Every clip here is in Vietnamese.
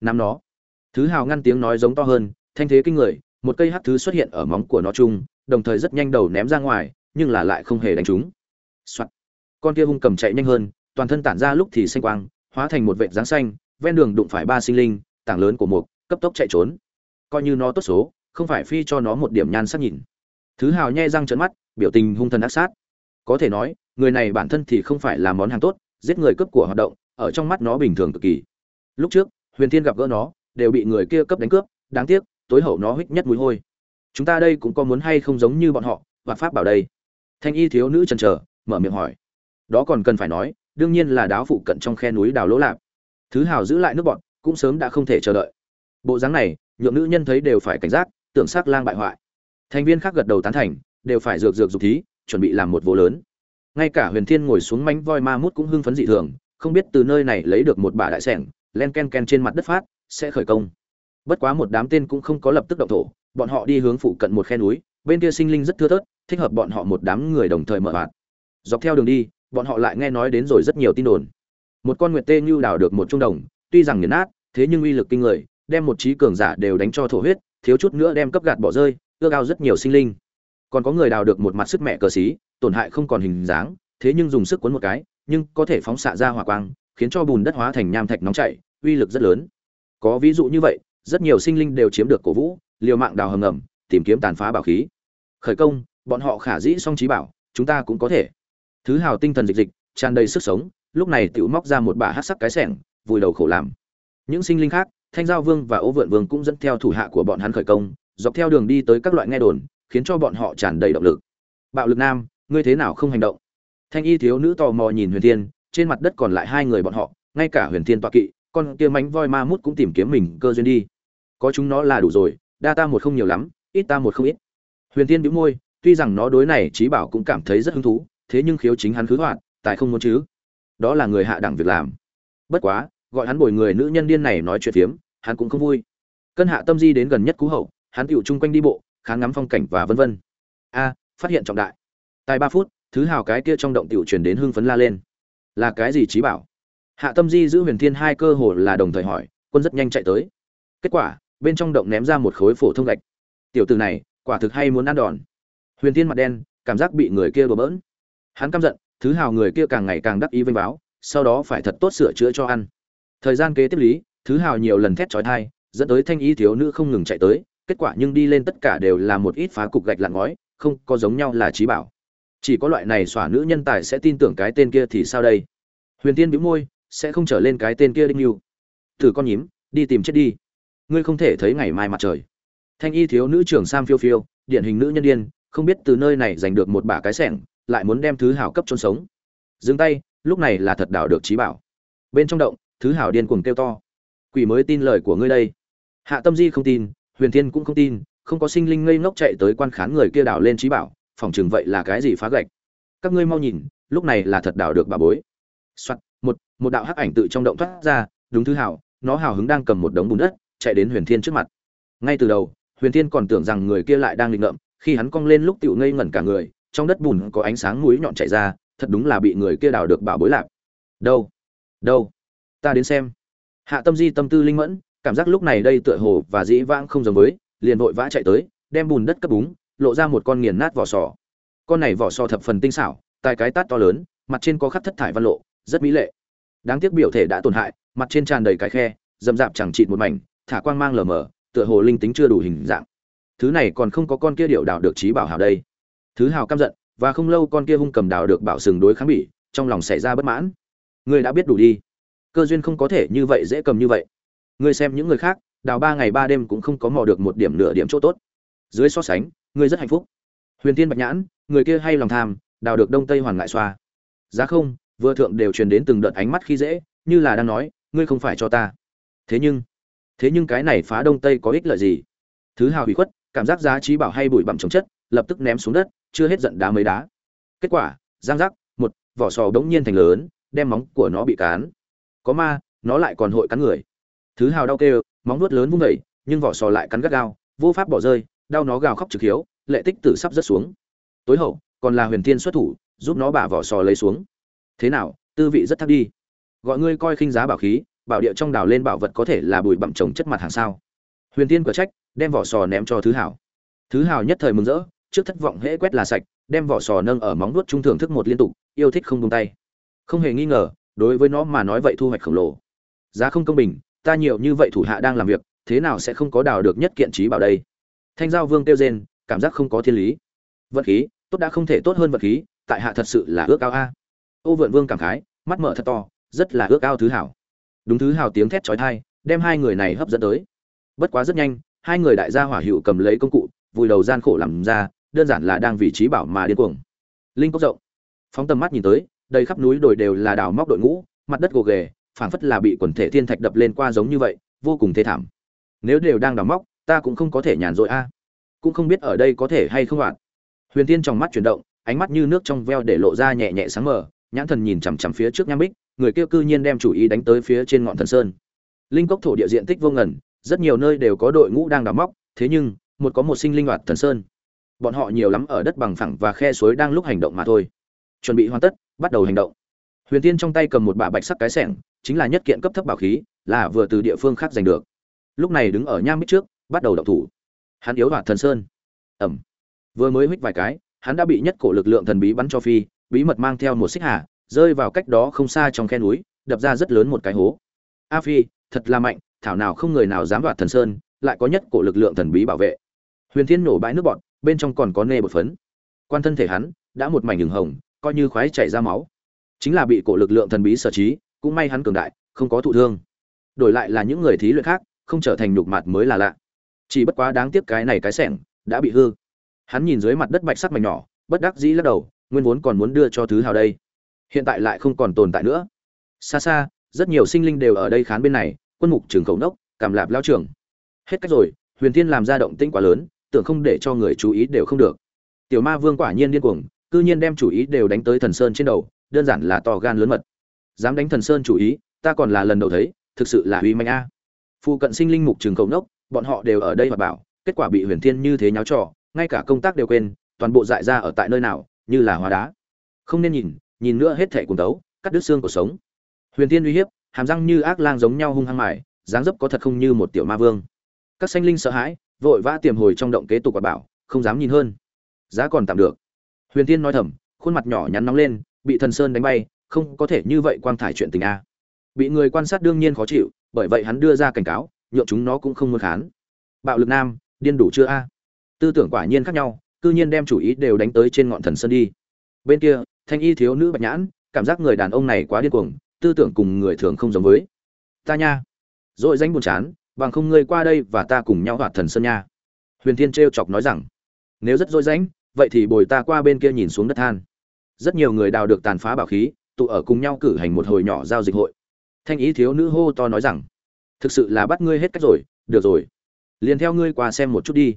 nắm nó. Thứ hào ngăn tiếng nói giống to hơn, thanh thế kinh người, một cây hắc thứ xuất hiện ở móng của nó chung, đồng thời rất nhanh đầu ném ra ngoài, nhưng là lại không hề đánh trúng. Soạn. con kia hung cầm chạy nhanh hơn, toàn thân tản ra lúc thì xanh quang, hóa thành một vệt dáng xanh, ven đường đụng phải ba sinh linh, tảng lớn của mục cấp tốc chạy trốn. Coi như nó tốt số, không phải phi cho nó một điểm nhan sắc nhìn. Thứ hào nhe răng trợn mắt, biểu tình hung thần ác sát. Có thể nói, người này bản thân thì không phải là món hàng tốt, giết người cướp của hoạt động, ở trong mắt nó bình thường cực kỳ. Lúc trước huyền thiên gặp gỡ nó, đều bị người kia cấp đánh cướp, đáng tiếc, tối hậu nó hích nhất mùi hôi. Chúng ta đây cũng có muốn hay không giống như bọn họ, và pháp bảo đây. Thanh y thiếu nữ chần chờ, mở miệng hỏi. Đó còn cần phải nói, đương nhiên là đáo phụ cận trong khe núi đào lỗ lạp thứ hào giữ lại nước bọn, cũng sớm đã không thể chờ đợi. Bộ dáng này, nhượng nữ nhân thấy đều phải cảnh giác, tưởng sắc lang bại hoại. Thành viên khác gật đầu tán thành, đều phải dược dược dục thí, chuẩn bị làm một vô lớn. Ngay cả huyền thiên ngồi xuống mánh voi ma mút cũng hưng phấn dị thường, không biết từ nơi này lấy được một bà đại sẻng len ken ken trên mặt đất phát, sẽ khởi công. Bất quá một đám tên cũng không có lập tức động thổ, bọn họ đi hướng phụ cận một khe núi, bên kia sinh linh rất thưa thớt, thích hợp bọn họ một đám người đồng thời mở bạt dọc theo đường đi, bọn họ lại nghe nói đến rồi rất nhiều tin đồn. Một con nguyệt tê như đào được một trung đồng, tuy rằng nghiền nát, thế nhưng uy lực kinh người, đem một trí cường giả đều đánh cho thổ huyết, thiếu chút nữa đem cấp gạt bỏ rơi ưa cao rất nhiều sinh linh. Còn có người đào được một mặt sức mẹ cờ xí, tổn hại không còn hình dáng, thế nhưng dùng sức cuốn một cái, nhưng có thể phóng xạ ra hỏa quang khiến cho bùn đất hóa thành nham thạch nóng chảy, uy lực rất lớn. Có ví dụ như vậy, rất nhiều sinh linh đều chiếm được cổ vũ, liều mạng đào hầm ngầm, tìm kiếm tàn phá bảo khí. Khởi công, bọn họ khả dĩ song trí bảo, chúng ta cũng có thể. Thứ hào tinh thần dịch dịch, tràn đầy sức sống, lúc này tiểu móc ra một bả hát sắc cái sẻng, vùi đầu khổ làm. Những sinh linh khác, thanh giao vương và ô vượn vương cũng dẫn theo thủ hạ của bọn hắn khởi công, dọc theo đường đi tới các loại nghe đồn, khiến cho bọn họ tràn đầy động lực. Bạo lực nam, ngươi thế nào không hành động? Thanh y thiếu nữ tò mò nhìn huyền thiên trên mặt đất còn lại hai người bọn họ, ngay cả huyền thiên toa kỵ, con kia mánh voi ma mút cũng tìm kiếm mình cơ duyên đi. Có chúng nó là đủ rồi đa ta một không nhiều lắm, ít ta một không ít. Huyền thiên bĩu môi, tuy rằng nó đối này trí bảo cũng cảm thấy rất hứng thú, thế nhưng khiếu chính hắn khứ hoạt tại không muốn chứ. Đó là người hạ đẳng việc làm. Bất quá, gọi hắn bồi người nữ nhân điên này nói chuyện phiếm, hắn cũng không vui. Cân hạ tâm di đến gần nhất cú hậu, hắn tựu chung quanh đi bộ khán ngắm phong cảnh và vân vân. A, phát hiện trọng đại. Tại ba phút, thứ hào cái kia trong động tiểu truyền đến hưng phấn la lên là cái gì trí bảo? Hạ tâm di giữ huyền thiên hai cơ hồ là đồng thời hỏi, quân rất nhanh chạy tới. Kết quả, bên trong động ném ra một khối phổ thông gạch. Tiểu từ này, quả thực hay muốn ăn đòn. Huyền thiên mặt đen, cảm giác bị người kia đùa bỡn. Hắn căm giận, thứ hào người kia càng ngày càng đắc ý vênh báo, sau đó phải thật tốt sửa chữa cho ăn. Thời gian kế tiếp lý, thứ hào nhiều lần thét trói thai dẫn tới thanh y thiếu nữ không ngừng chạy tới, kết quả nhưng đi lên tất cả đều là một ít phá cục gạch lặn ngói, không có giống nhau là trí bảo chỉ có loại này xỏa nữ nhân tài sẽ tin tưởng cái tên kia thì sao đây? Huyền tiên bĩu môi, sẽ không trở lên cái tên kia đinh lưu thử con nhím, đi tìm chết đi. Ngươi không thể thấy ngày mai mặt trời. Thanh y thiếu nữ trưởng sam phiêu phiêu, điển hình nữ nhân điên, không biết từ nơi này giành được một bả cái sẻng, lại muốn đem thứ hảo cấp trôn sống. Dừng tay, lúc này là thật đảo được trí bảo. Bên trong động, thứ hảo điên cuồng kêu to. Quỷ mới tin lời của ngươi đây. Hạ tâm di không tin, huyền thiên cũng không tin, không có sinh linh ngây ngốc chạy tới quan khán người kia đảo lên trí bảo phòng trường vậy là cái gì phá gạch? Các ngươi mau nhìn lúc này là thật đảo được bà bối. Soạt, một một đạo hắc ảnh tự trong động thoát ra đúng thứ hảo nó hào hứng đang cầm một đống bùn đất chạy đến huyền thiên trước mặt. Ngay từ đầu huyền thiên còn tưởng rằng người kia lại đang lịch ngợm khi hắn cong lên lúc tựu ngây ngẩn cả người trong đất bùn có ánh sáng mũi nhọn chạy ra thật đúng là bị người kia đào được bảo bối lạc. Đâu? Đâu? Ta đến xem. Hạ tâm di tâm tư linh mẫn cảm giác lúc này đây tựa hồ và dĩ vãng không giống với liền vội vã chạy tới đem bùn đất cấp búng lộ ra một con nghiền nát vỏ sò. Con này vỏ sò thập phần tinh xảo tài cái tát to lớn, mặt trên có khắc thất thải văn lộ, rất mỹ lệ. Đáng tiếc biểu thể đã tổn hại, mặt trên tràn đầy cái khe dầm dạp chẳng chịt một mảnh, thả quang mang lờ mờ, tựa hồ linh tính chưa đủ hình dạng. Thứ này còn không có con kia điệu đào được trí bảo hảo đây. Thứ hào căm giận, và không lâu con kia hung cầm đào được bảo sừng đối kháng bỉ, trong lòng xảy ra bất mãn. Ngươi đã biết đủ đi. Cơ duyên không có thể như vậy dễ cầm như vậy. Ngươi xem những người khác, đào ba ngày ba đêm cũng không có mò được một điểm nửa điểm chỗ tốt. Dưới so sánh ngươi rất hạnh phúc. Huyền tiên bạch nhãn, người kia hay lòng tham, đào được đông tây hoàn lại xoa. Giá không, vừa thượng đều truyền đến từng đợt ánh mắt khi dễ, như là đang nói, ngươi không phải cho ta. Thế nhưng thế nhưng cái này phá đông tây có ích lợi gì? Thứ hào hủy khuất, cảm giác giá trí bảo hay bụi bặm chống chất, lập tức ném xuống đất, chưa hết giận đá mấy đá. Kết quả, giang giác, một, vỏ sò đống nhiên thành lớn, đem móng của nó bị cán. Có ma, nó lại còn hội cắn người. Thứ hào đau kêu, móng nuốt lớn vung vẩy nhưng vỏ sò lại cắn gắt gao, vô pháp bỏ rơi đau nó gào khóc trực hiếu, lệ tích tử sắp rớt xuống. Tối hậu, còn là huyền thiên xuất thủ, giúp nó bả vỏ sò lấy xuống. Thế nào, tư vị rất thắc đi. Gọi ngươi coi khinh giá bảo khí, bảo địa trong đào lên bảo vật có thể là bụi bặm trồng chất mặt hàng sao? Huyền tiên cửa trách, đem vỏ sò ném cho thứ hảo thứ hảo nhất thời mừng rỡ, trước thất vọng hễ quét là sạch, đem vỏ sò nâng ở móng nuốt trung thưởng thức một liên tục, yêu thích không buông tay. Không hề nghi ngờ, đối với nó mà nói vậy thu hoạch khổng lồ. Giá không công bình, ta nhiều như vậy thủ hạ đang làm việc, thế nào sẽ không có đào được nhất kiện trí bảo đây? Thanh giao vương kêu rên, cảm giác không có thiên lý. Vật khí, tốt đã không thể tốt hơn vật khí, tại hạ thật sự là ước ao a. Ô vượn vương cảm khái, mắt mở thật to, rất là ước ao thứ hảo. Đúng thứ hảo tiếng thét trói thai đem hai người này hấp dẫn tới. Bất quá rất nhanh, hai người đại gia hỏa hữu cầm lấy công cụ, vùi đầu gian khổ làm ra, đơn giản là đang vị trí bảo mà điên cuồng. Linh cốc rộng. Phóng tầm mắt nhìn tới, đầy khắp núi đồi đều là đào móc đội ngũ, mặt đất gồ ghề, phảng phất là bị quần thể thiên thạch đập lên qua giống như vậy, vô cùng thê thảm. Nếu đều đang đào móc ta cũng không có thể nhàn rỗi a. Cũng không biết ở đây có thể hay không bạn huyền tiên trong mắt chuyển động, ánh mắt như nước trong veo để lộ ra nhẹ nhẹ sáng mờ, nhãn thần nhìn chằm chằm phía trước nham bích, người kia cư nhiên đem chủ ý đánh tới phía trên ngọn thần sơn. Linh cốc thổ địa diện tích vô ngần, rất nhiều nơi đều có đội ngũ đang đào móc, thế nhưng, một có một sinh linh hoạt thần sơn. Bọn họ nhiều lắm ở đất bằng phẳng và khe suối đang lúc hành động mà thôi. Chuẩn bị hoàn tất, bắt đầu hành động. Huyền tiên trong tay cầm một bả bạch sắc cái sẻng, chính là nhất kiện cấp thấp bảo khí, là vừa từ địa phương khác giành được. Lúc này đứng ở nham bích trước bắt đầu động thủ. Hắn yếu hoạt thần sơn. Ẩm. Vừa mới huých vài cái, hắn đã bị nhất cổ lực lượng thần bí bắn cho phi, bí mật mang theo một xích hà, rơi vào cách đó không xa trong khe núi, đập ra rất lớn một cái hố. A phi, thật là mạnh, thảo nào không người nào dám đoạt thần sơn, lại có nhất cổ lực lượng thần bí bảo vệ. Huyền thiên nổ bãi nước bọn bên trong còn có nê bột phấn. Quan thân thể hắn đã một mảnh đường hồng, coi như khoái chảy ra máu. Chính là bị cổ lực lượng thần bí sở trí, cũng may hắn cường đại, không có thụ thương. Đổi lại là những người thí luyện khác, không trở thành nhục mặt mới là lạ chỉ bất quá đáng tiếc cái này cái sẻng đã bị hư. Hắn nhìn dưới mặt đất bạch sắc mảnh nhỏ, bất đắc dĩ lắc đầu, nguyên vốn còn muốn đưa cho thứ hào đây. Hiện tại lại không còn tồn tại nữa. Xa xa, rất nhiều sinh linh đều ở đây khán bên này, quân mục trường khẩu nốc, cảm lạp lao trường. Hết cách rồi, huyền tiên làm ra động tĩnh quá lớn, tưởng không để cho người chú ý đều không được. Tiểu ma vương quả nhiên điên cuồng, cư nhiên đem chủ ý đều đánh tới thần sơn trên đầu, đơn giản là to gan lớn mật. Dám đánh thần sơn chủ ý, ta còn là lần đầu thấy, thực sự là uy manh a. Phụ cận sinh linh mục trường cầu nốc bọn họ đều ở đây và bảo, kết quả bị huyền thiên như thế nháo trò, ngay cả công tác đều quên, toàn bộ dại ra ở tại nơi nào, như là hóa đá. Không nên nhìn nhìn nữa hết thẻ cùng tấu cắt đứt xương cuộc sống. Huyền thiên uy hiếp, hàm răng như ác lang giống nhau hung hăng mải dáng dấp có thật không như một tiểu ma vương. Các sanh linh sợ hãi, vội vã tiềm hồi trong động kế tục quả bảo, không dám nhìn hơn. Giá còn tạm được. Huyền thiên nói thầm, khuôn mặt nhỏ nhắn nóng lên, bị thần sơn đánh bay, không có thể như vậy quang thải chuyện tình a. Bị người quan sát đương nhiên khó chịu, bởi vậy hắn đưa ra cảnh cáo nhượng chúng nó cũng không muốn khán. Bạo lực nam, điên đủ chưa a? Tư tưởng quả nhiên khác nhau, cư nhiên đem chủ ý đều đánh tới trên ngọn thần sơn đi. Bên kia, thanh y thiếu nữ bạch nhãn, cảm giác người đàn ông này quá điên cuồng, tư tưởng cùng người thường không giống với. Ta nha. Rồi danh buồn chán, bằng không ngươi qua đây và ta cùng nhau hoạt thần sơn nha. Huyền thiên treo chọc nói rằng, nếu rất dội danh vậy thì bồi ta qua bên kia nhìn xuống đất than. Rất nhiều người đào được tàn phá bảo khí, tụ ở cùng nhau cử hành một hồi nhỏ giao dịch hội. Thanh ý thiếu nữ hô to nói rằng thực sự là bắt ngươi hết cách rồi, được rồi. Liền theo ngươi qua xem một chút đi.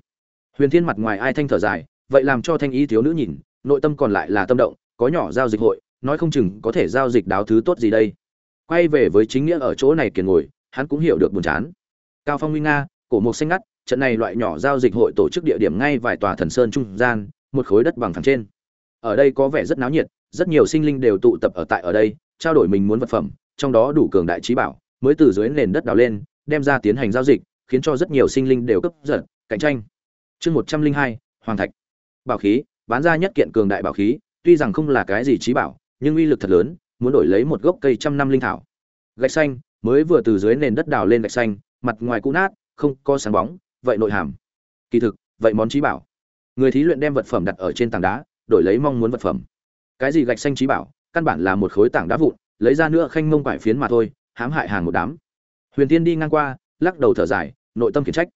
Huyền thiên mặt ngoài ai thanh thở dài, vậy làm cho thanh ý thiếu nữ nhìn, nội tâm còn lại là tâm động, có nhỏ giao dịch hội, nói không chừng có thể giao dịch đáo thứ tốt gì đây. Quay về với chính nghĩa ở chỗ này kiền ngồi, hắn cũng hiểu được buồn chán. Cao phong nguy nga, cổ mục xanh ngắt, trận này loại nhỏ giao dịch hội tổ chức địa điểm ngay vài tòa thần sơn trung gian, một khối đất bằng phẳng trên. Ở đây có vẻ rất náo nhiệt, rất nhiều sinh linh đều tụ tập ở tại ở đây, trao đổi mình muốn vật phẩm, trong đó đủ cường đại trí bảo mới từ dưới nền đất đào lên, đem ra tiến hành giao dịch, khiến cho rất nhiều sinh linh đều cấp giật, cạnh tranh. Chương một trăm linh hai, hoàng thạch. Bảo khí, bán ra nhất kiện cường đại bảo khí, tuy rằng không là cái gì trí bảo, nhưng uy lực thật lớn, muốn đổi lấy một gốc cây trăm năm linh thảo. Gạch xanh, mới vừa từ dưới nền đất đào lên gạch xanh, mặt ngoài cũ nát, không có sáng bóng, vậy nội hàm. Kỳ thực, vậy món trí bảo. Người thí luyện đem vật phẩm đặt ở trên tảng đá, đổi lấy mong muốn vật phẩm. Cái gì gạch xanh trí bảo? Căn bản là một khối tảng đá vụn, lấy ra nữa khanh mông quải phiến mà thôi hãm hại hàng một đám. Huyền tiên đi ngang qua, lắc đầu thở dài, nội tâm khiển trách.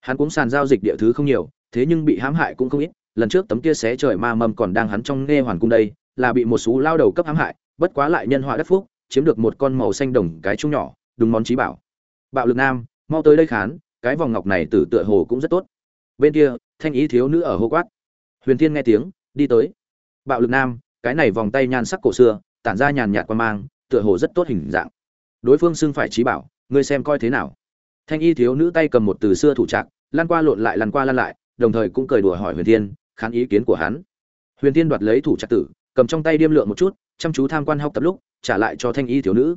Hắn cũng sàn giao dịch địa thứ không nhiều, thế nhưng bị hãm hại cũng không ít, lần trước tấm kia xé trời ma mâm còn đang hắn trong nghe hoàn cung đây, là bị một số lao đầu cấp hãm hại, bất quá lại nhân họa đất phúc, chiếm được một con màu xanh đồng cái chung nhỏ, đúng món trí bảo. Bạo lực nam, mau tới đây khán, cái vòng ngọc này từ tựa hồ cũng rất tốt. Bên kia, thanh ý thiếu nữ ở hô quát. Huyền thiên nghe tiếng, đi tới. Bạo lực nam, cái này vòng tay nhan sắc cổ xưa, tản ra nhàn nhạt qua mang, tựa hồ rất tốt hình dạng đối phương xưng phải trí bảo, ngươi xem coi thế nào. Thanh y thiếu nữ tay cầm một từ xưa thủ trạc lan qua lộn lại lăn qua lăn lại, đồng thời cũng cười đùa hỏi huyền thiên, khán ý kiến của hắn. Huyền thiên đoạt lấy thủ trạc tử, cầm trong tay điêm lượng một chút, chăm chú tham quan học tập lúc, trả lại cho thanh y thiếu nữ.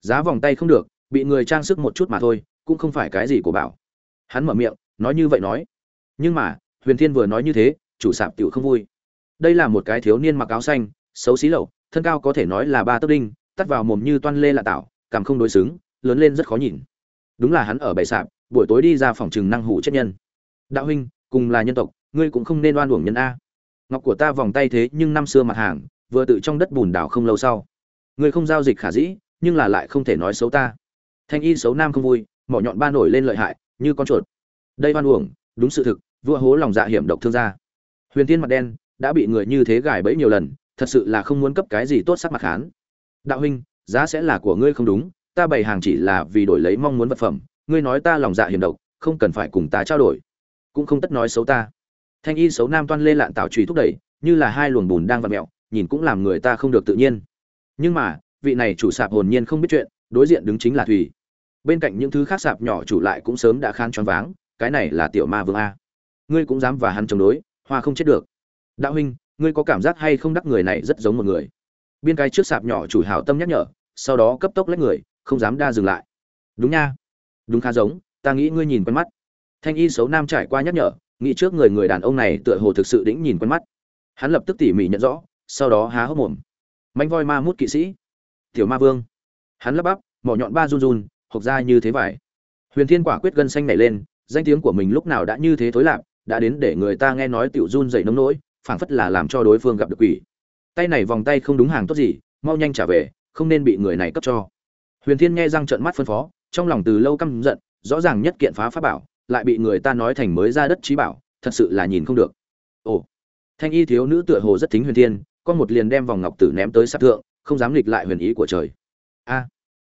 Giá vòng tay không được, bị người trang sức một chút mà thôi, cũng không phải cái gì của bảo. Hắn mở miệng, nói như vậy nói. Nhưng mà, huyền thiên vừa nói như thế, chủ sạp tiểu không vui. Đây là một cái thiếu niên mặc áo xanh, xấu xí lậu thân cao có thể nói là ba tấc đinh, tắt vào mồm như toan lê là tạo cảm không đối xứng, lớn lên rất khó nhìn. Đúng là hắn ở bầy sạp, buổi tối đi ra phòng trừng năng hủ chết nhân. Đạo huynh, cùng là nhân tộc, ngươi cũng không nên oan uổng nhân a. Ngọc của ta vòng tay thế nhưng năm xưa mặt hàng, vừa tự trong đất bùn đảo không lâu sau. Ngươi không giao dịch khả dĩ, nhưng là lại không thể nói xấu ta. Thanh y xấu nam không vui, mỏ nhọn ba nổi lên lợi hại, như con chuột. Đây oan uổng, đúng sự thực, vua hố lòng dạ hiểm độc thương gia. Huyền tiên mặt đen, đã bị người như thế gài bẫy nhiều lần, thật sự là không muốn cấp cái gì tốt sắc mặt khán. Đạo huynh giá sẽ là của ngươi không đúng, ta bày hàng chỉ là vì đổi lấy mong muốn vật phẩm, ngươi nói ta lòng dạ hiểm độc, không cần phải cùng ta trao đổi. Cũng không tất nói xấu ta. Thanh y xấu nam toan lê lạn tạo trùy thúc đẩy, như là hai luồng bùn đang vặt mẹo, nhìn cũng làm người ta không được tự nhiên. Nhưng mà, vị này chủ sạp hồn nhiên không biết chuyện, đối diện đứng chính là thùy. Bên cạnh những thứ khác sạp nhỏ chủ lại cũng sớm đã khan choáng váng, cái này là tiểu ma vương a. Ngươi cũng dám và hắn chống đối, hoa không chết được. Đạo huynh, ngươi có cảm giác hay không đắc người này rất giống một người? Biên cái trước sạp nhỏ chủ hảo tâm nhắc nhở, sau đó cấp tốc lấy người, không dám đa dừng lại. Đúng nha. Đúng khá giống, ta nghĩ ngươi nhìn quen mắt. Thanh y xấu nam trải qua nhắc nhở, nghĩ trước người người đàn ông này tựa hồ thực sự đĩnh nhìn quen mắt. Hắn lập tức tỉ mỉ nhận rõ, sau đó há hốc mồm. Manh voi ma mút kỵ sĩ. Tiểu ma vương. Hắn lắp bắp, mỏ nhọn ba run run, hộc ra như thế vải. Huyền thiên quả quyết gân xanh nảy lên, danh tiếng của mình lúc nào đã như thế thối lạc đã đến để người ta nghe nói tiểu run dậy nông nỗi, phảng phất là làm cho đối phương gặp được quỷ tay này vòng tay không đúng hàng tốt gì, mau nhanh trả về, không nên bị người này cấp cho. Huyền thiên nghe răng trợn mắt phân phó, trong lòng từ lâu căm giận, rõ ràng nhất kiện phá pháp bảo, lại bị người ta nói thành mới ra đất trí bảo, thật sự là nhìn không được. Ồ, thanh y thiếu nữ tựa hồ rất thính huyền thiên, con một liền đem vòng ngọc tử ném tới sát thượng, không dám nghịch lại huyền ý của trời. A,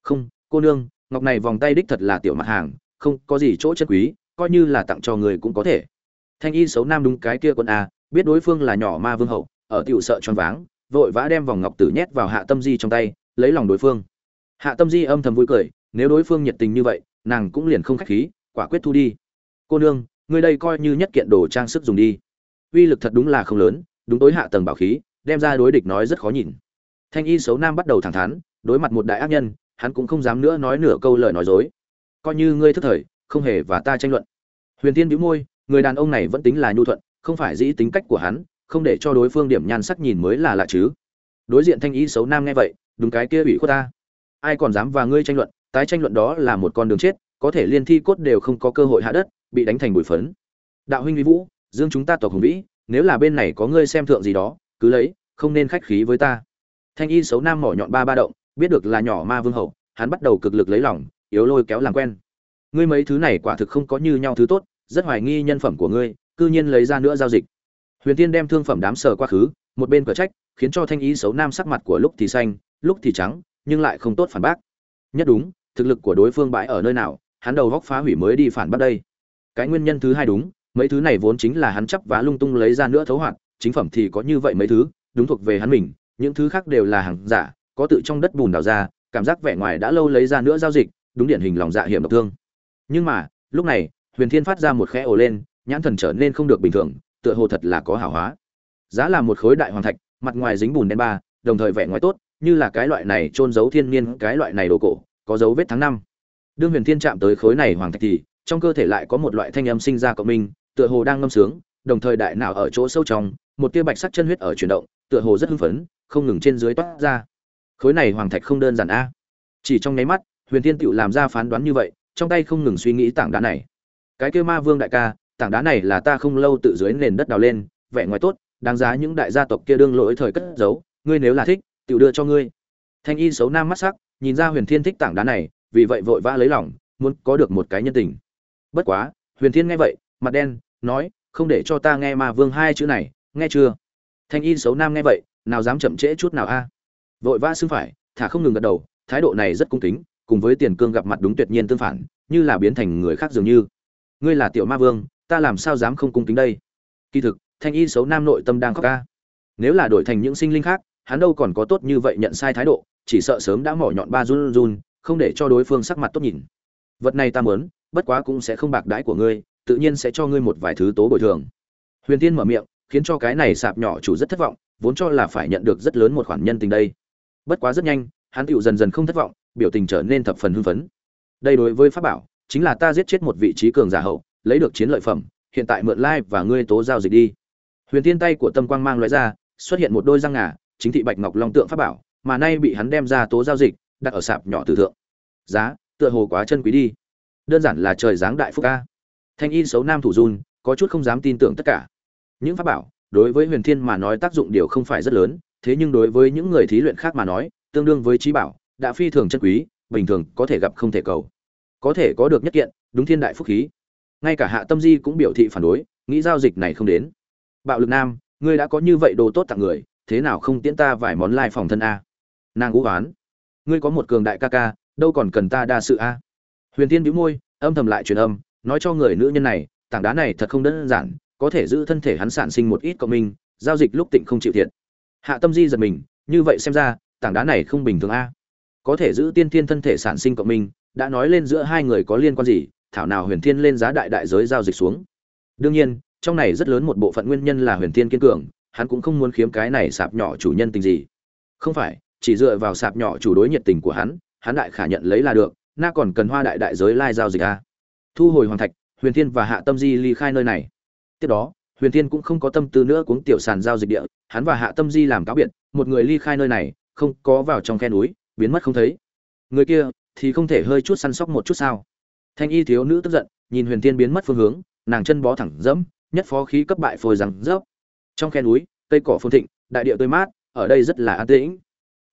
không, cô nương, ngọc này vòng tay đích thật là tiểu mặt hàng, không có gì chỗ chất quý, coi như là tặng cho người cũng có thể. Thanh y xấu nam đúng cái kia quân a, biết đối phương là nhỏ ma vương hậu ở tiểu sợ choáng váng, vội vã đem vòng ngọc tử nhét vào hạ tâm di trong tay, lấy lòng đối phương. Hạ tâm di âm thầm vui cười, nếu đối phương nhiệt tình như vậy, nàng cũng liền không khách khí, quả quyết thu đi. Cô nương người đây coi như nhất kiện đồ trang sức dùng đi. Uy lực thật đúng là không lớn, đúng tối hạ tầng bảo khí, đem ra đối địch nói rất khó nhìn. Thanh y xấu nam bắt đầu thẳng thắn, đối mặt một đại ác nhân, hắn cũng không dám nữa nói nửa câu lời nói dối. Coi như ngươi thức thời, không hề và ta tranh luận. Huyền tiên bĩu môi, người đàn ông này vẫn tính là nhu thuận, không phải dĩ tính cách của hắn không để cho đối phương điểm nhan sắc nhìn mới là lạ chứ. Đối diện thanh y xấu nam nghe vậy, đúng cái kia ủy khuất ta. Ai còn dám và ngươi tranh luận, tái tranh luận đó là một con đường chết, có thể liên thi cốt đều không có cơ hội hạ đất, bị đánh thành bụi phấn. Đạo huynh vi vũ, dương chúng ta tộc hùng vĩ, nếu là bên này có ngươi xem thượng gì đó, cứ lấy, không nên khách khí với ta. Thanh y xấu nam mỏ nhọn ba ba động, biết được là nhỏ ma vương hậu, hắn bắt đầu cực lực lấy lòng, yếu lôi kéo làm quen. Ngươi mấy thứ này quả thực không có như nhau thứ tốt, rất hoài nghi nhân phẩm của ngươi, cư nhiên lấy ra nữa giao dịch huyền tiên đem thương phẩm đám sờ quá khứ, một bên cửa trách, khiến cho thanh ý xấu nam sắc mặt của lúc thì xanh, lúc thì trắng, nhưng lại không tốt phản bác. Nhất đúng, thực lực của đối phương bãi ở nơi nào, hắn đầu góc phá hủy mới đi phản bác đây. Cái nguyên nhân thứ hai đúng, mấy thứ này vốn chính là hắn chấp vá lung tung lấy ra nữa thấu hoạt, chính phẩm thì có như vậy mấy thứ, đúng thuộc về hắn mình, những thứ khác đều là hàng giả, có tự trong đất bùn đào ra, cảm giác vẻ ngoài đã lâu lấy ra nữa giao dịch, đúng điển hình lòng dạ hiểm độc thương. Nhưng mà, lúc này, huyền thiên phát ra một khẽ ồ lên, nhãn thần trở nên không được bình thường tựa hồ thật là có hảo hóa. Giá là một khối đại hoàng thạch, mặt ngoài dính bùn đen ba, đồng thời vẻ ngoài tốt, như là cái loại này trôn giấu thiên niên cái loại này đồ cổ, có dấu vết tháng năm. Đương huyền thiên chạm tới khối này hoàng thạch thì, trong cơ thể lại có một loại thanh âm sinh ra cộng minh, tựa hồ đang ngâm sướng, đồng thời đại não ở chỗ sâu trong, một tia bạch sắc chân huyết ở chuyển động, tựa hồ rất hưng phấn, không ngừng trên dưới toát ra. Khối này hoàng thạch không đơn giản a. Chỉ trong nháy mắt, huyền thiên tựu làm ra phán đoán như vậy, trong tay không ngừng suy nghĩ tảng đá này. Cái kia ma vương đại ca tảng đá này là ta không lâu tự dưới nền đất đào lên, vẻ ngoài tốt, đáng giá những đại gia tộc kia đương lỗi thời cất giấu, ngươi nếu là thích tự đưa cho ngươi. Thanh y xấu nam mắt sắc, nhìn ra huyền thiên thích tảng đá này, vì vậy vội vã lấy lòng, muốn có được một cái nhân tình. Bất quá, huyền thiên nghe vậy, mặt đen, nói, không để cho ta nghe ma vương hai chữ này, nghe chưa? Thanh y xấu nam nghe vậy, nào dám chậm trễ chút nào a? Vội vã xưng phải, thả không ngừng gật đầu, thái độ này rất cung kính, cùng với tiền cương gặp mặt đúng tuyệt nhiên tương phản, như là biến thành người khác dường như. Ngươi là tiểu ma vương ta làm sao dám không cung kính đây? Kỳ thực, thanh y xấu nam nội tâm đang khóc ca. Nếu là đổi thành những sinh linh khác, hắn đâu còn có tốt như vậy nhận sai thái độ, chỉ sợ sớm đã mỏ nhọn ba run run, không để cho đối phương sắc mặt tốt nhìn. Vật này ta muốn, bất quá cũng sẽ không bạc đãi của ngươi, tự nhiên sẽ cho ngươi một vài thứ tố bồi thường. Huyền tiên mở miệng, khiến cho cái này sạp nhỏ chủ rất thất vọng, vốn cho là phải nhận được rất lớn một khoản nhân tình đây. Bất quá rất nhanh, hắn tựu dần dần không thất vọng, biểu tình trở nên thập phần hưng phấn. Đây đối với pháp bảo, chính là ta giết chết một vị trí cường giả hậu lấy được chiến lợi phẩm, hiện tại mượn lai và ngươi tố giao dịch đi. Huyền thiên tay của tâm quang mang loại ra, xuất hiện một đôi răng ngà, chính thị bạch ngọc long tượng pháp bảo, mà nay bị hắn đem ra tố giao dịch, đặt ở sạp nhỏ từ thượng. Giá, tựa hồ quá chân quý đi. Đơn giản là trời giáng đại phúc ca thanh y xấu nam thủ run có chút không dám tin tưởng tất cả. Những pháp bảo, đối với huyền thiên mà nói tác dụng điều không phải rất lớn, thế nhưng đối với những người thí luyện khác mà nói, tương đương với trí bảo, đã phi thường chân quý, bình thường có thể gặp không thể cầu. Có thể có được nhất kiện, đúng thiên đại phúc khí ngay cả hạ tâm di cũng biểu thị phản đối, nghĩ giao dịch này không đến. Bạo lực nam, ngươi đã có như vậy đồ tốt tặng người, thế nào không tiễn ta vài món lai phòng thân a? Nàng ngũ oán. Ngươi có một cường đại ca ca, đâu còn cần ta đa sự a? Huyền tiên bĩu môi, âm thầm lại truyền âm, nói cho người nữ nhân này, tảng đá này thật không đơn giản, có thể giữ thân thể hắn sản sinh một ít cộng minh, giao dịch lúc tịnh không chịu thiệt. Hạ tâm di giật mình, như vậy xem ra, tảng đá này không bình thường a. Có thể giữ tiên thiên thân thể sản sinh cộng minh, đã nói lên giữa hai người có liên quan gì thảo nào huyền thiên lên giá đại đại giới giao dịch xuống. Đương nhiên, trong này rất lớn một bộ phận nguyên nhân là huyền thiên kiên cường, hắn cũng không muốn khiếm cái này sạp nhỏ chủ nhân tình gì. Không phải, chỉ dựa vào sạp nhỏ chủ đối nhiệt tình của hắn hắn đại khả nhận lấy là được, na còn cần hoa đại đại giới lai giao dịch a. Thu hồi hoàng thạch, huyền thiên và hạ tâm di ly khai nơi này. Tiếp đó, huyền thiên cũng không có tâm tư nữa cuống tiểu sàn giao dịch địa, hắn và hạ tâm di làm cáo biệt, một người ly khai nơi này, không có vào trong khe núi, biến mất không thấy. Người kia thì không thể hơi chút săn sóc một chút sao? Thanh y thiếu nữ tức giận, nhìn huyền thiên biến mất phương hướng, nàng chân bó thẳng dẫm, nhất phó khí cấp bại phôi rằng dốc trong khe núi, cây cỏ phồn thịnh, đại địa tươi mát, ở đây rất là an tĩnh.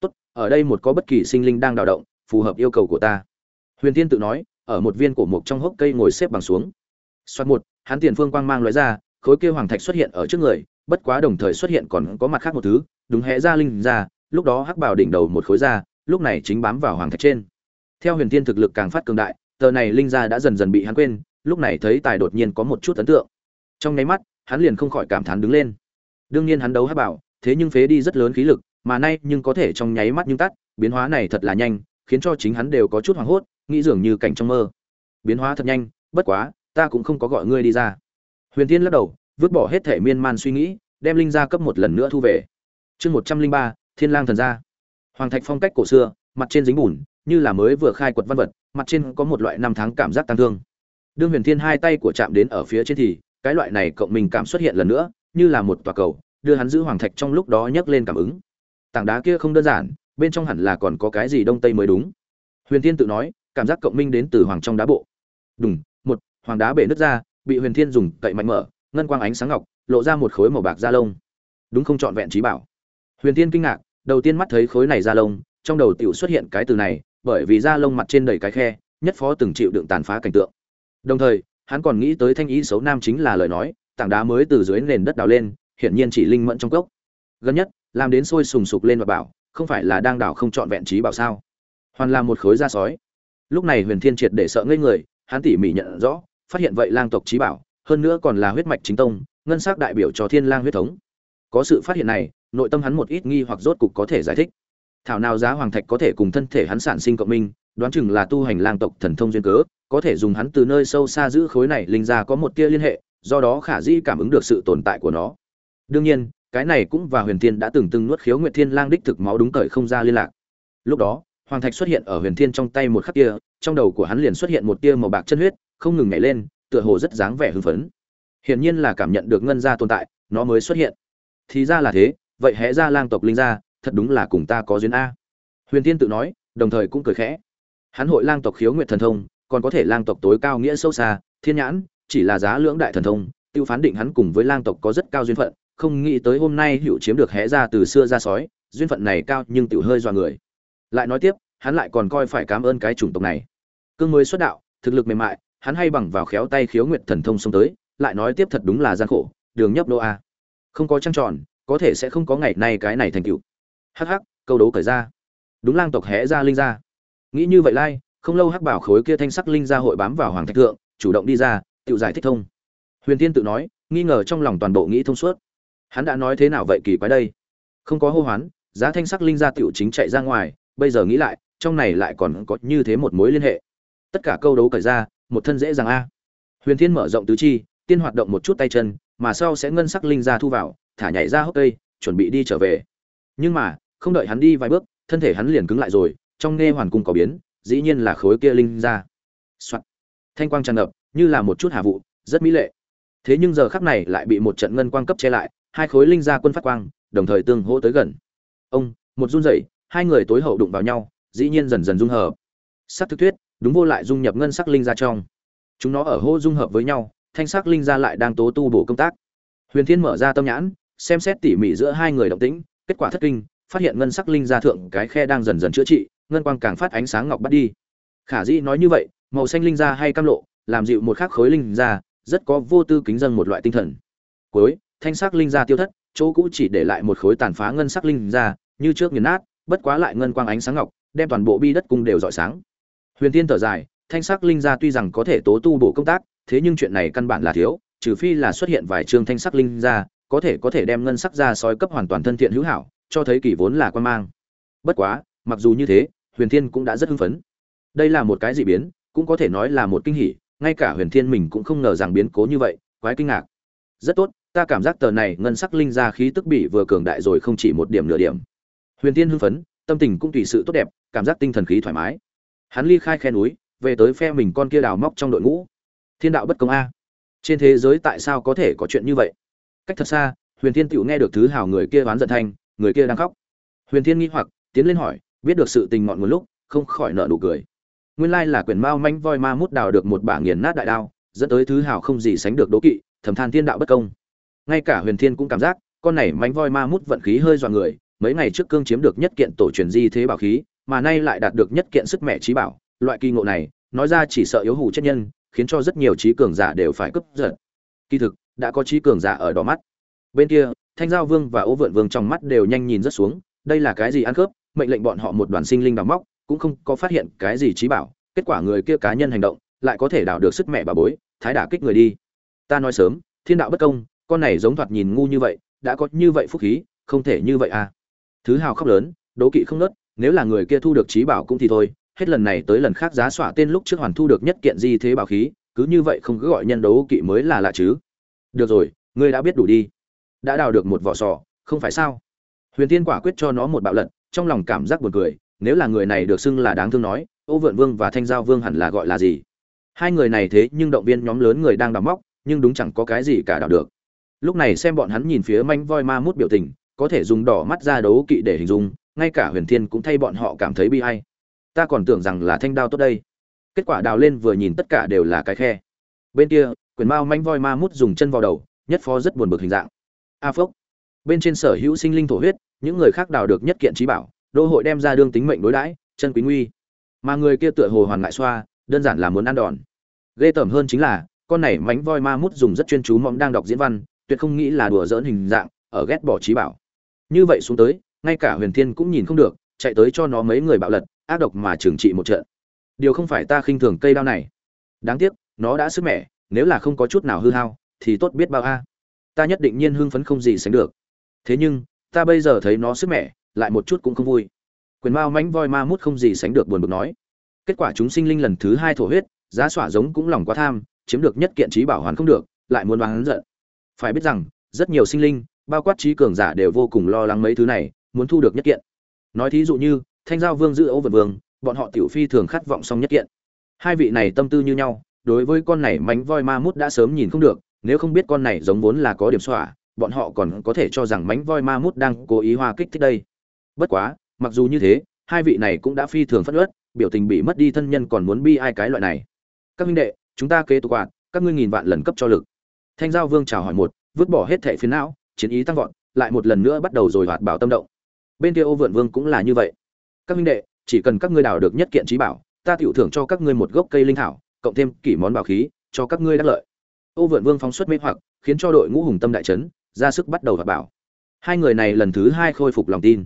Tốt, ở đây một có bất kỳ sinh linh đang đào động, phù hợp yêu cầu của ta. Huyền thiên tự nói, ở một viên cổ mục trong hốc cây ngồi xếp bằng xuống. Xoát một, hắn tiền phương quang mang lóe ra, khối kia hoàng thạch xuất hiện ở trước người, bất quá đồng thời xuất hiện còn có mặt khác một thứ, đúng hẽ ra linh ra, lúc đó hắc bảo đỉnh đầu một khối ra, lúc này chính bám vào hoàng thạch trên. Theo huyền thiên thực lực càng phát cường đại tờ này linh gia đã dần dần bị hắn quên, lúc này thấy tài đột nhiên có một chút ấn tượng. Trong nháy mắt, hắn liền không khỏi cảm thán đứng lên. Đương nhiên hắn đấu hắc bảo, thế nhưng phế đi rất lớn khí lực, mà nay nhưng có thể trong nháy mắt nhưng tắt, biến hóa này thật là nhanh, khiến cho chính hắn đều có chút hoảng hốt, nghĩ dường như cảnh trong mơ. Biến hóa thật nhanh, bất quá, ta cũng không có gọi ngươi đi ra. Huyền thiên lắc đầu, vứt bỏ hết thể miên man suy nghĩ, đem linh gia cấp một lần nữa thu về. Chương một trăm linh ba, thiên lang thần gia. Hoàng thạch phong cách cổ xưa, mặt trên dính bùn như là mới vừa khai quật văn vật, mặt trên có một loại năm tháng cảm giác tăng thương. Đương huyền thiên hai tay của chạm đến ở phía trên thì, cái loại này cộng mình cảm xuất hiện lần nữa, như là một tòa cầu, đưa hắn giữ hoàng thạch trong lúc đó nhấc lên cảm ứng. Tảng đá kia không đơn giản, bên trong hẳn là còn có cái gì đông tây mới đúng. Huyền thiên tự nói, cảm giác cộng minh đến từ hoàng trong đá bộ. Đùng, một, hoàng đá bể nứt ra, bị huyền thiên dùng cậy mạnh mở, ngân quang ánh sáng ngọc, lộ ra một khối màu bạc da lông. Đúng không trọn vẹn trí bảo. Huyền thiên kinh ngạc, đầu tiên mắt thấy khối này da lông, trong đầu tiểu xuất hiện cái từ này bởi vì da lông mặt trên đầy cái khe, nhất phó từng chịu đựng tàn phá cảnh tượng. Đồng thời, hắn còn nghĩ tới thanh ý xấu nam chính là lời nói, tảng đá mới từ dưới nền đất đào lên, hiển nhiên chỉ linh mẫn trong cốc. Gần nhất, làm đến sôi sùng sục lên và bảo, không phải là đang đào không trọn vẹn trí bảo sao? Hoàn là một khối da sói. Lúc này huyền thiên triệt để sợ ngây người, hắn tỉ mỉ nhận rõ, phát hiện vậy lang tộc trí bảo, hơn nữa còn là huyết mạch chính tông, ngân sắc đại biểu cho thiên lang huyết thống. Có sự phát hiện này, nội tâm hắn một ít nghi hoặc rốt cục có thể giải thích thảo nào giá hoàng thạch có thể cùng thân thể hắn sản sinh cộng minh, đoán chừng là tu hành lang tộc thần thông duyên cớ, có thể dùng hắn từ nơi sâu xa giữ khối này linh ra có một tia liên hệ, do đó khả dĩ cảm ứng được sự tồn tại của nó. Đương nhiên, cái này cũng và huyền thiên đã từng từng nuốt khiếu nguyệt thiên lang đích thực máu đúng cởi không ra liên lạc. Lúc đó, hoàng thạch xuất hiện ở huyền thiên trong tay một khắc kia, trong đầu của hắn liền xuất hiện một tia màu bạc chân huyết, không ngừng nhảy lên, tựa hồ rất dáng vẻ hưng phấn. Hiển nhiên là cảm nhận được ngân gia tồn tại, nó mới xuất hiện. Thì ra là thế, vậy hẽ ra lang tộc linh gia thật đúng là cùng ta có duyên a. Huyền tiên tự nói, đồng thời cũng cười khẽ. Hắn hội lang tộc khiếu nguyệt thần thông, còn có thể lang tộc tối cao nghĩa sâu xa, thiên nhãn, chỉ là giá lưỡng đại thần thông, tiêu phán định hắn cùng với lang tộc có rất cao duyên phận, không nghĩ tới hôm nay hữu chiếm được hé ra từ xưa ra sói, duyên phận này cao nhưng tiểu hơi dọa người. Lại nói tiếp, hắn lại còn coi phải cảm ơn cái chủng tộc này. Cương mới xuất đạo, thực lực mềm mại, hắn hay bằng vào khéo tay khiếu nguyệt thần thông xông tới, lại nói tiếp thật đúng là gian khổ, đường nhấp đô a. Không có trăng tròn, có thể sẽ không có ngày nay cái này thành tựu hắc hắc, câu đấu cởi ra. Đúng lang tộc hẽ ra linh ra. Nghĩ như vậy lai, không lâu hắc bảo khối kia thanh sắc linh ra hội bám vào hoàng thạch thượng, chủ động đi ra, tự giải thích thông. Huyền tiên tự nói, nghi ngờ trong lòng toàn bộ nghĩ thông suốt. Hắn đã nói thế nào vậy kỳ quái đây? Không có hô hoán, giá thanh sắc linh ra tiểu chính chạy ra ngoài, bây giờ nghĩ lại, trong này lại còn có như thế một mối liên hệ. Tất cả câu đấu cởi ra, một thân dễ dàng a. Huyền thiên mở rộng tứ chi, tiên hoạt động một chút tay chân, mà sau sẽ ngân sắc linh ra thu vào, thả nhảy ra hốc cây, chuẩn bị đi trở về. Nhưng mà không đợi hắn đi vài bước thân thể hắn liền cứng lại rồi trong nghe hoàn cung có biến dĩ nhiên là khối kia linh ra Soạn. Thanh quang tràn ngập, như là một chút hà vụ, rất mỹ lệ. Thế nhưng giờ khắc này lại bị một trận ngân quang cấp che lại, hai khối linh gia quân phát quang, đồng thời tương hỗ tới gần. Ông, một run rẩy, hai người tối hậu đụng vào nhau, dĩ nhiên dần dần dung hợp. Sắc thực thuyết, đúng vô lại dung nhập ngân sắc linh gia trong. Chúng nó ở hô dung hợp với nhau, thanh sắc linh gia lại đang tố tu bổ công tác. Huyền Thiên mở ra tâm nhãn, xem xét tỉ mỉ giữa hai người động tĩnh, kết quả thất kinh, phát hiện ngân sắc linh gia thượng cái khe đang dần dần chữa trị, ngân quang càng phát ánh sáng ngọc bắt đi. Khả dĩ nói như vậy, màu xanh linh gia hay cam lộ, làm dịu một khắc khối linh gia, rất có vô tư kính dân một loại tinh thần. Cuối, thanh sắc linh gia tiêu thất, chỗ cũ chỉ để lại một khối tàn phá ngân sắc linh gia, như trước nghiền nát, bất quá lại ngân quang ánh sáng ngọc, đem toàn bộ bi đất cung đều rọi sáng. Huyền Tiên thở dài, thanh sắc linh gia tuy rằng có thể tố tu bổ công tác, thế nhưng chuyện này căn bản là thiếu, trừ phi là xuất hiện vài chương thanh sắc linh gia, có thể có thể đem ngân sắc ra sói cấp hoàn toàn thân thiện hữu hảo, cho thấy kỳ vốn là quan mang. Bất quá, mặc dù như thế, Huyền Thiên cũng đã rất hưng phấn. Đây là một cái dị biến, cũng có thể nói là một kinh hỉ, ngay cả Huyền Thiên mình cũng không ngờ rằng biến cố như vậy, quái kinh ngạc. Rất tốt, ta cảm giác tờ này ngân sắc linh ra khí tức bị vừa cường đại rồi không chỉ một điểm nửa điểm. Huyền Thiên hưng phấn, tâm tình cũng tùy sự tốt đẹp, cảm giác tinh thần khí thoải mái. Hắn ly khai khe núi, về tới phe mình con kia đào móc trong đội ngũ. Thiên đạo bất công a. Trên thế giới tại sao có thể có chuyện như vậy? Cách thật xa, Huyền Thiên tiểu nghe được thứ hào người kia oán giận thanh, người kia đang khóc. Huyền Thiên nghi hoặc, tiến lên hỏi, biết được sự tình ngọn nguồn lúc, không khỏi nở nụ cười. Nguyên lai là quyển mao manh voi ma mút đào được một bả nghiền nát đại đao, dẫn tới thứ hào không gì sánh được đố kỵ, thầm than thiên đạo bất công. Ngay cả Huyền Thiên cũng cảm giác, con này manh voi ma mút vận khí hơi dọa người, mấy ngày trước cương chiếm được nhất kiện tổ truyền di thế bảo khí, mà nay lại đạt được nhất kiện sức mẹ trí bảo, loại kỳ ngộ này, nói ra chỉ sợ yếu hủ chết nhân, khiến cho rất nhiều trí cường giả đều phải cướp giật. Kỳ thực, đã có trí cường giả ở đỏ mắt. Bên kia, Thanh Giao Vương và Ô Vượn Vương trong mắt đều nhanh nhìn rất xuống, đây là cái gì ăn cướp, mệnh lệnh bọn họ một đoàn sinh linh đào móc, cũng không có phát hiện cái gì trí bảo, kết quả người kia cá nhân hành động, lại có thể đào được sức mẹ bà bối, thái đả kích người đi. Ta nói sớm, thiên đạo bất công, con này giống thoạt nhìn ngu như vậy, đã có như vậy phúc khí, không thể như vậy à. Thứ hào khóc lớn, đố kỵ không nớt, nếu là người kia thu được trí bảo cũng thì thôi, hết lần này tới lần khác giá xỏa tên lúc trước hoàn thu được nhất kiện di thế bảo khí, cứ như vậy không cứ gọi nhân đấu kỵ mới là lạ chứ. Được rồi, ngươi đã biết đủ đi. Đã đào được một vỏ sò, không phải sao? Huyền Tiên quả quyết cho nó một bạo lật, trong lòng cảm giác buồn cười, nếu là người này được xưng là đáng thương nói, Ô Vượn Vương và Thanh Giao Vương hẳn là gọi là gì? Hai người này thế nhưng động viên nhóm lớn người đang đào móc, nhưng đúng chẳng có cái gì cả đào được. Lúc này xem bọn hắn nhìn phía manh voi ma mút biểu tình, có thể dùng đỏ mắt ra đấu kỵ để hình dung, ngay cả Huyền Thiên cũng thay bọn họ cảm thấy bi ai. Ta còn tưởng rằng là thanh đao tốt đây. Kết quả đào lên vừa nhìn tất cả đều là cái khe. Bên kia, quyền mao manh voi ma mút dùng chân vào đầu, nhất phó rất buồn bực hình dạng. A phốc. Bên trên sở hữu sinh linh thổ huyết, những người khác đào được nhất kiện trí bảo, đô hội đem ra đương tính mệnh đối đãi, chân quý nguy. Mà người kia tựa hồ hoàn ngại xoa, đơn giản là muốn ăn đòn. Ghê tởm hơn chính là, con này mánh voi ma mút dùng rất chuyên chú mong đang đọc diễn văn, tuyệt không nghĩ là đùa dỡn hình dạng, ở ghét bỏ trí bảo. Như vậy xuống tới, ngay cả Huyền Thiên cũng nhìn không được, chạy tới cho nó mấy người bạo lật, ác độc mà trừng trị một trận. Điều không phải ta khinh thường cây đao này. Đáng tiếc, nó đã sức mẻ, nếu là không có chút nào hư hao, thì tốt biết bao a. Ta nhất định nhiên hưng phấn không gì sánh được. Thế nhưng, ta bây giờ thấy nó sức mẻ, lại một chút cũng không vui. Quyền Mao mánh voi ma mút không gì sánh được buồn bực nói. Kết quả chúng sinh linh lần thứ hai thổ huyết, giá xỏa giống cũng lòng quá tham, chiếm được nhất kiện trí bảo hoàn không được, lại muốn bán giận. Phải biết rằng, rất nhiều sinh linh, bao quát trí cường giả đều vô cùng lo lắng mấy thứ này, muốn thu được nhất kiện. Nói thí dụ như, Thanh Giao Vương giữ ấu Vật Vương, bọn họ tiểu phi thường khát vọng xong nhất kiện. Hai vị này tâm tư như nhau, đối với con này mánh voi ma mút đã sớm nhìn không được, nếu không biết con này giống vốn là có điểm xỏa, bọn họ còn có thể cho rằng mánh voi ma mút đang cố ý hoa kích thích đây. Bất quá, mặc dù như thế, hai vị này cũng đã phi thường phất ớt biểu tình bị mất đi thân nhân còn muốn bi ai cái loại này. Các huynh đệ, chúng ta kế tục quạt, các ngươi nghìn vạn lần cấp cho lực. Thanh Giao Vương chào hỏi một, vứt bỏ hết thẻ phiền não, chiến ý tăng vọt, lại một lần nữa bắt đầu rồi hoạt bảo tâm động. Bên kia Ô Vượn Vương cũng là như vậy. Các huynh đệ, chỉ cần các ngươi đào được nhất kiện trí bảo, ta tiểu thưởng cho các ngươi một gốc cây linh thảo, cộng thêm kỷ món bảo khí, cho các ngươi đắc lợi. Ô Vượn Vương phóng xuất mê hoặc, khiến cho đội ngũ hùng tâm đại chấn, ra sức bắt đầu hoạt bảo. Hai người này lần thứ hai khôi phục lòng tin.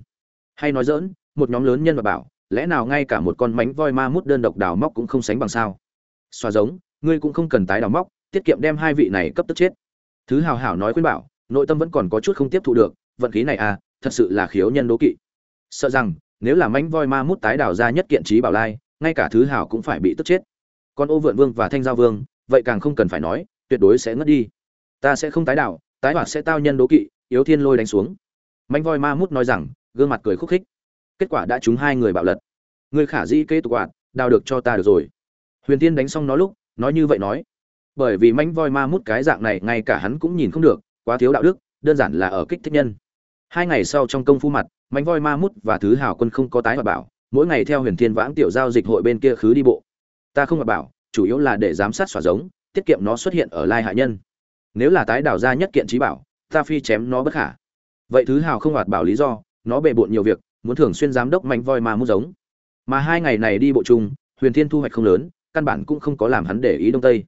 Hay nói dỡn, một nhóm lớn nhân và bảo, lẽ nào ngay cả một con mánh voi ma mút đơn độc đào móc cũng không sánh bằng sao? Xoa giống, ngươi cũng không cần tái đào móc, tiết kiệm đem hai vị này cấp tức chết. Thứ hào hảo nói khuyên bảo, nội tâm vẫn còn có chút không tiếp thu được, vận khí này à, thật sự là khiếu nhân đố kỵ. Sợ rằng, nếu là mánh voi ma mút tái đào ra nhất kiện trí bảo lai, ngay cả thứ Hào cũng phải bị tức chết. Còn Ô Vượn Vương và Thanh Giao Vương, vậy càng không cần phải nói, tuyệt đối sẽ ngất đi. Ta sẽ không tái đảo, tái hoạt sẽ tao nhân đố kỵ, yếu thiên lôi đánh xuống. Mánh voi ma mút nói rằng, gương mặt cười khúc khích. Kết quả đã trúng hai người bạo lật. Người khả dĩ kế tục quạt, đào được cho ta được rồi. huyền tiên đánh xong nó lúc nói như vậy nói bởi vì manh voi ma mút cái dạng này ngay cả hắn cũng nhìn không được quá thiếu đạo đức đơn giản là ở kích thích nhân hai ngày sau trong công phu mặt manh voi ma mút và thứ hào quân không có tái hoạt bảo mỗi ngày theo huyền thiên vãng tiểu giao dịch hội bên kia khứ đi bộ ta không hoạt bảo chủ yếu là để giám sát xỏa giống tiết kiệm nó xuất hiện ở lai hạ nhân. Nếu là tái đào ra nhất kiện trí bảo, ta phi chém nó bất khả. Vậy thứ hào không hoạt bảo lý do, nó bề bộn nhiều việc, muốn thường xuyên giám đốc mạnh voi mà muốn giống. Mà hai ngày này đi bộ chung, huyền thiên thu hoạch không lớn, căn bản cũng không có làm hắn để ý đông tây.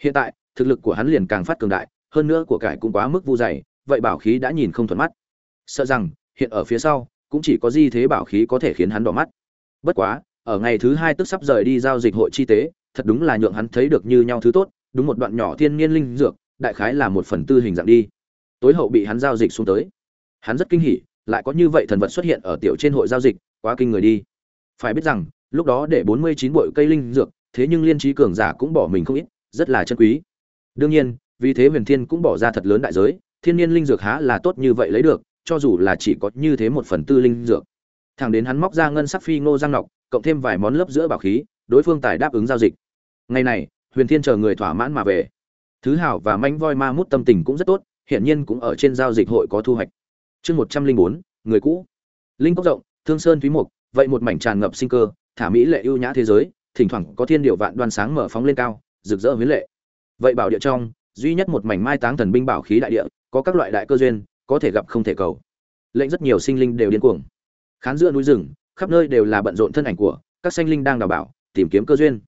Hiện tại, thực lực của hắn liền càng phát cường đại, hơn nữa của cải cũng quá mức vu dày, vậy bảo khí đã nhìn không thuận mắt. Sợ rằng, hiện ở phía sau, cũng chỉ có di thế bảo khí có thể khiến hắn đỏ mắt. Bất quá, ở ngày thứ hai tức sắp rời đi giao dịch hội chi tế, thật đúng là nhượng hắn thấy được như nhau thứ tốt đúng một đoạn nhỏ thiên nhiên linh dược, đại khái là một phần tư hình dạng đi. Tối hậu bị hắn giao dịch xuống tới. Hắn rất kinh hỉ, lại có như vậy thần vật xuất hiện ở tiểu trên hội giao dịch, quá kinh người đi. Phải biết rằng, lúc đó để bốn mươi chín bội cây linh dược, thế nhưng liên trí cường giả cũng bỏ mình không ít, rất là chân quý. Đương nhiên, vì thế huyền thiên cũng bỏ ra thật lớn đại giới, thiên nhiên linh dược há là tốt như vậy lấy được, cho dù là chỉ có như thế một phần tư linh dược. Thẳng đến hắn móc ra ngân sắc phi ngô giang nọc, cộng thêm vài món lớp giữa bảo khí, đối phương tài đáp ứng giao dịch. Ngày này huyền thiên chờ người thỏa mãn mà về. Thứ hảo và manh voi ma mút tâm tình cũng rất tốt, hiển nhiên cũng ở trên giao dịch hội có thu hoạch. Chương một trăm linh bốn, người cũ. Linh cốc rộng, thương sơn thúy mục, vậy một mảnh tràn ngập sinh cơ, thả mỹ lệ ưu nhã thế giới, thỉnh thoảng có thiên điệu vạn đoan sáng mở phóng lên cao, rực rỡ huyến lệ. Vậy bảo địa trong, duy nhất một mảnh mai táng thần binh bảo khí đại địa, có các loại đại cơ duyên, có thể gặp không thể cầu. Lệnh rất nhiều sinh linh đều điên cuồng. Khán giữa núi rừng, khắp nơi đều là bận rộn thân ảnh của các sinh linh đang đào bảo, tìm kiếm cơ duyên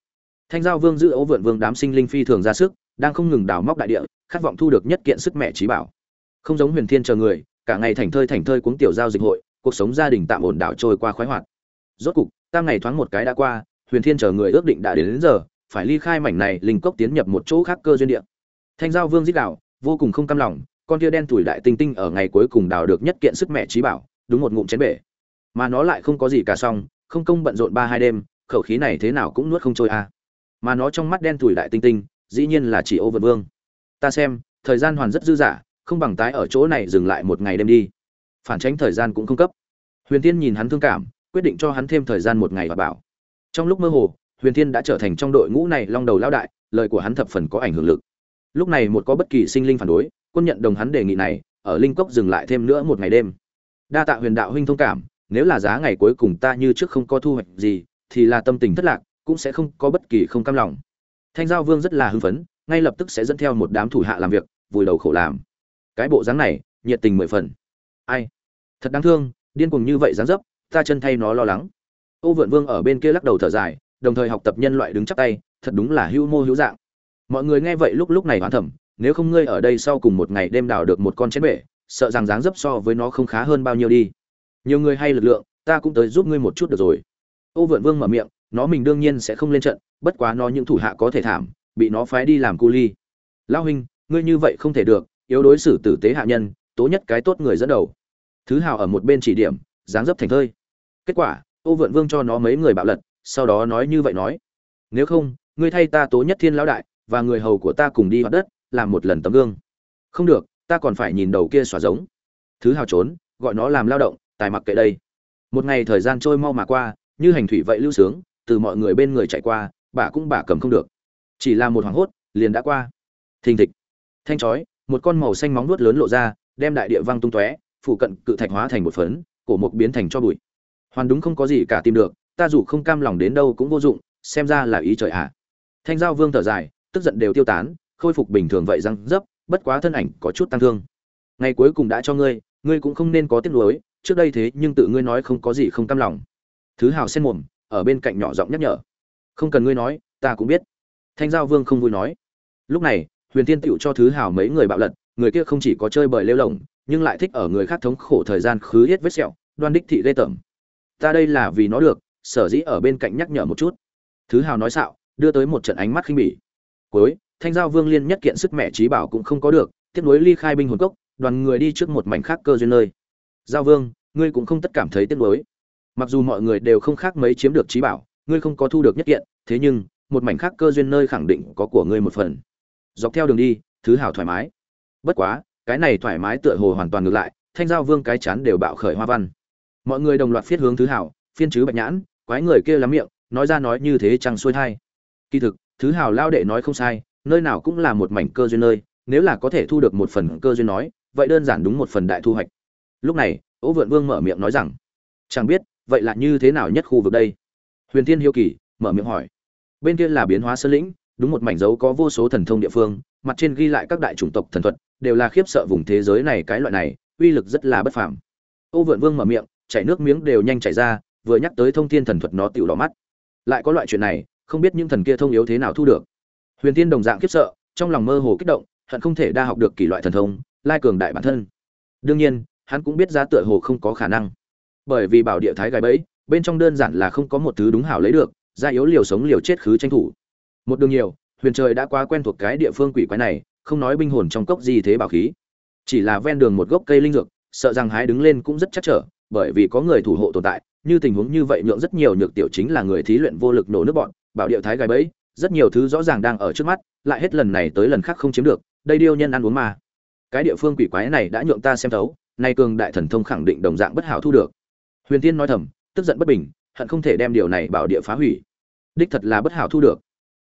thanh giao vương giữ ấu vượn vương đám sinh linh phi thường ra sức đang không ngừng đào móc đại địa khát vọng thu được nhất kiện sức mẹ trí bảo. Không giống huyền thiên chờ người cả ngày thành thơi thành thơi cuống tiểu giao dịch hội cuộc sống gia đình tạm ổn đảo trôi qua khoái hoạt. Rốt cục tam ngày thoáng một cái đã qua huyền thiên chờ người ước định đã đến, đến giờ phải ly khai mảnh này linh cốc tiến nhập một chỗ khác cơ duyên địa. Thanh giao vương giết đạo vô cùng không cam lòng con kia đen tuổi đại tinh tinh ở ngày cuối cùng đào được nhất kiện sức mẹ trí bảo đúng một ngụm chén bể. Mà nó lại không có gì cả xong không công bận rộn ba hai đêm khẩu khí này thế nào cũng nuốt không trôi a. à mà nó trong mắt đen tuổi đại tinh tinh, dĩ nhiên là chỉ ô vật vương. Ta xem, thời gian hoàn rất dư dả, không bằng tái ở chỗ này dừng lại một ngày đêm đi. Phản tránh thời gian cũng không cấp. Huyền tiên nhìn hắn thương cảm, quyết định cho hắn thêm thời gian một ngày và bảo. Trong lúc mơ hồ, huyền thiên đã trở thành trong đội ngũ này long đầu lao đại, lời của hắn thập phần có ảnh hưởng lực. Lúc này một có bất kỳ sinh linh phản đối, quân nhận đồng hắn đề nghị này, ở linh cốc dừng lại thêm nữa một ngày đêm. Đa tạ huyền đạo huynh thông cảm, nếu là giá ngày cuối cùng ta như trước không có thu hoạch gì, thì là tâm tình thất lạc cũng sẽ không có bất kỳ không cam lòng. Thanh giao vương rất là hưng phấn, ngay lập tức sẽ dẫn theo một đám thủ hạ làm việc, vùi đầu khổ làm. Cái bộ dáng này, nhiệt tình mười phần. Ai? Thật đáng thương, điên cuồng như vậy dáng dấp, ta chân thay nó lo lắng. Ô vượn vương ở bên kia lắc đầu thở dài, đồng thời học tập nhân loại đứng chắp tay, thật đúng là hữu mô hữu dạng. Mọi người nghe vậy lúc lúc này hoán thẩm nếu không ngươi ở đây sau cùng một ngày đêm đào được một con chén bể, sợ rằng dáng dấp so với nó không khá hơn bao nhiêu đi. Nhiều người hay lực lượng, ta cũng tới giúp ngươi một chút được rồi. Ô vượn vương mở miệng nó mình đương nhiên sẽ không lên trận, bất quá nó những thủ hạ có thể thảm, bị nó phái đi làm cu ly. Lão huynh, ngươi như vậy không thể được, yếu đối xử tử tế hạ nhân, tố nhất cái tốt người dẫn đầu. Thứ hào ở một bên chỉ điểm, dáng dấp thành thơi. Kết quả, ô vượn vương cho nó mấy người bạo lật, sau đó nói như vậy nói. Nếu không, ngươi thay ta tố nhất thiên lão đại, và người hầu của ta cùng đi hoạt đất, làm một lần tấm gương. Không được, ta còn phải nhìn đầu kia xỏa giống. Thứ hào trốn, gọi nó làm lao động, tài mặc kệ đây. Một ngày thời gian trôi mau mà qua, như hành thủy vậy lưu sướng từ mọi người bên người chạy qua, bà cũng bà cầm không được. Chỉ là một hoảng hốt, liền đã qua. Thình thịch. Thanh chói, một con màu xanh móng nuốt lớn lộ ra, đem đại địa văng tung tóe phụ cận cự thạch hóa thành một phấn, cổ mục biến thành cho bụi. Hoàn đúng không có gì cả tìm được, ta dù không cam lòng đến đâu cũng vô dụng, xem ra là ý trời ạ. À. thanh giao vương thở dài, tức giận đều tiêu tán, khôi phục bình thường vậy răng dấp, bất quá thân ảnh có chút tăng thương. Ngày cuối cùng đã cho ngươi ngươi cũng không nên có tiếc nuối, trước đây thế nhưng tự ngươi nói không có gì không cam lòng. Thứ hào sen mồm ở bên cạnh nhỏ giọng nhắc nhở. Không cần ngươi nói, ta cũng biết. Thanh giao vương không vui nói. Lúc này, huyền tiên tựu cho thứ hào mấy người bạo lật, người kia không chỉ có chơi bời lêu lồng, nhưng lại thích ở người khác thống khổ thời gian khứ hết vết sẹo, đoan đích thị lê tởm. Ta đây là vì nó được, sở dĩ ở bên cạnh nhắc nhở một chút. Thứ hào nói xạo, đưa tới một trận ánh mắt khinh bỉ. Cuối, thanh giao vương liên nhất kiện sức mẹ trí bảo cũng không có được, tiếp nối ly khai binh hồn cốc, đoàn người đi trước một mảnh khác cơ duyên nơi. Giao vương, ngươi cũng không tất cảm thấy tiếc nuối mặc dù mọi người đều không khác mấy chiếm được trí bảo, ngươi không có thu được nhất kiện, thế nhưng, một mảnh khác cơ duyên nơi khẳng định có của ngươi một phần. Dọc theo đường đi, thứ hào thoải mái. Bất quá, cái này thoải mái tựa hồ hoàn toàn ngược lại, thanh giao vương cái chán đều bạo khởi hoa văn. Mọi người đồng loạt phiết hướng thứ hảo phiên chứ bạch nhãn, quái người kia lắm miệng, nói ra nói như thế chẳng xuôi thai. Kỳ thực, thứ hào lao đệ nói không sai, nơi nào cũng là một mảnh cơ duyên nơi, nếu là có thể thu được một phần cơ duyên nói, vậy đơn giản đúng một phần đại thu hoạch. Lúc này ỗ vượn vương mở miệng nói rằng, chẳng biết vậy là như thế nào nhất khu vực đây? Huyền Thiên hiếu kỳ mở miệng hỏi. Bên kia là biến hóa sơn lĩnh, đúng một mảnh dấu có vô số thần thông địa phương, mặt trên ghi lại các đại chủng tộc thần thuật, đều là khiếp sợ vùng thế giới này cái loại này, uy lực rất là bất phàm. Ô vượn vương mở miệng, chảy nước miếng đều nhanh chảy ra, vừa nhắc tới thông thiên thần thuật nó tựu đỏ mắt. Lại có loại chuyện này, không biết những thần kia thông yếu thế nào thu được. Huyền tiên đồng dạng khiếp sợ, trong lòng mơ hồ kích động, hận không thể đa học được kỷ loại thần thông, lai cường đại bản thân. Đương nhiên, hắn cũng biết giá tựa hồ không có khả năng bởi vì bảo địa thái gái bẫy, bên trong đơn giản là không có một thứ đúng hảo lấy được gia yếu liều sống liều chết khứ tranh thủ. Một đường nhiều, huyền trời đã quá quen thuộc cái địa phương quỷ quái này, không nói binh hồn trong cốc gì thế bảo khí. Chỉ là ven đường một gốc cây linh dược, sợ rằng hái đứng lên cũng rất chắc trở, bởi vì có người thủ hộ tồn tại, như tình huống như vậy nhượng rất nhiều nhược tiểu chính là người thí luyện vô lực nổ nước bọn, bảo địa thái gái bẫy, rất nhiều thứ rõ ràng đang ở trước mắt, lại hết lần này tới lần khác không chiếm được, đây điêu nhân ăn uống mà. Cái địa phương quỷ quái này đã nhượng ta xem thấu, nay cường đại thần thông khẳng định đồng dạng bất hảo thu được huyền tiên nói thầm, tức giận bất bình, hận không thể đem điều này bảo địa phá hủy. Đích thật là bất hảo thu được.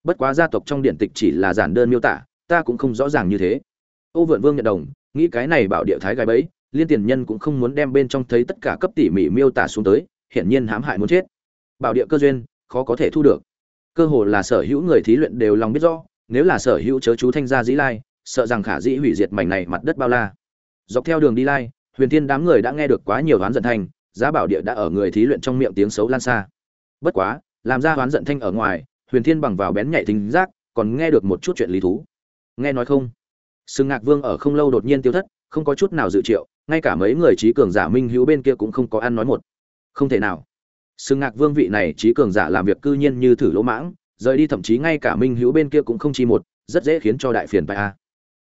Bất quá gia tộc trong điện tịch chỉ là giản đơn miêu tả, ta cũng không rõ ràng như thế. Ô vượn vương nhận đồng, nghĩ cái này bảo địa thái gái bẫy liên tiền nhân cũng không muốn đem bên trong thấy tất cả cấp tỉ mỉ miêu tả xuống tới, hiển nhiên hãm hại muốn chết. Bảo địa cơ duyên, khó có thể thu được. Cơ hồ là sở hữu người thí luyện đều lòng biết rõ, nếu là sở hữu chớ chú thanh gia dĩ lai, sợ rằng khả dĩ hủy diệt mảnh này mặt đất bao la. Dọc theo đường đi lai, huyền thiên đám người đã nghe được quá nhiều oán giận thành giá bảo địa đã ở người thí luyện trong miệng tiếng xấu lan xa. Bất quá, làm ra hoán giận thanh ở ngoài, huyền thiên bằng vào bén nhạy thính giác, còn nghe được một chút chuyện lý thú. Nghe nói không? Sừng ngạc vương ở không lâu đột nhiên tiêu thất, không có chút nào dự triệu, ngay cả mấy người trí cường giả minh hữu bên kia cũng không có ăn nói một. Không thể nào. Sừng ngạc vương vị này trí cường giả làm việc cư nhiên như thử lỗ mãng, rời đi thậm chí ngay cả minh hữu bên kia cũng không chi một, rất dễ khiến cho đại phiền bại a.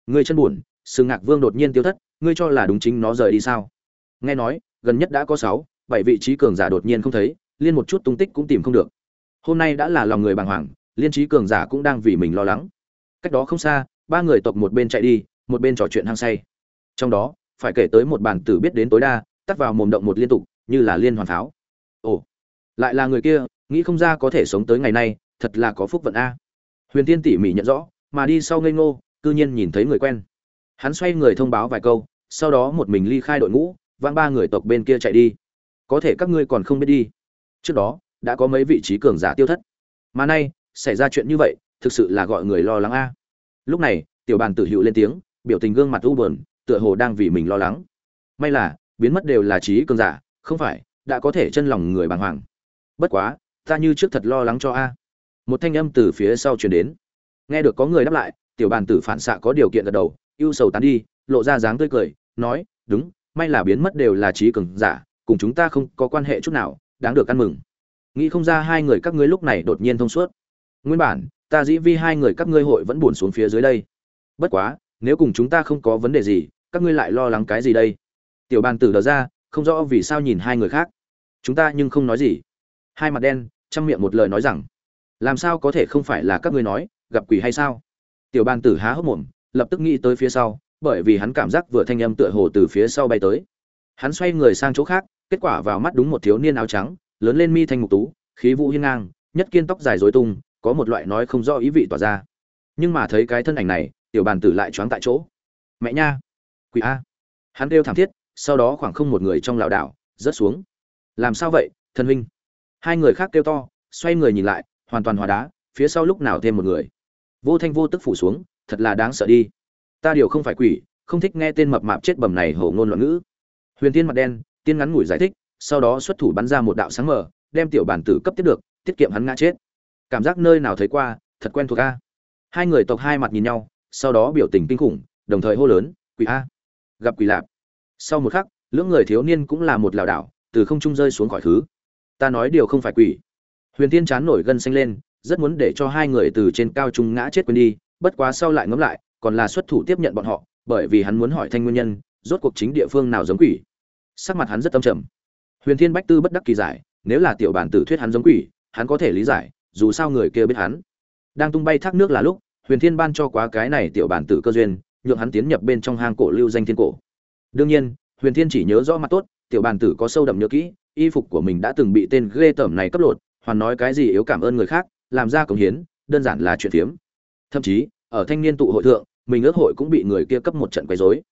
Người chân buồn, sừng ngạc vương đột nhiên tiêu thất, ngươi cho là đúng chính nó rời đi sao? Nghe nói gần nhất đã có sáu, bảy vị trí cường giả đột nhiên không thấy, liên một chút tung tích cũng tìm không được. Hôm nay đã là lòng người bàng hoàng, liên trí cường giả cũng đang vì mình lo lắng. Cách đó không xa, ba người tộc một bên chạy đi, một bên trò chuyện hăng say. Trong đó, phải kể tới một bản tử biết đến tối đa, tắt vào mồm động một liên tục, như là liên hoàn pháo. Ồ, lại là người kia, nghĩ không ra có thể sống tới ngày nay, thật là có phúc vận a. Huyền tiên tỉ mỉ nhận rõ, mà đi sau ngây ngô, cư nhiên nhìn thấy người quen. Hắn xoay người thông báo vài câu, sau đó một mình ly khai đội ngũ vang ba người tộc bên kia chạy đi. Có thể các ngươi còn không biết đi. Trước đó, đã có mấy vị trí cường giả tiêu thất. Mà nay, xảy ra chuyện như vậy, thực sự là gọi người lo lắng a. Lúc này, tiểu bàn tử hữu lên tiếng, biểu tình gương mặt u buồn, tựa hồ đang vì mình lo lắng. May là, biến mất đều là trí cường giả, không phải, đã có thể chân lòng người bàng hoàng. Bất quá, ta như trước thật lo lắng cho a. Một thanh âm từ phía sau truyền đến. Nghe được có người đáp lại, tiểu bàn tử phản xạ có điều kiện gật đầu, ưu sầu tán đi, lộ ra dáng tươi cười, nói, đúng may là biến mất đều là trí cường giả, cùng chúng ta không có quan hệ chút nào, đáng được ăn mừng. Nghĩ không ra hai người các ngươi lúc này đột nhiên thông suốt. Nguyên bản, ta dĩ vi hai người các ngươi hội vẫn buồn xuống phía dưới đây. Bất quá, nếu cùng chúng ta không có vấn đề gì, các ngươi lại lo lắng cái gì đây? Tiểu bàn tử đờ ra, không rõ vì sao nhìn hai người khác. Chúng ta nhưng không nói gì. Hai mặt đen, chăm miệng một lời nói rằng, làm sao có thể không phải là các ngươi nói, gặp quỷ hay sao? Tiểu bàn tử há hốc mồm, lập tức nghĩ tới phía sau bởi vì hắn cảm giác vừa thanh âm tựa hồ từ phía sau bay tới. Hắn xoay người sang chỗ khác, kết quả vào mắt đúng một thiếu niên áo trắng, lớn lên mi thanh mục tú, khí vũ hiên ngang, nhất kiên tóc dài rối tung, có một loại nói không rõ ý vị tỏa ra. Nhưng mà thấy cái thân ảnh này, tiểu bàn tử lại choáng tại chỗ. Mẹ nha, quỷ a. Hắn kêu thảm thiết, sau đó khoảng không một người trong lão đảo, rớt xuống. Làm sao vậy thân huynh? Hai người khác kêu to, xoay người nhìn lại, hoàn toàn hóa đá, phía sau lúc nào thêm một người. Vô thanh vô tức phủ xuống, thật là đáng sợ đi ta điều không phải quỷ, không thích nghe tên mập mạp chết bầm này hổ ngôn loạn ngữ. Huyền tiên mặt đen, tiên ngắn ngủi giải thích, sau đó xuất thủ bắn ra một đạo sáng mờ, đem tiểu bản tử cấp tiếp được, tiết kiệm hắn ngã chết. Cảm giác nơi nào thấy qua, thật quen thuộc a. Hai người tộc hai mặt nhìn nhau, sau đó biểu tình kinh khủng, đồng thời hô lớn, quỷ a, gặp quỷ lạp. Sau một khắc, lưỡng người thiếu niên cũng là một lảo đảo, từ không trung rơi xuống khỏi thứ. Ta nói điều không phải quỷ. Huyền tiên chán nổi gân xanh lên, rất muốn để cho hai người từ trên cao trung ngã chết quên đi, bất quá sau lại ngẫm lại còn là xuất thủ tiếp nhận bọn họ, bởi vì hắn muốn hỏi thanh nguyên nhân, rốt cuộc chính địa phương nào giống quỷ. Sắc mặt hắn rất tâm trầm. Huyền thiên bách tư bất đắc kỳ giải, nếu là tiểu bản tử thuyết hắn giống quỷ, hắn có thể lý giải, dù sao người kia biết hắn. Đang tung bay thác nước là lúc, huyền thiên ban cho quá cái này tiểu bản tử cơ duyên, nhượng hắn tiến nhập bên trong hang cổ lưu danh thiên cổ. Đương nhiên, huyền thiên chỉ nhớ rõ mặt tốt, tiểu bản tử có sâu đậm nhớ kỹ, y phục của mình đã từng bị tên ghê tởm này cấp lột, hoàn nói cái gì yếu cảm ơn người khác, làm ra công hiến, đơn giản là chuyện phiếm. Thậm chí ở thanh niên tụ hội thượng, mình ước hội cũng bị người kia cấp một trận quấy rối.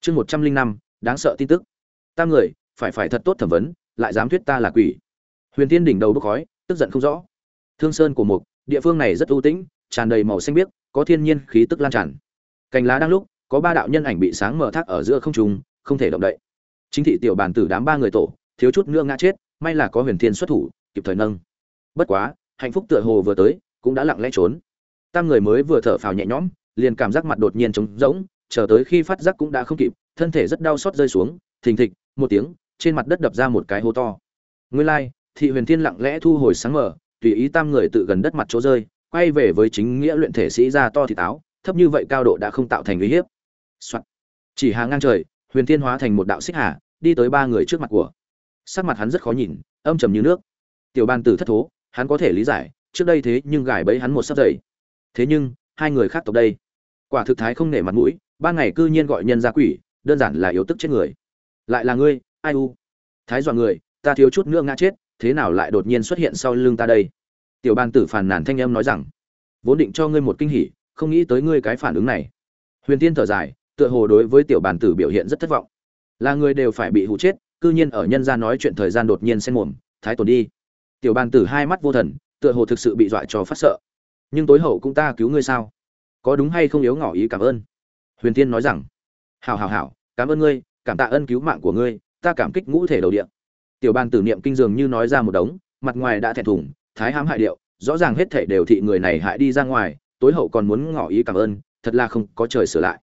Chương một trăm linh năm, đáng sợ tin tức. Tam người, phải phải thật tốt thẩm vấn, lại dám thuyết ta là quỷ. Huyền tiên đỉnh đầu bốc khói, tức giận không rõ. Thương sơn của mục, địa phương này rất ưu tĩnh, tràn đầy màu xanh biếc, có thiên nhiên khí tức lan tràn. Cành lá đang lúc, có ba đạo nhân ảnh bị sáng mở thác ở giữa không trung, không thể động đậy. Chính thị tiểu bản tử đám ba người tổ, thiếu chút nữa ngã chết, may là có huyền thiên xuất thủ, kịp thời nâng. Bất quá, hạnh phúc tựa hồ vừa tới, cũng đã lặng lẽ trốn tam người mới vừa thở phào nhẹ nhõm, liền cảm giác mặt đột nhiên trống rỗng, chờ tới khi phát giác cũng đã không kịp, thân thể rất đau xót rơi xuống, thình thịch, một tiếng, trên mặt đất đập ra một cái hố to. Nguyên lai, thị huyền thiên lặng lẽ thu hồi sáng mở tùy ý tam người tự gần đất mặt chỗ rơi, quay về với chính nghĩa luyện thể sĩ ra to thì táo, thấp như vậy cao độ đã không tạo thành uy hiếp. Soạn. chỉ hàng ngang trời, huyền thiên hóa thành một đạo xích hà, đi tới ba người trước mặt của. Sắc mặt hắn rất khó nhìn, âm trầm như nước. Tiểu ban tử thất thố, hắn có thể lý giải, trước đây thế nhưng gài bẫy hắn một sắp dậy thế nhưng, hai người khác tộc đây. Quả thực thái không nể mặt mũi, ban ngày cư nhiên gọi nhân ra quỷ, đơn giản là yếu tức chết người. Lại là ngươi, ai u? Thái dọa người, ta thiếu chút nữa ngã chết, thế nào lại đột nhiên xuất hiện sau lưng ta đây? Tiểu bàn tử phàn nàn thanh âm nói rằng, vốn định cho ngươi một kinh hỉ, không nghĩ tới ngươi cái phản ứng này. Huyền tiên thở dài, tựa hồ đối với tiểu bàn tử biểu hiện rất thất vọng. Là người đều phải bị hụ chết, cư nhiên ở nhân ra nói chuyện thời gian đột nhiên xen mồm, thái tổn đi. Tiểu bàn tử hai mắt vô thần, tựa hồ thực sự bị dọa cho phát sợ nhưng tối hậu cũng ta cứu ngươi sao? Có đúng hay không yếu ngỏ ý cảm ơn? Huyền tiên nói rằng, hảo hảo hảo, cảm ơn ngươi, cảm tạ ơn cứu mạng của ngươi, ta cảm kích ngũ thể đầu điện tiểu ban tử niệm kinh dường như nói ra một đống, mặt ngoài đã thẹn thùng, thái hãm hại điệu, rõ ràng hết thể đều thị người này hại đi ra ngoài, tối hậu còn muốn ngỏ ý cảm ơn, thật là không có trời sửa lại.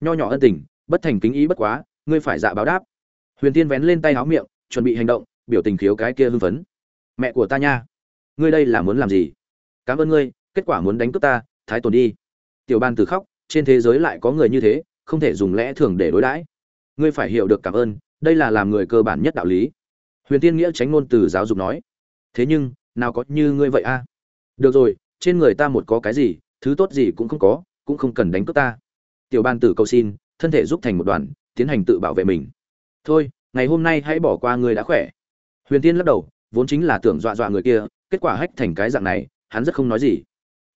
Nho nhỏ ân tình, bất thành kính ý bất quá, ngươi phải dạ báo đáp. Huyền tiên vén lên tay háo miệng, chuẩn bị hành động, biểu tình khiếu cái kia hưng phấn. Mẹ của ta nha, ngươi đây là muốn làm gì? Cảm ơn ngươi kết quả muốn đánh cướp ta, thái tồn đi. Tiểu ban từ khóc, trên thế giới lại có người như thế, không thể dùng lẽ thường để đối đãi. Ngươi phải hiểu được cảm ơn, đây là làm người cơ bản nhất đạo lý. Huyền tiên nghĩa tránh ngôn từ giáo dục nói. Thế nhưng, nào có như ngươi vậy a? Được rồi, trên người ta một có cái gì, thứ tốt gì cũng không có, cũng không cần đánh cướp ta. Tiểu ban tử cầu xin, thân thể giúp thành một đoàn, tiến hành tự bảo vệ mình. Thôi, ngày hôm nay hãy bỏ qua người đã khỏe. Huyền tiên lắc đầu, vốn chính là tưởng dọa dọa người kia, kết quả hách thành cái dạng này, hắn rất không nói gì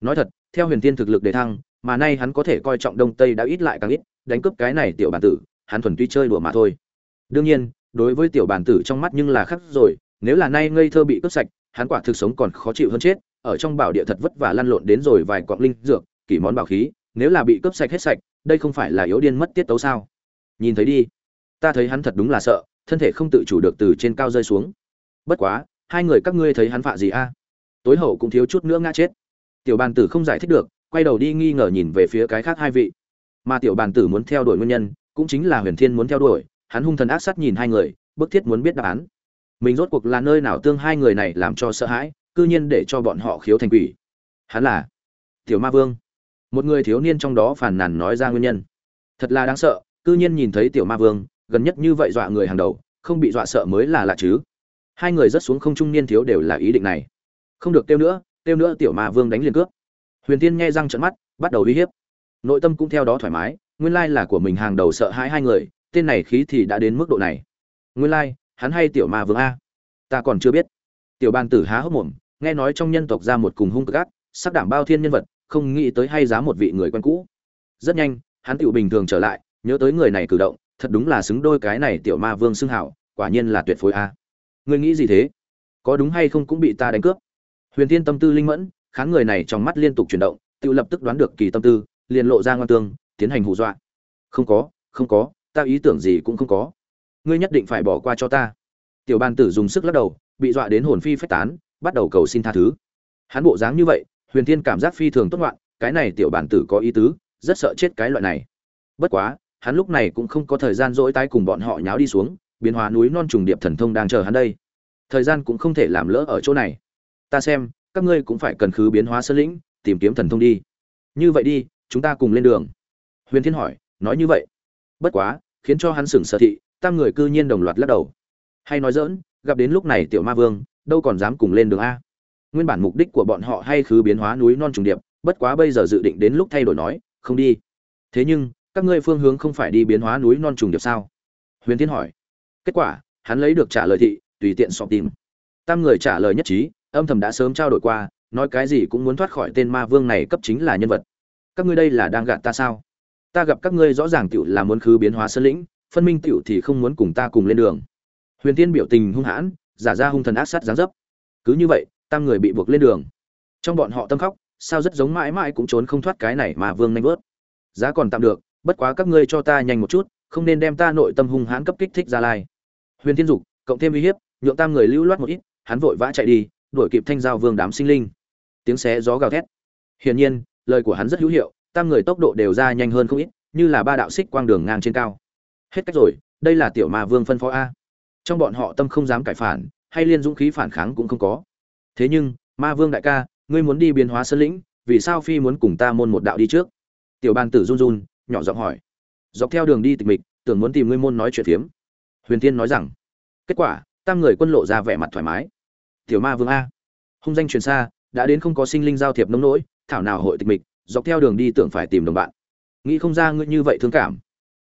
nói thật, theo huyền tiên thực lực đề thăng, mà nay hắn có thể coi trọng đông tây đã ít lại càng ít, đánh cướp cái này tiểu bản tử, hắn thuần tuy chơi đùa mà thôi. Đương nhiên, đối với tiểu bản tử trong mắt nhưng là khắc rồi, nếu là nay ngây thơ bị cướp sạch, hắn quả thực sống còn khó chịu hơn chết, ở trong bảo địa thật vất vả lăn lộn đến rồi vài quặng linh dược, kỷ món bảo khí, nếu là bị cướp sạch hết sạch, đây không phải là yếu điên mất tiết tấu sao? Nhìn thấy đi, ta thấy hắn thật đúng là sợ, thân thể không tự chủ được từ trên cao rơi xuống. Bất quá, hai người các ngươi thấy hắn phạ gì a? Tối hậu cũng thiếu chút nữa ngã chết tiểu bàn tử không giải thích được, quay đầu đi nghi ngờ nhìn về phía cái khác hai vị. Mà tiểu bàn tử muốn theo đuổi nguyên nhân, cũng chính là huyền thiên muốn theo đuổi, hắn hung thần ác sát nhìn hai người, bức thiết muốn biết đáp án. Mình rốt cuộc là nơi nào tương hai người này làm cho sợ hãi, cư nhiên để cho bọn họ khiếu thành quỷ. Hắn là tiểu ma vương. Một người thiếu niên trong đó phàn nàn nói ra nguyên nhân. Thật là đáng sợ, cư nhiên nhìn thấy tiểu ma vương, gần nhất như vậy dọa người hàng đầu, không bị dọa sợ mới là lạ chứ. Hai người rất xuống không trung niên thiếu đều là ý định này. Không được tiêu nữa tiêu nữa tiểu ma vương đánh liền cướp. Huyền tiên nghe răng trận mắt, bắt đầu uy hiếp. Nội tâm cũng theo đó thoải mái, nguyên lai là của mình hàng đầu sợ hãi hai người, tên này khí thì đã đến mức độ này. Nguyên lai, hắn hay tiểu ma vương a. Ta còn chưa biết. Tiểu bàn tử há hốc mồm, nghe nói trong nhân tộc ra một cùng hung cực ác sắc đảm bao thiên nhân vật, không nghĩ tới hay giá một vị người quen cũ. Rất nhanh, hắn tiểu bình thường trở lại, nhớ tới người này cử động, thật đúng là xứng đôi cái này tiểu ma vương xưng hảo, quả nhiên là tuyệt phối a. Ngươi nghĩ gì thế? Có đúng hay không cũng bị ta đánh cướp? Huyền Thiên tâm tư linh mẫn khán người này trong mắt liên tục chuyển động, tự lập tức đoán được kỳ tâm tư, liền lộ ra ngoan tương, tiến hành hù dọa. Không có không có, ta ý tưởng gì cũng không có. Ngươi nhất định phải bỏ qua cho ta. Tiểu ban tử dùng sức lắc đầu, bị dọa đến hồn phi phách tán, bắt đầu cầu xin tha thứ. Hắn bộ dáng như vậy, huyền thiên cảm giác phi thường tốt loạn cái này tiểu bản tử có ý tứ, rất sợ chết cái loại này. Bất quá, hắn lúc này cũng không có thời gian dỗi tay cùng bọn họ nháo đi xuống, biến hóa núi non trùng điệp thần thông đang chờ hắn đây. Thời gian cũng không thể làm lỡ ở chỗ này ta xem, các ngươi cũng phải cần khứ biến hóa sơn lĩnh, tìm kiếm thần thông đi. Như vậy đi, chúng ta cùng lên đường. Huyền thiên hỏi, nói như vậy? Bất quá, khiến cho hắn sửng sợ thị, tam người cư nhiên đồng loạt lắc đầu. Hay nói dỡn gặp đến lúc này tiểu ma vương, đâu còn dám cùng lên đường a? Nguyên bản mục đích của bọn họ hay khứ biến hóa núi non trùng điệp, bất quá bây giờ dự định đến lúc thay đổi nói, không đi. Thế nhưng, các ngươi phương hướng không phải đi biến hóa núi non trùng điệp sao? Huyền thiên hỏi. Kết quả, hắn lấy được trả lời thị, tùy tiện sọp tìm. Tam người trả lời nhất trí âm thầm đã sớm trao đổi qua, nói cái gì cũng muốn thoát khỏi tên ma vương này cấp chính là nhân vật. Các ngươi đây là đang gạt ta sao? Ta gặp các ngươi rõ ràng tựu là muốn khứ biến hóa sơn lĩnh, phân minh tựu thì không muốn cùng ta cùng lên đường. Huyền tiên biểu tình hung hãn, giả ra hung thần ác sát giáng dấp. Cứ như vậy, tam người bị buộc lên đường. Trong bọn họ tâm khóc, sao rất giống mãi mãi cũng trốn không thoát cái này mà vương nhanh vớt. Giá còn tạm được, bất quá các ngươi cho ta nhanh một chút, không nên đem ta nội tâm hung hãn cấp kích thích ra lai. Huyền thiên dục, cộng thêm uy hiếp, nhượng tam người lưu loát một ít, hắn vội vã chạy đi đuổi kịp thanh giao vương đám sinh linh. Tiếng xé gió gào thét. Hiển nhiên, lời của hắn rất hữu hiệu, tam người tốc độ đều ra nhanh hơn không ít, như là ba đạo xích quang đường ngang trên cao. Hết cách rồi, đây là tiểu ma vương phân phó a. Trong bọn họ tâm không dám cải phản, hay liên dũng khí phản kháng cũng không có. Thế nhưng, ma vương đại ca, ngươi muốn đi biến hóa sơn lĩnh, vì sao phi muốn cùng ta môn một đạo đi trước? Tiểu ban tử run run, nhỏ giọng hỏi. Dọc theo đường đi tịch mịch, tưởng muốn tìm ngươi môn nói chuyện phiếm. Huyền tiên nói rằng, kết quả, tam người quân lộ ra vẻ mặt thoải mái tiểu ma vương a. Hung danh truyền xa, đã đến không có sinh linh giao thiệp nông nỗi, thảo nào hội tịch mịch, dọc theo đường đi tưởng phải tìm đồng bạn. Nghĩ không ra ngươi như vậy thương cảm.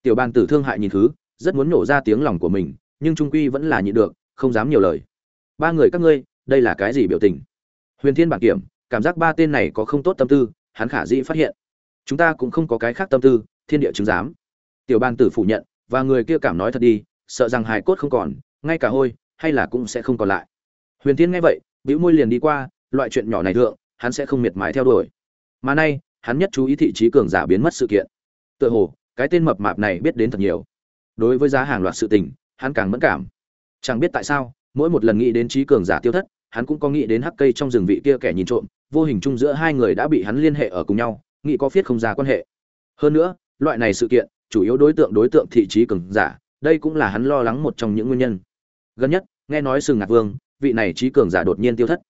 Tiểu bàn tử thương hại nhìn thứ, rất muốn nổ ra tiếng lòng của mình, nhưng trung quy vẫn là nhịn được, không dám nhiều lời. Ba người các ngươi, đây là cái gì biểu tình? Huyền thiên bản kiểm, cảm giác ba tên này có không tốt tâm tư, hắn khả dĩ phát hiện. Chúng ta cũng không có cái khác tâm tư, thiên địa chứng giám. Tiểu bàn tử phủ nhận, và người kia cảm nói thật đi, sợ rằng hài cốt không còn, ngay cả hôi, hay là cũng sẽ không còn lại huyền thiên nghe vậy, bĩu môi liền đi qua, loại chuyện nhỏ này thượng, hắn sẽ không miệt mài theo đuổi. Mà nay, hắn nhất chú ý thị trí cường giả biến mất sự kiện. Tựa hồ, cái tên mập mạp này biết đến thật nhiều. Đối với giá hàng loạt sự tình, hắn càng mẫn cảm. Chẳng biết tại sao, mỗi một lần nghĩ đến trí cường giả tiêu thất, hắn cũng có nghĩ đến hắc cây trong rừng vị kia kẻ nhìn trộm, vô hình chung giữa hai người đã bị hắn liên hệ ở cùng nhau, nghĩ có phiết không ra quan hệ. Hơn nữa, loại này sự kiện, chủ yếu đối tượng đối tượng thị trí cường giả, đây cũng là hắn lo lắng một trong những nguyên nhân. Gần nhất, nghe nói sừng ngạc vương vị này trí cường giả đột nhiên tiêu thất.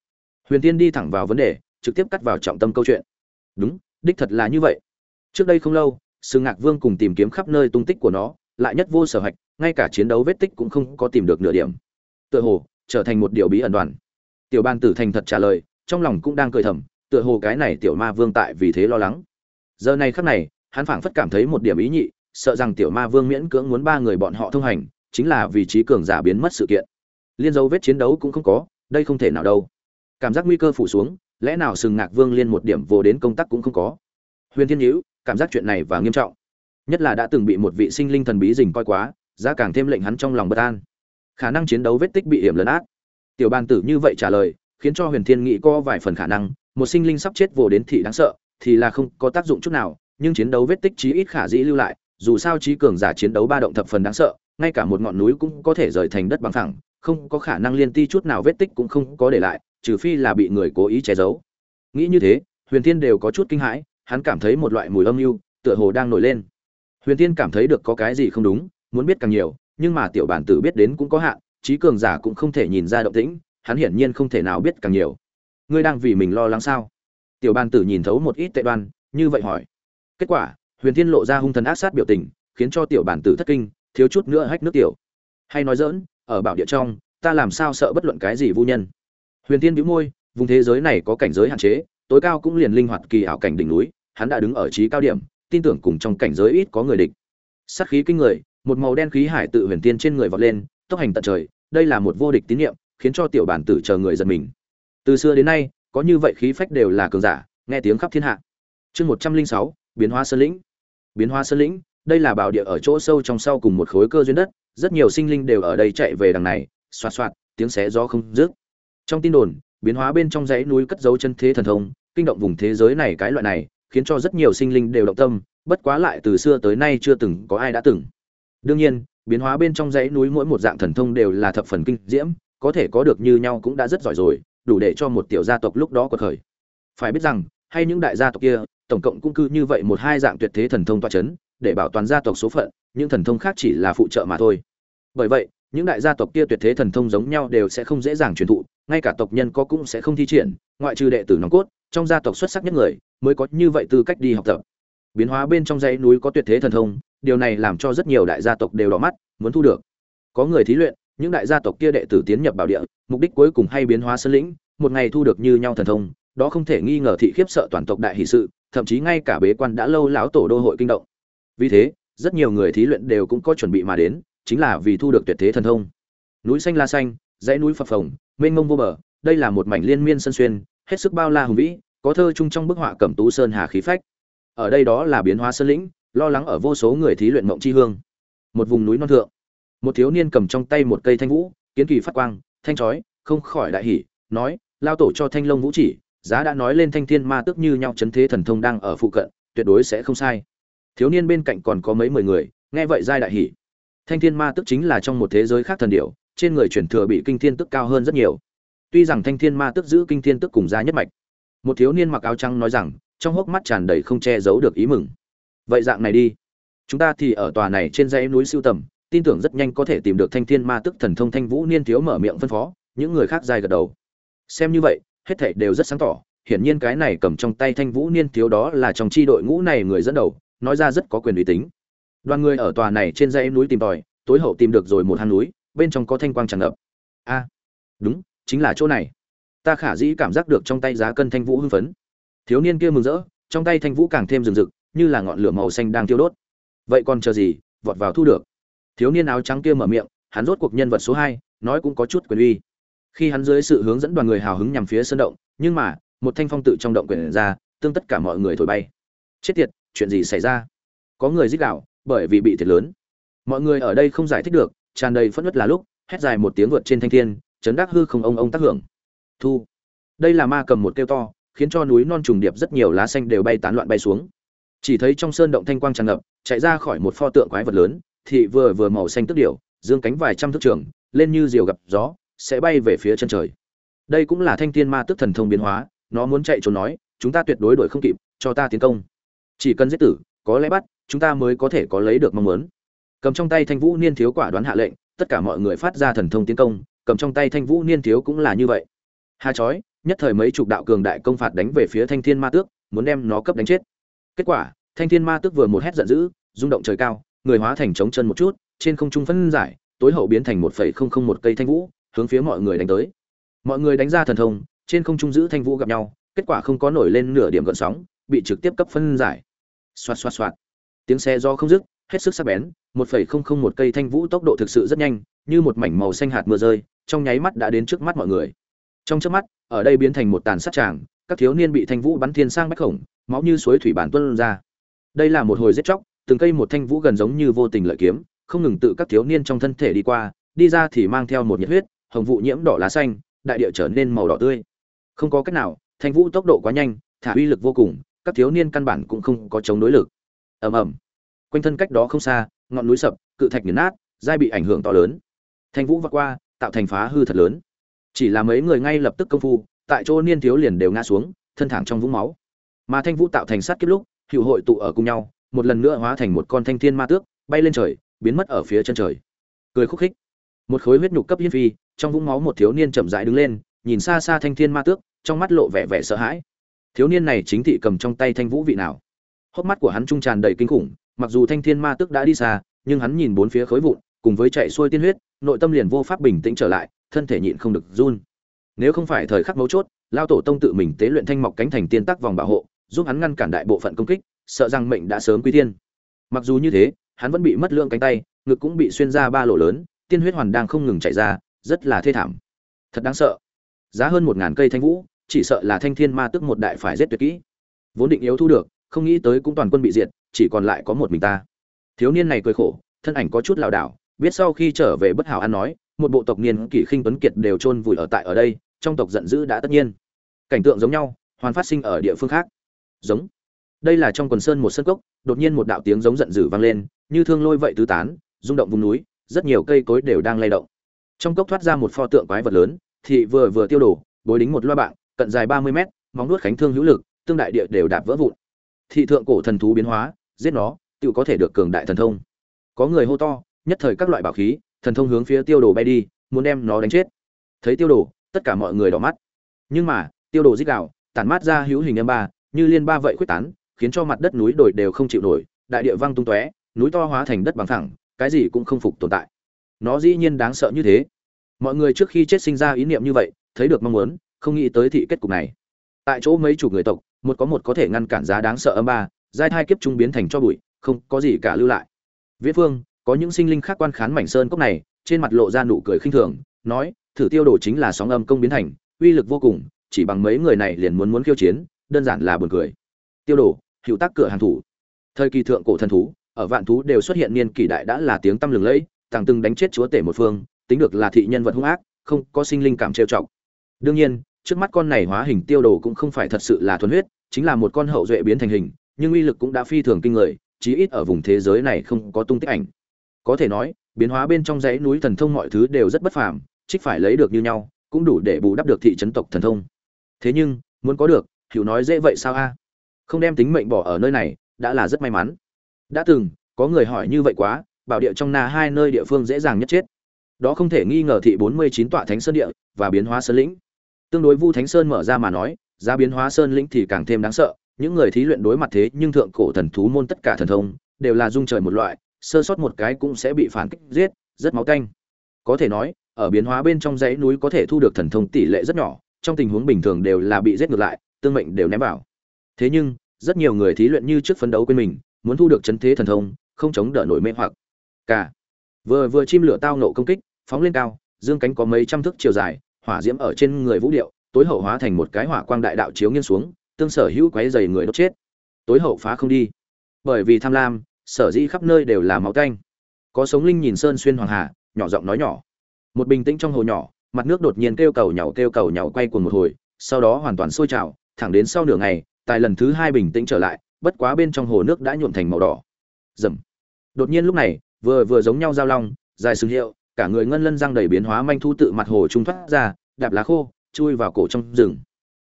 Huyền tiên đi thẳng vào vấn đề, trực tiếp cắt vào trọng tâm câu chuyện. Đúng, đích thật là như vậy. Trước đây không lâu, sừng ngạc vương cùng tìm kiếm khắp nơi tung tích của nó, lại nhất vô sở hạch, ngay cả chiến đấu vết tích cũng không có tìm được nửa điểm. Tựa hồ, trở thành một điều bí ẩn đoàn. Tiểu ban tử thành thật trả lời, trong lòng cũng đang cười thầm, tựa hồ cái này tiểu ma vương tại vì thế lo lắng. Giờ này khắc này, hắn phảng phất cảm thấy một điểm ý nhị, sợ rằng tiểu ma vương miễn cưỡng muốn ba người bọn họ thông hành, chính là vì trí cường giả biến mất sự kiện liên dấu vết chiến đấu cũng không có, đây không thể nào đâu. Cảm giác nguy cơ phủ xuống, lẽ nào sừng ngạc vương liên một điểm vô đến công tác cũng không có? Huyền thiên nhữ cảm giác chuyện này và nghiêm trọng. Nhất là đã từng bị một vị sinh linh thần bí dình coi quá, giá càng thêm lệnh hắn trong lòng bất an. Khả năng chiến đấu vết tích bị hiểm lớn át. Tiểu bàn tử như vậy trả lời, khiến cho huyền thiên nghĩ có vài phần khả năng, một sinh linh sắp chết vô đến thị đáng sợ, thì là không có tác dụng chút nào, nhưng chiến đấu vết tích chí ít khả dĩ lưu lại, dù sao trí cường giả chiến đấu ba động thập phần đáng sợ, ngay cả một ngọn núi cũng có thể rời thành đất bằng thẳng không có khả năng liên ti chút nào vết tích cũng không có để lại, trừ phi là bị người cố ý che giấu. Nghĩ như thế, huyền thiên đều có chút kinh hãi, hắn cảm thấy một loại mùi âm mưu, tựa hồ đang nổi lên. Huyền thiên cảm thấy được có cái gì không đúng, muốn biết càng nhiều, nhưng mà tiểu bản tử biết đến cũng có hạn trí cường giả cũng không thể nhìn ra động tĩnh, hắn hiển nhiên không thể nào biết càng nhiều. Ngươi đang vì mình lo lắng sao? Tiểu bản tử nhìn thấu một ít tệ đoan, như vậy hỏi. Kết quả, huyền thiên lộ ra hung thần ác sát biểu tình, khiến cho tiểu bản tử thất kinh, thiếu chút nữa hách nước tiểu. Hay nói dỡn ở bảo địa trong, ta làm sao sợ bất luận cái gì vô nhân? Huyền thiên bĩu môi, vùng thế giới này có cảnh giới hạn chế, tối cao cũng liền linh hoạt kỳ ảo cảnh đỉnh núi, hắn đã đứng ở trí cao điểm, tin tưởng cùng trong cảnh giới ít có người địch. Sát khí kinh người, một màu đen khí hải tự huyền tiên trên người vọt lên, tốc hành tận trời, đây là một vô địch tín nhiệm khiến cho tiểu bản tử chờ người giật mình. Từ xưa đến nay, có như vậy khí phách đều là cường giả, nghe tiếng khắp thiên hạ. Chương một trăm linh sáu, biến hóa sơn lĩnh. Biến hóa sơn lĩnh, đây là bảo địa ở chỗ sâu trong sau cùng một khối cơ duyên đất rất nhiều sinh linh đều ở đây chạy về đằng này, xoạt xoạt, tiếng xé gió không dứt trong tin đồn, biến hóa bên trong dãy núi cất dấu chân thế thần thông, kinh động vùng thế giới này cái loại này, khiến cho rất nhiều sinh linh đều động tâm, bất quá lại từ xưa tới nay chưa từng có ai đã từng đương nhiên, biến hóa bên trong dãy núi mỗi một dạng thần thông đều là thập phần kinh diễm, có thể có được như nhau cũng đã rất giỏi rồi, đủ để cho một tiểu gia tộc lúc đó có thời. phải biết rằng, hay những đại gia tộc kia tổng cộng cũng cư như vậy một hai dạng tuyệt thế thần thông toa chấn, để bảo toàn gia tộc số phận, những thần thông khác chỉ là phụ trợ mà thôi. Bởi vậy, những đại gia tộc kia tuyệt thế thần thông giống nhau đều sẽ không dễ dàng truyền thụ, ngay cả tộc nhân có cũng sẽ không thi triển, ngoại trừ đệ tử nòng cốt, trong gia tộc xuất sắc nhất người mới có như vậy tư cách đi học tập. Biến hóa bên trong dãy núi có tuyệt thế thần thông, điều này làm cho rất nhiều đại gia tộc đều đỏ mắt, muốn thu được. Có người thí luyện, những đại gia tộc kia đệ tử tiến nhập bảo địa, mục đích cuối cùng hay biến hóa sơn lĩnh, một ngày thu được như nhau thần thông, đó không thể nghi ngờ thị khiếp sợ toàn tộc đại hỷ sự thậm chí ngay cả bế quan đã lâu lão tổ đô hội kinh động. Vì thế, rất nhiều người thí luyện đều cũng có chuẩn bị mà đến, chính là vì thu được tuyệt thế thần thông. Núi xanh la xanh, dãy núi phập phồng, mênh mông vô bờ, đây là một mảnh liên miên sân xuyên, hết sức bao la hùng vĩ, có thơ chung trong bức họa cẩm tú sơn hà khí phách. Ở đây đó là biến hóa sơn lĩnh, lo lắng ở vô số người thí luyện mộng chi hương. Một vùng núi non thượng, một thiếu niên cầm trong tay một cây thanh vũ, kiến kỳ phát quang, thanh chói, không khỏi đại hỉ, nói, lao tổ cho thanh long vũ chỉ giá đã nói lên thanh thiên ma tức như nhau chấn thế thần thông đang ở phụ cận, tuyệt đối sẽ không sai. Thiếu niên bên cạnh còn có mấy mười người, nghe vậy giai đại hỉ. Thanh thiên ma tức chính là trong một thế giới khác thần điệu trên người chuyển thừa bị kinh thiên tức cao hơn rất nhiều. Tuy rằng thanh thiên ma tức giữ kinh thiên tức cùng gia nhất mạch, một thiếu niên mặc áo trắng nói rằng, trong hốc mắt tràn đầy không che giấu được ý mừng. Vậy dạng này đi. Chúng ta thì ở tòa này trên dãy núi siêu tầm, tin tưởng rất nhanh có thể tìm được thanh thiên ma tức thần thông thanh vũ niên thiếu mở miệng phân phó, những người khác dài gật đầu. Xem như vậy hết thảy đều rất sáng tỏ, hiển nhiên cái này cầm trong tay thanh vũ niên thiếu đó là trong chi đội ngũ này người dẫn đầu, nói ra rất có quyền uy tín. Đoàn người ở tòa này trên dãy núi tìm tòi, tối hậu tìm được rồi một hang núi, bên trong có thanh quang tràn ngập. A, đúng, chính là chỗ này. Ta khả dĩ cảm giác được trong tay giá cân thanh vũ hưng phấn. Thiếu niên kia mừng rỡ, trong tay thanh vũ càng thêm rừng rực, như là ngọn lửa màu xanh đang thiêu đốt. Vậy còn chờ gì, vọt vào thu được. Thiếu niên áo trắng kia mở miệng, hắn rốt cuộc nhân vật số hai, nói cũng có chút quyền uy khi hắn dưới sự hướng dẫn đoàn người hào hứng nhằm phía sơn động, nhưng mà, một thanh phong tự trong động quyển ra, tương tất cả mọi người thổi bay. Chết tiệt, chuyện gì xảy ra? Có người giết đạo bởi vì bị thiệt lớn. Mọi người ở đây không giải thích được, tràn đầy phẫn nứt là lúc, hét dài một tiếng vượt trên thanh thiên, chấn đắc hư không ông ông tác hưởng. Thu. Đây là ma cầm một kêu to, khiến cho núi non trùng điệp rất nhiều lá xanh đều bay tán loạn bay xuống. Chỉ thấy trong sơn động thanh quang tràn ngập, chạy ra khỏi một pho tượng quái vật lớn, thị vừa vừa màu xanh tức điểu, dương cánh vài trăm thước trường, lên như diều gặp gió sẽ bay về phía chân trời. Đây cũng là thanh thiên ma tức thần thông biến hóa, nó muốn chạy trốn nói, chúng ta tuyệt đối đuổi không kịp, cho ta tiến công. Chỉ cần giết tử, có lẽ bắt, chúng ta mới có thể có lấy được mong muốn. Cầm trong tay thanh vũ niên thiếu quả đoán hạ lệnh, tất cả mọi người phát ra thần thông tiến công, cầm trong tay thanh vũ niên thiếu cũng là như vậy. Hà chói, nhất thời mấy chục đạo cường đại công phạt đánh về phía thanh thiên ma tước, muốn đem nó cấp đánh chết. Kết quả, thanh thiên ma tước vừa một hét giận dữ, rung động trời cao, người hóa thành trống chân một chút, trên không trung phân giải, tối hậu biến thành một phẩy không không một cây thanh vũ hướng phía mọi người đánh tới. Mọi người đánh ra thần thông, trên không trung giữ thanh vũ gặp nhau, kết quả không có nổi lên nửa điểm gợn sóng, bị trực tiếp cấp phân giải. Xoạt xoạt xoạt. Tiếng xe do không dứt, hết sức sắc bén, một phẩy không không một cây thanh vũ tốc độ thực sự rất nhanh, như một mảnh màu xanh hạt mưa rơi, trong nháy mắt đã đến trước mắt mọi người. Trong trước mắt, ở đây biến thành một tàn sát tràng, các thiếu niên bị thanh vũ bắn thiên sang bách khổng, máu như suối thủy bản tuân ra. Đây là một hồi giết chóc, từng cây một thanh vũ gần giống như vô tình lợi kiếm, không ngừng tự các thiếu niên trong thân thể đi qua, đi ra thì mang theo một nhiệt huyết hồng vụ nhiễm đỏ lá xanh, đại địa trở nên màu đỏ tươi. Không có cách nào, thanh vũ tốc độ quá nhanh, thả uy lực vô cùng, các thiếu niên căn bản cũng không có chống đối lực. Ầm ầm. Quanh thân cách đó không xa, ngọn núi sập, cự thạch nghiền nát, giai bị ảnh hưởng to lớn. Thanh vũ vượt qua, tạo thành phá hư thật lớn. Chỉ là mấy người ngay lập tức công phu, tại chỗ niên thiếu liền đều ngã xuống, thân thẳng trong vũng máu. Mà thanh vũ tạo thành sát kiếp lúc, hữu hội tụ ở cùng nhau, một lần nữa hóa thành một con thanh thiên ma tước, bay lên trời, biến mất ở phía chân trời. Cười khúc khích. Một khối huyết nhục cấp hiên phi trong vũng máu một thiếu niên chậm rãi đứng lên, nhìn xa xa thanh thiên ma tước, trong mắt lộ vẻ vẻ sợ hãi. Thiếu niên này chính thị cầm trong tay thanh vũ vị nào? Hốc mắt của hắn trung tràn đầy kinh khủng, mặc dù thanh thiên ma tước đã đi xa, nhưng hắn nhìn bốn phía khối vụn, cùng với chạy xuôi tiên huyết, nội tâm liền vô pháp bình tĩnh trở lại, thân thể nhịn không được run. Nếu không phải thời khắc mấu chốt, lao tổ tông tự mình tế luyện thanh mọc cánh thành tiên tắc vòng bảo hộ, giúp hắn ngăn cản đại bộ phận công kích, sợ rằng mệnh đã sớm quy tiên mặc dù như thế, hắn vẫn bị mất lượng cánh tay, ngực cũng bị xuyên ra ba lỗ lớn, tiên huyết hoàn đang không ngừng chảy ra rất là thê thảm. Thật đáng sợ. Giá hơn một ngàn cây thanh vũ, chỉ sợ là thanh thiên ma tức một đại phải giết tuyệt kỹ. Vốn định yếu thu được, không nghĩ tới cũng toàn quân bị diệt, chỉ còn lại có một mình ta. Thiếu niên này cười khổ, thân ảnh có chút lảo đảo, biết sau khi trở về bất hảo ăn nói, một bộ tộc niên kỷ khinh tuấn kiệt đều chôn vùi ở tại ở đây, trong tộc giận dữ đã tất nhiên. Cảnh tượng giống nhau, hoàn phát sinh ở địa phương khác. Giống. Đây là trong quần sơn một sân cốc, đột nhiên một đạo tiếng giống giận dữ vang lên, như thương lôi vậy tứ tán, rung động vùng núi, rất nhiều cây cối đều đang lay động trong cốc thoát ra một pho tượng quái vật lớn thị vừa vừa tiêu đổ, bối đính một loa bạn cận dài ba mươi mét, móng nuốt khánh thương hữu lực, tương đại địa đều đạp vỡ vụn. Thị thượng cổ thần thú biến hóa, giết nó tự có thể được cường đại thần thông. Có người hô to, nhất thời các loại bảo khí, thần thông hướng phía tiêu đồ bay đi, muốn đem nó đánh chết. Thấy tiêu đồ, tất cả mọi người đỏ mắt. Nhưng mà, tiêu đồ dích đạo tản mát ra hữu hình âm ba, như liên ba vậy quyết tán, khiến cho mặt đất núi đồi đều không chịu nổi, đại địa văng tung tóe, núi to hóa thành đất bằng thẳng cái gì cũng không phục tồn tại nó dĩ nhiên đáng sợ như thế. Mọi người trước khi chết sinh ra ý niệm như vậy, thấy được mong muốn, không nghĩ tới thị kết cục này. Tại chỗ mấy chủ người tộc, một có một có thể ngăn cản giá đáng sợ âm ba, giai thai kiếp trung biến thành cho bụi, không có gì cả lưu lại. Viễn phương, có những sinh linh khác quan khán mảnh sơn cốc này, trên mặt lộ ra nụ cười khinh thường, nói, thử tiêu đồ chính là sóng âm công biến thành, uy lực vô cùng, chỉ bằng mấy người này liền muốn muốn khiêu chiến, đơn giản là buồn cười. Tiêu đồ hiệu tác cửa hàng thủ. Thời kỳ thượng cổ thần thú, ở vạn thú đều xuất hiện niên kỷ đại đã là tiếng tăm lừng lẫy tàng từng đánh chết chúa tể một phương, tính được là thị nhân vật hung ác, không có sinh linh cảm trêu chọc. Đương nhiên, trước mắt con này hóa hình tiêu đồ cũng không phải thật sự là thuần huyết, chính là một con hậu duệ biến thành hình, nhưng uy lực cũng đã phi thường kinh người, chí ít ở vùng thế giới này không có tung tích ảnh. Có thể nói, biến hóa bên trong dãy núi thần thông mọi thứ đều rất bất phàm, trích phải lấy được như nhau, cũng đủ để bù đắp được thị trấn tộc thần thông. Thế nhưng, muốn có được hiểu nói dễ vậy sao a? Không đem tính mệnh bỏ ở nơi này, đã là rất may mắn. Đã từng, có người hỏi như vậy quá bảo địa trong na hai nơi địa phương dễ dàng nhất chết. Đó không thể nghi ngờ thị bốn mươi chín tọa thánh sơn địa và biến hóa sơn lĩnh. Tương đối vu thánh sơn mở ra mà nói, giá biến hóa sơn lĩnh thì càng thêm đáng sợ, những người thí luyện đối mặt thế nhưng thượng cổ thần thú môn tất cả thần thông, đều là dung trời một loại, sơ sót một cái cũng sẽ bị phản kích giết, rất máu tanh có thể nói, ở biến hóa bên trong dãy núi có thể thu được thần thông tỷ lệ rất nhỏ, trong tình huống bình thường đều là bị giết ngược lại, tương mệnh đều ném vào. Thế nhưng, rất nhiều người thí luyện như trước phấn đấu quên mình, muốn thu được chấn thế thần thông, không chống đỡ nổi mê hoặc cả vừa vừa chim lửa tao nộ công kích, phóng lên cao, dương cánh có mấy trăm thước chiều dài, hỏa diễm ở trên người vũ điệu, tối hậu hóa thành một cái hỏa quang đại đạo chiếu nghiêng xuống, tương sở hữu quấy dày người đốt chết. Tối hậu phá không đi. Bởi vì tham lam, sở dĩ khắp nơi đều là máu canh có sống linh nhìn sơn xuyên hoàng hà, nhỏ giọng nói nhỏ. Một bình tĩnh trong hồ nhỏ, mặt nước đột nhiên kêu cầu nhỏ kêu cầu nhỏ quay cuồng một hồi, sau đó hoàn toàn sôi trào, thẳng đến sau nửa ngày tài lần thứ hai bình tĩnh trở lại, bất quá bên trong hồ nước đã nhuộm thành màu đỏ. Dầm đột nhiên lúc này vừa vừa giống nhau giao long, dài sừng hiệu, cả người ngân lân răng đầy biến hóa manh thu tự mặt hồ trung thoát ra, đạp lá khô, chui vào cổ trong rừng.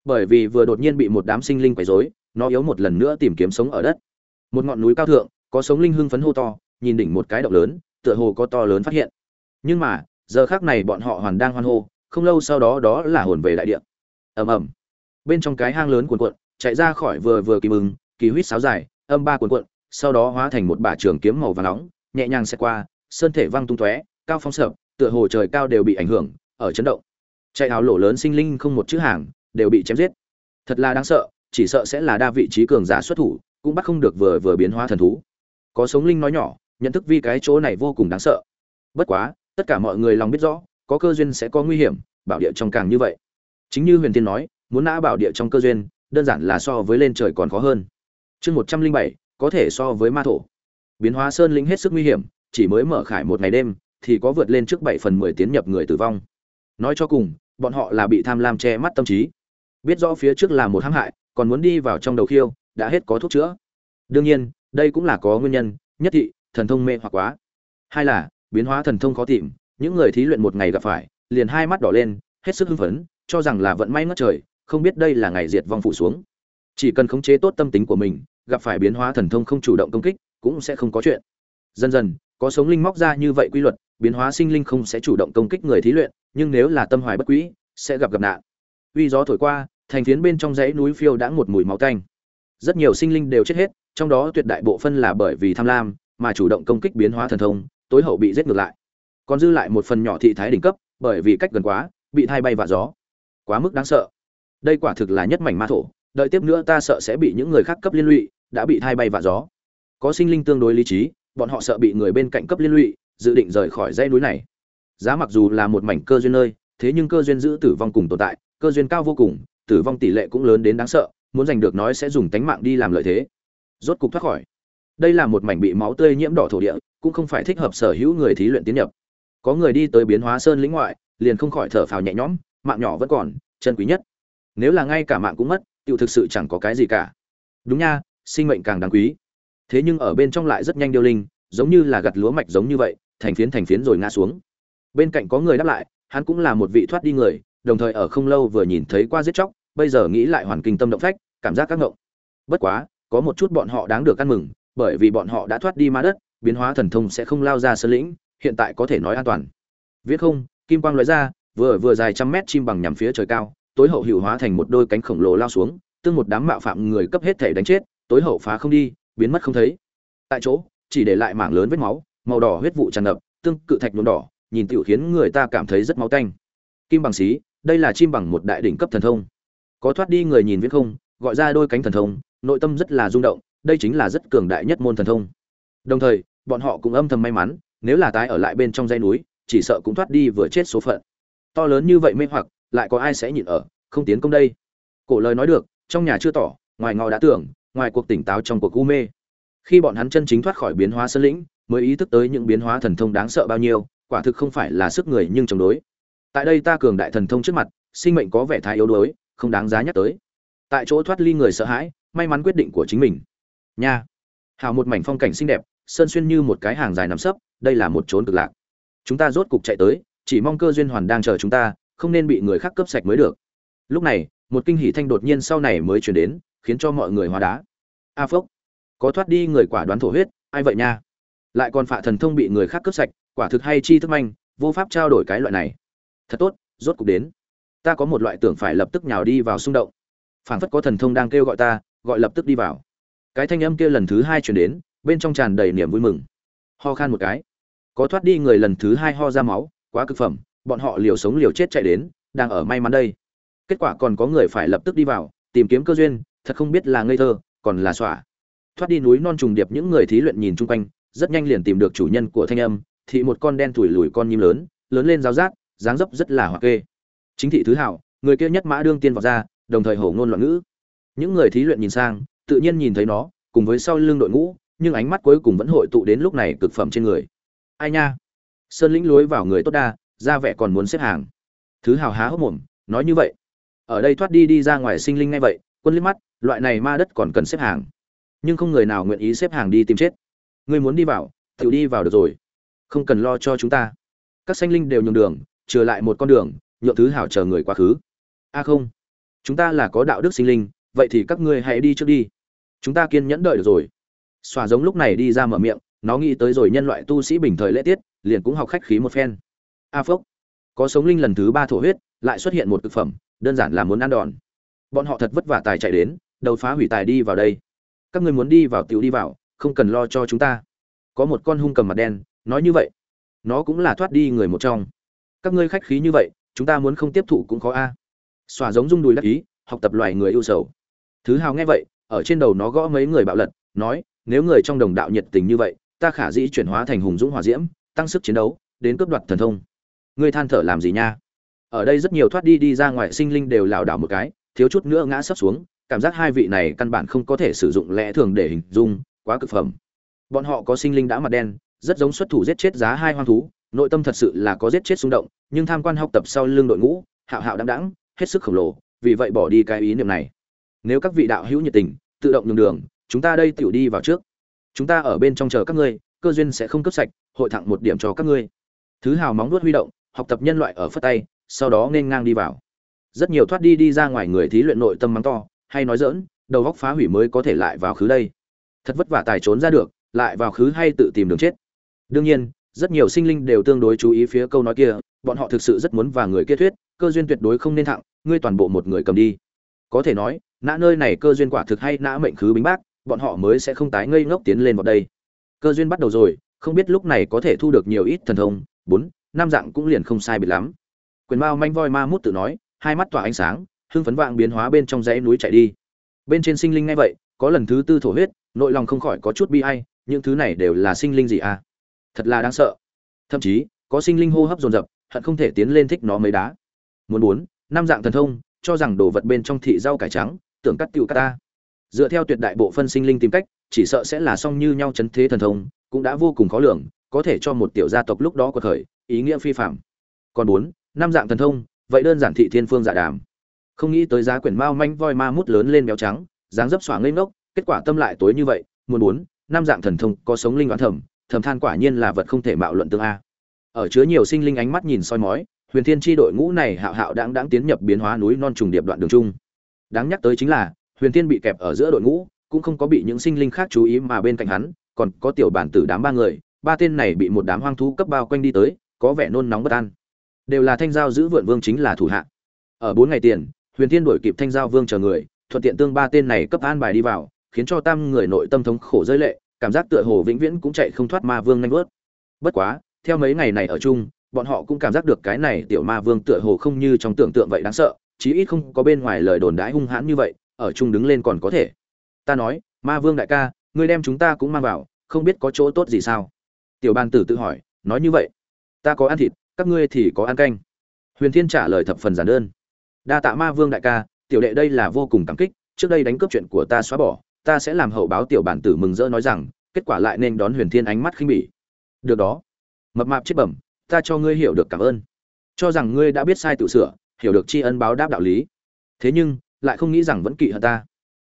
Bởi vì vừa đột nhiên bị một đám sinh linh quấy rối, nó yếu một lần nữa tìm kiếm sống ở đất. Một ngọn núi cao thượng, có sống linh hưng phấn hô to, nhìn đỉnh một cái động lớn, tựa hồ có to lớn phát hiện. Nhưng mà, giờ khác này bọn họ hoàn đang hoan hô, không lâu sau đó đó là hồn về đại địa. Ầm ầm. Bên trong cái hang lớn cuồn cuộn, chạy ra khỏi vừa vừa kỳ mừng, kỳ huýt sáo dài, âm ba cuồn cuộn, sau đó hóa thành một bả trường kiếm màu vàng nóng nhẹ nhàng xẹt qua, sơn thể văng tung tóe, cao phong sợ tựa hồ trời cao đều bị ảnh hưởng, ở chấn động. Chạy áo lỗ lớn sinh linh không một chữ hàng, đều bị chém giết. Thật là đáng sợ, chỉ sợ sẽ là đa vị trí cường giả xuất thủ, cũng bắt không được vừa vừa biến hóa thần thú. Có sống linh nói nhỏ, nhận thức vi cái chỗ này vô cùng đáng sợ. Bất quá, tất cả mọi người lòng biết rõ, có cơ duyên sẽ có nguy hiểm, bảo địa trong càng như vậy. Chính như huyền tiên nói, muốn nã bảo địa trong cơ duyên, đơn giản là so với lên trời còn khó hơn. Chương một trăm linh bảy, có thể so với ma thổ biến hóa sơn lĩnh hết sức nguy hiểm, chỉ mới mở khải một ngày đêm, thì có vượt lên trước bảy phần mười tiến nhập người tử vong. Nói cho cùng, bọn họ là bị tham lam che mắt tâm trí. Biết rõ phía trước là một hãm hại, còn muốn đi vào trong đầu khiêu, đã hết có thuốc chữa. Đương nhiên, đây cũng là có nguyên nhân, nhất thị, thần thông mê hoặc quá. Hai là, biến hóa thần thông khó tìm, những người thí luyện một ngày gặp phải, liền hai mắt đỏ lên, hết sức hưng phấn, cho rằng là vận may ngất trời, không biết đây là ngày diệt vong phụ xuống. Chỉ cần khống chế tốt tâm tính của mình, gặp phải biến hóa thần thông không chủ động công kích cũng sẽ không có chuyện. Dần dần, có sống linh móc ra như vậy quy luật, biến hóa sinh linh không sẽ chủ động công kích người thí luyện, nhưng nếu là tâm hoài bất quỹ sẽ gặp gặp nạn. Uy gió thổi qua, thành phiến bên trong dãy núi phiêu đã một mùi máu tanh rất nhiều sinh linh đều chết hết, trong đó tuyệt đại bộ phân là bởi vì tham lam, mà chủ động công kích biến hóa thần thông, tối hậu bị giết ngược lại. Còn dư lại một phần nhỏ thị thái đỉnh cấp, bởi vì cách gần quá, bị thay bay vạ gió. Quá mức đáng sợ. Đây quả thực là nhất mảnh ma thổ, đợi tiếp nữa ta sợ sẽ bị những người khác cấp liên lụy, đã bị thay bay vạ gió có sinh linh tương đối lý trí, bọn họ sợ bị người bên cạnh cấp liên lụy, dự định rời khỏi dãy núi này. Giá mặc dù là một mảnh cơ duyên nơi, thế nhưng cơ duyên giữ tử vong cùng tồn tại, cơ duyên cao vô cùng, tử vong tỷ lệ cũng lớn đến đáng sợ, muốn giành được nói sẽ dùng tánh mạng đi làm lợi thế. Rốt cục thoát khỏi. Đây là một mảnh bị máu tươi nhiễm đỏ thổ địa, cũng không phải thích hợp sở hữu người thí luyện tiến nhập. Có người đi tới biến hóa sơn lĩnh ngoại, liền không khỏi thở phào nhẹ nhõm, mạng nhỏ vẫn còn, chân quý nhất. Nếu là ngay cả mạng cũng mất tự thực sự chẳng có cái gì cả. Đúng nha, sinh mệnh càng đáng quý thế nhưng ở bên trong lại rất nhanh điêu linh, giống như là gặt lúa mạch giống như vậy, thành phiến thành phiến rồi ngã xuống. Bên cạnh có người đáp lại, hắn cũng là một vị thoát đi người, đồng thời ở không lâu vừa nhìn thấy qua giết chóc, bây giờ nghĩ lại hoàn kinh tâm động phách, cảm giác các ngộng. Bất quá, có một chút bọn họ đáng được ăn mừng, bởi vì bọn họ đã thoát đi ma đất, biến hóa thần thông sẽ không lao ra sơn lĩnh, hiện tại có thể nói an toàn. Viết không, kim quang lóe ra, vừa vừa dài trăm mét chim bằng nhằm phía trời cao, tối hậu hữu hóa thành một đôi cánh khổng lồ lao xuống, tương một đám mạo phạm người cấp hết thể đánh chết, tối hậu phá không đi biến mất không thấy. Tại chỗ, chỉ để lại mảng lớn vết máu, màu đỏ huyết vụ tràn ngập, tương cự thạch nhuộm đỏ, nhìn tiểu khiến người ta cảm thấy rất máu tanh. Kim bằng xí, đây là chim bằng một đại đỉnh cấp thần thông. Có thoát đi người nhìn viễn không, gọi ra đôi cánh thần thông, nội tâm rất là rung động, đây chính là rất cường đại nhất môn thần thông. Đồng thời, bọn họ cũng âm thầm may mắn, nếu là tái ở lại bên trong dãy núi, chỉ sợ cũng thoát đi vừa chết số phận. To lớn như vậy mê hoặc, lại có ai sẽ nhịn ở, không tiến công đây? Cổ lời nói được, trong nhà chưa tỏ, ngoài ngọ đã tưởng ngoài cuộc tỉnh táo trong cuộc u mê. Khi bọn hắn chân chính thoát khỏi biến hóa sơn lĩnh, mới ý thức tới những biến hóa thần thông đáng sợ bao nhiêu, quả thực không phải là sức người nhưng chống đối. Tại đây ta cường đại thần thông trước mặt, sinh mệnh có vẻ thái yếu đuối, không đáng giá nhắc tới. Tại chỗ thoát ly người sợ hãi, may mắn quyết định của chính mình. Nha. Hào một mảnh phong cảnh xinh đẹp, sơn xuyên như một cái hàng dài nằm sấp, đây là một chốn cực lạc. Chúng ta rốt cục chạy tới, chỉ mong cơ duyên hoàn đang chờ chúng ta, không nên bị người khác cướp sạch mới được. Lúc này, một kinh hỷ thanh đột nhiên sau này mới chuyển đến khiến cho mọi người hóa đá. A à phốc, có thoát đi người quả đoán thổ huyết, ai vậy nha? Lại còn phạ thần thông bị người khác cướp sạch, quả thực hay chi thức manh, vô pháp trao đổi cái loại này. Thật tốt, rốt cục đến. Ta có một loại tưởng phải lập tức nhào đi vào xung động. Phảng phất có thần thông đang kêu gọi ta, gọi lập tức đi vào. Cái thanh âm kia lần thứ hai chuyển đến, bên trong tràn đầy niềm vui mừng. Ho khan một cái. Có thoát đi người lần thứ hai ho ra máu, quá cực phẩm, bọn họ liều sống liều chết chạy đến, đang ở may mắn đây. Kết quả còn có người phải lập tức đi vào, tìm kiếm cơ duyên thật không biết là ngây thơ, còn là xỏa. Thoát đi núi non trùng điệp những người thí luyện nhìn chung quanh, rất nhanh liền tìm được chủ nhân của thanh âm thị một con đen thủi lùi con nhím lớn lớn lên giáo giác dáng dấp rất là hoặc kê. Chính thị thứ hảo, người kia nhất mã đương tiên vào ra, đồng thời hổ ngôn loạn ngữ. Những người thí luyện nhìn sang, tự nhiên nhìn thấy nó, cùng với sau lưng đội ngũ, nhưng ánh mắt cuối cùng vẫn hội tụ đến lúc này cực phẩm trên người. Ai nha? Sơn lĩnh lối vào người tốt đa, ra vẻ còn muốn xếp hàng. Thứ hào há hốc mồm, nói như vậy. Ở đây thoát đi đi ra ngoài sinh linh ngay vậy, quân liếc mắt loại này ma đất còn cần xếp hàng. Nhưng không người nào nguyện ý xếp hàng đi tìm chết. Ngươi muốn đi vào tự đi vào được rồi. Không cần lo cho chúng ta. Các sanh linh đều nhường đường, trừ lại một con đường, nhượng thứ hảo chờ người quá khứ. A không, chúng ta là có đạo đức sinh linh, vậy thì các ngươi hãy đi trước đi. Chúng ta kiên nhẫn đợi được rồi. Xòa giống lúc này đi ra mở miệng, nó nghĩ tới rồi nhân loại tu sĩ bình thời lễ tiết, liền cũng học khách khí một phen. A phốc, có sống linh lần thứ ba thổ huyết, lại xuất hiện một thực phẩm, đơn giản là muốn ăn đòn. Bọn họ thật vất vả tài chạy đến đầu phá hủy tài đi vào đây. Các ngươi muốn đi vào tiểu đi vào, không cần lo cho chúng ta. Có một con hung cầm mặt đen, nói như vậy. Nó cũng là thoát đi người một trong. Các ngươi khách khí như vậy, chúng ta muốn không tiếp thụ cũng khó a. Xòa giống rung đùi đắc ý, học tập loài người ưu sầu. Thứ hào nghe vậy, ở trên đầu nó gõ mấy người bạo lật, nói, nếu người trong đồng đạo nhiệt tình như vậy, ta khả dĩ chuyển hóa thành hùng dũng hỏa diễm, tăng sức chiến đấu, đến cướp đoạt thần thông. Ngươi than thở làm gì nha? Ở đây rất nhiều thoát đi đi ra ngoài sinh linh đều lảo đảo một cái, thiếu chút nữa ngã sấp xuống cảm giác hai vị này căn bản không có thể sử dụng lẽ thường để hình dung, quá cực phẩm. Bọn họ có sinh linh đã mặt đen, rất giống xuất thủ giết chết giá hai hoang thú, nội tâm thật sự là có giết chết xung động, nhưng tham quan học tập sau lưng đội ngũ, hạo hạo đăng đẳng hết sức khổng lồ, vì vậy bỏ đi cái ý niệm này. Nếu các vị đạo hữu nhiệt tình, tự động nhường đường, chúng ta đây tiểu đi vào trước. Chúng ta ở bên trong chờ các ngươi, cơ duyên sẽ không cấp sạch, hội thẳng một điểm cho các ngươi. Thứ hào móng nuốt huy động, học tập nhân loại ở phất tay, sau đó nên ngang đi vào. Rất nhiều thoát đi đi ra ngoài người thí luyện nội tâm mắng to hay nói dỡn đầu góc phá hủy mới có thể lại vào khứ đây. Thật vất vả tài trốn ra được, lại vào khứ hay tự tìm đường chết. Đương nhiên, rất nhiều sinh linh đều tương đối chú ý phía câu nói kia, bọn họ thực sự rất muốn và người kia thuyết, cơ duyên tuyệt đối không nên thẳng, ngươi toàn bộ một người cầm đi. Có thể nói, nã nơi này cơ duyên quả thực hay nã mệnh khứ bính bác, bọn họ mới sẽ không tái ngây ngốc tiến lên vào đây. Cơ duyên bắt đầu rồi, không biết lúc này có thể thu được nhiều ít thần thông, bốn, năm dạng cũng liền không sai biệt lắm. Quyền mao manh voi ma mút tự nói, hai mắt tỏa ánh sáng hưng phấn vạng biến hóa bên trong dãy núi chạy đi. Bên trên sinh linh ngay vậy, có lần thứ tư thổ huyết, nội lòng không khỏi có chút bi ai, những thứ này đều là sinh linh gì à? Thật là đáng sợ. Thậm chí, có sinh linh hô hấp dồn dập, hận không thể tiến lên thích nó mấy đá. Muốn bốn, năm dạng thần thông, cho rằng đồ vật bên trong thị rau cải trắng, tưởng cắt tiêu cắt ta. Dựa theo tuyệt đại bộ phân sinh linh tìm cách, chỉ sợ sẽ là song như nhau chấn thế thần thông, cũng đã vô cùng khó lường, có thể cho một tiểu gia tộc lúc đó của thời ý nghĩa phi phạm còn bốn, năm dạng thần thông, vậy đơn giản thị thiên phương giả đàm không nghĩ tới giá quyển mao manh voi ma mút lớn lên béo trắng, dáng dấp xoảng lên ngốc, kết quả tâm lại tối như vậy, muốn bốn, năm dạng thần thông, có sống linh đoán thầm thầm than quả nhiên là vật không thể mạo luận tương a. Ở chứa nhiều sinh linh ánh mắt nhìn soi mói, huyền thiên tri đội ngũ này hạo hạo đáng đáng tiến nhập biến hóa núi non trùng điệp đoạn đường chung. Đáng nhắc tới chính là, huyền thiên bị kẹp ở giữa đội ngũ, cũng không có bị những sinh linh khác chú ý mà bên cạnh hắn, còn có tiểu bản tử đám ba người, ba tên này bị một đám hoang thú cấp bao quanh đi tới, có vẻ nôn nóng bất an. Đều là thanh giao giữ vượn vương chính là thủ hạ. Ở bốn ngày tiền huyền thiên đuổi kịp thanh giao vương chờ người, thuận tiện tương ba tên này cấp an bài đi vào, khiến cho tam người nội tâm thống khổ rơi lệ, cảm giác tựa hồ vĩnh viễn cũng chạy không thoát ma vương nhanh vớt. Bất quá, theo mấy ngày này ở chung, bọn họ cũng cảm giác được cái này tiểu ma vương tựa hồ không như trong tưởng tượng vậy đáng sợ, chí ít không có bên ngoài lời đồn đãi hung hãn như vậy, ở chung đứng lên còn có thể. Ta nói, ma vương đại ca, ngươi đem chúng ta cũng mang vào, không biết có chỗ tốt gì sao? Tiểu ban tử tự hỏi, nói như vậy, ta có ăn thịt, các ngươi thì có ăn canh. Huyền thiên trả lời thập phần giản đơn đa tạ ma vương đại ca, tiểu đệ đây là vô cùng cảm kích, trước đây đánh cướp chuyện của ta xóa bỏ, ta sẽ làm hậu báo tiểu bản tử mừng rỡ nói rằng, kết quả lại nên đón huyền thiên ánh mắt khinh bỉ. Được đó. Mập mạp chết bẩm, ta cho ngươi hiểu được cảm ơn. Cho rằng ngươi đã biết sai tự sửa, hiểu được tri ân báo đáp đạo lý. Thế nhưng, lại không nghĩ rằng vẫn kỵ hận ta.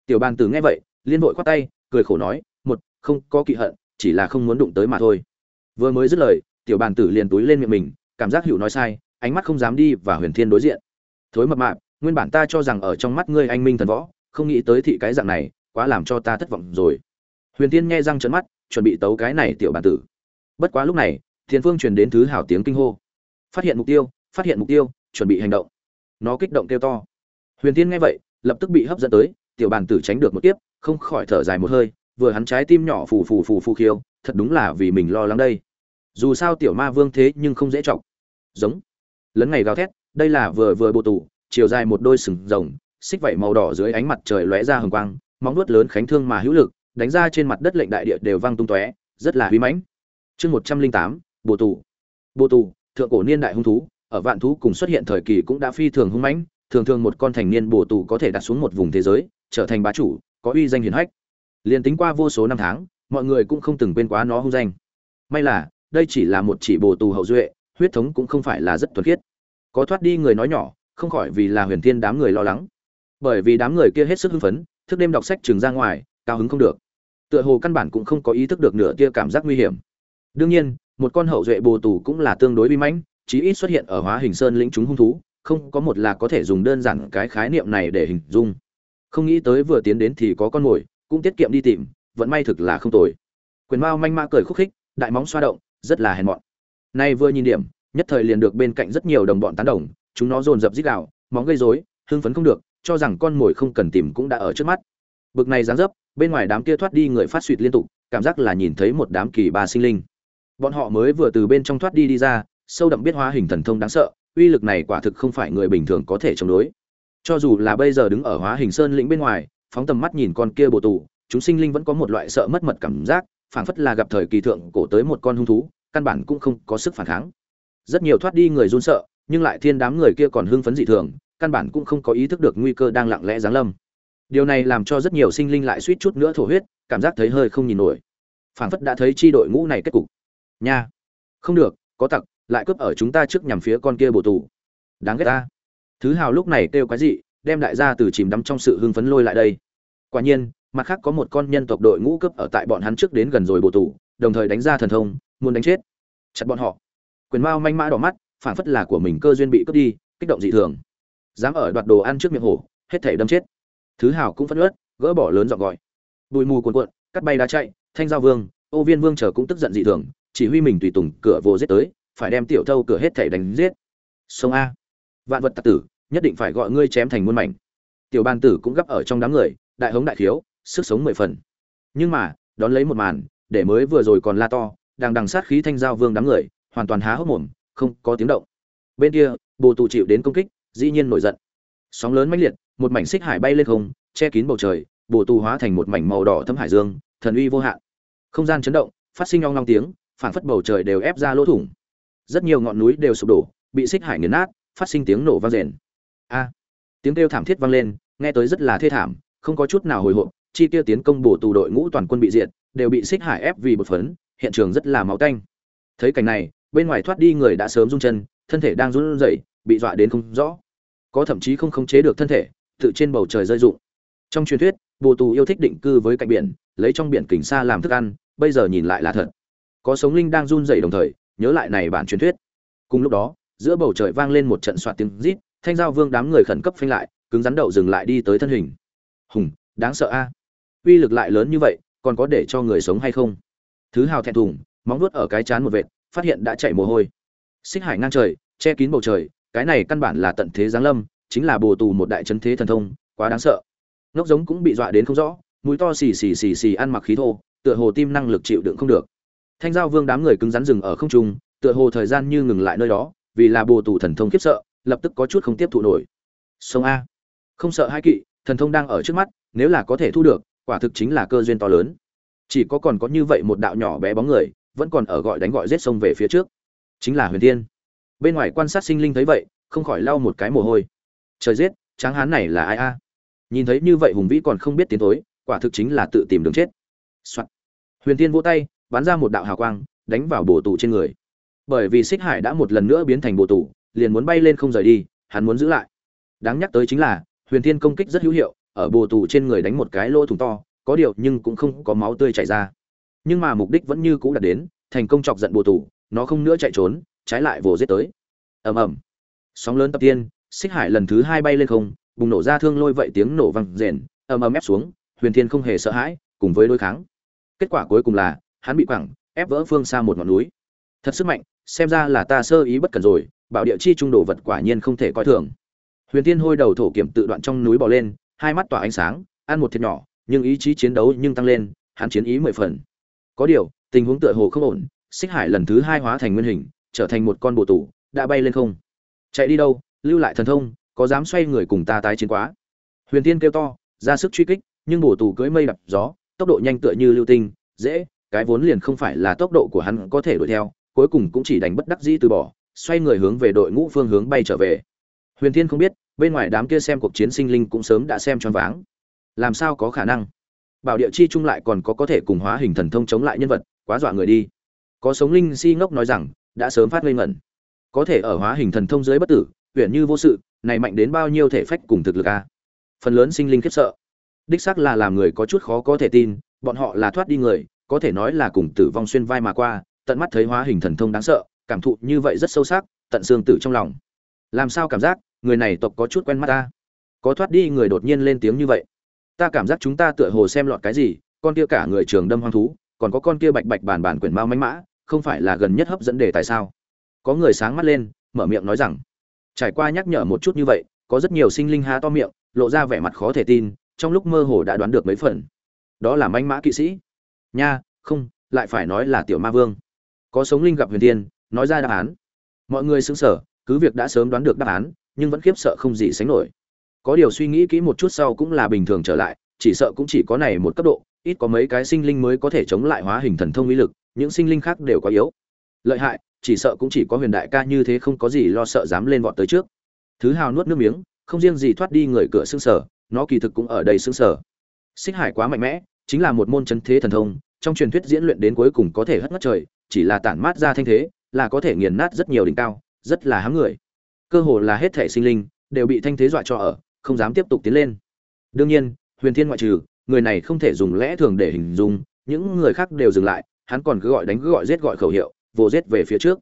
Tiểu bàn tử nghe vậy, liên vội khoát tay, cười khổ nói, một, không có kỵ hận, chỉ là không muốn đụng tới mà thôi. Vừa mới dứt lời, tiểu bàn tử liền túi lên miệng mình, cảm giác hữu nói sai, ánh mắt không dám đi và huyền thiên đối diện thối mập mạp, nguyên bản ta cho rằng ở trong mắt ngươi anh minh thần võ, không nghĩ tới thị cái dạng này, quá làm cho ta thất vọng rồi. Huyền thiên nghe răng trợn mắt, chuẩn bị tấu cái này tiểu bản tử. Bất quá lúc này, thiên phương truyền đến thứ hảo tiếng kinh hô. Phát hiện mục tiêu, phát hiện mục tiêu, chuẩn bị hành động. Nó kích động kêu to. Huyền thiên nghe vậy, lập tức bị hấp dẫn tới, tiểu bản tử tránh được một tiếp không khỏi thở dài một hơi, vừa hắn trái tim nhỏ phù phù phù phù khiêu, thật đúng là vì mình lo lắng đây. Dù sao tiểu ma vương thế nhưng không dễ chọc. Giống. Lấn ngày gào thét đây là vừa vừa bộ tủ, chiều dài một đôi sừng rồng, xích vảy màu đỏ dưới ánh mặt trời lóe ra hừng quang, móng nuốt lớn khánh thương mà hữu lực, đánh ra trên mặt đất lệnh đại địa đều vang tung tóe, rất là huy mãnh. Chương một trăm linh tám, bộ tù bộ tù thượng cổ niên đại hung thú, ở vạn thú cùng xuất hiện thời kỳ cũng đã phi thường hung mãnh, thường thường một con thành niên bổ tù có thể đặt xuống một vùng thế giới, trở thành bá chủ, có uy danh hiển hách. Liền tính qua vô số năm tháng, mọi người cũng không từng quên quá nó hung danh. May là, đây chỉ là một chỉ bồ tù hậu duệ, huyết thống cũng không phải là rất thuần khiết có thoát đi người nói nhỏ, không khỏi vì là huyền thiên đám người lo lắng. Bởi vì đám người kia hết sức hưng phấn, thức đêm đọc sách trường ra ngoài, cao hứng không được. Tựa hồ căn bản cũng không có ý thức được nửa tia cảm giác nguy hiểm. Đương nhiên, một con hậu duệ bồ tù cũng là tương đối bi mãnh, chí ít xuất hiện ở hóa hình sơn lĩnh chúng hung thú, không có một là có thể dùng đơn giản cái khái niệm này để hình dung. Không nghĩ tới vừa tiến đến thì có con mồi, cũng tiết kiệm đi tìm vẫn may thực là không tồi. Quyền mao manh mã cười khúc khích, đại móng xoa động, rất là hèn mọn. Nay vừa nhìn điểm nhất thời liền được bên cạnh rất nhiều đồng bọn tán đồng, chúng nó dồn dập dích đạo móng gây rối, hưng phấn không được, cho rằng con mồi không cần tìm cũng đã ở trước mắt. Bực này dáng dấp, bên ngoài đám kia thoát đi người phát suỵt liên tục, cảm giác là nhìn thấy một đám kỳ ba sinh linh. Bọn họ mới vừa từ bên trong thoát đi đi ra, sâu đậm biết hóa hình thần thông đáng sợ, uy lực này quả thực không phải người bình thường có thể chống đối. Cho dù là bây giờ đứng ở hóa hình sơn lĩnh bên ngoài, phóng tầm mắt nhìn con kia bồ tù, chúng sinh linh vẫn có một loại sợ mất mật cảm giác, phảng phất là gặp thời kỳ thượng cổ tới một con hung thú, căn bản cũng không có sức phản kháng rất nhiều thoát đi người run sợ, nhưng lại thiên đám người kia còn hưng phấn dị thường, căn bản cũng không có ý thức được nguy cơ đang lặng lẽ giáng lâm. Điều này làm cho rất nhiều sinh linh lại suýt chút nữa thổ huyết, cảm giác thấy hơi không nhìn nổi. Phảng phất đã thấy chi đội ngũ này kết cục. Nha. Không được, có tặc, lại cướp ở chúng ta trước nhằm phía con kia bổ tù đáng ghét ta. Thứ hào lúc này kêu cái gì đem đại gia từ chìm đắm trong sự hưng phấn lôi lại đây. Quả nhiên, mặt khác có một con nhân tộc đội ngũ cướp ở tại bọn hắn trước đến gần rồi bổ tù đồng thời đánh ra thần thông, muốn đánh chết. Chặt bọn họ quyền mao manh mã đỏ mắt phản phất là của mình cơ duyên bị cướp đi, kích động dị thường. Dám ở đoạt đồ ăn trước miệng hổ, hết thể đâm chết. Thứ hào cũng phẫn ớt gỡ bỏ lớn dọn gọi. Bụi mù cuồn cuộn, cắt bay đá chạy, thanh giao vương, ô viên vương chờ cũng tức giận dị thường, chỉ huy mình tùy tùng cửa vô giết tới, phải đem tiểu thâu cửa hết thể đánh giết. Sông a. Vạn vật tặc tử, nhất định phải gọi ngươi chém thành muôn mảnh. Tiểu ban tử cũng gấp ở trong đám người, đại hống đại thiếu sức sống mười phần. Nhưng mà, đón lấy một màn, để mới vừa rồi còn la to, đang đằng sát khí thanh giao vương đám người hoàn toàn há hốc mồm, không có tiếng động. Bên kia, bồ tù chịu đến công kích, dĩ nhiên nổi giận. Sóng lớn mãnh liệt, một mảnh xích hải bay lên không, che kín bầu trời, bồ tù hóa thành một mảnh màu đỏ thâm hải dương, thần uy vô hạn. Không gian chấn động, phát sinh long long tiếng phản phất bầu trời đều ép ra lỗ thủng. Rất nhiều ngọn núi đều sụp đổ, bị xích hải nghiền nát, phát sinh tiếng nổ vang rền a! Tiếng kêu thảm thiết vang lên, nghe tới rất là thê thảm, không có chút nào hồi hộp, chi tiêu tiến công bổ tù đội ngũ toàn quân bị diệt, đều bị xích hải ép vì bột phấn, hiện trường rất là máu tanh. Thấy cảnh này bên ngoài thoát đi người đã sớm rung chân, thân thể đang run rẩy, bị dọa đến không rõ. Có thậm chí không khống chế được thân thể, tự trên bầu trời rơi rụng. Trong truyền thuyết, bồ tù yêu thích định cư với cạnh biển, lấy trong biển kình xa làm thức ăn, bây giờ nhìn lại là thật. Có sống linh đang run rẩy đồng thời, nhớ lại này bản truyền thuyết. Cùng lúc đó, giữa bầu trời vang lên một trận soạt tiếng rít, thanh giao vương đám người khẩn cấp phanh lại, cứng rắn đậu dừng lại đi tới thân hình. Hùng, đáng sợ a. Uy lực lại lớn như vậy, còn có để cho người sống hay không? Thứ hào thẹn thùng, móng nuốt ở cái chán một vệt phát hiện đã chảy mồ hôi. Xích hải ngang trời, che kín bầu trời, cái này căn bản là tận thế giáng lâm, chính là bồ tù một đại chấn thế thần thông, quá đáng sợ. Ngốc giống cũng bị dọa đến không rõ, mũi to xì xì xì xì ăn mặc khí thô, tựa hồ tim năng lực chịu đựng không được. Thanh giao vương đám người cứng rắn rừng ở không trung, tựa hồ thời gian như ngừng lại nơi đó, vì là bồ tù thần thông khiếp sợ, lập tức có chút không tiếp thụ nổi. Sông a. Không sợ hai kỵ, thần thông đang ở trước mắt, nếu là có thể thu được, quả thực chính là cơ duyên to lớn. Chỉ có còn có như vậy một đạo nhỏ bé bóng người vẫn còn ở gọi đánh gọi giết sông về phía trước. Chính là huyền thiên. Bên ngoài quan sát sinh linh thấy vậy, không khỏi lau một cái mồ hôi. Trời giết, tráng hán này là ai a? Nhìn thấy như vậy hùng vĩ còn không biết tiến tối quả thực chính là tự tìm đường chết、Soạn. huyền Thiên vỗ tay, bắn ra một đạo hào quang, đánh vào bổ tủ trên người. Bởi vì xích hải đã một lần nữa biến thành bổ tủ liền muốn bay lên không rời đi, hắn muốn giữ lại. Đáng nhắc tới chính là, huyền Thiên công kích rất hữu hiệu, ở bồ tù trên người đánh một cái lỗ thủng to, có điều nhưng cũng không có máu tươi chảy ra nhưng mà mục đích vẫn như cũ đạt đến, thành công chọc giận bồ tù, nó không nữa chạy trốn, trái lại vồ giết tới. Ầm ầm. Sóng lớn tập tiên, xích hải lần thứ hai bay lên không, bùng nổ ra thương lôi vậy tiếng nổ vang rền, ầm ầm ép xuống, huyền thiên không hề sợ hãi, cùng với đối kháng. Kết quả cuối cùng là, hắn bị quẳng, ép vỡ phương xa một ngọn núi. Thật sức mạnh, xem ra là ta sơ ý bất cẩn rồi, bảo địa chi trung đồ vật quả nhiên không thể coi thường. Huyền thiên hôi đầu thổ kiểm tự đoạn trong núi bò lên, hai mắt tỏa ánh sáng, ăn một thiệt nhỏ, nhưng ý chí chiến đấu nhưng tăng lên, hắn chiến ý mười phần có điều, tình huống tựa hồ không ổn, xích hải lần thứ hai hóa thành nguyên hình, trở thành một con bộ tủ đã bay lên không. Chạy đi đâu, lưu lại thần thông, có dám xoay người cùng ta tái chiến quá? Huyền tiên kêu to, ra sức truy kích, nhưng bổ tù cưỡi mây đập gió, tốc độ nhanh tựa như lưu tinh, dễ, cái vốn liền không phải là tốc độ của hắn có thể đuổi theo, cuối cùng cũng chỉ đánh bất đắc dĩ từ bỏ, xoay người hướng về đội ngũ phương hướng bay trở về. Huyền thiên không biết, bên ngoài đám kia xem cuộc chiến sinh linh cũng sớm đã xem choáng váng. Làm sao có khả năng? Bảo địa chi trung lại còn có có thể cùng hóa hình thần thông chống lại nhân vật, quá dọa người đi. Có sống linh si ngốc nói rằng, đã sớm phát ngây ngẩn. Có thể ở hóa hình thần thông dưới bất tử huyện như vô sự, này mạnh đến bao nhiêu thể phách cùng thực lực a? Phần lớn sinh linh khiếp sợ. Đích xác là làm người có chút khó có thể tin, bọn họ là thoát đi người, có thể nói là cùng tử vong xuyên vai mà qua, tận mắt thấy hóa hình thần thông đáng sợ, cảm thụ như vậy rất sâu sắc, tận xương tử trong lòng. Làm sao cảm giác, người này tộc có chút quen mắt ta? Có thoát đi người đột nhiên lên tiếng như vậy ta cảm giác chúng ta tựa hồ xem lọt cái gì, con kia cả người trường đâm hoang thú, còn có con kia bạch bạch bản bản quyển mao mánh mã, không phải là gần nhất hấp dẫn đề tại sao? Có người sáng mắt lên, mở miệng nói rằng, trải qua nhắc nhở một chút như vậy, có rất nhiều sinh linh há to miệng, lộ ra vẻ mặt khó thể tin, trong lúc mơ hồ đã đoán được mấy phần. Đó là manh mã kỵ sĩ. Nha, không, lại phải nói là tiểu ma vương. Có sống linh gặp huyền tiên nói ra đáp án. Mọi người xứng sở cứ việc đã sớm đoán được đáp án, nhưng vẫn khiếp sợ không gì sánh nổi có điều suy nghĩ kỹ một chút sau cũng là bình thường trở lại, chỉ sợ cũng chỉ có này một cấp độ, ít có mấy cái sinh linh mới có thể chống lại hóa hình thần thông uy lực, những sinh linh khác đều quá yếu. Lợi hại, chỉ sợ cũng chỉ có huyền đại ca như thế không có gì lo sợ dám lên vọt tới trước. Thứ hào nuốt nước miếng, không riêng gì thoát đi người cửa xương sở, nó kỳ thực cũng ở đây xương sở. Xích hải quá mạnh mẽ, chính là một môn chân thế thần thông, trong truyền thuyết diễn luyện đến cuối cùng có thể hất ngất trời, chỉ là tản mát ra thanh thế, là có thể nghiền nát rất nhiều đỉnh cao, rất là hám người. Cơ hồ là hết thể sinh linh đều bị thanh thế dọa cho ở không dám tiếp tục tiến lên. Đương nhiên, huyền thiên ngoại trừ, người này không thể dùng lẽ thường để hình dung, những người khác đều dừng lại, hắn còn cứ gọi đánh cứ gọi giết gọi khẩu hiệu vồ giết về phía trước.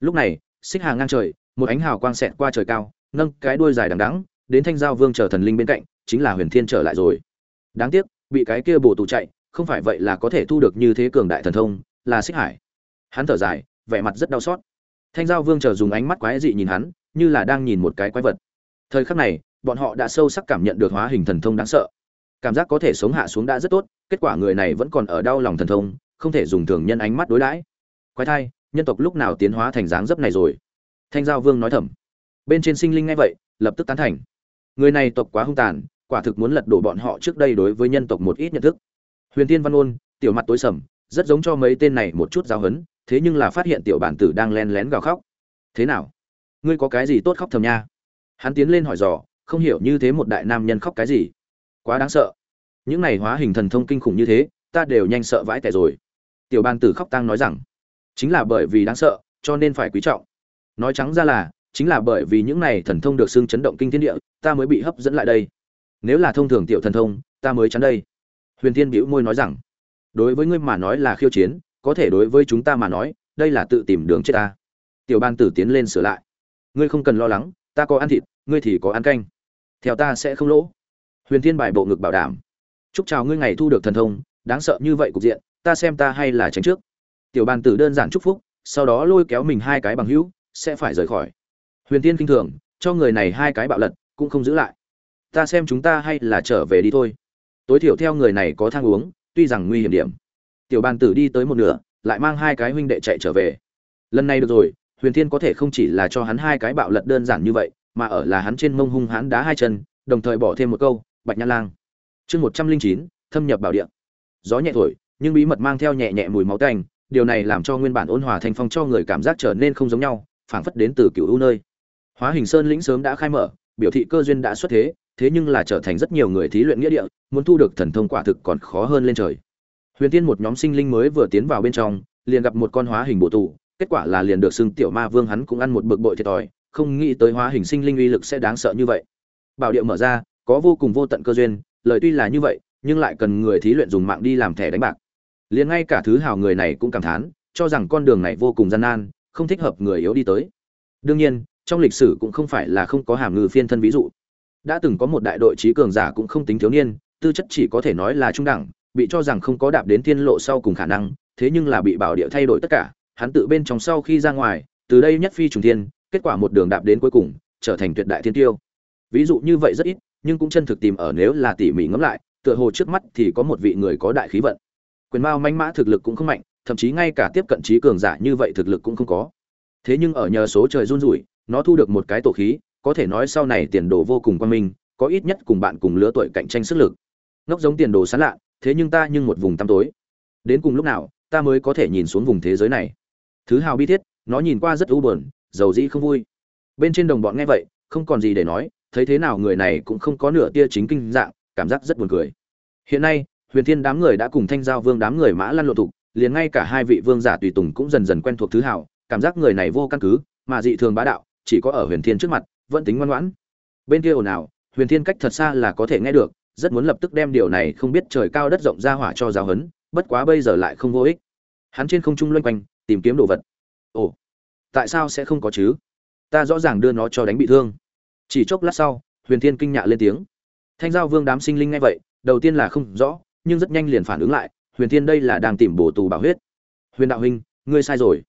Lúc này, xích hàng ngang trời, một ánh hào quang xẹt qua trời cao, nâng cái đuôi dài đằng đẵng, đến thanh giao vương chờ thần linh bên cạnh, chính là huyền thiên trở lại rồi. Đáng tiếc, bị cái kia bổ tù chạy, không phải vậy là có thể thu được như thế cường đại thần thông, là xích hải. Hắn thở dài, vẻ mặt rất đau xót. Thanh giao vương chờ dùng ánh mắt quái dị nhìn hắn, như là đang nhìn một cái quái vật. Thời khắc này bọn họ đã sâu sắc cảm nhận được hóa hình thần thông đáng sợ. Cảm giác có thể sống hạ xuống đã rất tốt, kết quả người này vẫn còn ở đau lòng thần thông, không thể dùng thường nhân ánh mắt đối đãi. Quái thai, nhân tộc lúc nào tiến hóa thành dáng dấp này rồi? Thanh giao vương nói thầm. Bên trên sinh linh ngay vậy, lập tức tán thành. Người này tộc quá hung tàn, quả thực muốn lật đổ bọn họ trước đây đối với nhân tộc một ít nhận thức. Huyền tiên văn ôn, tiểu mặt tối sầm, rất giống cho mấy tên này một chút giáo hấn thế nhưng là phát hiện tiểu bản tử đang len lén gào khóc. Thế nào? Ngươi có cái gì tốt khóc thầm nha? Hắn tiến lên hỏi dò không hiểu như thế một đại nam nhân khóc cái gì. Quá đáng sợ. Những này hóa hình thần thông kinh khủng như thế, ta đều nhanh sợ vãi tẻ rồi. Tiểu ban tử khóc tang nói rằng, chính là bởi vì đáng sợ, cho nên phải quý trọng. Nói trắng ra là, chính là bởi vì những này thần thông được xưng chấn động kinh thiên địa, ta mới bị hấp dẫn lại đây. Nếu là thông thường tiểu thần thông, ta mới chắn đây. Huyền tiên bĩu môi nói rằng, đối với ngươi mà nói là khiêu chiến, có thể đối với chúng ta mà nói, đây là tự tìm đường chết ta. Tiểu ban tử tiến lên sửa lại. Ngươi không cần lo lắng, ta có ăn thịt, ngươi thì có ăn canh theo ta sẽ không lỗ. Huyền thiên bài bộ ngực bảo đảm. Chúc chào ngươi ngày thu được thần thông, đáng sợ như vậy cục diện, ta xem ta hay là tránh trước. Tiểu bàn tử đơn giản chúc phúc, sau đó lôi kéo mình hai cái bằng hữu, sẽ phải rời khỏi. Huyền tiên kinh thường, cho người này hai cái bạo lật, cũng không giữ lại. Ta xem chúng ta hay là trở về đi thôi. Tối thiểu theo người này có thang uống, tuy rằng nguy hiểm điểm. Tiểu bàn tử đi tới một nửa, lại mang hai cái huynh đệ chạy trở về. Lần này được rồi, huyền thiên có thể không chỉ là cho hắn hai cái bạo lật đơn giản như vậy mà ở là hắn trên mông hung hãn đá hai chân, đồng thời bỏ thêm một câu, bạch nhã lang. Chương một trăm linh chín, thâm nhập bảo địa. Gió nhẹ thổi, nhưng bí mật mang theo nhẹ nhẹ mùi máu tanh, điều này làm cho nguyên bản ôn hòa thanh phong cho người cảm giác trở nên không giống nhau, phảng phất đến từ cựu u nơi. Hóa hình sơn lĩnh sớm đã khai mở, biểu thị cơ duyên đã xuất thế thế nhưng là trở thành rất nhiều người thí luyện nghĩa địa, muốn thu được thần thông quả thực còn khó hơn lên trời. Huyền tiên một nhóm sinh linh mới vừa tiến vào bên trong, liền gặp một con hóa hình bộ tụ, kết quả là liền được xưng tiểu ma vương hắn cũng ăn một bực bội thiệt thòi không nghĩ tới hóa hình sinh linh uy lực sẽ đáng sợ như vậy. Bảo địa mở ra, có vô cùng vô tận cơ duyên, lời tuy là như vậy, nhưng lại cần người thí luyện dùng mạng đi làm thẻ đánh bạc. Liền ngay cả thứ hào người này cũng cảm thán, cho rằng con đường này vô cùng gian nan, không thích hợp người yếu đi tới. Đương nhiên, trong lịch sử cũng không phải là không có hàm ngư phiên thân ví dụ. Đã từng có một đại đội trí cường giả cũng không tính thiếu niên, tư chất chỉ có thể nói là trung đẳng, bị cho rằng không có đạp đến thiên lộ sau cùng khả năng, thế nhưng là bị bảo địa thay đổi tất cả, hắn tự bên trong sau khi ra ngoài, từ đây nhất phi trùng thiên kết quả một đường đạp đến cuối cùng, trở thành tuyệt đại thiên tiêu. Ví dụ như vậy rất ít, nhưng cũng chân thực tìm ở nếu là tỉ mỉ ngẫm lại, tựa hồ trước mắt thì có một vị người có đại khí vận. Quyền mao manh mã thực lực cũng không mạnh, thậm chí ngay cả tiếp cận trí cường giả như vậy thực lực cũng không có. Thế nhưng ở nhờ số trời run rủi, nó thu được một cái tổ khí, có thể nói sau này tiền đồ vô cùng quan minh, có ít nhất cùng bạn cùng lứa tuổi cạnh tranh sức lực. Ngốc giống tiền đồ sán lạ, thế nhưng ta nhưng một vùng tăm tối. Đến cùng lúc nào, ta mới có thể nhìn xuống vùng thế giới này. Thứ hào bi thiết, nó nhìn qua rất u buồn dầu dĩ không vui. Bên trên đồng bọn nghe vậy, không còn gì để nói, thấy thế nào người này cũng không có nửa tia chính kinh dạng, cảm giác rất buồn cười. Hiện nay, huyền thiên đám người đã cùng thanh giao vương đám người mã lăn lộ tục liền ngay cả hai vị vương giả tùy tùng cũng dần dần quen thuộc thứ hảo cảm giác người này vô căn cứ, mà dị thường bá đạo, chỉ có ở huyền thiên trước mặt, vẫn tính ngoan ngoãn. Bên kia ồn ào, huyền thiên cách thật xa là có thể nghe được, rất muốn lập tức đem điều này không biết trời cao đất rộng ra hỏa cho giáo hấn bất quá bây giờ lại không vô ích. Hắn trên không trung loanh quanh, tìm kiếm đồ vật. Ồ tại sao sẽ không có chứ? Ta rõ ràng đưa nó cho đánh bị thương. Chỉ chốc lát sau, huyền thiên kinh nhạ lên tiếng. Thanh giao vương đám sinh linh ngay vậy, đầu tiên là không rõ, nhưng rất nhanh liền phản ứng lại, huyền thiên đây là đang tìm bổ tù bảo huyết. Huyền đạo huynh, ngươi sai rồi.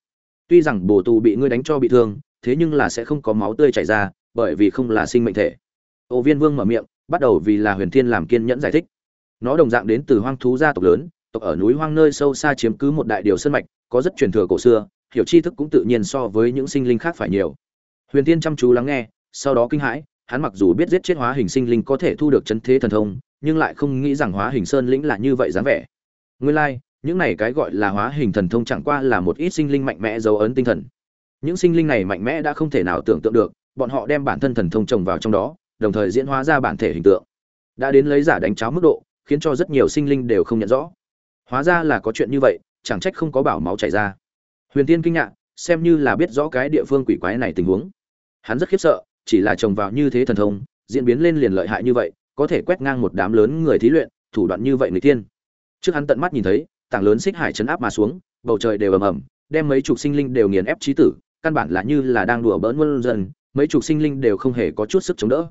Tuy rằng bổ tù bị ngươi đánh cho bị thương, thế nhưng là sẽ không có máu tươi chảy ra, bởi vì không là sinh mệnh thể. Ô viên vương mở miệng, bắt đầu vì là huyền thiên làm kiên nhẫn giải thích. Nó đồng dạng đến từ hoang thú gia tộc lớn, tộc ở núi hoang nơi sâu xa chiếm cứ một đại điều sân mạch, có rất truyền thừa cổ xưa hiểu tri thức cũng tự nhiên so với những sinh linh khác phải nhiều. Huyền thiên chăm chú lắng nghe sau đó kinh hãi hắn mặc dù biết giết chết hóa hình sinh linh có thể thu được chân thế thần thông nhưng lại không nghĩ rằng hóa hình sơn lĩnh là như vậy dáng vẻ. Nguyên lai like, những này cái gọi là hóa hình thần thông chẳng qua là một ít sinh linh mạnh mẽ dấu ấn tinh thần. Những sinh linh này mạnh mẽ đã không thể nào tưởng tượng được bọn họ đem bản thân thần thông trồng vào trong đó đồng thời diễn hóa ra bản thể hình tượng. Đã đến lấy giả đánh cháo mức độ khiến cho rất nhiều sinh linh đều không nhận rõ. Hóa ra là có chuyện như vậy chẳng trách không có bảo máu chảy ra huyền tiên kinh ngạc, xem như là biết rõ cái địa phương quỷ quái này tình huống. Hắn rất khiếp sợ, chỉ là trồng vào như thế thần thông, diễn biến lên liền lợi hại như vậy, có thể quét ngang một đám lớn người thí luyện, thủ đoạn như vậy người tiên. Trước hắn tận mắt nhìn thấy, tảng lớn xích hải chấn áp mà xuống, bầu trời đều ầm ầm, đem mấy chục sinh linh đều nghiền ép trí tử, căn bản là như là đang đùa bỡn muôn dần mấy chục sinh linh đều không hề có chút sức chống đỡ.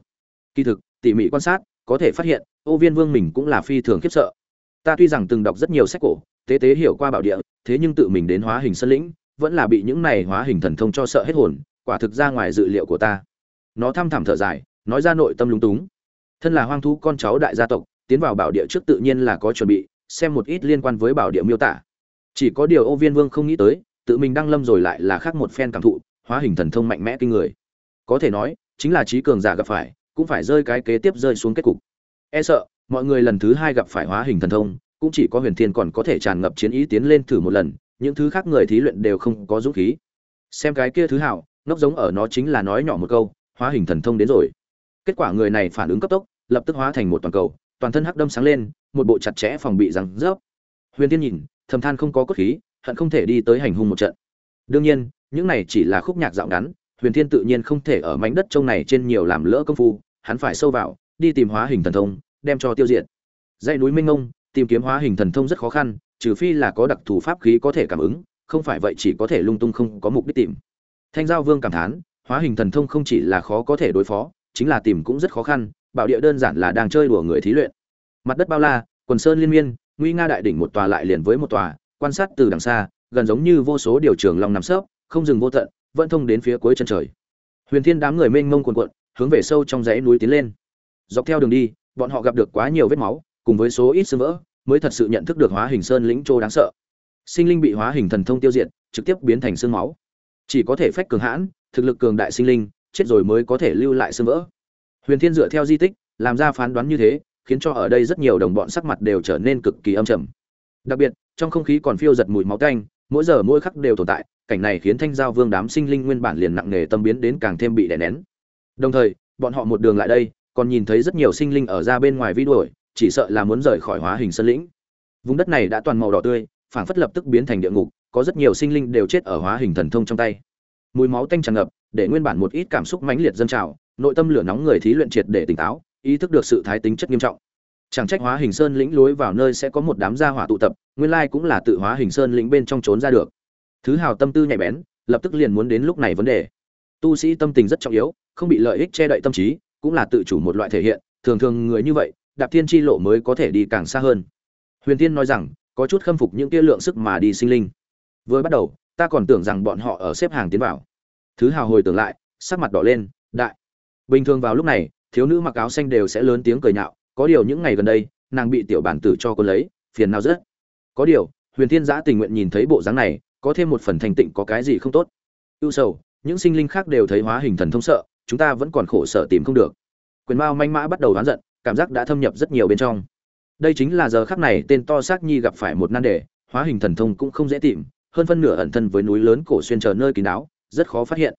Kỳ thực, tỉ mỉ quan sát, có thể phát hiện, ô viên vương mình cũng là phi thường khiếp sợ ta tuy rằng từng đọc rất nhiều sách cổ, tế tế hiểu qua bảo địa, thế nhưng tự mình đến hóa hình sân lĩnh, vẫn là bị những này hóa hình thần thông cho sợ hết hồn, quả thực ra ngoài dự liệu của ta. Nó thăm thẳm thở dài, nói ra nội tâm lúng túng. Thân là hoang thú con cháu đại gia tộc, tiến vào bảo địa trước tự nhiên là có chuẩn bị, xem một ít liên quan với bảo địa miêu tả. Chỉ có điều ô viên vương không nghĩ tới, tự mình đăng lâm rồi lại là khác một phen cảm thụ, hóa hình thần thông mạnh mẽ kinh người. Có thể nói, chính là trí cường giả gặp phải, cũng phải rơi cái kế tiếp rơi xuống kết cục. E sợ mọi người lần thứ hai gặp phải hóa hình thần thông, cũng chỉ có huyền thiên còn có thể tràn ngập chiến ý tiến lên thử một lần, những thứ khác người thí luyện đều không có dũng khí. Xem cái kia thứ hảo, ngốc giống ở nó chính là nói nhỏ một câu, hóa hình thần thông đến rồi. Kết quả người này phản ứng cấp tốc, lập tức hóa thành một toàn cầu, toàn thân hắc đâm sáng lên, một bộ chặt chẽ phòng bị răng rớp. Huyền tiên nhìn, thầm than không có cốt khí, hận không thể đi tới hành hung một trận. Đương nhiên, những này chỉ là khúc nhạc dạo ngắn, huyền thiên tự nhiên không thể ở mảnh đất trông này trên nhiều làm lỡ công phu, hắn phải sâu vào, đi tìm hóa hình thần thông đem cho tiêu diệt. Dãy núi minh ngông tìm kiếm hóa hình thần thông rất khó khăn, trừ phi là có đặc thù pháp khí có thể cảm ứng, không phải vậy chỉ có thể lung tung không có mục đích tìm. Thanh giao vương cảm thán, hóa hình thần thông không chỉ là khó có thể đối phó, chính là tìm cũng rất khó khăn, bảo địa đơn giản là đang chơi đùa người thí luyện. Mặt đất bao la, quần sơn liên miên, nguy nga đại đỉnh một tòa lại liền với một tòa, quan sát từ đằng xa, gần giống như vô số điều trường long nằm sấp, không dừng vô tận, vẫn thông đến phía cuối chân trời. Huyền thiên đám người mênh mông cuồn cuộn, hướng về sâu trong dãy núi tiến lên. Dọc theo đường đi bọn họ gặp được quá nhiều vết máu, cùng với số ít xương vỡ, mới thật sự nhận thức được hóa hình sơn lĩnh châu đáng sợ. Sinh linh bị hóa hình thần thông tiêu diệt, trực tiếp biến thành xương máu. Chỉ có thể phách cường hãn, thực lực cường đại sinh linh, chết rồi mới có thể lưu lại xương vỡ. Huyền thiên dựa theo di tích, làm ra phán đoán như thế, khiến cho ở đây rất nhiều đồng bọn sắc mặt đều trở nên cực kỳ âm trầm. Đặc biệt, trong không khí còn phiêu giật mùi máu tanh, mỗi giờ mỗi khắc đều tồn tại, cảnh này khiến thanh giao vương đám sinh linh nguyên bản liền nặng nề tâm biến đến càng thêm bị đè nén. Đồng thời, bọn họ một đường lại đây còn nhìn thấy rất nhiều sinh linh ở ra bên ngoài vi đuổi, chỉ sợ là muốn rời khỏi hóa hình sơn lĩnh. Vùng đất này đã toàn màu đỏ tươi, phảng phất lập tức biến thành địa ngục, có rất nhiều sinh linh đều chết ở hóa hình thần thông trong tay. Mùi máu tanh tràn ngập, để nguyên bản một ít cảm xúc mãnh liệt dân trào, nội tâm lửa nóng người thí luyện triệt để tỉnh táo, ý thức được sự thái tính chất nghiêm trọng. Chẳng trách hóa hình sơn lĩnh lối vào nơi sẽ có một đám gia hỏa tụ tập, nguyên lai cũng là tự hóa hình sơn lĩnh bên trong trốn ra được. Thứ hào tâm tư nhạy bén, lập tức liền muốn đến lúc này vấn đề. Tu sĩ tâm tình rất trọng yếu, không bị lợi ích che đậy tâm trí cũng là tự chủ một loại thể hiện, thường thường người như vậy, đạp thiên chi lộ mới có thể đi càng xa hơn. Huyền tiên nói rằng, có chút khâm phục những tia lượng sức mà đi sinh linh. Vừa bắt đầu, ta còn tưởng rằng bọn họ ở xếp hàng tiến vào. Thứ hào hồi tưởng lại, sắc mặt đỏ lên, đại. Bình thường vào lúc này, thiếu nữ mặc áo xanh đều sẽ lớn tiếng cười nhạo, có điều những ngày gần đây, nàng bị tiểu bản tử cho cô lấy, phiền nào rất. Có điều, huyền thiên giã tình nguyện nhìn thấy bộ dáng này, có thêm một phần thành tịnh có cái gì không tốt. Ưu sầu, những sinh linh khác đều thấy hóa hình thần thông sợ chúng ta vẫn còn khổ sở tìm không được. Quyền mao manh mã bắt đầu đoán giận, cảm giác đã thâm nhập rất nhiều bên trong. Đây chính là giờ khắc này tên to xác nhi gặp phải một nan đề, hóa hình thần thông cũng không dễ tìm, hơn phân nửa ẩn thân với núi lớn cổ xuyên chờ nơi kín đáo, rất khó phát hiện.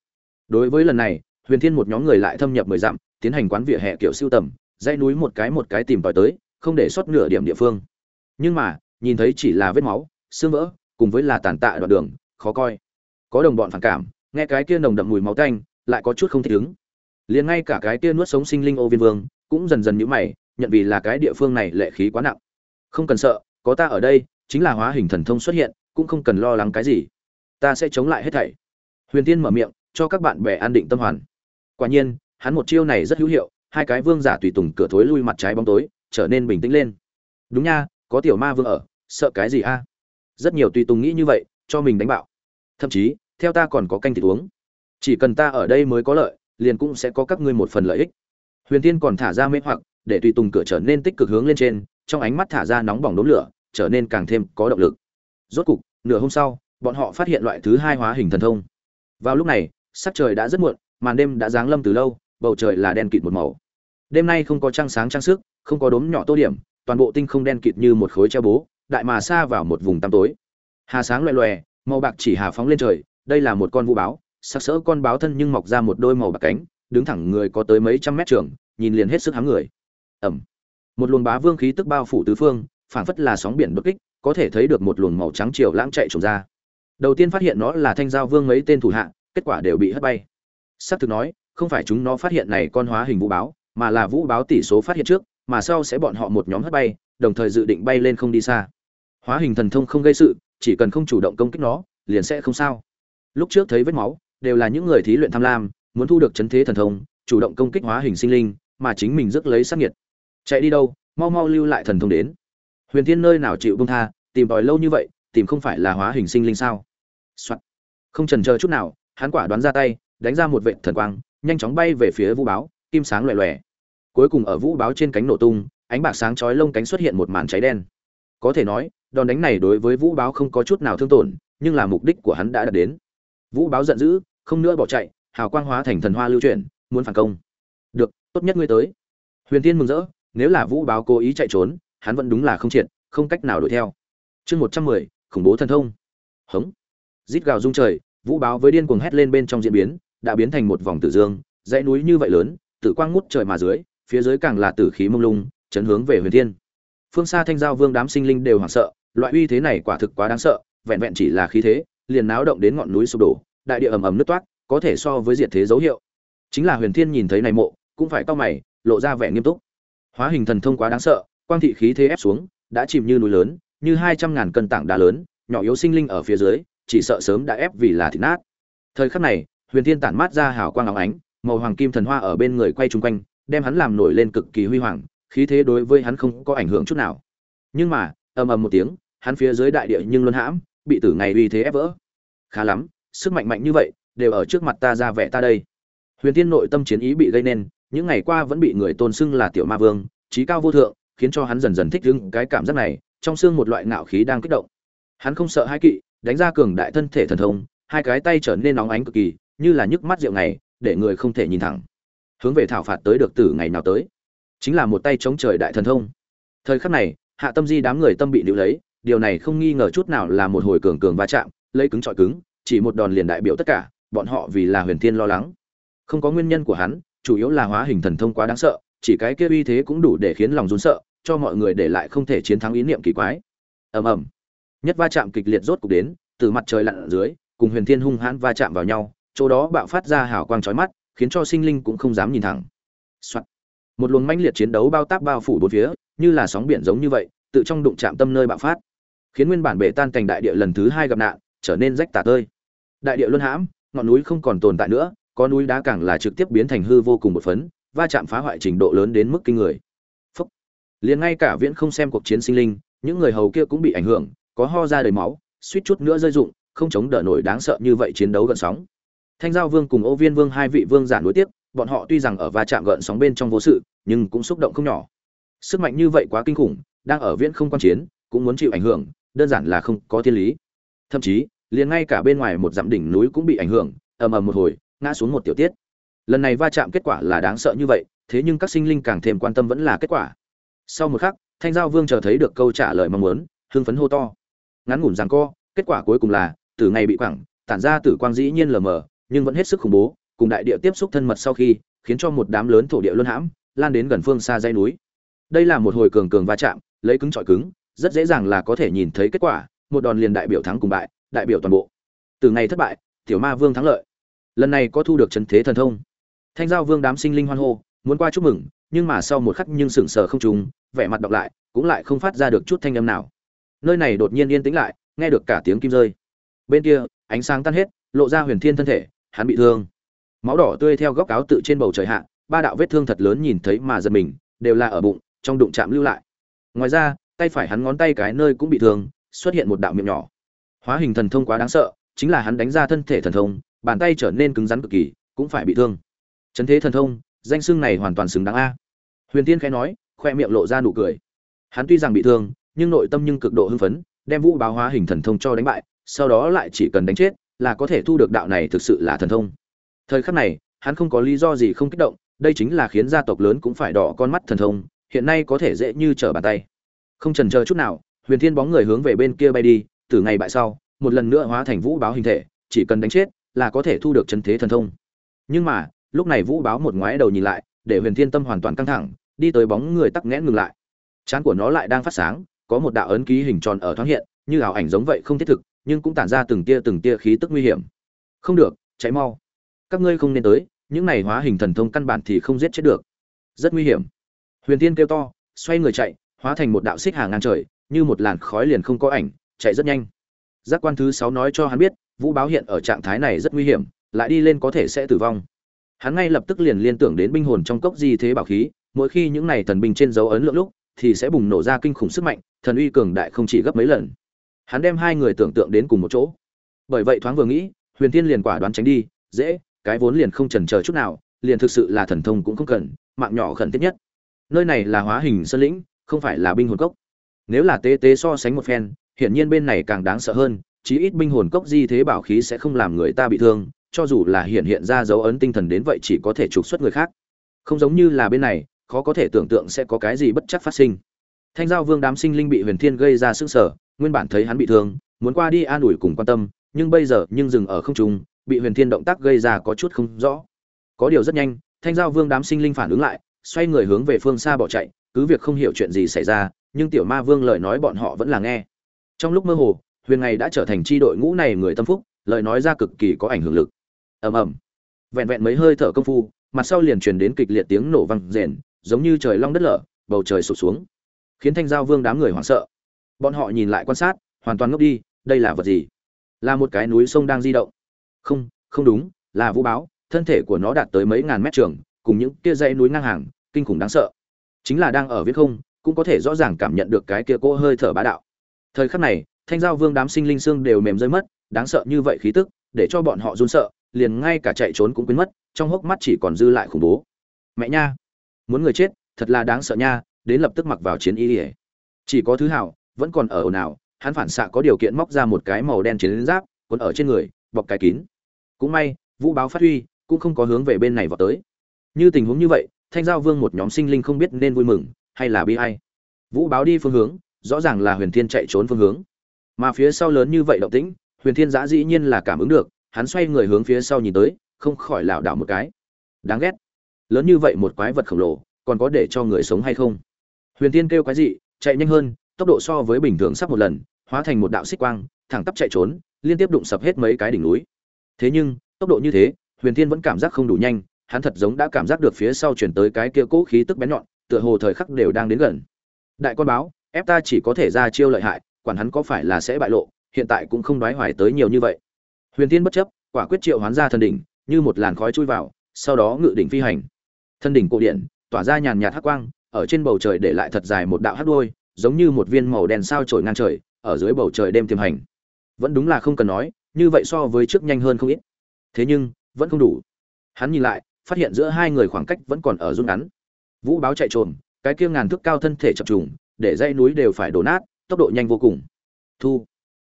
Đối với lần này, huyền thiên một nhóm người lại thâm nhập mười dặm, tiến hành quán vỉa hè kiểu siêu tầm, dãy núi một cái một cái tìm tòi tới, không để sót nửa điểm địa phương. Nhưng mà, nhìn thấy chỉ là vết máu, xương vỡ, cùng với là tàn tạ đoạn đường, khó coi. Có đồng bọn phản cảm, nghe cái kia nồng đậm mùi máu tanh lại có chút không thích ứng. Liền ngay cả cái kia nuốt sống sinh linh ô viên vương, cũng dần dần nhíu mày, nhận vì là cái địa phương này lệ khí quá nặng. Không cần sợ, có ta ở đây, chính là hóa hình thần thông xuất hiện, cũng không cần lo lắng cái gì. Ta sẽ chống lại hết thảy. Huyền tiên mở miệng, cho các bạn bè an định tâm hoàn. Quả nhiên, hắn một chiêu này rất hữu hiệu, hai cái vương giả tùy tùng cửa thối lui mặt trái bóng tối, trở nên bình tĩnh lên. Đúng nha, có tiểu ma vương ở, sợ cái gì a? Rất nhiều tùy tùng nghĩ như vậy, cho mình đánh bạo. Thậm chí, theo ta còn có canh thịt uống chỉ cần ta ở đây mới có lợi, liền cũng sẽ có các ngươi một phần lợi ích. Huyền Thiên còn thả ra mê hoặc, để tùy tùng cửa trở nên tích cực hướng lên trên, trong ánh mắt thả ra nóng bỏng đốm lửa, trở nên càng thêm có động lực. Rốt cục, nửa hôm sau, bọn họ phát hiện loại thứ hai hóa hình thần thông. Vào lúc này, sắc trời đã rất muộn, màn đêm đã giáng lâm từ lâu, bầu trời là đen kịt một màu. Đêm nay không có trăng sáng trang sức, không có đốm nhỏ tô điểm, toàn bộ tinh không đen kịt như một khối treo bố, đại mà xa vào một vùng tăm tối. Hà sáng loè loè, màu bạc chỉ hà phóng lên trời, đây là một con vũ báo sắc sỡ con báo thân nhưng mọc ra một đôi màu bạc cánh, đứng thẳng người có tới mấy trăm mét trường, nhìn liền hết sức hám người. Ẩm. Một luồng bá vương khí tức bao phủ tứ phương, phảng phất là sóng biển bất kích, có thể thấy được một luồng màu trắng chiều lãng chạy trồng ra. Đầu tiên phát hiện nó là thanh giao vương mấy tên thủ hạ, kết quả đều bị hất bay. Xác thực nói, không phải chúng nó phát hiện này con hóa hình vũ báo, mà là vũ báo tỷ số phát hiện trước, mà sau sẽ bọn họ một nhóm hất bay, đồng thời dự định bay lên không đi xa. Hóa hình thần thông không gây sự, chỉ cần không chủ động công kích nó, liền sẽ không sao. Lúc trước thấy vết máu đều là những người thí luyện tham lam, muốn thu được chấn thế thần thông, chủ động công kích hóa hình sinh linh, mà chính mình rước lấy sát nhiệt chạy đi đâu, mau mau lưu lại thần thông đến. Huyền thiên nơi nào chịu buông tha, tìm đòi lâu như vậy, tìm không phải là hóa hình sinh linh sao、Soạn. không chần chờ chút nào, hắn quả đoán ra tay, đánh ra một vệ thần quang, nhanh chóng bay về phía vũ báo, kim sáng loè loè. Cuối cùng ở vũ báo trên cánh nổ tung, ánh bạc sáng chói lông cánh xuất hiện một màn cháy đen. Có thể nói, đòn đánh này đối với vũ báo không có chút nào thương tổn, nhưng là mục đích của hắn đã đạt đến. Vũ báo giận dữ không nữa bỏ chạy, hào quang hóa thành thần hoa lưu chuyển, muốn phản công. Được, tốt nhất ngươi tới. Huyền tiên mừng rỡ, nếu là vũ báo cố ý chạy trốn, hắn vẫn đúng là không triệt, không cách nào đuổi theo. Chương một trăm mười, khủng bố thần thông. Hống. Rít gào rung trời, vũ báo với điên cuồng hét lên bên trong diễn biến, đã biến thành một vòng tử dương, dãy núi như vậy lớn, tử quang ngút trời mà dưới, phía dưới càng là tử khí mông lung, chấn hướng về huyền thiên. Phương xa thanh giao vương đám sinh linh đều hoảng sợ, loại uy thế này quả thực quá đáng sợ, vẹn vẹn chỉ là khí thế, liền náo động đến ngọn núi sụp đổ đại địa ầm ầm nứt toát có thể so với diệt thế dấu hiệu. Chính là huyền thiên nhìn thấy này mộ, cũng phải cau mày, lộ ra vẻ nghiêm túc. Hóa hình thần thông quá đáng sợ, quang thị khí thế ép xuống, đã chìm như núi lớn, như hai trăm ngàn cân tảng đá lớn, nhỏ yếu sinh linh ở phía dưới, chỉ sợ sớm đã ép vì là thịt nát. Thời khắc này, huyền thiên tản mát ra hào quang óng ánh, màu hoàng kim thần hoa ở bên người quay chung quanh, đem hắn làm nổi lên cực kỳ huy hoàng, khí thế đối với hắn không có ảnh hưởng chút nào. Nhưng mà, ầm ầm một tiếng, hắn phía dưới đại địa nhưng luân hãm, bị tử ngày uy thế ép vỡ. Khá lắm sức mạnh mạnh như vậy, đều ở trước mặt ta ra vẻ ta đây. Huyền tiên nội tâm chiến ý bị gây nên, những ngày qua vẫn bị người tôn xưng là tiểu ma vương, trí cao vô thượng, khiến cho hắn dần dần thích ứng cái cảm giác này, trong xương một loại ngạo khí đang kích động. Hắn không sợ hai kỵ, đánh ra cường đại thân thể thần thông, hai cái tay trở nên nóng ánh cực kỳ, như là nhức mắt rượu ngày, để người không thể nhìn thẳng. Hướng về thảo phạt tới được tử ngày nào tới? Chính là một tay chống trời đại thần thông. Thời khắc này, hạ tâm di đám người tâm bị níu lấy, điều này không nghi ngờ chút nào là một hồi cường cường va chạm, lấy cứng trọi cứng chỉ một đòn liền đại biểu tất cả, bọn họ vì là huyền thiên lo lắng. Không có nguyên nhân của hắn, chủ yếu là hóa hình thần thông quá đáng sợ, chỉ cái kia uy thế cũng đủ để khiến lòng run sợ, cho mọi người để lại không thể chiến thắng ý niệm kỳ quái. Ầm ầm. Nhất va chạm kịch liệt rốt cục đến, từ mặt trời lặn ở dưới, cùng huyền thiên hung hãn va chạm vào nhau, chỗ đó bạo phát ra hào quang chói mắt, khiến cho sinh linh cũng không dám nhìn thẳng、Soạn. một luồng mãnh liệt chiến đấu bao tác bao phủ bốn phía, như là sóng biển giống như vậy, tự trong đụng chạm tâm nơi bạo phát, khiến nguyên bản bể tan thành đại địa lần thứ hai gặp nạn, trở nên rách tả tơi đại địa luân hãm, ngọn núi không còn tồn tại nữa, có núi đá càng là trực tiếp biến thành hư vô cùng một phấn, va chạm phá hoại trình độ lớn đến mức kinh người. Phúc. liền ngay cả viễn không xem cuộc chiến sinh linh, những người hầu kia cũng bị ảnh hưởng, có ho ra đầy máu, suýt chút nữa rơi dụng không chống đỡ nổi đáng sợ như vậy chiến đấu gần sóng. Thanh giao vương cùng ô viên vương hai vị vương giả nối tiếp, bọn họ tuy rằng ở va chạm gợn sóng bên trong vô sự, nhưng cũng xúc động không nhỏ. Sức mạnh như vậy quá kinh khủng, đang ở viễn không quan chiến, cũng muốn chịu ảnh hưởng, đơn giản là không có thiên lý. Thậm chí liền ngay cả bên ngoài một dặm đỉnh núi cũng bị ảnh hưởng, ầm ầm một hồi, ngã xuống một tiểu tiết. Lần này va chạm kết quả là đáng sợ như vậy, thế nhưng các sinh linh càng thêm quan tâm vẫn là kết quả. Sau một khắc, thanh giao vương chờ thấy được câu trả lời mong muốn, hưng phấn hô to. Ngắn ngủn rằng co, kết quả cuối cùng là, từ ngày bị quẳng, tản ra tử quang dĩ nhiên lờ mờ, nhưng vẫn hết sức khủng bố, cùng đại địa tiếp xúc thân mật sau khi, khiến cho một đám lớn thổ địa luân hãm, lan đến gần phương xa dãy núi. Đây là một hồi cường cường va chạm, lấy cứng trọi cứng, rất dễ dàng là có thể nhìn thấy kết quả, một đòn liền đại biểu thắng cùng bại đại biểu toàn bộ. Từ ngày thất bại, tiểu ma vương thắng lợi. Lần này có thu được chân thế thần thông. Thanh giao vương đám sinh linh hoan hô, muốn qua chúc mừng, nhưng mà sau một khắc nhưng sững sờ không trùng, vẻ mặt đọc lại, cũng lại không phát ra được chút thanh âm nào. Nơi này đột nhiên yên tĩnh lại, nghe được cả tiếng kim rơi. Bên kia, ánh sáng tan hết, lộ ra huyền thiên thân thể, hắn bị thương. Máu đỏ tươi theo góc áo tự trên bầu trời hạ, ba đạo vết thương thật lớn nhìn thấy mà giật mình, đều là ở bụng, trong đụng chạm lưu lại. Ngoài ra, tay phải hắn ngón tay cái nơi cũng bị thương, xuất hiện một đạo miệng nhỏ hóa hình thần thông quá đáng sợ, chính là hắn đánh ra thân thể thần thông, bàn tay trở nên cứng rắn cực kỳ, cũng phải bị thương. Chấn thế thần thông, danh xưng này hoàn toàn xứng đáng a. Huyền tiên khẽ nói, khoe miệng lộ ra nụ cười. Hắn tuy rằng bị thương, nhưng nội tâm nhưng cực độ hưng phấn, đem vũ báo hóa hình thần thông cho đánh bại, sau đó lại chỉ cần đánh chết, là có thể thu được đạo này thực sự là thần thông. Thời khắc này, hắn không có lý do gì không kích động, đây chính là khiến gia tộc lớn cũng phải đỏ con mắt thần thông, hiện nay có thể dễ như trở bàn tay. Không chần chờ chút nào, huyền thiên bóng người hướng về bên kia bay đi từ ngày bại sau, một lần nữa hóa thành vũ báo hình thể, chỉ cần đánh chết là có thể thu được chân thế thần thông. Nhưng mà, lúc này vũ báo một ngoái đầu nhìn lại, để huyền thiên tâm hoàn toàn căng thẳng, đi tới bóng người tắc nghẽn ngừng lại. Chán của nó lại đang phát sáng, có một đạo ấn ký hình tròn ở thoáng hiện, như ảo ảnh giống vậy không thiết thực, nhưng cũng tản ra từng tia từng tia khí tức nguy hiểm. Không được cháy mau. Các ngươi không nên tới, những này hóa hình thần thông căn bản thì không giết chết được. Rất nguy hiểm. Huyền Thiên kêu to, xoay người chạy, hóa thành một đạo xích hàng ngang trời, như một làn khói liền không có ảnh chạy rất nhanh. Giác quan thứ sáu nói cho hắn biết, vũ báo hiện ở trạng thái này rất nguy hiểm, lại đi lên có thể sẽ tử vong. Hắn ngay lập tức liền liên tưởng đến binh hồn trong cốc di thế bảo khí, mỗi khi những này thần binh trên dấu ấn lượng lúc, thì sẽ bùng nổ ra kinh khủng sức mạnh, thần uy cường đại không chỉ gấp mấy lần. Hắn đem hai người tưởng tượng đến cùng một chỗ. Bởi vậy thoáng vừa nghĩ, huyền thiên liền quả đoán tránh đi, dễ, cái vốn liền không chần chờ chút nào, liền thực sự là thần thông cũng không cần, mạng nhỏ khẩn thiết nhất. Nơi này là hóa hình sơn lĩnh, không phải là binh hồn cốc. Nếu là tế tế so sánh một phen hiển nhiên bên này càng đáng sợ hơn, chí ít binh hồn cốc di thế bảo khí sẽ không làm người ta bị thương, cho dù là hiện hiện ra dấu ấn tinh thần đến vậy chỉ có thể trục xuất người khác. Không giống như là bên này, khó có thể tưởng tượng sẽ có cái gì bất chắc phát sinh. Thanh giao vương đám sinh linh bị huyền thiên gây ra sức sở nguyên bản thấy hắn bị thương, muốn qua đi an ủi cùng quan tâm, nhưng bây giờ nhưng dừng ở không trung, bị huyền thiên động tác gây ra có chút không rõ. Có điều rất nhanh, thanh giao vương đám sinh linh phản ứng lại, xoay người hướng về phương xa bỏ chạy, cứ việc không hiểu chuyện gì xảy ra, nhưng tiểu ma vương lời nói bọn họ vẫn là nghe trong lúc mơ hồ, huyền này đã trở thành tri đội ngũ này người tâm phúc, lời nói ra cực kỳ có ảnh hưởng lực. Ầm ầm. Vẹn vẹn mấy hơi thở công phu, mặt sau liền truyền đến kịch liệt tiếng nổ vang rền, giống như trời long đất lở, bầu trời sụp xuống. Khiến thanh giao vương đám người hoảng sợ. Bọn họ nhìn lại quan sát, hoàn toàn ngốc đi, đây là vật gì? Là một cái núi sông đang di động. Không không đúng, là vũ báo thân thể của nó đạt tới mấy ngàn mét trường, cùng những kia dãy núi ngang hàng, kinh khủng đáng sợ. Chính là đang ở viết không, cũng có thể rõ ràng cảm nhận được cái kia cỗ hơi thở bá đạo thời khắc này, thanh giao vương đám sinh linh xương đều mềm rơi mất, đáng sợ như vậy khí tức, để cho bọn họ run sợ, liền ngay cả chạy trốn cũng quên mất, trong hốc mắt chỉ còn dư lại khủng bố. Mẹ nha! Muốn người chết, thật là đáng sợ nha, đến lập tức mặc vào chiến y ỉa chỉ có thứ hảo, vẫn còn ở ồn ào, hắn phản xạ có điều kiện móc ra một cái màu đen chiến giáp còn ở trên người, bọc cái kín. Cũng may, vũ báo phát huy, cũng không có hướng về bên này vào tới. Như tình huống như vậy, thanh giao vương một nhóm sinh linh không biết nên vui mừng, hay là bi hay vũ báo đi phương hướng rõ ràng là huyền thiên chạy trốn phương hướng. Mà phía sau lớn như vậy động tĩnh, huyền thiên giã dĩ nhiên là cảm ứng được, hắn xoay người hướng phía sau nhìn tới, không khỏi lảo đảo một cái. Đáng ghét. Lớn như vậy một quái vật khổng lồ, còn có để cho người sống hay không? Huyền Thiên kêu quái dị, chạy nhanh hơn, tốc độ so với bình thường sắp một lần, hóa thành một đạo xích quang, thẳng tắp chạy trốn, liên tiếp đụng sập hết mấy cái đỉnh núi. Thế nhưng, tốc độ như thế, huyền Thiên vẫn cảm giác không đủ nhanh, hắn thật giống đã cảm giác được phía sau chuyển tới cái kia cỗ khí tức bén nhọn, tựa hồ thời khắc đều đang đến gần. Đại con báo ép ta chỉ có thể ra chiêu lợi hại, quản hắn có phải là sẽ bại lộ, hiện tại cũng không đoái hoài tới nhiều như vậy. Huyền Thiên bất chấp, quả quyết triệu hoán ra thần đỉnh, như một làn khói chui vào, sau đó ngự đỉnh phi hành. Thân đỉnh cổ điển tỏa ra nhàn nhạt hắc quang, ở trên bầu trời để lại thật dài một đạo hắc đuôi, giống như một viên màu đen sao trổi ngang trời, ở dưới bầu trời đêm tiềm hành. Vẫn đúng là không cần nói, như vậy so với trước nhanh hơn không ít. Thế nhưng, vẫn không đủ. Hắn nhìn lại, phát hiện giữa hai người khoảng cách vẫn còn ở rút ngắn. Vũ báo chạy trồm, cái kia ngàn thước cao thân thể chập trùng để dãy núi đều phải đổ nát, tốc độ nhanh vô cùng. Thu.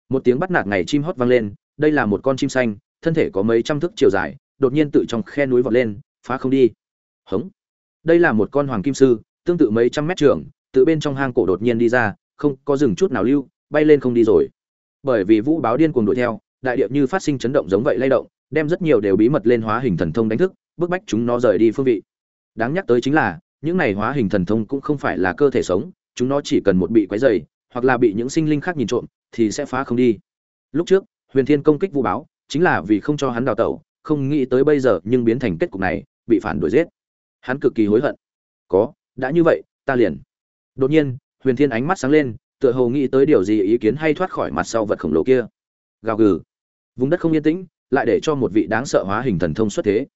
Một tiếng bắt nạt ngày chim hót vang lên, đây là một con chim xanh, thân thể có mấy trăm thước chiều dài, đột nhiên tự trong khe núi vọt lên, phá không đi. Hống. Đây là một con hoàng kim sư, tương tự mấy trăm mét trường, tự bên trong hang cổ đột nhiên đi ra, không có dừng chút nào lưu, bay lên không đi rồi. Bởi vì vũ báo điên cuồng đuổi theo, đại điệp như phát sinh chấn động giống vậy lay động, đem rất nhiều đều bí mật lên hóa hình thần thông đánh thức, bức bách chúng nó rời đi phương vị. Đáng nhắc tới chính là, những này hóa hình thần thông cũng không phải là cơ thể sống chúng nó chỉ cần một bị quấy dày hoặc là bị những sinh linh khác nhìn trộm, thì sẽ phá không đi. Lúc trước, huyền thiên công kích vũ báo, chính là vì không cho hắn đào tẩu, không nghĩ tới bây giờ nhưng biến thành kết cục này, bị phản đuổi giết. Hắn cực kỳ hối hận. Có, đã như vậy, ta liền. Đột nhiên, huyền thiên ánh mắt sáng lên, tựa hồ nghĩ tới điều gì ý kiến hay thoát khỏi mặt sau vật khổng lồ kia. Gào gừ. Vùng đất không yên tĩnh, lại để cho một vị đáng sợ hóa hình thần thông xuất thế.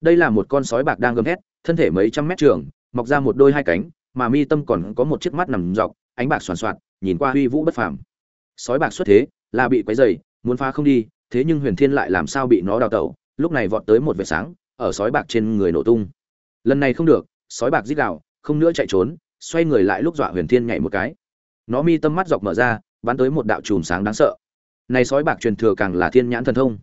Đây là một con sói bạc đang gầm hét thân thể mấy trăm mét trường, mọc ra một đôi hai cánh mà mi tâm còn có một chiếc mắt nằm dọc, ánh bạc soàn soạt, nhìn qua huy vũ bất phàm. Sói bạc xuất thế, là bị quấy dày muốn phá không đi, thế nhưng huyền thiên lại làm sao bị nó đào tẩu? Lúc này vọt tới một vệt sáng, ở sói bạc trên người nổ tung. Lần này không được, sói bạc rít gào, không nữa chạy trốn, xoay người lại lúc dọa huyền thiên nhảy một cái. Nó mi tâm mắt dọc mở ra, bắn tới một đạo chùm sáng đáng sợ. Này sói bạc truyền thừa càng là thiên nhãn thần thông.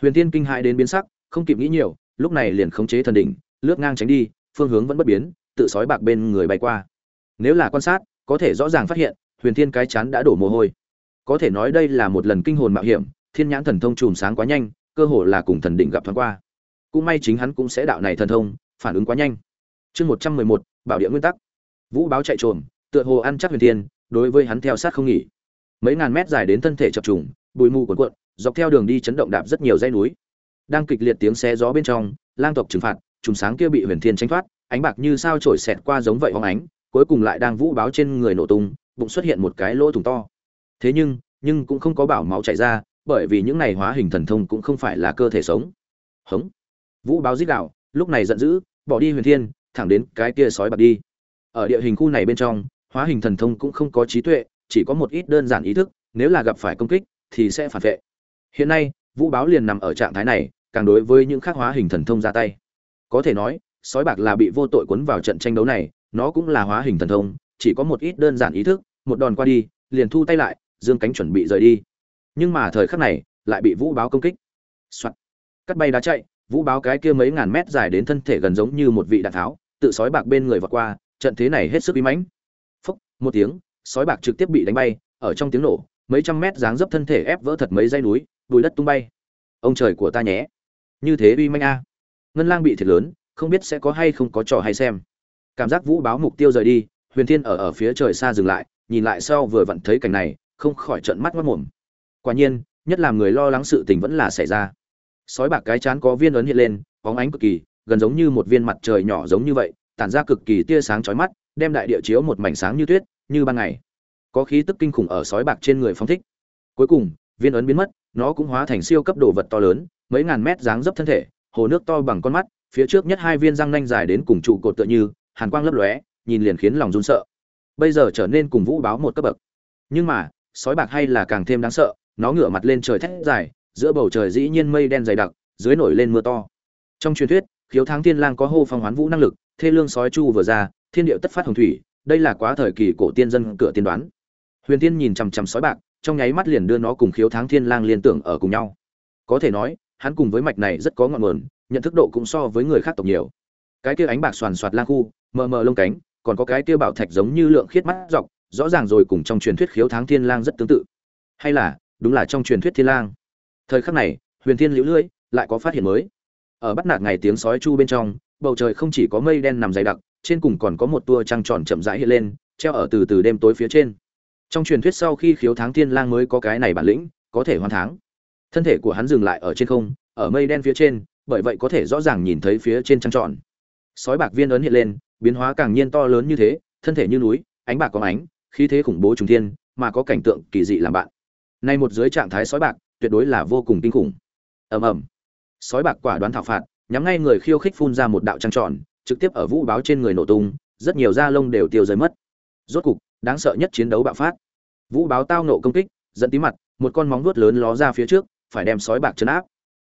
Huyền thiên kinh hãi đến biến sắc, không kịp nghĩ nhiều, lúc này liền khống chế thần đỉnh, lướt ngang tránh đi, phương hướng vẫn bất biến tự sói bạc bên người bay qua. Nếu là quan sát, có thể rõ ràng phát hiện, huyền thiên cái chán đã đổ mồ hôi. Có thể nói đây là một lần kinh hồn mạo hiểm, thiên nhãn thần thông chùm sáng quá nhanh, cơ hồ là cùng thần đỉnh gặp thoáng qua. Cũng may chính hắn cũng sẽ đạo này thần thông, phản ứng quá nhanh. Chương một trăm mười một, bảo địa nguyên tắc. Vũ báo chạy trồm, tựa hồ ăn chắc huyền thiên, đối với hắn theo sát không nghỉ. Mấy ngàn mét dài đến thân thể chập trùng, bụi mù cuộn cuộn, dọc theo đường đi chấn động đạp rất nhiều dãy núi. Đang kịch liệt tiếng xe gió bên trong, lang tộc trừng phạt trùng sáng kia bị huyền thiên tránh thoát ánh bạc như sao trổi xẹt qua giống vậy hóng ánh, cuối cùng lại đang vũ báo trên người nổ tung, bụng xuất hiện một cái lỗ thủng to. Thế nhưng nhưng cũng không có bảo máu chảy ra, bởi vì những này hóa hình thần thông cũng không phải là cơ thể sống. Hống. Vũ báo giết đạo lúc này giận dữ, bỏ đi huyền thiên, thẳng đến cái kia sói bạc đi. Ở địa hình khu này bên trong, hóa hình thần thông cũng không có trí tuệ, chỉ có một ít đơn giản ý thức, nếu là gặp phải công kích, thì sẽ phản vệ. Hiện nay, vũ báo liền nằm ở trạng thái này, càng đối với những khác hóa hình thần thông ra tay. Có thể nói sói bạc là bị vô tội cuốn vào trận tranh đấu này, nó cũng là hóa hình thần thông, chỉ có một ít đơn giản ý thức, một đòn qua đi, liền thu tay lại, dương cánh chuẩn bị rời đi. Nhưng mà thời khắc này, lại bị vũ báo công kích. Soạn. cắt bay đá chạy, vũ báo cái kia mấy ngàn mét dài đến thân thể gần giống như một vị đạn tháo, tự sói bạc bên người vọt qua, trận thế này hết sức bí mãnh. Phúc một tiếng, sói bạc trực tiếp bị đánh bay, ở trong tiếng nổ, mấy trăm mét dáng dấp thân thể ép vỡ thật mấy dây núi, bùi đất tung bay. Ông trời của ta nhé. Như thế uy manh a. Ngân lang bị thiệt lớn không biết sẽ có hay không có trò hay xem. Cảm giác vũ báo mục tiêu rời đi, huyền thiên ở ở phía trời xa dừng lại, nhìn lại sau vừa vặn thấy cảnh này, không khỏi trợn mắt mất mồm quả nhiên, nhất là người lo lắng sự tình vẫn là xảy ra. Sói bạc cái chán có viên ấn hiện lên, bóng ánh cực kỳ, gần giống như một viên mặt trời nhỏ giống như vậy, tản ra cực kỳ tia sáng chói mắt, đem đại địa chiếu một mảnh sáng như tuyết, như ban ngày. Có khí tức kinh khủng ở sói bạc trên người phóng thích. Cuối cùng, viên ấn biến mất, nó cũng hóa thành siêu cấp đồ vật to lớn, mấy ngàn mét dáng dấp thân thể, hồ nước to bằng con mắt phía trước nhất hai viên răng nanh dài đến cùng trụ cột tựa như, hàn quang lấp lóe, nhìn liền khiến lòng run sợ. Bây giờ trở nên cùng vũ báo một cấp bậc. Nhưng mà, sói bạc hay là càng thêm đáng sợ, nó ngửa mặt lên trời thét dài, giữa bầu trời dĩ nhiên mây đen dày đặc, dưới nổi lên mưa to. Trong truyền thuyết, khiếu thắng thiên lang có hô phong hoán vũ năng lực, thê lương sói chu vừa ra, thiên điệu tất phát hồng thủy, đây là quá thời kỳ cổ tiên dân cửa tiên đoán. Huyền tiên nhìn chằm chằm sói bạc, trong nháy mắt liền đưa nó cùng khiếu thắng thiên lang liên tưởng ở cùng nhau. Có thể nói, hắn cùng với mạch này rất có ngọn nguồn nhận thức độ cũng so với người khác tộc nhiều. Cái kia ánh bạc xoàn xoạt lang khu, mờ mờ lông cánh, còn có cái kia bảo thạch giống như lượng khiết mắt dọc, rõ ràng rồi cùng trong truyền thuyết khiếu thắng thiên lang rất tương tự. Hay là, đúng là trong truyền thuyết thiên lang. Thời khắc này, huyền thiên liễu lưỡi lại có phát hiện mới. Ở bắt nạt ngày tiếng sói chu bên trong, bầu trời không chỉ có mây đen nằm dày đặc, trên cùng còn có một tua trăng tròn chậm rãi hiện lên, treo ở từ từ đêm tối phía trên. Trong truyền thuyết sau khi khiếu tháng thiên lang mới có cái này bản lĩnh, có thể hoàn tháng thân thể của hắn dừng lại ở trên không, ở mây đen phía trên bởi vậy có thể rõ ràng nhìn thấy phía trên trăng tròn. Sói bạc viên ấn hiện lên, biến hóa càng nhiên to lớn như thế, thân thể như núi, ánh bạc có ánh, khí thế khủng bố trùng thiên, mà có cảnh tượng kỳ dị làm bạn. Nay một dưới trạng thái sói bạc, tuyệt đối là vô cùng kinh khủng. Ầm ầm. Sói bạc quả đoán thảo phạt, nhắm ngay người khiêu khích phun ra một đạo trăng tròn, trực tiếp ở vũ báo trên người nổ tung, rất nhiều da lông đều tiêu rơi mất. Rốt cục, đáng sợ nhất chiến đấu bạo phát. Vũ báo tao nộ công kích dẫn tí mặt, một con móng vuốt lớn ló ra phía trước, phải đem sói bạc chấn áp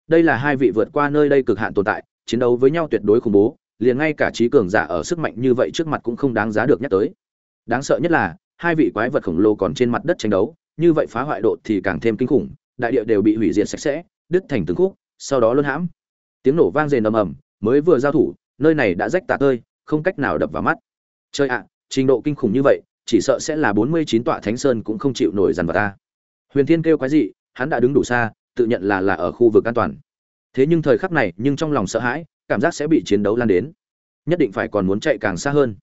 đây là hai vị vượt qua nơi đây cực hạn tồn tại, chiến đấu với nhau tuyệt đối khủng bố, liền ngay cả trí cường giả ở sức mạnh như vậy trước mặt cũng không đáng giá được nhắc tới. Đáng sợ nhất là, hai vị quái vật khổng lồ còn trên mặt đất tranh đấu, như vậy phá hoại độ thì càng thêm kinh khủng, đại địa đều bị hủy diệt sạch sẽ, đứt thành từng khúc, sau đó luân hãm. Tiếng nổ vang rền ầm ầm, mới vừa giao thủ, nơi này đã rách tả tơi, không cách nào đập vào mắt. Chơi ạ, trình độ kinh khủng như vậy, chỉ sợ sẽ là bốn mươi chín tọa thánh sơn cũng không chịu nổi dằn vào ta. Huyền thiên kêu quái dị, hắn đã đứng đủ xa tự nhận là là ở khu vực an toàn. Thế nhưng thời khắc này, nhưng trong lòng sợ hãi, cảm giác sẽ bị chiến đấu lan đến. Nhất định phải còn muốn chạy càng xa hơn.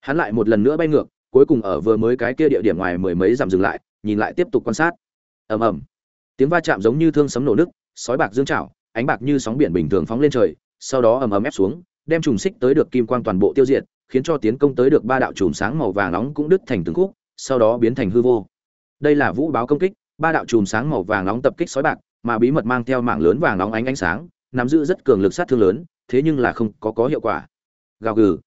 Hắn lại một lần nữa bay ngược, cuối cùng ở vừa mới cái kia địa điểm ngoài mười mấy dặm dừng lại, nhìn lại tiếp tục quan sát. Ầm ầm. Tiếng va chạm giống như thương sấm nổ nứt, sói bạc dương trảo, ánh bạc như sóng biển bình thường phóng lên trời, sau đó ầm ầm ép xuống, đem trùng xích tới được kim quang toàn bộ tiêu diệt, khiến cho tiến công tới được ba đạo chùm sáng màu vàng nóng cũng đứt thành từng khúc, sau đó biến thành hư vô. Đây là vũ báo công kích, ba đạo chùm sáng màu vàng nóng tập kích sói bạc mà bí mật mang theo mảng lớn vàng nóng ánh ánh sáng, nắm giữ rất cường lực sát thương lớn, thế nhưng là không có có hiệu quả. Gào gừ.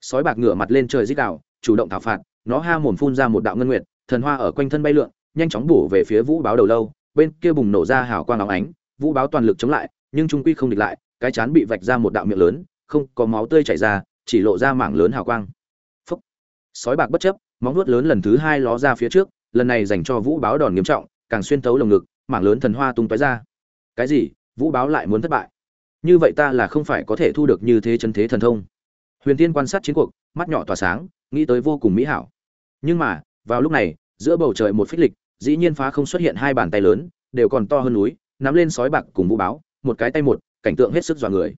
Sói bạc ngửa mặt lên trời rít đạo chủ động thảo phạt, nó ha mồm phun ra một đạo ngân nguyệt, thần hoa ở quanh thân bay lượn, nhanh chóng bổ về phía vũ báo đầu lâu, bên kia bùng nổ ra hào quang óng ánh, vũ báo toàn lực chống lại, nhưng trung quy không địch lại, cái chán bị vạch ra một đạo miệng lớn, không có máu tươi chảy ra, chỉ lộ ra mảng lớn hào quang. Phúc. Sói bạc bất chấp, móng vuốt lớn lần thứ hai ló ra phía trước, lần này dành cho vũ báo đòn nghiêm trọng, càng xuyên tấu lồng ngực mảng lớn thần hoa tung tóe ra. Cái gì? Vũ báo lại muốn thất bại. Như vậy ta là không phải có thể thu được như thế chân thế thần thông. Huyền tiên quan sát chiến cuộc, mắt nhỏ tỏa sáng, nghĩ tới vô cùng mỹ hảo. Nhưng mà, vào lúc này, giữa bầu trời một phích lịch, dĩ nhiên phá không xuất hiện hai bàn tay lớn, đều còn to hơn núi, nắm lên sói bạc cùng vũ báo, một cái tay một, cảnh tượng hết sức dọa người.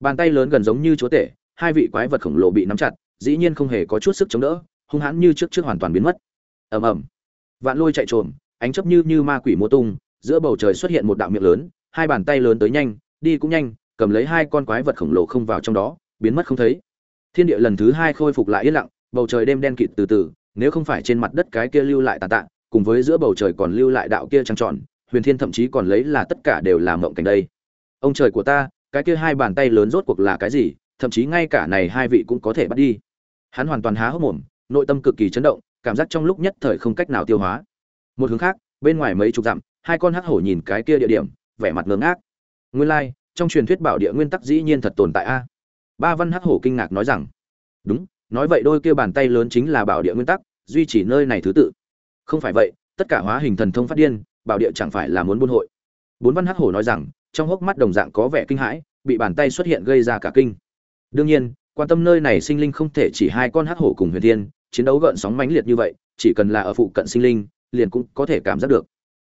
Bàn tay lớn gần giống như chúa tể, hai vị quái vật khổng lồ bị nắm chặt, dĩ nhiên không hề có chút sức chống đỡ, hung hãn như trước trước hoàn toàn biến mất. Ầm ầm. Vạn lôi chạy trồm, ánh chấp như như ma quỷ múa tung giữa bầu trời xuất hiện một đạo miệng lớn, hai bàn tay lớn tới nhanh, đi cũng nhanh, cầm lấy hai con quái vật khổng lồ không vào trong đó, biến mất không thấy. Thiên địa lần thứ hai khôi phục lại yên lặng, bầu trời đêm đen kịt từ từ, nếu không phải trên mặt đất cái kia lưu lại tàn tạ, cùng với giữa bầu trời còn lưu lại đạo kia trăng tròn, huyền thiên thậm chí còn lấy là tất cả đều là mộng cảnh đây. Ông trời của ta, cái kia hai bàn tay lớn rốt cuộc là cái gì, thậm chí ngay cả này hai vị cũng có thể bắt đi. Hắn hoàn toàn há hốc mồm, nội tâm cực kỳ chấn động, cảm giác trong lúc nhất thời không cách nào tiêu hóa. Một hướng khác, bên ngoài mấy chục dặm hai con hắc hổ nhìn cái kia địa điểm vẻ mặt ngưỡng ngác. Nguyên lai like, trong truyền thuyết bảo địa nguyên tắc dĩ nhiên thật tồn tại a. Ba văn hắc hổ kinh ngạc nói rằng đúng nói vậy đôi kia bàn tay lớn chính là bảo địa nguyên tắc duy trì nơi này thứ tự. Không phải vậy tất cả hóa hình thần thông phát điên bảo địa chẳng phải là muốn buôn hội. Bốn văn hắc hổ nói rằng trong hốc mắt đồng dạng có vẻ kinh hãi bị bàn tay xuất hiện gây ra cả kinh. Đương nhiên quan tâm nơi này sinh linh không thể chỉ hai con hắc hổ cùng huyền thiên chiến đấu gợn sóng mãnh liệt như vậy chỉ cần là ở phụ cận sinh linh liền cũng có thể cảm giác được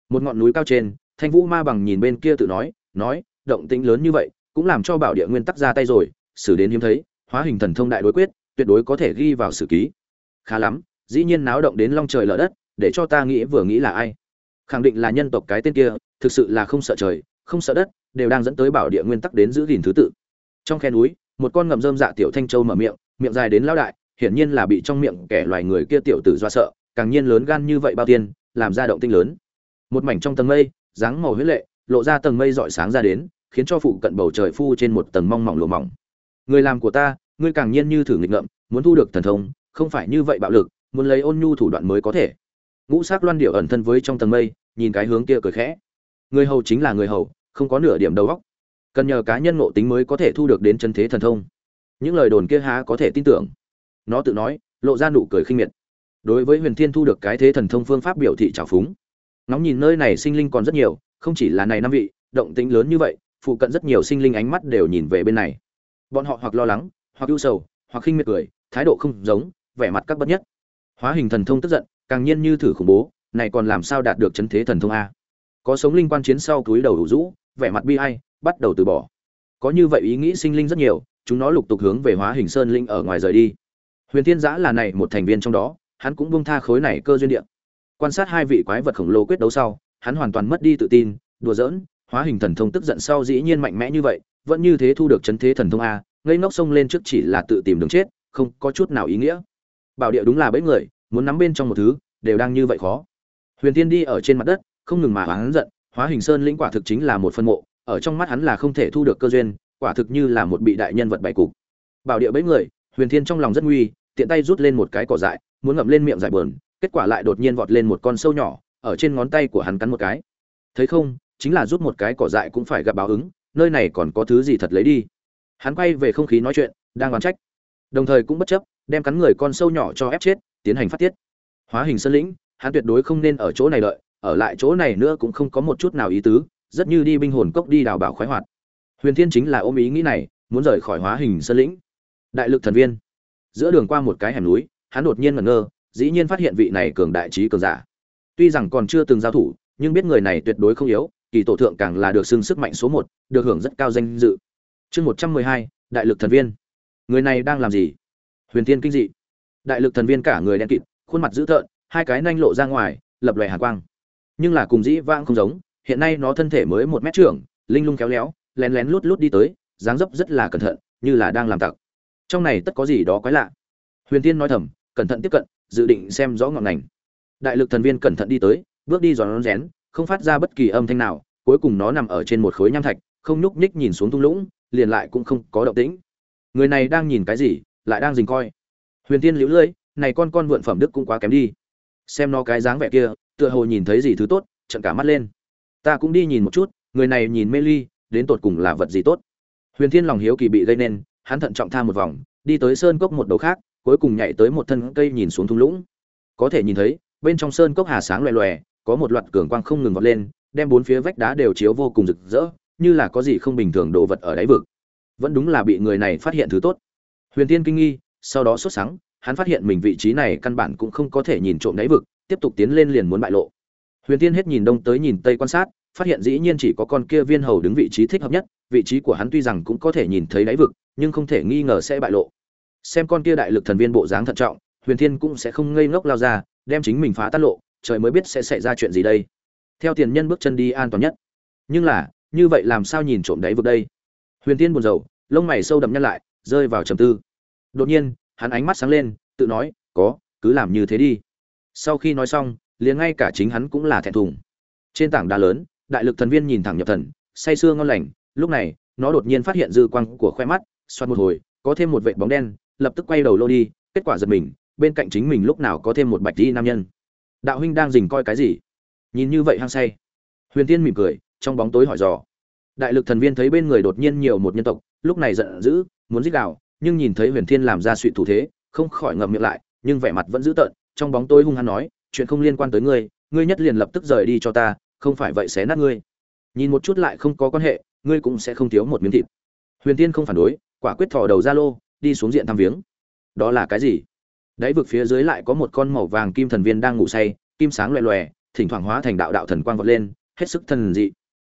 một ngọn núi cao trên, thanh vũ ma bằng nhìn bên kia tự nói nói, động tĩnh lớn như vậy, cũng làm cho bảo địa nguyên tắc ra tay rồi, xử đến hiếm thấy, hóa hình thần thông đại đối quyết, tuyệt đối có thể ghi vào sử ký. Khá lắm, dĩ nhiên náo động đến long trời lở đất, để cho ta nghĩ vừa nghĩ là ai? Khẳng định là nhân tộc cái tên kia, thực sự là không sợ trời, không sợ đất, đều đang dẫn tới bảo địa nguyên tắc đến giữ gìn thứ tự. Trong khe núi, một con ngậm rơm dạ tiểu thanh châu mở miệng miệng dài đến lao đại, hiển nhiên là bị trong miệng kẻ loài người kia tiểu tử do sợ, càng nhiên lớn gan như vậy bao tiên làm ra động tinh lớn một mảnh trong tầng mây, dáng màu huyết lệ, lộ ra tầng mây rọi sáng ra đến, khiến cho phụ cận bầu trời phu trên một tầng mong mỏng lùa mỏng. Người làm của ta, ngươi càng nhiên như thử nghịch ngợm, muốn thu được thần thông, không phải như vậy bạo lực, muốn lấy ôn nhu thủ đoạn mới có thể. Ngũ sắc loan điệu ẩn thân với trong tầng mây, nhìn cái hướng kia cười khẽ. Người hầu chính là người hầu, không có nửa điểm đầu óc. Cần nhờ cá nhân ngộ tính mới có thể thu được đến chân thế thần thông. Những lời đồn kia há có thể tin tưởng. Nó tự nói, lộ ra nụ cười khinh miệt. Đối với huyền thiên thu được cái thế thần thông phương pháp biểu thị trào phúng ngóng nhìn nơi này sinh linh còn rất nhiều, không chỉ là này năm vị, động tĩnh lớn như vậy, phụ cận rất nhiều sinh linh ánh mắt đều nhìn về bên này. Bọn họ hoặc lo lắng, hoặc ưu sầu, hoặc khinh miệt cười, thái độ không giống, vẻ mặt các bất nhất. Hóa hình thần thông tức giận, càng nhiên như thử khủng bố, này còn làm sao đạt được chấn thế thần thông a? Có sống linh quan chiến sau túi đầu đủ rũ, vẻ mặt bi ai, bắt đầu từ bỏ. Có như vậy ý nghĩ sinh linh rất nhiều, chúng nó lục tục hướng về hóa hình sơn linh ở ngoài rời đi. Huyền thiên giã là này một thành viên trong đó, hắn cũng bông tha khối này cơ duyên địa quan sát hai vị quái vật khổng lồ quyết đấu sau, hắn hoàn toàn mất đi tự tin, đùa giỡn, hóa hình thần thông tức giận sau dĩ nhiên mạnh mẽ như vậy, vẫn như thế thu được chấn thế thần thông a, ngây ngốc xông lên trước chỉ là tự tìm đường chết, không có chút nào ý nghĩa. Bảo địa đúng là bẫy người, muốn nắm bên trong một thứ, đều đang như vậy khó. Huyền tiên đi ở trên mặt đất, không ngừng mà hắn giận, hóa hình sơn lĩnh quả thực chính là một phân mộ, ở trong mắt hắn là không thể thu được cơ duyên, quả thực như là một bị đại nhân vật bày cục. Bảo địa bẫy người, huyền thiên trong lòng rất nguy, tiện tay rút lên một cái cỏ dại, muốn ngậm lên miệng dại bờn kết quả lại đột nhiên vọt lên một con sâu nhỏ, ở trên ngón tay của hắn cắn một cái. Thấy không, chính là rút một cái cỏ dại cũng phải gặp báo ứng, nơi này còn có thứ gì thật lấy đi. Hắn quay về không khí nói chuyện, đang oán trách. Đồng thời cũng bất chấp, đem cắn người con sâu nhỏ cho ép chết, tiến hành phát tiết. Hóa hình sơn lĩnh, hắn tuyệt đối không nên ở chỗ này đợi, ở lại chỗ này nữa cũng không có một chút nào ý tứ, rất như đi binh hồn cốc đi đào bảo khoái hoạt. Huyền thiên chính là ôm ý nghĩ này, muốn rời khỏi hóa hình sơn lĩnh. Đại lực thần viên. Giữa đường qua một cái hẻm núi, hắn đột nhiên ngẩn ngơ dĩ nhiên phát hiện vị này cường đại trí cường giả. Tuy rằng còn chưa từng giao thủ, nhưng biết người này tuyệt đối không yếu, kỳ tổ thượng càng là được xưng sức mạnh số một, được hưởng rất cao danh dự. Chương một trăm mười hai, đại lực thần viên. Người này đang làm gì? Huyền tiên kinh dị. Đại lực thần viên cả người đen kịt, khuôn mặt dữ tợn, hai cái nanh lộ ra ngoài, lập lòe hàn quang. Nhưng là cùng dĩ vãng không giống, hiện nay nó thân thể mới một mét trưởng, linh lung kéo léo, lén lén lút lút đi tới, dáng dấp rất là cẩn thận, như là đang làm tặc. Trong này tất có gì đó quái lạ. Huyền tiên nói thầm, cẩn thận tiếp cận dự định xem rõ ngọn ngành. Đại lực thần viên cẩn thận đi tới, bước đi giòn rén, không phát ra bất kỳ âm thanh nào, cuối cùng nó nằm ở trên một khối nham thạch, không nhúc nhích nhìn xuống thung lũng, liền lại cũng không có động tĩnh. Người này đang nhìn cái gì, lại đang dình coi. Huyền tiên liễu lưỡi này con con vượn phẩm đức cũng quá kém đi. Xem nó cái dáng vẻ kia, tựa hồ nhìn thấy gì thứ tốt, trận cả mắt lên. Ta cũng đi nhìn một chút, người này nhìn mê ly, đến tột cùng là vật gì tốt. Huyền thiên lòng hiếu kỳ bị gây nên, hắn thận trọng tha một vòng, đi tới sơn cốc một đầu khác cuối cùng nhảy tới một thân cây nhìn xuống thung lũng. Có thể nhìn thấy, bên trong sơn cốc hà sáng loè loè, có một loạt cường quang không ngừng vọt lên, đem bốn phía vách đá đều chiếu vô cùng rực rỡ, như là có gì không bình thường đồ vật ở đáy vực. Vẫn đúng là bị người này phát hiện thứ tốt. Huyền tiên kinh nghi, sau đó sốt sắng, hắn phát hiện mình vị trí này căn bản cũng không có thể nhìn trộm đáy vực, tiếp tục tiến lên liền muốn bại lộ. Huyền tiên hết nhìn đông tới nhìn tây quan sát, phát hiện dĩ nhiên chỉ có con kia viên hầu đứng vị trí thích hợp nhất, vị trí của hắn tuy rằng cũng có thể nhìn thấy đáy vực, nhưng không thể nghi ngờ sẽ bại lộ xem con kia đại lực thần viên bộ dáng thận trọng, huyền thiên cũng sẽ không ngây ngốc lao ra, đem chính mình phá tát lộ, trời mới biết sẽ xảy ra chuyện gì đây. Theo tiền nhân bước chân đi an toàn nhất. Nhưng là, như vậy làm sao nhìn trộm đáy vực đây? Huyền thiên buồn rầu, lông mày sâu đậm nhăn lại, rơi vào trầm tư. Đột nhiên, hắn ánh mắt sáng lên, tự nói, có, cứ làm như thế đi. Sau khi nói xong, liền ngay cả chính hắn cũng là thẹn thùng. Trên tảng đá lớn, đại lực thần viên nhìn thẳng nhập thần, say sưa ngon lành, lúc này, nó đột nhiên phát hiện dư quang của khoe mắt xoát một hồi, có thêm một vệ bóng đen lập tức quay đầu lô đi, kết quả giật mình, bên cạnh chính mình lúc nào có thêm một bạch đi nam nhân. Đạo huynh đang dình coi cái gì? Nhìn như vậy hăng say. Huyền tiên mỉm cười, trong bóng tối hỏi dò. Đại lực thần viên thấy bên người đột nhiên nhiều một nhân tộc, lúc này giận dữ, muốn giết đạo nhưng nhìn thấy huyền thiên làm ra suy thủ thế, không khỏi ngậm miệng lại, nhưng vẻ mặt vẫn dữ tợn, trong bóng tối hung hăng nói, chuyện không liên quan tới ngươi ngươi nhất liền lập tức rời đi cho ta, không phải vậy xé nát ngươi. Nhìn một chút lại không có quan hệ, ngươi cũng sẽ không thiếu một miếng thịt. Huyền tiên không phản đối, quả quyết thò đầu ra lô đi xuống diện thăm viếng. Đó là cái gì? Đáy vực phía dưới lại có một con màu vàng kim thần viên đang ngủ say, kim sáng loè loè, thỉnh thoảng hóa thành đạo đạo thần quang vọt lên, hết sức thần dị.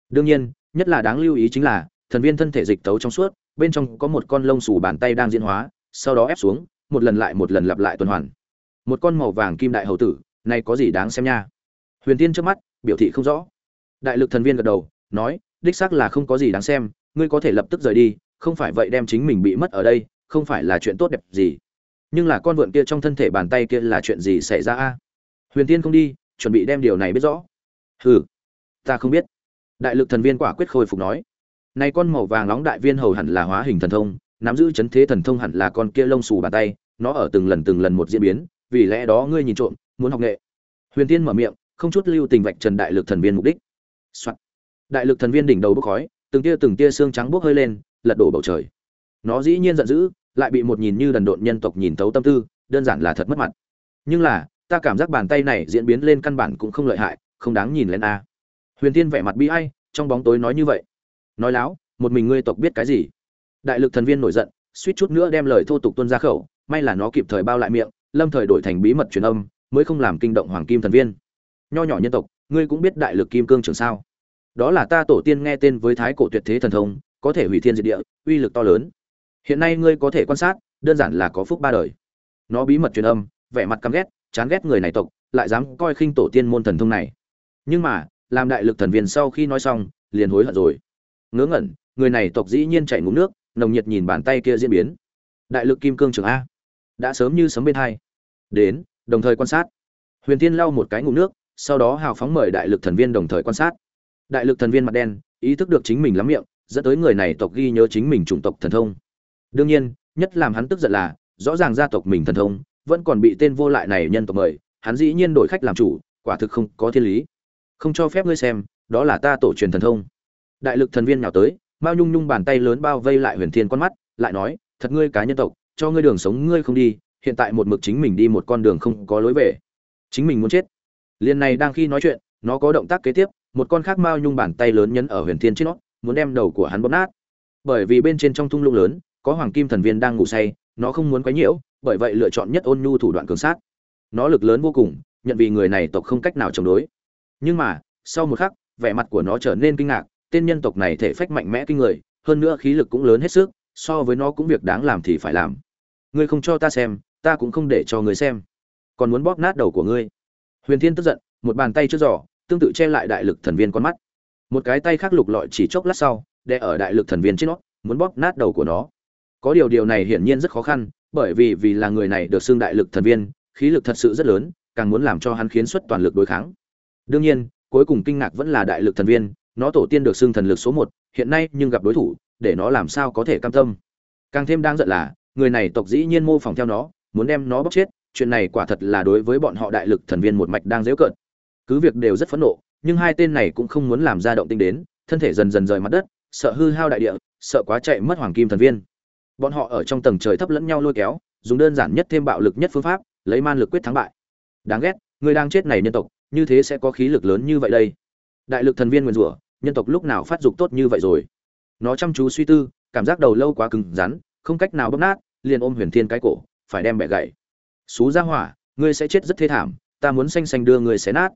Đương nhiên, nhất là đáng lưu ý chính là, thần viên thân thể dịch tấu trong suốt, bên trong có một con lông xù bàn tay đang diễn hóa, sau đó ép xuống, một lần lại một lần lặp lại tuần hoàn. Một con màu vàng kim đại hầu tử, này có gì đáng xem nha? Huyền tiên trước mắt, biểu thị không rõ. Đại lực thần viên gật đầu, nói, đích xác là không có gì đáng xem, ngươi có thể lập tức rời đi, không phải vậy đem chính mình bị mất ở đây không phải là chuyện tốt đẹp gì. Nhưng là con vượn kia trong thân thể bàn tay kia là chuyện gì xảy ra a? Huyền tiên không đi, chuẩn bị đem điều này biết rõ. Hừ, ta không biết. Đại lực thần viên quả quyết khôi phục nói. Này con màu vàng nóng đại viên hầu hẳn là hóa hình thần thông, nắm giữ chấn thế thần thông hẳn là con kia lông xù bàn tay, nó ở từng lần từng lần một diễn biến, vì lẽ đó ngươi nhìn trộm, muốn học nghệ. Huyền tiên mở miệng, không chút lưu tình vạch trần đại lực thần viên mục đích、Soạn. đại lực thần viên đỉnh đầu bốc khói, từng tia từng tia xương trắng bốc hơi lên, lật đổ bầu trời. Nó dĩ nhiên giận dữ lại bị một nhìn như đần độn nhân tộc nhìn thấu tâm tư, đơn giản là thật mất mặt. Nhưng là, ta cảm giác bàn tay này diễn biến lên căn bản cũng không lợi hại, không đáng nhìn lên a. Huyền tiên vẻ mặt bi ai, trong bóng tối nói như vậy. Nói láo, một mình ngươi tộc biết cái gì? Đại lực thần viên nổi giận, suýt chút nữa đem lời thô tục tuân ra khẩu, may là nó kịp thời bao lại miệng, lâm thời đổi thành bí mật truyền âm, mới không làm kinh động hoàng kim thần viên. Nho nhỏ nhân tộc, ngươi cũng biết đại lực kim cương trường sao? Đó là ta tổ tiên nghe tên với thái cổ tuyệt thế thần thông, có thể hủy thiên diệt địa, uy lực to lớn hiện nay ngươi có thể quan sát, đơn giản là có phúc ba đời. Nó bí mật truyền âm, vẻ mặt căm ghét, chán ghét người này tộc, lại dám coi khinh tổ tiên môn thần thông này. Nhưng mà, làm đại lực thần viên sau khi nói xong, liền hối hận rồi. Ngớ ngẩn, người này tộc dĩ nhiên chạy ngụm nước, nồng nhiệt nhìn bàn tay kia diễn biến. Đại lực kim cương trường a. Đã sớm như sấm bên hai. Đến, đồng thời quan sát. Huyền tiên lau một cái ngụm nước, sau đó hào phóng mời đại lực thần viên đồng thời quan sát. Đại lực thần viên mặt đen, ý thức được chính mình lắm miệng, dẫn tới người này tộc ghi nhớ chính mình chủng tộc thần thông đương nhiên, nhất làm hắn tức giận là, rõ ràng gia tộc mình thần thông, vẫn còn bị tên vô lại này nhân tộc mời, hắn dĩ nhiên đổi khách làm chủ, quả thực không có thiên lý. Không cho phép ngươi xem, đó là ta tổ truyền thần thông. Đại lực thần viên nhào tới, mao nhung nhung bàn tay lớn bao vây lại huyền thiên con mắt, lại nói, thật ngươi cá nhân tộc, cho ngươi đường sống ngươi không đi, hiện tại một mực chính mình đi một con đường không có lối về. Chính mình muốn chết. Liền này đang khi nói chuyện, nó có động tác kế tiếp, một con khác mao nhung bàn tay lớn nhấn ở huyền thiên trên nó, muốn đem đầu của hắn bóp nát. Bởi vì bên trên trong thung lũng lớn có hoàng kim thần viên đang ngủ say, nó không muốn quấy nhiễu, bởi vậy lựa chọn nhất ôn nhu thủ đoạn cường sát. Nó lực lớn vô cùng, nhận vì người này tộc không cách nào chống đối. Nhưng mà, sau một khắc, vẻ mặt của nó trở nên kinh ngạc, tên nhân tộc này thể phách mạnh mẽ kinh người, hơn nữa khí lực cũng lớn hết sức, so với nó cũng việc đáng làm thì phải làm. Ngươi không cho ta xem, ta cũng không để cho ngươi xem. Còn muốn bóp nát đầu của ngươi. Huyền thiên tức giận, một bàn tay trước giỏ tương tự che lại đại lực thần viên con mắt. Một cái tay khác lục lọi chỉ chốc lát sau, đè ở đại lực thần viên trên nó, muốn bóp nát đầu của nó có điều điều này hiển nhiên rất khó khăn, bởi vì vì là người này được xưng đại lực thần viên, khí lực thật sự rất lớn, càng muốn làm cho hắn khiến xuất toàn lực đối kháng. Đương nhiên, cuối cùng kinh ngạc vẫn là đại lực thần viên, nó tổ tiên được xưng thần lực số một, hiện nay nhưng gặp đối thủ, để nó làm sao có thể cam tâm. Càng thêm đang giận là, người này tộc dĩ nhiên mô phỏng theo nó, muốn đem nó bóc chết, chuyện này quả thật là đối với bọn họ đại lực thần viên một mạch đang dễu cợt. Cứ việc đều rất phẫn nộ, nhưng hai tên này cũng không muốn làm ra động tinh đến, thân thể dần dần rời mặt đất, sợ hư hao đại địa, sợ quá chạy mất hoàng kim thần viên bọn họ ở trong tầng trời thấp lẫn nhau lôi kéo, dùng đơn giản nhất thêm bạo lực nhất phương pháp, lấy man lực quyết thắng bại. Đáng ghét, người đang chết này nhân tộc, như thế sẽ có khí lực lớn như vậy đây. Đại lực thần viên nguyền rủa, nhân tộc lúc nào phát dục tốt như vậy rồi? Nó chăm chú suy tư, cảm giác đầu lâu quá cứng rắn, không cách nào bóp nát, liền ôm huyền thiên cái cổ, phải đem bẻ gãy. Xú ra hỏa, ngươi sẽ chết rất thê thảm, ta muốn xanh xanh đưa ngươi xé nát.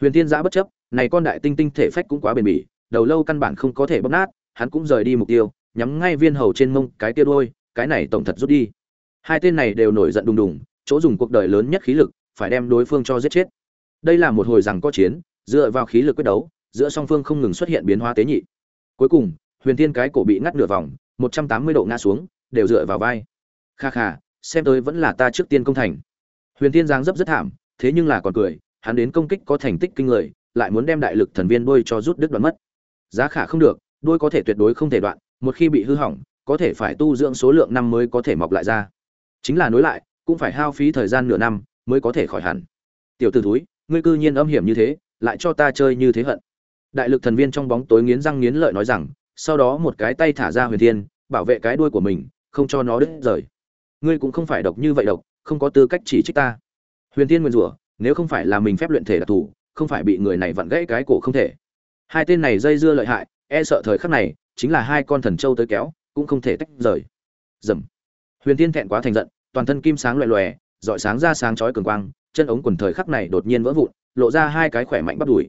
Huyền thiên giã bất chấp, này con đại tinh tinh thể phách cũng quá bền bỉ, đầu lâu căn bản không có thể bóp nát, hắn cũng rời đi mục tiêu nhắm ngay viên hầu trên mông cái kia đôi cái này tổng thật rút đi. Hai tên này đều nổi giận đùng đùng, chỗ dùng cuộc đời lớn nhất khí lực, phải đem đối phương cho giết chết. Đây là một hồi rằng có chiến, dựa vào khí lực quyết đấu, giữa song phương không ngừng xuất hiện biến hóa tế nhị. Cuối cùng, huyền thiên cái cổ bị ngắt nửa vòng, một trăm tám mươi độ ngã xuống, đều dựa vào vai. Kha kha, xem tới vẫn là ta trước tiên công thành. Huyền thiên giáng dấp rất thảm, thế nhưng là còn cười, hắn đến công kích có thành tích kinh người, lại muốn đem đại lực thần viên đuôi cho rút đứt đoạn mất. Giá khả không được, đuôi có thể tuyệt đối không thể đoạn một khi bị hư hỏng, có thể phải tu dưỡng số lượng năm mới có thể mọc lại ra. Chính là nối lại, cũng phải hao phí thời gian nửa năm mới có thể khỏi hẳn. Tiểu t ử thúi, ngươi cư nhiên âm hiểm như thế, lại cho ta chơi như thế hận. Đại lực thần viên trong bóng tối nghiến răng nghiến lợi nói rằng, sau đó một cái tay thả ra huyền thiên, bảo vệ cái đuôi của mình, không cho nó đứt rời. Ngươi cũng không phải độc như vậy độc, không có tư cách chỉ trích ta. Huyền thiên nguyên rủa, nếu không phải là mình phép luyện thể đặc thù, không phải bị người này vặn gãy cái cổ không thể. Hai tên này dây dưa lợi hại e sợ thời khắc này chính là hai con thần châu tới kéo, cũng không thể tách rời. Dầm. Huyền thiên thẹn quá thành giận, toàn thân kim sáng loè loè, dọi sáng ra sáng chói cường quang, chân ống quần thời khắc này đột nhiên vỡ vụn, lộ ra hai cái khỏe mạnh bắt đùi.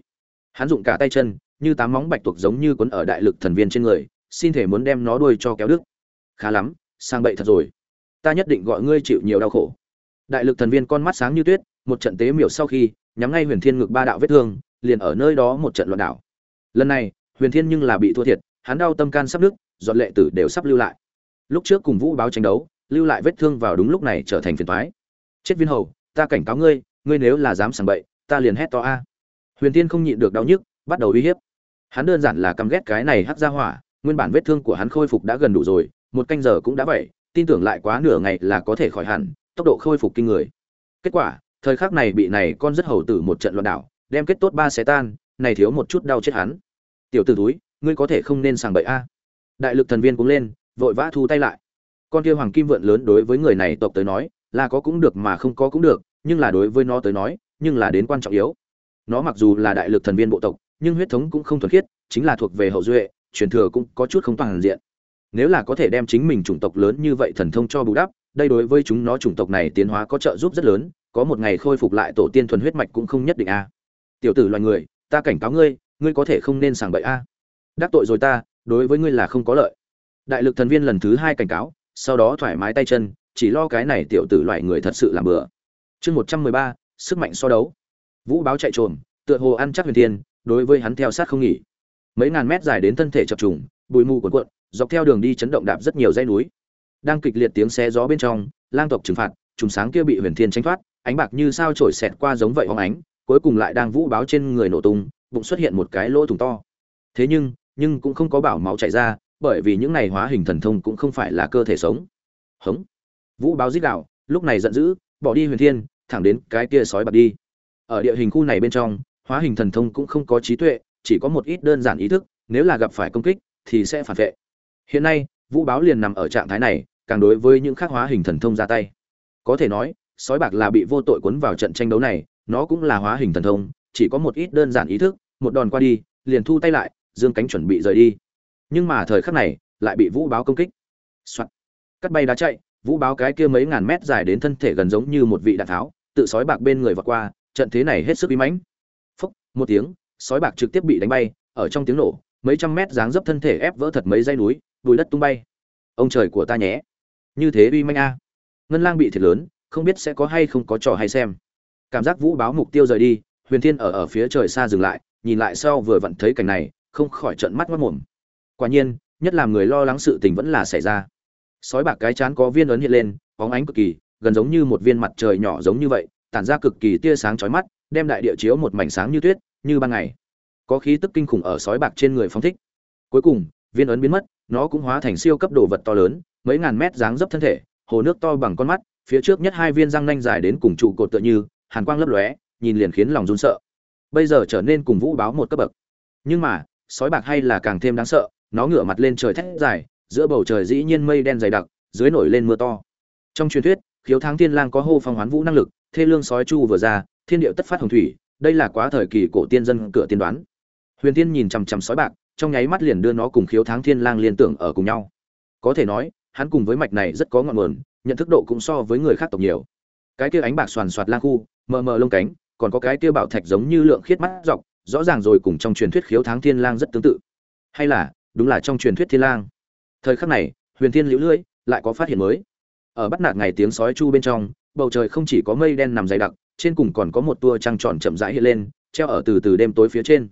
Hắn dụng cả tay chân, như tám móng bạch tuộc giống như quấn ở đại lực thần viên trên người, xin thể muốn đem nó đuôi cho kéo đứt. Khá lắm, sang bậy thật rồi. Ta nhất định gọi ngươi chịu nhiều đau khổ. Đại lực thần viên con mắt sáng như tuyết, một trận tế miểu sau khi, nhắm ngay huyền thiên ngực ba đạo vết thương, liền ở nơi đó một trận loạn đảo. Lần này, huyền thiên nhưng là bị thua thiệt hắn đau tâm can sắp nứt dọn lệ tử đều sắp lưu lại. Lúc trước cùng vũ báo tranh đấu, lưu lại vết thương vào đúng lúc này trở thành phiền toái. Chết viên hầu, ta cảnh cáo ngươi ngươi nếu là dám sảng bậy, ta liền hét to a. Huyền tiên không nhịn được đau nhức, bắt đầu uy hiếp. Hắn đơn giản là căm ghét cái này hắc ra hỏa, nguyên bản vết thương của hắn khôi phục đã gần đủ rồi, một canh giờ cũng đã vậy, tin tưởng lại quá nửa ngày là có thể khỏi hẳn, tốc độ khôi phục kinh người. Kết quả, thời khắc này bị này con rất hầu tử một trận loạn đảo, đem kết tốt ba xé tan, này thiếu một chút đau chết hắn. Tiểu tử túi ngươi có thể không nên sàng bậy a. Đại lực thần viên cũng lên, vội vã thu tay lại. Con kia hoàng kim vượn lớn đối với người này tộc tới nói, là có cũng được mà không có cũng được, nhưng là đối với nó tới nói, nhưng là đến quan trọng yếu. Nó mặc dù là đại lực thần viên bộ tộc, nhưng huyết thống cũng không thuần khiết, chính là thuộc về hậu duệ, truyền thừa cũng có chút không toàn diện. Nếu là có thể đem chính mình chủng tộc lớn như vậy thần thông cho bù đắp, đây đối với chúng nó chủng tộc này tiến hóa có trợ giúp rất lớn, có một ngày khôi phục lại tổ tiên thuần huyết mạch cũng không nhất định a. Tiểu tử loài người, ta cảnh cáo ngươi ngươi có thể không nên sàng bậy a đắc tội rồi ta, đối với ngươi là không có lợi. Đại lực thần viên lần thứ hai cảnh cáo, sau đó thoải mái tay chân, chỉ lo cái này tiểu tử loại người thật sự làm bừa. Chương một trăm mười ba, sức mạnh so đấu. Vũ báo chạy trồm, tựa hồ ăn chắc huyền thiên, đối với hắn theo sát không nghỉ. Mấy ngàn mét dài đến thân thể chập trùng, bụi mù cuộn cuộn, dọc theo đường đi chấn động đạp rất nhiều dãy núi. Đang kịch liệt tiếng xe gió bên trong, lang tộc trừng phạt, trùng sáng kia bị huyền thiên tranh thoát, ánh bạc như sao trổi xẹt qua giống vậy hóng ánh, cuối cùng lại đang vũ báo trên người nổ tung, bụng xuất hiện một cái lỗ thủng to. Thế nhưng nhưng cũng không có bảo máu chảy ra, bởi vì những này hóa hình thần thông cũng không phải là cơ thể sống. Hống. Vũ báo giết đạo lúc này giận dữ, bỏ đi huyền thiên, thẳng đến cái kia sói bạc đi. Ở địa hình khu này bên trong, hóa hình thần thông cũng không có trí tuệ, chỉ có một ít đơn giản ý thức, nếu là gặp phải công kích, thì sẽ phản vệ. Hiện nay, vũ báo liền nằm ở trạng thái này, càng đối với những khác hóa hình thần thông ra tay. Có thể nói, sói bạc là bị vô tội cuốn vào trận tranh đấu này, nó cũng là hóa hình thần thông, chỉ có một ít đơn giản ý thức, một đòn qua đi, liền thu tay lại dương cánh chuẩn bị rời đi. Nhưng mà thời khắc này, lại bị vũ báo công kích、Soạn. cắt bay đá chạy, vũ báo cái kia mấy ngàn mét dài đến thân thể gần giống như một vị đạn tháo, tự sói bạc bên người vọt qua, trận thế này hết sức bí mãnh. Phúc, một tiếng, sói bạc trực tiếp bị đánh bay, ở trong tiếng nổ, mấy trăm mét dáng dấp thân thể ép vỡ thật mấy dây núi, bùi đất tung bay. Ông trời của ta nhé. Như thế uy manh a. Ngân lang bị thiệt lớn, không biết sẽ có hay không có trò hay xem. Cảm giác vũ báo mục tiêu rời đi, huyền thiên ở ở phía trời xa dừng lại, nhìn lại sau vừa vặn thấy cảnh này không khỏi trợn mắt mất mồm quả nhiên, nhất là người lo lắng sự tình vẫn là xảy ra. Sói bạc cái chán có viên ấn hiện lên, bóng ánh cực kỳ, gần giống như một viên mặt trời nhỏ giống như vậy, tản ra cực kỳ tia sáng chói mắt, đem đại địa chiếu một mảnh sáng như tuyết, như ban ngày. Có khí tức kinh khủng ở sói bạc trên người phóng thích. Cuối cùng, viên ấn biến mất, nó cũng hóa thành siêu cấp đồ vật to lớn, mấy ngàn mét dáng dấp thân thể, hồ nước to bằng con mắt, phía trước nhất hai viên răng nanh dài đến cùng trụ cột tựa như, hàn quang lấp lóe, nhìn liền khiến lòng run sợ. Bây giờ trở nên cùng vũ báo một cấp bậc. Nhưng mà sói bạc hay là càng thêm đáng sợ, nó ngửa mặt lên trời thét dài, giữa bầu trời dĩ nhiên mây đen dày đặc, dưới nổi lên mưa to. Trong truyền thuyết, khiếu thắng thiên lang có hô phong hoán vũ năng lực, thê lương sói chu vừa ra, thiên điệu tất phát hồng thủy, đây là quá thời kỳ cổ tiên dân cửa tiên đoán. Huyền tiên nhìn chằm chằm sói bạc, trong nháy mắt liền đưa nó cùng khiếu thắng thiên lang liên tưởng ở cùng nhau. Có thể nói, hắn cùng với mạch này rất có ngọn nguồn, nhận thức độ cũng so với người khác tộc nhiều. Cái kia ánh bạc xoàn xoạt lang khu, mờ mờ lông cánh, còn có cái kia bảo thạch giống như lượng khiết mắt dọc rõ ràng rồi cùng trong truyền thuyết khiếu thắng thiên lang rất tương tự. Hay là, đúng là trong truyền thuyết thiên lang. Thời khắc này, huyền thiên liễu lưỡi lại có phát hiện mới. Ở bắt nạt ngày tiếng sói chu bên trong, bầu trời không chỉ có mây đen nằm dày đặc, trên cùng còn có một tua trăng tròn chậm rãi hiện lên, treo ở từ từ đêm tối phía trên.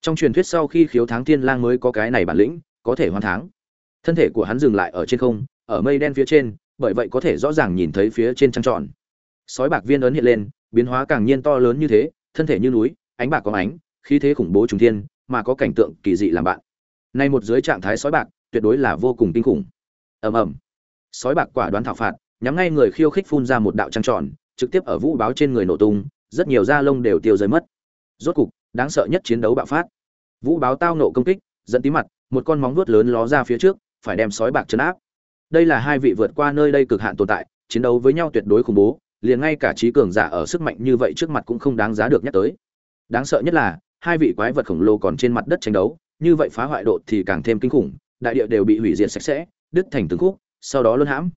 Trong truyền thuyết sau khi khiếu thắng thiên lang mới có cái này bản lĩnh, có thể hoàn tháng thân thể của hắn dừng lại ở trên không, ở mây đen phía trên, bởi vậy có thể rõ ràng nhìn thấy phía trên trăng tròn. Sói bạc viên ấn hiện lên, biến hóa càng nhiên to lớn như thế, thân thể như núi, ánh bạc có ánh khí thế khủng bố trùng thiên, mà có cảnh tượng kỳ dị làm bạn. Nay một dưới trạng thái sói bạc, tuyệt đối là vô cùng kinh khủng. Ầm ầm. Sói bạc quả đoán thảo phạt, nhắm ngay người khiêu khích phun ra một đạo trăng tròn, trực tiếp ở vũ báo trên người nổ tung, rất nhiều da lông đều tiêu rơi mất. Rốt cục, đáng sợ nhất chiến đấu bạo phát. Vũ báo tao nộ công kích, dẫn tí mặt, một con móng vuốt lớn ló ra phía trước, phải đem sói bạc chấn áp. Đây là hai vị vượt qua nơi đây cực hạn tồn tại, chiến đấu với nhau tuyệt đối khủng bố, liền ngay cả trí cường giả ở sức mạnh như vậy trước mặt cũng không đáng giá được nhắc tới. Đáng sợ nhất là hai vị quái vật khổng lồ còn trên mặt đất tranh đấu, như vậy phá hoại độ thì càng thêm kinh khủng, đại địa đều bị hủy diệt sạch sẽ, đứt thành từng khúc, sau đó luân hãm.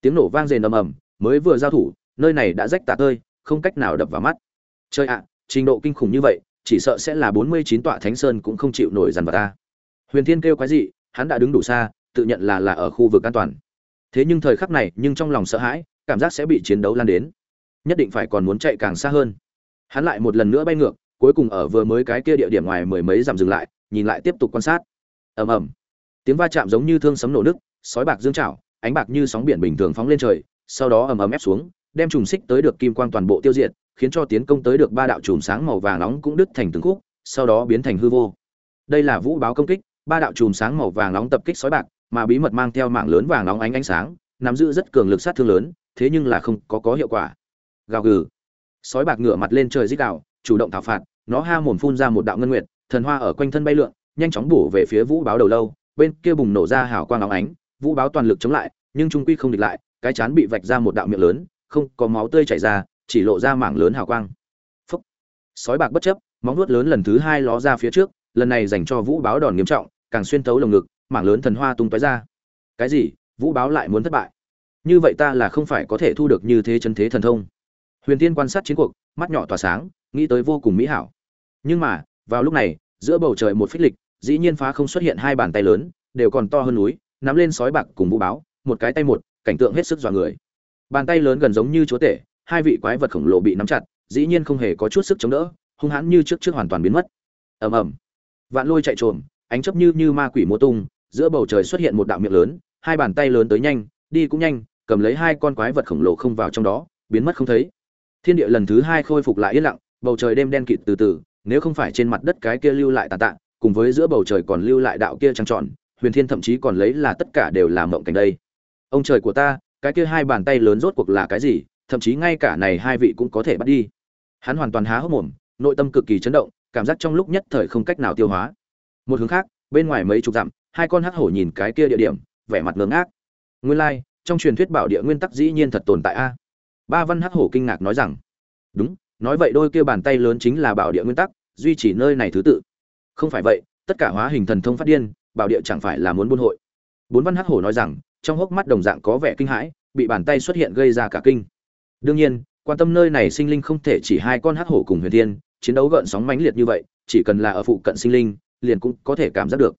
Tiếng nổ vang rền ầm ầm, mới vừa giao thủ, nơi này đã rách tả tơi, không cách nào đập vào mắt. Chơi ạ, trình độ kinh khủng như vậy, chỉ sợ sẽ là bốn mươi chín tọa thánh sơn cũng không chịu nổi dàn vào ta. Huyền thiên kêu quái gì hắn đã đứng đủ xa, tự nhận là là ở khu vực an toàn. Thế nhưng thời khắc này, nhưng trong lòng sợ hãi, cảm giác sẽ bị chiến đấu lan đến. Nhất định phải còn muốn chạy càng xa hơn. Hắn lại một lần nữa bay ngược cuối cùng ở vừa mới cái kia địa điểm ngoài mười mấy dặm dừng lại, nhìn lại tiếp tục quan sát. Ầm ầm. Tiếng va chạm giống như thương sấm nổ nứt, sói bạc dương chảo ánh bạc như sóng biển bình thường phóng lên trời, sau đó ầm ầm ép xuống, đem trùng xích tới được kim quang toàn bộ tiêu diệt, khiến cho tiến công tới được ba đạo chùm sáng màu vàng nóng cũng đứt thành từng khúc, sau đó biến thành hư vô. Đây là vũ báo công kích, ba đạo chùm sáng màu vàng nóng tập kích sói bạc, mà bí mật mang theo mạng lớn vàng nóng ánh ánh sáng, nắm giữ rất cường lực sát thương lớn, thế nhưng là không có có hiệu quả. Gào gừ. Sói bạc ngửa mặt lên trời rít gào chủ động thảo phạt, nó ha mồm phun ra một đạo ngân nguyệt, thần hoa ở quanh thân bay lượn, nhanh chóng bổ về phía vũ báo đầu lâu, bên kia bùng nổ ra hào quang óng ánh, vũ báo toàn lực chống lại, nhưng trung quy không địch lại, cái chán bị vạch ra một đạo miệng lớn, không có máu tươi chảy ra, chỉ lộ ra mảng lớn hào quang. Phúc. Sói bạc bất chấp, móng nuốt lớn lần thứ hai ló ra phía trước, lần này dành cho vũ báo đòn nghiêm trọng, càng xuyên tấu lồng ngực, mảng lớn thần hoa tung tói ra. Cái gì? Vũ báo lại muốn thất bại. Như vậy ta là không phải có thể thu được như thế chân thế thần thông huyền tiên quan sát chiến cuộc, mắt nhỏ tỏa sáng, nghĩ tới vô cùng mỹ hảo. Nhưng mà, vào lúc này, giữa bầu trời một phích lịch, dĩ nhiên phá không xuất hiện hai bàn tay lớn, đều còn to hơn núi, nắm lên sói bạc cùng vũ báo, một cái tay một, cảnh tượng hết sức dọa người. Bàn tay lớn gần giống như chúa tể, hai vị quái vật khổng lồ bị nắm chặt, dĩ nhiên không hề có chút sức chống đỡ, hung hãn như trước trước hoàn toàn biến mất. Ầm ầm. Vạn lôi chạy trồm, ánh chấp như như ma quỷ múa tung, giữa bầu trời xuất hiện một đạo miệng lớn, hai bàn tay lớn tới nhanh, đi cũng nhanh, cầm lấy hai con quái vật khổng lồ không vào trong đó, biến mất không thấy thiên địa lần thứ hai khôi phục lại yên lặng, bầu trời đêm đen kịt từ từ, nếu không phải trên mặt đất cái kia lưu lại tàn tạ, cùng với giữa bầu trời còn lưu lại đạo kia trăng tròn, huyền thiên thậm chí còn lấy là tất cả đều là mộng cảnh đây. Ông trời của ta, cái kia hai bàn tay lớn rốt cuộc là cái gì, thậm chí ngay cả này hai vị cũng có thể bắt đi. Hắn hoàn toàn há hốc mồm, nội tâm cực kỳ chấn động, cảm giác trong lúc nhất thời không cách nào tiêu hóa. Một hướng khác, bên ngoài mấy chục dặm, hai con hắc hổ nhìn cái kia địa điểm, vẻ mặt ngưỡng ngác. Nguyên lai, trong truyền thuyết bảo địa nguyên tắc dĩ nhiên thật tồn tại a ba văn hắc hổ kinh ngạc nói rằng, đúng, nói vậy đôi kia bàn tay lớn chính là bảo địa nguyên tắc, duy trì nơi này thứ tự. Không phải vậy, tất cả hóa hình thần thông phát điên, bảo địa chẳng phải là muốn buôn hội. Bốn văn hắc hổ nói rằng, trong hốc mắt đồng dạng có vẻ kinh hãi, bị bàn tay xuất hiện gây ra cả kinh. Đương nhiên, quan tâm nơi này sinh linh không thể chỉ hai con hắc hổ cùng huyền thiên, chiến đấu gợn sóng mãnh liệt như vậy, chỉ cần là ở phụ cận sinh linh, liền cũng có thể cảm giác được.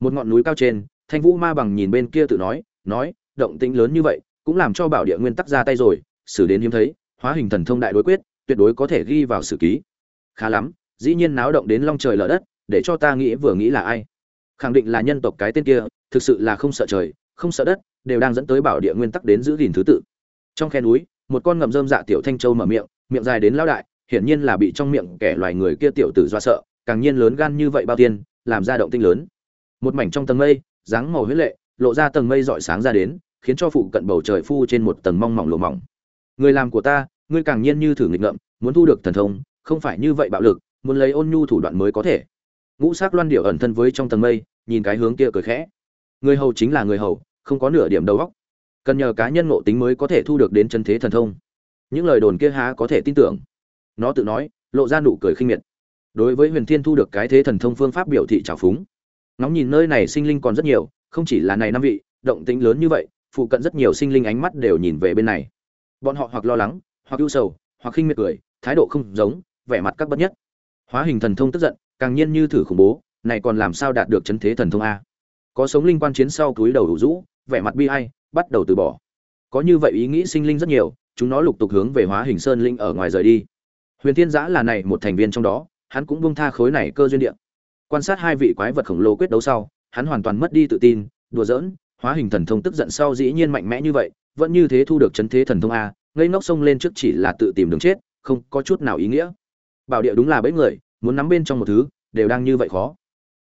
Một ngọn núi cao trên, thanh vũ ma bằng nhìn bên kia tự nói nói, động tĩnh lớn như vậy, cũng làm cho bảo địa nguyên tắc ra tay rồi xử đến hiếm thấy, hóa hình thần thông đại đối quyết, tuyệt đối có thể ghi vào sử ký. Khá lắm, dĩ nhiên náo động đến long trời lở đất, để cho ta nghĩ vừa nghĩ là ai. Khẳng định là nhân tộc cái tên kia, thực sự là không sợ trời, không sợ đất, đều đang dẫn tới bảo địa nguyên tắc đến giữ gìn thứ tự. Trong khe núi, một con ngầm rơm dạ tiểu thanh châu mở miệng miệng dài đến lão đại, hiển nhiên là bị trong miệng kẻ loài người kia tiểu tử do sợ, càng nhiên lớn gan như vậy bao tiên làm ra động tinh lớn. Một mảnh trong tầng mây, dáng màu huyết lệ, lộ ra tầng mây rọi sáng ra đến, khiến cho phụ cận bầu trời phu trên một tầng mong mỏng lộ mỏng người làm của ta, ngươi càng nhiên như thử nghịch ngợm, muốn thu được thần thông, không phải như vậy bạo lực, muốn lấy ôn nhu thủ đoạn mới có thể. Ngũ sắc loan điệu ẩn thân với trong tầng mây, nhìn cái hướng kia cười khẽ. Người hầu chính là người hầu, không có nửa điểm đầu óc. Cần nhờ cá nhân ngộ tính mới có thể thu được đến chân thế thần thông. Những lời đồn kia há có thể tin tưởng. Nó tự nói, lộ ra nụ cười khinh miệt. Đối với huyền thiên thu được cái thế thần thông phương pháp biểu thị trào phúng. Ngóng nhìn nơi này sinh linh còn rất nhiều, không chỉ là này năm vị, động tĩnh lớn như vậy, phụ cận rất nhiều sinh linh ánh mắt đều nhìn về bên này bọn họ hoặc lo lắng, hoặc ưu sầu, hoặc khinh miệt cười, thái độ không giống, vẻ mặt các bất nhất. Hóa hình thần thông tức giận, càng nhiên như thử khủng bố, này còn làm sao đạt được chấn thế thần thông a? Có sống linh quan chiến sau túi đầu đủ rũ, vẻ mặt bi ai, bắt đầu từ bỏ. Có như vậy ý nghĩ sinh linh rất nhiều, chúng nó lục tục hướng về hóa hình sơn linh ở ngoài rời đi. Huyền thiên giã là này một thành viên trong đó, hắn cũng buông tha khối này cơ duyên địa. Quan sát hai vị quái vật khổng lồ quyết đấu sau, hắn hoàn toàn mất đi tự tin, đùa giỡn hóa hình thần thông tức giận sau dĩ nhiên mạnh mẽ như vậy, vẫn như thế thu được chấn thế thần thông a, ngây ngốc xông lên trước chỉ là tự tìm đường chết, không có chút nào ý nghĩa. Bảo địa đúng là bấy người, muốn nắm bên trong một thứ, đều đang như vậy khó.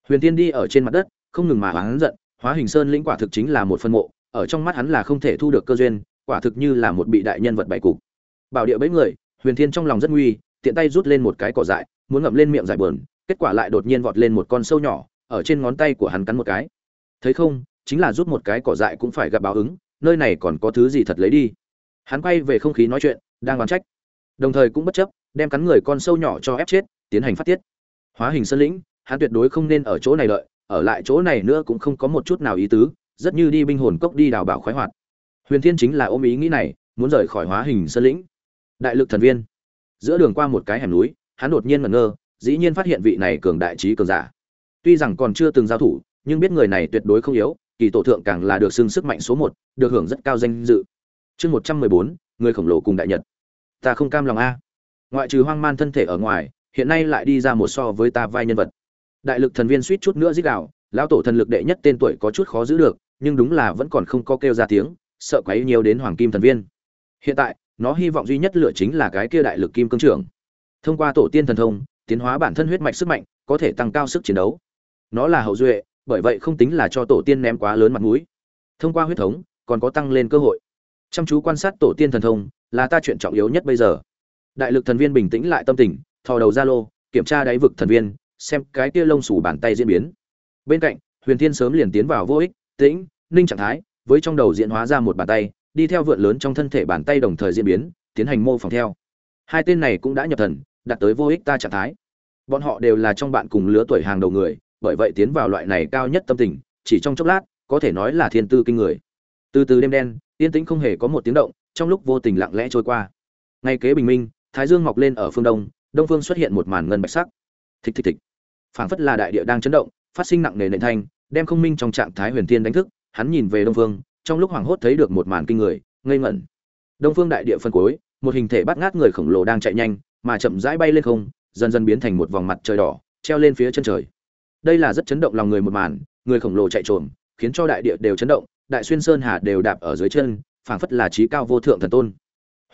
Huyền tiên đi ở trên mặt đất, không ngừng mà hắn giận, hóa hình sơn lĩnh quả thực chính là một phân mộ, ở trong mắt hắn là không thể thu được cơ duyên, quả thực như là một bị đại nhân vật bại cục. Bảo địa bấy người, huyền thiên trong lòng rất nguy, tiện tay rút lên một cái cỏ dại, muốn ngậm lên miệng giải bờn kết quả lại đột nhiên vọt lên một con sâu nhỏ, ở trên ngón tay của hắn cắn một cái. Thấy không chính là rút một cái cỏ dại cũng phải gặp báo ứng, nơi này còn có thứ gì thật lấy đi. Hắn quay về không khí nói chuyện, đang đoán trách. Đồng thời cũng bất chấp, đem cắn người con sâu nhỏ cho ép chết, tiến hành phát tiết. Hóa hình sơn lĩnh, hắn tuyệt đối không nên ở chỗ này lợi ở lại chỗ này nữa cũng không có một chút nào ý tứ, rất như đi binh hồn cốc đi đào bảo khoái hoạt. Huyền thiên chính là ôm ý nghĩ này, muốn rời khỏi hóa hình sơn lĩnh. Đại lực thần viên. Giữa đường qua một cái hẻm núi, hắn đột nhiên ngẩn ngơ, dĩ nhiên phát hiện vị này cường đại trí cường giả. Tuy rằng còn chưa từng giao thủ, nhưng biết người này tuyệt đối không yếu kỳ tổ thượng càng là được xưng sức mạnh số một, được hưởng rất cao danh dự. Chương một trăm mười bốn, người khổng lồ cùng đại nhật. Ta không cam lòng a. Ngoại trừ hoang man thân thể ở ngoài, hiện nay lại đi ra một so với ta vai nhân vật. Đại lực thần viên suýt chút nữa giết đạo lão tổ thần lực đệ nhất tên tuổi có chút khó giữ được, nhưng đúng là vẫn còn không có kêu ra tiếng, sợ quấy nhiều đến hoàng kim thần viên. Hiện tại, nó hy vọng duy nhất lựa chính là cái kia đại lực kim cương trưởng. Thông qua tổ tiên thần thông, tiến hóa bản thân huyết mạch sức mạnh, có thể tăng cao sức chiến đấu. Nó là hậu duệ bởi vậy không tính là cho tổ tiên ném quá lớn mặt mũi. Thông qua huyết thống, còn có tăng lên cơ hội. Chăm chú quan sát tổ tiên thần thông là ta chuyện trọng yếu nhất bây giờ. Đại lực thần viên bình tĩnh lại tâm tình, thò đầu ra lô, kiểm tra đáy vực thần viên, xem cái kia lông sủ bàn tay diễn biến. Bên cạnh, huyền thiên sớm liền tiến vào vô ích, tĩnh, ninh trạng thái, với trong đầu diễn hóa ra một bàn tay, đi theo vượn lớn trong thân thể bàn tay đồng thời diễn biến, tiến hành mô phỏng theo. Hai tên này cũng đã nhập thần, đạt tới vô ích ta trạng thái. Bọn họ đều là trong bạn cùng lứa tuổi hàng đầu người bởi vậy tiến vào loại này cao nhất tâm tình, chỉ trong chốc lát, có thể nói là thiên tư kinh người. Từ từ đêm đen, yên tĩnh không hề có một tiếng động, trong lúc vô tình lặng lẽ trôi qua. Ngay kế bình minh, thái dương mọc lên ở phương đông đông phương xuất hiện một màn ngân bạch sắc. Thịch thịch thịch. Phảng phất là đại địa đang chấn động, phát sinh nặng nề nện thanh, đem không minh trong trạng thái huyền thiên đánh thức, hắn nhìn về đông phương, trong lúc hoảng hốt thấy được một màn kinh người, ngây ngẩn. Đông phương đại địa phân cuối một hình thể bắt ngát người khổng lồ đang chạy nhanh, mà chậm rãi bay lên không, dần dần biến thành một vòng mặt trời đỏ, treo lên phía chân trời đây là rất chấn động lòng người một màn, người khổng lồ chạy trồm, khiến cho đại địa đều chấn động, đại xuyên sơn hà đều đạp ở dưới chân, phảng phất là trí cao vô thượng thần tôn.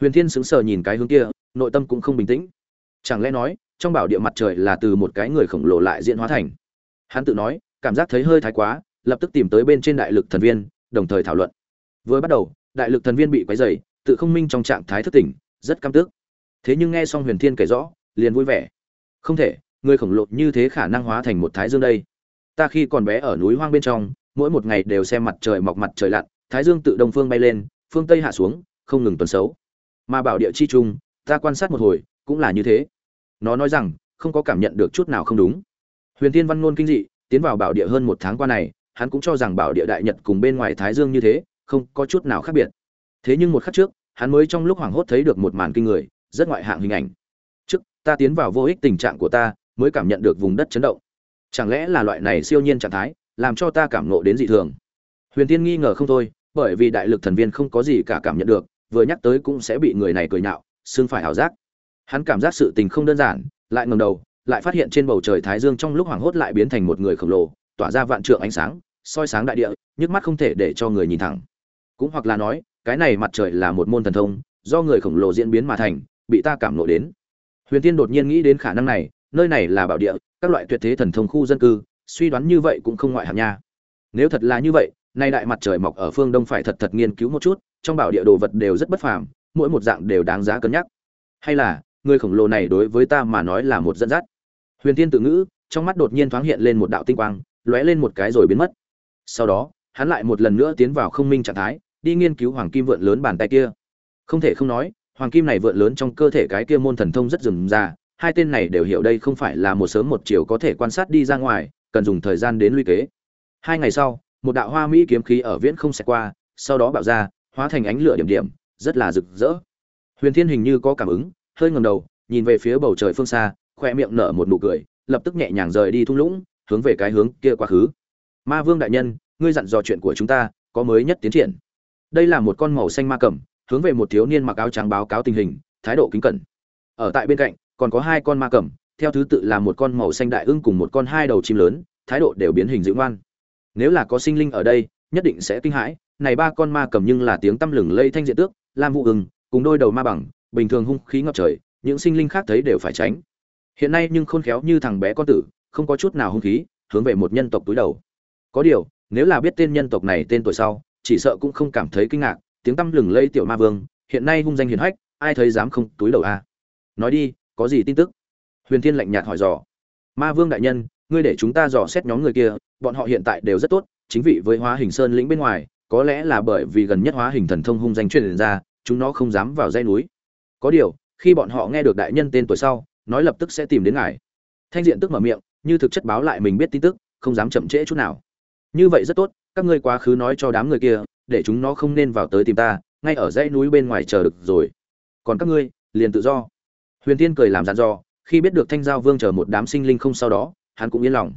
Huyền thiên sững sờ nhìn cái hướng kia, nội tâm cũng không bình tĩnh. Chẳng lẽ nói, trong bảo địa mặt trời là từ một cái người khổng lồ lại diễn hóa thành? Hắn tự nói, cảm giác thấy hơi thái quá, lập tức tìm tới bên trên đại lực thần viên, đồng thời thảo luận. Vừa bắt đầu, đại lực thần viên bị quấy dày tự không minh trong trạng thái thức tỉnh, rất căm tức. Thế nhưng nghe xong huyền thiên kể rõ, liền vui vẻ. Không thể người khổng lồ như thế khả năng hóa thành một thái dương đây. Ta khi còn bé ở núi hoang bên trong, mỗi một ngày đều xem mặt trời mọc mặt trời lặn, thái dương tự đông phương bay lên, phương tây hạ xuống, không ngừng tuần xấu. Mà bảo địa chi trung, ta quan sát một hồi, cũng là như thế. Nó nói rằng, không có cảm nhận được chút nào không đúng. Huyền tiên văn ngôn kinh dị, tiến vào bảo địa hơn một tháng qua này, hắn cũng cho rằng bảo địa đại nhật cùng bên ngoài thái dương như thế, không có chút nào khác biệt. Thế nhưng một khắc trước, hắn mới trong lúc hoảng hốt thấy được một màn kinh người, rất ngoại hạng hình ảnh. Trước, ta tiến vào vô ích tình trạng của ta mới cảm nhận được vùng đất chấn động. Chẳng lẽ là loại này siêu nhiên trạng thái, làm cho ta cảm nộ đến dị thường? Huyền tiên nghi ngờ không thôi, bởi vì đại lực thần viên không có gì cả cảm nhận được, vừa nhắc tới cũng sẽ bị người này cười nhạo xương phải ảo giác. Hắn cảm giác sự tình không đơn giản, lại ngẩng đầu, lại phát hiện trên bầu trời thái dương trong lúc hoảng hốt lại biến thành một người khổng lồ, tỏa ra vạn trượng ánh sáng, soi sáng đại địa, nhức mắt không thể để cho người nhìn thẳng. Cũng hoặc là nói, cái này mặt trời là một môn thần thông, do người khổng lồ diễn biến mà thành, bị ta cảm nộ đến. Huyền tiên đột nhiên nghĩ đến khả năng này nơi này là bảo địa, các loại tuyệt thế thần thông khu dân cư, suy đoán như vậy cũng không ngoại hạng nha. Nếu thật là như vậy, nay đại mặt trời mọc ở phương đông phải thật thật nghiên cứu một chút, trong bảo địa đồ vật đều rất bất phàm, mỗi một dạng đều đáng giá cân nhắc. Hay là, người khổng lồ này đối với ta mà nói là một dẫn dắt. Huyền thiên tự ngữ, trong mắt đột nhiên thoáng hiện lên một đạo tinh quang, lóe lên một cái rồi biến mất. Sau đó, hắn lại một lần nữa tiến vào không minh trạng thái, đi nghiên cứu hoàng kim vượn lớn bàn tay kia. Không thể không nói, hoàng kim này vượn lớn trong cơ thể cái kia môn thần thông rất rườm rà hai tên này đều hiểu đây không phải là một sớm một chiều có thể quan sát đi ra ngoài, cần dùng thời gian đến luy kế. Hai ngày sau, một đạo hoa mỹ kiếm khí ở viễn không xẹt qua, sau đó bạo ra, hóa thành ánh lửa điểm điểm, rất là rực rỡ. Huyền thiên hình như có cảm ứng, hơi ngầm đầu, nhìn về phía bầu trời phương xa khoe miệng nở một nụ cười, lập tức nhẹ nhàng rời đi thung lũng, hướng về cái hướng kia quá khứ. Ma vương đại nhân, ngươi dặn dò chuyện của chúng ta, có mới nhất tiến triển. Đây là một con màu xanh ma cầm hướng về một thiếu niên mặc áo trắng báo cáo tình hình, thái độ kính cẩn. Ở tại bên cạnh còn có hai con ma cầm theo thứ tự là một con màu xanh đại ưng cùng một con hai đầu chim lớn, thái độ đều biến hình dữ ngoan. Nếu là có sinh linh ở đây, nhất định sẽ kinh hãi, này ba con ma cầm nhưng là tiếng tăm lừng lây thanh diện tước, lam vụ ưng cùng đôi đầu ma bằng, bình thường hung khí ngập trời, những sinh linh khác thấy đều phải tránh. Hiện nay nhưng khôn khéo như thằng bé con tử, không có chút nào hung khí, hướng về một nhân tộc túi đầu. Có điều, nếu là biết tên nhân tộc này tên tuổi sau, chỉ sợ cũng không cảm thấy kinh ngạc, tiếng tăm lừng lây tiểu ma vương, hiện nay hung danh hiền hách, ai thấy dám không túi đầu a à? nói đi có gì tin tức? Huyền thiên lạnh nhạt hỏi dò. Ma vương đại nhân, ngươi để chúng ta dò xét nhóm người kia, bọn họ hiện tại đều rất tốt, chính vị với hóa hình sơn lĩnh bên ngoài, có lẽ là bởi vì gần nhất hóa hình thần thông hung danh truyền ra, chúng nó không dám vào dãy núi. Có điều, khi bọn họ nghe được đại nhân tên tuổi sau, nói lập tức sẽ tìm đến ngài. Thanh diện tức mở miệng, như thực chất báo lại mình biết tin tức, không dám chậm trễ chút nào. Như vậy rất tốt, các ngươi quá khứ nói cho đám người kia, để chúng nó không nên vào tới tìm ta, ngay ở dãy núi bên ngoài chờ được rồi. Còn các ngươi, liền tự do huyền tiên cười làm dặn dò, khi biết được thanh giao vương chờ một đám sinh linh không sau đó, hắn cũng yên lòng.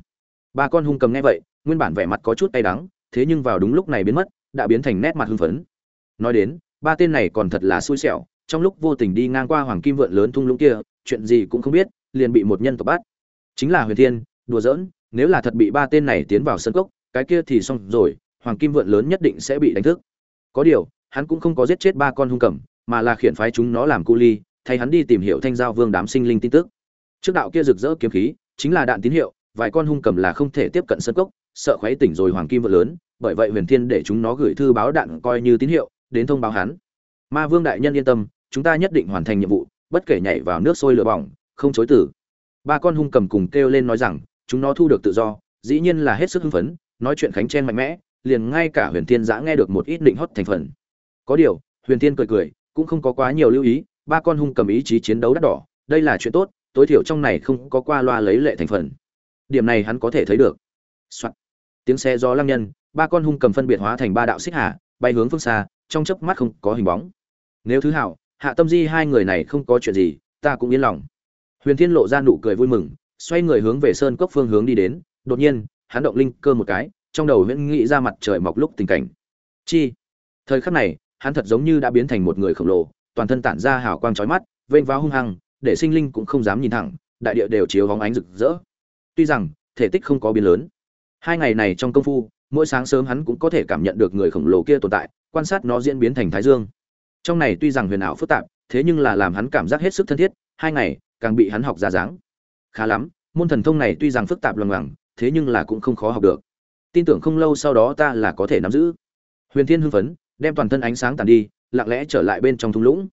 Ba con hung cầm nghe vậy, nguyên bản vẻ mặt có chút tay đắng, thế nhưng vào đúng lúc này biến mất, đã biến thành nét mặt hưng phấn. Nói đến, ba tên này còn thật là xui xẻo, trong lúc vô tình đi ngang qua hoàng kim vượn lớn thung lũng kia, chuyện gì cũng không biết, liền bị một nhân tộc bắt. Chính là huyền thiên, đùa giỡn, nếu là thật bị ba tên này tiến vào sân cốc, cái kia thì xong rồi, hoàng kim vượn lớn nhất định sẽ bị đánh thức. Có điều, hắn cũng không có giết chết ba con hung cầm, mà là khiển phái chúng nó làm cu ly thay hắn đi tìm hiểu thanh giao vương đám sinh linh tin tức. Trước đạo kia rực rỡ kiếm khí, chính là đạn tín hiệu, vài con hung cầm là không thể tiếp cận sân cốc, sợ khuấy tỉnh rồi hoàng kim vợ lớn, bởi vậy huyền thiên để chúng nó gửi thư báo đạn coi như tín hiệu, đến thông báo hắn. Ma vương đại nhân yên tâm, chúng ta nhất định hoàn thành nhiệm vụ, bất kể nhảy vào nước sôi lửa bỏng, không chối tử ba con hung cầm cùng kêu lên nói rằng, chúng nó thu được tự do, dĩ nhiên là hết sức hưng phấn, nói chuyện khánh chen mạnh mẽ, liền ngay cả huyền thiên giã nghe được một ít định hót thành phần. Có điều, huyền thiên cười cười, cũng không có quá nhiều lưu ý ba con hung cầm ý chí chiến đấu đắt đỏ, đây là chuyện tốt, tối thiểu trong này không có qua loa lấy lệ thành phần. Điểm này hắn có thể thấy được、Soạn. tiếng xe gió lăng nhân, ba con hung cầm phân biệt hóa thành ba đạo xích hà, bay hướng phương xa, trong chớp mắt không có hình bóng. Nếu thứ hảo, hạ tâm di hai người này không có chuyện gì, ta cũng yên lòng. Huyền thiên lộ ra nụ cười vui mừng, xoay người hướng về sơn cốc phương hướng đi đến, đột nhiên, hắn động linh cơ một cái, trong đầu huyễn nghĩ ra mặt trời mọc lúc tình cảnh. Chi? Thời khắc này, hắn thật giống như đã biến thành một người khổng lồ toàn thân tản ra hào quang chói mắt, vênh váo hung hăng, để sinh linh cũng không dám nhìn thẳng, đại địa đều chiếu bóng ánh rực rỡ. Tuy rằng, thể tích không có biến lớn. Hai ngày này trong công phu, mỗi sáng sớm hắn cũng có thể cảm nhận được người khổng lồ kia tồn tại, quan sát nó diễn biến thành thái dương. Trong này tuy rằng huyền ảo phức tạp, thế nhưng là làm hắn cảm giác hết sức thân thiết, hai ngày, càng bị hắn học ra dáng. Khá lắm, môn thần thông này tuy rằng phức tạp loằng ngoằng, thế nhưng là cũng không khó học được. Tin tưởng không lâu sau đó ta là có thể nắm giữ. Huyền thiên hưng phấn, đem toàn thân ánh sáng tàn đi lặng lẽ trở lại bên trong thung lũng.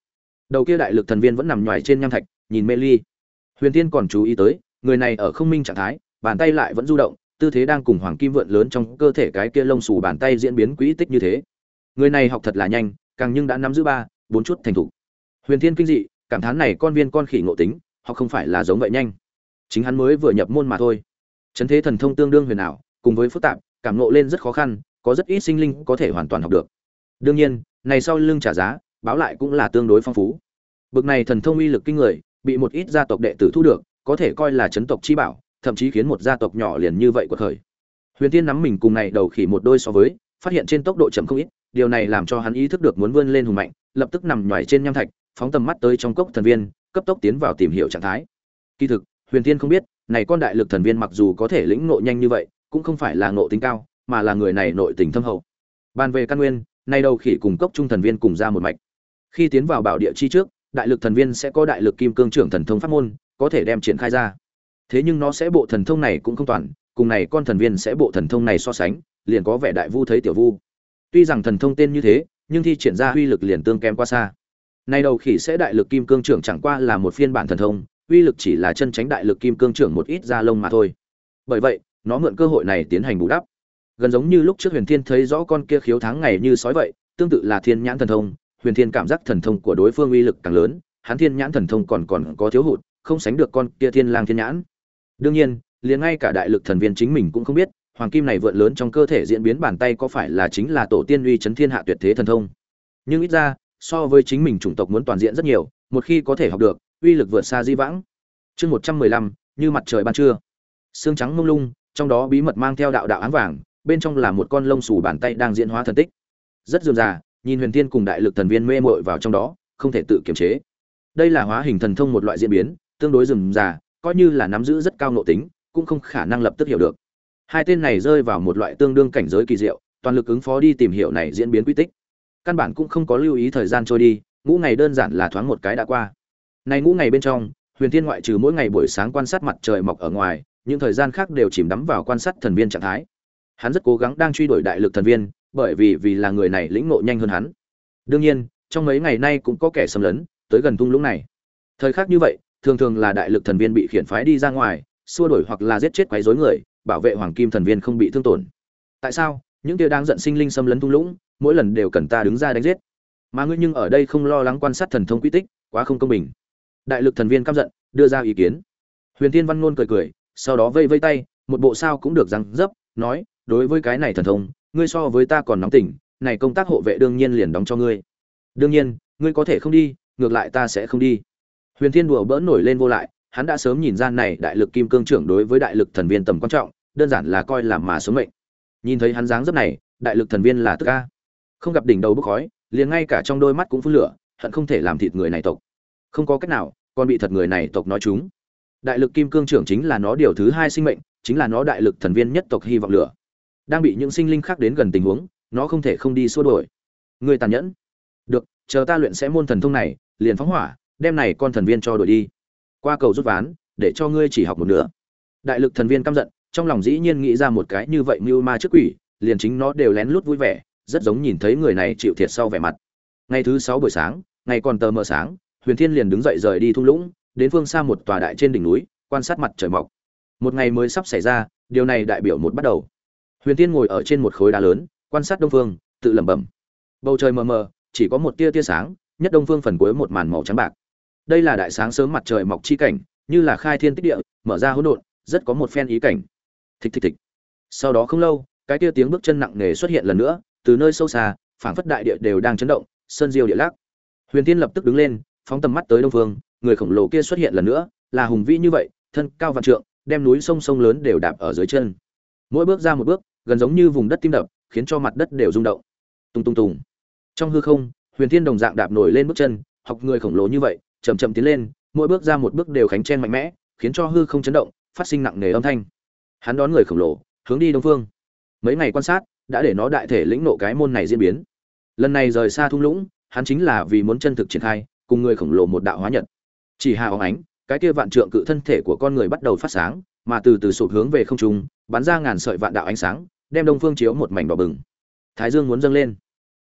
Đầu kia đại lực thần viên vẫn nằm nhoài trên nham thạch, nhìn mê ly. Huyền thiên còn chú ý tới, người này ở không minh trạng thái, bàn tay lại vẫn du động, tư thế đang cùng hoàng kim vượn lớn trong cơ thể cái kia lông xù bàn tay diễn biến quỹ tích như thế. Người này học thật là nhanh, càng nhưng đã nắm giữ ba, bốn chút thành thục. Huyền thiên kinh dị, cảm thán này con viên con khỉ ngộ tính, họ không phải là giống vậy nhanh. Chính hắn mới vừa nhập môn mà thôi. Chấn thế thần thông tương đương huyền ảo, cùng với phức tạp, cảm ngộ lên rất khó khăn, có rất ít sinh linh có thể hoàn toàn học được. Đương nhiên này sau lưng trả giá, báo lại cũng là tương đối phong phú. Bực này thần thông uy lực kinh người, bị một ít gia tộc đệ tử thu được, có thể coi là chấn tộc chi bảo, thậm chí khiến một gia tộc nhỏ liền như vậy của khởi. Huyền tiên nắm mình cùng này đầu khỉ một đôi so với, phát hiện trên tốc độ chậm không ít, điều này làm cho hắn ý thức được muốn vươn lên hùng mạnh, lập tức nằm nhoài trên nham thạch, phóng tầm mắt tới trong cốc thần viên, cấp tốc tiến vào tìm hiểu trạng thái. Kỳ thực, huyền tiên không biết, này con đại lực thần viên mặc dù có thể lĩnh ngộ nhanh như vậy, cũng không phải là ngộ tính cao, mà là người này nội tình thâm hậu. Bàn về căn nguyên nay đầu khỉ cùng cốc trung thần viên cùng ra một mạch. Khi tiến vào bảo địa chi trước, đại lực thần viên sẽ có đại lực kim cương trưởng thần thông pháp môn, có thể đem triển khai ra. Thế nhưng nó sẽ bộ thần thông này cũng không toàn, cùng này con thần viên sẽ bộ thần thông này so sánh, liền có vẻ đại vu thấy tiểu vu. Tuy rằng thần thông tên như thế, nhưng thi triển ra uy lực liền tương kém qua xa. Nay đầu khỉ sẽ đại lực kim cương trưởng chẳng qua là một phiên bản thần thông, uy lực chỉ là chân tránh đại lực kim cương trưởng một ít da lông mà thôi. Bởi vậy, nó mượn cơ hội này tiến hành bù đắp gần giống như lúc trước huyền thiên thấy rõ con kia khiếu tháng ngày như sói vậy, tương tự là thiên nhãn thần thông, huyền thiên cảm giác thần thông của đối phương uy lực càng lớn, hắn thiên nhãn thần thông còn còn có thiếu hụt, không sánh được con kia thiên lang thiên nhãn. Đương nhiên, liền ngay cả đại lực thần viên chính mình cũng không biết, hoàng kim này vượn lớn trong cơ thể diễn biến bàn tay có phải là chính là tổ tiên uy chấn thiên hạ tuyệt thế thần thông. Nhưng ít ra, so với chính mình chủng tộc muốn toàn diện rất nhiều, một khi có thể học được, uy lực vượt xa di vãng. Chương một trăm mười lăm, như mặt trời ban trưa. Xương trắng mông lung, trong đó bí mật mang theo đạo đạo áng vàng bên trong là một con lông xù bàn tay đang diễn hóa thần tích. Rất dườm già, nhìn huyền thiên cùng đại lực thần viên mê mội vào trong đó, không thể tự kiềm chế. Đây là hóa hình thần thông một loại diễn biến, tương đối rườm già, coi như là nắm giữ rất cao nội tính, cũng không khả năng lập tức hiểu được. Hai tên này rơi vào một loại tương đương cảnh giới kỳ diệu, toàn lực ứng phó đi tìm hiểu này diễn biến quy tích. Căn bản cũng không có lưu ý thời gian trôi đi, ngũ ngày đơn giản là thoáng một cái đã qua. Này ngũ ngày bên trong, huyền thiên ngoại trừ mỗi ngày buổi sáng quan sát mặt trời mọc ở ngoài, những thời gian khác đều chìm đắm vào quan sát thần viên trạng thái hắn rất cố gắng đang truy đuổi đại lực thần viên, bởi vì vì là người này lĩnh ngộ nhanh hơn hắn. Đương nhiên, trong mấy ngày nay cũng có kẻ xâm lấn, tới gần thung lũng này. Thời khắc như vậy, thường thường là đại lực thần viên bị khiển phái đi ra ngoài, xua đuổi hoặc là giết chết quấy rối người, bảo vệ hoàng kim thần viên không bị thương tổn. Tại sao? Những kia đang giận sinh linh xâm lấn thung lũng, mỗi lần đều cần ta đứng ra đánh giết. Mà ngươi nhưng ở đây không lo lắng quan sát thần thông quy tích, quá không công bình. Đại lực thần viên căm giận, đưa ra ý kiến. Huyền thiên văn ngôn cười cười, sau đó vây vây tay, một bộ sao cũng được răng dấp, nói đối với cái này thần thông, ngươi so với ta còn nóng tỉnh, này công tác hộ vệ đương nhiên liền đóng cho ngươi. Đương nhiên, ngươi có thể không đi, ngược lại ta sẽ không đi. Huyền thiên đùa bỡn nổi lên vô lại, hắn đã sớm nhìn ra này đại lực kim cương trưởng đối với đại lực thần viên tầm quan trọng, đơn giản là coi làm mà số mệnh. Nhìn thấy hắn dáng dấp này, đại lực thần viên là tức a. Không gặp đỉnh đầu bốc khói, liền ngay cả trong đôi mắt cũng phun lửa, hận không thể làm thịt người này tộc. Không có cách nào còn bị thật người này tộc nói chúng. Đại lực kim cương trưởng chính là nó điều thứ hai sinh mệnh, chính là nó đại lực thần viên nhất tộc hy vọng lửa đang bị những sinh linh khác đến gần tình huống, nó không thể không đi xua đuổi. Người tàn nhẫn. Được, chờ ta luyện sẽ môn thần thông này, liền phóng hỏa, đem này con thần viên cho đuổi đi. Qua cầu rút ván, để cho ngươi chỉ học một nửa. Đại lực thần viên căm giận, trong lòng dĩ nhiên nghĩ ra một cái như vậy mưu ma trước quỷ, liền chính nó đều lén lút vui vẻ, rất giống nhìn thấy người này chịu thiệt sau vẻ mặt. Ngày thứ sáu buổi sáng, ngày còn tờ mờ sáng, huyền thiên liền đứng dậy rời đi thung lũng, đến phương xa một tòa đại trên đỉnh núi, quan sát mặt trời mọc. Một ngày mới sắp xảy ra, điều này đại biểu một bắt đầu huyền thiên ngồi ở trên một khối đá lớn, quan sát đông phương, tự lẩm bẩm. Bầu trời mờ mờ, chỉ có một tia tia sáng, nhất đông phương phần cuối một màn màu trắng bạc. Đây là đại sáng sớm mặt trời mọc chi cảnh, như là khai thiên tích địa, mở ra hỗn độn, rất có một phen ý cảnh. Thịch thịch thịch. Sau đó không lâu, cái tia tiếng bước chân nặng nề xuất hiện lần nữa, từ nơi sâu xa, phảng phất đại địa đều đang chấn động, sơn diêu địa lắc. Huyền tiên lập tức đứng lên, phóng tầm mắt tới đông phương, người khổng lồ kia xuất hiện lần nữa, là hùng vĩ như vậy, thân cao vạn trượng, đem núi sông sông lớn đều đạp ở dưới chân. Mỗi bước ra một bước gần giống như vùng đất tim đập, khiến cho mặt đất đều rung động. Tung tung tùng. Trong hư không, huyền thiên đồng dạng đạp nổi lên bước chân, học người khổng lồ như vậy, chậm chậm tiến lên, mỗi bước ra một bước đều khánh chen mạnh mẽ, khiến cho hư không chấn động, phát sinh nặng nề âm thanh. Hắn đón người khổng lồ, hướng đi đông phương. Mấy ngày quan sát, đã để nó đại thể lĩnh nộ cái môn này diễn biến. Lần này rời xa thung lũng, hắn chính là vì muốn chân thực triển khai, cùng người khổng lồ một đạo hóa nhật. Chỉ hà óng ánh, cái kia vạn trượng cự thân thể của con người bắt đầu phát sáng, mà từ từ sụp hướng về không trung, bắn ra ngàn sợi vạn đạo ánh sáng đem đông phương chiếu một mảnh đỏ bừng. Thái dương muốn dâng lên.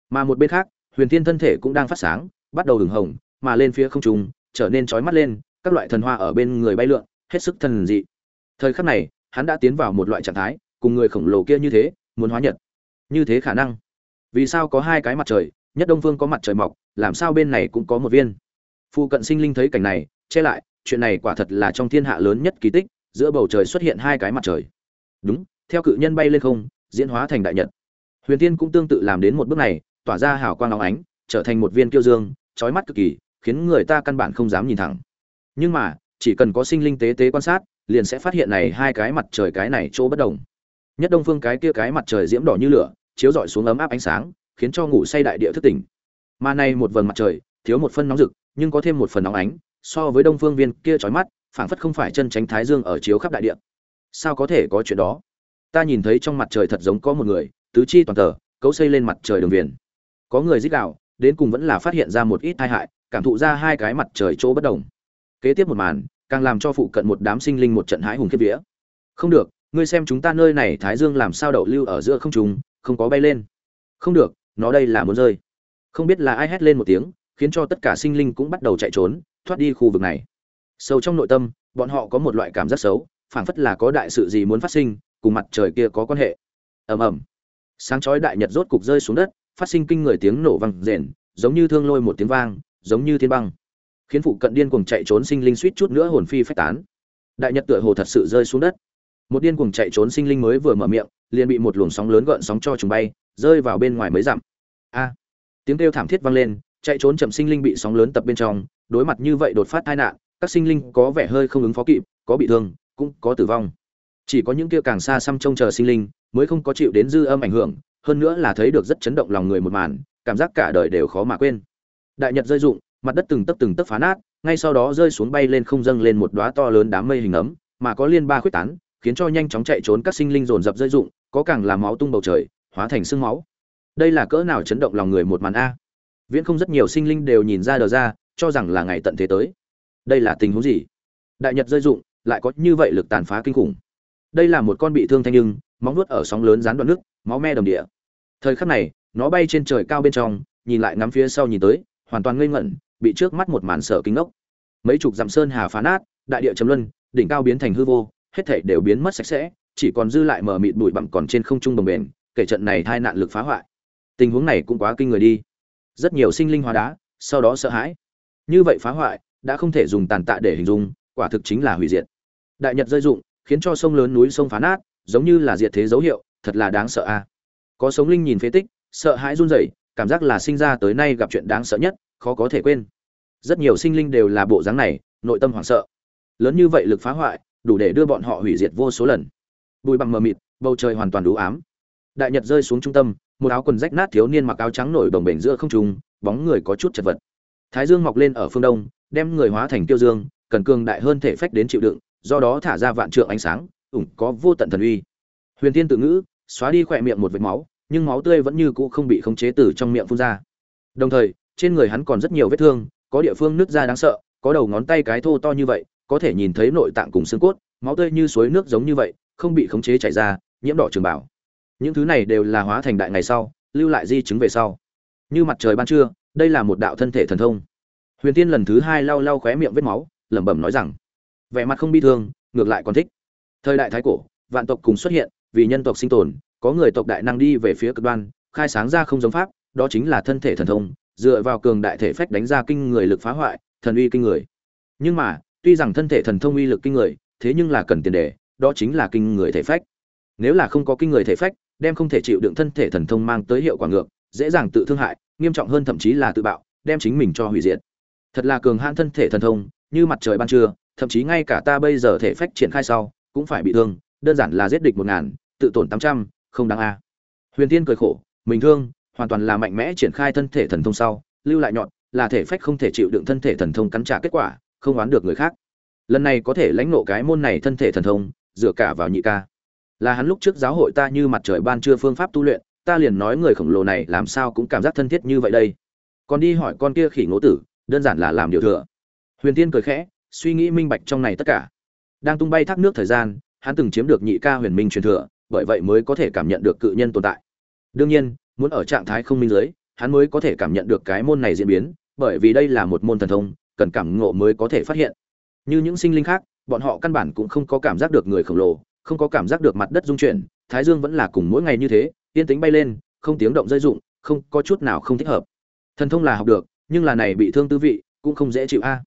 Mà một bên khác, huyền thiên thân thể cũng đang phát sáng, bắt đầu hừng hồng, mà lên phía không trung, trở nên chói mắt lên, các loại thần hoa ở bên người bay lượn, hết sức thần dị. Thời khắc này, hắn đã tiến vào một loại trạng thái, cùng người khổng lồ kia như thế, muốn hóa nhật. Như thế khả năng. Vì sao có hai cái mặt trời, nhất đông phương có mặt trời mọc, làm sao bên này cũng có một viên? Phụ cận sinh linh thấy cảnh này, che lại, chuyện này quả thật là trong thiên hạ lớn nhất kỳ tích, giữa bầu trời xuất hiện hai cái mặt trời. Đúng, theo cự nhân bay lên không diễn hóa thành đại nhật. Huyền tiên cũng tương tự làm đến một bước này, tỏa ra hào quang óng ánh, trở thành một viên kiêu dương, chói mắt cực kỳ, khiến người ta căn bản không dám nhìn thẳng. Nhưng mà, chỉ cần có sinh linh tế tế quan sát, liền sẽ phát hiện này hai cái mặt trời cái này chỗ bất đồng. Nhất đông phương cái kia cái mặt trời diễm đỏ như lửa, chiếu rọi xuống ấm áp ánh sáng, khiến cho ngủ say đại địa thức tỉnh. Mà này một vầng mặt trời, thiếu một phân nóng rực, nhưng có thêm một phần nóng ánh, so với đông phương viên kia chói mắt, phảng phất không phải chân tránh thái dương ở chiếu khắp đại địa. Sao có thể có chuyện đó? Ta nhìn thấy trong mặt trời thật giống có một người, tứ chi toàn tờ, cấu xây lên mặt trời đường viền. Có người dích đạo đến cùng vẫn là phát hiện ra một ít tai hại, cảm thụ ra hai cái mặt trời chỗ bất đồng. Kế tiếp một màn, càng làm cho phụ cận một đám sinh linh một trận hãi hùng kiếp vía. Không được, ngươi xem chúng ta nơi này thái dương làm sao đậu lưu ở giữa không trung, không có bay lên. Không được, nó đây là muốn rơi. Không biết là ai hét lên một tiếng, khiến cho tất cả sinh linh cũng bắt đầu chạy trốn, thoát đi khu vực này. Sâu trong nội tâm, bọn họ có một loại cảm giác xấu, phảng phất là có đại sự gì muốn phát sinh cùng mặt trời kia có quan hệ. Ầm ầm. Sáng chói đại nhật rốt cục rơi xuống đất, phát sinh kinh người tiếng nổ vang rền, giống như thương lôi một tiếng vang, giống như thiên băng. Khiến phụ cận điên cuồng chạy trốn sinh linh suýt chút nữa hồn phi phách tán. Đại nhật tựa hồ thật sự rơi xuống đất. Một điên cuồng chạy trốn sinh linh mới vừa mở miệng, liền bị một luồng sóng lớn gợn sóng cho chúng bay, rơi vào bên ngoài mấy dặm. A! Tiếng kêu thảm thiết vang lên, chạy trốn chậm sinh linh bị sóng lớn tập bên trong, đối mặt như vậy đột phát tai nạn, các sinh linh có vẻ hơi không ứng phó kịp, có bị thương, cũng có tử vong chỉ có những kia càng xa xăm trông chờ sinh linh mới không có chịu đến dư âm ảnh hưởng, hơn nữa là thấy được rất chấn động lòng người một màn, cảm giác cả đời đều khó mà quên. Đại nhật rơi rụng, mặt đất từng tấc từng tấc phá nát, ngay sau đó rơi xuống bay lên không dâng lên một đóa to lớn đám mây hình ấm, mà có liên ba khuyết tán, khiến cho nhanh chóng chạy trốn các sinh linh dồn dập rơi rụng, có càng làm máu tung bầu trời, hóa thành sương máu. Đây là cỡ nào chấn động lòng người một màn a? Viễn không rất nhiều sinh linh đều nhìn ra đờ ra, cho rằng là ngày tận thế tới. Đây là tình huống gì? Đại nhật rơi rụng, lại có như vậy lực tàn phá kinh khủng đây là một con bị thương thanh nhưng, móng nuốt ở sóng lớn rán đoạn nước, máu me đồng địa. Thời khắc này, nó bay trên trời cao bên trong, nhìn lại ngắm phía sau nhìn tới, hoàn toàn ngây ngẩn, bị trước mắt một màn sở kinh ngốc. mấy chục dặm sơn hà phá nát, đại địa chấm luân, đỉnh cao biến thành hư vô, hết thảy đều biến mất sạch sẽ, chỉ còn dư lại mờ mịt bụi bặm còn trên không trung đồng bền, kể trận này tai nạn lực phá hoại. Tình huống này cũng quá kinh người đi. Rất nhiều sinh linh hóa đá, sau đó sợ hãi. Như vậy phá hoại, đã không thể dùng tàn tạ để hình dung, quả thực chính là hủy diệt. Đại nhật rơi dụng khiến cho sông lớn núi sông phá nát, giống như là diệt thế dấu hiệu, thật là đáng sợ a. Có sống linh nhìn phế tích, sợ hãi run rẩy, cảm giác là sinh ra tới nay gặp chuyện đáng sợ nhất, khó có thể quên. Rất nhiều sinh linh đều là bộ dáng này, nội tâm hoảng sợ. Lớn như vậy lực phá hoại, đủ để đưa bọn họ hủy diệt vô số lần. Bụi bằng mờ mịt, bầu trời hoàn toàn đủ ám. Đại nhật rơi xuống trung tâm, một áo quần rách nát thiếu niên mặc áo trắng nổi bồng bềnh giữa không trung, bóng người có chút chật vật. Thái dương mọc lên ở phương đông, đem người hóa thành tiêu dương, cần cường đại hơn thể phách đến chịu đựng do đó thả ra vạn trượng ánh sáng, ủng có vô tận thần uy. Huyền tiên tự ngữ, xóa đi khỏe miệng một vệt máu, nhưng máu tươi vẫn như cũ không bị khống chế từ trong miệng phun ra. Đồng thời, trên người hắn còn rất nhiều vết thương, có địa phương nước da đáng sợ, có đầu ngón tay cái thô to như vậy, có thể nhìn thấy nội tạng cùng xương cốt, máu tươi như suối nước giống như vậy, không bị khống chế chảy ra, nhiễm đỏ trường bảo những thứ này đều là hóa thành đại ngày sau, lưu lại di chứng về sau. Như mặt trời ban trưa, đây là một đạo thân thể thần thông. Huyền tiên lần thứ hai lau lau khóe miệng vết máu, lẩm bẩm nói rằng vẻ mặt không bi thương, ngược lại còn thích. Thời đại thái cổ, vạn tộc cùng xuất hiện, vì nhân tộc sinh tồn, có người tộc đại năng đi về phía cực đoan, khai sáng ra không giống pháp, đó chính là thân thể thần thông, dựa vào cường đại thể phách đánh ra kinh người lực phá hoại, thần uy kinh người. Nhưng mà, tuy rằng thân thể thần thông uy lực kinh người, thế nhưng là cần tiền đề, đó chính là kinh người thể phách. Nếu là không có kinh người thể phách, đem không thể chịu đựng thân thể thần thông mang tới hiệu quả ngược, dễ dàng tự thương hại, nghiêm trọng hơn thậm chí là tự bạo, đem chính mình cho hủy diệt. Thật là cường hãn thân thể thần thông, như mặt trời ban trưa thậm chí ngay cả ta bây giờ thể phách triển khai sau, cũng phải bị thương, đơn giản là giết địch một ngàn, tự tổn tám trăm, không đáng a. Huyền tiên cười khổ, mình thương, hoàn toàn là mạnh mẽ triển khai thân thể thần thông sau, lưu lại nhọn, là thể phách không thể chịu đựng thân thể thần thông cắn trả kết quả, không oán được người khác. Lần này có thể lãnh nộ cái môn này thân thể thần thông, dựa cả vào nhị ca. Là hắn lúc trước giáo hội ta như mặt trời ban trưa phương pháp tu luyện, ta liền nói người khổng lồ này làm sao cũng cảm giác thân thiết như vậy đây. Còn đi hỏi con kia khỉ ngỗ tử, đơn giản là làm điều thừa. Huyền tiên cười khẽ suy nghĩ minh bạch trong này tất cả. Đang tung bay thác nước thời gian, hắn từng chiếm được nhị ca huyền minh truyền thừa, bởi vậy mới có thể cảm nhận được cự nhân tồn tại. Đương nhiên, muốn ở trạng thái không minh giới, hắn mới có thể cảm nhận được cái môn này diễn biến, bởi vì đây là một môn thần thông, cần cảm ngộ mới có thể phát hiện. Như những sinh linh khác, bọn họ căn bản cũng không có cảm giác được người khổng lồ, không có cảm giác được mặt đất dung chuyển, thái dương vẫn là cùng mỗi ngày như thế, yên tính bay lên, không tiếng động rơi dụng không có chút nào không thích hợp. Thần thông là học được, nhưng là này bị thương tư vị, cũng không dễ chịu a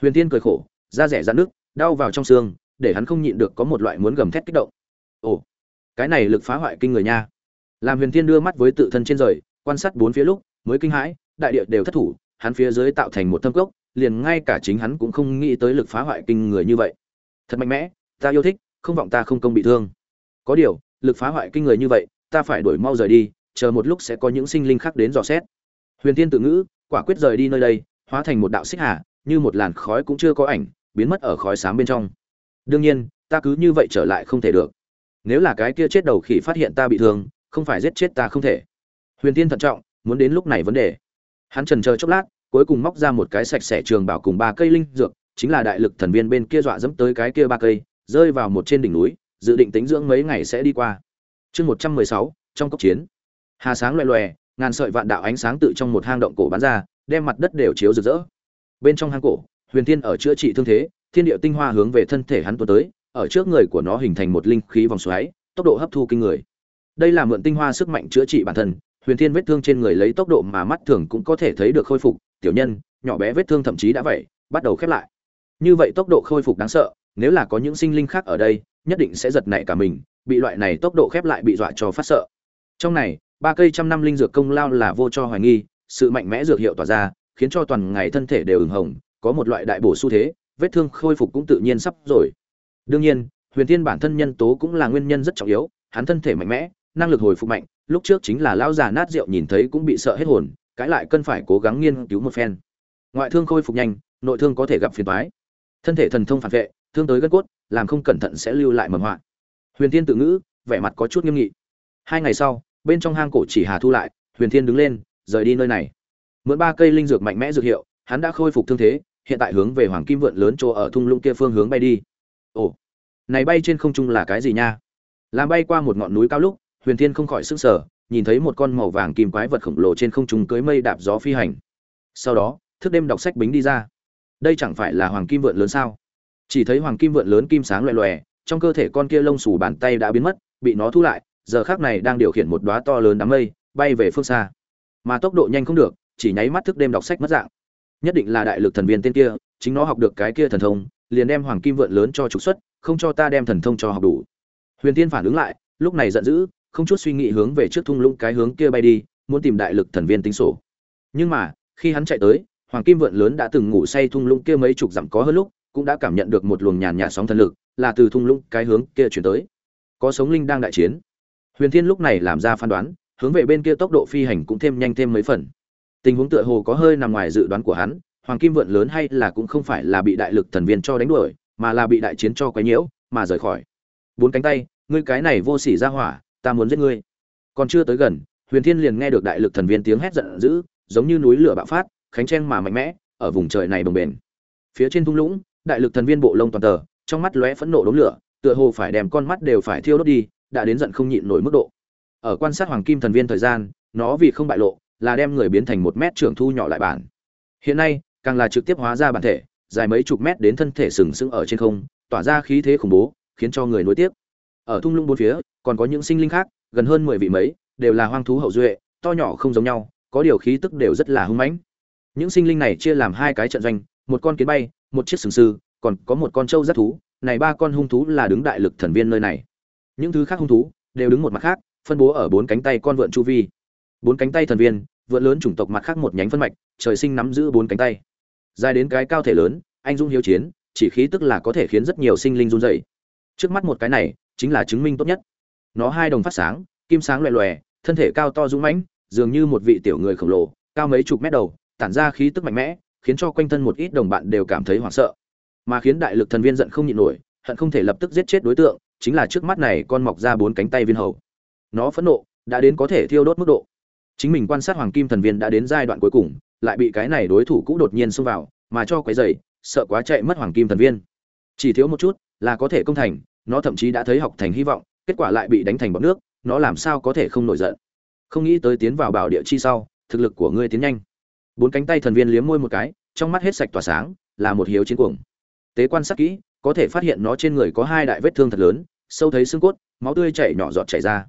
huyền tiên cười khổ, da rẻ ra nước đau vào trong xương, để hắn không nhịn được có một loại muốn gầm thét kích động. Ồ, cái này lực phá hoại kinh người nha. Làm huyền tiên đưa mắt với tự thân trên rời, quan sát bốn phía lúc, mới kinh hãi, đại địa đều thất thủ, hắn phía dưới tạo thành một thâm cốc, liền ngay cả chính hắn cũng không nghĩ tới lực phá hoại kinh người như vậy. Thật mạnh mẽ, ta yêu thích, không vọng ta không công bị thương. Có điều, lực phá hoại kinh người như vậy, ta phải đổi mau rời đi, chờ một lúc sẽ có những sinh linh khác đến dò xét. Huyền tiên tự ngữ, quả quyết rời đi nơi đây, hóa thành một đạo xích hà như một làn khói cũng chưa có ảnh, biến mất ở khói sáng bên trong. Đương nhiên, ta cứ như vậy trở lại không thể được. Nếu là cái kia chết đầu khỉ phát hiện ta bị thương, không phải giết chết ta không thể. Huyền tiên thận trọng, muốn đến lúc này vấn đề. Hắn trần chờ chốc lát, cuối cùng móc ra một cái sạch sẽ trường bảo cùng ba cây linh dược, chính là đại lực thần viên bên kia dọa dẫm tới cái kia ba cây, rơi vào một trên đỉnh núi, dự định tính dưỡng mấy ngày sẽ đi qua. Chương một trăm mười sáu, trong cốc chiến. Hà sáng loẹ loẹ ngàn sợi vạn đạo ánh sáng tự trong một hang động cổ bắn ra, đem mặt đất đều chiếu rực rỡ bên trong hang cổ, huyền thiên ở chữa trị thương thế, thiên địa tinh hoa hướng về thân thể hắn tuôn tới, ở trước người của nó hình thành một linh khí vòng xoáy, tốc độ hấp thu kinh người. Đây là mượn tinh hoa sức mạnh chữa trị bản thân, huyền thiên vết thương trên người lấy tốc độ mà mắt thường cũng có thể thấy được khôi phục, tiểu nhân, nhỏ bé vết thương thậm chí đã vậy, bắt đầu khép lại. Như vậy tốc độ khôi phục đáng sợ, nếu là có những sinh linh khác ở đây, nhất định sẽ giật nảy cả mình, bị loại này tốc độ khép lại bị dọa cho phát sợ. Trong này, ba cây trăm năm linh dược công lao là vô cho hoài nghi, sự mạnh mẽ dược hiệu tỏa ra khiến cho toàn ngày thân thể đều ửng hồng, có một loại đại bổ xu thế, vết thương khôi phục cũng tự nhiên sắp rồi. Đương nhiên, huyền thiên bản thân nhân tố cũng là nguyên nhân rất trọng yếu, hắn thân thể mạnh mẽ, năng lực hồi phục mạnh, lúc trước chính là lão già nát rượu nhìn thấy cũng bị sợ hết hồn, cái lại cần phải cố gắng nghiên cứu một phen. Ngoại thương khôi phục nhanh, nội thương có thể gặp phiền toái. Thân thể thần thông phản vệ, thương tới gân cốt, làm không cẩn thận sẽ lưu lại mầm họa. Huyền thiên tự ngữ, vẻ mặt có chút nghiêm nghị. Hai ngày sau, bên trong hang cổ chỉ hà thu lại, huyền thiên đứng lên, rời đi nơi này mượn ba cây linh dược mạnh mẽ dược hiệu, hắn đã khôi phục thương thế, hiện tại hướng về hoàng kim vượn lớn chỗ ở thung lũng kia phương hướng bay đi. Ồ, này bay trên không trung là cái gì nha? Làm bay qua một ngọn núi cao lúc, huyền thiên không khỏi sức sở nhìn thấy một con màu vàng kim quái vật khổng lồ trên không trung cưới mây đạp gió phi hành. Sau đó, thức đêm đọc sách bính đi ra. Đây chẳng phải là hoàng kim vượn lớn sao? Chỉ thấy hoàng kim vượn lớn kim sáng loè loè, trong cơ thể con kia lông xù bàn tay đã biến mất, bị nó thu lại, giờ khác này đang điều khiển một đóa to lớn đám mây, bay về phương xa. Mà tốc độ nhanh không được chỉ nháy mắt thức đêm đọc sách mất dạng. Nhất định là đại lực thần viên tên kia, chính nó học được cái kia thần thông, liền đem hoàng kim vượn lớn cho trục xuất, không cho ta đem thần thông cho học đủ. Huyền tiên phản ứng lại, lúc này giận dữ, không chút suy nghĩ hướng về trước thung lũng cái hướng kia bay đi, muốn tìm đại lực thần viên tính sổ. Nhưng mà, khi hắn chạy tới, hoàng kim vượn lớn đã từng ngủ say thung lũng kia mấy chục dặm có hơn lúc, cũng đã cảm nhận được một luồng nhàn nhạt sóng thần lực, là từ thung lũng cái hướng kia chuyển tới. Có sống linh đang đại chiến. Huyền thiên lúc này làm ra phán đoán, hướng về bên kia tốc độ phi hành cũng thêm nhanh thêm mấy phần tình huống tựa hồ có hơi nằm ngoài dự đoán của hắn, hoàng kim vượn lớn hay là cũng không phải là bị đại lực thần viên cho đánh đuổi, mà là bị đại chiến cho quấy nhiễu, mà rời khỏi. Bốn cánh tay, ngươi cái này vô sỉ ra hỏa, ta muốn giết ngươi. Còn chưa tới gần, huyền thiên liền nghe được đại lực thần viên tiếng hét giận dữ, giống như núi lửa bạo phát, khánh tranh mà mạnh mẽ, ở vùng trời này bồng bềnh. Phía trên thung lũng, đại lực thần viên bộ lông toàn tờ, trong mắt lóe phẫn nộ đống lửa, tựa hồ phải đem con mắt đều phải thiêu đốt đi, đã đến giận không nhịn nổi mức độ. Ở quan sát hoàng kim thần viên thời gian, nó vì không bại lộ là đem người biến thành một mét trưởng thu nhỏ lại bản. Hiện nay, càng là trực tiếp hóa ra bản thể, dài mấy chục mét đến thân thể sừng sững ở trên không, tỏa ra khí thế khủng bố, khiến cho người nối tiếp ở thung lũng bốn phía, còn có những sinh linh khác, gần hơn mười vị mấy, đều là hoang thú hậu duệ, to nhỏ không giống nhau, có điều khí tức đều rất là hung mãnh. Những sinh linh này chia làm hai cái trận doanh, một con kiến bay, một chiếc sừng sư, còn có một con trâu giác thú. Này ba con hung thú là đứng đại lực thần viên nơi này. Những thứ khác hung thú đều đứng một mặt khác, phân bố ở bốn cánh tay con vượn chu vi bốn cánh tay thần viên, vượn lớn chủng tộc mặt khác một nhánh phân mạch, trời sinh nắm giữ bốn cánh tay. Dài đến cái cao thể lớn, anh dung hiếu chiến, chỉ khí tức là có thể khiến rất nhiều sinh linh run dậy trước mắt một cái này, chính là chứng minh tốt nhất. Nó hai đồng phát sáng, kim sáng loè loè, thân thể cao to dũng mãnh, dường như một vị tiểu người khổng lồ, cao mấy chục mét đầu, tản ra khí tức mạnh mẽ, khiến cho quanh thân một ít đồng bạn đều cảm thấy hoảng sợ. Mà khiến đại lực thần viên giận không nhịn nổi, hận không thể lập tức giết chết đối tượng, chính là trước mắt này con mọc ra bốn cánh tay viên hầu. Nó phẫn nộ, đã đến có thể thiêu đốt mức độ chính mình quan sát hoàng kim thần viên đã đến giai đoạn cuối cùng, lại bị cái này đối thủ cũ đột nhiên xông vào, mà cho quấy dày sợ quá chạy mất hoàng kim thần viên. Chỉ thiếu một chút, là có thể công thành, nó thậm chí đã thấy học thành hy vọng, kết quả lại bị đánh thành bọc nước, nó làm sao có thể không nổi giận? Không nghĩ tới tiến vào bảo địa chi sau, thực lực của ngươi tiến nhanh. Bốn cánh tay thần viên liếm môi một cái, trong mắt hết sạch tỏa sáng, là một hiếu chiến cuồng. Tế quan sát kỹ, có thể phát hiện nó trên người có hai đại vết thương thật lớn, sâu thấy xương cốt, máu tươi chảy nhỏ giọt chảy ra.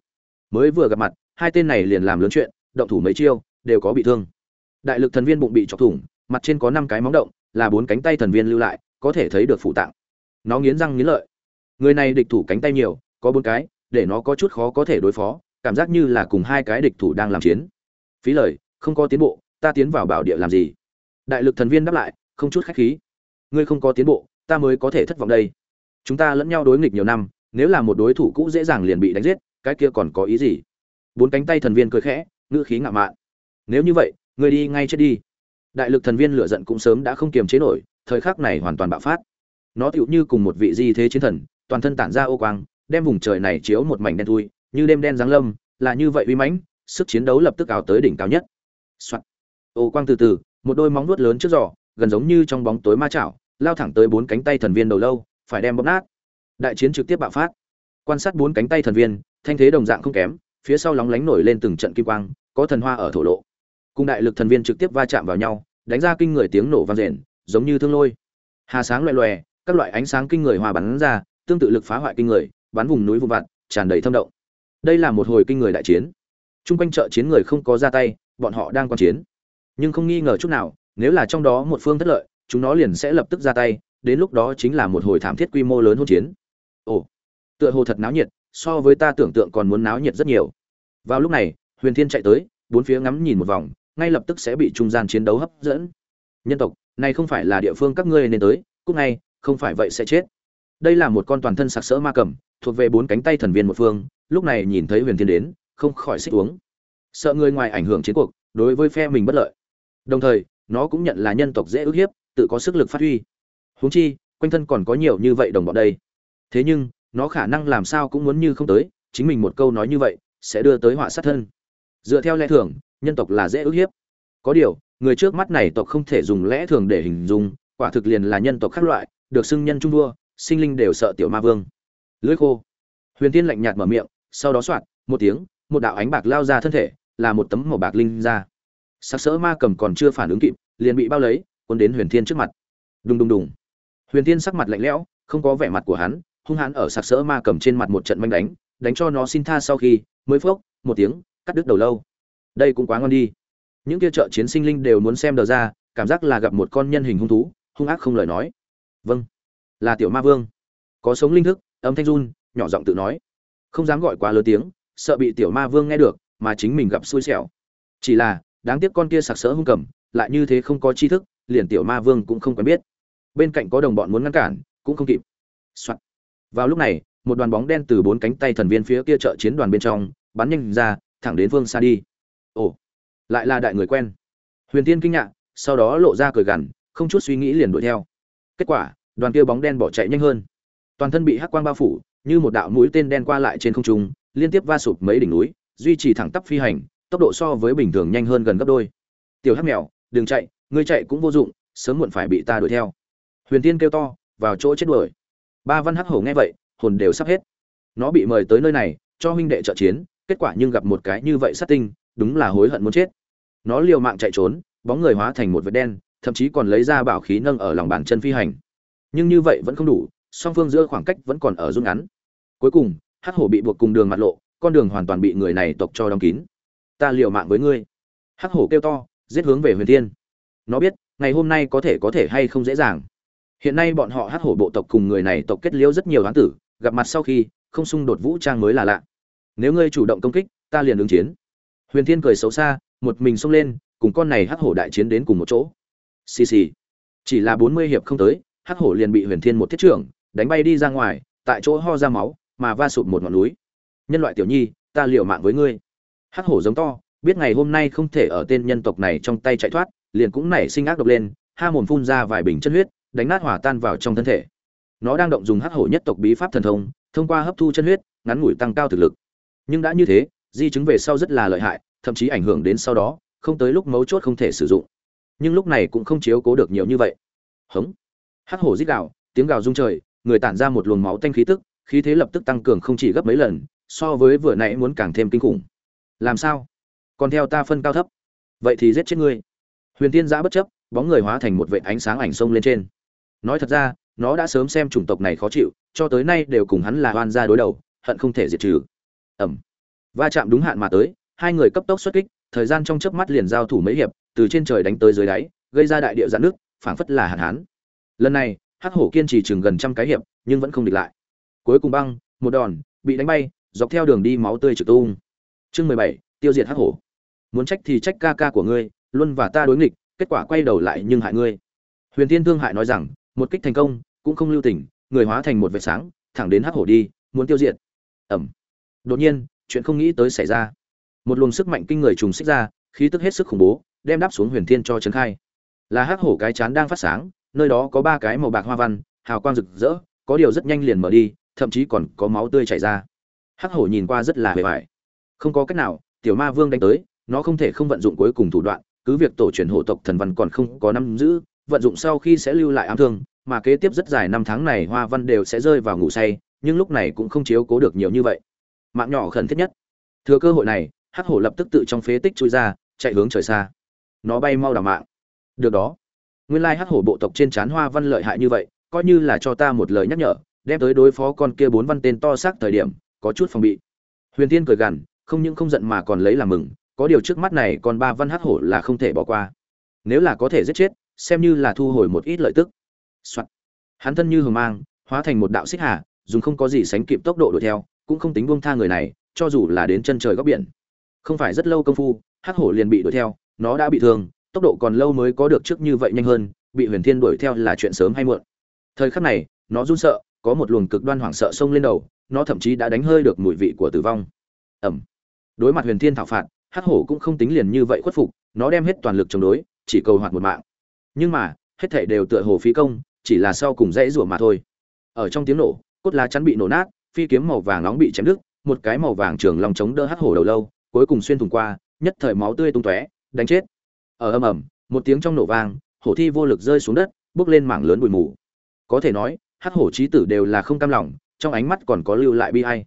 Mới vừa gặp mặt, hai tên này liền làm lớn chuyện động thủ mấy chiêu, đều có bị thương. Đại lực thần viên bụng bị chọc thủng, mặt trên có năm cái móng động, là bốn cánh tay thần viên lưu lại, có thể thấy được phụ tạng. Nó nghiến răng nghiến lợi. Người này địch thủ cánh tay nhiều, có bốn cái, để nó có chút khó có thể đối phó, cảm giác như là cùng hai cái địch thủ đang làm chiến. Phí lời, không có tiến bộ, ta tiến vào bảo địa làm gì? Đại lực thần viên đáp lại, không chút khách khí. Ngươi không có tiến bộ, ta mới có thể thất vọng đây. Chúng ta lẫn nhau đối nghịch nhiều năm, nếu là một đối thủ cũ dễ dàng liền bị đánh giết, cái kia còn có ý gì? Bốn cánh tay thần viên cười khẽ ngữ khí ngạo mạn. Nếu như vậy ngươi đi ngay chết đi. Đại lực thần viên lửa giận cũng sớm đã không kiềm chế nổi thời khắc này hoàn toàn bạo phát. Nó tựu như cùng một vị di thế chiến thần toàn thân tản ra ô quang đem vùng trời này chiếu một mảnh đen thui như đêm đen giáng lâm là như vậy uy mãnh sức chiến đấu lập tức ảo tới đỉnh cao nhất. Soạn. ô quang từ từ một đôi móng vuốt lớn trước giỏ, gần giống như trong bóng tối ma chảo lao thẳng tới bốn cánh tay thần viên đầu lâu phải đem bóp nát. Đại chiến trực tiếp bạo phát. Quan sát bốn cánh tay thần viên thanh thế đồng dạng không kém phía sau lóng lánh nổi lên từng trận kim quang có thần hoa ở thổ lộ. Cùng đại lực thần viên trực tiếp va chạm vào nhau, đánh ra kinh người tiếng nổ vang rền giống như thương lôi. Hà sáng loè loè, các loại ánh sáng kinh người hòa bắn ra, tương tự lực phá hoại kinh người, bắn vùng núi vùng vặt, tràn đầy thâm động. Đây là một hồi kinh người đại chiến. Chung quanh chợ chiến người không có ra tay, bọn họ đang quan chiến. Nhưng không nghi ngờ chút nào, nếu là trong đó một phương thất lợi, chúng nó liền sẽ lập tức ra tay, đến lúc đó chính là một hồi thảm thiết quy mô lớn hỗn chiến. Ồ, tựa hồ thật náo nhiệt, so với ta tưởng tượng còn muốn náo nhiệt rất nhiều. Vào lúc này huyền thiên chạy tới, bốn phía ngắm nhìn một vòng, ngay lập tức sẽ bị trung gian chiến đấu hấp dẫn. Nhân tộc, này không phải là địa phương các ngươi nên tới cúc ngay, không phải vậy sẽ chết. Đây là một con toàn thân sặc sỡ ma cầm, thuộc về bốn cánh tay thần viên một phương, lúc này nhìn thấy huyền thiên đến, không khỏi xích uống. Sợ người ngoài ảnh hưởng chiến cuộc, đối với phe mình bất lợi. Đồng thời, nó cũng nhận là nhân tộc dễ ức hiếp, tự có sức lực phát huy. Huống chi, quanh thân còn có nhiều như vậy đồng bọn đây. Thế nhưng, nó khả năng làm sao cũng muốn như không tới, chính mình một câu nói như vậy, sẽ đưa tới họa sát thân dựa theo lẽ thường, nhân tộc là dễ ức hiếp. Có điều, người trước mắt này tộc không thể dùng lẽ thường để hình dung, quả thực liền là nhân tộc khác loại, được xưng nhân trung đua sinh linh đều sợ tiểu ma vương. Lưỡi khô. Huyền tiên lạnh nhạt mở miệng, sau đó soạt, một tiếng, một đạo ánh bạc lao ra thân thể, là một tấm màu bạc linh ra. Sắc sỡ ma cầm còn chưa phản ứng kịp, liền bị bao lấy, cuốn đến huyền thiên trước mặt. Đùng đùng đùng. Huyền thiên sắc mặt lạnh lẽo, không có vẻ mặt của hắn, hung hãn ở sặc sỡ ma cầm trên mặt một trận manh đánh đánh cho nó xin tha sau khi, mới phốc, một tiếng cắt đứt đầu lâu. Đây cũng quá ngon đi. Những kia trợ chiến sinh linh đều muốn xem đờ ra, cảm giác là gặp một con nhân hình hung thú, hung ác không lời nói. Vâng. Là tiểu ma vương. Có sống linh thức, âm thanh run, nhỏ giọng tự nói. Không dám gọi quá lớn tiếng, sợ bị tiểu ma vương nghe được, mà chính mình gặp xui xẻo. Chỉ là, đáng tiếc con kia sặc sỡ hung cầm, lại như thế không có tri thức, liền tiểu ma vương cũng không quen biết. Bên cạnh có đồng bọn muốn ngăn cản, cũng không kịp、Soạn. vào lúc này, một đoàn bóng đen từ bốn cánh tay thần viên phía kia trợ chiến đoàn bên trong, bắn nhanh ra thẳng đến vương xa đi. Ồ, lại là đại người quen. Huyền tiên kinh ngạc, sau đó lộ ra cười gằn, không chút suy nghĩ liền đuổi theo. Kết quả, đoàn kia bóng đen bỏ chạy nhanh hơn. Toàn thân bị hắc quang bao phủ, như một đạo mũi tên đen qua lại trên không trung, liên tiếp va sụp mấy đỉnh núi, duy trì thẳng tắp phi hành, tốc độ so với bình thường nhanh hơn gần gấp đôi. Tiểu hắc mèo, đừng chạy, ngươi chạy cũng vô dụng, sớm muộn phải bị ta đuổi theo. Huyền tiên kêu to, vào chỗ chết đuổi. Ba văn hắc hổ nghe vậy, hồn đều sắp hết. Nó bị mời tới nơi này, cho huynh đệ trợ chiến kết quả nhưng gặp một cái như vậy sát tinh, đúng là hối hận muốn chết. Nó liều mạng chạy trốn, bóng người hóa thành một vệt đen, thậm chí còn lấy ra bảo khí nâng ở lòng bàn chân phi hành. Nhưng như vậy vẫn không đủ, song phương giữa khoảng cách vẫn còn ở rút ngắn. Cuối cùng, hắc hổ bị buộc cùng đường mặt lộ, con đường hoàn toàn bị người này tộc cho đóng kín. Ta liều mạng với ngươi. Hắc hổ kêu to, giết hướng về huyền thiên. Nó biết, ngày hôm nay có thể có thể hay không dễ dàng. Hiện nay bọn họ hắc hổ bộ tộc cùng người này tộc kết liễu rất nhiều hán tử, gặp mặt sau khi, không xung đột vũ trang mới là lạ nếu ngươi chủ động công kích, ta liền ứng chiến. Huyền thiên cười xấu xa, một mình xông lên, cùng con này hắc hổ đại chiến đến cùng một chỗ. Xì xì. Chỉ là bốn mươi hiệp không tới, hắc hổ liền bị huyền thiên một thiết trưởng, đánh bay đi ra ngoài, tại chỗ ho ra máu, mà va sụp một ngọn núi. Nhân loại tiểu nhi, ta liều mạng với ngươi. Hắc hổ giống to, biết ngày hôm nay không thể ở tên nhân tộc này trong tay chạy thoát, liền cũng nảy sinh ác độc lên, ha mồm phun ra vài bình chân huyết, đánh nát hỏa tan vào trong thân thể. Nó đang động dùng hắc hổ nhất tộc bí pháp thần thông thông qua hấp thu chân huyết, ngắn ngủi tăng cao thực lực nhưng đã như thế, di chứng về sau rất là lợi hại, thậm chí ảnh hưởng đến sau đó, không tới lúc mấu chốt không thể sử dụng. Nhưng lúc này cũng không chiếu cố được nhiều như vậy. Hống. Hắc hổ rít gào, tiếng gào rung trời, người tản ra một luồng máu tanh khí tức, khí thế lập tức tăng cường không chỉ gấp mấy lần, so với vừa nãy muốn càng thêm kinh khủng. Làm sao? Còn theo ta phân cao thấp. Vậy thì giết chết ngươi. Huyền tiên giã bất chấp, bóng người hóa thành một vệ ánh sáng ảnh sông lên trên. Nói thật ra, nó đã sớm xem chủng tộc này khó chịu, cho tới nay đều cùng hắn là oan gia đối đầu, hận không thể diệt trừ ẩm. Va chạm đúng hạn mà tới, hai người cấp tốc xuất kích, thời gian trong chớp mắt liền giao thủ mấy hiệp, từ trên trời đánh tới dưới đáy, gây ra đại địa giãn nước phảng phất là hạn hán. Lần này, hắc hổ kiên trì chừng gần trăm cái hiệp, nhưng vẫn không địch lại. Cuối cùng băng, một đòn, bị đánh bay, dọc theo đường đi máu tươi trực tung. Chương mười bảy, tiêu diệt hắc hổ. Muốn trách thì trách ca ca của ngươi luôn và ta đối nghịch, kết quả quay đầu lại nhưng hại ngươi. Huyền tiên thương hại nói rằng, một kích thành công, cũng không lưu tình, người hóa thành một vệt sáng, thẳng đến hắc hổ đi, muốn tiêu diệt. Ẩm đột nhiên, chuyện không nghĩ tới xảy ra. Một luồng sức mạnh kinh người trùng xích ra, khí tức hết sức khủng bố, đem đáp xuống huyền thiên cho trấn khai. Là hắc hổ cái chán đang phát sáng, nơi đó có ba cái màu bạc hoa văn, hào quang rực rỡ, có điều rất nhanh liền mở đi, thậm chí còn có máu tươi chảy ra. Hắc hổ nhìn qua rất là hề vải không có cách nào, tiểu ma vương đánh tới, nó không thể không vận dụng cuối cùng thủ đoạn, cứ việc tổ truyền hộ tộc thần văn còn không có năm giữ, vận dụng sau khi sẽ lưu lại ám thương, mà kế tiếp rất dài năm tháng này hoa văn đều sẽ rơi vào ngủ say, nhưng lúc này cũng không chiếu cố được nhiều như vậy mạng nhỏ khẩn thiết nhất. Thừa cơ hội này, hắc hổ lập tức tự trong phế tích chui ra, chạy hướng trời xa. Nó bay mau đảo mạng. Được đó. Nguyên lai hắc hổ bộ tộc trên trán hoa văn lợi hại như vậy, coi như là cho ta một lời nhắc nhở, đem tới đối phó con kia bốn văn tên to xác thời điểm, có chút phòng bị. Huyền tiên cười gằn, không những không giận mà còn lấy làm mừng, có điều trước mắt này còn ba văn hắc hổ là không thể bỏ qua. Nếu là có thể giết chết, xem như là thu hồi một ít lợi tức、Soạn. hắn thân như hờ mang, hóa thành một đạo xích hà, dùng không có gì sánh kịp tốc độ đuổi theo cũng không tính buông tha người này, cho dù là đến chân trời góc biển. Không phải rất lâu công phu, hắc hổ liền bị đuổi theo, nó đã bị thương, tốc độ còn lâu mới có được trước như vậy nhanh hơn, bị huyền thiên đuổi theo là chuyện sớm hay muộn. Thời khắc này, nó run sợ, có một luồng cực đoan hoảng sợ xông lên đầu, nó thậm chí đã đánh hơi được mùi vị của tử vong. Ẩm đối mặt huyền thiên thảo phạt, hắc hổ cũng không tính liền như vậy khuất phục, nó đem hết toàn lực chống đối, chỉ cầu hoạt một mạng. Nhưng mà, hết thảy đều tựa hồ phí công, chỉ là sau cùng dãy rủa mà thôi. Ở trong tiếng nổ, cốt lá chắn bị nổ nát phi kiếm màu vàng nóng bị chém đứt, một cái màu vàng trường long chống đỡ hắc hổ đầu lâu, cuối cùng xuyên thủng qua, nhất thời máu tươi tung tóe, đánh chết. Ở ầm ầm, một tiếng trong nổ vang, hổ thi vô lực rơi xuống đất, bước lên mảng lớn bụi mù. Có thể nói, hắc hổ trí tử đều là không cam lòng, trong ánh mắt còn có lưu lại bi ai.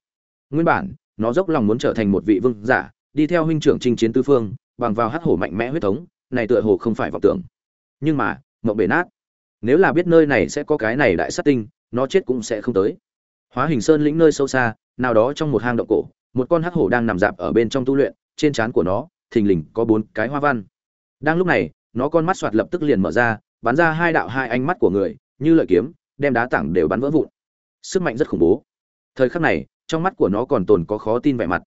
Nguyên bản, nó dốc lòng muốn trở thành một vị vương giả, đi theo huynh trưởng chinh chiến tứ phương, bằng vào hắc hổ mạnh mẽ huyết thống, này tựa hồ không phải vọng tưởng. Nhưng mà, mộng bể nát. Nếu là biết nơi này sẽ có cái này đại sát tinh, nó chết cũng sẽ không tới hóa hình sơn lĩnh nơi sâu xa, nào đó trong một hang động cổ, một con hắc hổ đang nằm dạp ở bên trong tu luyện, trên trán của nó, thình lình có bốn cái hoa văn. Đang lúc này, nó con mắt soạt lập tức liền mở ra, bắn ra hai đạo hai ánh mắt của người, như lợi kiếm, đem đá tảng đều bắn vỡ vụn. Sức mạnh rất khủng bố. Thời khắc này, trong mắt của nó còn tồn có khó tin vẻ mặt.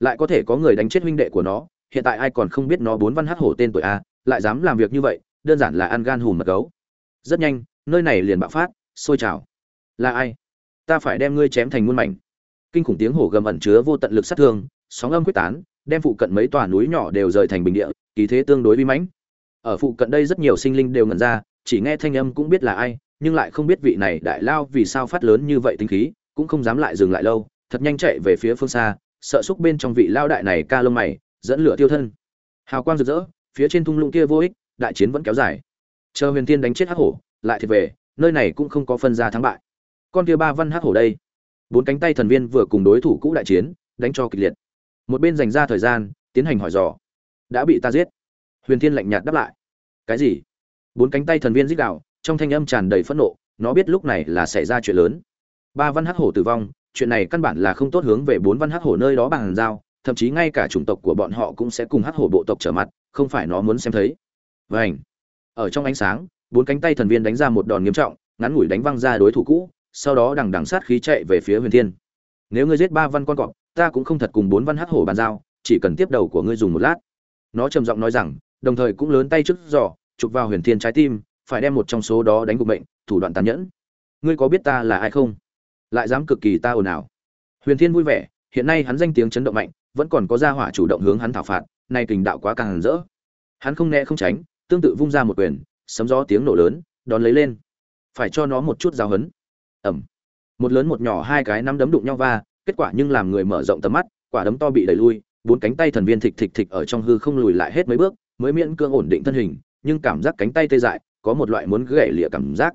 Lại có thể có người đánh chết huynh đệ của nó, hiện tại ai còn không biết nó bốn văn hắc hổ tên tuổi a, lại dám làm việc như vậy, đơn giản là ăn gan hùm mật gấu. Rất nhanh, nơi này liền bạo phát, sôi trào. Là ai? Ta phải đem ngươi chém thành muôn mảnh. Kinh khủng tiếng hổ gầm ẩn chứa vô tận lực sát thương, sóng âm quyết tán, đem phụ cận mấy tòa núi nhỏ đều rời thành bình địa, kỳ thế tương đối uy mãnh. Ở phụ cận đây rất nhiều sinh linh đều ngẩn ra, chỉ nghe thanh âm cũng biết là ai, nhưng lại không biết vị này đại lao vì sao phát lớn như vậy tinh khí, cũng không dám lại dừng lại lâu, thật nhanh chạy về phía phương xa, sợ xúc bên trong vị lao đại này ca lông mày, dẫn lửa tiêu thân. Hào quang rực rỡ, phía trên thung lũng kia vô ích, đại chiến vẫn kéo dài. Chờ huyền tiên đánh chết hắc hổ, lại thì về, nơi này cũng không có phân ra thắng bại con kia ba văn hắc hổ đây. Bốn cánh tay thần viên vừa cùng đối thủ cũ đại chiến, đánh cho kịch liệt. Một bên dành ra thời gian, tiến hành hỏi dò. Đã bị ta giết. Huyền thiên lạnh nhạt đáp lại. Cái gì? Bốn cánh tay thần viên dích đạo trong thanh âm tràn đầy phẫn nộ, nó biết lúc này là xảy ra chuyện lớn. Ba văn hắc hổ tử vong, chuyện này căn bản là không tốt hướng về bốn văn hắc hổ nơi đó bằng giao, thậm chí ngay cả chủng tộc của bọn họ cũng sẽ cùng hắc hổ bộ tộc trở mặt, không phải nó muốn xem thấy. Vảnh ở trong ánh sáng, bốn cánh tay thần viên đánh ra một đòn nghiêm trọng, ngắn ngủi đánh văng ra đối thủ cũ sau đó đằng đằng sát khí chạy về phía huyền thiên. Nếu ngươi giết ba văn con cọp, ta cũng không thật cùng bốn văn hắc hổ bàn giao, chỉ cần tiếp đầu của ngươi dùng một lát. Nó trầm giọng nói rằng, đồng thời cũng lớn tay trước giỏ chụp vào huyền thiên trái tim, phải đem một trong số đó đánh gục bệnh thủ đoạn tàn nhẫn. Ngươi có biết ta là ai không? Lại dám cực kỳ ta ồn ào. Huyền thiên vui vẻ, hiện nay hắn danh tiếng chấn động mạnh, vẫn còn có gia hỏa chủ động hướng hắn thảo phạt, nay kình đạo quá càng rỡ. Hắn không né không tránh, tương tự vung ra một quyền, sấm gió tiếng nổ lớn, đón lấy lên. Phải cho nó một chút giáo hấn ẩm. Một lớn một nhỏ hai cái nắm đấm đụng nhau va, kết quả nhưng làm người mở rộng tầm mắt, quả đấm to bị đẩy lui, bốn cánh tay thần viên thịch thịch thịch ở trong hư không lùi lại hết mấy bước, mới miễn cưỡng ổn định thân hình, nhưng cảm giác cánh tay tê dại, có một loại muốn gãy lịa cảm giác.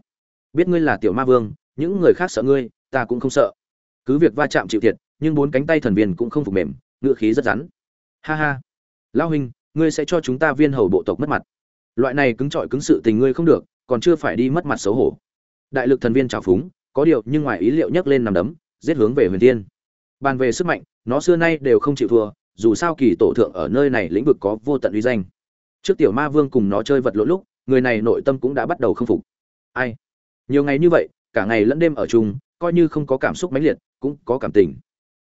Biết ngươi là tiểu ma vương, những người khác sợ ngươi, ta cũng không sợ. Cứ việc va chạm chịu thiệt, nhưng bốn cánh tay thần viên cũng không phục mềm, ngựa khí rất rắn. Ha ha. Lão huynh, ngươi sẽ cho chúng ta viên hầu bộ tộc mất mặt. Loại này cứng trọi cứng sự tình ngươi không được, còn chưa phải đi mất mặt xấu hổ. Đại lực thần viên trào phúng có điều, nhưng ngoài ý liệu nhấc lên nằm đấm, giết hướng về huyền thiên. Bàn về sức mạnh, nó xưa nay đều không chịu thua, dù sao kỳ tổ thượng ở nơi này lĩnh vực có vô tận uy danh. Trước tiểu ma vương cùng nó chơi vật lộn lúc, người này nội tâm cũng đã bắt đầu không phục. Ai? Nhiều ngày như vậy, cả ngày lẫn đêm ở chung, coi như không có cảm xúc mãnh liệt, cũng có cảm tình.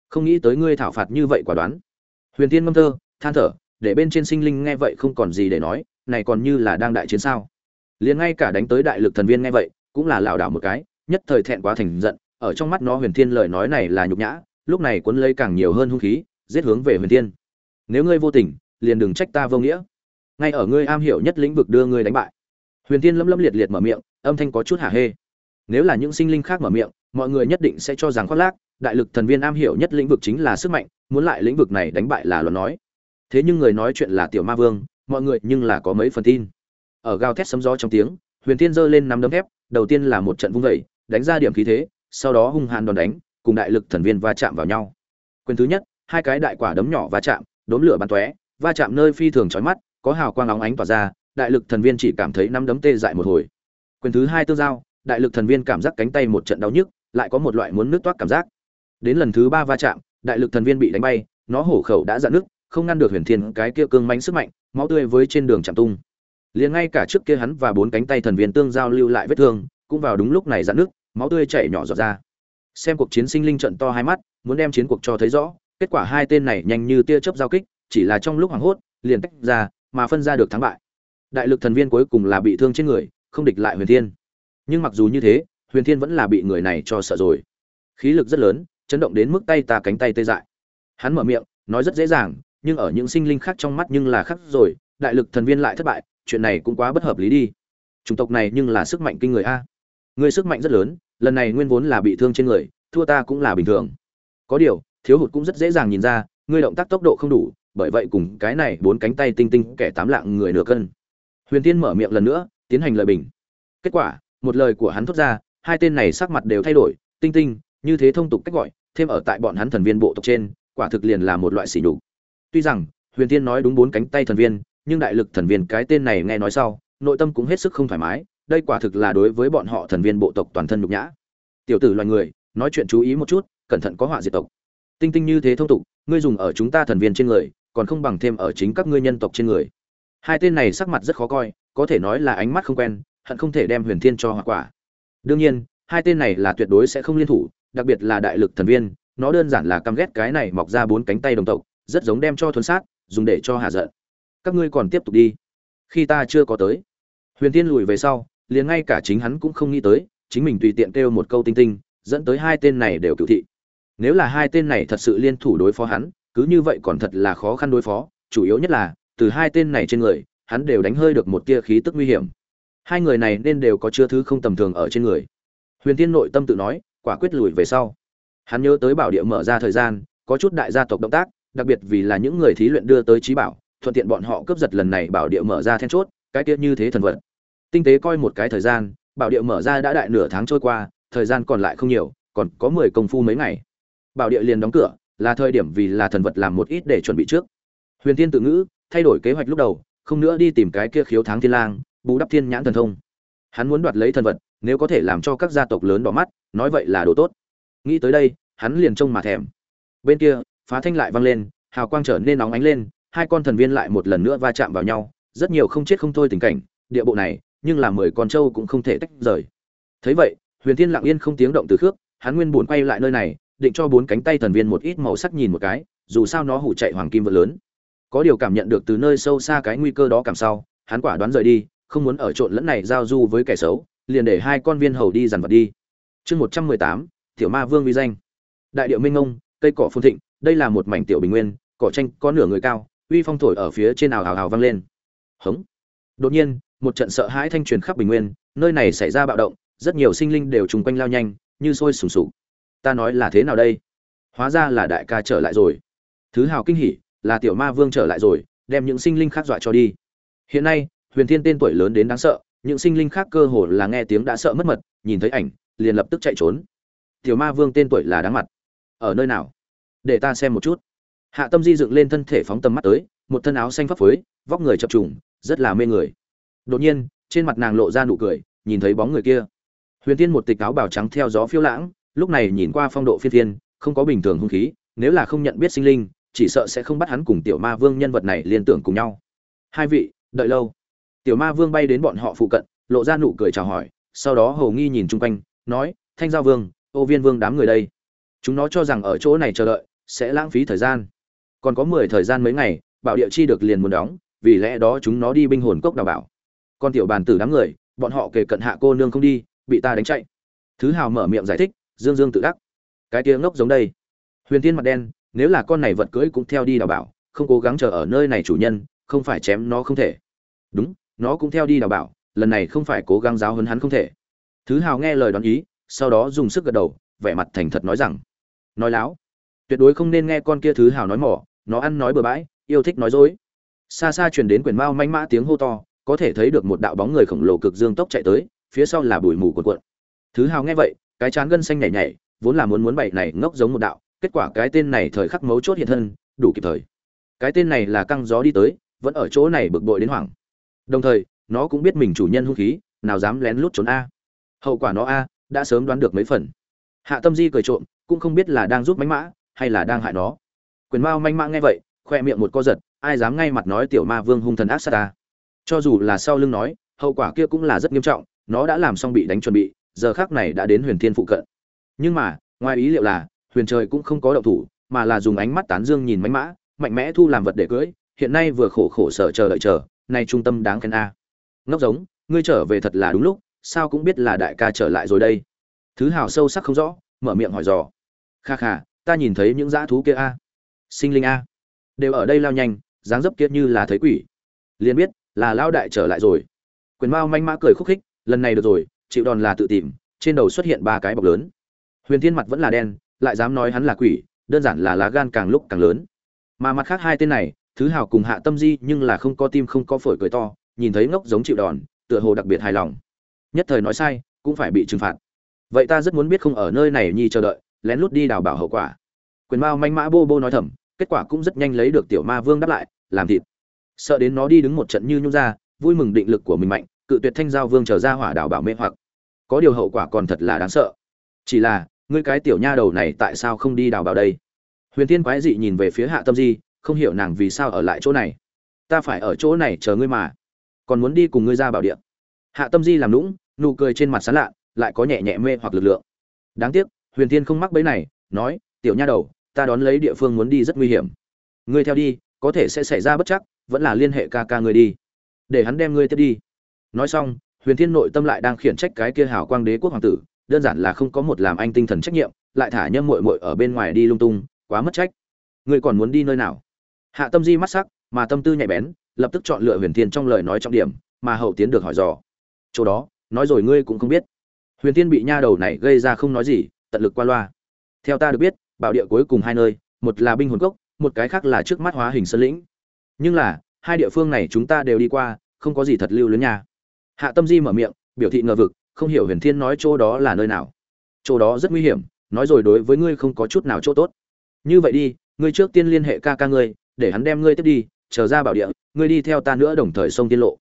Không nghĩ tới ngươi thảo phạt như vậy quả đoán. Huyền tiên ngâm thơ, than thở, để bên trên sinh linh nghe vậy không còn gì để nói, này còn như là đang đại chiến sao? Liền ngay cả đánh tới đại lực thần viên nghe vậy, cũng là lảo đảo một cái nhất thời thẹn quá thành giận, ở trong mắt nó huyền thiên lời nói này là nhục nhã, lúc này cuốn lấy càng nhiều hơn hung khí, giết hướng về huyền thiên. Nếu ngươi vô tình, liền đừng trách ta vô nghĩa. Ngay ở ngươi am hiểu nhất lĩnh vực đưa ngươi đánh bại. Huyền thiên lâm lâm liệt liệt mở miệng, âm thanh có chút hả hê. Nếu là những sinh linh khác mở miệng, mọi người nhất định sẽ cho rằng khoác lác, đại lực thần viên am hiểu nhất lĩnh vực chính là sức mạnh, muốn lại lĩnh vực này đánh bại là luận nói. Thế nhưng người nói chuyện là tiểu ma vương, mọi người nhưng là có mấy phần tin. Ở gào thét sấm gió trong tiếng, huyền thiên giơ lên năm đấm thép, đầu tiên là một trận vung vẩy đánh ra điểm khí thế, sau đó hung hãn đòn đánh, cùng đại lực thần viên va chạm vào nhau. Quyền thứ nhất, hai cái đại quả đấm nhỏ va chạm, đốm lửa bắn tóe, va chạm nơi phi thường chói mắt, có hào quang óng ánh tỏa ra, đại lực thần viên chỉ cảm thấy năm đấm tê dại một hồi. Quyền thứ hai tương giao, đại lực thần viên cảm giác cánh tay một trận đau nhức, lại có một loại muốn nứt toát cảm giác. Đến lần thứ ba va chạm, đại lực thần viên bị đánh bay, nó hổ khẩu đã dạn nước không ngăn được huyền thiên cái kia cương mãnh sức mạnh, máu tươi với trên đường chạm tung. Liền ngay cả trước kia hắn và bốn cánh tay thần viên tương giao lưu lại vết thương, cũng vào đúng lúc này dạn nước máu tươi chảy nhỏ giọt ra. Xem cuộc chiến sinh linh trận to hai mắt, muốn đem chiến cuộc cho thấy rõ, kết quả hai tên này nhanh như tia chớp giao kích, chỉ là trong lúc hoảng hốt, liền tách ra, mà phân ra được thắng bại. Đại lực thần viên cuối cùng là bị thương trên người, không địch lại huyền thiên. Nhưng mặc dù như thế, huyền thiên vẫn là bị người này cho sợ rồi. Khí lực rất lớn, chấn động đến mức tay ta cánh tay tê dại. Hắn mở miệng, nói rất dễ dàng, nhưng ở những sinh linh khác trong mắt nhưng là khắc rồi, đại lực thần viên lại thất bại, chuyện này cũng quá bất hợp lý đi. Chủng tộc này nhưng là sức mạnh kinh người a. Người sức mạnh rất lớn lần này nguyên vốn là bị thương trên người, thua ta cũng là bình thường. Có điều, thiếu hụt cũng rất dễ dàng nhìn ra, ngươi động tác tốc độ không đủ, bởi vậy cùng cái này bốn cánh tay tinh tinh kẻ tám lạng người nửa cân. Huyền tiên mở miệng lần nữa, tiến hành lời bình. Kết quả, một lời của hắn thốt ra, hai tên này sắc mặt đều thay đổi, tinh tinh, như thế thông tục cách gọi, thêm ở tại bọn hắn thần viên bộ tộc trên, quả thực liền là một loại sỉ nhục. Tuy rằng, huyền tiên nói đúng bốn cánh tay thần viên, nhưng đại lực thần viên cái tên này nghe nói sau, nội tâm cũng hết sức không thoải mái đây quả thực là đối với bọn họ thần viên bộ tộc toàn thân nhục nhã. Tiểu tử loài người, nói chuyện chú ý một chút, cẩn thận có họa diệt tộc. Tinh tinh như thế thông tục, ngươi dùng ở chúng ta thần viên trên người, còn không bằng thêm ở chính các ngươi nhân tộc trên người. Hai tên này sắc mặt rất khó coi, có thể nói là ánh mắt không quen, hận không thể đem huyền thiên cho hỏa quả. Đương nhiên, hai tên này là tuyệt đối sẽ không liên thủ, đặc biệt là đại lực thần viên, nó đơn giản là căm ghét cái này mọc ra bốn cánh tay đồng tộc, rất giống đem cho thuần sát, dùng để cho hạ giận. Các ngươi còn tiếp tục đi. Khi ta chưa có tới. Huyền thiên lùi về sau liền ngay cả chính hắn cũng không nghĩ tới, chính mình tùy tiện kêu một câu tinh tinh, dẫn tới hai tên này đều cựu thị. Nếu là hai tên này thật sự liên thủ đối phó hắn, cứ như vậy còn thật là khó khăn đối phó, chủ yếu nhất là, từ hai tên này trên người, hắn đều đánh hơi được một tia khí tức nguy hiểm. Hai người này nên đều có chứa thứ không tầm thường ở trên người. Huyền tiên nội tâm tự nói, quả quyết lùi về sau. Hắn nhớ tới bảo địa mở ra thời gian, có chút đại gia tộc động tác, đặc biệt vì là những người thí luyện đưa tới trí bảo, thuận tiện bọn họ cướp giật lần này bảo địa mở ra then chốt, cái tiết như thế thần vật tinh tế coi một cái thời gian, bảo địa mở ra đã đại nửa tháng trôi qua, thời gian còn lại không nhiều, còn có mười công phu mấy ngày. Bảo địa liền đóng cửa, là thời điểm vì là thần vật làm một ít để chuẩn bị trước. Huyền thiên tự ngữ, thay đổi kế hoạch lúc đầu, không nữa đi tìm cái kia khiếu tháng thiên lang, bù đắp thiên nhãn thần thông. Hắn muốn đoạt lấy thần vật, nếu có thể làm cho các gia tộc lớn đỏ mắt, nói vậy là đồ tốt. Nghĩ tới đây, hắn liền trông mà thèm. Bên kia, phá thanh lại vang lên, hào quang trở nên nóng ánh lên, hai con thần viên lại một lần nữa va chạm vào nhau, rất nhiều không chết không thôi tình cảnh, địa bộ này nhưng là mười con trâu cũng không thể tách rời. Thấy vậy, huyền thiên lặng yên không tiếng động từ khước, hắn nguyên buồn quay lại nơi này, định cho bốn cánh tay thần viên một ít màu sắc nhìn một cái, dù sao nó hủ chạy hoàng kim vật lớn. Có điều cảm nhận được từ nơi sâu xa cái nguy cơ đó cảm sau, hắn quả đoán rời đi, không muốn ở trộn lẫn này giao du với kẻ xấu, liền để hai con viên hầu đi dằn vặt đi. Chương một trăm mười tám, tiểu ma vương vi danh. Đại điệu minh ngông cây cỏ phồn thịnh, đây là một mảnh tiểu bình nguyên, cỏ tranh có nửa người cao, uy phong thổi ở phía trên ảo hào hào vang lên. Hống. Đột nhiên một trận sợ hãi thanh truyền khắp bình nguyên, nơi này xảy ra bạo động, rất nhiều sinh linh đều trùng quanh lao nhanh, như sôi sùng sục. Ta nói là thế nào đây? Hóa ra là đại ca trở lại rồi. Thứ hào kinh hỉ, là tiểu ma vương trở lại rồi, đem những sinh linh khác dọa cho đi. Hiện nay, huyền thiên tên tuổi lớn đến đáng sợ, những sinh linh khác cơ hồ là nghe tiếng đã sợ mất mật, nhìn thấy ảnh, liền lập tức chạy trốn. Tiểu ma vương tên tuổi là đáng mặt. Ở nơi nào? Để ta xem một chút. Hạ tâm di dựng lên thân thể phóng tầm mắt tới, một thân áo xanh phấp phới, vóc người chập trùng, rất là mê người đột nhiên, trên mặt nàng lộ ra nụ cười, nhìn thấy bóng người kia. Huyền tiên một tịch áo bào trắng theo gió phiêu lãng, lúc này nhìn qua phong độ phiên thiên, không có bình thường hung khí, nếu là không nhận biết sinh linh, chỉ sợ sẽ không bắt hắn cùng tiểu ma vương nhân vật này liên tưởng cùng nhau. Hai vị, đợi lâu. Tiểu ma vương bay đến bọn họ phụ cận, lộ ra nụ cười chào hỏi, sau đó hầu nghi nhìn chung quanh, nói, thanh giao vương, ô viên vương đám người đây. Chúng nó cho rằng ở chỗ này chờ đợi, sẽ lãng phí thời gian. Còn có mười thời gian mấy ngày, bảo địa chi được liền muốn đóng, vì lẽ đó chúng nó đi binh hồn cốc đào bảo con tiểu bàn tử đám người, bọn họ kể cận hạ cô nương không đi, bị ta đánh chạy. Thứ hào mở miệng giải thích, dương dương tự đắc. Cái tiếng ngốc giống đây. Huyền tiên mặt đen, nếu là con này vật cưỡi cũng theo đi đào bảo, không cố gắng chờ ở nơi này chủ nhân, không phải chém nó không thể. Đúng, nó cũng theo đi đào bảo, lần này không phải cố gắng giáo hấn hắn không thể. Thứ hào nghe lời đoán ý, sau đó dùng sức gật đầu, vẻ mặt thành thật nói rằng, nói láo, tuyệt đối không nên nghe con kia thứ hào nói mỏ, nó ăn nói bừa bãi, yêu thích nói dối. Xa xa truyền đến quyển mao manh mã tiếng hô to có thể thấy được một đạo bóng người khổng lồ cực dương tốc chạy tới, phía sau là bụi mù cuộn cuộn. Thứ hào nghe vậy, cái chán gân xanh nhảy nhảy, vốn là muốn muốn bậy này ngốc giống một đạo, kết quả cái tên này thời khắc mấu chốt hiện thân, đủ kịp thời. Cái tên này là căng gió đi tới, vẫn ở chỗ này bực bội đến hoảng. Đồng thời, nó cũng biết mình chủ nhân hung khí, nào dám lén lút trốn a. Hậu quả nó a, đã sớm đoán được mấy phần. Hạ tâm di cười trộm, cũng không biết là đang giúp mánh mã, hay là đang hại nó. Quyền mao manh mã nghe vậy, khoe miệng một co giật, ai dám ngay mặt nói tiểu ma vương hung thần ác sát ta? Cho dù là sau lưng nói, hậu quả kia cũng là rất nghiêm trọng, nó đã làm xong bị đánh chuẩn bị, giờ khác này đã đến huyền thiên phụ cận. Nhưng mà, ngoài ý liệu là, huyền trời cũng không có động thủ, mà là dùng ánh mắt tán dương nhìn mánh mã, mạnh mẽ thu làm vật để cưỡi hiện nay vừa khổ khổ sở chờ đợi chờ, nay trung tâm đáng khen a. Ngốc giống, ngươi trở về thật là đúng lúc, sao cũng biết là đại ca trở lại rồi đây. Thứ hào sâu sắc không rõ, mở miệng hỏi dò. Kha kha, ta nhìn thấy những dã thú kia a. Sinh linh a. Đều ở đây lao nhanh, dáng dấp kia như là thấy quỷ. Liền biết là lao đại trở lại rồi. Quyền mao manh mã cười khúc khích, lần này được rồi, chịu đòn là tự tìm, trên đầu xuất hiện ba cái bọc lớn. Huyền thiên mặt vẫn là đen, lại dám nói hắn là quỷ, đơn giản là lá gan càng lúc càng lớn. Mà mặt khác hai tên này, thứ hào cùng hạ tâm di nhưng là không có tim không có phổi cười to, nhìn thấy ngốc giống chịu đòn, tựa hồ đặc biệt hài lòng. Nhất thời nói sai, cũng phải bị trừng phạt. Vậy ta rất muốn biết không ở nơi này nhi chờ đợi, lén lút đi đào bảo hậu quả. Quyền mao manh mã bô bô nói thầm, kết quả cũng rất nhanh lấy được tiểu ma vương đáp lại, làm thịt sợ đến nó đi đứng một trận như nhung ra, vui mừng định lực của mình mạnh, cự tuyệt thanh giao vương trở ra hỏa đảo bảo mê hoặc. Có điều hậu quả còn thật là đáng sợ. Chỉ là, ngươi cái tiểu nha đầu này tại sao không đi đào bảo đây? Huyền thiên quái dị nhìn về phía hạ tâm di, không hiểu nàng vì sao ở lại chỗ này. Ta phải ở chỗ này chờ ngươi mà. Còn muốn đi cùng ngươi ra bảo điện hạ tâm di làm lũng nụ cười trên mặt sán lạ, lại có nhẹ nhẹ mê hoặc lực lượng. Đáng tiếc, huyền thiên không mắc bẫy này, nói, tiểu nha đầu, ta đón lấy địa phương muốn đi rất nguy hiểm. Ngươi theo đi, có thể sẽ xảy ra bất chắc vẫn là liên hệ ca ca ngươi đi. Để hắn đem ngươi tiếp đi. Nói xong, huyền thiên nội tâm lại đang khiển trách cái kia hào quang đế quốc hoàng tử, đơn giản là không có một làm anh tinh thần trách nhiệm, lại thả nhâm muội muội ở bên ngoài đi lung tung, quá mất trách. Ngươi còn muốn đi nơi nào? Hạ tâm di mắt sắc, mà tâm tư nhạy bén, lập tức chọn lựa huyền thiên trong lời nói trọng điểm, mà hậu tiến được hỏi dò. Chỗ đó, nói rồi ngươi cũng không biết. Huyền thiên bị nha đầu này gây ra không nói gì, tận lực qua loa. Theo ta được biết, bảo địa cuối cùng hai nơi, một là binh hồn cốc, một cái khác là trước mắt hóa hình sơn lĩnh nhưng là, hai địa phương này chúng ta đều đi qua, không có gì thật lưu lớn nha. Hạ tâm di mở miệng, biểu thị ngờ vực, không hiểu huyền thiên nói chỗ đó là nơi nào. Chỗ đó rất nguy hiểm, nói rồi đối với ngươi không có chút nào chỗ tốt. Như vậy đi, ngươi trước tiên liên hệ ca ca ngươi, để hắn đem ngươi tiếp đi, chờ ra bảo địa, ngươi đi theo ta nữa đồng thời sông tiên lộ.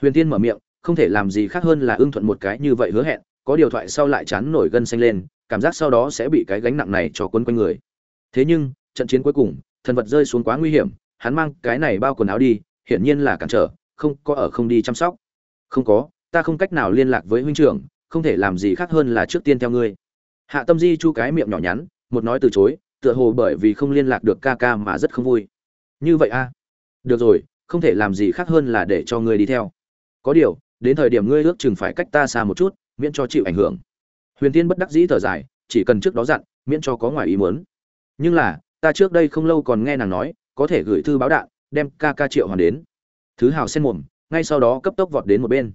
Huyền tiên mở miệng, không thể làm gì khác hơn là ưng thuận một cái như vậy hứa hẹn, có điều thoại sau lại chán nổi gân xanh lên, cảm giác sau đó sẽ bị cái gánh nặng này cho quấn quanh người. Thế nhưng, trận chiến cuối cùng, thần vật rơi xuống quá nguy hiểm hắn mang cái này bao quần áo đi, hiển nhiên là cản trở, không có ở không đi chăm sóc. Không có, ta không cách nào liên lạc với huynh trưởng, không thể làm gì khác hơn là trước tiên theo ngươi. Hạ tâm di chu cái miệng nhỏ nhắn, một nói từ chối, tựa hồ bởi vì không liên lạc được ca ca mà rất không vui. Như vậy a được rồi, không thể làm gì khác hơn là để cho ngươi đi theo. Có điều, đến thời điểm ngươi ước chừng phải cách ta xa một chút, miễn cho chịu ảnh hưởng. Huyền tiên bất đắc dĩ thở dài, chỉ cần trước đó dặn, miễn cho có ngoài ý muốn. Nhưng là, ta trước đây không lâu còn nghe nàng nói có thể gửi thư báo đạn, đem ca ca triệu hoàn đến. Thứ hào sen mồm, ngay sau đó cấp tốc vọt đến một bên.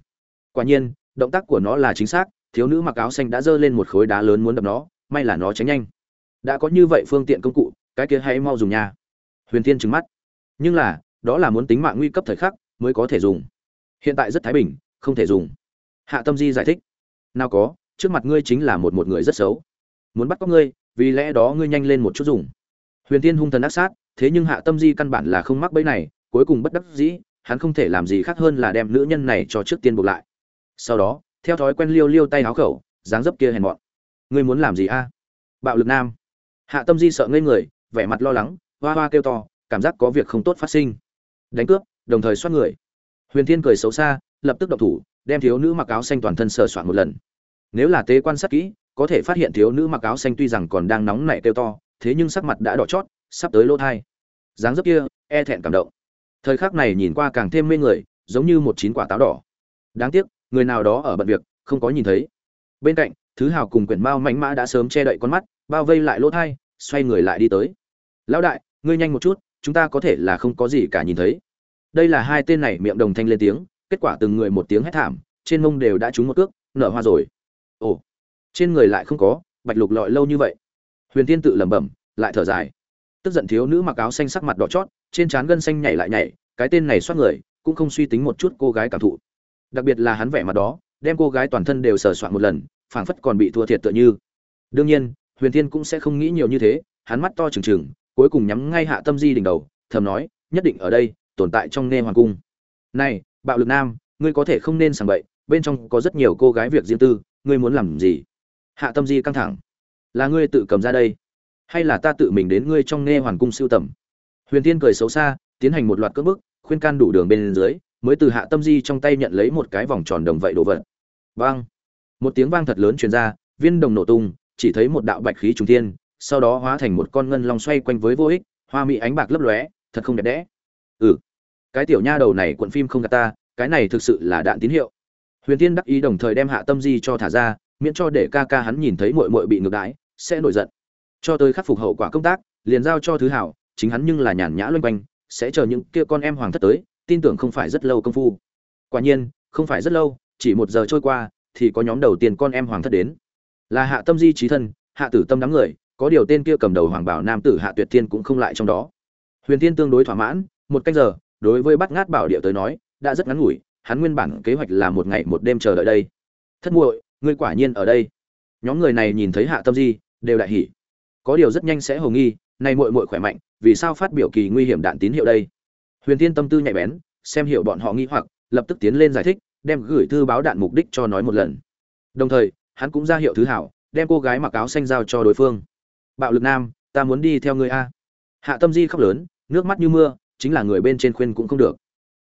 Quả nhiên, động tác của nó là chính xác, thiếu nữ mặc áo xanh đã giơ lên một khối đá lớn muốn đập nó, may là nó tránh nhanh. Đã có như vậy phương tiện công cụ, cái kia hãy mau dùng nha. Huyền thiên trừng mắt. Nhưng là, đó là muốn tính mạng nguy cấp thời khắc mới có thể dùng. Hiện tại rất thái bình, không thể dùng. Hạ tâm di giải thích. Nào có, trước mặt ngươi chính là một một người rất xấu. Muốn bắt cóc ngươi, vì lẽ đó ngươi nhanh lên một chút dùng. Huyền tiên hung thần ác sát thế nhưng hạ tâm di căn bản là không mắc bẫy này, cuối cùng bất đắc dĩ, hắn không thể làm gì khác hơn là đem nữ nhân này cho trước tiên buộc lại. Sau đó, theo thói quen liêu liêu tay áo khẩu, dáng dấp kia hèn mọn. Ngươi muốn làm gì a? Bạo lực nam. Hạ tâm di sợ ngây người, vẻ mặt lo lắng, hoa hoa kêu to, cảm giác có việc không tốt phát sinh. Đánh cướp, đồng thời xoát người. Huyền thiên cười xấu xa, lập tức độc thủ, đem thiếu nữ mặc áo xanh toàn thân sờ soạn một lần. Nếu là tế quan sát kỹ, có thể phát hiện thiếu nữ mặc áo xanh tuy rằng còn đang nóng nảy kêu to, thế nhưng sắc mặt đã đỏ chót sắp tới lỗ thai. Dáng dấp kia e thẹn cảm động. Thời khắc này nhìn qua càng thêm mê người, giống như một chín quả táo đỏ. Đáng tiếc, người nào đó ở bận việc, không có nhìn thấy. Bên cạnh, thứ hào cùng quyển bao mạnh mã đã sớm che đậy con mắt, bao vây lại lỗ thai, xoay người lại đi tới. Lão đại, ngươi nhanh một chút, chúng ta có thể là không có gì cả nhìn thấy. Đây là hai tên này miệng đồng thanh lên tiếng, kết quả từng người một tiếng hét thảm, trên mông đều đã trúng một cước, nở hoa rồi. Ồ, trên người lại không có, bạch lục lọi lâu như vậy. Huyền tiên tự lẩm bẩm, lại thở dài tức giận thiếu nữ mặc áo xanh sắc mặt đỏ chót, trên trán gân xanh nhảy lại nhảy, cái tên này xoát người, cũng không suy tính một chút cô gái cảm thụ. Đặc biệt là hắn vẻ mặt đó, đem cô gái toàn thân đều sờ soạn một lần, phảng phất còn bị thua thiệt tựa như. Đương nhiên, huyền thiên cũng sẽ không nghĩ nhiều như thế, hắn mắt to trừng trừng, cuối cùng nhắm ngay hạ tâm di đỉnh đầu, thầm nói, nhất định ở đây, tồn tại trong nghe hoàng cung. Này, bạo lực nam, ngươi có thể không nên sàng bậy, bên trong có rất nhiều cô gái việc riêng tư, ngươi muốn làm gì? Hạ tâm di căng thẳng. Là ngươi tự cầm ra đây hay là ta tự mình đến ngươi trong nghe hoàn cung siêu tầm? Huyền tiên cười xấu xa, tiến hành một loạt cước bức, khuyên can đủ đường bên dưới, mới từ hạ tâm di trong tay nhận lấy một cái vòng tròn đồng vậy đồ vật. Vang! Một tiếng vang thật lớn truyền ra, viên đồng nổ tung, chỉ thấy một đạo bạch khí trùng thiên, sau đó hóa thành một con ngân long xoay quanh với vô ích, hoa mỹ ánh bạc lấp lóe, thật không đẹp đẽ. Ừ cái tiểu nha đầu này cuộn phim không gạt ta, cái này thực sự là đạn tín hiệu. Huyền tiên đắc ý đồng thời đem hạ tâm di cho thả ra, miễn cho để ca ca hắn nhìn thấy muội muội bị ngược đãi, sẽ nổi giận cho tới khắc phục hậu quả công tác, liền giao cho thứ hảo, chính hắn nhưng là nhàn nhã loanh quanh, sẽ chờ những kia con em hoàng thất tới, tin tưởng không phải rất lâu công phu. Quả nhiên, không phải rất lâu, chỉ một giờ trôi qua, thì có nhóm đầu tiên con em hoàng thất đến. Là hạ tâm di trí thân, hạ tử tâm đám người, có điều tên kia cầm đầu hoàng bảo nam tử hạ tuyệt thiên cũng không lại trong đó. Huyền thiên tương đối thỏa mãn, một canh giờ, đối với bắt ngát bảo địa tới nói, đã rất ngắn ngủi, hắn nguyên bản kế hoạch là một ngày một đêm chờ đợi đây. Thất muội, ngươi quả nhiên ở đây. Nhóm người này nhìn thấy hạ tâm di, đều đại hỉ có điều rất nhanh sẽ hồ nghi, nay muội muội khỏe mạnh, vì sao phát biểu kỳ nguy hiểm đạn tín hiệu đây? Huyền tiên tâm tư nhạy bén, xem hiểu bọn họ nghi hoặc, lập tức tiến lên giải thích, đem gửi thư báo đạn mục đích cho nói một lần. Đồng thời, hắn cũng ra hiệu thứ hảo, đem cô gái mặc áo xanh giao cho đối phương. Bạo lực nam, ta muốn đi theo ngươi a. Hạ tâm di khóc lớn, nước mắt như mưa, chính là người bên trên khuyên cũng không được.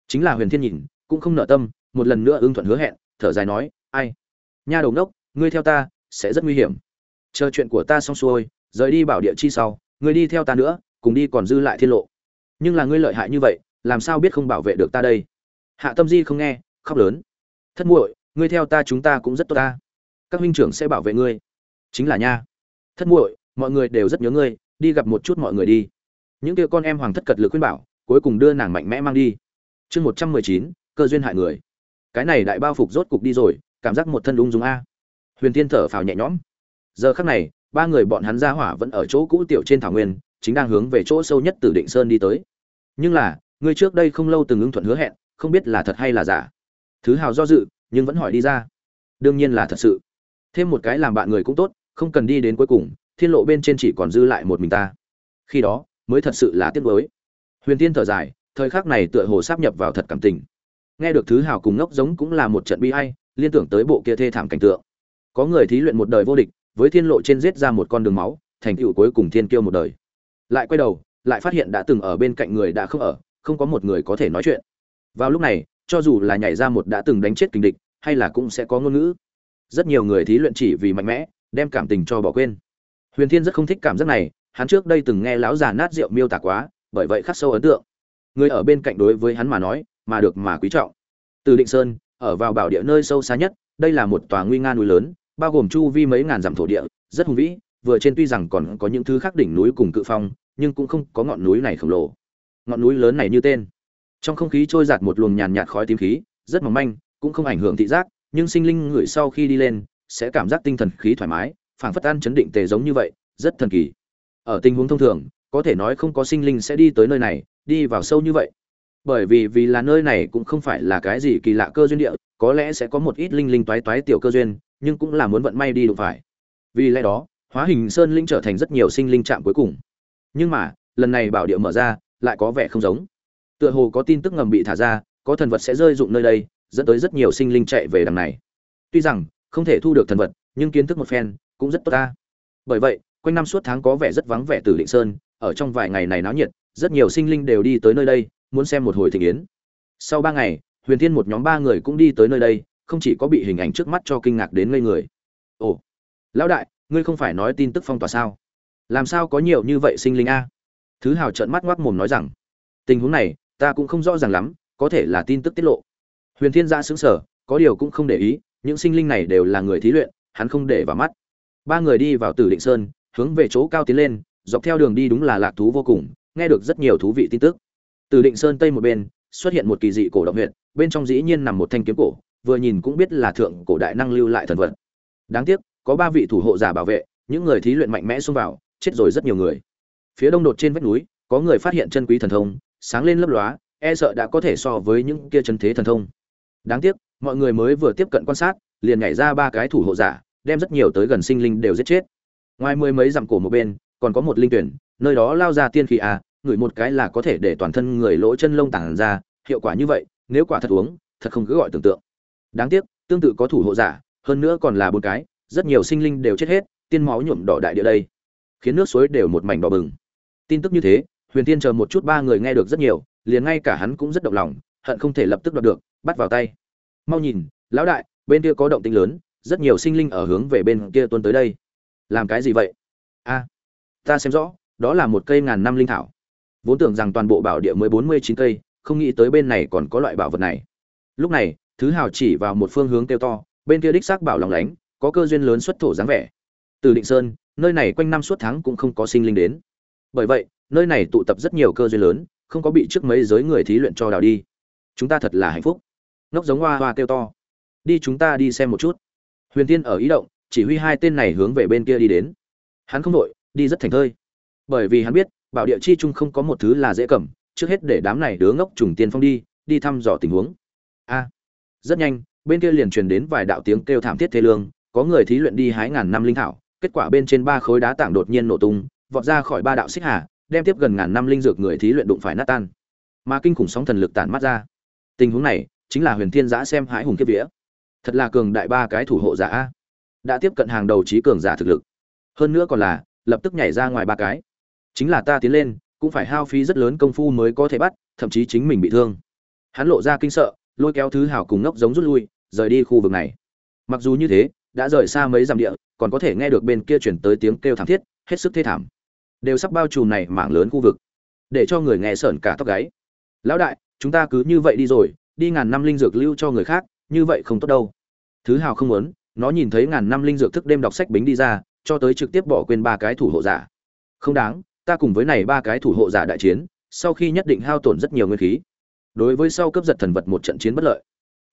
Chính là huyền thiên nhìn, cũng không nợ tâm, một lần nữa ưng thuận hứa hẹn, thở dài nói, ai? Nha đầu đốc ngươi theo ta, sẽ rất nguy hiểm. Chờ chuyện của ta xong xuôi rời đi bảo địa chi sau người đi theo ta nữa, cùng đi còn dư lại thiên lộ. Nhưng là ngươi lợi hại như vậy, làm sao biết không bảo vệ được ta đây? Hạ tâm di không nghe, khóc lớn. Thất muội, ngươi theo ta chúng ta cũng rất tốt ta. Các huynh trưởng sẽ bảo vệ ngươi. Chính là nha. Thất muội, mọi người đều rất nhớ ngươi, đi gặp một chút mọi người đi. Những kia con em hoàng thất cật lực khuyên bảo, cuối cùng đưa nàng mạnh mẽ mang đi. Chương một trăm mười chín, cơ duyên hại người. Cái này đại bao phục rốt cục đi rồi, cảm giác một thân ung dung a. Huyền Thiên thở phào nhẹ nhõm. Giờ khắc này ba người bọn hắn ra hỏa vẫn ở chỗ cũ tiểu trên thảo nguyên, chính đang hướng về chỗ sâu nhất từ định sơn đi tới. Nhưng là, người trước đây không lâu từng ứng thuận hứa hẹn, không biết là thật hay là giả. Thứ hào do dự, nhưng vẫn hỏi đi ra. Đương nhiên là thật sự. Thêm một cái làm bạn người cũng tốt, không cần đi đến cuối cùng, thiên lộ bên trên chỉ còn dư lại một mình ta. Khi đó, mới thật sự là tiếc nuối. Huyền tiên thở dài, thời khắc này tựa hồ sáp nhập vào thật cảm tình. Nghe được thứ hào cùng ngốc giống cũng là một trận bi hay liên tưởng tới bộ kia thê thảm cảnh tượng. Có người thí luyện một đời vô địch với thiên lộ trên giết ra một con đường máu, thành tựu cuối cùng thiên kiêu một đời. Lại quay đầu, lại phát hiện đã từng ở bên cạnh người đã không ở, không có một người có thể nói chuyện. Vào lúc này, cho dù là nhảy ra một đã từng đánh chết kình địch, hay là cũng sẽ có ngôn ngữ. Rất nhiều người thí luyện chỉ vì mạnh mẽ, đem cảm tình cho bỏ quên. Huyền thiên rất không thích cảm giác này, hắn trước đây từng nghe lão già nát rượu miêu tả quá, bởi vậy khắc sâu ấn tượng. Người ở bên cạnh đối với hắn mà nói, mà được mà quý trọng. Từ định sơn, ở vào bảo địa nơi sâu xa nhất, đây là một tòa nguy nga núi lớn bao gồm chu vi mấy ngàn dặm thổ địa, rất hùng vĩ, vừa trên tuy rằng còn có những thứ khác đỉnh núi cùng cự phong, nhưng cũng không có ngọn núi này khổng lồ. Ngọn núi lớn này như tên. Trong không khí trôi giạt một luồng nhàn nhạt khói tím khí, rất mỏng manh, cũng không ảnh hưởng thị giác, nhưng sinh linh ngửi sau khi đi lên, sẽ cảm giác tinh thần khí thoải mái, phảng phất an chấn định tề giống như vậy, rất thần kỳ. Ở tình huống thông thường, có thể nói không có sinh linh sẽ đi tới nơi này, đi vào sâu như vậy. Bởi vì vì là nơi này cũng không phải là cái gì kỳ lạ cơ duyên địa, có lẽ sẽ có một ít linh linh toái toái tiểu cơ duyên nhưng cũng là muốn vận may đi đụng phải. Vì lẽ đó, hóa hình sơn linh trở thành rất nhiều sinh linh chạm cuối cùng. Nhưng mà, lần này bảo địa mở ra, lại có vẻ không giống. Tựa hồ có tin tức ngầm bị thả ra, có thần vật sẽ rơi dụng nơi đây, dẫn tới rất nhiều sinh linh chạy về đằng này. Tuy rằng, không thể thu được thần vật, nhưng kiến thức một phen, cũng rất tốt ta. Bởi vậy, quanh năm suốt tháng có vẻ rất vắng vẻ từ định sơn, ở trong vài ngày này náo nhiệt, rất nhiều sinh linh đều đi tới nơi đây, muốn xem một hồi thịnh yến. Sau ba ngày, huyền thiên một nhóm ba người cũng đi tới nơi đây không chỉ có bị hình ảnh trước mắt cho kinh ngạc đến ngây người. Ồ, lão đại, ngươi không phải nói tin tức phong tỏa sao? Làm sao có nhiều như vậy sinh linh a? Thứ hào trợn mắt ngoác mồm nói rằng, tình huống này, ta cũng không rõ ràng lắm, có thể là tin tức tiết lộ. Huyền thiên gia xứng sở có điều cũng không để ý, những sinh linh này đều là người thí luyện, hắn không để vào mắt. Ba người đi vào tử định sơn, hướng về chỗ cao tiến lên, dọc theo đường đi đúng là lạc thú vô cùng, nghe được rất nhiều thú vị tin tức. Từ định sơn tây một bên, xuất hiện một kỳ dị cổ động huyện bên trong dĩ nhiên nằm một thanh kiếm cổ vừa nhìn cũng biết là thượng cổ đại năng lưu lại thần vật. Đáng tiếc, có ba vị thủ hộ giả bảo vệ, những người thí luyện mạnh mẽ xông vào, chết rồi rất nhiều người. Phía đông đột trên vách núi, có người phát hiện chân quý thần thông, sáng lên lấp lóa e sợ đã có thể so với những kia chân thế thần thông. Đáng tiếc, mọi người mới vừa tiếp cận quan sát, liền nhảy ra ba cái thủ hộ giả, đem rất nhiều tới gần sinh linh đều giết chết. Ngoài mười mấy dặm cổ một bên, còn có một linh tuyển, nơi đó lao ra tiên khí à ngửi một cái là có thể để toàn thân người lỗ chân lông tản ra, hiệu quả như vậy, nếu quả thật uống, thật không cứ gọi tưởng tượng đáng tiếc, tương tự có thủ hộ giả, hơn nữa còn là bốn cái, rất nhiều sinh linh đều chết hết, tiên máu nhuộm đỏ đại địa đây. Khiến nước suối đều một mảnh đỏ bừng. Tin tức như thế, huyền tiên chờ một chút ba người nghe được rất nhiều, liền ngay cả hắn cũng rất động lòng, hận không thể lập tức đoạt được, bắt vào tay. Mau nhìn, lão đại, bên kia có động tĩnh lớn, rất nhiều sinh linh ở hướng về bên kia tuân tới đây. Làm cái gì vậy? A, ta xem rõ, đó là một cây ngàn năm linh thảo. Vốn tưởng rằng toàn bộ bảo địa mới bốn mươi chín cây, không nghĩ tới bên này còn có loại bảo vật này. Lúc này thứ hào chỉ vào một phương hướng kêu to, bên kia đích xác bảo lòng lánh, có cơ duyên lớn xuất thổ dáng vẻ. Từ định sơn, nơi này quanh năm suốt tháng cũng không có sinh linh đến. Bởi vậy, nơi này tụ tập rất nhiều cơ duyên lớn, không có bị trước mấy giới người thí luyện cho đào đi. Chúng ta thật là hạnh phúc. Ngốc giống hoa hoa kêu to. Đi chúng ta đi xem một chút. Huyền tiên ở ý động, chỉ huy hai tên này hướng về bên kia đi đến. Hắn không đội, đi rất thành thơi. Bởi vì hắn biết, bảo địa chi chung không có một thứ là dễ cầm, trước hết để đám này đứa ngốc trùng tiên phong đi đi thăm dò tình huống. A rất nhanh, bên kia liền truyền đến vài đạo tiếng kêu thảm thiết thế lương, có người thí luyện đi hái ngàn năm linh thảo, kết quả bên trên ba khối đá tảng đột nhiên nổ tung, vọt ra khỏi ba đạo xích hà, đem tiếp gần ngàn năm linh dược người thí luyện đụng phải nát tan. Mà kinh khủng sóng thần lực tản mắt ra. Tình huống này, chính là huyền thiên giã xem hãi hùng kiếp vía. Thật là cường đại ba cái thủ hộ giả đã tiếp cận hàng đầu trí cường giả thực lực. Hơn nữa còn là, lập tức nhảy ra ngoài ba cái. Chính là ta tiến lên, cũng phải hao phí rất lớn công phu mới có thể bắt, thậm chí chính mình bị thương. Hắn lộ ra kinh sợ lôi kéo thứ hảo cùng ngốc giống rút lui, rời đi khu vực này. Mặc dù như thế, đã rời xa mấy dặm địa, còn có thể nghe được bên kia chuyển tới tiếng kêu thảm thiết, hết sức thê thảm. Đều sắp bao trùm này mảng lớn khu vực. Để cho người nghe sởn cả tóc gáy. Lão đại, chúng ta cứ như vậy đi rồi, đi ngàn năm linh dược lưu cho người khác, như vậy không tốt đâu. Thứ hào không muốn, nó nhìn thấy ngàn năm linh dược thức đêm đọc sách bính đi ra, cho tới trực tiếp bỏ quên ba cái thủ hộ giả. Không đáng, ta cùng với này ba cái thủ hộ giả đại chiến, sau khi nhất định hao tổn rất nhiều nguyên khí đối với sau cướp giật thần vật một trận chiến bất lợi.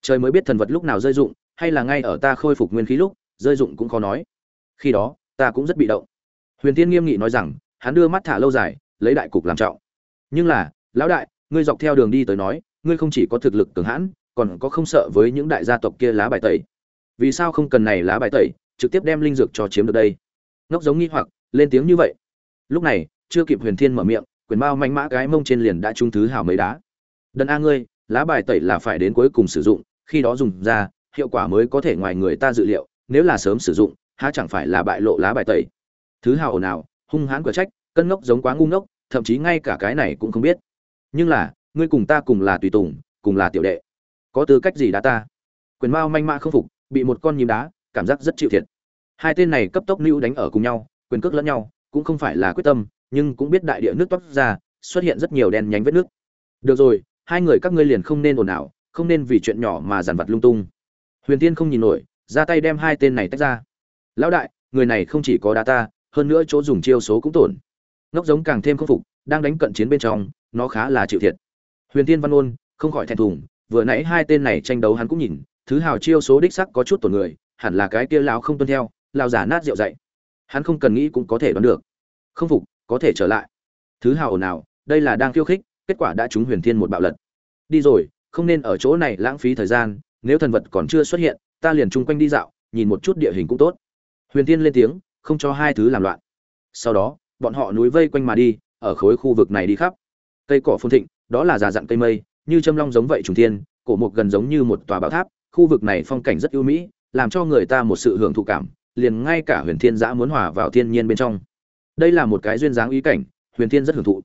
Trời mới biết thần vật lúc nào rơi dụng, hay là ngay ở ta khôi phục nguyên khí lúc, rơi dụng cũng khó nói. Khi đó, ta cũng rất bị động. Huyền tiên nghiêm nghị nói rằng, hắn đưa mắt thả lâu dài, lấy đại cục làm trọng. Nhưng là, lão đại, ngươi dọc theo đường đi tới nói, ngươi không chỉ có thực lực cường hãn, còn có không sợ với những đại gia tộc kia lá bài tẩy. Vì sao không cần này lá bài tẩy, trực tiếp đem linh dược cho chiếm được đây? Ngốc giống nghi hoặc, lên tiếng như vậy. Lúc này, chưa kịp huyền thiên mở miệng, quyền bao manh mã cái mông trên liền đã trung thứ hào mấy đá đần a ngươi, lá bài tẩy là phải đến cuối cùng sử dụng, khi đó dùng ra, hiệu quả mới có thể ngoài người ta dự liệu, nếu là sớm sử dụng, há chẳng phải là bại lộ lá bài tẩy. Thứ hào ồn ào, hung hãn quả trách, cân ngốc giống quá ngu ngốc, thậm chí ngay cả cái này cũng không biết. Nhưng là, ngươi cùng ta cùng là tùy tùng, cùng là tiểu đệ. Có tư cách gì đã ta? Quyền mao manh mã không phục, bị một con nhím đá, cảm giác rất chịu thiệt. Hai tên này cấp tốc lưu đánh ở cùng nhau, quyền cước lẫn nhau, cũng không phải là quyết tâm, nhưng cũng biết đại địa nước toát ra, xuất hiện rất nhiều đen nhánh vết nước. Được rồi hai người các ngươi liền không nên ồn ào, không nên vì chuyện nhỏ mà giàn vặt lung tung. Huyền tiên không nhìn nổi, ra tay đem hai tên này tách ra. Lão đại, người này không chỉ có đá ta, hơn nữa chỗ dùng chiêu số cũng tổn. Ngốc giống càng thêm khâm phục, đang đánh cận chiến bên trong, nó khá là chịu thiệt. Huyền tiên văn ôn, không khỏi thẹn thùng, vừa nãy hai tên này tranh đấu hắn cũng nhìn, thứ hào chiêu số đích sắc có chút tổn người, hẳn là cái kia lão không tuân theo lao giả nát rượu dậy. Hắn không cần nghĩ cũng có thể đoán được. Không phục, có thể trở lại. Thứ hào ồn ào, đây là đang khiêu khích kết quả đã trúng huyền thiên một bạo lật. Đi rồi, không nên ở chỗ này lãng phí thời gian, nếu thần vật còn chưa xuất hiện, ta liền chung quanh đi dạo, nhìn một chút địa hình cũng tốt. Huyền thiên lên tiếng, không cho hai thứ làm loạn. Sau đó, bọn họ núi vây quanh mà đi, ở khối khu vực này đi khắp. Cây cỏ phun thịnh, đó là già dặn cây mây, như châm long giống vậy trùng thiên, cổ mục gần giống như một tòa bão tháp, khu vực này phong cảnh rất ưu mỹ, làm cho người ta một sự hưởng thụ cảm, liền ngay cả huyền thiên giã muốn hòa vào thiên nhiên bên trong. Đây là một cái duyên dáng ý cảnh, huyền thiên rất hưởng thụ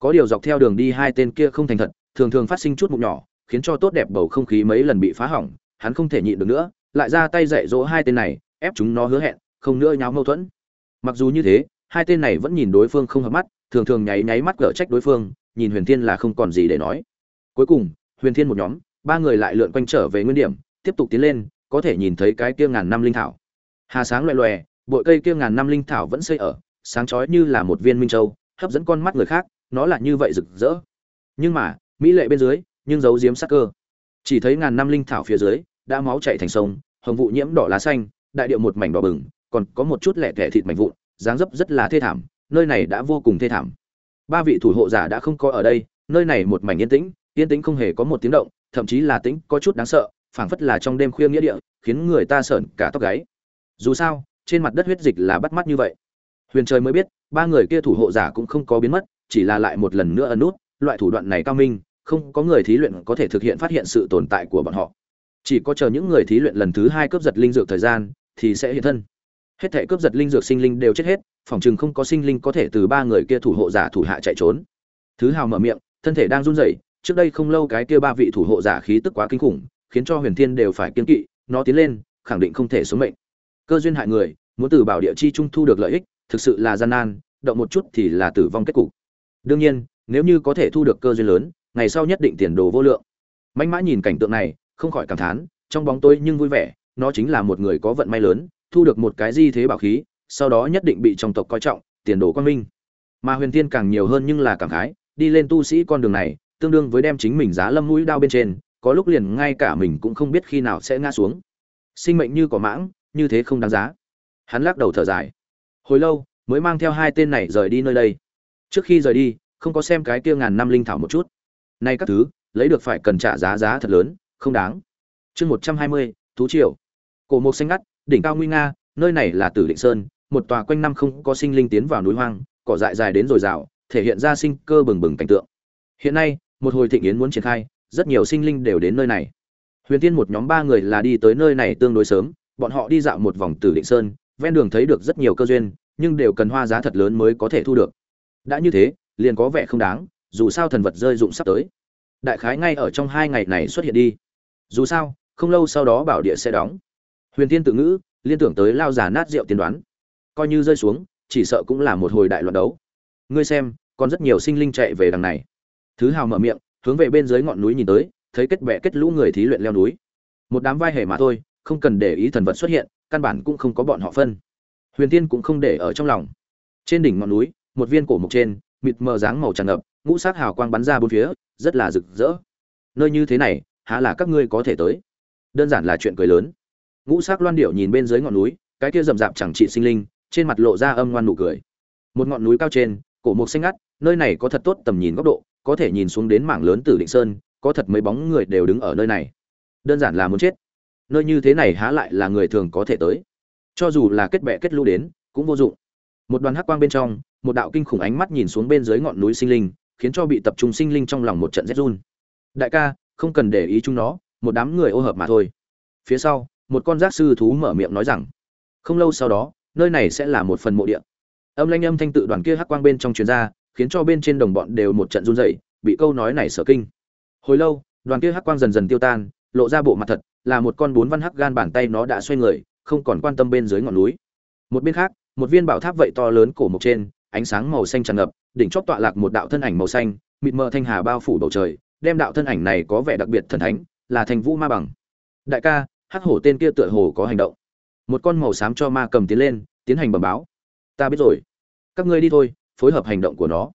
có điều dọc theo đường đi hai tên kia không thành thật, thường thường phát sinh chút mụn nhỏ, khiến cho tốt đẹp bầu không khí mấy lần bị phá hỏng, hắn không thể nhịn được nữa, lại ra tay dạy dỗ hai tên này, ép chúng nó hứa hẹn, không nữa nháo mâu thuẫn. Mặc dù như thế, hai tên này vẫn nhìn đối phương không hợp mắt, thường thường nháy nháy mắt gỡ trách đối phương, nhìn huyền thiên là không còn gì để nói. Cuối cùng, huyền thiên một nhóm, ba người lại lượn quanh trở về nguyên điểm, tiếp tục tiến lên, có thể nhìn thấy cái kia ngàn năm linh thảo. Hà sáng loè loè, bụi cây kia ngàn năm linh thảo vẫn xây ở, sáng chói như là một viên minh châu, hấp dẫn con mắt người khác nó là như vậy rực rỡ. Nhưng mà, mỹ lệ bên dưới, nhưng giấu giếm sắc cơ. Chỉ thấy ngàn năm linh thảo phía dưới, đã máu chảy thành sông, hồng vụ nhiễm đỏ lá xanh, đại điệu một mảnh đỏ bừng, còn có một chút lẻ thẻ thịt mảnh vụn, dáng dấp rất là thê thảm, nơi này đã vô cùng thê thảm. Ba vị thủ hộ giả đã không có ở đây, nơi này một mảnh yên tĩnh yên tĩnh không hề có một tiếng động, thậm chí là tĩnh có chút đáng sợ, phảng phất là trong đêm khuya nghĩa địa, khiến người ta sợn cả tóc gáy. Dù sao, trên mặt đất huyết dịch là bắt mắt như vậy. Huyền trời mới biết, ba người kia thủ hộ giả cũng không có biến mất chỉ là lại một lần nữa ẩn nút, loại thủ đoạn này cao minh, không có người thí luyện có thể thực hiện phát hiện sự tồn tại của bọn họ. Chỉ có chờ những người thí luyện lần thứ hai cướp giật linh dược thời gian, thì sẽ hiện thân. Hết thể cướp giật linh dược sinh linh đều chết hết, phòng chừng không có sinh linh có thể từ ba người kia thủ hộ giả thủ hạ chạy trốn. Thứ hào mở miệng, thân thể đang run rẩy, trước đây không lâu cái kia ba vị thủ hộ giả khí tức quá kinh khủng, khiến cho huyền thiên đều phải kiên kỵ, nó tiến lên, khẳng định không thể sống mệnh. Cơ duyên hại người, muốn từ bảo địa chi trung thu được lợi ích, thực sự là gian nan, động một chút thì là tử vong kết cục đương nhiên, nếu như có thể thu được cơ duyên lớn, ngày sau nhất định tiền đồ vô lượng. Mạnh mã nhìn cảnh tượng này, không khỏi cảm thán, trong bóng tối nhưng vui vẻ, nó chính là một người có vận may lớn, thu được một cái di thế bảo khí, sau đó nhất định bị trong tộc coi trọng, tiền đồ quan minh. Mà huyền tiên càng nhiều hơn nhưng là cảm khái, đi lên tu sĩ con đường này, tương đương với đem chính mình giá lâm mũi đao bên trên, có lúc liền ngay cả mình cũng không biết khi nào sẽ ngã xuống. Sinh mệnh như cỏ mãng, như thế không đáng giá. Hắn lắc đầu thở dài. Hồi lâu, mới mang theo hai tên này rời đi nơi đây trước khi rời đi, không có xem cái kia ngàn năm linh thảo một chút. Nay các thứ, lấy được phải cần trả giá giá thật lớn, không đáng. Chương một trăm hai mươi, thú triều. Cổ mộc xanh ngắt, đỉnh cao nguy nga, nơi này là tử định sơn, một tòa quanh năm không có sinh linh tiến vào núi hoang, cỏ dại dài đến dồi dào, thể hiện ra sinh cơ bừng bừng cảnh tượng. Hiện nay, một hồi thịnh yến muốn triển khai, rất nhiều sinh linh đều đến nơi này. Huyền tiên một nhóm ba người là đi tới nơi này tương đối sớm, bọn họ đi dạo một vòng tử định sơn, ven đường thấy được rất nhiều cơ duyên, nhưng đều cần hoa giá thật lớn mới có thể thu được đã như thế, liền có vẻ không đáng, dù sao thần vật rơi dụng sắp tới. Đại khái ngay ở trong hai ngày này xuất hiện đi. Dù sao, không lâu sau đó bảo địa sẽ đóng. Huyền tiên tự ngữ, liên tưởng tới lao giả nát rượu tiên đoán. Coi như rơi xuống, chỉ sợ cũng là một hồi đại loạn đấu. Ngươi xem, còn rất nhiều sinh linh chạy về đằng này. Thứ hào mở miệng, hướng về bên dưới ngọn núi nhìn tới, thấy kết bệ kết lũ người thí luyện leo núi. Một đám vai hề mà thôi, không cần để ý thần vật xuất hiện, căn bản cũng không có bọn họ phân. Huyền tiên cũng không để ở trong lòng. Trên đỉnh ngọn núi một viên cổ mục trên, mịt mờ dáng màu tràn ngập, ngũ sắc hào quang bắn ra bốn phía, rất là rực rỡ. Nơi như thế này, há là các ngươi có thể tới? Đơn giản là chuyện cười lớn. Ngũ sắc loan điệu nhìn bên dưới ngọn núi, cái kia rậm rạp chẳng trị sinh linh, trên mặt lộ ra âm ngoan nụ cười. Một ngọn núi cao trên, cổ mục xanh ngắt, nơi này có thật tốt tầm nhìn góc độ, có thể nhìn xuống đến mảng lớn tử định sơn, có thật mấy bóng người đều đứng ở nơi này. Đơn giản là muốn chết. Nơi như thế này há lại là người thường có thể tới. Cho dù là kết bệ kết lũ đến, cũng vô dụng một đoàn hắc quang bên trong, một đạo kinh khủng ánh mắt nhìn xuống bên dưới ngọn núi sinh linh, khiến cho bị tập trung sinh linh trong lòng một trận rét run. Đại ca, không cần để ý chúng nó, một đám người ô hợp mà thôi. Phía sau, một con giác sư thú mở miệng nói rằng, không lâu sau đó, nơi này sẽ là một phần mộ địa. Âm lanh âm thanh tự đoàn kia hắc quang bên trong chuyến ra, khiến cho bên trên đồng bọn đều một trận run rẩy, bị câu nói này sở kinh. Hồi lâu, đoàn kia hắc quang dần dần tiêu tan, lộ ra bộ mặt thật, là một con bốn văn hắc gan bàn tay nó đã xoay người, không còn quan tâm bên dưới ngọn núi. Một bên khác một viên bảo tháp vậy to lớn cổ mộc trên, ánh sáng màu xanh tràn ngập, đỉnh chóp tọa lạc một đạo thân ảnh màu xanh, mịt mờ thanh hà bao phủ bầu trời, đem đạo thân ảnh này có vẻ đặc biệt thần thánh, là thành vũ ma bằng. Đại ca, hắc hổ tên kia tựa hồ có hành động. Một con màu xám cho ma cầm tiến lên, tiến hành bẩm báo. Ta biết rồi. Các ngươi đi thôi, phối hợp hành động của nó.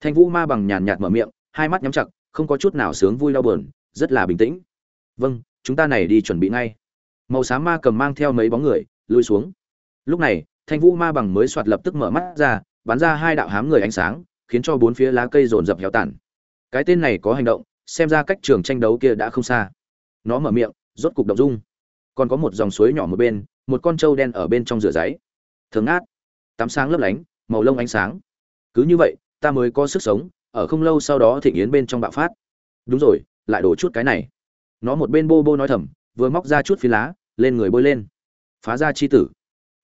Thanh vũ ma bằng nhàn nhạt mở miệng, hai mắt nhắm chặt, không có chút nào sướng vui đau buồn, rất là bình tĩnh. Vâng chúng ta này đi chuẩn bị ngay. Màu xám ma cầm mang theo mấy bóng người, lui xuống. Lúc này thanh vũ ma bằng mới soạt lập tức mở mắt ra, bắn ra hai đạo hám người ánh sáng, khiến cho bốn phía lá cây rồn rập héo tàn. Cái tên này có hành động, xem ra cách trường tranh đấu kia đã không xa. Nó mở miệng, rốt cục động dung. Còn có một dòng suối nhỏ một bên, một con trâu đen ở bên trong rửa giấy. Thường át tắm sáng lấp lánh, màu lông ánh sáng. Cứ như vậy, ta mới có sức sống, ở không lâu sau đó thịnh yến bên trong bạo phát. Đúng rồi, lại đổ chút cái này. Nó một bên bô bô nói thầm, vừa móc ra chút phi lá, lên người bôi lên. Phá ra chi tử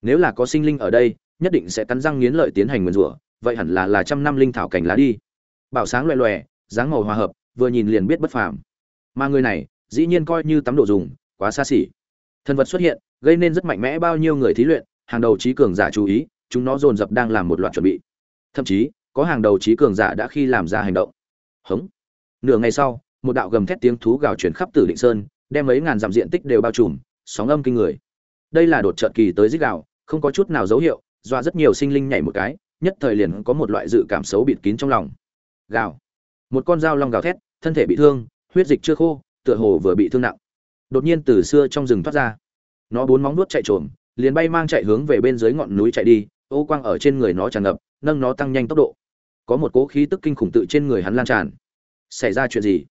nếu là có sinh linh ở đây, nhất định sẽ cắn răng nghiến lợi tiến hành nguyền rủa, vậy hẳn là là trăm năm linh thảo cảnh lá đi. Bảo sáng loẹ loẹ dáng màu hòa hợp, vừa nhìn liền biết bất phàm. Mà người này, dĩ nhiên coi như tắm đồ dùng, quá xa xỉ. Thần vật xuất hiện, gây nên rất mạnh mẽ bao nhiêu người thí luyện, hàng đầu trí cường giả chú ý, chúng nó dồn dập đang làm một loạt chuẩn bị. Thậm chí, có hàng đầu trí cường giả đã khi làm ra hành động. Hống. Nửa ngày sau, một đạo gầm thét tiếng thú gào chuyển khắp tử định sơn, đem mấy ngàn dặm diện tích đều bao trùm, sóng âm kinh người. Đây là đột trợt kỳ tới dích gạo không có chút nào dấu hiệu, dọa rất nhiều sinh linh nhảy một cái, nhất thời liền có một loại dự cảm xấu bịt kín trong lòng. Gào. Một con dao long gào thét, thân thể bị thương, huyết dịch chưa khô, tựa hồ vừa bị thương nặng. Đột nhiên từ xưa trong rừng thoát ra. Nó bốn móng nuốt chạy trộm liền bay mang chạy hướng về bên dưới ngọn núi chạy đi, ô quang ở trên người nó tràn ngập, nâng nó tăng nhanh tốc độ. Có một cỗ khí tức kinh khủng tự trên người hắn lan tràn. Xảy ra chuyện gì?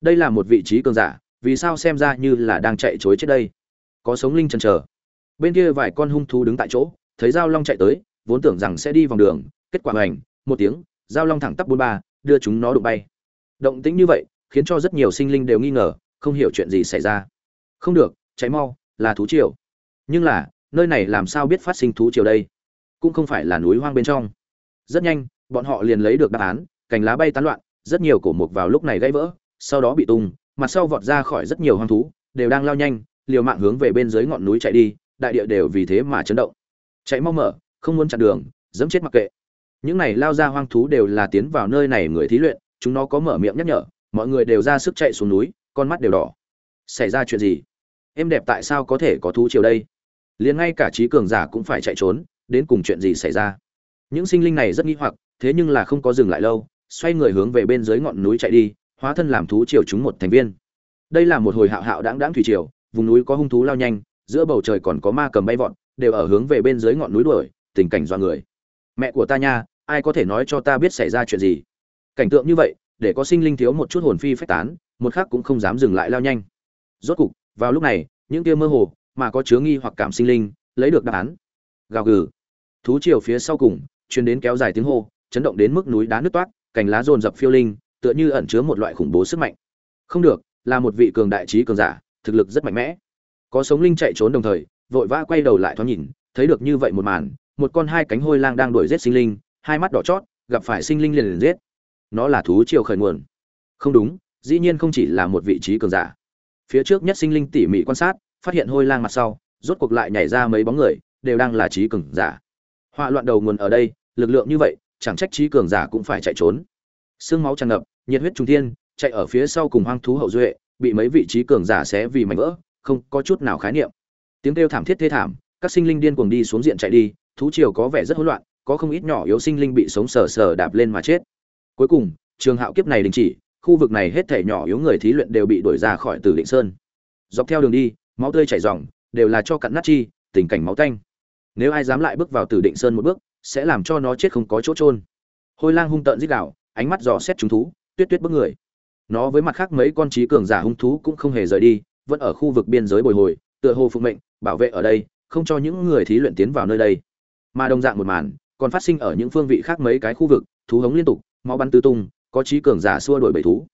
Đây là một vị trí cường giả, vì sao xem ra như là đang chạy chối chết đây? Có sống linh chần chờ bên kia vài con hung thú đứng tại chỗ, thấy giao long chạy tới, vốn tưởng rằng sẽ đi vòng đường, kết quả hoành, một tiếng, giao long thẳng tắp bốn ba, đưa chúng nó đụng bay. Động tĩnh như vậy, khiến cho rất nhiều sinh linh đều nghi ngờ, không hiểu chuyện gì xảy ra. Không được, cháy mau, là thú triều. Nhưng là, nơi này làm sao biết phát sinh thú triều đây? Cũng không phải là núi hoang bên trong. Rất nhanh, bọn họ liền lấy được đáp án, cành lá bay tán loạn, rất nhiều cổ mục vào lúc này gãy vỡ, sau đó bị tung, mặt sau vọt ra khỏi rất nhiều hoang thú, đều đang lao nhanh, liều mạng hướng về bên dưới ngọn núi chạy đi đại địa đều vì thế mà chấn động. Chạy mau mở, không muốn chặn đường, dẫm chết mặc kệ. Những này lao ra hoang thú đều là tiến vào nơi này người thí luyện, chúng nó có mở miệng nhắc nhở, mọi người đều ra sức chạy xuống núi, con mắt đều đỏ. Xảy ra chuyện gì? Em đẹp tại sao có thể có thú chiều đây? Liền ngay cả trí cường giả cũng phải chạy trốn, đến cùng chuyện gì xảy ra? Những sinh linh này rất nghi hoặc, thế nhưng là không có dừng lại lâu, xoay người hướng về bên dưới ngọn núi chạy đi, hóa thân làm thú triều chúng một thành viên. Đây là một hồi hạo hạo đáng đáng thủy triều, vùng núi có hung thú lao nhanh giữa bầu trời còn có ma cầm bay vọt, đều ở hướng về bên dưới ngọn núi đuổi, tình cảnh do người. Mẹ của ta nha, ai có thể nói cho ta biết xảy ra chuyện gì? Cảnh tượng như vậy, để có sinh linh thiếu một chút hồn phi phách tán, một khác cũng không dám dừng lại lao nhanh. Rốt cục, vào lúc này, những kia mơ hồ mà có chứa nghi hoặc cảm sinh linh lấy được đáp án. Gào gừ. Thú triều phía sau cùng truyền đến kéo dài tiếng hô, chấn động đến mức núi đá nứt toát cành lá rồn rập phiêu linh, tựa như ẩn chứa một loại khủng bố sức mạnh. Không được, là một vị cường đại trí cường giả, thực lực rất mạnh mẽ có sống linh chạy trốn đồng thời, vội vã quay đầu lại thoáng nhìn, thấy được như vậy một màn, một con hai cánh hôi lang đang đuổi giết sinh linh, hai mắt đỏ chót, gặp phải sinh linh liền liền giết. Nó là thú triều khởi nguồn. Không đúng, dĩ nhiên không chỉ là một vị trí cường giả. Phía trước nhất sinh linh tỉ mỉ quan sát, phát hiện hôi lang mặt sau, rốt cuộc lại nhảy ra mấy bóng người, đều đang là trí cường giả. Họa loạn đầu nguồn ở đây, lực lượng như vậy, chẳng trách trí cường giả cũng phải chạy trốn. Xương máu tràn ngập, nhiệt huyết trung thiên, chạy ở phía sau cùng hoang thú hậu duệ, bị mấy vị trí cường giả xé vì mảnh vỡ không có chút nào khái niệm tiếng kêu thảm thiết thê thảm các sinh linh điên cuồng đi xuống diện chạy đi thú triều có vẻ rất hỗn loạn có không ít nhỏ yếu sinh linh bị sống sờ sờ đạp lên mà chết cuối cùng trường hạo kiếp này đình chỉ khu vực này hết thể nhỏ yếu người thí luyện đều bị đuổi ra khỏi Tử Định Sơn. Dọc theo đường đi, máu tươi chảy ròng, đều là cho cặn nát chi, tình cảnh máu tanh. Nếu ai dám lại bước vào Tử Định Sơn một bước, sẽ làm cho nó chết không có chỗ trôn. Hôi Lang hung tợn giết đảo, ánh mắt dò xét chúng thú, tuyết tuyết bước người. Nó với mặt khác mấy con trí cường giả hung thú cũng không hề rời đi, vẫn ở khu vực biên giới bồi hồi, tựa hồ phục mệnh, bảo vệ ở đây, không cho những người thí luyện tiến vào nơi đây. Mà đồng dạng một màn, còn phát sinh ở những phương vị khác mấy cái khu vực, thú hống liên tục, máu bắn tứ tung, có trí cường giả xua đuổi bầy thú.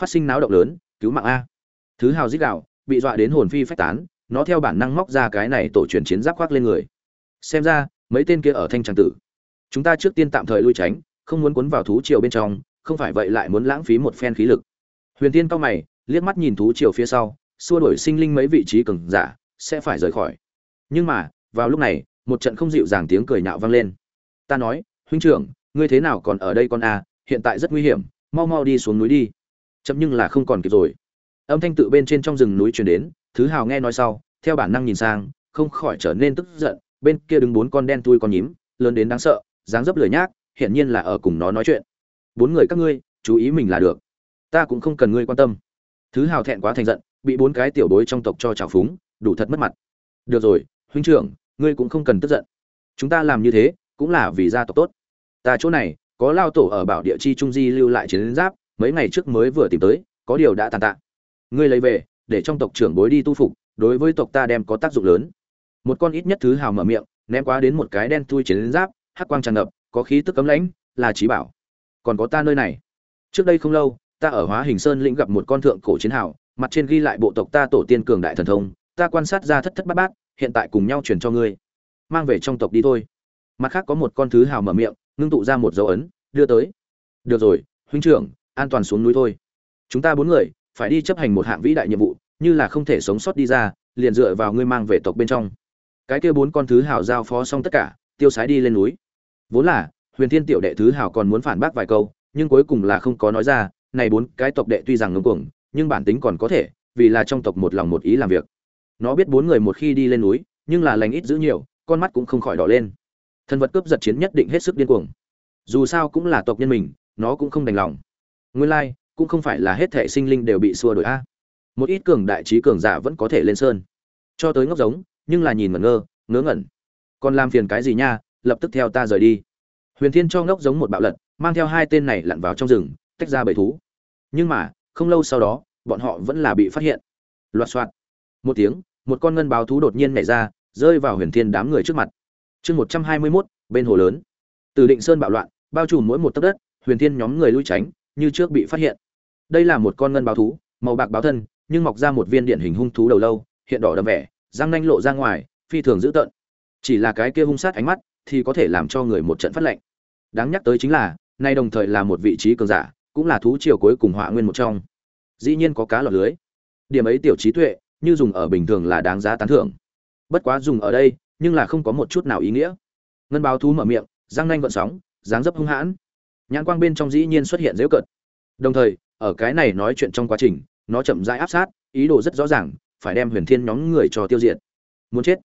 Phát sinh náo động lớn cứu mạng a. Thứ hào dích đạo bị dọa đến hồn phi phách tán nó theo bản năng móc ra cái này tổ truyền chiến giáp khoác lên người. Xem ra mấy tên kia ở thanh tràng tử. Chúng ta trước tiên tạm thời lui tránh không muốn cuốn vào thú triều bên trong không phải vậy lại muốn lãng phí một phen khí lực. Huyền tiên cao mày liếc mắt nhìn thú triều phía sau xua đuổi sinh linh mấy vị trí cường giả, sẽ phải rời khỏi. Nhưng mà, vào lúc này, một trận không dịu dàng tiếng cười nhạo vang lên. Ta nói, huynh trưởng, ngươi thế nào còn ở đây con a hiện tại rất nguy hiểm, mau mau đi xuống núi đi. Chậm nhưng là không còn kịp rồi. Âm thanh tự bên trên trong rừng núi truyền đến, thứ hào nghe nói sau, theo bản năng nhìn sang, không khỏi trở nên tức giận, bên kia đứng bốn con đen tui con nhím, lớn đến đáng sợ, dáng dấp lười nhác, hiển nhiên là ở cùng nó nói chuyện. Bốn người các ngươi, chú ý mình là được. Ta cũng không cần ngươi quan tâm. Thứ hào thẹn quá thành giận bị bốn cái tiểu bối trong tộc cho trào phúng, đủ thật mất mặt. Được rồi, huynh trưởng, ngươi cũng không cần tức giận. Chúng ta làm như thế, cũng là vì gia tộc tốt. Ta chỗ này, có lao tổ ở bảo địa chi trung di lưu lại chiến giáp, mấy ngày trước mới vừa tìm tới, có điều đã tàn tạ. Ngươi lấy về, để trong tộc trưởng bối đi tu phục, đối với tộc ta đem có tác dụng lớn. Một con ít nhất thứ hào mở miệng, ném quá đến một cái đen thui chiến giáp, hắc quang tràn ngập, có khí tức cấm lãnh, là trí bảo. Còn có ta nơi này. Trước đây không lâu, ta ở hóa hình sơn lĩnh gặp một con thượng cổ chiến hào mặt trên ghi lại bộ tộc ta tổ tiên cường đại thần thông, ta quan sát ra thất thất bát bát, hiện tại cùng nhau truyền cho ngươi. Mang về trong tộc đi thôi. Mặt khác có một con thứ hào mở miệng, ngưng tụ ra một dấu ấn, đưa tới. Được rồi, huynh trưởng, an toàn xuống núi thôi. Chúng ta bốn người, phải đi chấp hành một hạng vĩ đại nhiệm vụ, như là không thể sống sót đi ra, liền dựa vào ngươi mang về tộc bên trong. Cái kia bốn con thứ hào giao phó xong tất cả, tiêu sái đi lên núi. Vốn là, huyền thiên tiểu đệ thứ hào còn muốn phản bác vài câu, nhưng cuối cùng là không có nói ra, này bốn cái tộc đệ tuy rằng ngưng cuồng nhưng bản tính còn có thể, vì là trong tộc một lòng một ý làm việc. Nó biết bốn người một khi đi lên núi, nhưng là lành ít giữ nhiều, con mắt cũng không khỏi đỏ lên. Thân vật cướp giật chiến nhất định hết sức điên cuồng. Dù sao cũng là tộc nhân mình, nó cũng không đành lòng. Nguyên lai, cũng không phải là hết thể sinh linh đều bị xua đổi a. Một ít cường đại trí cường giả vẫn có thể lên sơn. Cho tới ngốc giống, nhưng là nhìn ngẩn ngơ, ngớ ngẩn. Còn làm phiền cái gì nha, lập tức theo ta rời đi. Huyền thiên cho ngốc giống một bạo lật, mang theo hai tên này lặn vào trong rừng, tách ra bầy thú. Nhưng mà không lâu sau đó, bọn họ vẫn là bị phát hiện. Loạt soạt. Một tiếng, một con ngân báo thú đột nhiên nhảy ra, rơi vào huyền thiên đám người trước mặt. Chương một trăm hai mươi mốt, bên hồ lớn. Từ định sơn bạo loạn, bao trùm mỗi một tấc đất, huyền thiên nhóm người lui tránh, như trước bị phát hiện. Đây là một con ngân báo thú, màu bạc báo thân, nhưng mọc ra một viên điện hình hung thú đầu lâu, hiện đỏ đậm vẻ, răng nanh lộ ra ngoài, phi thường dữ tợn. Chỉ là cái kia hung sát ánh mắt, thì có thể làm cho người một trận phát lệnh. Đáng nhắc tới chính là, nay đồng thời là một vị trí cường giả, cũng là thú triều cuối cùng họa nguyên một trong dĩ nhiên có cá lọt lưới. Điểm ấy tiểu trí tuệ, như dùng ở bình thường là đáng giá tán thưởng. Bất quá dùng ở đây, nhưng là không có một chút nào ý nghĩa. Ngân báo thú mở miệng, răng nanh gợn sóng, dáng dấp hung hãn. Nhãn quang bên trong dĩ nhiên xuất hiện dễu cợt. Đồng thời, ở cái này nói chuyện trong quá trình, nó chậm rãi áp sát, ý đồ rất rõ ràng, phải đem huyền thiên nhóm người cho tiêu diệt. Muốn chết.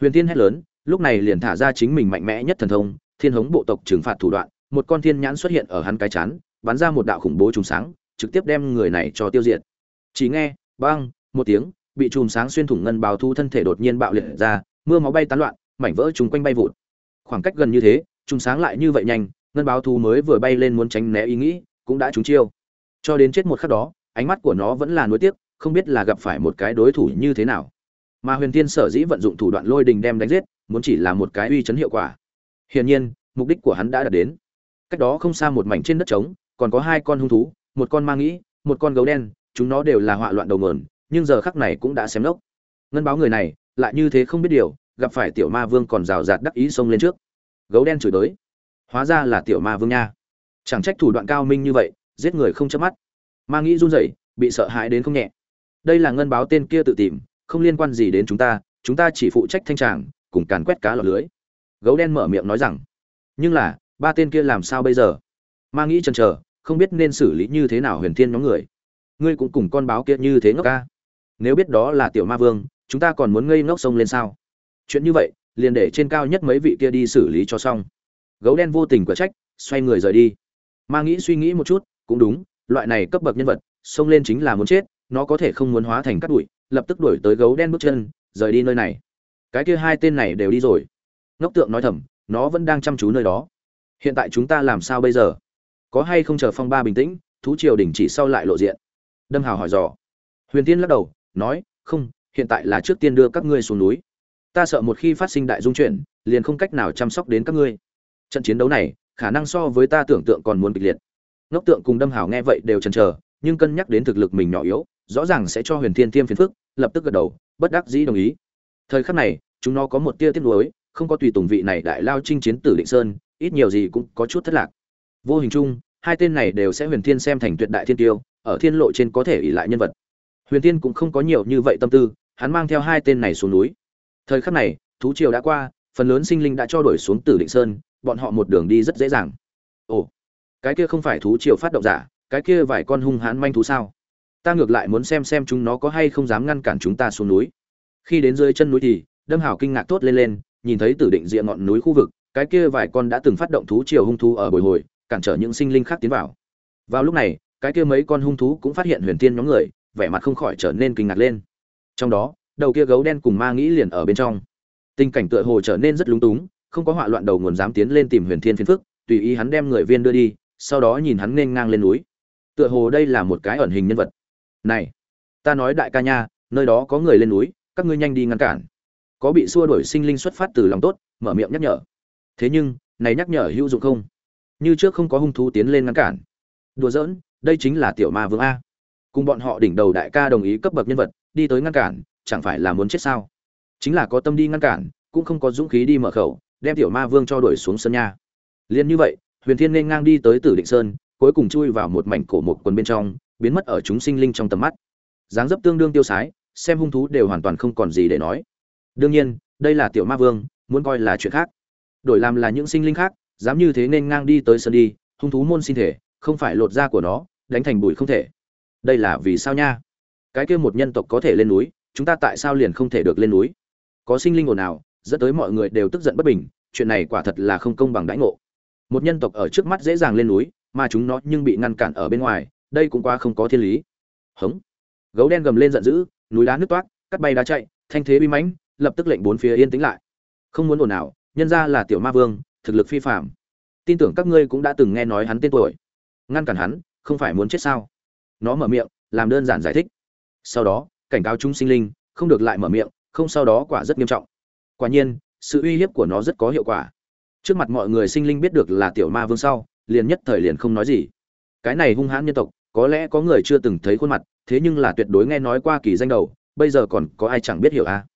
Huyền thiên hét lớn, lúc này liền thả ra chính mình mạnh mẽ nhất thần thông, thiên hống bộ tộc trừng phạt thủ đoạn, một con thiên nhãn xuất hiện ở hắn cái chán, bắn ra một đạo khủng bố trùng sáng trực tiếp đem người này cho tiêu diệt. Chỉ nghe băng một tiếng, bị chùm sáng xuyên thủng ngân bào thu thân thể đột nhiên bạo liệt ra, mưa máu bay tán loạn, mảnh vỡ chúng quanh bay vụt. Khoảng cách gần như thế, chùm sáng lại như vậy nhanh, ngân báo thu mới vừa bay lên muốn tránh né ý nghĩ, cũng đã trúng chiêu. Cho đến chết một khắc đó, ánh mắt của nó vẫn là nuối tiếc, không biết là gặp phải một cái đối thủ như thế nào. Mà huyền tiên sở dĩ vận dụng thủ đoạn lôi đình đem đánh giết, muốn chỉ là một cái uy chấn hiệu quả. Hiển nhiên, mục đích của hắn đã đạt đến. Cách đó không xa một mảnh trên đất trống, còn có hai con hung thú một con ma nghĩ, một con gấu đen, chúng nó đều là họa loạn đầu mờn nhưng giờ khắc này cũng đã xem lốc. Ngân báo người này, lại như thế không biết điều, gặp phải tiểu ma vương còn rào rạt đắc ý xông lên trước. Gấu đen chửi tới hóa ra là tiểu ma vương nha. Chẳng trách thủ đoạn cao minh như vậy, giết người không chớp mắt. Ma nghĩ run rẩy, bị sợ hãi đến không nhẹ. Đây là ngân báo tên kia tự tìm, không liên quan gì đến chúng ta chúng ta chỉ phụ trách thanh tràng, cùng càn quét cá lọt lưới. Gấu đen mở miệng nói rằng, nhưng là, ba tên kia làm sao bây giờ? Ma nghĩ chần chờ không biết nên xử lý như thế nào huyền thiên nhóm người. Ngươi cũng cùng con báo kia như thế ngốc ca. Nếu biết đó là tiểu ma vương, chúng ta còn muốn ngây ngốc sông lên sao? Chuyện như vậy, liền để trên cao nhất mấy vị kia đi xử lý cho xong. Gấu đen vô tình quả trách, xoay người rời đi. Ma nghĩ suy nghĩ một chút, cũng đúng, loại này cấp bậc nhân vật, xông lên chính là muốn chết, nó có thể không muốn hóa thành cát bụi, lập tức đuổi tới gấu đen bước chân, rời đi nơi này. Cái kia hai tên này đều đi rồi. Ngốc tượng nói thầm, nó vẫn đang chăm chú nơi đó. Hiện tại chúng ta làm sao bây giờ? Có hay không chờ phong ba bình tĩnh, thú triều đình chỉ sau lại lộ diện. Đâm hào hỏi dò. Huyền tiên lắc đầu, nói, không, hiện tại là trước tiên đưa các ngươi xuống núi. Ta sợ một khi phát sinh đại dung chuyển, liền không cách nào chăm sóc đến các ngươi. Trận chiến đấu này, khả năng so với ta tưởng tượng còn muốn kịch liệt. Ngốc tượng cùng đâm hào nghe vậy đều chần chờ, nhưng cân nhắc đến thực lực mình nhỏ yếu, rõ ràng sẽ cho huyền thiên tiêm phiền phức, lập tức gật đầu, bất đắc dĩ đồng ý. Thời khắc này, chúng nó có một tia tiếc nuối, không có tùy tùng vị này đại lao chinh chiến tử định sơn, ít nhiều gì cũng có chút thất lạc vô hình chung, hai tên này đều sẽ huyền thiên xem thành tuyệt đại thiên tiêu, ở thiên lộ trên có thể ỉ lại nhân vật. Huyền thiên cũng không có nhiều như vậy tâm tư, hắn mang theo hai tên này xuống núi. Thời khắc này, thú triều đã qua, phần lớn sinh linh đã cho đổi xuống tử định sơn, bọn họ một đường đi rất dễ dàng. Ồ, cái kia không phải thú triều phát động giả, cái kia vài con hung hãn manh thú sao? Ta ngược lại muốn xem xem chúng nó có hay không dám ngăn cản chúng ta xuống núi. Khi đến dưới chân núi thì, đâm hảo kinh ngạc tốt lên lên, nhìn thấy tử định diện ngọn núi khu vực, cái kia vài con đã từng phát động thú triều hung thú ở bồi hồi cản trở những sinh linh khác tiến vào. Vào lúc này, cái kia mấy con hung thú cũng phát hiện huyền tiên nhóm người, vẻ mặt không khỏi trở nên kinh ngạc lên. Trong đó, đầu kia gấu đen cùng ma nghĩ liền ở bên trong. Tình cảnh tựa hồ trở nên rất lúng túng, không có họa loạn đầu nguồn dám tiến lên tìm huyền thiên phiền phức, tùy ý hắn đem người viên đưa đi, sau đó nhìn hắn nên ngang lên núi. Tựa hồ đây là một cái ẩn hình nhân vật. Này, ta nói đại ca nha, nơi đó có người lên núi, các ngươi nhanh đi ngăn cản. Có bị xua đuổi sinh linh xuất phát từ lòng tốt, mở miệng nhắc nhở. Thế nhưng, này nhắc nhở hữu dụng không? Như trước không có hung thú tiến lên ngăn cản. Đùa giỡn, đây chính là tiểu ma vương a. Cùng bọn họ đỉnh đầu đại ca đồng ý cấp bậc nhân vật, đi tới ngăn cản, chẳng phải là muốn chết sao? Chính là có tâm đi ngăn cản, cũng không có dũng khí đi mở khẩu, đem tiểu ma vương cho đuổi xuống sân nha. Liền như vậy, huyền thiên nên ngang đi tới tử định sơn, cuối cùng chui vào một mảnh cổ một quần bên trong, biến mất ở chúng sinh linh trong tầm mắt. Dáng dấp tương đương tiêu sái, xem hung thú đều hoàn toàn không còn gì để nói. Đương nhiên, đây là tiểu ma vương, muốn coi là chuyện khác. Đổi làm là những sinh linh khác dám như thế nên ngang đi tới sân đi, hung thú môn xin thể, không phải lột da của nó, đánh thành bụi không thể. Đây là vì sao nha? Cái kia một nhân tộc có thể lên núi, chúng ta tại sao liền không thể được lên núi? Có sinh linh ồn nào dẫn tới mọi người đều tức giận bất bình, chuyện này quả thật là không công bằng đãi ngộ. Một nhân tộc ở trước mắt dễ dàng lên núi, mà chúng nó nhưng bị ngăn cản ở bên ngoài, đây cũng quá không có thiên lý. Hống. Gấu đen gầm lên giận dữ, núi đá nước toát cắt bay đá chạy, thanh thế bi mãnh, lập tức lệnh bốn phía yên tĩnh lại. Không muốn ồn nào nhân ra là tiểu ma vương thực lực phi phạm. Tin tưởng các ngươi cũng đã từng nghe nói hắn tên tuổi. Ngăn cản hắn, không phải muốn chết sao? Nó mở miệng, làm đơn giản giải thích. Sau đó, cảnh cáo chúng sinh linh, không được lại mở miệng, không sau đó quả rất nghiêm trọng. Quả nhiên, sự uy hiếp của nó rất có hiệu quả. Trước mặt mọi người sinh linh biết được là tiểu ma vương sau, liền nhất thời liền không nói gì. Cái này hung hãn nhân tộc, có lẽ có người chưa từng thấy khuôn mặt, thế nhưng là tuyệt đối nghe nói qua kỳ danh đầu, bây giờ còn có ai chẳng biết hiểu a à?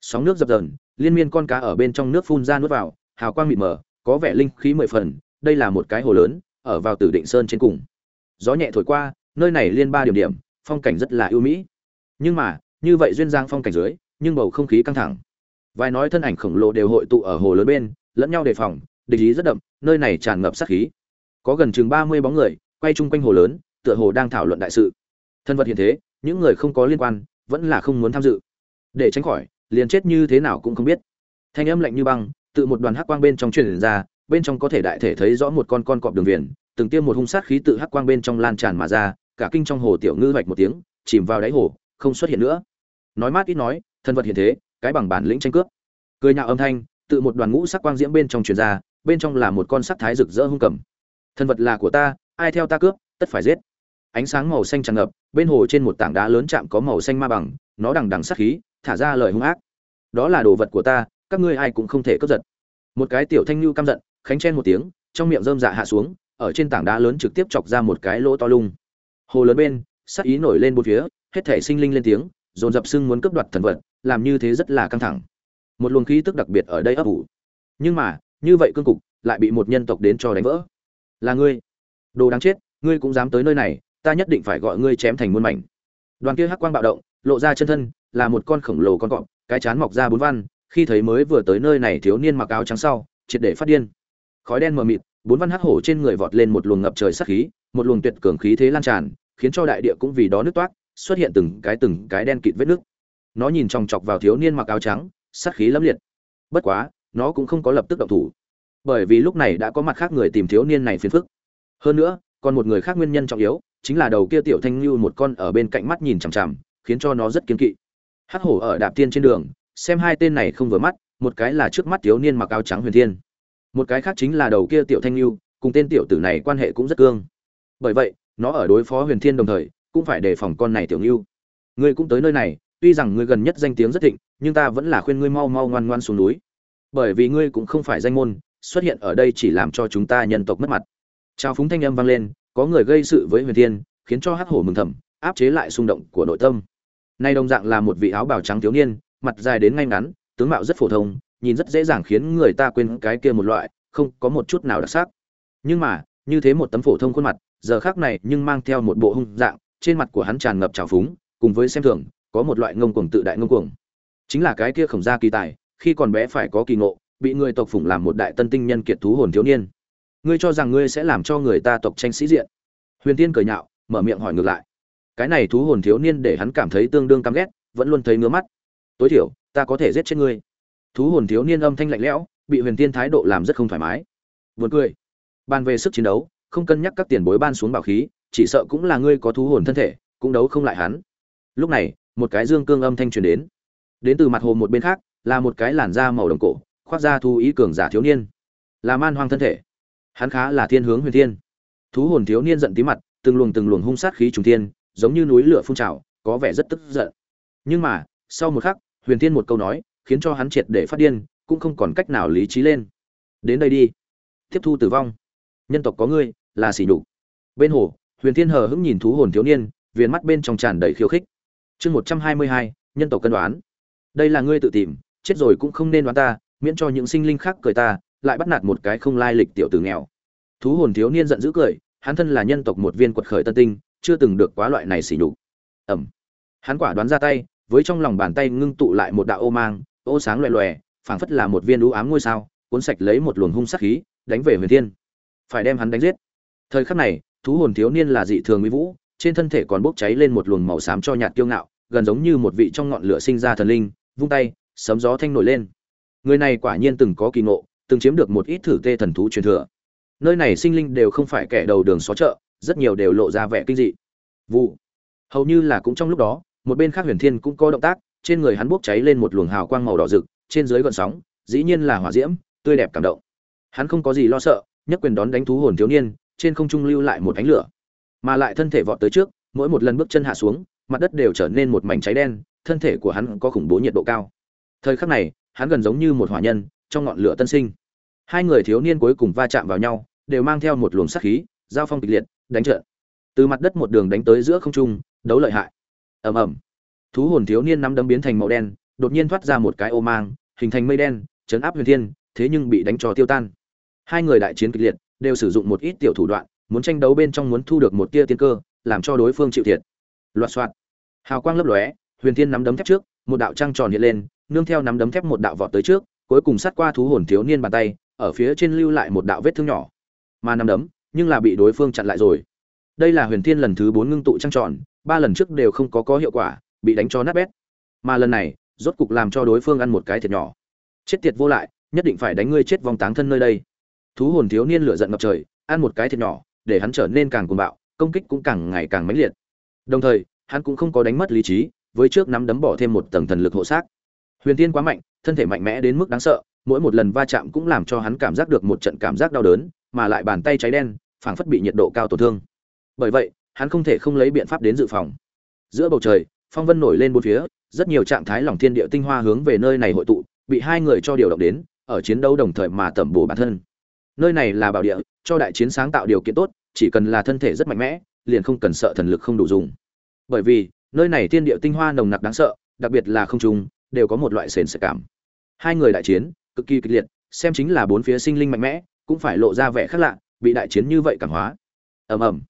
sóng nước dập dờn, liên miên con cá ở bên trong nước phun ra nuốt vào, hào quang mịt mờ có vẻ linh khí mười phần, đây là một cái hồ lớn, ở vào tử định sơn trên cùng. Gió nhẹ thổi qua, nơi này liên ba điểm điểm, phong cảnh rất là ưu mỹ. Nhưng mà, như vậy duyên giang phong cảnh dưới, nhưng bầu không khí căng thẳng. Vài nói thân ảnh khổng lồ đều hội tụ ở hồ lớn bên, lẫn nhau đề phòng, địch ý rất đậm, nơi này tràn ngập sát khí. Có gần chừng ba mươi bóng người, quay chung quanh hồ lớn, tựa hồ đang thảo luận đại sự. Thân vật hiện thế, những người không có liên quan, vẫn là không muốn tham dự. Để tránh khỏi, liền chết như thế nào cũng không biết. Thanh âm lạnh như băng tự một đoàn hắc quang bên trong truyền ra, bên trong có thể đại thể thấy rõ một con con cọp đường viền, từng tiêm một hung sát khí tự hắc quang bên trong lan tràn mà ra, cả kinh trong hồ tiểu ngư vạch một tiếng, chìm vào đáy hồ, không xuất hiện nữa. Nói mát ít nói, thân vật hiện thế, cái bằng bản lĩnh tranh cướp. Cười nhạo âm thanh, tự một đoàn ngũ sắc quang diễm bên trong truyền ra, bên trong là một con sắc thái rực rỡ hung cầm. Thân vật là của ta, ai theo ta cướp, tất phải giết. Ánh sáng màu xanh tràn ngập, bên hồ trên một tảng đá lớn chạm có màu xanh ma bằng, nó đằng đằng sát khí, thả ra lời hung ác. Đó là đồ vật của ta các ngươi ai cũng không thể cướp giật. Một cái tiểu thanh lưu căm giận, khánh chen một tiếng, trong miệng rơm dạ hạ xuống, ở trên tảng đá lớn trực tiếp chọc ra một cái lỗ to lung. Hồ lớn bên sắc ý nổi lên bốn phía, hết thể sinh linh lên tiếng, dồn dập sưng muốn cướp đoạt thần vật, làm như thế rất là căng thẳng. Một luồng khí tức đặc biệt ở đây ấp ủ. Nhưng mà, như vậy cương cục, lại bị một nhân tộc đến cho đánh vỡ. Là ngươi. Đồ đáng chết, ngươi cũng dám tới nơi này, ta nhất định phải gọi ngươi chém thành muôn mảnh. Đoàn kia hắc quang bạo động, lộ ra chân thân, là một con khổng lồ con cọp, cái chán mọc ra bốn văn khi thấy mới vừa tới nơi này thiếu niên mặc áo trắng sau, triệt để phát điên. Khói đen mờ mịt, bốn văn hắc hổ trên người vọt lên một luồng ngập trời sát khí, một luồng tuyệt cường khí thế lan tràn, khiến cho đại địa cũng vì đó nứt toát xuất hiện từng cái từng cái đen kịt vết nước nó nhìn chòng chọc vào thiếu niên mặc áo trắng, sát khí lẫm liệt. Bất quá, nó cũng không có lập tức động thủ. Bởi vì lúc này đã có mặt khác người tìm thiếu niên này phiền phức. Hơn nữa, còn một người khác nguyên nhân trọng yếu, chính là đầu kia tiểu thanh lưu một con ở bên cạnh mắt nhìn chằm chằm, khiến cho nó rất kiên kỵ. Hắc hổ ở đạp tiên trên đường xem hai tên này không vừa mắt, một cái là trước mắt thiếu niên mặc áo trắng huyền thiên, một cái khác chính là đầu kia tiểu thanh lưu, cùng tên tiểu tử này quan hệ cũng rất cương. Bởi vậy, nó ở đối phó huyền thiên đồng thời, cũng phải đề phòng con này tiểu lưu ngươi cũng tới nơi này, tuy rằng ngươi gần nhất danh tiếng rất thịnh, nhưng ta vẫn là khuyên ngươi mau mau ngoan ngoan xuống núi. Bởi vì ngươi cũng không phải danh môn, xuất hiện ở đây chỉ làm cho chúng ta nhân tộc mất mặt. Trao phúng thanh âm vang lên, có người gây sự với huyền thiên, khiến cho hắc hổ mừng thầm, áp chế lại xung động của nội tâm. Nay đồng dạng là một vị áo bào trắng thiếu niên mặt dài đến ngay ngắn, tướng mạo rất phổ thông, nhìn rất dễ dàng khiến người ta quên cái kia một loại, không có một chút nào đặc sắc. Nhưng mà, như thế một tấm phổ thông khuôn mặt, giờ khác này nhưng mang theo một bộ hung dạng, trên mặt của hắn tràn ngập trào phúng, cùng với xem thường, có một loại ngông cuồng tự đại ngông cuồng. Chính là cái kia khổng gia kỳ tài, khi còn bé phải có kỳ ngộ, bị người tộc phủng làm một đại tân tinh nhân kiệt thú hồn thiếu niên. Ngươi cho rằng ngươi sẽ làm cho người ta tộc tranh sĩ diện? Huyền tiên cười nhạo, mở miệng hỏi ngược lại. Cái này thú hồn thiếu niên để hắn cảm thấy tương đương căm ghét, vẫn luôn thấy ngứa mắt tối thiểu, ta có thể giết chết ngươi. Thú hồn thiếu niên âm thanh lạnh lẽo, bị huyền tiên thái độ làm rất không thoải mái. Buồn cười. Bàn về sức chiến đấu, không cân nhắc các tiền bối ban xuống bảo khí, chỉ sợ cũng là ngươi có thú hồn thân thể, cũng đấu không lại hắn. Lúc này, một cái dương cương âm thanh truyền đến. Đến từ mặt hồ một bên khác, là một cái làn da màu đồng cổ, khoác ra thu ý cường giả thiếu niên. Là man hoang thân thể. Hắn khá là thiên hướng huyền thiên. Thú hồn thiếu niên giận tí mặt, từng luồng từng luồng hung sát khí trùng thiên, giống như núi lửa phun trào, có vẻ rất tức giận. Nhưng mà, sau một khắc huyền thiên một câu nói, khiến cho hắn triệt để phát điên, cũng không còn cách nào lý trí lên. Đến đây đi. Tiếp thu tử vong. Nhân tộc có ngươi, là sỉ nhục. Bên hồ, huyền thiên hờ hững nhìn thú hồn thiếu niên, viền mắt bên trong tràn đầy khiêu khích. Chương một trăm hai mươi hai, nhân tộc cân đoán. Đây là ngươi tự tìm, chết rồi cũng không nên đoán ta, miễn cho những sinh linh khác cười ta, lại bắt nạt một cái không lai lịch tiểu tử nghèo. Thú hồn thiếu niên giận dữ cười, hắn thân là nhân tộc một viên quật khởi tân tinh, chưa từng được quá loại này xỉ nhục. Ẩm hắn quả đoán ra tay với trong lòng bàn tay ngưng tụ lại một đạo ô mang, ô sáng loè loè, phảng phất là một viên đũ ám ngôi sao, cuốn sạch lấy một luồng hung sát khí, đánh về huyền thiên. Phải đem hắn đánh giết. Thời khắc này, thú hồn thiếu niên là dị thường mỹ vũ, trên thân thể còn bốc cháy lên một luồng màu xám cho nhạt kiêu ngạo, gần giống như một vị trong ngọn lửa sinh ra thần linh, vung tay, sấm gió thanh nổi lên. Người này quả nhiên từng có kỳ ngộ, từng chiếm được một ít thử tê thần thú truyền thừa. Nơi này sinh linh đều không phải kẻ đầu đường xó chợ, rất nhiều đều lộ ra vẻ kinh dị. Vụ. Hầu như là cũng trong lúc đó một bên khác huyền thiên cũng có động tác, trên người hắn bốc cháy lên một luồng hào quang màu đỏ rực, trên dưới gọn sóng, dĩ nhiên là hỏa diễm, tươi đẹp cảm động. Hắn không có gì lo sợ, nhất quyền đón đánh thú hồn thiếu niên, trên không trung lưu lại một ánh lửa. Mà lại thân thể vọt tới trước, mỗi một lần bước chân hạ xuống, mặt đất đều trở nên một mảnh cháy đen, thân thể của hắn có khủng bố nhiệt độ cao. Thời khắc này, hắn gần giống như một hỏa nhân, trong ngọn lửa tân sinh. Hai người thiếu niên cuối cùng va chạm vào nhau, đều mang theo một luồng sát khí, giao phong kịch liệt, đánh trận. Từ mặt đất một đường đánh tới giữa không trung, đấu lợi hại ầm ầm. Thú hồn thiếu niên nắm đấm biến thành màu đen, đột nhiên thoát ra một cái ô mang, hình thành mây đen, chấn áp huyền thiên, thế nhưng bị đánh cho tiêu tan. Hai người đại chiến kịch liệt, đều sử dụng một ít tiểu thủ đoạn, muốn tranh đấu bên trong muốn thu được một tia tiên cơ, làm cho đối phương chịu thiệt. Loạt soạt. Hào quang lấp lóe, huyền thiên nắm đấm thép trước, một đạo trăng tròn hiện lên, nương theo nắm đấm thép một đạo vọt tới trước, cuối cùng sát qua thú hồn thiếu niên bàn tay, ở phía trên lưu lại một đạo vết thương nhỏ. Mà nắm đấm, nhưng là bị đối phương chặn lại rồi. Đây là huyền thiên lần thứ bốn ngưng tụ trăng tròn ba lần trước đều không có có hiệu quả, bị đánh cho nát bét. Mà lần này, rốt cục làm cho đối phương ăn một cái thiệt nhỏ. Chết tiệt vô lại, nhất định phải đánh ngươi chết vong táng thân nơi đây. Thú hồn thiếu niên lửa giận ngập trời, ăn một cái thiệt nhỏ, để hắn trở nên càng cuồng bạo, công kích cũng càng ngày càng mãnh liệt. Đồng thời, hắn cũng không có đánh mất lý trí, với trước nắm đấm bỏ thêm một tầng thần lực hộ xác. Huyền tiên quá mạnh, thân thể mạnh mẽ đến mức đáng sợ, mỗi một lần va chạm cũng làm cho hắn cảm giác được một trận cảm giác đau đớn, mà lại bàn tay cháy đen, phảng phất bị nhiệt độ cao tổn thương. Bởi vậy hắn không thể không lấy biện pháp đến dự phòng. Giữa bầu trời, phong vân nổi lên bốn phía, rất nhiều trạng thái lòng thiên địa tinh hoa hướng về nơi này hội tụ, bị hai người cho điều động đến, ở chiến đấu đồng thời mà tẩm bổ bản thân. Nơi này là bảo địa, cho đại chiến sáng tạo điều kiện tốt, chỉ cần là thân thể rất mạnh mẽ, liền không cần sợ thần lực không đủ dùng. Bởi vì, nơi này thiên địa tinh hoa nồng nặc đáng sợ, đặc biệt là không trùng đều có một loại sền sệt cảm. Hai người đại chiến, cực kỳ kịch liệt, xem chính là bốn phía sinh linh mạnh mẽ, cũng phải lộ ra vẻ khác lạ, bị đại chiến như vậy cảm hóa. Ầm ầm.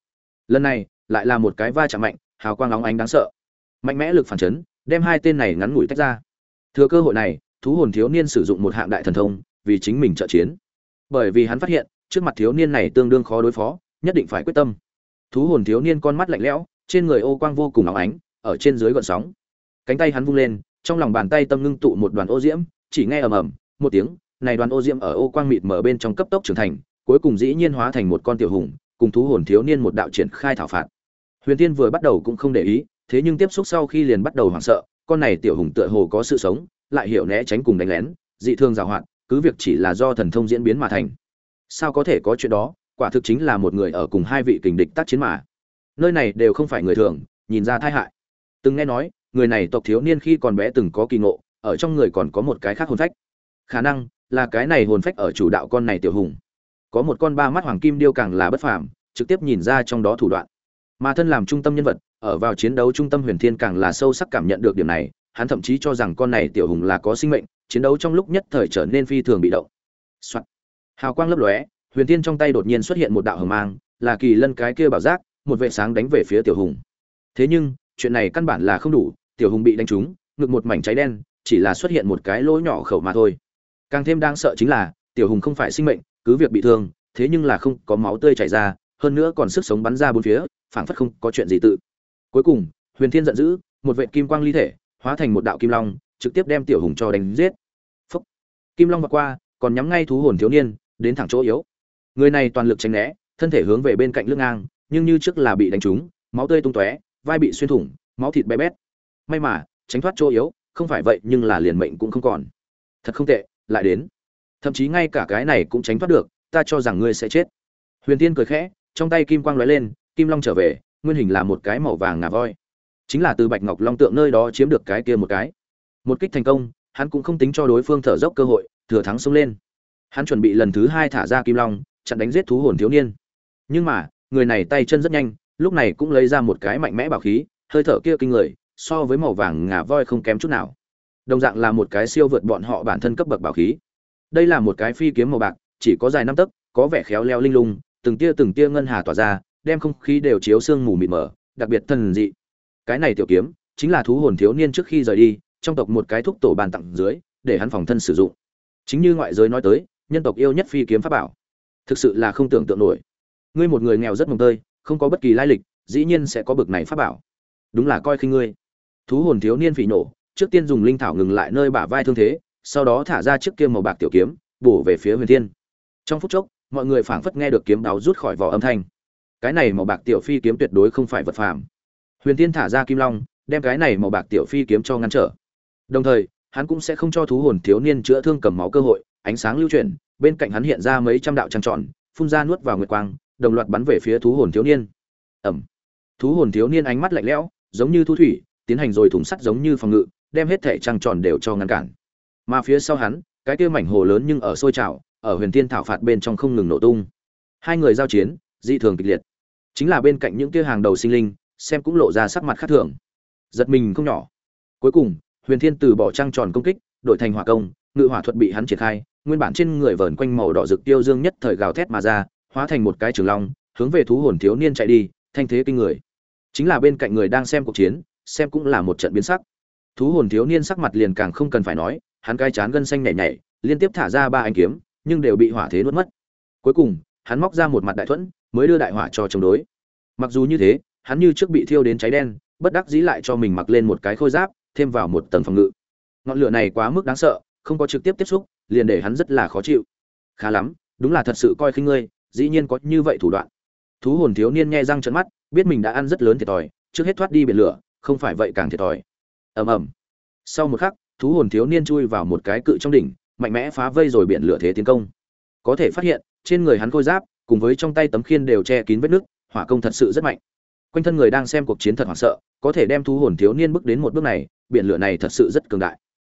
Lần này lại là một cái va chạm mạnh, hào quang óng ánh đáng sợ. Mạnh mẽ lực phản chấn, đem hai tên này ngắn ngủi tách ra. Thừa cơ hội này, thú hồn thiếu niên sử dụng một hạng đại thần thông, vì chính mình trợ chiến. Bởi vì hắn phát hiện, trước mặt thiếu niên này tương đương khó đối phó, nhất định phải quyết tâm. Thú hồn thiếu niên con mắt lạnh lẽo, trên người ô quang vô cùng óng ánh, ở trên dưới gọn sóng. Cánh tay hắn vung lên, trong lòng bàn tay tâm ngưng tụ một đoàn ô diễm, chỉ nghe ầm ầm, một tiếng, này đoàn ô diễm ở ô quang mịt mở bên trong cấp tốc trưởng thành, cuối cùng dĩ nhiên hóa thành một con tiểu hùng, cùng thú hồn thiếu niên một đạo triển khai thảo phạt huyền tiên vừa bắt đầu cũng không để ý, thế nhưng tiếp xúc sau khi liền bắt đầu hoảng sợ, con này tiểu hùng tựa hồ có sự sống, lại hiểu né tránh cùng đánh lén, dị thương giảo hoạt, cứ việc chỉ là do thần thông diễn biến mà thành. Sao có thể có chuyện đó, quả thực chính là một người ở cùng hai vị kình địch tác chiến mà. Nơi này đều không phải người thường, nhìn ra tai hại. Từng nghe nói, người này tộc thiếu niên khi còn bé từng có kỳ ngộ, ở trong người còn có một cái khác hồn phách. Khả năng là cái này hồn phách ở chủ đạo con này tiểu hùng. Có một con ba mắt hoàng kim điêu càng là bất phàm, trực tiếp nhìn ra trong đó thủ đoạn mà thân làm trung tâm nhân vật, ở vào chiến đấu trung tâm huyền thiên càng là sâu sắc cảm nhận được điểm này, hắn thậm chí cho rằng con này tiểu hùng là có sinh mệnh, chiến đấu trong lúc nhất thời trở nên phi thường bị động、Soạn. hào quang lấp lóe, huyền thiên trong tay đột nhiên xuất hiện một đạo hờ mang, là kỳ lân cái kia bảo giác, một vệ sáng đánh về phía tiểu hùng. Thế nhưng, chuyện này căn bản là không đủ, tiểu hùng bị đánh trúng, ngực một mảnh cháy đen, chỉ là xuất hiện một cái lỗ nhỏ khẩu mà thôi. Càng thêm đáng sợ chính là, tiểu hùng không phải sinh mệnh, cứ việc bị thương, thế nhưng là không có máu tươi chảy ra, hơn nữa còn sức sống bắn ra bốn phía phảng phất không có chuyện gì tự. Cuối cùng, huyền thiên giận dữ, một vệ kim quang ly thể, hóa thành một đạo kim long, trực tiếp đem tiểu hùng cho đánh giết. Phúc. kim long vượt qua, còn nhắm ngay thú hồn thiếu niên, đến thẳng chỗ yếu. Người này toàn lực tránh né, thân thể hướng về bên cạnh lưng ngang, nhưng như trước là bị đánh trúng, máu tươi tung tóe, vai bị xuyên thủng, máu thịt bé bét. May mà, tránh thoát chỗ yếu, không phải vậy nhưng là liền mệnh cũng không còn. Thật không tệ, lại đến. Thậm chí ngay cả cái này cũng tránh thoát được, ta cho rằng ngươi sẽ chết. Huyền tiên cười khẽ, trong tay kim quang lóe lên kim long trở về, nguyên hình là một cái màu vàng ngà voi. Chính là từ bạch ngọc long tượng nơi đó chiếm được cái kia một cái. Một kích thành công, hắn cũng không tính cho đối phương thở dốc cơ hội, thừa thắng xông lên. Hắn chuẩn bị lần thứ hai thả ra kim long, chặn đánh giết thú hồn thiếu niên. Nhưng mà, người này tay chân rất nhanh, lúc này cũng lấy ra một cái mạnh mẽ bảo khí, hơi thở kia kinh người, so với màu vàng ngà voi không kém chút nào. Đồng dạng là một cái siêu vượt bọn họ bản thân cấp bậc bảo khí. Đây là một cái phi kiếm màu bạc, chỉ có dài năm tấc, có vẻ khéo leo linh lung, từng tia từng tia ngân hà tỏa ra đem không khí đều chiếu sương mù mịt mờ, đặc biệt thần dị. Cái này tiểu kiếm, chính là thú hồn thiếu niên trước khi rời đi, trong tộc một cái thúc tổ bàn tặng dưới, để hắn phòng thân sử dụng. Chính như ngoại giới nói tới, nhân tộc yêu nhất phi kiếm pháp bảo. Thực sự là không tưởng tượng nổi. Ngươi một người nghèo rất mồng tơi, không có bất kỳ lai lịch, dĩ nhiên sẽ có bực này pháp bảo. Đúng là coi khinh ngươi. Thú hồn thiếu niên phỉ nổ trước tiên dùng linh thảo ngừng lại nơi bả vai thương thế, sau đó thả ra chiếc kiếm màu bạc tiểu kiếm, bổ về phía huyền thiên. Trong phút chốc, mọi người phảng phất nghe được kiếm đáo rút khỏi vỏ âm thanh cái này màu bạc tiểu phi kiếm tuyệt đối không phải vật phàm. Huyền thiên thả ra kim long, đem cái này màu bạc tiểu phi kiếm cho ngăn trở. Đồng thời, hắn cũng sẽ không cho thú hồn thiếu niên chữa thương cầm máu cơ hội, ánh sáng lưu chuyển, bên cạnh hắn hiện ra mấy trăm đạo trăng tròn, phun ra nuốt vào nguyệt quang, đồng loạt bắn về phía thú hồn thiếu niên. Ẩm thú hồn thiếu niên ánh mắt lạnh lẽo, giống như thu thủy, tiến hành rồi thủng sắt giống như phòng ngự, đem hết thể trăng tròn đều cho ngăn cản. Mà phía sau hắn, cái kia mảnh hồ lớn nhưng ở sôi trào, ở huyền thiên thảo phạt bên trong không ngừng nổ tung. Hai người giao chiến, dị thường kịch liệt chính là bên cạnh những kia hàng đầu sinh linh, xem cũng lộ ra sắc mặt khác thường. Giật mình không nhỏ. Cuối cùng, huyền thiên từ bỏ trăng tròn công kích, đổi thành hỏa công, ngự hỏa thuật bị hắn triển khai, nguyên bản trên người vờn quanh màu đỏ rực tiêu dương nhất thời gào thét mà ra, hóa thành một cái trường long, hướng về thú hồn thiếu niên chạy đi, thanh thế kinh người. Chính là bên cạnh người đang xem cuộc chiến, xem cũng là một trận biến sắc. Thú hồn thiếu niên sắc mặt liền càng không cần phải nói, hắn cai chán gân xanh nhảy nhảy, liên tiếp thả ra ba anh kiếm, nhưng đều bị hỏa thế nuốt mất. Cuối cùng, hắn móc ra một mặt đại thuẫn mới đưa đại hỏa cho chống đối. Mặc dù như thế, hắn như trước bị thiêu đến cháy đen, bất đắc dĩ lại cho mình mặc lên một cái khôi giáp, thêm vào một tầng phòng ngự. Ngọn lửa này quá mức đáng sợ, không có trực tiếp tiếp xúc, liền để hắn rất là khó chịu. Khá lắm, đúng là thật sự coi khinh ngươi, dĩ nhiên có như vậy thủ đoạn. Thú hồn thiếu niên nghe răng trợn mắt, biết mình đã ăn rất lớn thiệt thòi, trước hết thoát đi biển lửa, không phải vậy càng thiệt thòi. Ầm ầm. Sau một khắc, thú hồn thiếu niên chui vào một cái cự trong đỉnh, mạnh mẽ phá vây rồi biển lửa thế tiến công. Có thể phát hiện, trên người hắn khôi giáp cùng với trong tay tấm khiên đều che kín vết nứt hỏa công thật sự rất mạnh. Quanh thân người đang xem cuộc chiến thật hoảng sợ, có thể đem thú hồn thiếu niên bước đến một bước này, biển lửa này thật sự rất cường đại.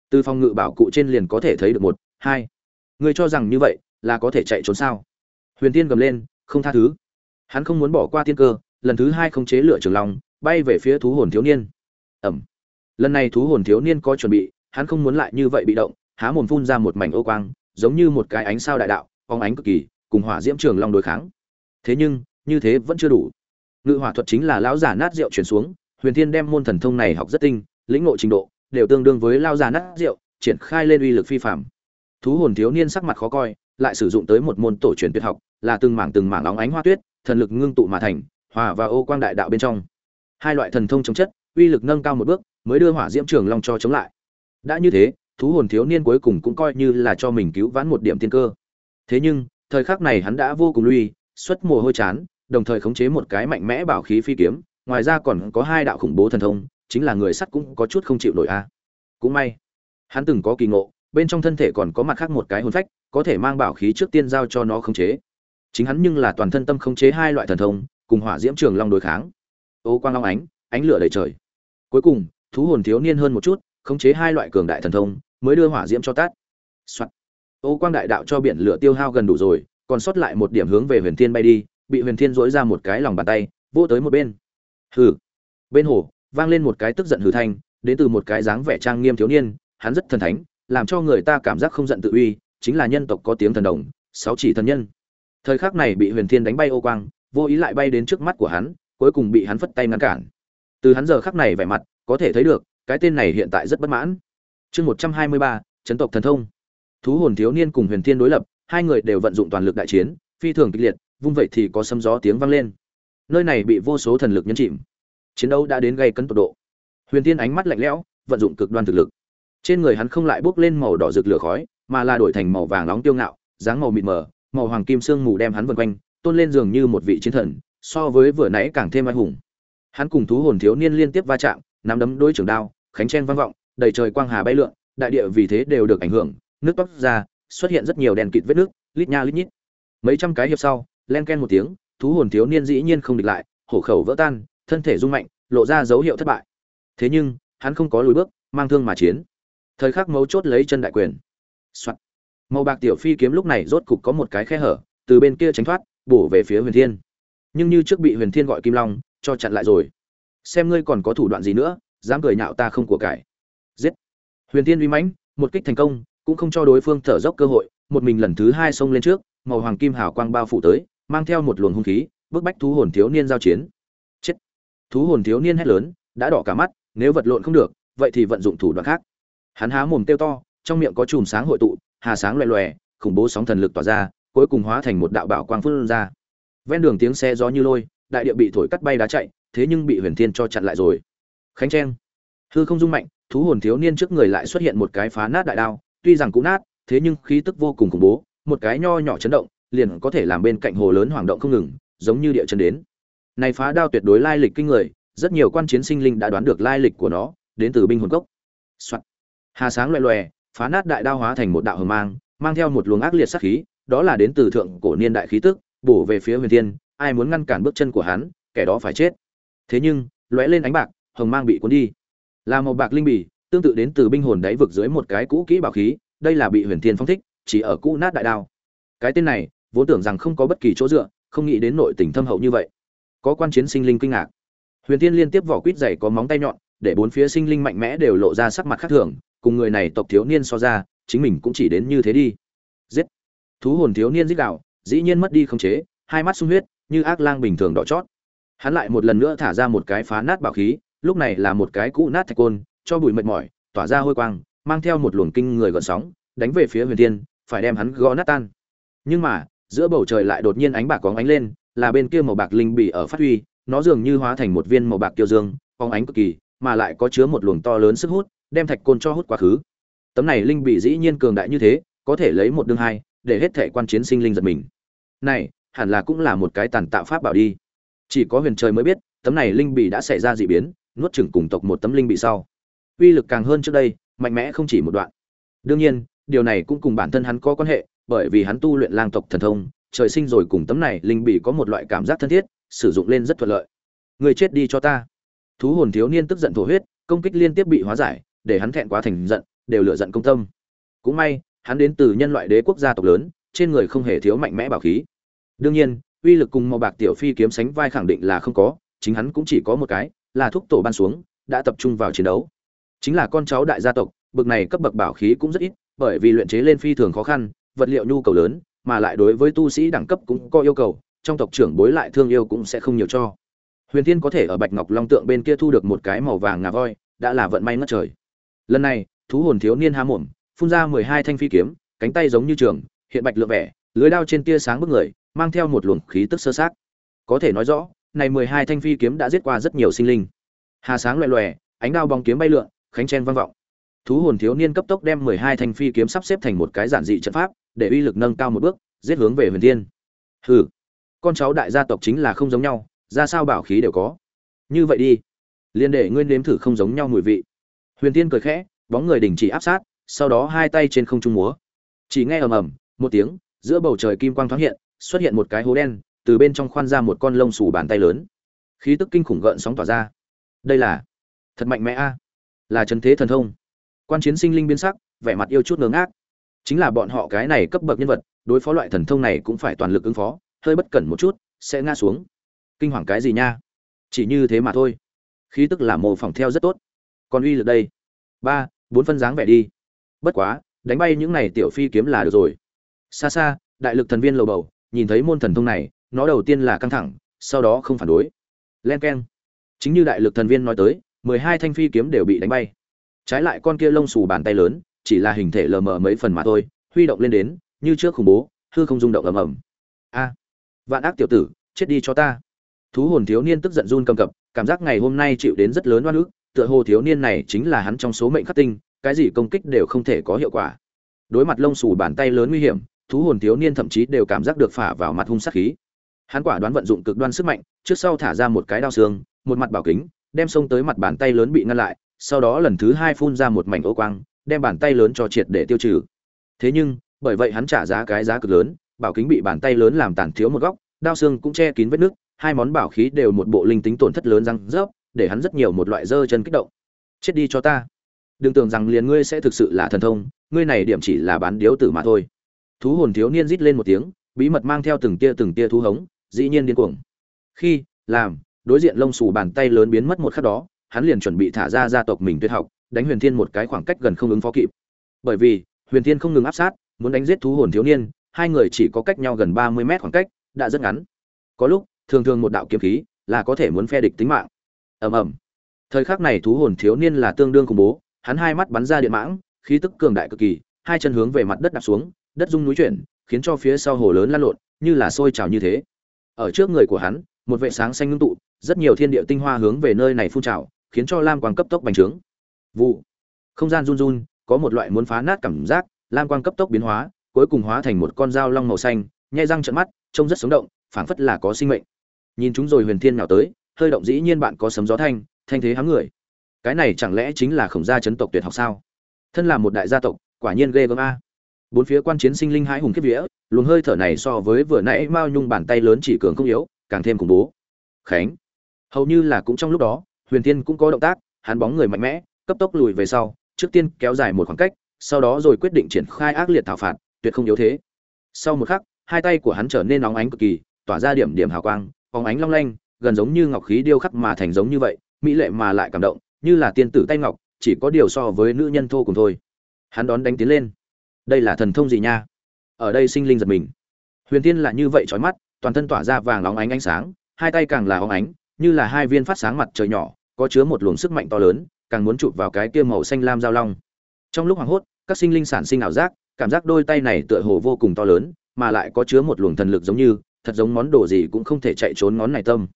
Từ phòng ngự bảo cụ trên liền có thể thấy được một, hai. Người cho rằng như vậy là có thể chạy trốn sao? Huyền tiên gầm lên, không tha thứ. Hắn không muốn bỏ qua tiên cơ, lần thứ hai không chế lửa trường long, bay về phía thú hồn thiếu niên. Ẩm. Lần này thú hồn thiếu niên có chuẩn bị, hắn không muốn lại như vậy bị động, há mồm phun ra một mảnh ô quang, giống như một cái ánh sao đại đạo, phóng ánh cực kỳ cùng hỏa diễm trường long đối kháng. Thế nhưng, như thế vẫn chưa đủ. Ngự hỏa thuật chính là lão giả nát rượu chuyển xuống, huyền thiên đem môn thần thông này học rất tinh, lĩnh ngộ trình độ, đều tương đương với lao già nát rượu, triển khai lên uy lực phi phạm thú hồn thiếu niên sắc mặt khó coi, lại sử dụng tới một môn tổ truyền tuyệt học, là từng mảng từng mảng óng ánh hoa tuyết, thần lực ngưng tụ mà thành, hòa và ô quang đại đạo bên trong. Hai loại thần thông chống chất, uy lực nâng cao một bước, mới đưa hỏa diễm trường long cho chống lại. Đã như thế, thú hồn thiếu niên cuối cùng cũng coi như là cho mình cứu vãn một điểm tiên cơ. Thế nhưng thời khắc này hắn đã vô cùng lui, xuất mồ hôi chán, đồng thời khống chế một cái mạnh mẽ bảo khí phi kiếm, ngoài ra còn có hai đạo khủng bố thần thông, chính là người sắt cũng có chút không chịu nổi a. Cũng may, hắn từng có kỳ ngộ, bên trong thân thể còn có mặt khác một cái hồn phách, có thể mang bảo khí trước tiên giao cho nó khống chế. Chính hắn nhưng là toàn thân tâm khống chế hai loại thần thông, cùng hỏa diễm trường long đối kháng. Ô quang long ánh ánh lửa đầy trời. Cuối cùng, thú hồn thiếu niên hơn một chút, khống chế hai loại cường đại thần thông, mới đưa hỏa diễm cho tát. Soạn ô quang đại đạo cho biển lửa tiêu hao gần đủ rồi, còn sót lại một điểm hướng về huyền thiên bay đi, bị huyền thiên dỗi ra một cái lòng bàn tay vô tới một bên. Hừ. Bên hồ, vang lên một cái tức giận hừ thanh, đến từ một cái dáng vẻ trang nghiêm thiếu niên, hắn rất thần thánh, làm cho người ta cảm giác không giận tự uy, chính là nhân tộc có tiếng thần đồng, sáu chỉ thần nhân. Thời khắc này bị huyền thiên đánh bay ô quang, vô ý lại bay đến trước mắt của hắn, cuối cùng bị hắn phất tay ngăn cản. Từ hắn giờ khắc này vẻ mặt, có thể thấy được, cái tên này hiện tại rất bất mãn. Chương một trăm hai mươi ba, chấn tộc thần thông thú hồn thiếu niên cùng huyền thiên đối lập, hai người đều vận dụng toàn lực đại chiến, phi thường kịch liệt, vung vậy thì có sấm gió tiếng vang lên. Nơi này bị vô số thần lực nhấn chìm. Chiến đấu đã đến gây cấn tột độ. Huyền thiên ánh mắt lạnh lẽo, vận dụng cực đoan thực lực. Trên người hắn không lại bốc lên màu đỏ rực lửa khói, mà là đổi thành màu vàng nóng tiêu ngạo, dáng màu mịt mờ, màu hoàng kim sương mù đem hắn vần quanh, tôn lên giường như một vị chiến thần, so với vừa nãy càng thêm oai hùng. Hắn cùng thú hồn thiếu niên liên tiếp va chạm, nắm đấm đôi trường đao, khánh chen vang vọng, đầy trời quang hà bay lượn, đại địa vì thế đều được ảnh hưởng nước toát ra, xuất hiện rất nhiều đèn kịt vết nước, lít nha lít nhít. Mấy trăm cái hiệp sau, len ken một tiếng, thú hồn thiếu niên dĩ nhiên không địch lại, hổ khẩu vỡ tan, thân thể rung mạnh, lộ ra dấu hiệu thất bại. Thế nhưng, hắn không có lùi bước, mang thương mà chiến. Thời khắc mấu chốt lấy chân đại quyền、Soạn. màu bạc tiểu phi kiếm lúc này rốt cục có một cái khe hở, từ bên kia tránh thoát, bổ về phía huyền thiên. Nhưng như trước bị huyền thiên gọi kim long, cho chặn lại rồi. Xem ngươi còn có thủ đoạn gì nữa, dám cười nhạo ta không của cải. Giết. Huyền thiên uy mãnh, một kích thành công cũng không cho đối phương thở dốc cơ hội, một mình lần thứ hai xông lên trước, màu hoàng kim hào quang bao phủ tới, mang theo một luồng hung khí, bức bách thú hồn thiếu niên giao chiến. Chết! Thú hồn thiếu niên hét lớn, đã đỏ cả mắt, nếu vật lộn không được, vậy thì vận dụng thủ đoạn khác. Hắn há mồm tiêu to, trong miệng có chùm sáng hội tụ, hà sáng loè loè, khủng bố sóng thần lực tỏa ra, cuối cùng hóa thành một đạo bảo quang phun ra. Ven đường tiếng xe gió như lôi, đại địa bị thổi cắt bay đá chạy, thế nhưng bị huyền thiên cho chặn lại rồi. Khánh trang hư không dung mạnh, thú hồn thiếu niên trước người lại xuất hiện một cái phá nát đại đao tuy rằng cũ nát thế nhưng khí tức vô cùng khủng bố một cái nho nhỏ chấn động liền có thể làm bên cạnh hồ lớn hoảng động không ngừng giống như địa chân đến. Này phá đao tuyệt đối lai lịch kinh người rất nhiều quan chiến sinh linh đã đoán được lai lịch của nó đến từ binh hồn cốc、Soạn. hà sáng loè loè, phá nát đại đao hóa thành một đạo hờ mang mang theo một luồng ác liệt sát khí đó là đến từ thượng cổ niên đại khí tức bổ về phía huyền thiên ai muốn ngăn cản bước chân của hắn kẻ đó phải chết. Thế nhưng lóe lên ánh bạc hồng mang bị cuốn đi. Là màu bạc linh bì tương tự đến từ binh hồn đáy vực dưới một cái cũ kỹ bảo khí, đây là bị huyền thiên phong thích, chỉ ở cũ nát đại đao. Cái tên này, vốn tưởng rằng không có bất kỳ chỗ dựa, không nghĩ đến nội tình thâm hậu như vậy. Có quan chiến sinh linh kinh ngạc. Huyền thiên liên tiếp vỏ quýt dày có móng tay nhọn, để bốn phía sinh linh mạnh mẽ đều lộ ra sắc mặt khác thường, cùng người này tộc thiếu niên so ra, chính mình cũng chỉ đến như thế đi. Giết! Thú hồn thiếu niên giết đạo dĩ nhiên mất đi không chế, hai mắt sung huyết, như ác lang bình thường đỏ chót. Hắn lại một lần nữa thả ra một cái phá nát bảo khí, lúc này là một cái cũ nát thạch côn cho bụi mệt mỏi, tỏa ra hôi quang, mang theo một luồng kinh người gợn sóng, đánh về phía huyền thiên, phải đem hắn gõ nát tan. Nhưng mà, giữa bầu trời lại đột nhiên ánh bạc có ánh lên, là bên kia màu bạc linh bị ở phát huy, nó dường như hóa thành một viên màu bạc kiêu dương phóng ánh cực kỳ, mà lại có chứa một luồng to lớn sức hút, đem thạch côn cho hút quá khứ. Tấm này linh bị dĩ nhiên cường đại như thế, có thể lấy một đương hai, để hết thể quan chiến sinh linh giật mình. Này, hẳn là cũng là một cái tàn tạo pháp bảo đi. Chỉ có huyền trời mới biết, tấm này linh bị đã xảy ra dị biến, nuốt chửng cùng tộc một tấm linh bị sau uy lực càng hơn trước đây, mạnh mẽ không chỉ một đoạn. Đương nhiên, điều này cũng cùng bản thân hắn có quan hệ, bởi vì hắn tu luyện lang tộc thần thông, trời sinh rồi cùng tấm này linh bỉ có một loại cảm giác thân thiết, sử dụng lên rất thuận lợi. Người chết đi cho ta. Thú hồn thiếu niên tức giận thổ huyết, công kích liên tiếp bị hóa giải, để hắn thẹn quá thành giận, đều lựa giận công tâm. Cũng may, hắn đến từ nhân loại đế quốc gia tộc lớn, trên người không hề thiếu mạnh mẽ bảo khí. Đương nhiên, uy lực cùng màu bạc tiểu phi kiếm sánh vai khẳng định là không có, chính hắn cũng chỉ có một cái, là thúc tổ ban xuống, đã tập trung vào chiến đấu chính là con cháu đại gia tộc, bực này cấp bậc bảo khí cũng rất ít, bởi vì luyện chế lên phi thường khó khăn, vật liệu nhu cầu lớn, mà lại đối với tu sĩ đẳng cấp cũng có yêu cầu, trong tộc trưởng bối lại thương yêu cũng sẽ không nhiều cho. Huyền thiên có thể ở bạch ngọc long tượng bên kia thu được một cái màu vàng ngà voi, đã là vận may ngất trời. Lần này, thú hồn thiếu niên há mồm, phun ra mười hai thanh phi kiếm, cánh tay giống như trường, hiện bạch lượm vẻ, lưới đao trên tia sáng bức người, mang theo một luồng khí tức sơ sát. Có thể nói rõ, này mười hai thanh phi kiếm đã giết qua rất nhiều sinh linh. Hà sáng loẹ loẹ ánh đao bóng kiếm bay lượn khánh chen vang vọng. Thú hồn thiếu niên cấp tốc đem mười hai thanh phi kiếm sắp xếp thành một cái giản dị trận pháp, để uy lực nâng cao một bước, giết hướng về huyền thiên. Hừ, con cháu đại gia tộc chính là không giống nhau, ra sao bảo khí đều có. Như vậy đi liên để nguyên nếm thử không giống nhau mùi vị. Huyền tiên cười khẽ, bóng người đình chỉ áp sát, sau đó hai tay trên không trung múa. Chỉ nghe ầm ầm, một tiếng, giữa bầu trời kim quang thoáng hiện, xuất hiện một cái hố đen, từ bên trong khoan ra một con lông xù bàn tay lớn. Khí tức kinh khủng gợn sóng tỏa ra. Đây là thật mạnh mẽ a là trần thế thần thông. Quan chiến sinh linh biến sắc, vẻ mặt yêu chút ngớ ngác. Chính là bọn họ cái này cấp bậc nhân vật, đối phó loại thần thông này cũng phải toàn lực ứng phó, hơi bất cẩn một chút, sẽ ngã xuống. Kinh hoàng cái gì nha? Chỉ như thế mà thôi. Khí tức là mồ phỏng theo rất tốt. Còn uy lực đây. Ba, bốn phân dáng vẻ đi. Bất quá, đánh bay những này tiểu phi kiếm là được rồi. Xa xa, đại lực thần viên lầu bầu, nhìn thấy môn thần thông này, nó đầu tiên là căng thẳng, sau đó không phản đối. Len k e n chính như đại lực thần viên nói tới mười hai thanh phi kiếm đều bị đánh bay. Trái lại con kia lông xù bàn tay lớn, chỉ là hình thể lờ mờ mấy phần mà thôi, huy động lên đến, như trước khủng bố, hư không rung động ầm ầm. A, vạn ác tiểu tử, chết đi cho ta. Thú hồn thiếu niên tức giận run cầm cập, cảm giác ngày hôm nay chịu đến rất lớn oan ức, tựa hồ thiếu niên này chính là hắn trong số mệnh khắc tinh, cái gì công kích đều không thể có hiệu quả. Đối mặt lông xù bàn tay lớn nguy hiểm, thú hồn thiếu niên thậm chí đều cảm giác được phả vào mặt hung sát khí. Hắn quả đoán vận dụng cực đoan sức mạnh, trước sau thả ra một cái đao xương, một mặt bảo kính đem xông tới mặt bàn tay lớn bị ngăn lại, sau đó lần thứ hai phun ra một mảnh ô quang, đem bàn tay lớn cho triệt để tiêu trừ. Thế nhưng, bởi vậy hắn trả giá cái giá cực lớn, bảo kính bị bàn tay lớn làm tàn thiếu một góc, đao xương cũng che kín vết nước hai món bảo khí đều một bộ linh tính tổn thất lớn răng rớp, để hắn rất nhiều một loại dơ chân kích động. Chết đi cho ta. Đừng tưởng rằng liền ngươi sẽ thực sự là thần thông, ngươi này điểm chỉ là bán điếu tử mà thôi. Thú hồn thiếu niên rít lên một tiếng, bí mật mang theo từng tia từng tia thú hống, dĩ nhiên điên cuồng. Khi, làm đối diện lông xù bàn tay lớn biến mất một khắc đó, hắn liền chuẩn bị thả ra gia tộc mình tuyệt học, đánh huyền thiên một cái khoảng cách gần không ứng phó kịp. Bởi vì, huyền thiên không ngừng áp sát, muốn đánh giết thú hồn thiếu niên, hai người chỉ có cách nhau gần ba mươi mét khoảng cách, đã rất ngắn. Có lúc, thường thường một đạo kiếm khí là có thể muốn phe địch tính mạng. Ầm ầm. Thời khắc này thú hồn thiếu niên là tương đương khủng bố, hắn hai mắt bắn ra điện mãng, khí tức cường đại cực kỳ, hai chân hướng về mặt đất đạp xuống, đất rung núi chuyển, khiến cho phía sau hồ lớn lăn lộn, như là sôi trào như thế. Ở trước người của hắn, một vệ sáng xanh ngưng tụ rất nhiều thiên địa tinh hoa hướng về nơi này phun trào, khiến cho lam quang cấp tốc bành trướng. Vụ. Không gian run run, có một loại muốn phá nát cảm giác, lam quang cấp tốc biến hóa, cuối cùng hóa thành một con dao long màu xanh nhai răng trợn mắt, trông rất sống động, phảng phất là có sinh mệnh. Nhìn chúng rồi huyền thiên nào tới, hơi động dĩ nhiên bạn có sấm gió thanh thanh thế hám người. Cái này chẳng lẽ chính là khổng gia chấn tộc tuyệt học sao? Thân là một đại gia tộc, quả nhiên ghê gớm a. Bốn phía quan chiến sinh linh hãi hùng kiếp vía, luồng hơi thở này so với vừa nãy mao nhung bàn tay lớn chỉ cường không yếu, càng thêm khủng bố. Khánh hầu như là cũng trong lúc đó, huyền tiên cũng có động tác, hắn bóng người mạnh mẽ, cấp tốc lùi về sau, trước tiên kéo dài một khoảng cách, sau đó rồi quyết định triển khai ác liệt thảo phạt, tuyệt không yếu thế. Sau một khắc, hai tay của hắn trở nên nóng ánh cực kỳ, tỏa ra điểm điểm hào quang phóng ánh long lanh, gần giống như ngọc khí điêu khắc mà thành giống như vậy, mỹ lệ mà lại cảm động, như là tiên tử tay ngọc, chỉ có điều so với nữ nhân thô cùng thôi. Hắn đón đánh tiến lên. Đây là thần thông gì nha? Ở đây sinh linh giật mình. Huyền tiên là như vậy trói mắt, toàn thân tỏa ra vàng óng ánh ánh sáng, hai tay càng là óng ánh như là hai viên phát sáng mặt trời nhỏ, có chứa một luồng sức mạnh to lớn, càng muốn chụp vào cái kia màu xanh lam giao long. Trong lúc hoảng hốt, các sinh linh sản sinh ảo giác, cảm giác đôi tay này tựa hồ vô cùng to lớn, mà lại có chứa một luồng thần lực giống như, thật giống món đồ gì cũng không thể chạy trốn ngón này tâm.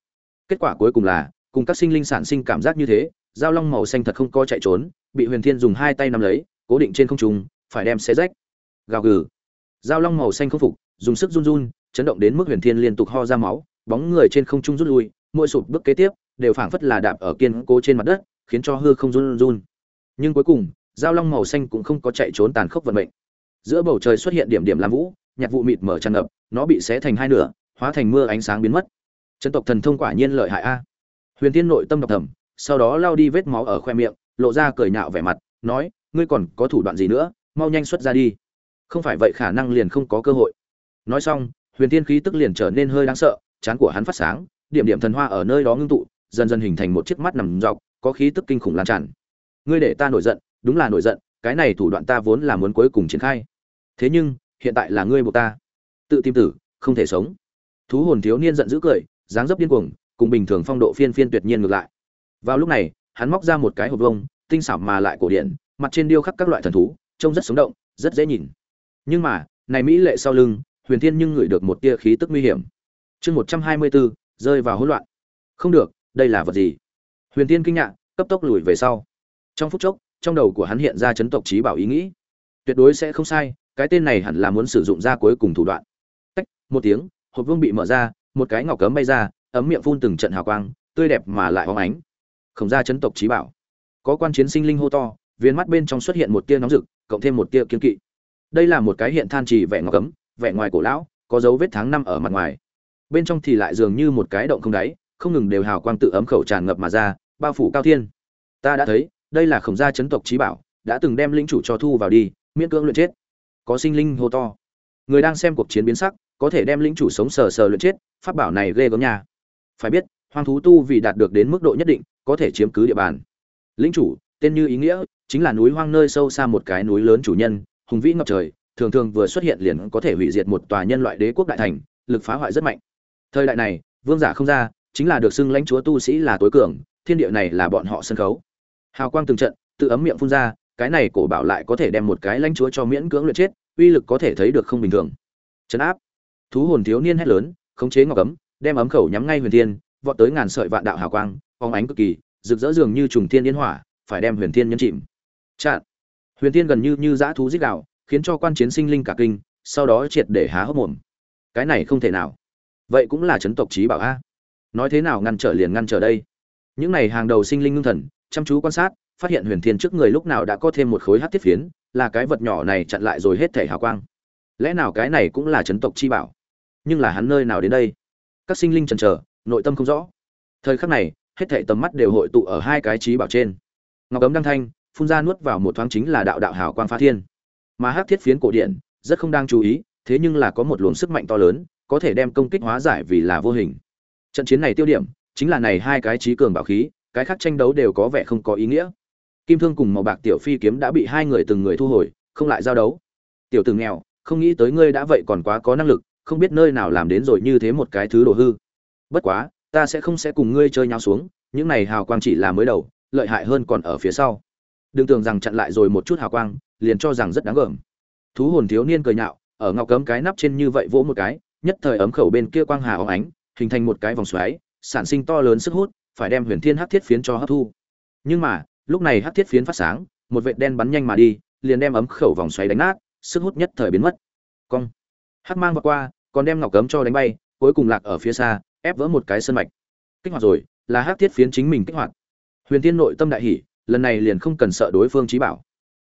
Kết quả cuối cùng là, cùng các sinh linh sản sinh cảm giác như thế, giao long màu xanh thật không có chạy trốn, bị huyền thiên dùng hai tay nắm lấy, cố định trên không trung, phải đem xé rách. Gào gừ. Giao long màu xanh không phục, dùng sức run run, chấn động đến mức huyền thiên liên tục ho ra máu, bóng người trên không trung rút lui mỗi sụp bước kế tiếp đều phảng phất là đạp ở kiên cố trên mặt đất, khiến cho hư không run run. Nhưng cuối cùng, giao long màu xanh cũng không có chạy trốn tàn khốc vận mệnh. Giữa bầu trời xuất hiện điểm điểm lam vũ, nhạc vụ mịt mở tràn ngập, nó bị xé thành hai nửa, hóa thành mưa ánh sáng biến mất. Chân tộc thần thông quả nhiên lợi hại a. Huyền tiên nội tâm độc thầm, sau đó lao đi vết máu ở khoe miệng, lộ ra cười nhạo vẻ mặt, nói, ngươi còn có thủ đoạn gì nữa? Mau nhanh xuất ra đi. Không phải vậy khả năng liền không có cơ hội. Nói xong, huyền tiên khí tức liền trở nên hơi đáng sợ, chán của hắn phát sáng điểm điểm thần hoa ở nơi đó ngưng tụ, dần dần hình thành một chiếc mắt nằm dọc, có khí tức kinh khủng lan tràn. Ngươi để ta nổi giận, đúng là nổi giận, cái này thủ đoạn ta vốn là muốn cuối cùng triển khai. Thế nhưng, hiện tại là ngươi buộc ta. Tự tìm tử, không thể sống. Thú hồn thiếu niên giận dữ cười, dáng dấp điên cuồng, cùng bình thường phong độ phiên phiên tuyệt nhiên ngược lại. Vào lúc này, hắn móc ra một cái hộp vông tinh xảo mà lại cổ điển, mặt trên điêu khắc các loại thần thú, trông rất sống động, rất dễ nhìn. Nhưng mà, này mỹ lệ sau lưng, huyền thiên nhưng ngửi được một tia khí tức nguy hiểm. Chương một trăm hai mươi bốn rơi vào hỗn loạn. Không được, đây là vật gì? Huyền thiên kinh ngạc, cấp tốc lùi về sau. Trong phút chốc, trong đầu của hắn hiện ra chấn tộc trí bảo ý nghĩ. Tuyệt đối sẽ không sai, cái tên này hẳn là muốn sử dụng ra cuối cùng thủ đoạn. Tách, một tiếng, hộp vương bị mở ra, một cái ngọc cấm bay ra, ấm miệng phun từng trận hào quang, tươi đẹp mà lại hóng ánh. Khổng ra chấn tộc trí bảo. Có quan chiến sinh linh hô to, viên mắt bên trong xuất hiện một tia nóng rực, cộng thêm một tia kiên kỵ. Đây là một cái hiện than trì vẻ ngọc cấm, vẻ ngoài cổ lão, có dấu vết tháng năm ở mặt ngoài bên trong thì lại dường như một cái động không đáy, không ngừng đều hào quang tự ấm khẩu tràn ngập mà ra, bao phủ cao thiên. Ta đã thấy, đây là khổng gia chấn tộc trí bảo, đã từng đem linh chủ cho thu vào đi, miễn cưỡng luyện chết. Có sinh linh hô to. Người đang xem cuộc chiến biến sắc, có thể đem linh chủ sống sờ sờ luyện chết, pháp bảo này ghê gớm nhà phải biết, hoang thú tu vì đạt được đến mức độ nhất định, có thể chiếm cứ địa bàn. Linh chủ, tên như ý nghĩa, chính là núi hoang nơi sâu xa một cái núi lớn chủ nhân, hùng vĩ ngập trời, thường thường vừa xuất hiện liền có thể hủy diệt một tòa nhân loại đế quốc đại thành, lực phá hoại rất mạnh thời đại này, vương giả không ra, chính là được xưng lãnh chúa tu sĩ là tối cường, thiên địa này là bọn họ sân khấu. Hào quang từng trận, tự ấm miệng phun ra, cái này cổ bảo lại có thể đem một cái lãnh chúa cho miễn cưỡng luyện chết, uy lực có thể thấy được không bình thường. Chấn áp. Thú hồn thiếu niên hét lớn, khống chế ngọc ấm, đem ấm khẩu nhắm ngay huyền thiên, vọt tới ngàn sợi vạn đạo hào quang phóng ánh cực kỳ, rực rỡ dường như trùng thiên yên hỏa, phải đem huyền thiên nhấn chìm. Chặn. Huyền thiên gần như như dã thú giết đạo khiến cho quan chiến sinh linh cả kinh, sau đó triệt để há hốc mồm. Cái này không thể nào vậy cũng là chấn tộc trí bảo a. Nói thế nào ngăn trở liền ngăn trở đây? Những này hàng đầu sinh linh ngưng thần, chăm chú quan sát, phát hiện huyền thiên trước người lúc nào đã có thêm một khối hát thiết phiến, là cái vật nhỏ này chặn lại rồi hết thể hào quang. Lẽ nào cái này cũng là chấn tộc chi bảo? Nhưng là hắn nơi nào đến đây? Các sinh linh chần chờ, nội tâm không rõ. Thời khắc này, hết thể tầm mắt đều hội tụ ở hai cái trí bảo trên. Ngọc ấm đăng thanh, phun ra nuốt vào một thoáng chính là đạo đạo hào quang phá thiên. Mà hát thiết phiến cổ điện rất không đang chú ý, thế nhưng là có một luồng sức mạnh to lớn có thể đem công kích hóa giải vì là vô hình. Trận chiến này tiêu điểm chính là này hai cái trí cường bảo khí, cái khác tranh đấu đều có vẻ không có ý nghĩa. Kim thương cùng màu bạc tiểu phi kiếm đã bị hai người từng người thu hồi, không lại giao đấu. Tiểu tử nghèo, không nghĩ tới ngươi đã vậy còn quá có năng lực, không biết nơi nào làm đến rồi như thế một cái thứ đồ hư. Bất quá, ta sẽ không sẽ cùng ngươi chơi nhau xuống, những này hào quang chỉ là mới đầu, lợi hại hơn còn ở phía sau. Đừng tưởng rằng chặn lại rồi một chút hào quang, liền cho rằng rất đáng gờm. Thú hồn thiếu niên cười nhạo, ở ngọc cấm cái nắp trên như vậy vỗ một cái nhất thời ấm khẩu bên kia quang hà óng ánh, hình thành một cái vòng xoáy, sản sinh to lớn sức hút, phải đem huyền thiên hắc thiết phiến cho hấp thu. Nhưng mà, lúc này hắc thiết phiến phát sáng, một vệt đen bắn nhanh mà đi, liền đem ấm khẩu vòng xoáy đánh nát, sức hút nhất thời biến mất. Cong. Hắc mang vượt qua, còn đem ngọc cấm cho đánh bay, cuối cùng lạc ở phía xa, ép vỡ một cái sân mạch. Kích hoạt rồi, là hắc thiết phiến chính mình kích hoạt. Huyền thiên nội tâm đại hỉ, lần này liền không cần sợ đối phương trí bảo.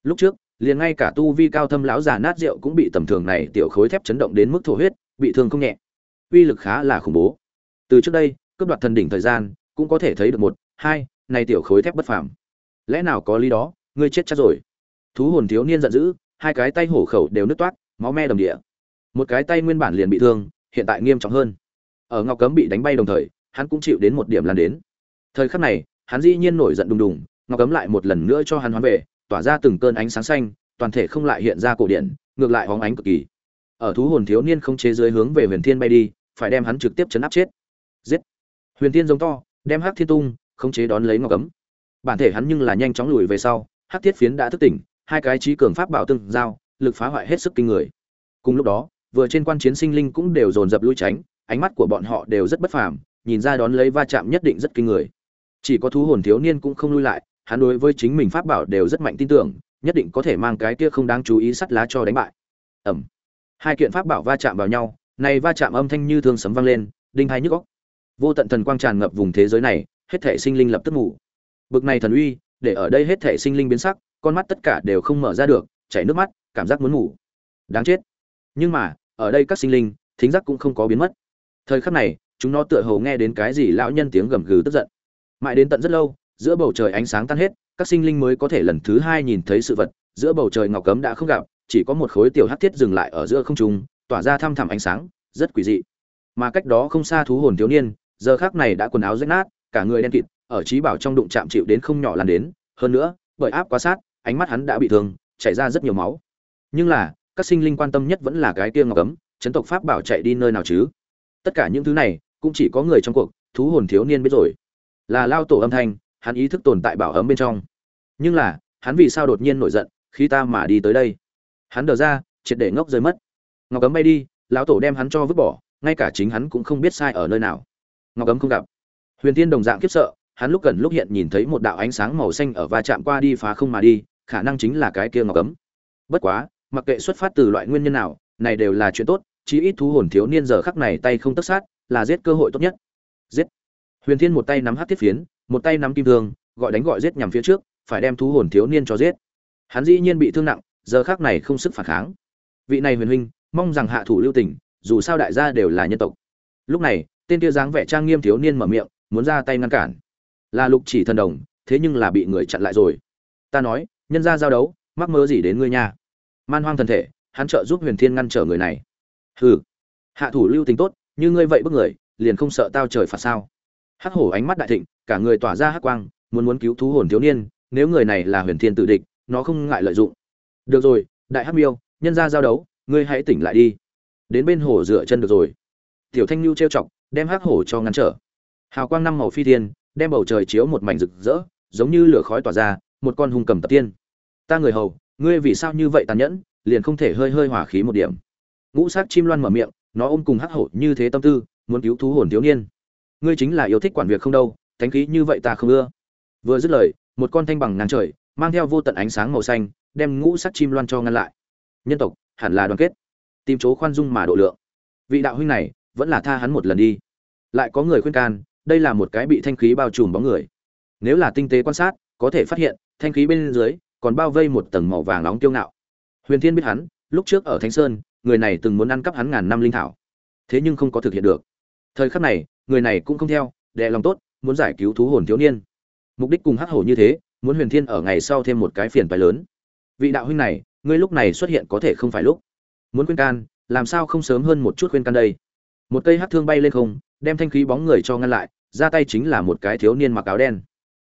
Lúc trước, liền ngay cả tu vi cao thâm lão già nát rượu cũng bị tầm thường này tiểu khối thép chấn động đến mức thổ huyết bị thương không nhẹ. Uy lực khá là khủng bố. Từ trước đây, cướp đoạt thần đỉnh thời gian, cũng có thể thấy được một, hai, này tiểu khối thép bất phàm. Lẽ nào có lý đó, ngươi chết chắc rồi. Thú hồn thiếu niên giận dữ, hai cái tay hổ khẩu đều nứt toát máu me đồng địa. Một cái tay nguyên bản liền bị thương, hiện tại nghiêm trọng hơn. Ở ngọc cấm bị đánh bay đồng thời, hắn cũng chịu đến một điểm lan đến. Thời khắc này, hắn dĩ nhiên nổi giận đùng đùng, ngọc cấm lại một lần nữa cho hắn hoán về, tỏa ra từng cơn ánh sáng xanh, toàn thể không lại hiện ra cổ điện, ngược lại hóng ánh cực kỳ ở thú hồn thiếu niên không chế dưới hướng về huyền thiên bay đi, phải đem hắn trực tiếp chấn áp chết. Giết! Huyền thiên giống to, đem hắc thiên tung không chế đón lấy ngọc cấm. Bản thể hắn nhưng là nhanh chóng lùi về sau, hắc thiết phiến đã thức tỉnh, hai cái trí cường pháp bảo tương giao, lực phá hoại hết sức kinh người. Cùng lúc đó, vừa trên quan chiến sinh linh cũng đều dồn dập lui tránh, ánh mắt của bọn họ đều rất bất phàm, nhìn ra đón lấy va chạm nhất định rất kinh người. Chỉ có thú hồn thiếu niên cũng không lui lại, hắn đối với chính mình pháp bảo đều rất mạnh tin tưởng, nhất định có thể mang cái kia không đáng chú ý sắt lá cho đánh bại. Ẩm hai kiện pháp bảo va chạm vào nhau, này va chạm âm thanh như thương sấm vang lên, đinh hai nhức óc. Vô tận thần quang tràn ngập vùng thế giới này, hết thể sinh linh lập tức ngủ. Bực này thần uy, để ở đây hết thể sinh linh biến sắc, con mắt tất cả đều không mở ra được, chảy nước mắt, cảm giác muốn ngủ. Đáng chết. Nhưng mà, ở đây các sinh linh, thính giác cũng không có biến mất. Thời khắc này, chúng nó tựa hồ nghe đến cái gì lão nhân tiếng gầm gừ tức giận. Mãi đến tận rất lâu, giữa bầu trời ánh sáng tan hết, các sinh linh mới có thể lần thứ hai nhìn thấy sự vật, giữa bầu trời ngọc cấm đã không gặp chỉ có một khối tiểu hắc thiết dừng lại ở giữa không trung, tỏa ra thăm thẳm ánh sáng, rất quỷ dị. Mà cách đó không xa thú hồn thiếu niên, giờ khắc này đã quần áo rách nát, cả người đen kịt, ở trí bảo trong đụng chạm chịu đến không nhỏ lan đến. Hơn nữa, bởi áp quá sát, ánh mắt hắn đã bị thương, chảy ra rất nhiều máu. Nhưng là, các sinh linh quan tâm nhất vẫn là cái kia ngọc cấm chấn tộc pháp bảo chạy đi nơi nào chứ? Tất cả những thứ này, cũng chỉ có người trong cuộc, thú hồn thiếu niên biết rồi. Là lao tổ âm thanh, hắn ý thức tồn tại bảo ấm bên trong. Nhưng là, hắn vì sao đột nhiên nổi giận, khi ta mà đi tới đây? Hắn đờ ra, triệt để ngốc rơi mất. Ngọc cấm bay đi, lão tổ đem hắn cho vứt bỏ, ngay cả chính hắn cũng không biết sai ở nơi nào. Ngọc cấm không gặp. Huyền tiên đồng dạng khiếp sợ, hắn lúc gần lúc hiện nhìn thấy một đạo ánh sáng màu xanh ở va chạm qua đi phá không mà đi, khả năng chính là cái kia ngọc cấm bất quá, mặc kệ xuất phát từ loại nguyên nhân nào, này đều là chuyện tốt, chí ít thú hồn thiếu niên giờ khắc này tay không tất sát, là giết cơ hội tốt nhất. Giết. Huyền thiên một tay nắm hát thiết phiến, một tay nắm kim thương, gọi đánh gọi giết nhằm phía trước, phải đem thú hồn thiếu niên cho giết. Hắn dĩ nhiên bị thương nặng giờ khắc này không sức phản kháng. Vị này huyền huynh, mong rằng hạ thủ lưu tình, dù sao đại gia đều là nhân tộc. Lúc này, tên kia dáng vẻ trang nghiêm thiếu niên mở miệng, muốn ra tay ngăn cản. Là lục chỉ thần đồng, thế nhưng là bị người chặn lại rồi. Ta nói, nhân ra giao đấu, mắc mơ gì đến ngươi nha. Man hoang thần thể, hắn trợ giúp huyền thiên ngăn trở người này. Hừ. Hạ thủ lưu tình tốt, như ngươi vậy bức người, liền không sợ tao trời phạt sao. Hắc hổ ánh mắt đại thịnh, cả người tỏa ra hắc quang, muốn muốn cứu thú hồn thiếu niên, nếu người này là huyền thiên tự địch, nó không ngại lợi dụng được rồi, đại hắc miêu, nhân ra giao đấu, ngươi hãy tỉnh lại đi. Đến bên hồ dựa chân được rồi. Tiểu thanh lưu trêu chọc, đem hắc hổ cho ngăn trở. Hào quang năm màu phi thiên, đem bầu trời chiếu một mảnh rực rỡ, giống như lửa khói tỏa ra, một con hung cầm tập tiên. Ta người hầu, ngươi vì sao như vậy tàn nhẫn, liền không thể hơi hơi hỏa khí một điểm. Ngũ sát chim loan mở miệng, nó ôm cùng hắc hổ như thế tâm tư, muốn cứu thú hồn thiếu niên. Ngươi chính là yêu thích quản việc không đâu, thánh khí như vậy ta không ưa. Vừa dứt lời, một con thanh bằng ngang trời, mang theo vô tận ánh sáng màu xanh đem ngũ sắc chim loan cho ngăn lại. Nhân tộc, hẳn là đoàn kết. Tìm chỗ khoan dung mà độ lượng. Vị đạo huynh này, vẫn là tha hắn một lần đi. Lại có người khuyên can, đây là một cái bị thanh khí bao trùm bóng người. Nếu là tinh tế quan sát, có thể phát hiện, thanh khí bên dưới, còn bao vây một tầng màu vàng nóng tiêu ngạo. Huyền thiên biết hắn, lúc trước ở thánh sơn, người này từng muốn ăn cắp hắn ngàn năm linh thảo. Thế nhưng không có thực hiện được. Thời khắc này, người này cũng không theo đệ lòng tốt, muốn giải cứu thú hồn thiếu niên. Mục đích cùng hắc hổ như thế, muốn huyền thiên ở ngày sau thêm một cái phiền phái lớn vị đạo huynh này, ngươi lúc này xuất hiện có thể không phải lúc. Muốn khuyên can, làm sao không sớm hơn một chút khuyên can đây? Một cây hắc thương bay lên không, đem thanh khí bóng người cho ngăn lại, ra tay chính là một cái thiếu niên mặc áo đen.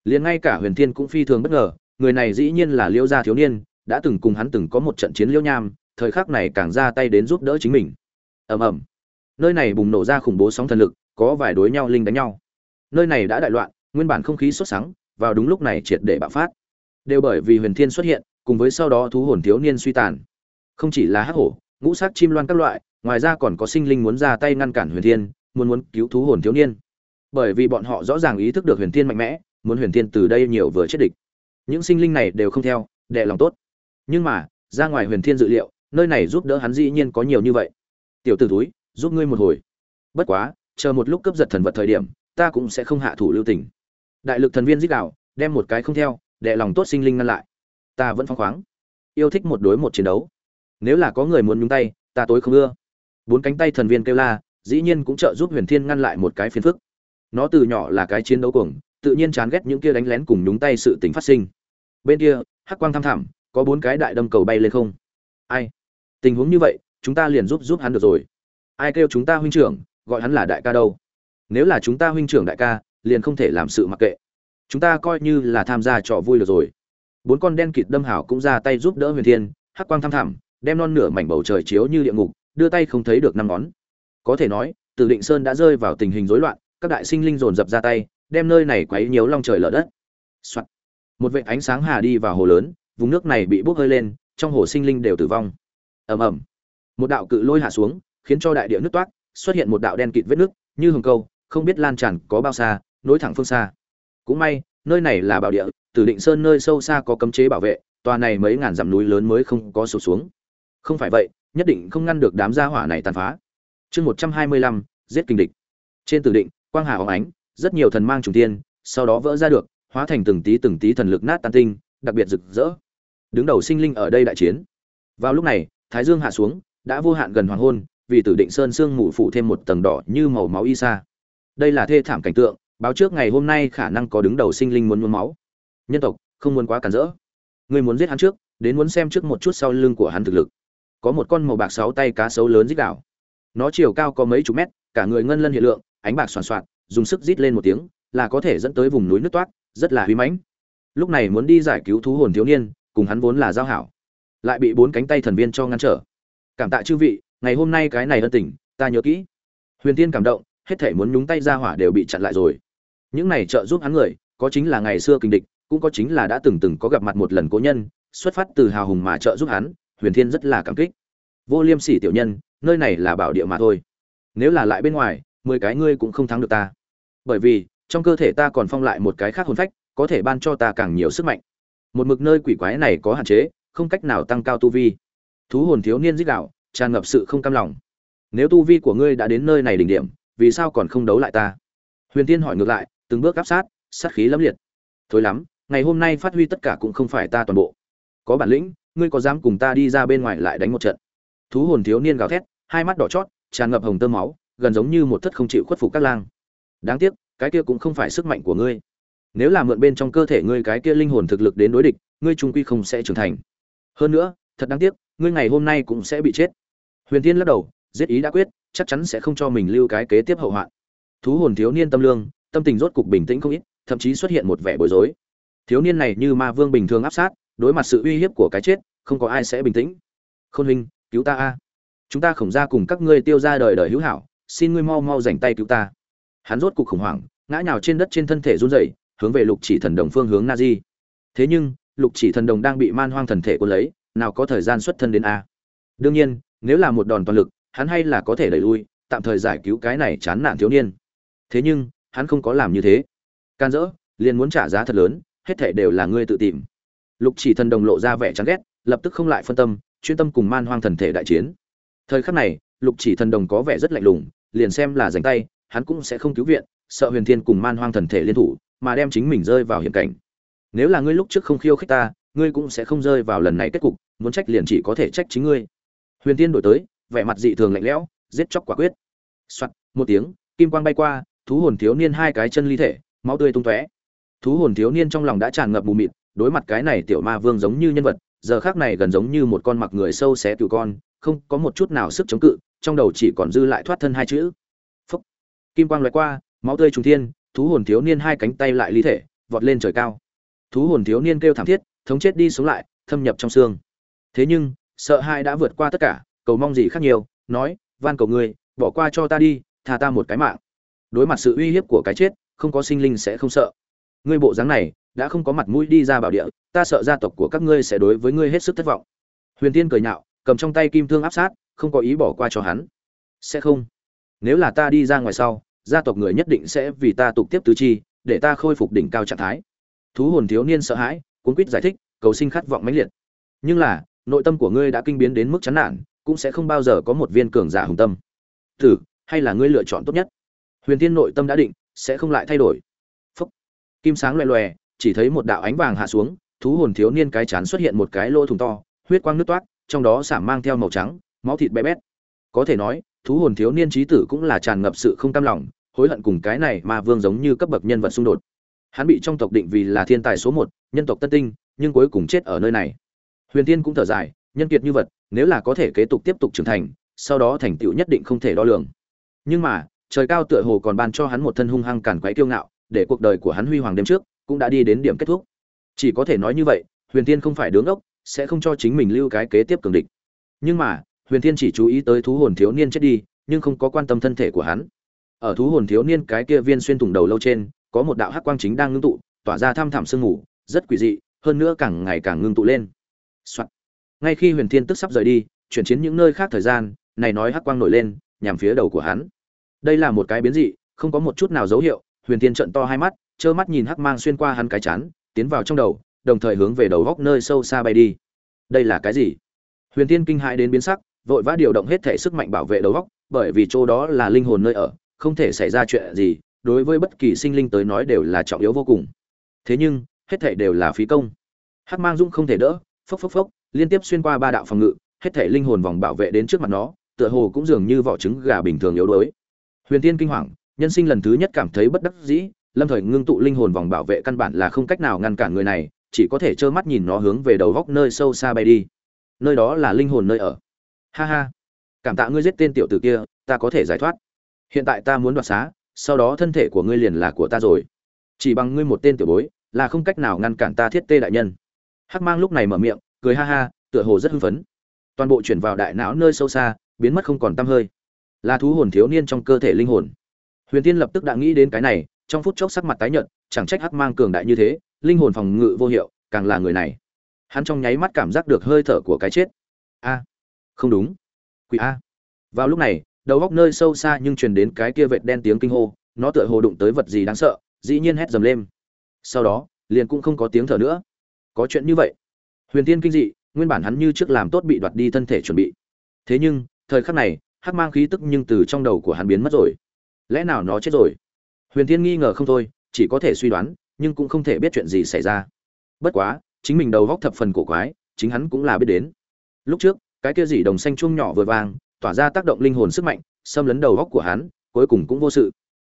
Liền ngay cả huyền thiên cũng phi thường bất ngờ, người này dĩ nhiên là liễu gia thiếu niên, đã từng cùng hắn từng có một trận chiến liễu nham, thời khắc này càng ra tay đến giúp đỡ chính mình. Ầm ầm. Nơi này bùng nổ ra khủng bố sóng thần lực, có vài đối nhau linh đánh nhau. Nơi này đã đại loạn, nguyên bản không khí sốt sắng, vào đúng lúc này triệt để bạo phát. Đều bởi vì huyền thiên xuất hiện cùng với sau đó thú hồn thiếu niên suy tàn. Không chỉ là hắc hổ ngũ sắc chim loan các loại ngoài ra còn có sinh linh muốn ra tay ngăn cản huyền thiên muốn muốn cứu thú hồn thiếu niên. Bởi vì bọn họ rõ ràng ý thức được huyền thiên mạnh mẽ muốn huyền thiên từ đây nhiều vừa chết địch. Những sinh linh này đều không theo đệ lòng tốt. Nhưng mà ra ngoài huyền thiên dự liệu nơi này giúp đỡ hắn dĩ nhiên có nhiều như vậy. Tiểu tử túi giúp ngươi một hồi. Bất quá chờ một lúc cướp giật thần vật thời điểm ta cũng sẽ không hạ thủ lưu tình. Đại lực thần viên giết đảo, đem một cái không theo đệ lòng tốt sinh linh ngăn lại ta vẫn phong khoáng. Yêu thích một đối một chiến đấu. Nếu là có người muốn nhúng tay, ta tối không ưa. Bốn cánh tay thần viên kêu la, dĩ nhiên cũng trợ giúp huyền thiên ngăn lại một cái phiền phức. Nó từ nhỏ là cái chiến đấu cuồng, tự nhiên chán ghét những kia đánh lén cùng nhúng tay sự tình phát sinh. Bên kia, hắc quang tham thẳm, có bốn cái đại đâm cầu bay lên không. Ai? Tình huống như vậy, chúng ta liền giúp giúp hắn được rồi. Ai kêu chúng ta huynh trưởng, gọi hắn là đại ca đâu? Nếu là chúng ta huynh trưởng đại ca, liền không thể làm sự mặc kệ. Chúng ta coi như là tham gia trò vui được rồi bốn con đen kịt đâm hảo cũng ra tay giúp đỡ huyền thiên, hắc quang thăm thẳm, đem non nửa mảnh bầu trời chiếu như địa ngục, đưa tay không thấy được năm ngón. Có thể nói, từ định sơn đã rơi vào tình hình rối loạn, các đại sinh linh dồn dập ra tay, đem nơi này quấy nhiễu long trời lở đất、Soạn. một vệ ánh sáng hà đi vào hồ lớn, vùng nước này bị bốc hơi lên, trong hồ sinh linh đều tử vong. Ầm ầm. Một đạo cự lôi hạ xuống, khiến cho đại địa nước toát xuất hiện một đạo đen kịt vết nước, như hồng câu, không biết lan tràn có bao xa, nối thẳng phương xa. Cũng may, nơi này là bảo địa tử định sơn nơi sâu xa có cấm chế bảo vệ, tòa này mấy ngàn dặm núi lớn mới không có sụp xuống. Không phải vậy, nhất định không ngăn được đám gia hỏa này tàn phá. Chương một trăm hai mươi lăm, giết kinh địch. Trên tử định, quang hà óng ánh, rất nhiều thần mang trùng tiên, sau đó vỡ ra được, hóa thành từng tí từng tí thần lực nát tan tinh, đặc biệt rực rỡ. Đứng đầu sinh linh ở đây đại chiến. Vào lúc này, thái dương hạ xuống, đã vô hạn gần hoàng hôn, vì tử định sơn sương mù phủ thêm một tầng đỏ như màu máu y sa. Đây là thê thảm cảnh tượng, báo trước ngày hôm nay khả năng có đứng đầu sinh linh muốn nhuốm máu nhân tộc, không muốn quá cản rỡ. Người muốn giết hắn trước, đến muốn xem trước một chút sau lưng của hắn thực lực. Có một con màu bạc sáu tay cá sấu lớn dích đảo nó chiều cao có mấy chục mét, cả người ngân lân hiện lượng, ánh bạc soàn soạt, dùng sức rít lên một tiếng, là có thể dẫn tới vùng núi nước toát, rất là huy mãnh. Lúc này muốn đi giải cứu thú hồn thiếu niên, cùng hắn vốn là giao hảo. Lại bị bốn cánh tay thần viên cho ngăn trở. Cảm tạ chư vị, ngày hôm nay cái này ân tình, ta nhớ kỹ. Huyền tiên cảm động, hết thể muốn nhúng tay ra hỏa đều bị chặn lại rồi. Những này trợ giúp hắn người, có chính là ngày xưa kinh địch cũng có chính là đã từng từng có gặp mặt một lần cố nhân, xuất phát từ hào hùng mà trợ giúp hắn, huyền thiên rất là cảm kích. Vô liêm sỉ tiểu nhân, nơi này là bảo địa mà thôi. Nếu là lại bên ngoài, mười cái ngươi cũng không thắng được ta. Bởi vì, trong cơ thể ta còn phong lại một cái khác hồn phách, có thể ban cho ta càng nhiều sức mạnh. Một mực nơi quỷ quái này có hạn chế, không cách nào tăng cao tu vi. Thú hồn thiếu niên dích đạo tràn ngập sự không cam lòng. Nếu tu vi của ngươi đã đến nơi này đỉnh điểm, vì sao còn không đấu lại ta? Huyền tiên hỏi ngược lại, từng bước áp sát sát khí lẫm liệt. Thối lắm ngày hôm nay phát huy tất cả cũng không phải ta toàn bộ. Có bản lĩnh, ngươi có dám cùng ta đi ra bên ngoài lại đánh một trận? Thú hồn thiếu niên gào thét, hai mắt đỏ chót, tràn ngập hồng tơ máu, gần giống như một thất không chịu khuất phục các lang. Đáng tiếc, cái kia cũng không phải sức mạnh của ngươi. Nếu là mượn bên trong cơ thể ngươi cái kia linh hồn thực lực đến đối địch, ngươi trung quy không sẽ trưởng thành. Hơn nữa, thật đáng tiếc, ngươi ngày hôm nay cũng sẽ bị chết. Huyền Thiên lắc đầu, giết ý đã quyết, chắc chắn sẽ không cho mình lưu cái kế tiếp hậu hoạn. Thú hồn thiếu niên tâm lương, tâm tình rốt cục bình tĩnh không ít, thậm chí xuất hiện một vẻ bối rối thiếu niên này như ma vương bình thường áp sát, đối mặt sự uy hiếp của cái chết, không có ai sẽ bình tĩnh. Khôn huynh, cứu ta a. Chúng ta khổng ra cùng các ngươi tiêu ra đời đời hữu hảo, xin ngươi mau mau dành tay cứu ta. Hắn rốt cục khủng hoảng, ngã nhào trên đất trên thân thể run rẩy, hướng về lục chỉ thần đồng phương hướng na di. Thế nhưng, lục chỉ thần đồng đang bị man hoang thần thể cuốn lấy, nào có thời gian xuất thân đến a. Đương nhiên, nếu là một đòn toàn lực, hắn hay là có thể đẩy lui, tạm thời giải cứu cái này chán nản thiếu niên. Thế nhưng, hắn không có làm như thế. Can dỡ, liền muốn trả giá thật lớn hết thể đều là ngươi tự tìm. Lục chỉ thần đồng lộ ra vẻ chán ghét, lập tức không lại phân tâm, chuyên tâm cùng man hoang thần thể đại chiến. Thời khắc này, lục chỉ thần đồng có vẻ rất lạnh lùng, liền xem là rảnh tay, hắn cũng sẽ không cứu viện, sợ huyền thiên cùng man hoang thần thể liên thủ, mà đem chính mình rơi vào hiểm cảnh. Nếu là ngươi lúc trước không khiêu khích ta, ngươi cũng sẽ không rơi vào lần này kết cục, muốn trách liền chỉ có thể trách chính ngươi. Huyền thiên đổi tới, vẻ mặt dị thường lạnh lẽo, giết chóc quả quyết. Soạt, một tiếng, kim quang bay qua, thú hồn thiếu niên hai cái chân ly thể, máu tươi tung tóe thú hồn thiếu niên trong lòng đã tràn ngập mù mịt, đối mặt cái này tiểu ma vương giống như nhân vật, giờ khác này gần giống như một con mặc người sâu xé cừu con, không có một chút nào sức chống cự, trong đầu chỉ còn dư lại thoát thân hai chữ. Phúc. Kim quang loại qua, máu tươi trùng thiên, thú hồn thiếu niên hai cánh tay lại ly thể, vọt lên trời cao. Thú hồn thiếu niên kêu thảm thiết, thống chết đi sống lại, thâm nhập trong xương. Thế nhưng, sợ hai đã vượt qua tất cả, cầu mong gì khác nhiều, nói, van cầu ngươi, bỏ qua cho ta đi, tha ta một cái mạng. Đối mặt sự uy hiếp của cái chết, không có sinh linh sẽ không sợ ngươi bộ dáng này, đã không có mặt mũi đi ra bảo địa, ta sợ gia tộc của các ngươi sẽ đối với ngươi hết sức thất vọng. Huyền tiên cười nhạo, cầm trong tay kim thương áp sát, không có ý bỏ qua cho hắn. Sẽ không. Nếu là ta đi ra ngoài sau, gia tộc người nhất định sẽ vì ta tục tiếp tứ chi, để ta khôi phục đỉnh cao trạng thái. Thú hồn thiếu niên sợ hãi, cuốn quýt giải thích, cầu sinh khát vọng mãnh liệt. Nhưng là, nội tâm của ngươi đã kinh biến đến mức chán nản, cũng sẽ không bao giờ có một viên cường giả hùng tâm. Thử, hay là ngươi lựa chọn tốt nhất? Huyền tiên nội tâm đã định, sẽ không lại thay đổi kim sáng loè loè, chỉ thấy một đạo ánh vàng hạ xuống, thú hồn thiếu niên cái chán xuất hiện một cái lỗ thủng to, huyết quang nước toát, trong đó sảm mang theo màu trắng, máu thịt bé bét. Có thể nói, thú hồn thiếu niên trí tử cũng là tràn ngập sự không cam lòng, hối hận cùng cái này mà vương giống như cấp bậc nhân vật xung đột. Hắn bị trong tộc định vì là thiên tài số một, nhân tộc tân tinh, nhưng cuối cùng chết ở nơi này. Huyền tiên cũng thở dài, nhân kiệt như vật, nếu là có thể kế tục tiếp tục trưởng thành, sau đó thành tựu nhất định không thể đo lường. Nhưng mà, trời cao tựa hồ còn ban cho hắn một thân hung hăng cản quấy kiêu ngạo để cuộc đời của hắn huy hoàng đêm trước, cũng đã đi đến điểm kết thúc. Chỉ có thể nói như vậy, huyền tiên không phải đứng ốc sẽ không cho chính mình lưu cái kế tiếp cường địch. Nhưng mà, huyền tiên chỉ chú ý tới thú hồn thiếu niên chết đi, nhưng không có quan tâm thân thể của hắn. Ở thú hồn thiếu niên cái kia viên xuyên thủng đầu lâu trên, có một đạo hắc quang chính đang ngưng tụ, tỏa ra thăm thẳm sương mù, rất quỷ dị, hơn nữa càng ngày càng ngưng tụ lên、Soạn. ngay khi huyền thiên tức sắp rời đi, chuyển chiến những nơi khác thời gian, này nói hắc quang nổi lên, nhằm phía đầu của hắn. Đây là một cái biến dị, không có một chút nào dấu hiệu huyền thiên trận to hai mắt, trơ mắt nhìn hắc mang xuyên qua hắn cái chán, tiến vào trong đầu, đồng thời hướng về đầu góc nơi sâu xa bay đi. Đây là cái gì? Huyền thiên kinh hãi đến biến sắc, vội vã điều động hết thể sức mạnh bảo vệ đầu góc, bởi vì chỗ đó là linh hồn nơi ở, không thể xảy ra chuyện gì, đối với bất kỳ sinh linh tới nói đều là trọng yếu vô cùng. Thế nhưng, hết thể đều là phí công. Hắc mang dũng không thể đỡ, phốc phốc phốc, liên tiếp xuyên qua ba đạo phòng ngự, hết thể linh hồn vòng bảo vệ đến trước mặt nó, tựa hồ cũng dường như vỏ trứng gà bình thường yếu đuối. Huyền tiên kinh hoàng nhân sinh lần thứ nhất cảm thấy bất đắc dĩ, lâm thời ngưng tụ linh hồn vòng bảo vệ căn bản là không cách nào ngăn cản người này, chỉ có thể trơ mắt nhìn nó hướng về đầu góc nơi sâu xa bay đi. Nơi đó là linh hồn nơi ở. Ha ha. Cảm tạ ngươi giết tên tiểu tử kia, ta có thể giải thoát. Hiện tại ta muốn đoạt xá, sau đó thân thể của ngươi liền là của ta rồi. Chỉ bằng ngươi một tên tiểu bối, là không cách nào ngăn cản ta thiết tê đại nhân. Hắc mang lúc này mở miệng, cười ha ha, tựa hồ rất hưng phấn. Toàn bộ chuyển vào đại não nơi sâu xa, biến mất không còn t hơi. Là thú hồn thiếu niên trong cơ thể linh hồn huyền tiên lập tức đã nghĩ đến cái này, trong phút chốc sắc mặt tái nhợt, chẳng trách hắc mang cường đại như thế, linh hồn phòng ngự vô hiệu, càng là người này. Hắn trong nháy mắt cảm giác được hơi thở của cái chết. A, không đúng. Quỷ a. Vào lúc này, đầu góc nơi sâu xa nhưng truyền đến cái kia vệt đen tiếng kinh hô, nó tựa hồ đụng tới vật gì đáng sợ, dĩ nhiên hét dầm lên. Sau đó, liền cũng không có tiếng thở nữa. Có chuyện như vậy. Huyền tiên kinh dị, nguyên bản hắn như trước làm tốt bị đoạt đi thân thể chuẩn bị. Thế nhưng, thời khắc này, hắc mang khí tức nhưng từ trong đầu của hắn biến mất rồi lẽ nào nó chết rồi? Huyền Thiên nghi ngờ không thôi, chỉ có thể suy đoán, nhưng cũng không thể biết chuyện gì xảy ra. Bất quá, chính mình đầu góc thập phần cổ quái, chính hắn cũng là biết đến. Lúc trước, cái kia dị đồng xanh chuông nhỏ vừa vàng tỏa ra tác động linh hồn sức mạnh, xâm lấn đầu góc của hắn, cuối cùng cũng vô sự.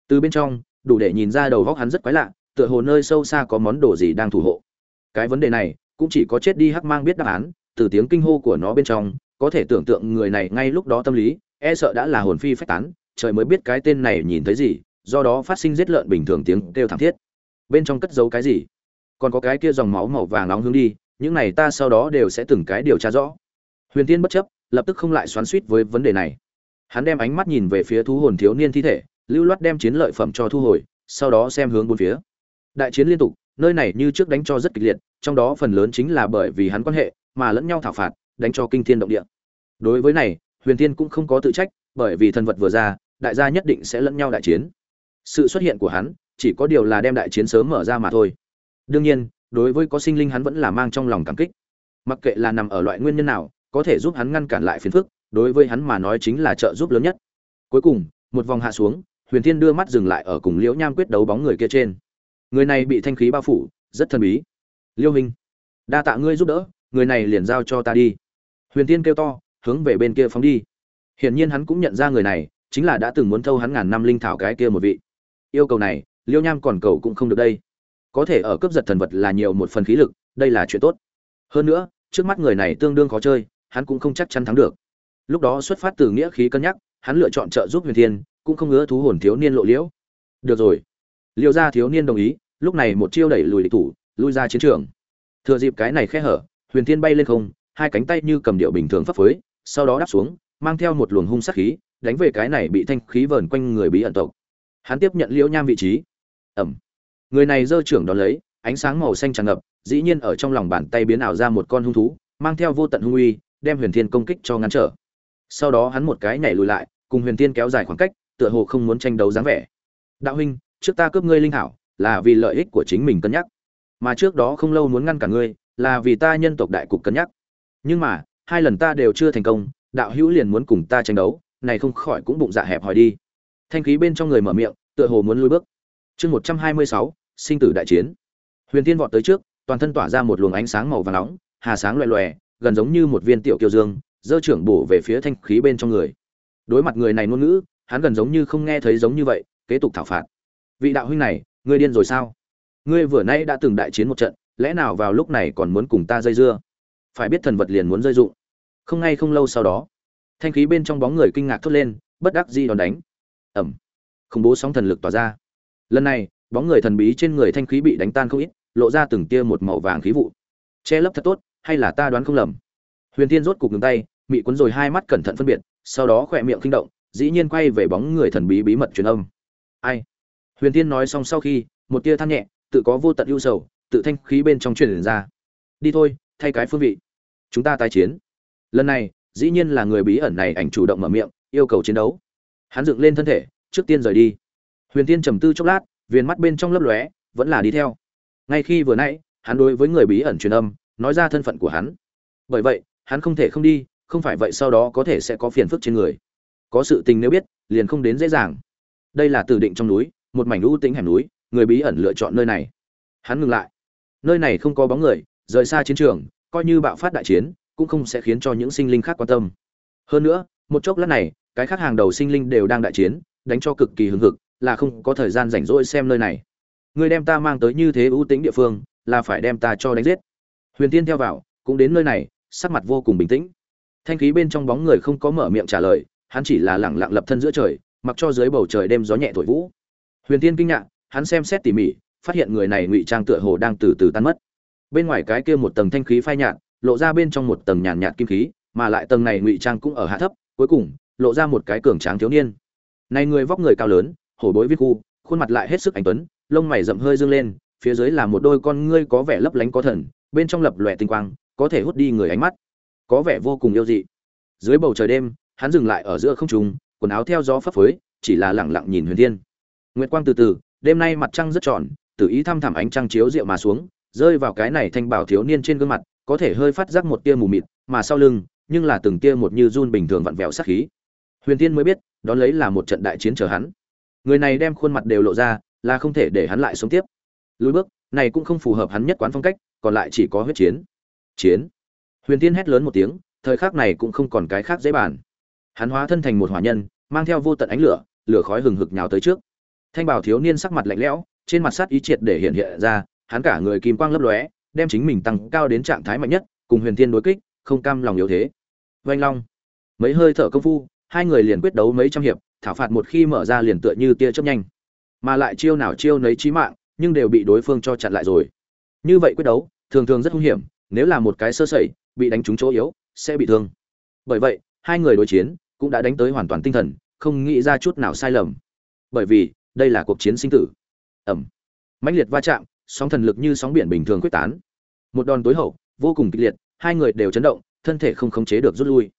Từ bên trong, đủ để nhìn ra đầu góc hắn rất quái lạ, tựa hồ nơi sâu xa có món đồ gì đang thủ hộ. Cái vấn đề này, cũng chỉ có chết đi hắc mang biết đáp án, từ tiếng kinh hô của nó bên trong, có thể tưởng tượng người này ngay lúc đó tâm lý e sợ đã là hồn phi phách tán trời mới biết cái tên này nhìn thấy gì, do đó phát sinh giết lợn bình thường tiếng kêu thảm thiết. Bên trong cất giấu cái gì? Còn có cái kia dòng máu màu vàng nóng hướng đi, những này ta sau đó đều sẽ từng cái điều tra rõ. Huyền tiên bất chấp, lập tức không lại xoắn suýt với vấn đề này. Hắn đem ánh mắt nhìn về phía thú hồn thiếu niên thi thể, lưu loát đem chiến lợi phẩm cho thu hồi, sau đó xem hướng bốn phía. Đại chiến liên tục, nơi này như trước đánh cho rất kịch liệt, trong đó phần lớn chính là bởi vì hắn quan hệ, mà lẫn nhau thảo phạt, đánh cho kinh thiên động địa. Đối với này, huyền tiên cũng không có tự trách, bởi vì thần vật vừa ra đại gia nhất định sẽ lẫn nhau đại chiến. Sự xuất hiện của hắn chỉ có điều là đem đại chiến sớm mở ra mà thôi. Đương nhiên, đối với có sinh linh hắn vẫn là mang trong lòng cảm kích. Mặc kệ là nằm ở loại nguyên nhân nào, có thể giúp hắn ngăn cản lại phiền phức, đối với hắn mà nói chính là trợ giúp lớn nhất. Cuối cùng, một vòng hạ xuống, huyền thiên đưa mắt dừng lại ở cùng liễu nham quyết đấu bóng người kia trên. Người này bị thanh khí bao phủ, rất thần bí. Liêu hình đa tạ ngươi giúp đỡ, người này liền giao cho ta đi. Huyền thiên kêu to, hướng về bên kia phóng đi. Hiển nhiên hắn cũng nhận ra người này chính là đã từng muốn thâu hắn ngàn năm linh thảo cái kia một vị. Yêu cầu này, liêu nham còn cầu cũng không được đây. Có thể ở cấp giật thần vật là nhiều một phần khí lực, đây là chuyện tốt. Hơn nữa, trước mắt người này tương đương khó chơi, hắn cũng không chắc chắn thắng được. Lúc đó xuất phát từ nghĩa khí cân nhắc, hắn lựa chọn trợ giúp huyền thiên, cũng không ngứa thú hồn thiếu niên lộ liễu. Được rồi. Liêu gia thiếu niên đồng ý, lúc này một chiêu đẩy lùi địch thủ, lui ra chiến trường. Thừa dịp cái này khe hở, huyền thiên bay lên không, hai cánh tay như cầm điệu bình thường phấp phới, sau đó đáp xuống, mang theo một luồng hung sát khí đánh về cái này bị thanh khí vờn quanh người bí ẩn tộc. Hắn tiếp nhận liễu nham vị trí. Ẩm. Người này giơ trưởng đón lấy, ánh sáng màu xanh tràn ngập, dĩ nhiên ở trong lòng bàn tay biến ảo ra một con hung thú, mang theo vô tận hung uy, đem huyền thiên công kích cho ngăn trở. Sau đó hắn một cái nhảy lùi lại, cùng huyền thiên kéo dài khoảng cách, tựa hồ không muốn tranh đấu dáng vẻ. Đạo huynh, trước ta cướp ngươi linh hảo, là vì lợi ích của chính mình cân nhắc. Mà trước đó không lâu muốn ngăn cả ngươi, là vì ta nhân tộc đại cục cân nhắc. Nhưng mà, hai lần ta đều chưa thành công, đạo hữu liền muốn cùng ta tranh đấu này không khỏi cũng bụng dạ hẹp hỏi đi. Thanh khí bên trong người mở miệng, tựa hồ muốn lui bước. Chương một trăm hai mươi sáu, sinh tử đại chiến. Huyền tiên vọt tới trước, toàn thân tỏa ra một luồng ánh sáng màu vàng nóng, hà sáng loè loè, gần giống như một viên tiểu kiêu dương, dơ trưởng bổ về phía thanh khí bên trong người. Đối mặt người này ngôn ngữ, hắn gần giống như không nghe thấy giống như vậy, kế tục thảo phạt. Vị đạo huynh này, ngươi điên rồi sao? Ngươi vừa nay đã từng đại chiến một trận, lẽ nào vào lúc này còn muốn cùng ta dây dưa? Phải biết thần vật liền muốn rơi dụng. Không ngay không lâu sau đó thanh khí bên trong bóng người kinh ngạc thốt lên, bất đắc di đòn đánh. Ẩm khủng bố sóng thần lực tỏa ra. Lần này, bóng người thần bí trên người thanh khí bị đánh tan không ít, lộ ra từng tia một màu vàng khí vụ. Che lấp thật tốt, hay là ta đoán không lầm? Huyền Thiên rốt cục ngừng tay, mị cuốn rồi hai mắt cẩn thận phân biệt, sau đó khỏe miệng kinh động, dĩ nhiên quay về bóng người thần bí bí mật truyền âm. Ai? Huyền Thiên nói xong sau khi, một tia than nhẹ, tự có vô tận ưu sầu, tự thanh khí bên trong truyền ra. Đi thôi, thay cái phương vị. Chúng ta tái chiến. Lần này dĩ nhiên là người bí ẩn này ảnh chủ động mở miệng, yêu cầu chiến đấu. Hắn dựng lên thân thể, trước tiên rời đi. Huyền tiên trầm tư chốc lát, viền mắt bên trong lấp lóe, vẫn là đi theo. Ngay khi vừa nãy, hắn đối với người bí ẩn truyền âm, nói ra thân phận của hắn. Bởi vậy, hắn không thể không đi, không phải vậy sau đó có thể sẽ có phiền phức trên người. Có sự tình nếu biết, liền không đến dễ dàng. Đây là từ định trong núi, một mảnh ưu tính hẻm núi, người bí ẩn lựa chọn nơi này. Hắn ngừng lại. Nơi này không có bóng người, rời xa chiến trường, coi như bạo phát đại chiến cũng không sẽ khiến cho những sinh linh khác quan tâm. Hơn nữa, một chốc lát này, cái khác hàng đầu sinh linh đều đang đại chiến, đánh cho cực kỳ hứng hực, là không có thời gian rảnh rỗi xem nơi này. Người đem ta mang tới như thế ưu tĩnh địa phương, là phải đem ta cho đánh giết. Huyền tiên theo vào, cũng đến nơi này, sắc mặt vô cùng bình tĩnh. Thanh khí bên trong bóng người không có mở miệng trả lời, hắn chỉ là lẳng lặng lập thân giữa trời, mặc cho dưới bầu trời đêm gió nhẹ thổi vũ. Huyền tiên kinh ngạc, hắn xem xét tỉ mỉ, phát hiện người này ngụy trang tựa hồ đang từ từ tan mất. Bên ngoài cái kia một tầng thanh khí phai nhạt lộ ra bên trong một tầng nhàn nhạt kim khí, mà lại tầng này ngụy trang cũng ở hạ thấp, cuối cùng, lộ ra một cái cường tráng thiếu niên. Này người vóc người cao lớn, hổ bối viết khu, khuôn mặt lại hết sức anh tuấn, lông mày rậm hơi dương lên, phía dưới là một đôi con ngươi có vẻ lấp lánh có thần, bên trong lập lòe tinh quang, có thể hút đi người ánh mắt. Có vẻ vô cùng yêu dị. Dưới bầu trời đêm, hắn dừng lại ở giữa không trung, quần áo theo gió phấp phới, chỉ là lẳng lặng nhìn huyền thiên. Nguyệt quang từ từ, đêm nay mặt trăng rất tròn tự ý thăm thẳm ánh trăng chiếu rượu mà xuống, rơi vào cái này thanh bảo thiếu niên trên gương mặt có thể hơi phát giác một tia mù mịt, mà sau lưng, nhưng là từng tia một như run bình thường vặn vẹo sát khí. Huyền thiên mới biết, đón lấy là một trận đại chiến chờ hắn. Người này đem khuôn mặt đều lộ ra, là không thể để hắn lại sống tiếp. Lùi bước, này cũng không phù hợp hắn nhất quán phong cách, còn lại chỉ có huyết chiến. Chiến. Huyền tiên hét lớn một tiếng, thời khắc này cũng không còn cái khác dễ bàn. Hắn hóa thân thành một hỏa nhân, mang theo vô tận ánh lửa lửa khói hừng hực nhào tới trước. Thanh bảo thiếu niên sắc mặt lạnh lẽo, trên mặt sát ý triệt để hiện hiện ra, hắn cả người kim quang lấp lóe đem chính mình tăng cao đến trạng thái mạnh nhất, cùng huyền Thiên đối kích, không cam lòng yếu thế. Vành long, mấy hơi thở công phu, hai người liền quyết đấu mấy trăm hiệp, thảo phạt một khi mở ra liền tựa như tia chớp nhanh. Mà lại chiêu nào chiêu nấy chí mạng, nhưng đều bị đối phương cho chặn lại rồi. Như vậy quyết đấu, thường thường rất hung hiểm, nếu là một cái sơ sẩy, bị đánh trúng chỗ yếu, sẽ bị thương. Bởi vậy, hai người đối chiến cũng đã đánh tới hoàn toàn tinh thần, không nghĩ ra chút nào sai lầm. Bởi vì, đây là cuộc chiến sinh tử. Ẩm. Mãnh liệt va chạm sóng thần lực như sóng biển bình thường quyết tán. Một đòn tối hậu, vô cùng kịch liệt, hai người đều chấn động, thân thể không khống chế được rút lui.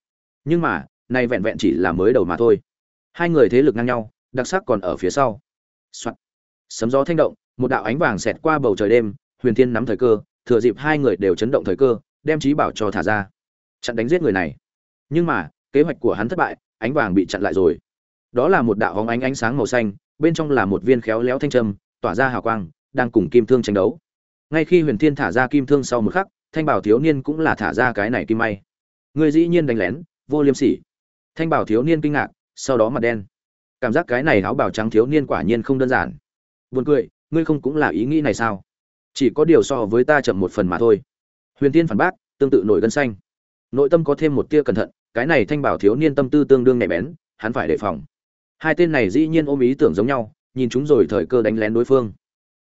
Nhưng mà, này vẹn vẹn chỉ là mới đầu mà thôi. Hai người thế lực ngang nhau, đặc sắc còn ở phía sau. Soạn. sấm gió thanh động, một đạo ánh vàng xẹt qua bầu trời đêm, huyền thiên nắm thời cơ, thừa dịp hai người đều chấn động thời cơ, đem trí bảo cho thả ra. Chặn đánh giết người này. Nhưng mà, kế hoạch của hắn thất bại, ánh vàng bị chặn lại rồi. Đó là một đạo hóng ánh ánh sáng màu xanh, bên trong là một viên khéo léo thanh trâm, tỏa ra hào quang đang cùng kim thương tranh đấu. Ngay khi huyền thiên thả ra kim thương sau một khắc, thanh bảo thiếu niên cũng là thả ra cái này kim may. Người dĩ nhiên đánh lén, vô liêm sỉ. Thanh bảo thiếu niên kinh ngạc, sau đó mặt đen. Cảm giác cái này áo bảo trắng thiếu niên quả nhiên không đơn giản. Buồn cười, ngươi không cũng là ý nghĩ này sao? Chỉ có điều so với ta chậm một phần mà thôi. Huyền tiên phản bác, tương tự nổi gân xanh. Nội tâm có thêm một tia cẩn thận, cái này thanh bảo thiếu niên tâm tư tương đương nhạy bén, hắn phải đề phòng. Hai tên này dĩ nhiên ôm ý tưởng giống nhau, nhìn chúng rồi thời cơ đánh lén đối phương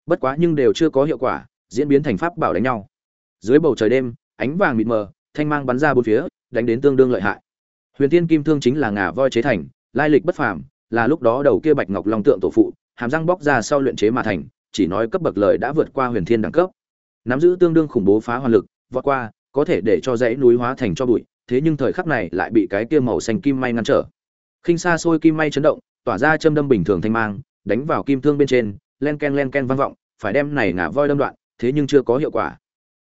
bất quá nhưng đều chưa có hiệu quả, diễn biến thành pháp bảo đánh nhau. Dưới bầu trời đêm, ánh vàng mịt mờ, thanh mang bắn ra bốn phía, đánh đến tương đương lợi hại. Huyền tiên kim thương chính là ngà voi chế thành, lai lịch bất phàm, là lúc đó đầu kia bạch ngọc long tượng tổ phụ, hàm răng bóc ra sau luyện chế mà thành, chỉ nói cấp bậc lời đã vượt qua huyền thiên đẳng cấp. Nắm giữ tương đương khủng bố phá hoàn lực, vọt qua, có thể để cho dãy núi hóa thành cho bụi, thế nhưng thời khắc này lại bị cái kia màu xanh kim may ngăn trở. Khinh xa xôi kim may chấn động, tỏa ra châm đâm bình thường thanh mang, đánh vào kim thương bên trên len ken len ken vang vọng, phải đem này ngả voi đâm đoạn, thế nhưng chưa có hiệu quả.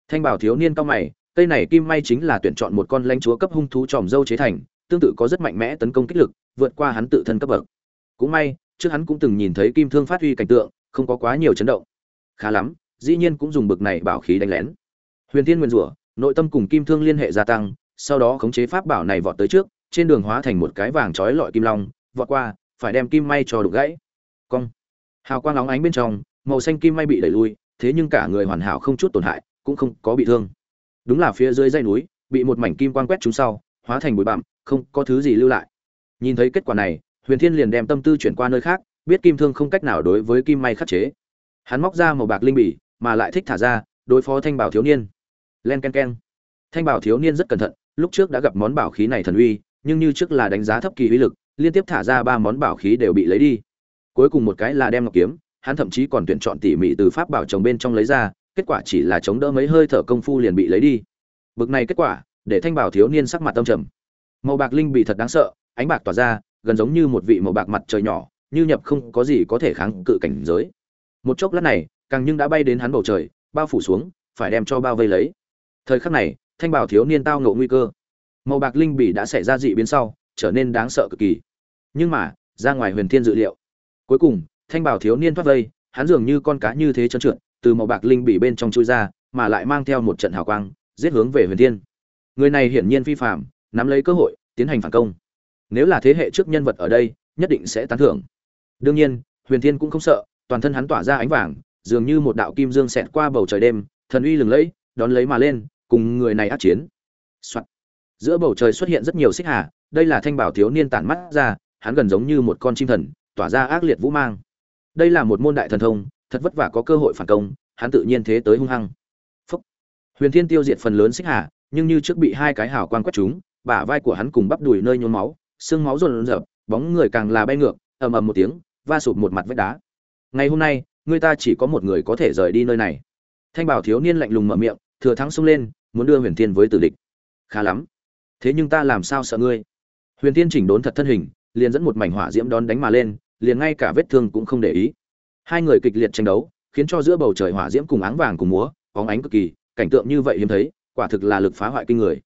Thanh bảo thiếu niên cao mày, cây này kim may chính là tuyển chọn một con lãnh chúa cấp hung thú tròm dâu chế thành, tương tự có rất mạnh mẽ tấn công kích lực, vượt qua hắn tự thân cấp bậc. Cũng may, trước hắn cũng từng nhìn thấy kim thương phát huy cảnh tượng, không có quá nhiều chấn động. Khá lắm, dĩ nhiên cũng dùng bực này bảo khí đánh lén. Huyền thiên nguyên rủa, nội tâm cùng kim thương liên hệ gia tăng, sau đó khống chế pháp bảo này vọt tới trước, trên đường hóa thành một cái vàng trói lọi kim long, vọt qua, phải đem kim may cho đục gãy. Cong hào quang óng ánh bên trong, màu xanh kim may bị đẩy lui, thế nhưng cả người hoàn hảo không chút tổn hại, cũng không có bị thương. Đúng là phía dưới dây núi, bị một mảnh kim quang quét trúng sau, hóa thành bụi bặm, không có thứ gì lưu lại. Nhìn thấy kết quả này, huyền thiên liền đem tâm tư chuyển qua nơi khác, biết kim thương không cách nào đối với kim may khắc chế. Hắn móc ra một bạc linh bỉ mà lại thích thả ra, đối phó thanh bảo thiếu niên. Len ken ken. Thanh bảo thiếu niên rất cẩn thận, lúc trước đã gặp món bảo khí này thần uy, nhưng như trước là đánh giá thấp kỳ uy lực, liên tiếp thả ra ba món bảo khí đều bị lấy đi cuối cùng một cái là đem ngọc kiếm, hắn thậm chí còn tuyển chọn tỉ mỉ từ pháp bảo chồng bên trong lấy ra, kết quả chỉ là chống đỡ mấy hơi thở công phu liền bị lấy đi. Bực này kết quả, để thanh bảo thiếu niên sắc mặt tâm trầm. Màu bạc linh bị thật đáng sợ, ánh bạc tỏa ra, gần giống như một vị màu bạc mặt trời nhỏ, như nhập không có gì có thể kháng cự cảnh giới. Một chốc lát này, càng nhưng đã bay đến hắn bầu trời, bao phủ xuống, phải đem cho bao vây lấy. Thời khắc này, thanh bảo thiếu niên tao ngộ nguy cơ. Màu bạc linh bỉ đã xảy ra dị biến sau, trở nên đáng sợ cực kỳ. Nhưng mà, ra ngoài huyền thiên dự liệu cuối cùng, thanh bảo thiếu niên thoát vây, hắn dường như con cá như thế trơn trượt, từ màu bạc linh bỉ bên trong chui ra, mà lại mang theo một trận hào quang, giết hướng về huyền thiên. Người này hiển nhiên phi phạm nắm lấy cơ hội, tiến hành phản công. Nếu là thế hệ trước nhân vật ở đây, nhất định sẽ tán thưởng. Đương nhiên, huyền thiên cũng không sợ, toàn thân hắn tỏa ra ánh vàng, dường như một đạo kim dương xẹt qua bầu trời đêm, thần uy lừng lẫy, đón lấy mà lên, cùng người này át chiến、Soạn. giữa bầu trời xuất hiện rất nhiều xích hà, đây là thanh bảo thiếu niên tản mắt ra, hắn gần giống như một con chim thần tỏa ra ác liệt vũ mang. Đây là một môn đại thần thông, thật vất vả có cơ hội phản công, hắn tự nhiên thế tới hung hăng. Phúc. huyền thiên tiêu diệt phần lớn xích hà, nhưng như trước bị hai cái hào quang quét chúng, bả vai của hắn cùng bắp đùi nơi nhốn máu, xương máu rộn rợp bóng người càng là bay ngược, ầm ầm một tiếng, va sụp một mặt vách đá. Ngày hôm nay, người ta chỉ có một người có thể rời đi nơi này. Thanh bảo thiếu niên lạnh lùng mở miệng, thừa thắng xông lên, muốn đưa huyền thiên với tử địch. Khá lắm. Thế nhưng ta làm sao sợ ngươi? Huyền thiên chỉnh đốn thật thân hình, liền dẫn một mảnh hỏa diễm đón đánh mà lên liền ngay cả vết thương cũng không để ý. Hai người kịch liệt tranh đấu, khiến cho giữa bầu trời hỏa diễm cùng áng vàng cùng múa óng ánh cực kỳ, cảnh tượng như vậy hiếm thấy, quả thực là lực phá hoại kinh người.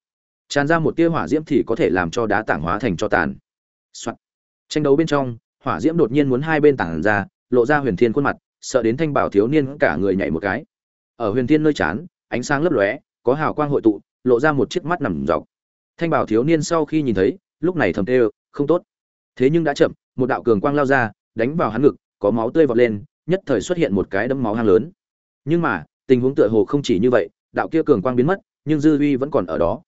Tràn ra một tia hỏa diễm thì có thể làm cho đá tảng hóa thành cho tàn、Soạn. tranh đấu bên trong, hỏa diễm đột nhiên muốn hai bên tảng ra, lộ ra huyền thiên khuôn mặt, sợ đến thanh bảo thiếu niên cả người nhảy một cái. Ở huyền thiên nơi chán, ánh sáng lấp lóe, có hào quang hội tụ, lộ ra một chiếc mắt nằm dọc. Thanh bảo thiếu niên sau khi nhìn thấy, lúc này thầm tê không tốt. Thế nhưng đã chậm một đạo cường quang lao ra, đánh vào hắn ngực, có máu tươi vọt lên, nhất thời xuất hiện một cái đấm máu hang lớn. Nhưng mà, tình huống tựa hồ không chỉ như vậy, đạo kia cường quang biến mất, nhưng dư uy vẫn còn ở đó.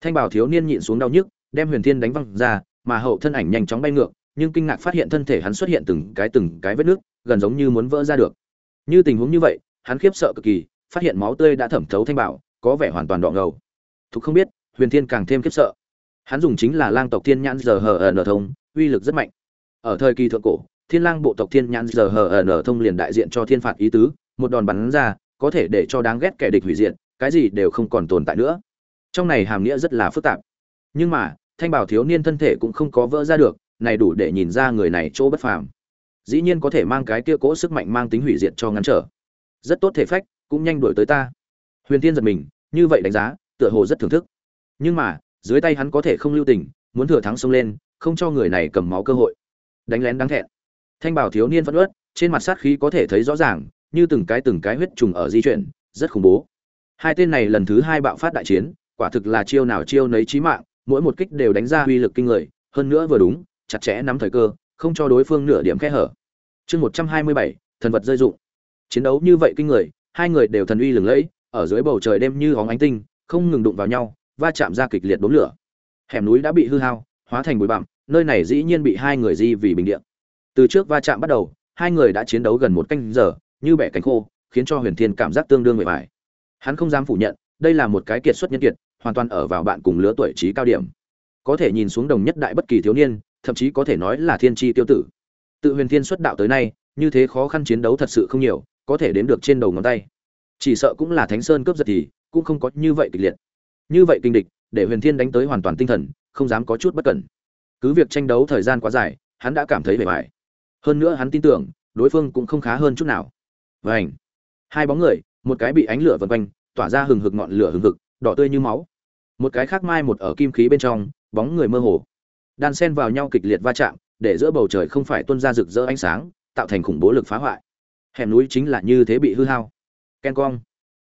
Thanh bảo thiếu niên nhịn xuống đau nhức, đem huyền thiên đánh văng ra, mà hậu thân ảnh nhanh chóng bay ngược, nhưng kinh ngạc phát hiện thân thể hắn xuất hiện từng cái từng cái vết nước, gần giống như muốn vỡ ra được. Như tình huống như vậy, hắn khiếp sợ cực kỳ, phát hiện máu tươi đã thẩm thấu thanh bảo, có vẻ hoàn toàn đỏ ngầu. Thục không biết, huyền thiên càng thêm khiếp sợ. Hắn dùng chính là lang tộc thiên nhãn giờ hờ ờ ở nở thông, uy lực rất mạnh ở thời kỳ thượng cổ, thiên lang bộ tộc thiên nhãn giờ hờ ở thông liền đại diện cho thiên phạt ý tứ, một đòn bắn ra, có thể để cho đáng ghét kẻ địch hủy diệt, cái gì đều không còn tồn tại nữa. Trong này hàm nghĩa rất là phức tạp. Nhưng mà, thanh bảo thiếu niên thân thể cũng không có vỡ ra được, này đủ để nhìn ra người này chỗ bất phàm. Dĩ nhiên có thể mang cái kia cỗ sức mạnh mang tính hủy diệt cho ngăn trở. Rất tốt thể phách, cũng nhanh đuổi tới ta. Huyền thiên giật mình, như vậy đánh giá, tựa hồ rất thưởng thức. Nhưng mà, dưới tay hắn có thể không lưu tình, muốn thừa thắng xông lên, không cho người này cầm máu cơ hội đánh lén đáng thẹn. Thanh bảo thiếu niên phẫn uất, trên mặt sát khí có thể thấy rõ ràng, như từng cái từng cái huyết trùng ở di chuyển, rất khủng bố. Hai tên này lần thứ hai bạo phát đại chiến, quả thực là chiêu nào chiêu nấy chí mạng, mỗi một kích đều đánh ra uy lực kinh người, hơn nữa vừa đúng, chặt chẽ nắm thời cơ, không cho đối phương nửa điểm kẽ hở. Chương một trăm hai mươi bảy, thần vật rơi dụng chiến đấu như vậy kinh người, hai người đều thần uy lừng lẫy, ở dưới bầu trời đêm như hóng ánh tinh, không ngừng đụng vào nhau, va chạm ra kịch liệt đốm lửa. Hẻm núi đã bị hư hao, hóa thành bụi bặm nơi này dĩ nhiên bị hai người di vì bình điện từ trước va chạm bắt đầu, hai người đã chiến đấu gần một canh giờ, như bẻ cánh khô, khiến cho huyền thiên cảm giác tương đương mệt mỏi hắn không dám phủ nhận, đây là một cái kiệt xuất nhân kiệt, hoàn toàn ở vào bạn cùng lứa tuổi trí cao điểm. Có thể nhìn xuống đồng nhất đại bất kỳ thiếu niên, thậm chí có thể nói là thiên tri tiêu tử. Tự huyền thiên xuất đạo tới nay, như thế khó khăn chiến đấu thật sự không nhiều, có thể đến được trên đầu ngón tay. Chỉ sợ cũng là thánh sơn cướp giật thì, cũng không có như vậy kịch liệt. Như vậy kinh địch, để huyền thiên đánh tới hoàn toàn tinh thần, không dám có chút bất cẩn cứ việc tranh đấu thời gian quá dài, hắn đã cảm thấy bề bài hơn nữa hắn tin tưởng, đối phương cũng không khá hơn chút nào. Vảnh hai bóng người, một cái bị ánh lửa vần quanh, tỏa ra hừng hực ngọn lửa hừng hực, đỏ tươi như máu. Một cái khác mai một ở kim khí bên trong, bóng người mơ hồ. Đan sen vào nhau kịch liệt va chạm, để giữa bầu trời không phải tuôn ra rực rỡ ánh sáng, tạo thành khủng bố lực phá hoại. Hẻm núi chính là như thế bị hư hao. Ken cong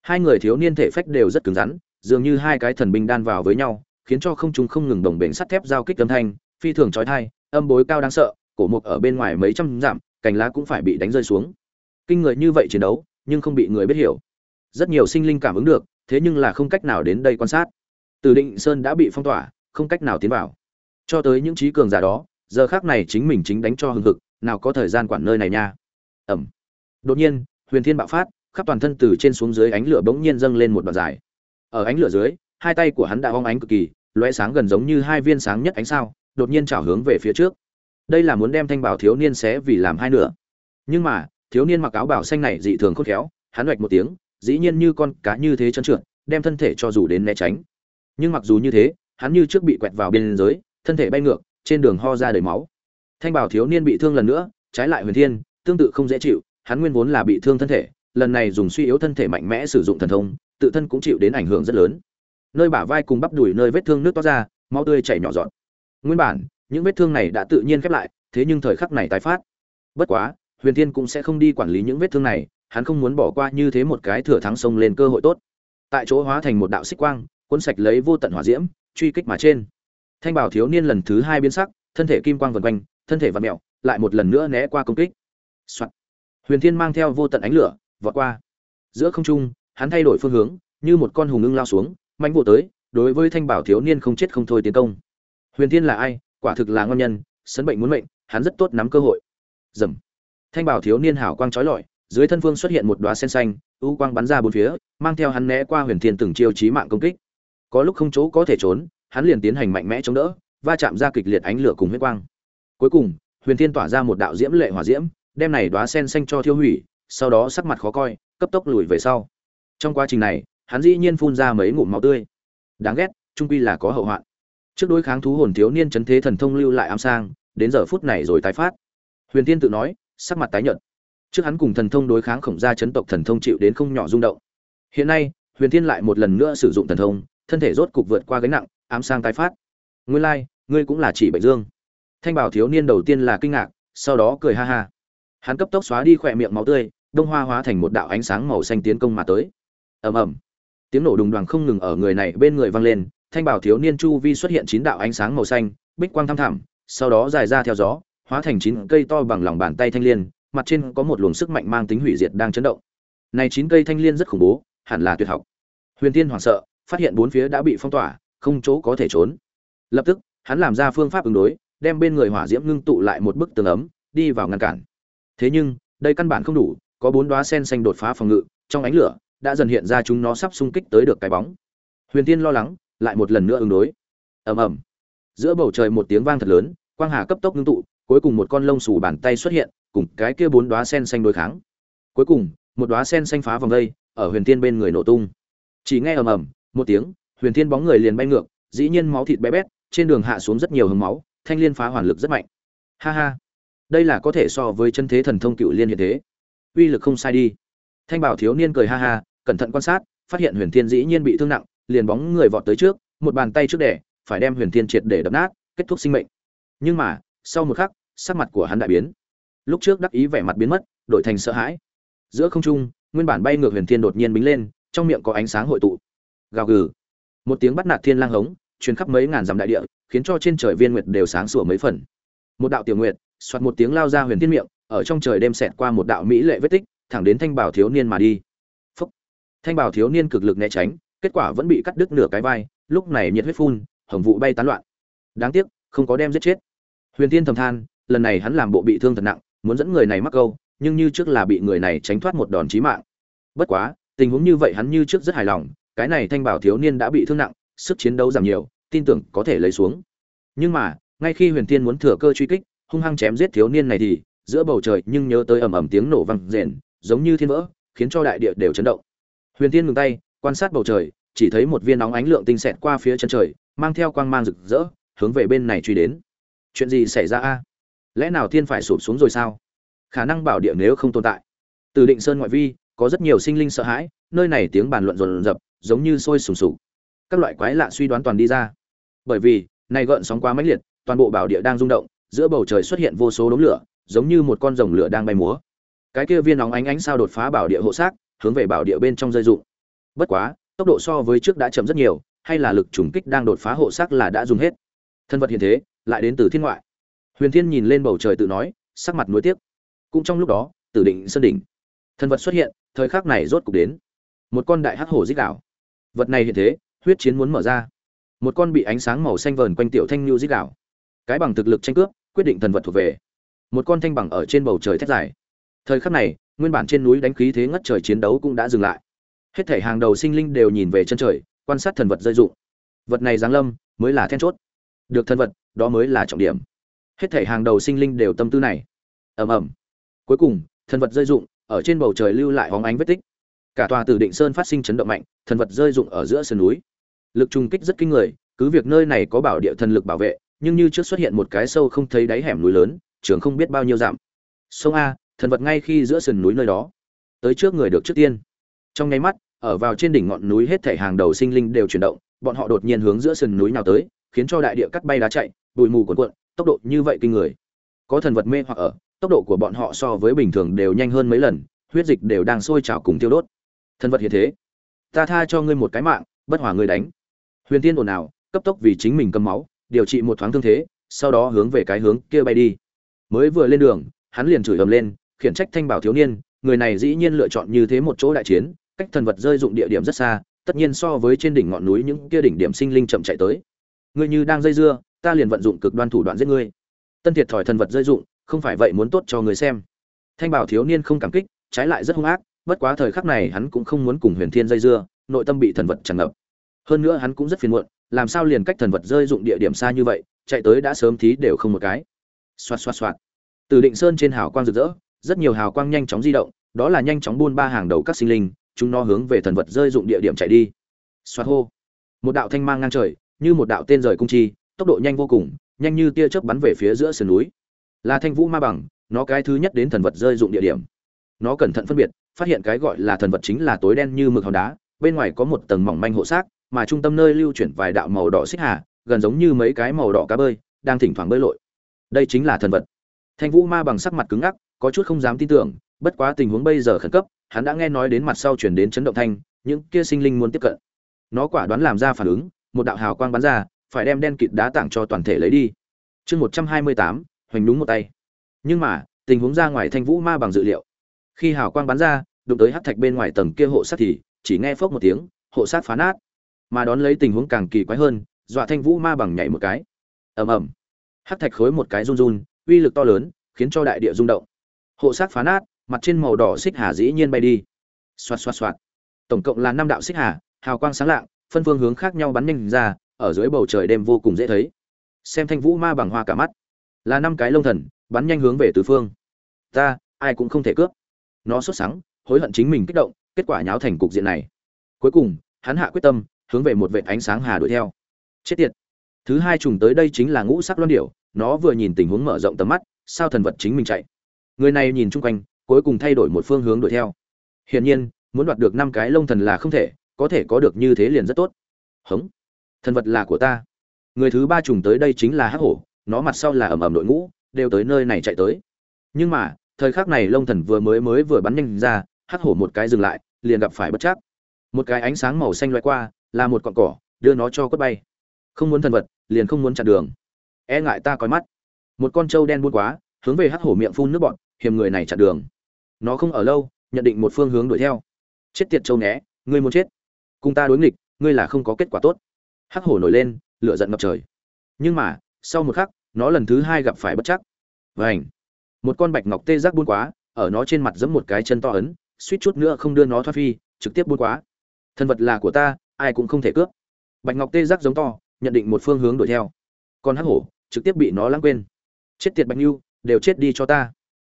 hai người thiếu niên thể phách đều rất cứng rắn, dường như hai cái thần binh đan vào với nhau, khiến cho không chúng không ngừng đồng bền sắt thép giao kích âm thanh phi thường trói thai, âm bối cao đáng sợ, cổ mục ở bên ngoài mấy trăm dặm, cành lá cũng phải bị đánh rơi xuống. Kinh người như vậy chiến đấu, nhưng không bị người biết hiểu. Rất nhiều sinh linh cảm ứng được, thế nhưng là không cách nào đến đây quan sát. Từ định sơn đã bị phong tỏa, không cách nào tiến vào. Cho tới những trí cường giả đó, giờ khác này chính mình chính đánh cho hừng hực, nào có thời gian quản nơi này nha. Ẩm. Đột nhiên, huyền thiên bạo phát, khắp toàn thân từ trên xuống dưới ánh lửa bỗng nhiên dâng lên một đoạn dài. Ở ánh lửa dưới, hai tay của hắn đã hong ánh cực kỳ loé sáng gần giống như hai viên sáng nhất ánh sao đột nhiên chảo hướng về phía trước. Đây là muốn đem thanh bảo thiếu niên xé vì làm hai nửa. Nhưng mà, thiếu niên mặc áo bảo xanh này dị thường khôn khéo, hắn hoạch một tiếng, dĩ nhiên như con cá như thế chân trượt, đem thân thể cho dù đến né tránh. Nhưng mặc dù như thế, hắn như trước bị quẹt vào bên giới, thân thể bay ngược, trên đường ho ra đầy máu. Thanh bảo thiếu niên bị thương lần nữa, trái lại huyền thiên, tương tự không dễ chịu, hắn nguyên vốn là bị thương thân thể, lần này dùng suy yếu thân thể mạnh mẽ sử dụng thần thông, tự thân cũng chịu đến ảnh hưởng rất lớn. Nơi bả vai cùng bắp đùi nơi vết thương nước toát ra, máu tươi chảy nhỏ giọt nguyên bản những vết thương này đã tự nhiên khép lại thế nhưng thời khắc này tái phát. Bất quá huyền thiên cũng sẽ không đi quản lý những vết thương này hắn không muốn bỏ qua như thế một cái thừa thắng sông lên cơ hội tốt. Tại chỗ hóa thành một đạo xích quang cuốn sạch lấy vô tận hỏa diễm truy kích mà trên. Thanh bảo thiếu niên lần thứ hai biến sắc thân thể kim quang vần quanh thân thể vặn mèo, lại một lần nữa né qua công kích、Soạn. huyền thiên mang theo vô tận ánh lửa vọt qua. Giữa không trung hắn thay đổi phương hướng như một con hùng ưng lao xuống manh vụ tới đối với thanh bảo thiếu niên không chết không thôi tiến công huyền thiên là ai? Quả thực là ngon nhân, sấn bệnh muốn mệnh, hắn rất tốt nắm cơ hội. Dầm. Thanh bảo thiếu niên hảo quang trói lọi, dưới thân phương xuất hiện một đóa sen xanh, u quang bắn ra bốn phía, mang theo hắn né qua huyền thiên từng chiêu chí mạng công kích. Có lúc không chỗ có thể trốn, hắn liền tiến hành mạnh mẽ chống đỡ, va chạm ra kịch liệt ánh lửa cùng huyết quang. Cuối cùng, huyền thiên tỏa ra một đạo diễm lệ hỏa diễm, đem này đóa sen xanh cho thiêu hủy, sau đó sắc mặt khó coi, cấp tốc lùi về sau. Trong quá trình này, hắn dĩ nhiên phun ra mấy ngụm máu tươi. Đáng ghét, trung quy là có hậu hoạn trước đối kháng thú hồn thiếu niên chấn thế thần thông lưu lại ám sang, đến giờ phút này rồi tái phát. Huyền tiên tự nói, sắc mặt tái nhợt. Trước hắn cùng thần thông đối kháng khổng gia chấn tộc thần thông chịu đến không nhỏ rung động. Hiện nay, huyền tiên lại một lần nữa sử dụng thần thông, thân thể rốt cục vượt qua gánh nặng, ám sang tái phát. Ngươi lai, ngươi cũng là chỉ bệnh dương. Thanh bảo thiếu niên đầu tiên là kinh ngạc, sau đó cười ha ha. Hắn cấp tốc xóa đi khỏe miệng máu tươi, đông hoa hóa thành một đạo ánh sáng màu xanh tiến công mà tới. Ầm ầm. Tiếng nổ đùng đoàn không ngừng ở người này bên người vang lên thanh bảo thiếu niên chu vi xuất hiện chín đạo ánh sáng màu xanh, bích quang thăm thẳm, sau đó dài ra theo gió, hóa thành chín cây to bằng lòng bàn tay thanh liên, mặt trên có một luồng sức mạnh mang tính hủy diệt đang chấn động. Này chín cây thanh liên rất khủng bố, hẳn là tuyệt học. Huyền tiên hoảng sợ, phát hiện bốn phía đã bị phong tỏa, không chỗ có thể trốn. Lập tức, hắn làm ra phương pháp ứng đối, đem bên người hỏa diễm ngưng tụ lại một bức tường ấm, đi vào ngăn cản. Thế nhưng, đây căn bản không đủ, có bốn đóa sen xanh đột phá phòng ngự, trong ánh lửa, đã dần hiện ra chúng nó sắp xung kích tới được cái bóng. Huyền tiên lo lắng lại một lần nữa ứng đối. Ầm ầm. Giữa bầu trời một tiếng vang thật lớn, quang hà cấp tốc ngưng tụ, cuối cùng một con lông xù bàn tay xuất hiện, cùng cái kia bốn đóa sen xanh đối kháng. Cuối cùng, một đóa sen xanh phá vòng dây ở huyền tiên bên người nổ tung. Chỉ nghe ầm ầm, một tiếng, huyền tiên bóng người liền bay ngược, dĩ nhiên máu thịt bé bét, trên đường hạ xuống rất nhiều hứng máu, thanh liên phá hoàn lực rất mạnh. Ha ha. Đây là có thể so với chân thế thần thông cựu liên hiện thế. Uy lực không sai đi. Thanh bảo thiếu niên cười ha ha, cẩn thận quan sát, phát hiện huyền thiên dĩ nhiên bị thương nặng liền bóng người vọt tới trước, một bàn tay trước đẻ, phải đem huyền thiên triệt để đập nát, kết thúc sinh mệnh. Nhưng mà, sau một khắc, sắc mặt của hắn đại biến. Lúc trước đắc ý vẻ mặt biến mất, đổi thành sợ hãi. Giữa không trung, nguyên bản bay ngược huyền thiên đột nhiên bính lên, trong miệng có ánh sáng hội tụ. Gào gừ. Một tiếng bắt nạt thiên lang hống, truyền khắp mấy ngàn dặm đại địa, khiến cho trên trời viên nguyệt đều sáng sủa mấy phần. Một đạo tiểu nguyệt xoát một tiếng lao ra huyền thiên miệng, ở trong trời đêm xẹt qua một đạo mỹ lệ vết tích, thẳng đến thanh bảo thiếu niên mà đi. Phúc. thanh bảo thiếu niên cực lực né tránh kết quả vẫn bị cắt đứt nửa cái vai, lúc này nhiệt huyết phun, hồng vụ bay tán loạn. Đáng tiếc, không có đem giết chết. Huyền thiên thầm than, lần này hắn làm bộ bị thương thật nặng, muốn dẫn người này mắc câu, nhưng như trước là bị người này tránh thoát một đòn chí mạng. Bất quá, tình huống như vậy hắn như trước rất hài lòng, cái này thanh bảo thiếu niên đã bị thương nặng, sức chiến đấu giảm nhiều, tin tưởng có thể lấy xuống. Nhưng mà, ngay khi huyền thiên muốn thừa cơ truy kích, hung hăng chém giết thiếu niên này thì, giữa bầu trời nhưng nhớ tới ầm ầm tiếng nổ vang rền, giống như thiên vỡ, khiến cho đại địa đều chấn động. Huyền thiên ngừng tay quan sát bầu trời, chỉ thấy một viên nóng ánh lượng tinh xẹt qua phía chân trời, mang theo quang mang rực rỡ, hướng về bên này truy đến. Chuyện gì xảy ra a? Lẽ nào thiên phải sụp xuống rồi sao? Khả năng bảo địa nếu không tồn tại. Từ định sơn ngoại vi, có rất nhiều sinh linh sợ hãi, nơi này tiếng bàn luận rồn rập, giống như sôi sùng sục. Các loại quái lạ suy đoán toàn đi ra. Bởi vì, này gợn sóng quá mãnh liệt, toàn bộ bảo địa đang rung động, giữa bầu trời xuất hiện vô số đốm lửa, giống như một con rồng lửa đang bay múa. Cái kia viên nóng ánh ánh sao đột phá bảo địa hộ xác, hướng về bảo địa bên trong rơi dụng bất quá, tốc độ so với trước đã chậm rất nhiều, hay là lực trùng kích đang đột phá hộ sắc là đã dùng hết. Thân vật hiện thế, lại đến từ thiên ngoại. Huyền thiên nhìn lên bầu trời tự nói, sắc mặt nuối tiếc. Cũng trong lúc đó, tử định sơn đỉnh. Thân vật xuất hiện, thời khắc này rốt cục đến. Một con đại hắc hổ dích đảo. Vật này hiện thế, huyết chiến muốn mở ra. Một con bị ánh sáng màu xanh vờn quanh tiểu thanh lưu dích đảo. Cái bằng thực lực tranh cướp, quyết định thần vật thuộc về. Một con thanh bằng ở trên bầu trời thét dài. Thời khắc này, nguyên bản trên núi đánh khí thế ngất trời chiến đấu cũng đã dừng lại hết thể hàng đầu sinh linh đều nhìn về chân trời, quan sát thần vật rơi dụng. Vật này giáng lâm, mới là then chốt. Được thần vật, đó mới là trọng điểm. Hết thể hàng đầu sinh linh đều tâm tư này. Ầm ầm. Cuối cùng thần vật rơi dụng, ở trên bầu trời lưu lại hóng ánh vết tích. Cả tòa tử định sơn phát sinh chấn động mạnh thần vật rơi dụng ở giữa sườn núi. Lực trùng kích rất kinh người, cứ việc nơi này có bảo địa thần lực bảo vệ, nhưng như trước xuất hiện một cái sâu không thấy đáy hẻm núi lớn, trường không biết bao nhiêu dặm. Sông a thần vật ngay khi giữa sườn núi nơi đó. Tới trước người được trước tiên trong nháy mắt, ở vào trên đỉnh ngọn núi hết thể hàng đầu sinh linh đều chuyển động, bọn họ đột nhiên hướng giữa sườn núi nào tới, khiến cho đại địa cắt bay đá chạy, bụi mù cuộn cuộn, tốc độ như vậy kinh người. Có thần vật mê hoặc ở, tốc độ của bọn họ so với bình thường đều nhanh hơn mấy lần, huyết dịch đều đang sôi trào cùng tiêu đốt. Thần vật hiện thế. Ta tha cho ngươi một cái mạng, bất hòa ngươi đánh. Huyền tiên ồn ào, cấp tốc vì chính mình cầm máu, điều trị một thoáng thương thế, sau đó hướng về cái hướng kia bay đi. Mới vừa lên đường, hắn liền chửi ầm lên, khiển trách thanh bảo thiếu niên, người này dĩ nhiên lựa chọn như thế một chỗ đại chiến cách thần vật rơi dụng địa điểm rất xa, tất nhiên so với trên đỉnh ngọn núi những kia đỉnh điểm sinh linh chậm chạy tới. Ngươi như đang dây dưa, ta liền vận dụng cực đoan thủ đoạn giết ngươi. Tân thiệt thòi thần vật rơi dụng, không phải vậy muốn tốt cho người xem. Thanh bảo thiếu niên không cảm kích, trái lại rất hung ác, bất quá thời khắc này hắn cũng không muốn cùng huyền thiên dây dưa, nội tâm bị thần vật tràn ngập. Hơn nữa hắn cũng rất phiền muộn, làm sao liền cách thần vật rơi dụng địa điểm xa như vậy, chạy tới đã sớm thí đều không một cái. Xoạt xoạt xoạt. Từ định sơn trên hào quang rực rỡ, rất nhiều hào quang nhanh chóng di động, đó là nhanh chóng buôn ba hàng đầu các sinh linh chúng nó hướng về thần vật rơi dụng địa điểm chạy đi. Xoạt hô. Một đạo thanh mang ngang trời, như một đạo tên rời cung chi, tốc độ nhanh vô cùng, nhanh như tia chớp bắn về phía giữa sườn núi. Là thanh vũ ma bằng, nó cái thứ nhất đến thần vật rơi dụng địa điểm. Nó cẩn thận phân biệt, phát hiện cái gọi là thần vật chính là tối đen như mực hòn đá, bên ngoài có một tầng mỏng manh hộ xác, mà trung tâm nơi lưu chuyển vài đạo màu đỏ xích hà, gần giống như mấy cái màu đỏ cá bơi, đang thỉnh thoảng bơi lội. Đây chính là thần vật. Thanh vũ ma bằng sắc mặt cứng ngắc, có chút không dám tin tưởng bất quá tình huống bây giờ khẩn cấp, hắn đã nghe nói đến mặt sau chuyển đến chấn động thanh, những kia sinh linh muốn tiếp cận. Nó quả đoán làm ra phản ứng, một đạo hào quang bắn ra, phải đem đen kịt đá tảng cho toàn thể lấy đi. Chương một trăm hai mươi tám, hoành đúng một tay. Nhưng mà, tình huống ra ngoài thanh vũ ma bằng dự liệu. Khi hào quang bắn ra, đụng tới hát thạch bên ngoài tầng kia hộ sát thì chỉ nghe phốc một tiếng, hộ sát phá nát. Mà đón lấy tình huống càng kỳ quái hơn, dọa thanh vũ ma bằng nhảy một cái. Ầm ầm. Hát thạch khối một cái run run, uy lực to lớn, khiến cho đại địa rung động. Hộ sát phá nát mặt trên màu đỏ xích hà dĩ nhiên bay đi. Xoạt xoạt xoạt. Tổng cộng là năm đạo xích hà, hào quang sáng lạng, phân phương hướng khác nhau bắn nhanh ra, ở dưới bầu trời đêm vô cùng dễ thấy. Xem thanh vũ ma bằng hoa cả mắt. Là năm cái lông thần, bắn nhanh hướng về tứ phương. Ta, ai cũng không thể cướp. Nó sốt sáng hối hận chính mình kích động, kết quả nháo thành cục diện này. Cuối cùng, hắn hạ quyết tâm, hướng về một vệ ánh sáng hà đuổi theo. Chết tiệt. Thứ hai trùng tới đây chính là ngũ sắc loan điểu, nó vừa nhìn tình huống mở rộng tầm mắt, sao thần vật chính mình chạy. Người này nhìn chung quanh cuối cùng thay đổi một phương hướng đuổi theo. Hiển nhiên muốn đoạt được năm cái lông thần là không thể có thể có được như thế liền rất tốt. Hống. Thần vật là của ta. Người thứ ba trùng tới đây chính là hắc hổ nó mặt sau là ầm ầm đội ngũ đều tới nơi này chạy tới. Nhưng mà thời khắc này lông thần vừa mới mới vừa bắn nhanh ra hắc hổ một cái dừng lại liền gặp phải bất trắc. một cái ánh sáng màu xanh lướt qua là một cọng cỏ đưa nó cho quất bay. Không muốn thần vật liền không muốn chặn đường. E ngại ta coi mắt. Một con trâu đen buôn quá hướng về hắc hổ miệng phun nước bọt, hiểm người này chặn đường nó không ở lâu, nhận định một phương hướng đuổi theo. Chết tiệt châu né, ngươi muốn chết. Cùng ta đối nghịch, ngươi là không có kết quả tốt. Hắc hổ nổi lên, lửa giận ngập trời. Nhưng mà, sau một khắc, nó lần thứ hai gặp phải bất chắc. Vảnh một con bạch ngọc tê giác buôn quá, ở nó trên mặt giẫm một cái chân to ấn, suýt chút nữa không đưa nó thoát phi, trực tiếp buôn quá. Thân vật là của ta, ai cũng không thể cướp. Bạch ngọc tê giác giống to, nhận định một phương hướng đuổi theo. Con hắc hổ, trực tiếp bị nó lãng quên. Chết tiệt bạch nhu đều chết đi cho ta.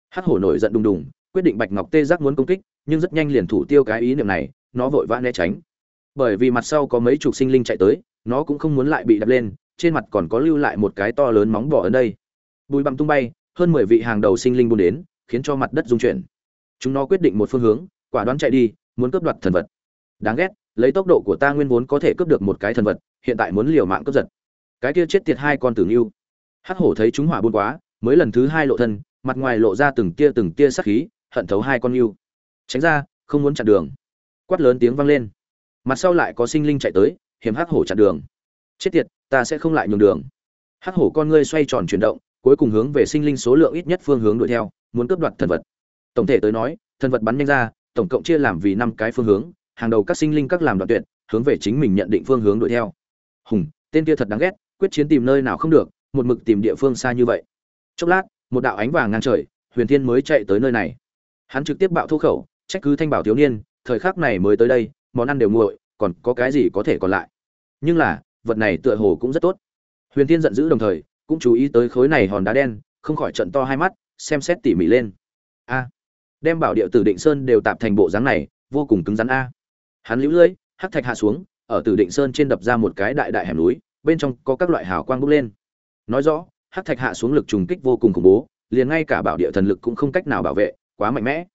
Hắc hổ nổi giận đùng đùng quyết định bạch ngọc tê giác muốn công kích, nhưng rất nhanh liền thủ tiêu cái ý niệm này, nó vội vã né tránh. Bởi vì mặt sau có mấy chục sinh linh chạy tới, nó cũng không muốn lại bị đập lên, trên mặt còn có lưu lại một cái to lớn móng bỏ ở đây. Bùi bặm tung bay, hơn mười vị hàng đầu sinh linh buôn đến, khiến cho mặt đất rung chuyển. Chúng nó quyết định một phương hướng, quả đoán chạy đi, muốn cướp đoạt thần vật. Đáng ghét, lấy tốc độ của ta nguyên vốn có thể cướp được một cái thần vật, hiện tại muốn liều mạng cướp giật. Cái kia chết tiệt hai con tử nghiêu. Hắc hổ thấy chúng hỏa buôn quá, mới lần thứ hai lộ thân, mặt ngoài lộ ra từng tia từng tia sắc khí hận thấu hai con yêu. Tránh ra, không muốn chặn đường. Quát lớn tiếng vang lên. Mặt sau lại có sinh linh chạy tới, hiểm hắc hổ chặn đường. Chết tiệt, ta sẽ không lại nhường đường. Hắc hổ con ngươi xoay tròn chuyển động, cuối cùng hướng về sinh linh số lượng ít nhất phương hướng đuổi theo, muốn cướp đoạt thần vật. Tổng thể tới nói, thần vật bắn nhanh ra, tổng cộng chia làm vì năm cái phương hướng, hàng đầu các sinh linh các làm đoạn tuyệt, hướng về chính mình nhận định phương hướng đuổi theo. Hùng, tên kia thật đáng ghét, quyết chiến tìm nơi nào không được, một mực tìm địa phương xa như vậy. Chốc lát, một đạo ánh vàng ngang trời, huyền thiên mới chạy tới nơi này hắn trực tiếp bạo thu khẩu, trách cứ thanh bảo thiếu niên, thời khắc này mới tới đây, món ăn đều nguội, còn có cái gì có thể còn lại. Nhưng là, vật này tựa hồ cũng rất tốt. Huyền thiên giận dữ đồng thời, cũng chú ý tới khối này hòn đá đen, không khỏi trận to hai mắt, xem xét tỉ mỉ lên. A, đem bảo địa tử định sơn đều tạp thành bộ dáng này, vô cùng cứng rắn a. Hắn lũ lưỡi, hắc thạch hạ xuống, ở tử định sơn trên đập ra một cái đại đại hẻm núi, bên trong có các loại hào quang bốc lên. Nói rõ, hắc thạch hạ xuống lực trùng kích vô cùng khủng bố, liền ngay cả bảo địa thần lực cũng không cách nào bảo vệ quá mạnh mẽ.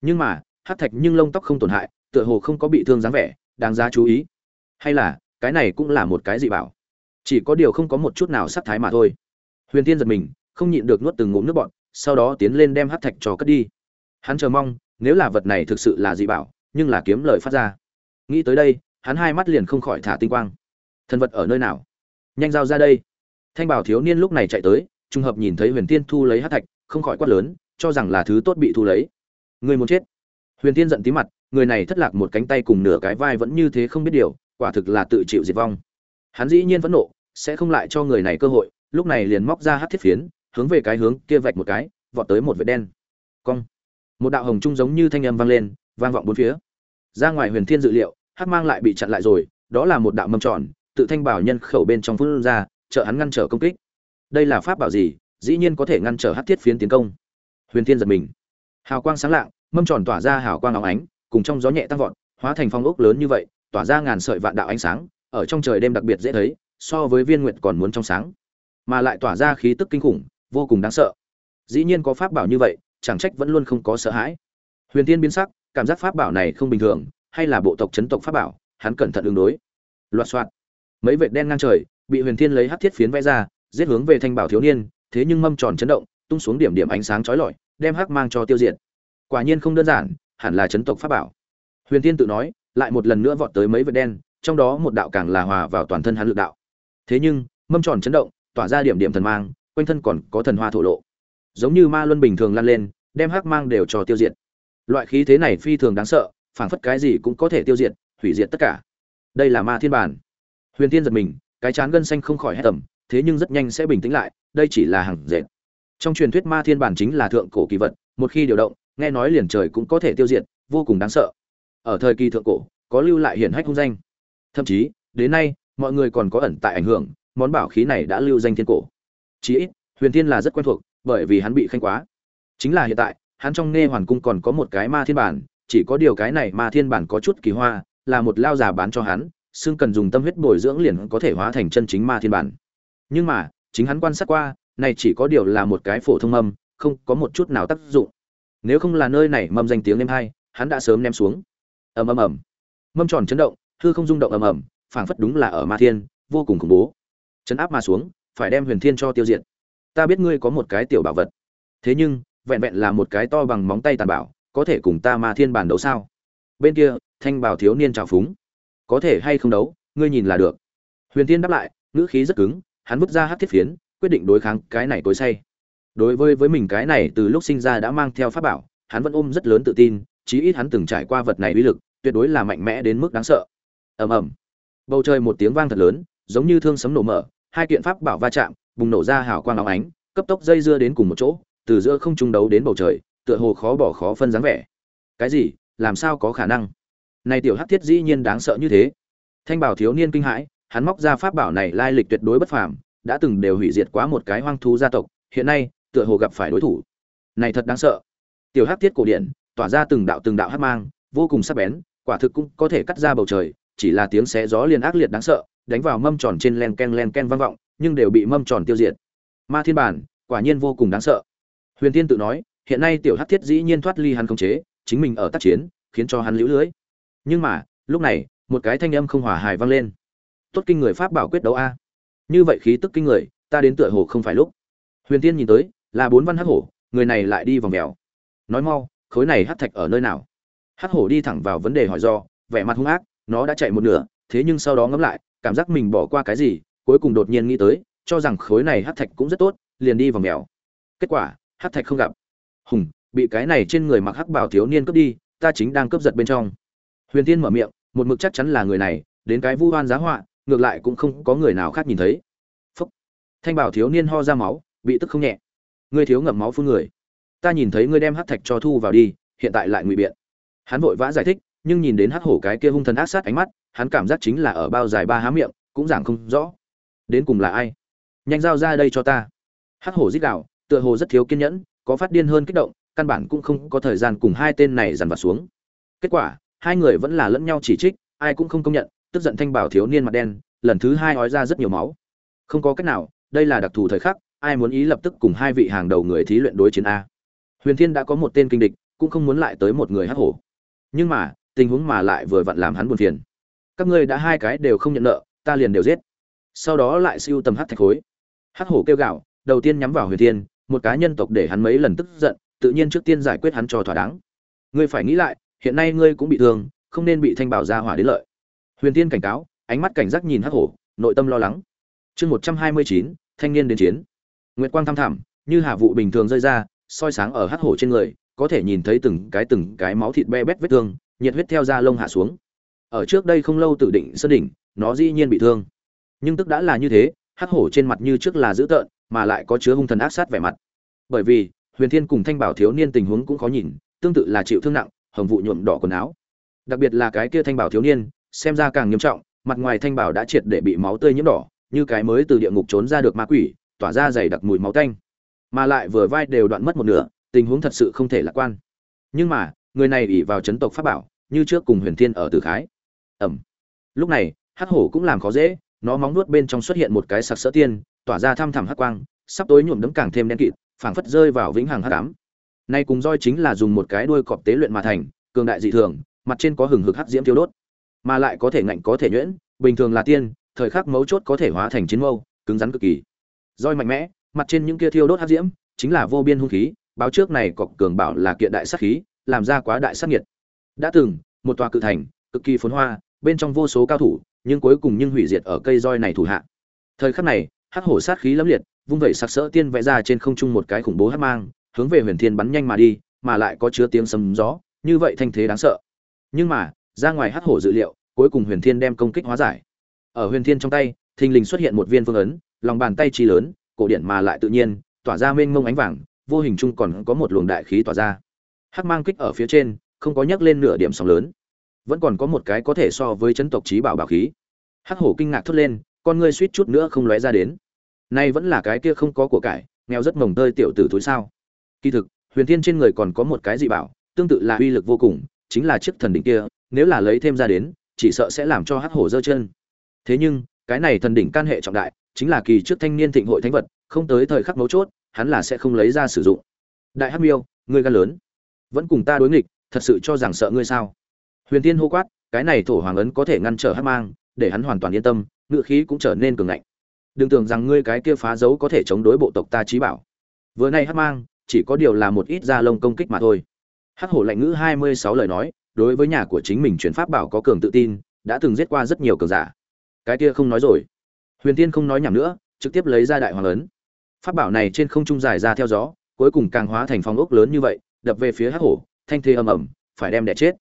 Nhưng mà, hát thạch nhưng lông tóc không tổn hại, tựa hồ không có bị thương dáng vẻ, đáng giá chú ý. Hay là, cái này cũng là một cái gì bảo. Chỉ có điều không có một chút nào sắc thái mà thôi. Huyền tiên giật mình, không nhịn được nuốt từng ngụm nước bọn sau đó tiến lên đem hát thạch cho cất đi. Hắn chờ mong, nếu là vật này thực sự là dị bảo, nhưng là kiếm lời phát ra. Nghĩ tới đây, hắn hai mắt liền không khỏi thả tinh quang. Thần vật ở nơi nào? Nhanh giao ra đây. Thanh bảo thiếu niên lúc này chạy tới, trùng hợp nhìn thấy huyền tiên thu lấy hát thạch, không khỏi quát lớn cho rằng là thứ tốt bị thu lấy. Người muốn chết. Huyền tiên giận tí mặt, người này thất lạc một cánh tay cùng nửa cái vai vẫn như thế không biết điều, quả thực là tự chịu diệt vong. Hắn dĩ nhiên vẫn nộ, sẽ không lại cho người này cơ hội, lúc này liền móc ra hát thiết phiến, hướng về cái hướng kia vạch một cái, vọt tới một vệt đen. Cong. Một đạo hồng trung giống như thanh âm vang lên, vang vọng bốn phía. Ra ngoài huyền thiên dự liệu, hát mang lại bị chặn lại rồi, đó là một đạo mâm tròn, tự thanh bảo nhân khẩu bên trong phun ra, trợ hắn ngăn trở công kích. Đây là pháp bảo gì, dĩ nhiên có thể ngăn trở hát thiết phiến tiến công huyền thiên giật mình. Hào quang sáng lạng, mâm tròn tỏa ra hào quang óng ánh, cùng trong gió nhẹ tăng vọt, hóa thành phong ốc lớn như vậy, tỏa ra ngàn sợi vạn đạo ánh sáng, ở trong trời đêm đặc biệt dễ thấy, so với viên nguyệt còn muốn trong sáng, mà lại tỏa ra khí tức kinh khủng, vô cùng đáng sợ. Dĩ nhiên có pháp bảo như vậy, chẳng trách vẫn luôn không có sợ hãi. Huyền tiên biến sắc, cảm giác pháp bảo này không bình thường, hay là bộ tộc chấn tộc pháp bảo, hắn cẩn thận ứng đối. Loạt soạt. Mấy vệt đen ngang trời, bị huyền thiên lấy hắc thiết phiến vẽ ra, giết hướng về thanh bảo thiếu niên, thế nhưng mâm tròn chấn động, tung xuống điểm điểm ánh sáng chói lọi đem hắc mang cho tiêu diệt. Quả nhiên không đơn giản, hẳn là chấn tộc pháp bảo. Huyền thiên tự nói, lại một lần nữa vọt tới mấy vệt đen, trong đó một đạo càng là hòa vào toàn thân hắn lực đạo. Thế nhưng, mâm tròn chấn động, tỏa ra điểm điểm thần mang, quanh thân còn có thần hoa thổ lộ. Giống như ma luân bình thường lan lên, đem hắc mang đều cho tiêu diệt. Loại khí thế này phi thường đáng sợ, phảng phất cái gì cũng có thể tiêu diệt, hủy diệt tất cả. Đây là ma thiên bản. Huyền tiên giật mình, cái chán gân xanh không khỏi hét tầm thế nhưng rất nhanh sẽ bình tĩnh lại, đây chỉ là hàng dệt trong truyền thuyết ma thiên bản chính là thượng cổ kỳ vật, một khi điều động, nghe nói liền trời cũng có thể tiêu diệt, vô cùng đáng sợ. Ở thời kỳ thượng cổ, có lưu lại hiển hách hung danh. Thậm chí, đến nay, mọi người còn có ẩn tại ảnh hưởng, món bảo khí này đã lưu danh thiên cổ. Chí ít, huyền thiên là rất quen thuộc, bởi vì hắn bị khanh quá. Chính là hiện tại, hắn trong nghe hoàn cung còn có một cái ma thiên bản, chỉ có điều cái này ma thiên bản có chút kỳ hoa, là một lao già bán cho hắn xương cần dùng tâm huyết bồi dưỡng liền có thể hóa thành chân chính ma thiên bản. Nhưng mà, chính hắn quan sát qua này chỉ có điều là một cái phổ thông mâm không có một chút nào tác dụng. Nếu không là nơi này mâm danh tiếng em hay hắn đã sớm ném xuống. Ầm ầm ầm. Mâm tròn chấn động, hư không rung động ầm ầm, phảng phất đúng là ở ma thiên, vô cùng khủng bố. Chấn áp mà xuống, phải đem huyền thiên cho tiêu diệt. Ta biết ngươi có một cái tiểu bảo vật. Thế nhưng, vẹn vẹn là một cái to bằng móng tay tàn bảo, có thể cùng ta ma thiên bản đấu sao? Bên kia, thanh bảo thiếu niên trào phúng. Có thể hay không đấu, ngươi nhìn là được. Huyền thiên đáp lại, ngữ khí rất cứng, hắn vứt ra hát thiết phiến quyết định đối kháng cái này tối say. Đối với với mình cái này từ lúc sinh ra đã mang theo pháp bảo, hắn vẫn ôm rất lớn tự tin, chí ít hắn từng trải qua vật này uy lực, tuyệt đối là mạnh mẽ đến mức đáng sợ. Ầm ầm. Bầu trời một tiếng vang thật lớn, giống như thương sấm nổ mở, hai kiện pháp bảo va chạm, bùng nổ ra hào quang óng ánh, cấp tốc dây dưa đến cùng một chỗ, từ giữa không trung đấu đến bầu trời, tựa hồ khó bỏ khó phân dáng vẻ. Cái gì? Làm sao có khả năng? Này tiểu hắc thiết dĩ nhiên đáng sợ như thế. Thanh bảo thiếu niên kinh hãi, hắn móc ra pháp bảo này lai lịch tuyệt đối bất phàm đã từng đều hủy diệt quá một cái hoang thú gia tộc, hiện nay, tựa hồ gặp phải đối thủ. Này thật đáng sợ. Tiểu hắc thiết cổ điển, tỏa ra từng đạo từng đạo hắc mang, vô cùng sắc bén, quả thực cũng có thể cắt ra bầu trời, chỉ là tiếng xé gió liền ác liệt đáng sợ, đánh vào mâm tròn trên len ken len ken vang vọng, nhưng đều bị mâm tròn tiêu diệt. Ma thiên bản, quả nhiên vô cùng đáng sợ. Huyền tiên tự nói, hiện nay tiểu hắc thiết dĩ nhiên thoát ly hắn khống chế, chính mình ở tác chiến, khiến cho hắn lũ lưới. Nhưng mà, lúc này, một cái thanh âm không hòa hài vang lên. Tốt kinh người pháp bảo quyết đấu a như vậy khí tức kinh người, ta đến tựa hồ không phải lúc. Huyền tiên nhìn tới, là bốn văn hắc hổ, người này lại đi vòng mèo nói mau, khối này hắc thạch ở nơi nào? Hắc hổ đi thẳng vào vấn đề hỏi do, vẻ mặt hung ác, nó đã chạy một nửa, thế nhưng sau đó ngẫm lại, cảm giác mình bỏ qua cái gì, cuối cùng đột nhiên nghĩ tới, cho rằng khối này hắc thạch cũng rất tốt, liền đi vòng mèo kết quả, hắc thạch không gặp. Hùng, bị cái này trên người mặc hắc bảo thiếu niên cướp đi, ta chính đang cướp giật bên trong. Huyền tiên mở miệng, một mực chắc chắn là người này, đến cái vu oan giá họa ngược lại cũng không có người nào khác nhìn thấy. Phúc. Thanh bảo thiếu niên ho ra máu, bị tức không nhẹ. Ngươi thiếu ngậm máu phun người. Ta nhìn thấy ngươi đem hắc thạch cho thu vào đi, hiện tại lại ngụy biện. Hắn vội vã giải thích, nhưng nhìn đến hắc hổ cái kia hung thần ác sát ánh mắt, hắn cảm giác chính là ở bao dài ba há miệng, cũng giảng không rõ. Đến cùng là ai? Nhanh giao ra đây cho ta. Hắc hổ dích đạo tựa hồ rất thiếu kiên nhẫn, có phát điên hơn kích động, căn bản cũng không có thời gian cùng hai tên này dằn vặt xuống. Kết quả, hai người vẫn là lẫn nhau chỉ trích, ai cũng không công nhận tức giận thanh bảo thiếu niên mặt đen, lần thứ hai ói ra rất nhiều máu. Không có cách nào, đây là đặc thù thời khắc, ai muốn ý lập tức cùng hai vị hàng đầu người thí luyện đối chiến a. Huyền thiên đã có một tên kinh địch, cũng không muốn lại tới một người hắc hổ. Nhưng mà, tình huống mà lại vừa vặn làm hắn buồn phiền. Các ngươi đã hai cái đều không nhận nợ, ta liền đều giết. Sau đó lại siêu tầm hắc thạch khối. Hắc hổ kêu gạo đầu tiên nhắm vào huyền thiên, một cá nhân tộc để hắn mấy lần tức giận, tự nhiên trước tiên giải quyết hắn cho thỏa đáng. Ngươi phải nghĩ lại, hiện nay ngươi cũng bị thương, không nên bị thanh bảo ra hỏa đến lợi huyền tiên cảnh cáo, ánh mắt cảnh giác nhìn hắc hổ, nội tâm lo lắng. Chương một trăm hai mươi chín, thanh niên đến chiến. Nguyệt quang thăm thẳm, như hạ vụ bình thường rơi ra, soi sáng ở hắc hổ trên người, có thể nhìn thấy từng cái từng cái máu thịt be bét vết thương, nhiệt huyết theo da lông hạ xuống. Ở trước đây không lâu tự định sơn đỉnh, nó dĩ nhiên bị thương. Nhưng tức đã là như thế, hắc hổ trên mặt như trước là dữ tợn, mà lại có chứa hung thần ác sát vẻ mặt. Bởi vì, huyền thiên cùng thanh bảo thiếu niên tình huống cũng khó nhìn, tương tự là chịu thương nặng, hồng vụ nhuộm đỏ quần áo. Đặc biệt là cái kia thanh bảo thiếu niên xem ra càng nghiêm trọng, mặt ngoài thanh bảo đã triệt để bị máu tươi nhiễm đỏ, như cái mới từ địa ngục trốn ra được ma quỷ, tỏa ra dày đặc mùi máu tanh. Mà lại vừa vai đều đoạn mất một nửa, tình huống thật sự không thể lạc quan. Nhưng mà, người này ỉ vào chấn tộc pháp bảo, như trước cùng huyền thiên ở tử khái. Ẩm. Lúc này, hắc hổ cũng làm khó dễ, nó móng nuốt bên trong xuất hiện một cái sặc sỡ tiên, tỏa ra thăm thẳm hắc quang, sắp tối nhuộm đấm càng thêm đen kịt, phảng phất rơi vào vĩnh hằng hắc ám. Nay cùng roi chính là dùng một cái đuôi cọp tế luyện mà thành, cường đại dị thường, mặt trên có hừng hực hắc diễm thiêu đốt mà lại có thể ngạnh có thể nhuyễn, bình thường là tiên, thời khắc mấu chốt có thể hóa thành chiến mâu, cứng rắn cực kỳ. Roi mạnh mẽ, mặt trên những kia thiêu đốt hắc diễm, chính là vô biên hung khí, báo trước này cọc cường bảo là kiện đại sát khí, làm ra quá đại sát nhiệt đã từng, một tòa cự thành, cực kỳ phồn hoa, bên trong vô số cao thủ, nhưng cuối cùng nhưng hủy diệt ở cây roi này thủ hạ. Thời khắc này, hắc hổ sát khí lẫm liệt, vung vẩy sắc sỡ tiên vẽ ra trên không trung một cái khủng bố hắc mang, hướng về huyền thiên bắn nhanh mà đi, mà lại có chứa tiếng sấm gió, như vậy thanh thế đáng sợ. Nhưng mà ra ngoài hắc hổ dự liệu, cuối cùng huyền thiên đem công kích hóa giải. Ở huyền thiên trong tay, thình lình xuất hiện một viên phương ấn, lòng bàn tay chi lớn, cổ điển mà lại tự nhiên, tỏa ra mênh mông ánh vàng, vô hình chung còn có một luồng đại khí tỏa ra. Hắc mang kích ở phía trên, không có nhấc lên nửa điểm sóng lớn, vẫn còn có một cái có thể so với chấn tộc trí bảo bảo khí. Hắc hổ kinh ngạc thốt lên, con ngươi suýt chút nữa không lóe ra đến. Nay vẫn là cái kia không có của cải, nghèo rất mồng tơi tiểu tử tối sao? Kỳ thực, huyền thiên trên người còn có một cái dị bảo, tương tự là uy lực vô cùng, chính là chiếc thần đỉnh kia nếu là lấy thêm ra đến, chỉ sợ sẽ làm cho hắc hổ dơ chân. Thế nhưng, cái này thần đỉnh can hệ trọng đại, chính là kỳ trước thanh niên thịnh hội thánh vật, không tới thời khắc mấu chốt, hắn là sẽ không lấy ra sử dụng. Đại hắc miêu, ngươi gan lớn. Vẫn cùng ta đối nghịch, thật sự cho rằng sợ ngươi sao? Huyền tiên hô quát, cái này thổ hoàng ấn có thể ngăn trở hắc mang, để hắn hoàn toàn yên tâm ngựa khí cũng trở nên cường ngạnh. Đừng tưởng rằng ngươi cái kia phá dấu có thể chống đối bộ tộc ta trí bảo. Vừa nay hắc mang, chỉ có điều là một ít da lông công kích mà thôi. Hắc hổ lạnh ngữ hai mươi sáu lời nói đối với nhà của chính mình chuyển pháp bảo có cường tự tin, đã từng giết qua rất nhiều cường giả. Cái kia không nói rồi. Huyền tiên không nói nhảm nữa, trực tiếp lấy ra đại hoàng ấn. Pháp bảo này trên không trung dài ra theo gió, cuối cùng càng hóa thành phong ốc lớn như vậy, đập về phía hắc hổ, thanh thế ầm ầm, phải đem đẻ chết.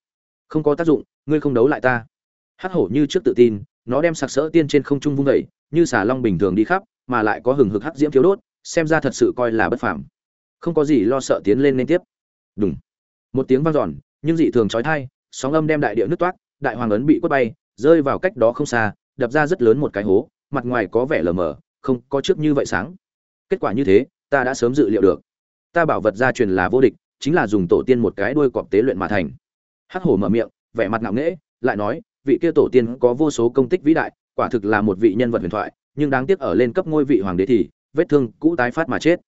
Không có tác dụng, ngươi không đấu lại ta. Hắc hổ như trước tự tin, nó đem sặc sỡ tiên trên không trung vung vẩy như xà long bình thường đi khắp, mà lại có hừng hực hắc diễm thiếu đốt, xem ra thật sự coi là bất phàm. Không có gì lo sợ tiến lên liên tiếp. Đúng một tiếng vang dọn nhưng dị thường chói thai, sóng âm đem đại địa nứt toát đại hoàng ấn bị quất bay, rơi vào cách đó không xa, đập ra rất lớn một cái hố, mặt ngoài có vẻ lờ mờ, không có trước như vậy sáng. Kết quả như thế, ta đã sớm dự liệu được. Ta bảo vật gia truyền là vô địch, chính là dùng tổ tiên một cái đuôi cọp tế luyện mà thành. Hắc hổ mở miệng, vẻ mặt ngạo nghễ, lại nói, vị kia tổ tiên có vô số công tích vĩ đại, quả thực là một vị nhân vật huyền thoại, nhưng đáng tiếc ở lên cấp ngôi vị hoàng đế thì, vết thương cũ tái phát mà chết.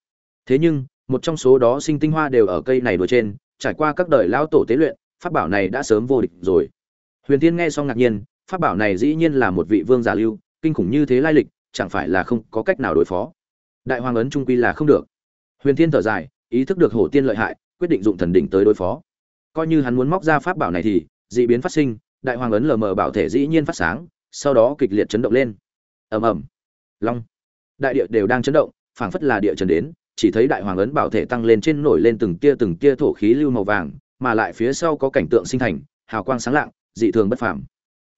Thế nhưng, một trong số đó sinh tinh hoa đều ở cây này đùa trên trải qua các đời lao tổ tế luyện, pháp bảo này đã sớm vô địch rồi. Huyền tiên nghe xong ngạc nhiên, pháp bảo này dĩ nhiên là một vị vương giả lưu, kinh khủng như thế lai lịch, chẳng phải là không có cách nào đối phó. Đại hoàng ấn trung quy là không được. Huyền thiên thở dài, ý thức được hổ tiên lợi hại, quyết định dụng thần đỉnh tới đối phó. Coi như hắn muốn móc ra pháp bảo này thì, dị biến phát sinh, đại hoàng ấn lờ mờ bảo thể dĩ nhiên phát sáng, sau đó kịch liệt chấn động lên. Ầm ầm. Long. Đại địa đều đang chấn động, phảng phất là địa chấn đến chỉ thấy đại hoàng ấn bảo thể tăng lên trên nổi lên từng tia từng tia thổ khí lưu màu vàng, mà lại phía sau có cảnh tượng sinh thành, hào quang sáng lạng, dị thường bất phàm.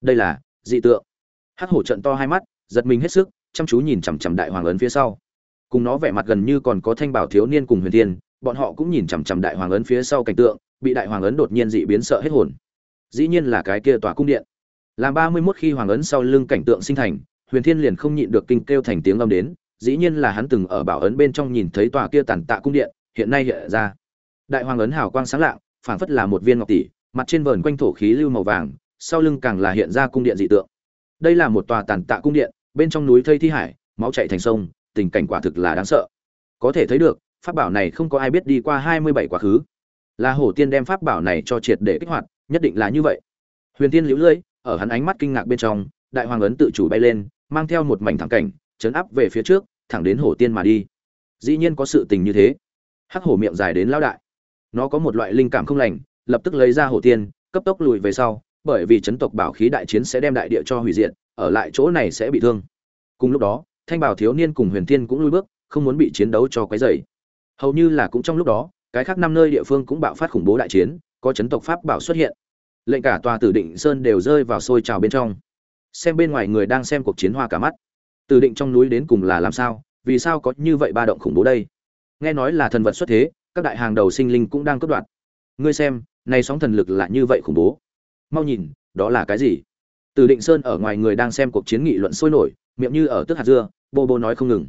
Đây là dị tượng. Hắc hổ trận to hai mắt, giật mình hết sức, chăm chú nhìn chằm chằm đại hoàng ấn phía sau. Cùng nó vẻ mặt gần như còn có thanh bảo thiếu niên cùng huyền thiên, bọn họ cũng nhìn chằm chằm đại hoàng ấn phía sau cảnh tượng, bị đại hoàng ấn đột nhiên dị biến sợ hết hồn. Dĩ nhiên là cái kia tòa cung điện. Làm ba mươi mốt khi hoàng ấn sau lưng cảnh tượng sinh thành, huyền thiên liền không nhịn được kinh kêu thành tiếng âm đến dĩ nhiên là hắn từng ở bảo ấn bên trong nhìn thấy tòa kia tàn tạ cung điện, hiện nay hiện ra. Đại hoàng ấn hào quang sáng lạng, phảng phất là một viên ngọc tỷ, mặt trên vờn quanh thổ khí lưu màu vàng, sau lưng càng là hiện ra cung điện dị tượng. Đây là một tòa tàn tạ cung điện, bên trong núi thây thi hải, máu chảy thành sông, tình cảnh quả thực là đáng sợ. Có thể thấy được, pháp bảo này không có ai biết đi qua hai mươi bảy quá khứ. Là hổ tiên đem pháp bảo này cho triệt để kích hoạt, nhất định là như vậy. Huyền tiên liễu lưỡi ở hắn ánh mắt kinh ngạc bên trong, đại hoàng ấn tự chủ bay lên, mang theo một mảnh thẳng cảnh chấn áp về phía trước, thẳng đến hổ tiên mà đi. Dĩ nhiên có sự tình như thế. Hắc hổ miệng dài đến lão đại. Nó có một loại linh cảm không lành, lập tức lấy ra hổ tiên, cấp tốc lùi về sau, bởi vì chấn tộc bảo khí đại chiến sẽ đem đại địa cho hủy diệt, ở lại chỗ này sẽ bị thương. Cùng lúc đó, thanh bảo thiếu niên cùng huyền tiên cũng lui bước, không muốn bị chiến đấu cho quấy rầy. Hầu như là cũng trong lúc đó, cái khác năm nơi địa phương cũng bạo phát khủng bố đại chiến, có chấn tộc pháp bảo xuất hiện. Lệnh cả tòa tử định sơn đều rơi vào sôi trào bên trong. Xem bên ngoài người đang xem cuộc chiến hoa cả mắt. Từ định trong núi đến cùng là làm sao, vì sao có như vậy ba động khủng bố đây? Nghe nói là thần vật xuất thế, các đại hàng đầu sinh linh cũng đang cướp đoạt. Ngươi xem, này sóng thần lực là như vậy khủng bố. Mau nhìn, đó là cái gì? Từ định sơn ở ngoài người đang xem cuộc chiến nghị luận sôi nổi, miệng như ở tức hạt dưa, bô bô nói không ngừng.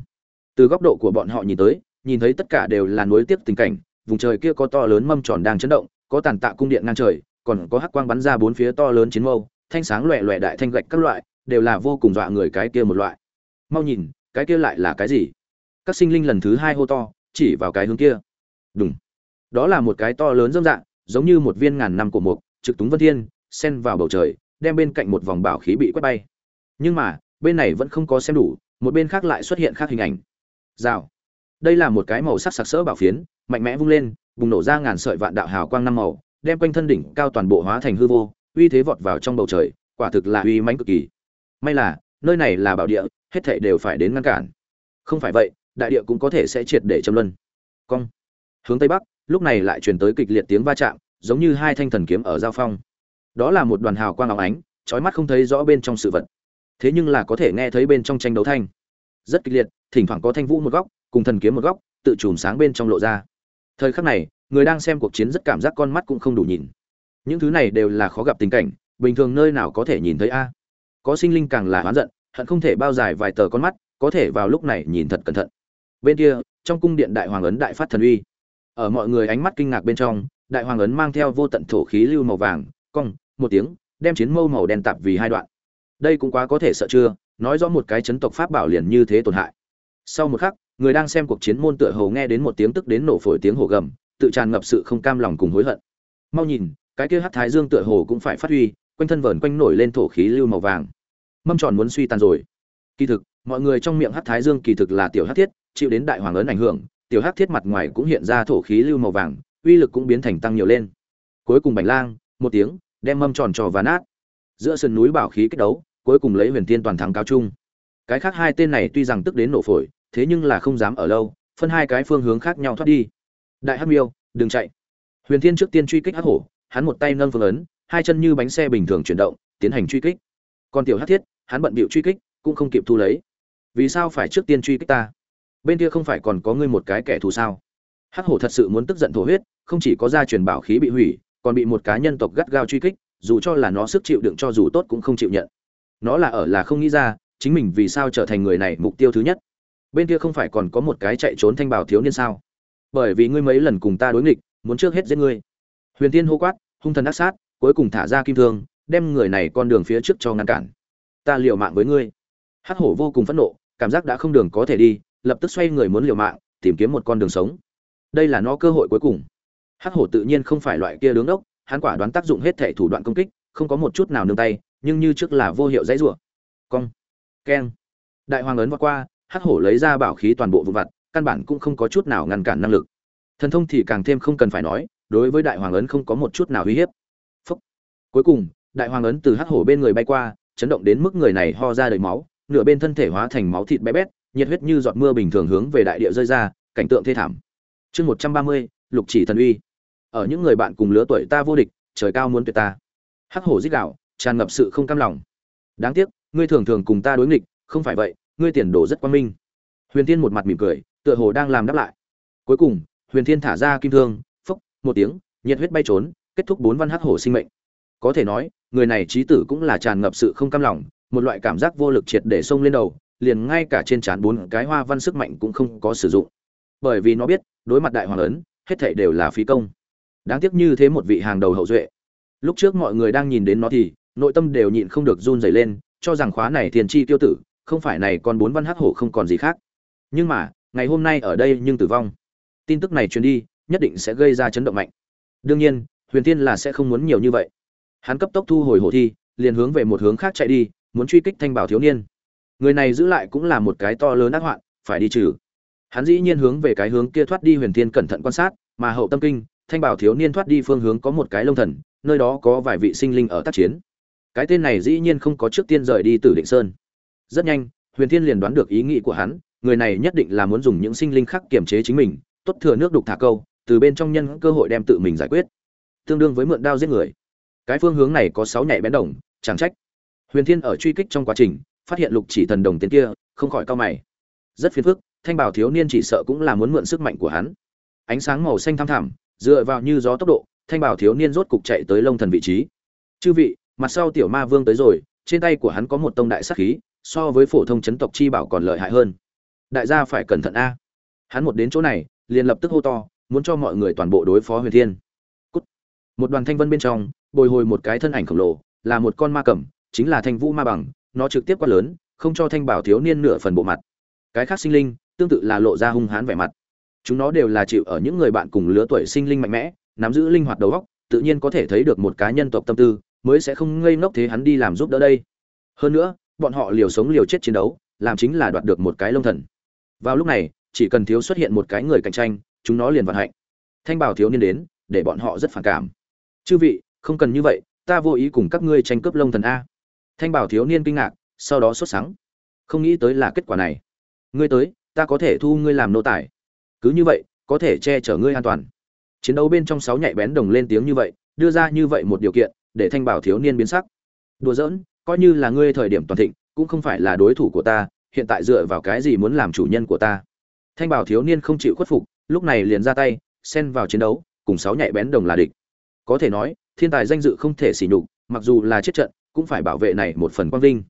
Từ góc độ của bọn họ nhìn tới, nhìn thấy tất cả đều là nối tiếp tình cảnh, vùng trời kia có to lớn mâm tròn đang chấn động, có tàn tạ cung điện ngang trời, còn có hắc quang bắn ra bốn phía to lớn chiến mâu, thanh sáng loẹ loẹ đại thanh gạch các loại, đều là vô cùng dọa người cái kia một loại mau nhìn, cái kia lại là cái gì? Các sinh linh lần thứ hai hô to, chỉ vào cái hướng kia. Đúng đó là một cái to lớn dâm dạng, giống như một viên ngàn năm của mục, trực túng vân thiên, xen vào bầu trời, đem bên cạnh một vòng bảo khí bị quét bay. Nhưng mà, bên này vẫn không có xem đủ, một bên khác lại xuất hiện khác hình ảnh. Rào. Đây là một cái màu sắc sặc sỡ bảo phiến, mạnh mẽ vung lên, bùng nổ ra ngàn sợi vạn đạo hào quang năm màu, đem quanh thân đỉnh cao toàn bộ hóa thành hư vô, uy thế vọt vào trong bầu trời, quả thực là uy mãnh cực kỳ. May là, nơi này là bảo địa hết thảy đều phải đến ngăn cản. Không phải vậy, đại địa cũng có thể sẽ triệt để châm luân. Cong. Hướng tây bắc, lúc này lại truyền tới kịch liệt tiếng va chạm, giống như hai thanh thần kiếm ở giao phong. Đó là một đoàn hào quang óng ánh, chói mắt không thấy rõ bên trong sự vật. Thế nhưng là có thể nghe thấy bên trong tranh đấu thanh. Rất kịch liệt, thỉnh thoảng có thanh vũ một góc, cùng thần kiếm một góc, tự chùm sáng bên trong lộ ra. Thời khắc này, người đang xem cuộc chiến rất cảm giác con mắt cũng không đủ nhìn. Những thứ này đều là khó gặp tình cảnh, bình thường nơi nào có thể nhìn thấy a? Có sinh linh càng là hoán giận hận không thể bao dài vài tờ con mắt, có thể vào lúc này nhìn thật cẩn thận. Bên kia, trong cung điện đại hoàng ấn đại phát thần uy. Ở mọi người ánh mắt kinh ngạc bên trong, đại hoàng ấn mang theo vô tận thổ khí lưu màu vàng, cong, một tiếng, đem chiến mâu màu đen tạp vì hai đoạn. Đây cũng quá có thể sợ chưa, nói rõ một cái chấn tộc pháp bảo liền như thế tổn hại. Sau một khắc, người đang xem cuộc chiến môn tựa hồ nghe đến một tiếng tức đến nổ phổi tiếng hổ gầm, tự tràn ngập sự không cam lòng cùng hối hận. Mau nhìn, cái kia hắc thái dương tựa hồ cũng phải phát huy, quanh thân vờn quanh nổi lên thổ khí lưu màu vàng mâm tròn muốn suy tàn rồi. Kỳ thực, mọi người trong miệng hắc thái dương kỳ thực là tiểu hắc thiết, chịu đến đại hoàng ấn ảnh hưởng, tiểu hắc thiết mặt ngoài cũng hiện ra thổ khí lưu màu vàng, uy lực cũng biến thành tăng nhiều lên. Cuối cùng bành lang, một tiếng, đem mâm tròn trò và nát. Giữa sườn núi bảo khí kích đấu, cuối cùng lấy huyền tiên toàn thắng cao trung cái khác hai tên này tuy rằng tức đến nổ phổi, thế nhưng là không dám ở lâu, phân hai cái phương hướng khác nhau thoát đi. Đại hắc miêu, đừng chạy. Huyền thiên trước tiên truy kích hắc hổ, hắn một tay nâng phương ấn, hai chân như bánh xe bình thường chuyển động, tiến hành truy kích. Còn tiểu hắc thiết hắn bận bịu truy kích, cũng không kịp thu lấy. Vì sao phải trước tiên truy kích ta? Bên kia không phải còn có ngươi một cái kẻ thù sao? Hắc hổ thật sự muốn tức giận thổ huyết, không chỉ có gia truyền bảo khí bị hủy, còn bị một cá nhân tộc gắt gao truy kích, dù cho là nó sức chịu đựng cho dù tốt cũng không chịu nhận. Nó là ở là không nghĩ ra, chính mình vì sao trở thành người này mục tiêu thứ nhất. Bên kia không phải còn có một cái chạy trốn thanh bảo thiếu niên sao? Bởi vì ngươi mấy lần cùng ta đối nghịch, muốn trước hết giết ngươi. Huyền tiên hô quát, hung thần ác sát, cuối cùng thả ra kim thương, đem người này con đường phía trước cho ngăn cản ta liều mạng với ngươi. Hắc hổ vô cùng phẫn nộ, cảm giác đã không đường có thể đi, lập tức xoay người muốn liều mạng, tìm kiếm một con đường sống. Đây là nó cơ hội cuối cùng. Hắc hổ tự nhiên không phải loại kia đứng đốc, hắn quả đoán tác dụng hết thể thủ đoạn công kích, không có một chút nào nương tay, nhưng như trước là vô hiệu dãy rủa. Cong, keng. Đại hoàng ấn vượt qua, hắc hổ lấy ra bảo khí toàn bộ vụ vặt, căn bản cũng không có chút nào ngăn cản năng lực. Thần thông thì càng thêm không cần phải nói, đối với đại hoàng ấn không có một chút nào uy hiếp. Phúc. cuối cùng, đại hoàng ấn từ hắc hổ bên người bay qua chấn động đến mức người này ho ra đầy máu, nửa bên thân thể hóa thành máu thịt bé bét, nhiệt huyết như giọt mưa bình thường hướng về đại địa rơi ra, cảnh tượng thê thảm. Chương một trăm ba mươi, lục chỉ thần uy. Ở những người bạn cùng lứa tuổi ta vô địch, trời cao muốn tuyệt ta. Hắc hổ dích đạo tràn ngập sự không cam lòng. Đáng tiếc, ngươi thường thường cùng ta đối nghịch, không phải vậy, ngươi tiền đồ rất quan minh. Huyền thiên một mặt mỉm cười, tựa hồ đang làm đáp lại. Cuối cùng, huyền thiên thả ra kim thương phốc một tiếng, nhiệt huyết bay trốn, kết thúc bốn văn hắc hổ sinh mệnh. Có thể nói người này trí tử cũng là tràn ngập sự không cam lòng, một loại cảm giác vô lực triệt để xông lên đầu, liền ngay cả trên trán bốn cái hoa văn sức mạnh cũng không có sử dụng. Bởi vì nó biết, đối mặt đại hoàng ấn, hết thảy đều là phí công. Đáng tiếc như thế một vị hàng đầu hậu duệ. Lúc trước mọi người đang nhìn đến nó thì, nội tâm đều nhịn không được run rẩy lên, cho rằng khóa này thiền chi tiêu tử, không phải này còn bốn văn hắc hổ không còn gì khác. Nhưng mà, ngày hôm nay ở đây nhưng tử vong. Tin tức này truyền đi, nhất định sẽ gây ra chấn động mạnh. Đương nhiên, huyền tiên là sẽ không muốn nhiều như vậy hắn cấp tốc thu hồi hổ thi, liền hướng về một hướng khác chạy đi, muốn truy kích thanh bảo thiếu niên. Người này giữ lại cũng là một cái to lớn ác hoạn, phải đi trừ. Hắn dĩ nhiên hướng về cái hướng kia thoát đi huyền thiên cẩn thận quan sát, mà hậu tâm kinh, thanh bảo thiếu niên thoát đi phương hướng có một cái lông thần, nơi đó có vài vị sinh linh ở tác chiến. Cái tên này dĩ nhiên không có trước tiên rời đi từ định sơn. Rất nhanh, huyền thiên liền đoán được ý nghĩ của hắn, người này nhất định là muốn dùng những sinh linh khác kiềm chế chính mình, tốt thừa nước đục thả câu, từ bên trong nhân cơ hội đem tự mình giải quyết. Tương đương với mượn đao giết người cái phương hướng này có sáu nhảy bén đồng, chẳng trách. Huyền thiên ở truy kích trong quá trình, phát hiện lục chỉ thần đồng tiền kia, không khỏi cao mày. Rất phiền phức, thanh bảo thiếu niên chỉ sợ cũng là muốn mượn sức mạnh của hắn. Ánh sáng màu xanh thăm thẳm, dựa vào như gió tốc độ, thanh bảo thiếu niên rốt cục chạy tới lông thần vị trí. Chư vị, mặt sau tiểu ma vương tới rồi, trên tay của hắn có một tông đại sắc khí, so với phổ thông chấn tộc chi bảo còn lợi hại hơn. Đại gia phải cẩn thận a. Hắn một đến chỗ này, liền lập tức hô to, muốn cho mọi người toàn bộ đối phó huyền thiên. Cút. một đoàn thanh vân bên trong bồi hồi một cái thân ảnh khổng lồ, là một con ma cầm, chính là thanh vũ ma bằng, nó trực tiếp quá lớn, không cho thanh bảo thiếu niên nửa phần bộ mặt. Cái khác sinh linh, tương tự là lộ ra hung hãn vẻ mặt. Chúng nó đều là chịu ở những người bạn cùng lứa tuổi sinh linh mạnh mẽ, nắm giữ linh hoạt đầu óc, tự nhiên có thể thấy được một cá nhân tộc tâm tư, mới sẽ không ngây ngốc thế hắn đi làm giúp đỡ đây. Hơn nữa, bọn họ liều sống liều chết chiến đấu, làm chính là đoạt được một cái lông thần. Vào lúc này, chỉ cần thiếu xuất hiện một cái người cạnh tranh, chúng nó liền vận hạnh. Thanh bảo thiếu niên đến, để bọn họ rất phản cảm. Chư vị không cần như vậy, ta vô ý cùng các ngươi tranh cướp lông thần a. Thanh bảo thiếu niên kinh ngạc, sau đó sốt sắng. Không nghĩ tới là kết quả này. Ngươi tới, ta có thể thu ngươi làm nô tài. Cứ như vậy, có thể che chở ngươi an toàn. Chiến đấu bên trong sáu nhạy bén đồng lên tiếng như vậy, đưa ra như vậy một điều kiện, để thanh bảo thiếu niên biến sắc. Đùa giỡn, coi như là ngươi thời điểm toàn thịnh, cũng không phải là đối thủ của ta, hiện tại dựa vào cái gì muốn làm chủ nhân của ta? Thanh bảo thiếu niên không chịu khuất phục, lúc này liền ra tay, xen vào chiến đấu, cùng sáu nhạy bén đồng là địch. Có thể nói thiên tài danh dự không thể xỉ nhục, mặc dù là chết trận, cũng phải bảo vệ này một phần quang vinh.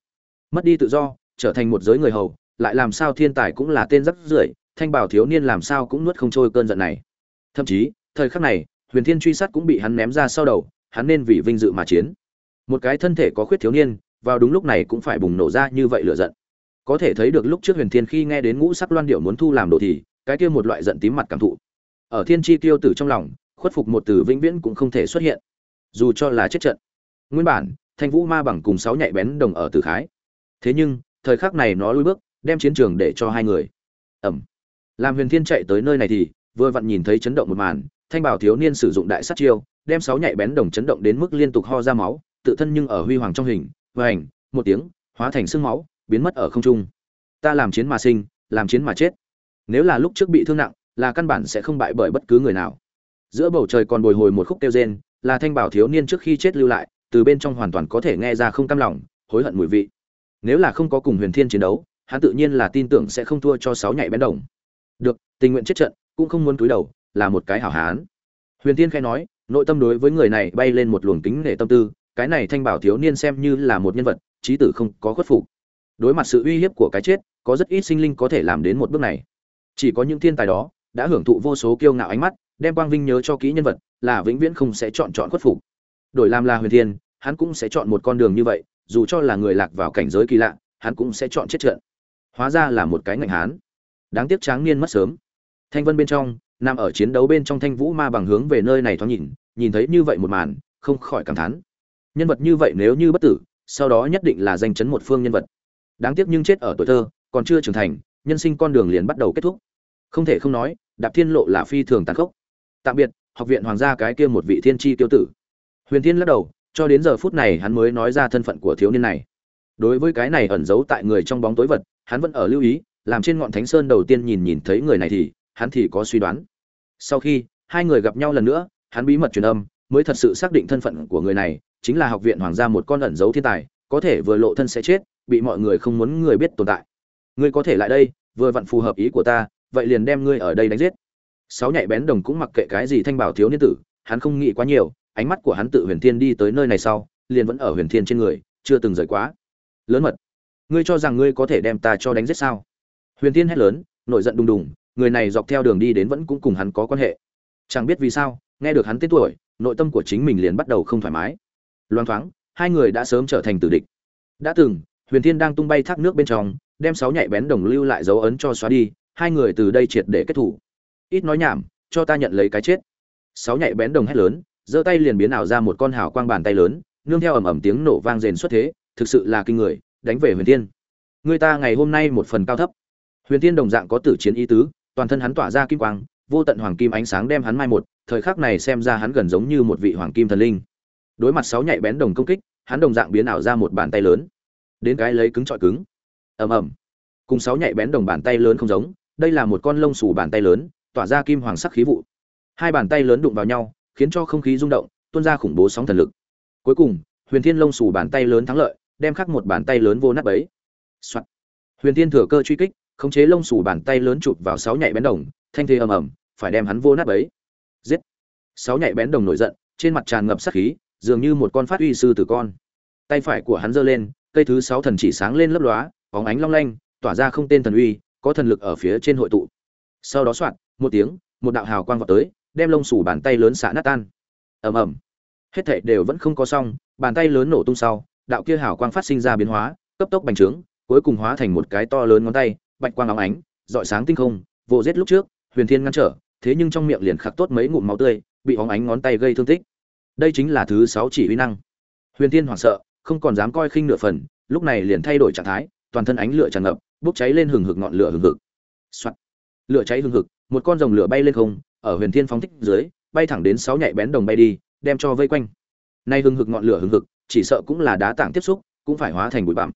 Mất đi tự do, trở thành một giới người hầu, lại làm sao thiên tài cũng là tên rất rưởi, thanh bảo thiếu niên làm sao cũng nuốt không trôi cơn giận này. Thậm chí, thời khắc này, huyền thiên truy sát cũng bị hắn ném ra sau đầu, hắn nên vì vinh dự mà chiến. Một cái thân thể có khuyết thiếu niên, vào đúng lúc này cũng phải bùng nổ ra như vậy lửa giận. Có thể thấy được lúc trước huyền thiên khi nghe đến ngũ sắc loan điệu muốn thu làm đồ thì, cái kia một loại giận tím mặt cảm thụ. Ở thiên chi tiêu tử trong lòng, khuất phục một từ vĩnh viễn cũng không thể xuất hiện dù cho là chết trận. Nguyên bản, thanh vũ ma bằng cùng sáu nhạy bén đồng ở tử khái. Thế nhưng, thời khắc này nó lui bước, đem chiến trường để cho hai người. Ẩm. Làm huyền thiên chạy tới nơi này thì, vừa vặn nhìn thấy chấn động một màn, thanh bảo thiếu niên sử dụng đại sát chiêu, đem sáu nhạy bén đồng chấn động đến mức liên tục ho ra máu, tự thân nhưng ở huy hoàng trong hình vành một tiếng, hóa thành sương máu, biến mất ở không trung. Ta làm chiến mà sinh, làm chiến mà chết. Nếu là lúc trước bị thương nặng, là căn bản sẽ không bại bởi bất cứ người nào. Giữa bầu trời còn bồi hồi một khúc kêu rên là thanh bảo thiếu niên trước khi chết lưu lại, từ bên trong hoàn toàn có thể nghe ra không cam lòng, hối hận mùi vị. Nếu là không có cùng huyền thiên chiến đấu, hắn tự nhiên là tin tưởng sẽ không thua cho sáu nhạy bén đồng. Được, tình nguyện chết trận, cũng không muốn cúi đầu, là một cái hảo hán. Huyền thiên khai nói, nội tâm đối với người này bay lên một luồng kính nể tâm tư, cái này thanh bảo thiếu niên xem như là một nhân vật trí tử không có khuất phục. Đối mặt sự uy hiếp của cái chết, có rất ít sinh linh có thể làm đến một bước này. Chỉ có những thiên tài đó, đã hưởng thụ vô số kiêu ngạo ánh mắt, đem quang vinh nhớ cho kỹ nhân vật là vĩnh viễn không sẽ chọn chọn khuất phục. Đổi làm là huyền thiên, hắn cũng sẽ chọn một con đường như vậy, dù cho là người lạc vào cảnh giới kỳ lạ, hắn cũng sẽ chọn chết trận. Hóa ra là một cái ngạnh hán. Đáng tiếc tráng niên mất sớm. Thanh vân bên trong, nằm ở chiến đấu bên trong thanh vũ ma bằng hướng về nơi này thoáng nhìn nhìn thấy như vậy một màn, không khỏi cảm thán. Nhân vật như vậy nếu như bất tử, sau đó nhất định là danh chấn một phương nhân vật. Đáng tiếc nhưng chết ở tuổi thơ, còn chưa trưởng thành, nhân sinh con đường liền bắt đầu kết thúc. Không thể không nói, đạp thiên lộ là phi thường tàn khốc. Tạm biệt học viện hoàng gia cái kia một vị thiên tri tiêu tử. Huyền thiên lắc đầu, cho đến giờ phút này hắn mới nói ra thân phận của thiếu niên này. Đối với cái này ẩn giấu tại người trong bóng tối vật, hắn vẫn ở lưu ý, làm trên ngọn thánh sơn đầu tiên nhìn nhìn thấy người này thì, hắn thì có suy đoán. Sau khi, hai người gặp nhau lần nữa, hắn bí mật truyền âm, mới thật sự xác định thân phận của người này, chính là học viện hoàng gia một con ẩn giấu thiên tài, có thể vừa lộ thân sẽ chết, bị mọi người không muốn người biết tồn tại. Ngươi có thể lại đây, vừa vặn phù hợp ý của ta, vậy liền đem ngươi ở đây đánh giết sáu nhạy bén đồng cũng mặc kệ cái gì thanh bảo thiếu niên tử, hắn không nghĩ quá nhiều, ánh mắt của hắn tự huyền thiên đi tới nơi này sau, liền vẫn ở huyền thiên trên người, chưa từng rời quá. Lớn mật, ngươi cho rằng ngươi có thể đem ta cho đánh giết sao? Huyền thiên hét lớn, nổi giận đùng đùng, người này dọc theo đường đi đến vẫn cũng cùng hắn có quan hệ. Chẳng biết vì sao, nghe được hắn tên tuổi, nội tâm của chính mình liền bắt đầu không thoải mái. Loang thoáng, hai người đã sớm trở thành tử địch. Đã từng, huyền thiên đang tung bay thác nước bên trong, đem sáu nhạy bén đồng lưu lại dấu ấn cho xóa đi, hai người từ đây triệt để kết thủ ít nói nhảm, cho ta nhận lấy cái chết. Sáu nhạy bén đồng hét lớn, giơ tay liền biến ảo ra một con hào quang bàn tay lớn, nương theo ầm ầm tiếng nổ vang rền xuất thế, thực sự là kinh người, đánh về huyền thiên. Người ta ngày hôm nay một phần cao thấp. Huyền thiên đồng dạng có tử chiến ý tứ, toàn thân hắn tỏa ra kim quang, vô tận hoàng kim ánh sáng đem hắn mai một, thời khắc này xem ra hắn gần giống như một vị hoàng kim thần linh. Đối mặt sáu nhạy bén đồng công kích, hắn đồng dạng biến ảo ra một bàn tay lớn. Đến cái lấy cứng trọi cứng. Ầm ầm. Cùng sáu nhạy bén đồng bàn tay lớn không giống, đây là một con lông xù bàn tay lớn tỏa ra kim hoàng sắc khí vụ. Hai bàn tay lớn đụng vào nhau, khiến cho không khí rung động, tuôn ra khủng bố sóng thần lực. Cuối cùng, huyền thiên lông xù bàn tay lớn thắng lợi, đem khắc một bàn tay lớn vô nát bấy. Soạn. huyền thiên thừa cơ truy kích, khống chế lông xù bàn tay lớn chụp vào sáu nhạy bén đồng, thanh thế ầm ầm, phải đem hắn vô nát bấy. Giết. Sáu nhạy bén đồng nổi giận, trên mặt tràn ngập sát khí, dường như một con phát uy sư tử con. Tay phải của hắn giơ lên, cây thứ sáu thần chỉ sáng lên lấp lóa, bóng ánh long lanh, tỏa ra không tên thần uy, có thần lực ở phía trên hội tụ. Sau đó soạn một tiếng, một đạo hào quang vọt tới, đem lông xù bàn tay lớn xả nát tan. Ầm ầm. Hết thảy đều vẫn không có xong, bàn tay lớn nổ tung sau, đạo kia hào quang phát sinh ra biến hóa, cấp tốc bành trướng, cuối cùng hóa thành một cái to lớn ngón tay, bạch quang óng ánh dọi sáng tinh không, vô giết lúc trước, huyền thiên ngăn trở, thế nhưng trong miệng liền khắc tốt mấy ngụm máu tươi, bị óng ánh ngón tay gây thương tích. Đây chính là thứ sáu chỉ huy năng. Huyền thiên hoảng sợ, không còn dám coi khinh nửa phần, lúc này liền thay đổi trạng thái, toàn thân ánh lửa tràn ngập, bốc cháy lên hừng hực ngọn lửa hừng hực. Soạn. lửa cháy hừng hực một con rồng lửa bay lên không, ở huyền thiên phóng thích dưới, bay thẳng đến sáu nhạy bén đồng bay đi, đem cho vây quanh. Nay hừng hực ngọn lửa hừng hực, chỉ sợ cũng là đá tảng tiếp xúc, cũng phải hóa thành bụi bặm.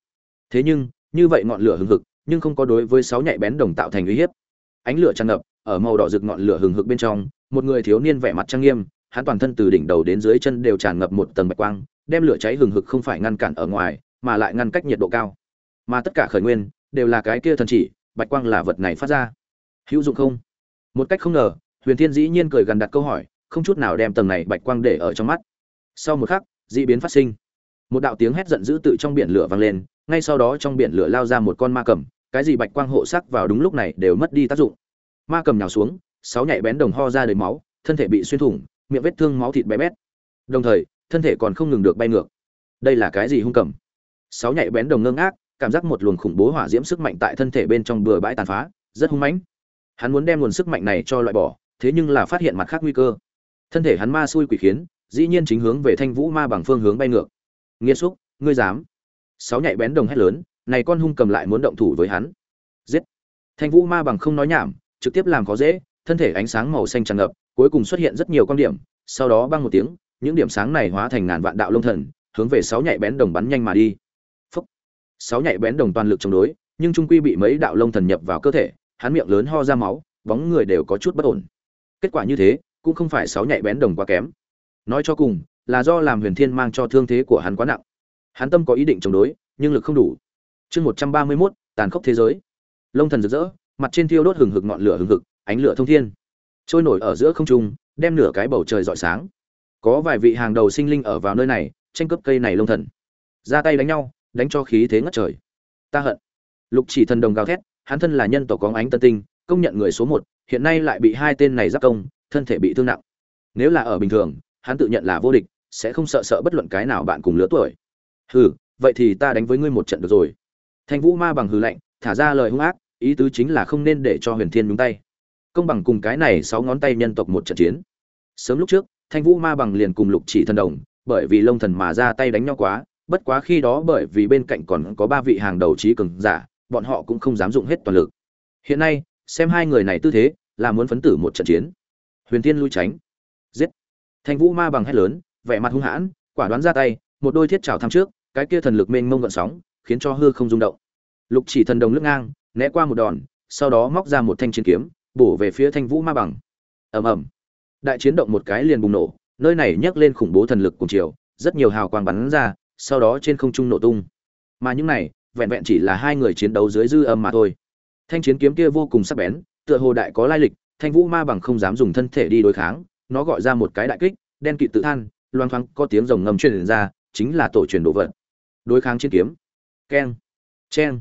Thế nhưng, như vậy ngọn lửa hừng hực, nhưng không có đối với sáu nhạy bén đồng tạo thành uy hiếp. Ánh lửa tràn ngập, ở màu đỏ rực ngọn lửa hừng hực bên trong, một người thiếu niên vẻ mặt trang nghiêm, hắn toàn thân từ đỉnh đầu đến dưới chân đều tràn ngập một tầng bạch quang, đem lửa cháy hừng hực không phải ngăn cản ở ngoài, mà lại ngăn cách nhiệt độ cao. Mà tất cả khởi nguyên, đều là cái kia thần chỉ, bạch quang là vật này phát ra. Hữu dụng không? Một cách không ngờ, huyền thiên dĩ nhiên cười gần đặt câu hỏi, không chút nào đem tầng này bạch quang để ở trong mắt. Sau một khắc, dị biến phát sinh. Một đạo tiếng hét giận dữ tự trong biển lửa vang lên, ngay sau đó trong biển lửa lao ra một con ma cầm, cái gì bạch quang hộ sắc vào đúng lúc này đều mất đi tác dụng. Ma cầm nhào xuống, sáu nhạy bén đồng ho ra đầy máu, thân thể bị xuyên thủng, miệng vết thương máu thịt bé bét. Đồng thời, thân thể còn không ngừng được bay ngược. Đây là cái gì hung cầm? Sáu nhạy bén đồng ngưng ác cảm giác một luồng khủng bố hỏa diễm sức mạnh tại thân thể bên trong bừa bãi tàn phá, rất hung mãnh hắn muốn đem nguồn sức mạnh này cho loại bỏ, thế nhưng là phát hiện mặt khác nguy cơ. Thân thể hắn ma xui quỷ khiến, dĩ nhiên chính hướng về thanh vũ ma bằng phương hướng bay ngược. Nghiêm xúc, ngươi dám. Sáu nhạy bén đồng hét lớn, này con hung cầm lại muốn động thủ với hắn. Giết! thanh vũ ma bằng không nói nhảm, trực tiếp làm khó dễ, thân thể ánh sáng màu xanh tràn ngập, cuối cùng xuất hiện rất nhiều quan điểm, sau đó băng một tiếng, những điểm sáng này hóa thành ngàn vạn đạo lông thần, hướng về sáu nhạy bén đồng bắn nhanh mà đi. Phúc. sáu nhạy bén đồng toàn lực chống đối, nhưng trung quy bị mấy đạo lông thần nhập vào cơ thể hắn miệng lớn ho ra máu, bóng người đều có chút bất ổn. Kết quả như thế, cũng không phải sáu nhạy bén đồng quá kém. Nói cho cùng, là do làm huyền thiên mang cho thương thế của hắn quá nặng. Hắn tâm có ý định chống đối, nhưng lực không đủ. Chương một trăm ba mươi mốt, tàn khốc thế giới. Lông thần rực rỡ, mặt trên thiêu đốt hừng hực ngọn lửa hừng hực, ánh lửa thông thiên. Trôi nổi ở giữa không trung, đem nửa cái bầu trời rọi sáng. Có vài vị hàng đầu sinh linh ở vào nơi này, tranh cướp cây này lông thần. Ra tay đánh nhau, đánh cho khí thế ngất trời. Ta hận. Lục chỉ thần đồng gào thét hắn thân là nhân tộc có ánh tân tinh, công nhận người số một, hiện nay lại bị hai tên này giáp công, thân thể bị thương nặng. Nếu là ở bình thường, hắn tự nhận là vô địch, sẽ không sợ sợ bất luận cái nào bạn cùng lứa tuổi. Hừ, vậy thì ta đánh với ngươi một trận được rồi. Thanh vũ ma bằng hừ lạnh, thả ra lời hung ác, ý tứ chính là không nên để cho huyền thiên đúng tay. Công bằng cùng cái này sáu ngón tay nhân tộc một trận chiến. Sớm lúc trước, thanh vũ ma bằng liền cùng lục chỉ thần đồng, bởi vì lông thần mà ra tay đánh nhau quá, bất quá khi đó bởi vì bên cạnh còn có ba vị hàng đầu trí cường giả bọn họ cũng không dám dụng hết toàn lực. Hiện nay, xem hai người này tư thế, là muốn phấn tử một trận chiến. Huyền tiên lui tránh. Giết. Thanh vũ ma bằng hét lớn, vẻ mặt hung hãn, quả đoán ra tay, một đôi thiết chảo thăm trước, cái kia thần lực mênh mông gợn sóng, khiến cho hư không rung động. Lục chỉ thần đồng lướt ngang, né qua một đòn, sau đó móc ra một thanh chiến kiếm, bổ về phía thanh vũ ma bằng. Ầm ầm. Đại chiến động một cái liền bùng nổ, nơi này nhấc lên khủng bố thần lực cùng chiều rất nhiều hào quang bắn ra, sau đó trên không trung nổ tung. Mà những này vẹn vẹn chỉ là hai người chiến đấu dưới dư âm mà thôi. Thanh chiến kiếm kia vô cùng sắc bén, tựa hồ đại có lai lịch, thanh vũ ma bằng không dám dùng thân thể đi đối kháng, nó gọi ra một cái đại kích, đen kịt tự than, loang thoáng có tiếng rồng ngầm truyền ra, chính là tổ truyền đồ vật. Đối kháng chiến kiếm. Keng. Cheng.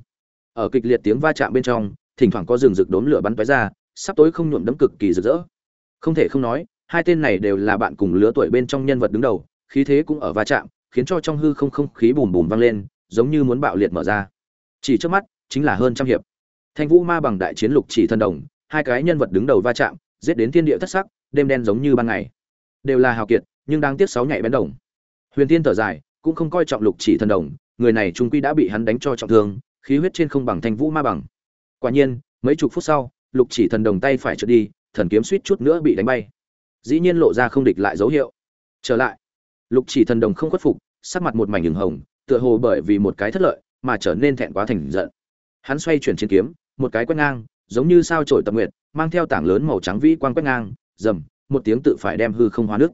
Ở kịch liệt tiếng va chạm bên trong, thỉnh thoảng có rừng rực đốm lửa bắn tóe ra, sắp tối không nhuộm đấm cực kỳ rực rỡ. Không thể không nói, hai tên này đều là bạn cùng lứa tuổi bên trong nhân vật đứng đầu, khí thế cũng ở va chạm, khiến cho trong hư không không khí bùm bùm vang lên giống như muốn bạo liệt mở ra. Chỉ trước mắt, chính là hơn trăm hiệp. Thanh vũ ma bằng đại chiến lục chỉ thân đồng, hai cái nhân vật đứng đầu va chạm, giết đến thiên địa thất sắc, đêm đen giống như ban ngày. Đều là hào kiệt, nhưng đang tiếc sáu nhảy bén đồng. Huyền tiên thở dài, cũng không coi trọng lục chỉ thần đồng, người này trung quy đã bị hắn đánh cho trọng thương, khí huyết trên không bằng thanh vũ ma bằng. Quả nhiên, mấy chục phút sau, lục chỉ thần đồng tay phải trượt đi, thần kiếm suýt chút nữa bị đánh bay. Dĩ nhiên lộ ra không địch lại dấu hiệu. Trở lại, lục chỉ thần đồng không khuất phục, sắc mặt một mảnh hừng hồng tựa hồ bởi vì một cái thất lợi mà trở nên thẹn quá thành giận. Hắn xoay chuyển chiến kiếm, một cái quét ngang, giống như sao trổi tập nguyệt, mang theo tảng lớn màu trắng vĩ quang quét ngang dầm một tiếng tự phải đem hư không hóa nước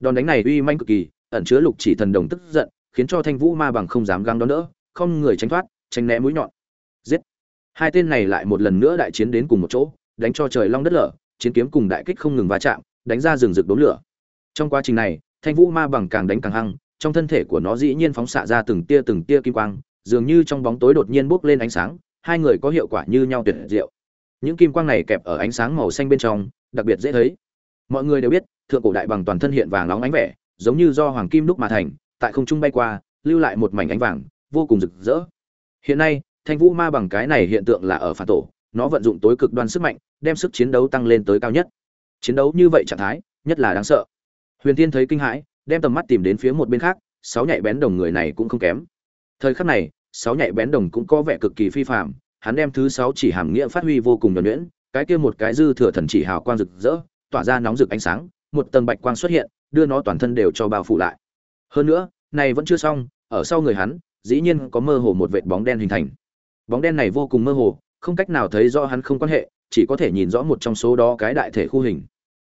đòn đánh này uy manh cực kỳ, ẩn chứa lục chỉ thần đồng tức giận, khiến cho thanh vũ ma bằng không dám găng đón đỡ, không người tránh thoát, tránh né mũi nhọn. Giết! Hai tên này lại một lần nữa đại chiến đến cùng một chỗ, đánh cho trời long đất lở, chiến kiếm cùng đại kích không ngừng va chạm, đánh ra rừng rực đốn lửa. Trong quá trình này, thanh vũ ma bằng càng đánh càng hăng trong thân thể của nó dĩ nhiên phóng xạ ra từng tia từng tia kim quang, dường như trong bóng tối đột nhiên bốc lên ánh sáng, hai người có hiệu quả như nhau tuyệt diệu. Những kim quang này kẹp ở ánh sáng màu xanh bên trong, đặc biệt dễ thấy. Mọi người đều biết, thượng cổ đại bằng toàn thân hiện vàng nóng ánh vẻ, giống như do hoàng kim đúc mà thành, tại không trung bay qua, lưu lại một mảnh ánh vàng, vô cùng rực rỡ. Hiện nay, thanh vũ ma bằng cái này hiện tượng là ở phản tổ, nó vận dụng tối cực đoan sức mạnh, đem sức chiến đấu tăng lên tới cao nhất. Chiến đấu như vậy trạng thái, nhất là đáng sợ. Huyền tiên thấy kinh hãi đem tầm mắt tìm đến phía một bên khác, sáu nhạy bén đồng người này cũng không kém. Thời khắc này, sáu nhạy bén đồng cũng có vẻ cực kỳ phi phạm hắn đem thứ sáu chỉ hàm nghĩa phát huy vô cùng nhuẩn nhuyễn, cái kia một cái dư thừa thần chỉ hào quang rực rỡ, tỏa ra nóng rực ánh sáng, một tầng bạch quang xuất hiện, đưa nó toàn thân đều cho bao phủ lại. Hơn nữa, này vẫn chưa xong, ở sau người hắn, dĩ nhiên có mơ hồ một vệt bóng đen hình thành. Bóng đen này vô cùng mơ hồ, không cách nào thấy rõ hắn không quan hệ, chỉ có thể nhìn rõ một trong số đó cái đại thể khu hình.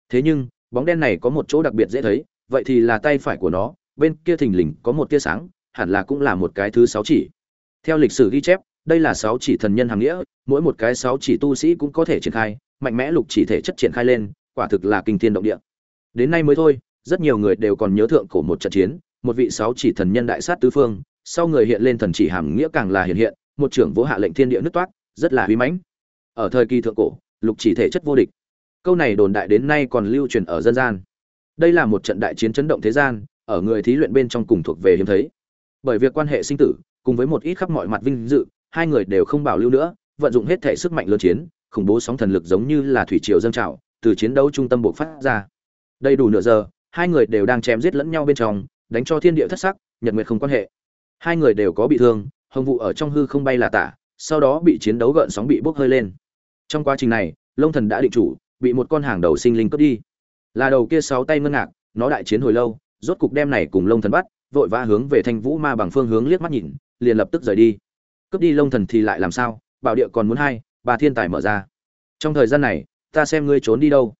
Thế nhưng, bóng đen này có một chỗ đặc biệt dễ thấy vậy thì là tay phải của nó, bên kia thình lình có một tia sáng, hẳn là cũng là một cái thứ sáu chỉ. Theo lịch sử ghi chép, đây là sáu chỉ thần nhân hàng nghĩa, mỗi một cái sáu chỉ tu sĩ cũng có thể triển khai, mạnh mẽ lục chỉ thể chất triển khai lên, quả thực là kinh thiên động địa. Đến nay mới thôi, rất nhiều người đều còn nhớ thượng cổ một trận chiến, một vị sáu chỉ thần nhân đại sát tứ phương, sau người hiện lên thần chỉ hàm nghĩa càng là hiện hiện, một trưởng vỗ hạ lệnh thiên địa nứt toát, rất là uy mãnh. Ở thời kỳ thượng cổ, lục chỉ thể chất vô địch. Câu này đồn đại đến nay còn lưu truyền ở dân gian đây là một trận đại chiến chấn động thế gian, ở người thí luyện bên trong cùng thuộc về hiếm thấy. Bởi việc quan hệ sinh tử, cùng với một ít khắp mọi mặt vinh dự, hai người đều không bảo lưu nữa, vận dụng hết thể sức mạnh lớn chiến, khủng bố sóng thần lực giống như là thủy triều dâng trào, từ chiến đấu trung tâm buộc phát ra. Đầy đủ nửa giờ, hai người đều đang chém giết lẫn nhau bên trong, đánh cho thiên địa thất sắc, nhật nguyệt không quan hệ. Hai người đều có bị thương, hồng vụ ở trong hư không bay là tả, sau đó bị chiến đấu gợn sóng bị bốc hơi lên. Trong quá trình này lông thần đã định chủ, bị một con hàng đầu sinh linh cướp đi là đầu kia sáu tay ngân ngạc, nó đại chiến hồi lâu, rốt cục đem này cùng lông thần bắt, vội vã hướng về thanh vũ ma bằng phương hướng liếc mắt nhìn, liền lập tức rời đi. Cướp đi lông thần thì lại làm sao, bảo địa còn muốn hai bà thiên tài mở ra. Trong thời gian này, ta xem ngươi trốn đi đâu.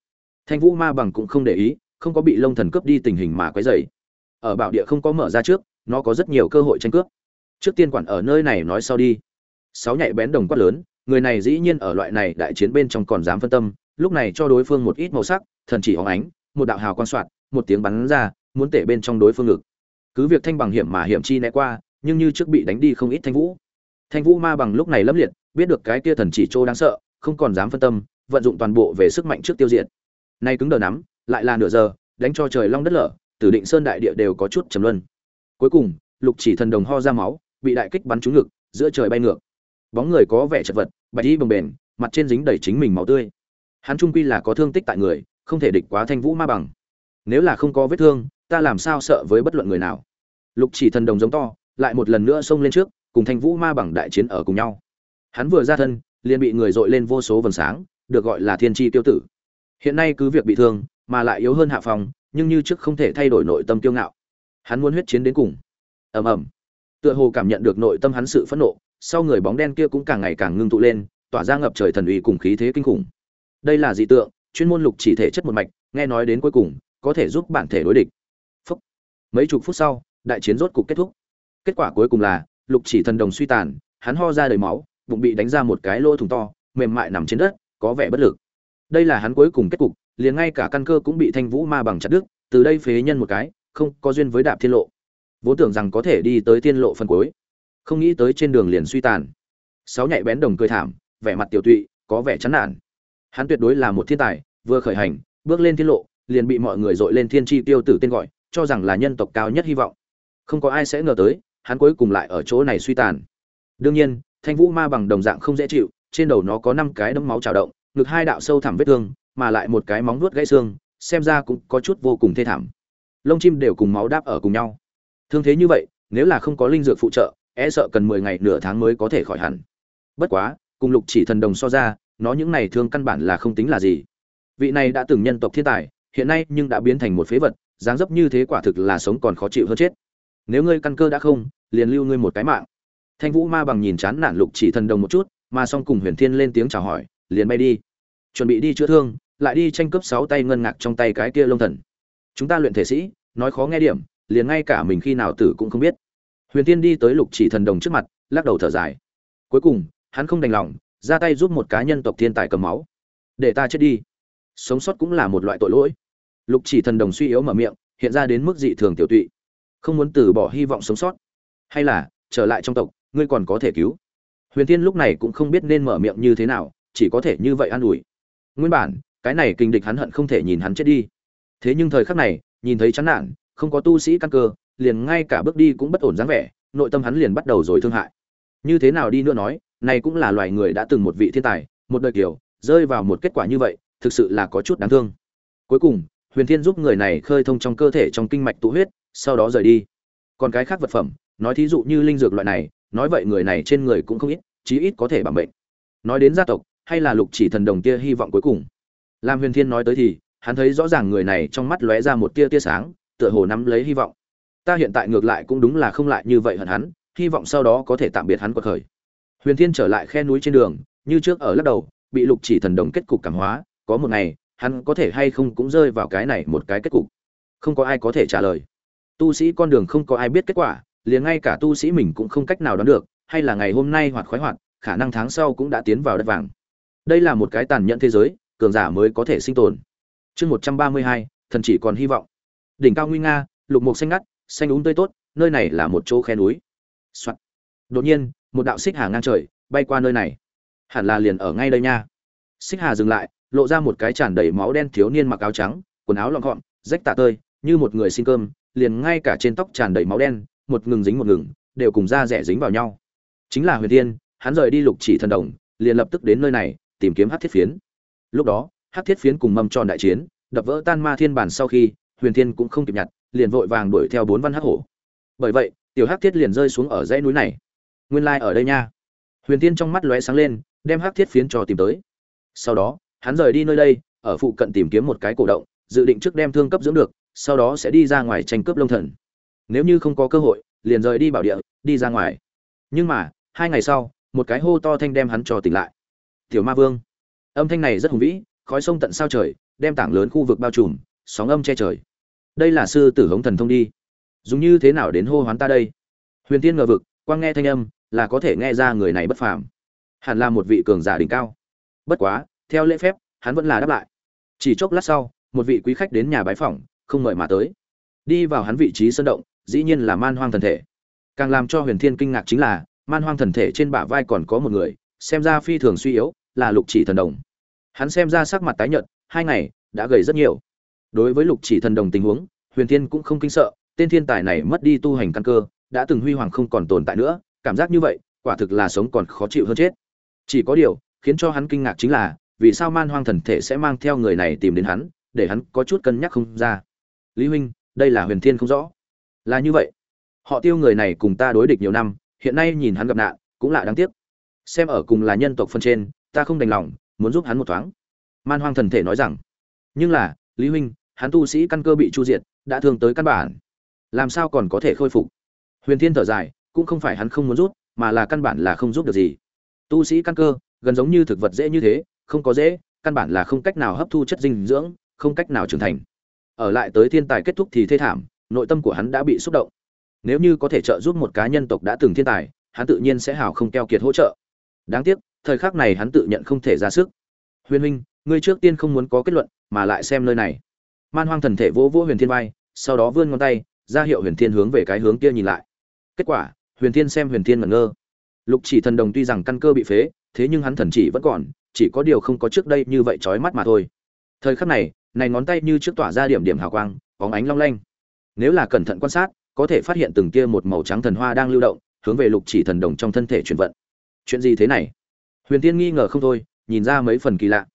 Thanh vũ ma bằng cũng không để ý, không có bị lông thần cướp đi tình hình mà quấy dày ở bảo địa không có mở ra trước, nó có rất nhiều cơ hội tranh cướp. Trước tiên quản ở nơi này nói sau đi. Sáu nhạy bén đồng quát lớn, người này dĩ nhiên ở loại này đại chiến bên trong còn dám phân tâm lúc này cho đối phương một ít màu sắc, thần chỉ hóng ánh, một đạo hào quang soạn một tiếng bắn ra, muốn tể bên trong đối phương ngực. Cứ việc thanh bằng hiểm mà hiểm chi né qua, nhưng như trước bị đánh đi không ít thanh vũ. Thanh vũ ma bằng lúc này lâm liệt, biết được cái kia thần chỉ trô đáng sợ, không còn dám phân tâm, vận dụng toàn bộ về sức mạnh trước tiêu diệt. Nay cứng đờ nắm, lại là nửa giờ, đánh cho trời long đất lở, tử định sơn đại địa đều có chút trầm luân. Cuối cùng, lục chỉ thần đồng ho ra máu, bị đại kích bắn trúng ngực, giữa trời bay ngược. Bóng người có vẻ chật vật, bạch y bồng bềnh, mặt trên dính đầy chính mình máu tươi hắn trung quy là có thương tích tại người, không thể địch quá thanh vũ ma bằng. Nếu là không có vết thương, ta làm sao sợ với bất luận người nào? Lục chỉ thần đồng giống to, lại một lần nữa xông lên trước, cùng thanh vũ ma bằng đại chiến ở cùng nhau. Hắn vừa ra thân, liền bị người dội lên vô số vầng sáng, được gọi là thiên tri tiêu tử. Hiện nay cứ việc bị thương, mà lại yếu hơn hạ phòng nhưng như trước không thể thay đổi nội tâm kiêu ngạo. Hắn muốn huyết chiến đến cùng. Ầm ầm. Tựa hồ cảm nhận được nội tâm hắn sự phẫn nộ, sau người bóng đen kia cũng càng ngày càng ngưng tụ lên, tỏa ra ngập trời thần uy cùng khí thế kinh khủng đây là dị tượng, chuyên môn lục chỉ thể chất một mạch, nghe nói đến cuối cùng, có thể giúp bản thể đối địch. Phúc. mấy chục phút sau, đại chiến rốt cục kết thúc. Kết quả cuối cùng là, lục chỉ thần đồng suy tàn, hắn ho ra đầy máu, bụng bị đánh ra một cái lỗ thủng to, mềm mại nằm trên đất, có vẻ bất lực. Đây là hắn cuối cùng kết cục, liền ngay cả căn cơ cũng bị thanh vũ ma bằng chặt đứt, từ đây phế nhân một cái, không có duyên với đạp thiên lộ. Vốn tưởng rằng có thể đi tới thiên lộ phần cuối. Không nghĩ tới trên đường liền suy tàn. Sáu nhạy bén đồng cười thảm, vẻ mặt tiểu tụy, có vẻ chán nản hắn tuyệt đối là một thiên tài, vừa khởi hành, bước lên thiên lộ, liền bị mọi người dội lên thiên tri tiêu tử tên gọi, cho rằng là nhân tộc cao nhất hy vọng. Không có ai sẽ ngờ tới, hắn cuối cùng lại ở chỗ này suy tàn. Đương nhiên, thanh vũ ma bằng đồng dạng không dễ chịu, trên đầu nó có năm cái đấm máu trào động, ngực hai đạo sâu thẳm vết thương, mà lại một cái móng nuốt gãy xương, xem ra cũng có chút vô cùng thê thảm. Lông chim đều cùng máu đáp ở cùng nhau. Thương thế như vậy, nếu là không có linh dược phụ trợ e sợ cần mười ngày nửa tháng mới có thể khỏi hẳn. Bất quá, cùng lục chỉ thần đồng so ra nó những này thương căn bản là không tính là gì. Vị này đã từng nhân tộc thiên tài, hiện nay nhưng đã biến thành một phế vật, dáng dấp như thế quả thực là sống còn khó chịu hơn chết. Nếu ngươi căn cơ đã không, liền lưu ngươi một cái mạng. Thanh vũ ma bằng nhìn chán nản lục chỉ thần đồng một chút, mà xong cùng huyền thiên lên tiếng chào hỏi, liền bay đi. Chuẩn bị đi chữa thương, lại đi tranh cướp sáu tay ngân ngạc trong tay cái kia lông thần. Chúng ta luyện thể sĩ, nói khó nghe điểm, liền ngay cả mình khi nào tử cũng không biết. Huyền thiên đi tới lục chỉ thần đồng trước mặt, lắc đầu thở dài. Cuối cùng, hắn không đành lòng ra tay giúp một cá nhân tộc thiên tài cầm máu. Để ta chết đi. Sống sót cũng là một loại tội lỗi. Lục chỉ thần đồng suy yếu mở miệng, hiện ra đến mức dị thường tiểu tụy. Không muốn từ bỏ hy vọng sống sót. Hay là, trở lại trong tộc, ngươi còn có thể cứu. Huyền Thiên lúc này cũng không biết nên mở miệng như thế nào, chỉ có thể như vậy an ủi. Nguyên bản, cái này kinh địch hắn hận không thể nhìn hắn chết đi. Thế nhưng thời khắc này, nhìn thấy chán nản, không có tu sĩ căn cơ, liền ngay cả bước đi cũng bất ổn dáng vẻ, nội tâm hắn liền bắt đầu rồi thương hại. Như thế nào đi nữa nói này cũng là loài người đã từng một vị thiên tài, một đời kiểu, rơi vào một kết quả như vậy, thực sự là có chút đáng thương. Cuối cùng, huyền thiên giúp người này khơi thông trong cơ thể trong kinh mạch tụ huyết, sau đó rời đi. Còn cái khác vật phẩm, nói thí dụ như linh dược loại này, nói vậy người này trên người cũng không ít, chí ít có thể bằng bệnh nói đến gia tộc, hay là lục chỉ thần đồng tia hy vọng cuối cùng. Làm huyền thiên nói tới thì, hắn thấy rõ ràng người này trong mắt lóe ra một tia tia sáng, tựa hồ nắm lấy hy vọng. Ta hiện tại ngược lại cũng đúng là không lại như vậy hận hắn, hy vọng sau đó có thể tạm biệt hắn qua khởi huyền thiên trở lại khe núi trên đường, như trước ở lắc đầu, bị lục chỉ thần đồng kết cục cảm hóa, có một ngày, hắn có thể hay không cũng rơi vào cái này một cái kết cục. Không có ai có thể trả lời. Tu sĩ con đường không có ai biết kết quả, liền ngay cả tu sĩ mình cũng không cách nào đoán được, hay là ngày hôm nay hoạt khoái hoạt, khả năng tháng sau cũng đã tiến vào đất vàng. Đây là một cái tàn nhẫn thế giới, cường giả mới có thể sinh tồn. Chương một trăm ba mươi hai, thần chỉ còn hy vọng. Đỉnh cao nguy nga, lục mục xanh ngắt, xanh úng tươi tốt, nơi này là một chỗ khe núi、Soạn. đột nhiên một đạo xích hà ngang trời bay qua nơi này. Hẳn là liền ở ngay đây nha. Xích hà dừng lại, lộ ra một cái tràn đầy máu đen thiếu niên mặc áo trắng, quần áo lọn gọn, rách tạ tơi, như một người xin cơm, liền ngay cả trên tóc tràn đầy máu đen, một ngừng dính một ngừng, đều cùng da rẻ dính vào nhau. Chính là huyền thiên, hắn rời đi lục chỉ thần đồng, liền lập tức đến nơi này, tìm kiếm hát thiết phiến. Lúc đó hát thiết phiến cùng mâm tròn đại chiến, đập vỡ tan ma thiên bản sau khi, huyền thiên cũng không kịp nhặt, liền vội vàng đuổi theo bốn văn hắc hổ. Bởi vậy, tiểu Hát thiết liền rơi xuống ở dãy núi này nguyên lai ở đây nha. Huyền thiên trong mắt lóe sáng lên, đem hắc thiết phiến cho tìm tới. Sau đó, hắn rời đi nơi đây, ở phụ cận tìm kiếm một cái cổ động, dự định trước đem thương cấp dưỡng được, sau đó sẽ đi ra ngoài tranh cướp lông thần. Nếu như không có cơ hội, liền rời đi bảo địa, đi ra ngoài. Nhưng mà, hai ngày sau, một cái hô to thanh đem hắn cho tỉnh lại. Tiểu ma vương. Âm thanh này rất hùng vĩ, khói sông tận sao trời, đem tảng lớn khu vực bao trùm, sóng âm che trời. Đây là sư tử hống thần thông đi. Dùng như thế nào đến hô hoán ta đây? Huyền tiên ngờ vực, quang nghe thanh âm là có thể nghe ra người này bất phàm. Hẳn là một vị cường giả đỉnh cao. Bất quá, theo lễ phép, hắn vẫn là đáp lại. Chỉ chốc lát sau, một vị quý khách đến nhà bái phỏng, không mời mà tới. Đi vào hắn vị trí sơn động, dĩ nhiên là man hoang thần thể. Càng làm cho huyền thiên kinh ngạc chính là, man hoang thần thể trên bả vai còn có một người, xem ra phi thường suy yếu, là lục chỉ thần đồng. Hắn xem ra sắc mặt tái nhợt, hai ngày, đã gầy rất nhiều. Đối với lục chỉ thần đồng tình huống, huyền thiên cũng không kinh sợ, tên thiên tài này mất đi tu hành căn cơ, đã từng huy hoàng không còn tồn tại nữa cảm giác như vậy, quả thực là sống còn khó chịu hơn chết. Chỉ có điều, khiến cho hắn kinh ngạc chính là, vì sao man hoang thần thể sẽ mang theo người này tìm đến hắn, để hắn có chút cân nhắc không ra. Lý huynh, đây là huyền thiên không rõ. Là như vậy. Họ tiêu người này cùng ta đối địch nhiều năm, hiện nay nhìn hắn gặp nạn, cũng lạ đáng tiếc. Xem ở cùng là nhân tộc phân trên, ta không đành lòng, muốn giúp hắn một thoáng. Man hoang thần thể nói rằng, nhưng là, lý huynh, hắn tu sĩ căn cơ bị chu diệt, đã thương tới căn bản. Làm sao còn có thể khôi phục? Huyền thiên thở dài cũng không phải hắn không muốn rút, mà là căn bản là không giúp được gì. Tu sĩ căn cơ, gần giống như thực vật dễ như thế, không có dễ, căn bản là không cách nào hấp thu chất dinh dưỡng, không cách nào trưởng thành. Ở lại tới thiên tài kết thúc thì thê thảm, nội tâm của hắn đã bị xúc động. Nếu như có thể trợ giúp một cá nhân tộc đã từng thiên tài, hắn tự nhiên sẽ hào không keo kiệt hỗ trợ. Đáng tiếc, thời khắc này hắn tự nhận không thể ra sức. Huyền huynh, ngươi trước tiên không muốn có kết luận, mà lại xem nơi này. Man hoang thần thể vỗ vỗ huyền thiên vai, sau đó vươn ngón tay, ra hiệu huyền thiên hướng về cái hướng kia nhìn lại. Kết quả huyền thiên xem huyền thiên ngẩn ngơ. Lục chỉ thần đồng tuy rằng căn cơ bị phế, thế nhưng hắn thần chỉ vẫn còn, chỉ có điều không có trước đây như vậy trói mắt mà thôi. Thời khắc này này ngón tay như trước tỏa ra điểm điểm hào quang, bóng ánh long lanh. Nếu là cẩn thận quan sát, có thể phát hiện từng kia một màu trắng thần hoa đang lưu động, hướng về lục chỉ thần đồng trong thân thể chuyển vận. Chuyện gì thế này? Huyền tiên nghi ngờ không thôi, nhìn ra mấy phần kỳ lạ.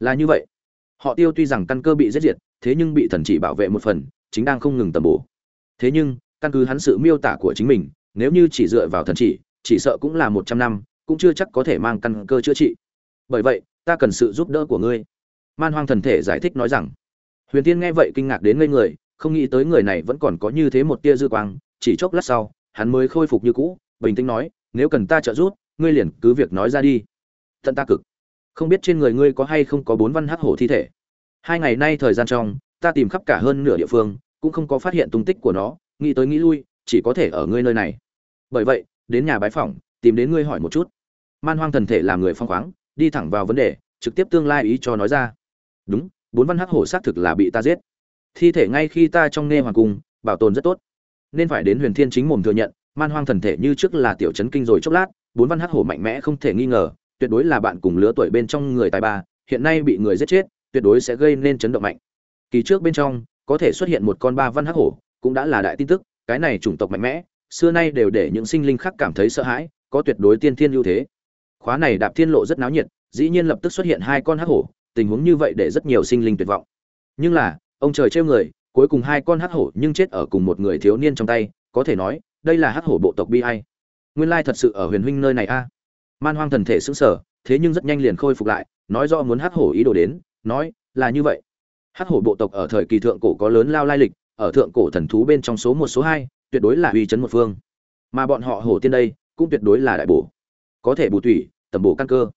Là như vậy. Họ tiêu tuy rằng căn cơ bị giết diệt, thế nhưng bị thần chỉ bảo vệ một phần, chính đang không ngừng tầm bổ. Thế nhưng, căn cứ hắn sự miêu tả của chính mình nếu như chỉ dựa vào thần chỉ chỉ sợ cũng là một trăm năm, cũng chưa chắc có thể mang căn cơ chữa trị. Bởi vậy, ta cần sự giúp đỡ của ngươi. Man hoang thần thể giải thích nói rằng. Huyền tiên nghe vậy kinh ngạc đến ngây người, không nghĩ tới người này vẫn còn có như thế một tia dư quang, chỉ chốc lát sau, hắn mới khôi phục như cũ, bình tĩnh nói, nếu cần ta trợ giúp, ngươi liền cứ việc nói ra đi. Tận ta cực. Không biết trên người ngươi có hay không có bốn văn hắc hổ thi thể. Hai ngày nay thời gian trong, ta tìm khắp cả hơn nửa địa phương, cũng không có phát hiện tung tích của nó, nghĩ tới nghĩ lui chỉ có thể ở ngươi nơi này. Bởi vậy, đến nhà bái phỏng, tìm đến ngươi hỏi một chút. Man hoang thần thể làm người phong khoáng, đi thẳng vào vấn đề, trực tiếp tương lai ý cho nói ra. Đúng, bốn văn hắc hổ xác thực là bị ta giết. Thi thể ngay khi ta trong nghe hoàng cung, bảo tồn rất tốt. Nên phải đến huyền thiên chính mồm thừa nhận, man hoang thần thể như trước là tiểu chấn kinh rồi chốc lát, bốn văn hắc hổ mạnh mẽ không thể nghi ngờ, tuyệt đối là bạn cùng lứa tuổi bên trong người tài ba, hiện nay bị người giết chết, tuyệt đối sẽ gây nên chấn động mạnh. Kỳ trước bên trong, có thể xuất hiện một con ba văn hắc hổ, cũng đã là đại tin tức cái này chủng tộc mạnh mẽ, xưa nay đều để những sinh linh khác cảm thấy sợ hãi, có tuyệt đối tiên thiên ưu thế. Khóa này đạp thiên lộ rất náo nhiệt, dĩ nhiên lập tức xuất hiện hai con hắc hổ, tình huống như vậy để rất nhiều sinh linh tuyệt vọng. Nhưng là, ông trời trêu người, cuối cùng hai con hắc hổ nhưng chết ở cùng một người thiếu niên trong tay, có thể nói, đây là hắc hổ bộ tộc bi ai. Nguyên lai thật sự ở huyền huynh nơi này a. Man hoang thần thể xứng sờ, thế nhưng rất nhanh liền khôi phục lại, nói rõ muốn hắc hổ ý đồ đến, nói là như vậy. Hắc hổ bộ tộc ở thời kỳ thượng cổ có lớn lao lai lịch ở thượng cổ thần thú bên trong số một số hai, tuyệt đối là uy chấn một phương. Mà bọn họ hổ tiên đây, cũng tuyệt đối là đại bổ. Có thể bù tủy tầm bổ căn cơ.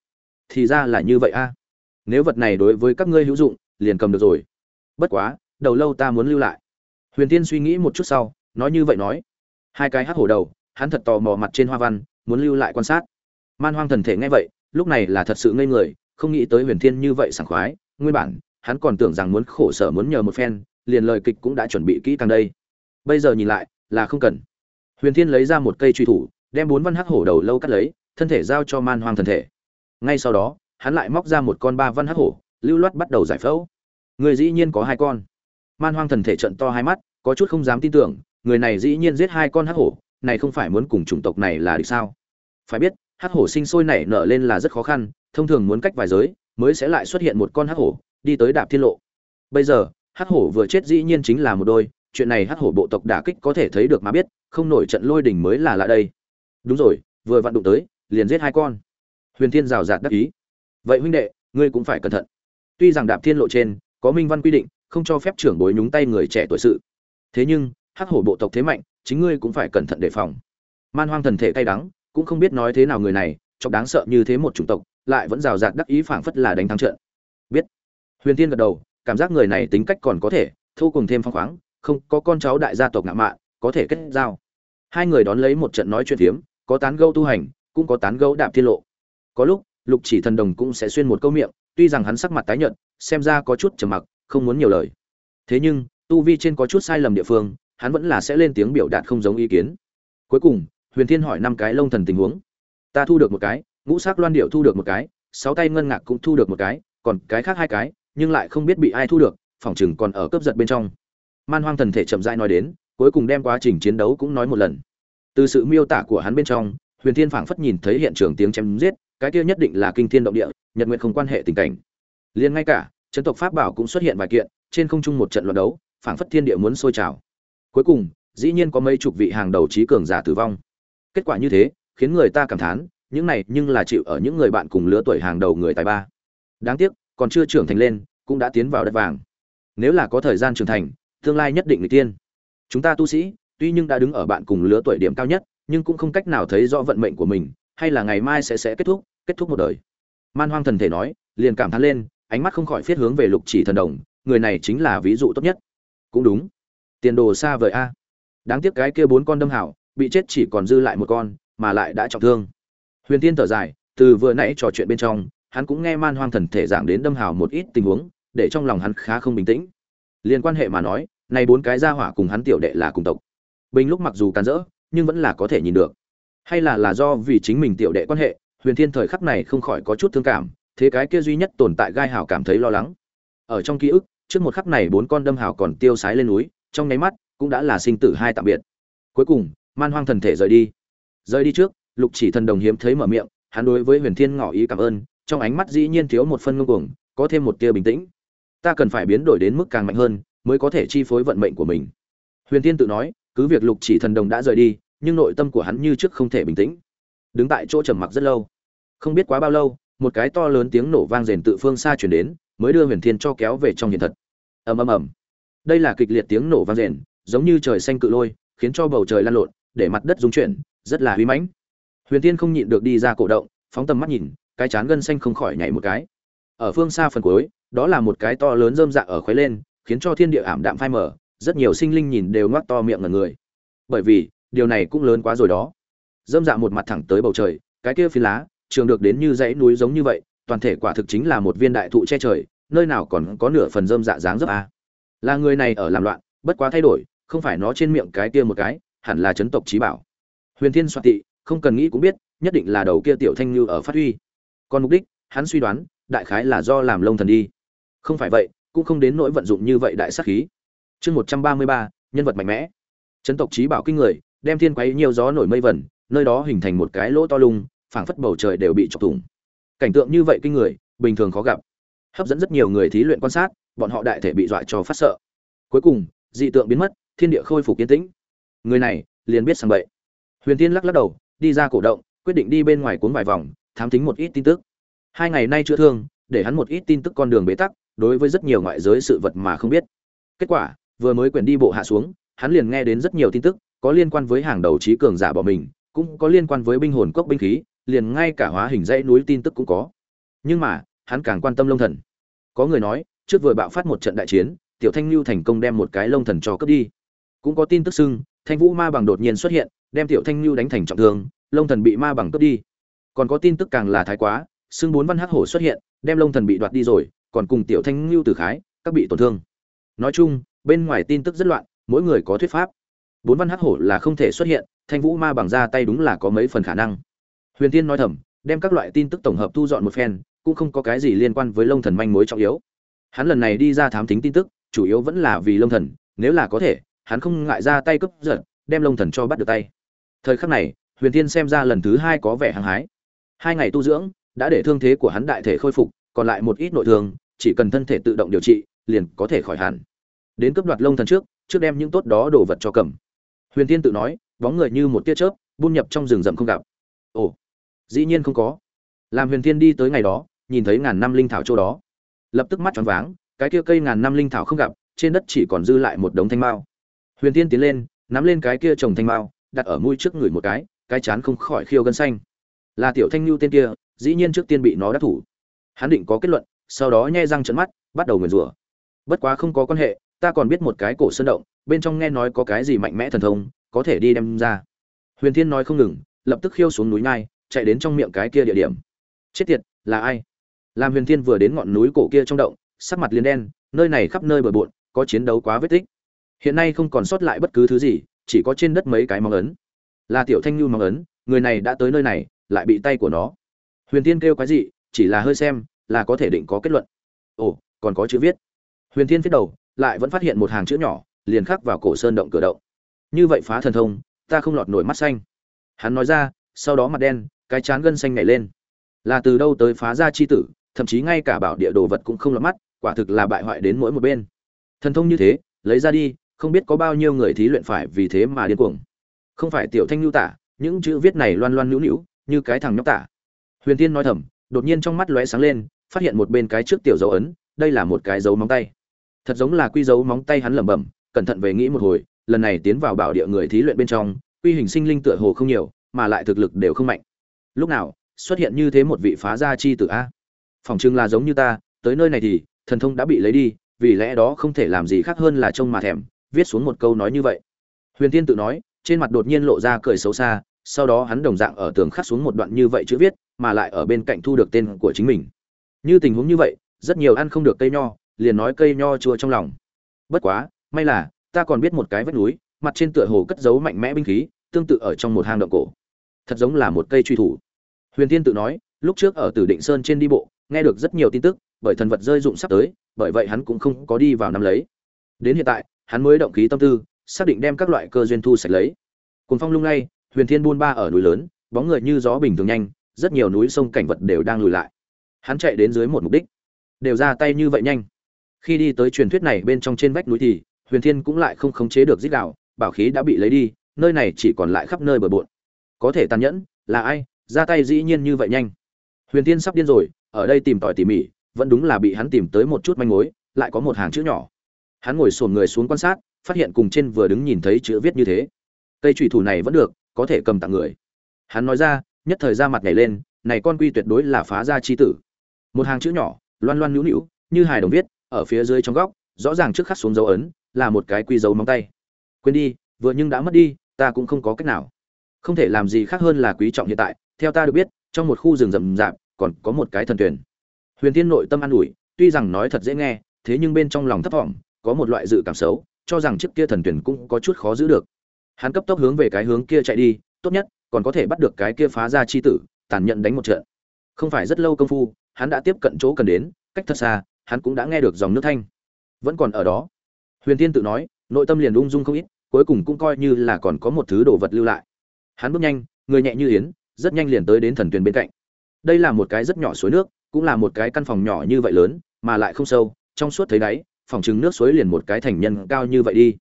Thì ra là như vậy a. Nếu vật này đối với các ngươi hữu dụng, liền cầm được rồi. Bất quá, đầu lâu ta muốn lưu lại. Huyền tiên suy nghĩ một chút sau, nói như vậy nói. Hai cái hắc hổ đầu, hắn thật tò mò mặt trên hoa văn, muốn lưu lại quan sát. Man hoang thần thể nghe vậy, lúc này là thật sự ngây người, không nghĩ tới huyền thiên như vậy sảng khoái. Nguyên bản, hắn còn tưởng rằng muốn khổ sở muốn nhờ một phen liền lời kịch cũng đã chuẩn bị kỹ càng đây. Bây giờ nhìn lại, là không cần. Huyền thiên lấy ra một cây truy thủ, đem bốn văn hắc hổ đầu lâu cắt lấy, thân thể giao cho man hoang thần thể. Ngay sau đó, hắn lại móc ra một con ba văn hắc hổ, lưu loát bắt đầu giải phẫu. Người dĩ nhiên có hai con. Man hoang thần thể trận to hai mắt, có chút không dám tin tưởng, người này dĩ nhiên giết hai con hắc hổ, này không phải muốn cùng chủng tộc này là địch sao? Phải biết, hắc hổ sinh sôi nảy nở lên là rất khó khăn, thông thường muốn cách vài giới, mới sẽ lại xuất hiện một con hắc hổ, đi tới đạp thiên lộ. Bây giờ hắc hổ vừa chết dĩ nhiên chính là một đôi, chuyện này hắc hổ bộ tộc đả kích có thể thấy được mà biết, không nổi trận lôi đỉnh mới là lạ đây. Đúng rồi, vừa vặn đụng tới, liền giết hai con. Huyền thiên rào rạt đắc ý. Vậy huynh đệ, ngươi cũng phải cẩn thận. Tuy rằng đạp thiên lộ trên, có minh văn quy định, không cho phép trưởng bối nhúng tay người trẻ tuổi sự. Thế nhưng, hắc hổ bộ tộc thế mạnh, chính ngươi cũng phải cẩn thận đề phòng. Man hoang thần thể cay đắng, cũng không biết nói thế nào người này, chọc đáng sợ như thế một chủng tộc, lại vẫn rào rạt đắc ý phảng phất là đánh thắng trận. Biết. Huyền tiên gật đầu cảm giác người này tính cách còn có thể thu cùng thêm phong khoáng, không, có con cháu đại gia tộc ngạo mạn, có thể kết giao. Hai người đón lấy một trận nói chuyện phiếm, có tán gẫu tu hành, cũng có tán gẫu đạp thiên lộ. Có lúc, lục chỉ thần đồng cũng sẽ xuyên một câu miệng, tuy rằng hắn sắc mặt tái nhợt, xem ra có chút trầm mặc, không muốn nhiều lời. Thế nhưng, tu vi trên có chút sai lầm địa phương, hắn vẫn là sẽ lên tiếng biểu đạt không giống ý kiến. Cuối cùng, huyền thiên hỏi năm cái lông thần tình huống. Ta thu được một cái, ngũ sắc loan điệu thu được một cái, sáu tay ngân ngạc cũng thu được một cái, còn cái khác hai cái nhưng lại không biết bị ai thu được, phỏng chừng còn ở cấp giật bên trong. Man hoang thần thể chậm rãi nói đến, cuối cùng đem quá trình chiến đấu cũng nói một lần. Từ sự miêu tả của hắn bên trong, huyền thiên phảng phất nhìn thấy hiện trường tiếng chém giết, cái kia nhất định là kinh thiên động địa, nhật nguyện không quan hệ tình cảnh. Liền ngay cả, chấn tộc pháp bảo cũng xuất hiện vài kiện, trên không trung một trận loạt đấu, phảng phất thiên địa muốn sôi trào. Cuối cùng, dĩ nhiên có mấy chục vị hàng đầu trí cường giả tử vong. Kết quả như thế, khiến người ta cảm thán, những này nhưng là chịu ở những người bạn cùng lứa tuổi hàng đầu người tài ba. Đáng tiếc còn chưa trưởng thành lên, cũng đã tiến vào đất vàng. Nếu là có thời gian trưởng thành, tương lai nhất định người tiên. Chúng ta tu sĩ, tuy nhưng đã đứng ở bạn cùng lứa tuổi điểm cao nhất, nhưng cũng không cách nào thấy rõ vận mệnh của mình, hay là ngày mai sẽ sẽ kết thúc kết thúc một đời. Man hoang thần thể nói, liền cảm thán lên, ánh mắt không khỏi phiết hướng về lục chỉ thần đồng, người này chính là ví dụ tốt nhất. Cũng đúng. Tiền đồ xa vời a. Đáng tiếc cái kia bốn con đâm hảo, bị chết chỉ còn dư lại một con, mà lại đã trọng thương. Huyền tiên thở dài, từ vừa nãy trò chuyện bên trong hắn cũng nghe man hoang thần thể giảng đến đâm hào một ít tình huống, để trong lòng hắn khá không bình tĩnh. Liên quan hệ mà nói này bốn cái gia hỏa cùng hắn tiểu đệ là cùng tộc. Bình lúc mặc dù càn rỡ, nhưng vẫn là có thể nhìn được. Hay là là do vì chính mình tiểu đệ quan hệ, huyền thiên thời khắc này không khỏi có chút thương cảm, thế cái kia duy nhất tồn tại gai hào cảm thấy lo lắng. Ở trong ký ức, trước một khắc này bốn con đâm hào còn tiêu sái lên núi, trong nháy mắt cũng đã là sinh tử hai tạm biệt. Cuối cùng, man hoang thần thể rời đi. Rời đi trước, lục chỉ thần đồng hiếm thấy mở miệng, hắn đối với huyền thiên ngỏ ý cảm ơn trong ánh mắt dĩ nhiên thiếu một phân ngông cuồng, có thêm một tia bình tĩnh. Ta cần phải biến đổi đến mức càng mạnh hơn, mới có thể chi phối vận mệnh của mình. Huyền thiên tự nói, cứ việc lục chỉ thần đồng đã rời đi, nhưng nội tâm của hắn như trước không thể bình tĩnh. Đứng tại chỗ trầm mặc rất lâu. Không biết quá bao lâu, một cái to lớn tiếng nổ vang rền tự phương xa truyền đến, mới đưa huyền thiên cho kéo về trong hiện thật. Ầm ầm ầm. Đây là kịch liệt tiếng nổ vang rền, giống như trời xanh cự lôi, khiến cho bầu trời lan lộn, để mặt đất rung chuyển, rất là huy mãnh. Huyền thiên không nhịn được đi ra cổ động, phóng tầm mắt nhìn cái chán gân xanh không khỏi nhảy một cái. Ở phương xa phần cuối, đó là một cái to lớn rơm dạ ở khuấy lên, khiến cho thiên địa ảm đạm phai mở rất nhiều sinh linh nhìn đều ngoác to miệng ngần người. Bởi vì, điều này cũng lớn quá rồi đó. Rơm dạ một mặt thẳng tới bầu trời, cái kia phi lá, trường được đến như dãy núi giống như vậy, toàn thể quả thực chính là một viên đại thụ che trời, nơi nào còn có nửa phần rơm dạ dáng dấp a. Là người này ở làm loạn, bất quá thay đổi, không phải nó trên miệng cái kia một cái, hẳn là chấn tộc trí bảo. Huyền thiên soạn tị, không cần nghĩ cũng biết, nhất định là đầu kia tiểu thanh như ở phát huy còn mục đích, hắn suy đoán, đại khái là do làm lông thần đi. Không phải vậy, cũng không đến nỗi vận dụng như vậy đại sắc khí. Chương một trăm ba mươi ba, nhân vật mạnh mẽ. Chấn tộc trí bảo kinh người, đem thiên quấy nhiều gió nổi mây vẩn nơi đó hình thành một cái lỗ to lung, phảng phất bầu trời đều bị chọc thủng. Cảnh tượng như vậy kinh người, bình thường khó gặp. Hấp dẫn rất nhiều người thí luyện quan sát, bọn họ đại thể bị dọa cho phát sợ. Cuối cùng, dị tượng biến mất, thiên địa khôi phục yên tĩnh. Người này, liền biết sang bậy. Huyền tiên lắc lắc đầu, đi ra cổ động, quyết định đi bên ngoài cuốn vài vòng thám thính một ít tin tức. Hai ngày nay chữa thương, để hắn một ít tin tức con đường bế tắc, đối với rất nhiều ngoại giới sự vật mà không biết. Kết quả, vừa mới quyển đi bộ hạ xuống, hắn liền nghe đến rất nhiều tin tức, có liên quan với hàng đầu trí cường giả bỏ mình, cũng có liên quan với binh hồn cốc binh khí, liền ngay cả hóa hình dãy núi tin tức cũng có. Nhưng mà, hắn càng quan tâm lông thần. Có người nói, trước vừa bạo phát một trận đại chiến, tiểu thanh lưu thành công đem một cái lông thần cho cướp đi. Cũng có tin tức xưng, thanh vũ ma bằng đột nhiên xuất hiện, đem tiểu thanh lưu đánh thành trọng thương, lông thần bị ma bằng cướp đi còn có tin tức càng là thái quá, xưng bốn văn hắc hổ xuất hiện, đem lông thần bị đoạt đi rồi, còn cùng tiểu thanh lưu tử khái, các bị tổn thương. Nói chung, bên ngoài tin tức rất loạn, mỗi người có thuyết pháp. Bốn văn hắc hổ là không thể xuất hiện, thanh vũ ma bằng ra tay đúng là có mấy phần khả năng. Huyền tiên nói thầm, đem các loại tin tức tổng hợp thu dọn một phen, cũng không có cái gì liên quan với lông thần manh mối trọng yếu. Hắn lần này đi ra thám thính tin tức, chủ yếu vẫn là vì lông thần, nếu là có thể, hắn không ngại ra tay cướp giật, đem lông thần cho bắt được tay. Thời khắc này, huyền tiên xem ra lần thứ hai có vẻ hăng hái hai ngày tu dưỡng đã để thương thế của hắn đại thể khôi phục, còn lại một ít nội thương, chỉ cần thân thể tự động điều trị, liền có thể khỏi hẳn. Đến cướp đoạt lông thần trước trước đem những tốt đó đồ vật cho cầm. Huyền tiên tự nói, bóng người như một tia chớp, buôn nhập trong rừng rậm không gặp. Ồ, dĩ nhiên không có. Làm huyền tiên đi tới ngày đó, nhìn thấy ngàn năm linh thảo chỗ đó. Lập tức mắt tròn váng, cái kia cây ngàn năm linh thảo không gặp, trên đất chỉ còn dư lại một đống thanh mao. Huyền tiên tiến lên, nắm lên cái kia trồng thanh mao, đặt ở mũi trước người một cái cái chán không khỏi khiêu gân xanh là tiểu thanh lưu tên kia, dĩ nhiên trước tiên bị nó đắc thủ. Hắn định có kết luận, sau đó nhai răng trận mắt, bắt đầu nguyền rủa. Bất quá không có quan hệ, ta còn biết một cái cổ sơn động, bên trong nghe nói có cái gì mạnh mẽ thần thông, có thể đi đem ra. Huyền thiên nói không ngừng, lập tức khiêu xuống núi ngai chạy đến trong miệng cái kia địa điểm. Chết tiệt, là ai? Làm huyền thiên vừa đến ngọn núi cổ kia trong động, sắc mặt liền đen, nơi này khắp nơi bờ bộn, có chiến đấu quá vết tích. Hiện nay không còn sót lại bất cứ thứ gì, chỉ có trên đất mấy cái mong ấn. Là tiểu thanh lưu mong ấn, người này đã tới nơi này lại bị tay của nó. Huyền thiên kêu cái gì chỉ là hơi xem, là có thể định có kết luận. Ồ, còn có chữ viết. Huyền thiên viết đầu, lại vẫn phát hiện một hàng chữ nhỏ, liền khắc vào cổ sơn động cửa động. Như vậy phá thần thông, ta không lọt nổi mắt xanh. Hắn nói ra, sau đó mặt đen, cái chán gân xanh nhảy lên. Là từ đâu tới phá ra chi tử, thậm chí ngay cả bảo địa đồ vật cũng không lọt mắt, quả thực là bại hoại đến mỗi một bên. Thần thông như thế, lấy ra đi, không biết có bao nhiêu người thí luyện phải vì thế mà điên cuồng. Không phải tiểu thanh lưu tả, những chữ viết này loan loan nữu nữu như cái thằng nhóc tả. Huyền tiên nói thầm, đột nhiên trong mắt lóe sáng lên, phát hiện một bên cái trước tiểu dấu ấn, đây là một cái dấu móng tay. Thật giống là quy dấu móng tay hắn lẩm bẩm, cẩn thận về nghĩ một hồi, lần này tiến vào bảo địa người thí luyện bên trong, quy hình sinh linh tựa hồ không nhiều, mà lại thực lực đều không mạnh. Lúc nào, xuất hiện như thế một vị phá gia chi tử a? Phòng chừng là giống như ta, tới nơi này thì, thần thông đã bị lấy đi, vì lẽ đó không thể làm gì khác hơn là trông mà thèm, viết xuống một câu nói như vậy. Huyền tiên tự nói, trên mặt đột nhiên lộ ra cười xấu xa sau đó hắn đồng dạng ở tường khắc xuống một đoạn như vậy chữ viết, mà lại ở bên cạnh thu được tên của chính mình. Như tình huống như vậy, rất nhiều ăn không được cây nho, liền nói cây nho chua trong lòng. Bất quá, may là, ta còn biết một cái vách núi, mặt trên tựa hồ cất giấu mạnh mẽ binh khí, tương tự ở trong một hang động cổ. Thật giống là một cây truy thủ. Huyền tiên tự nói, lúc trước ở tử định sơn trên đi bộ, nghe được rất nhiều tin tức, bởi thần vật rơi dụng sắp tới, bởi vậy hắn cũng không có đi vào năm lấy. Đến hiện tại, hắn mới động khí tâm tư, xác định đem các loại cơ duyên thu sạch lấy. Cùng phong lung lay huyền thiên buôn ba ở núi lớn, bóng người như gió bình thường nhanh, rất nhiều núi sông cảnh vật đều đang lùi lại. Hắn chạy đến dưới một mục đích. Đều ra tay như vậy nhanh. Khi đi tới truyền thuyết này bên trong trên vách núi thì, huyền thiên cũng lại không khống chế được dích đạo bảo khí đã bị lấy đi, nơi này chỉ còn lại khắp nơi bờ bộn. Có thể tàn nhẫn, là ai, ra tay dĩ nhiên như vậy nhanh. Huyền thiên sắp điên rồi, ở đây tìm tòi tỉ mỉ, vẫn đúng là bị hắn tìm tới một chút manh mối, lại có một hàng chữ nhỏ. Hắn ngồi sồn người xuống quan sát, phát hiện cùng trên vừa đứng nhìn thấy chữ viết như thế. Cây trùy thủ này vẫn được có thể cầm tặng người. Hắn nói ra, nhất thời ra mặt nhảy lên, này con quy tuyệt đối là phá ra chi tử. Một hàng chữ nhỏ, loan loan nhũ nhũ, như hài đồng viết, ở phía dưới trong góc, rõ ràng trước khắc xuống dấu ấn, là một cái quy dấu móng tay. Quên đi, vừa nhưng đã mất đi, ta cũng không có cách nào. Không thể làm gì khác hơn là quý trọng hiện tại, theo ta được biết, trong một khu rừng rậm rạp, còn có một cái thần tuyển huyền tiên nội tâm an ủi, tuy rằng nói thật dễ nghe, thế nhưng bên trong lòng thấp thỏm, có một loại dự cảm xấu, cho rằng chiếc kia thần tuyển cũng có chút khó giữ được hắn cấp tốc hướng về cái hướng kia chạy đi, tốt nhất, còn có thể bắt được cái kia phá ra chi tử, tàn nhẫn đánh một trận. Không phải rất lâu công phu, hắn đã tiếp cận chỗ cần đến, cách thật xa, hắn cũng đã nghe được dòng nước thanh. Vẫn còn ở đó. Huyền tiên tự nói, nội tâm liền ung dung không ít, cuối cùng cũng coi như là còn có một thứ đồ vật lưu lại. Hắn bước nhanh, người nhẹ như yến, rất nhanh liền tới đến thần tuyền bên cạnh. Đây là một cái rất nhỏ suối nước, cũng là một cái căn phòng nhỏ như vậy lớn, mà lại không sâu, trong suốt thấy đáy, phòng trứng nước suối liền một cái thành nhân cao như vậy đi.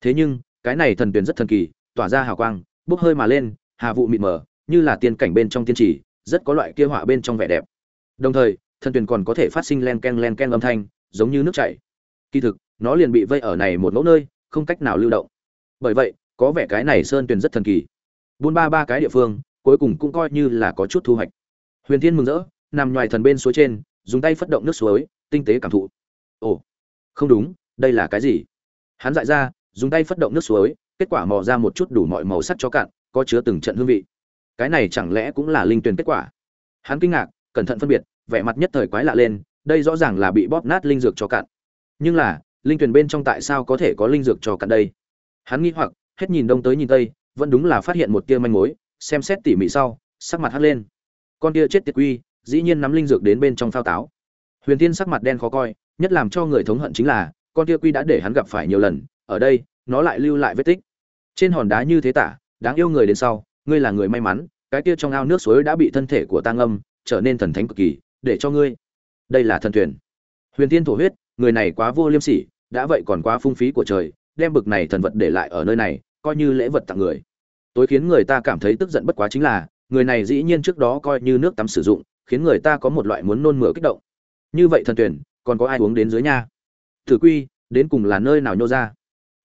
Thế nhưng cái này thần tuyền rất thần kỳ, tỏa ra hào quang, bốc hơi mà lên, hà vụ mịt mờ, như là tiên cảnh bên trong tiên trì, rất có loại kia họa bên trong vẻ đẹp. Đồng thời, thần tuyền còn có thể phát sinh len ken len ken âm thanh, giống như nước chảy. Kỳ thực, nó liền bị vây ở này một mẫu nơi, không cách nào lưu động. Bởi vậy, có vẻ cái này sơn tuyền rất thần kỳ. Buôn ba ba cái địa phương, cuối cùng cũng coi như là có chút thu hoạch. Huyền thiên mừng rỡ, nằm ngoài thần bên suối trên, dùng tay phất động nước suối, tinh tế cảm thụ. Ồ, không đúng, đây là cái gì? Hắn dại ra dùng tay phất động nước suối, kết quả mò ra một chút đủ mọi màu sắc cho cạn, có chứa từng trận hương vị. Cái này chẳng lẽ cũng là linh tuyền kết quả? Hắn kinh ngạc, cẩn thận phân biệt, vẻ mặt nhất thời quái lạ lên, đây rõ ràng là bị bóp nát linh dược cho cạn. Nhưng là, linh tuyền bên trong tại sao có thể có linh dược cho cạn đây? Hắn nghĩ hoặc, hết nhìn đông tới nhìn tây, vẫn đúng là phát hiện một tia manh mối, xem xét tỉ mỉ sau, sắc mặt hắt lên. Con tia chết tiệt quy, dĩ nhiên nắm linh dược đến bên trong phao táo. Huyền tiên sắc mặt đen khó coi, nhất làm cho người thống hận chính là, con tia quy đã để hắn gặp phải nhiều lần ở đây, nó lại lưu lại vết tích. Trên hòn đá như thế tả, đáng yêu người đến sau, ngươi là người may mắn, cái kia trong ao nước suối đã bị thân thể của tang âm trở nên thần thánh cực kỳ, để cho ngươi. Đây là thần thuyền. Huyền tiên thổ huyết, người này quá vô liêm sỉ, đã vậy còn quá phung phí của trời, đem bực này thần vật để lại ở nơi này, coi như lễ vật tặng người. Tối khiến người ta cảm thấy tức giận bất quá chính là, người này dĩ nhiên trước đó coi như nước tắm sử dụng, khiến người ta có một loại muốn nôn mửa kích động. Như vậy thần tuyển còn có ai uống đến dưới nha? Thử quy, đến cùng là nơi nào nhô ra?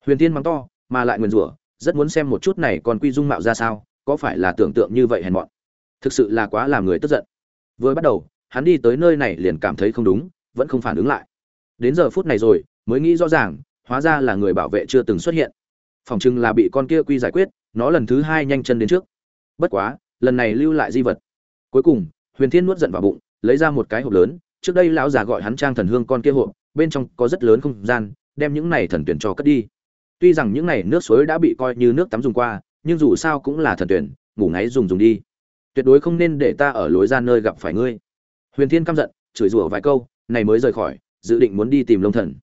Huyền tiên mắng to, mà lại nguyền rủa, rất muốn xem một chút này còn quy dung mạo ra sao, có phải là tưởng tượng như vậy hèn mọn. Thực sự là quá làm người tức giận. Vừa bắt đầu, hắn đi tới nơi này liền cảm thấy không đúng, vẫn không phản ứng lại. Đến giờ phút này rồi, mới nghĩ rõ ràng, hóa ra là người bảo vệ chưa từng xuất hiện. Phòng chừng là bị con kia quy giải quyết, nó lần thứ hai nhanh chân đến trước. Bất quá, lần này lưu lại di vật. Cuối cùng, huyền thiên nuốt giận vào bụng, lấy ra một cái hộp lớn, trước đây lão già gọi hắn trang thần hương con kia hộp, bên trong có rất lớn không gian, đem những này thần tuyển cho cất đi tuy rằng những này nước suối đã bị coi như nước tắm dùng qua, nhưng dù sao cũng là thần tuyển, ngủ ngáy dùng dùng đi. Tuyệt đối không nên để ta ở lối ra nơi gặp phải ngươi. Huyền thiên căm giận, chửi rủa vài câu, này mới rời khỏi, dự định muốn đi tìm lông thần.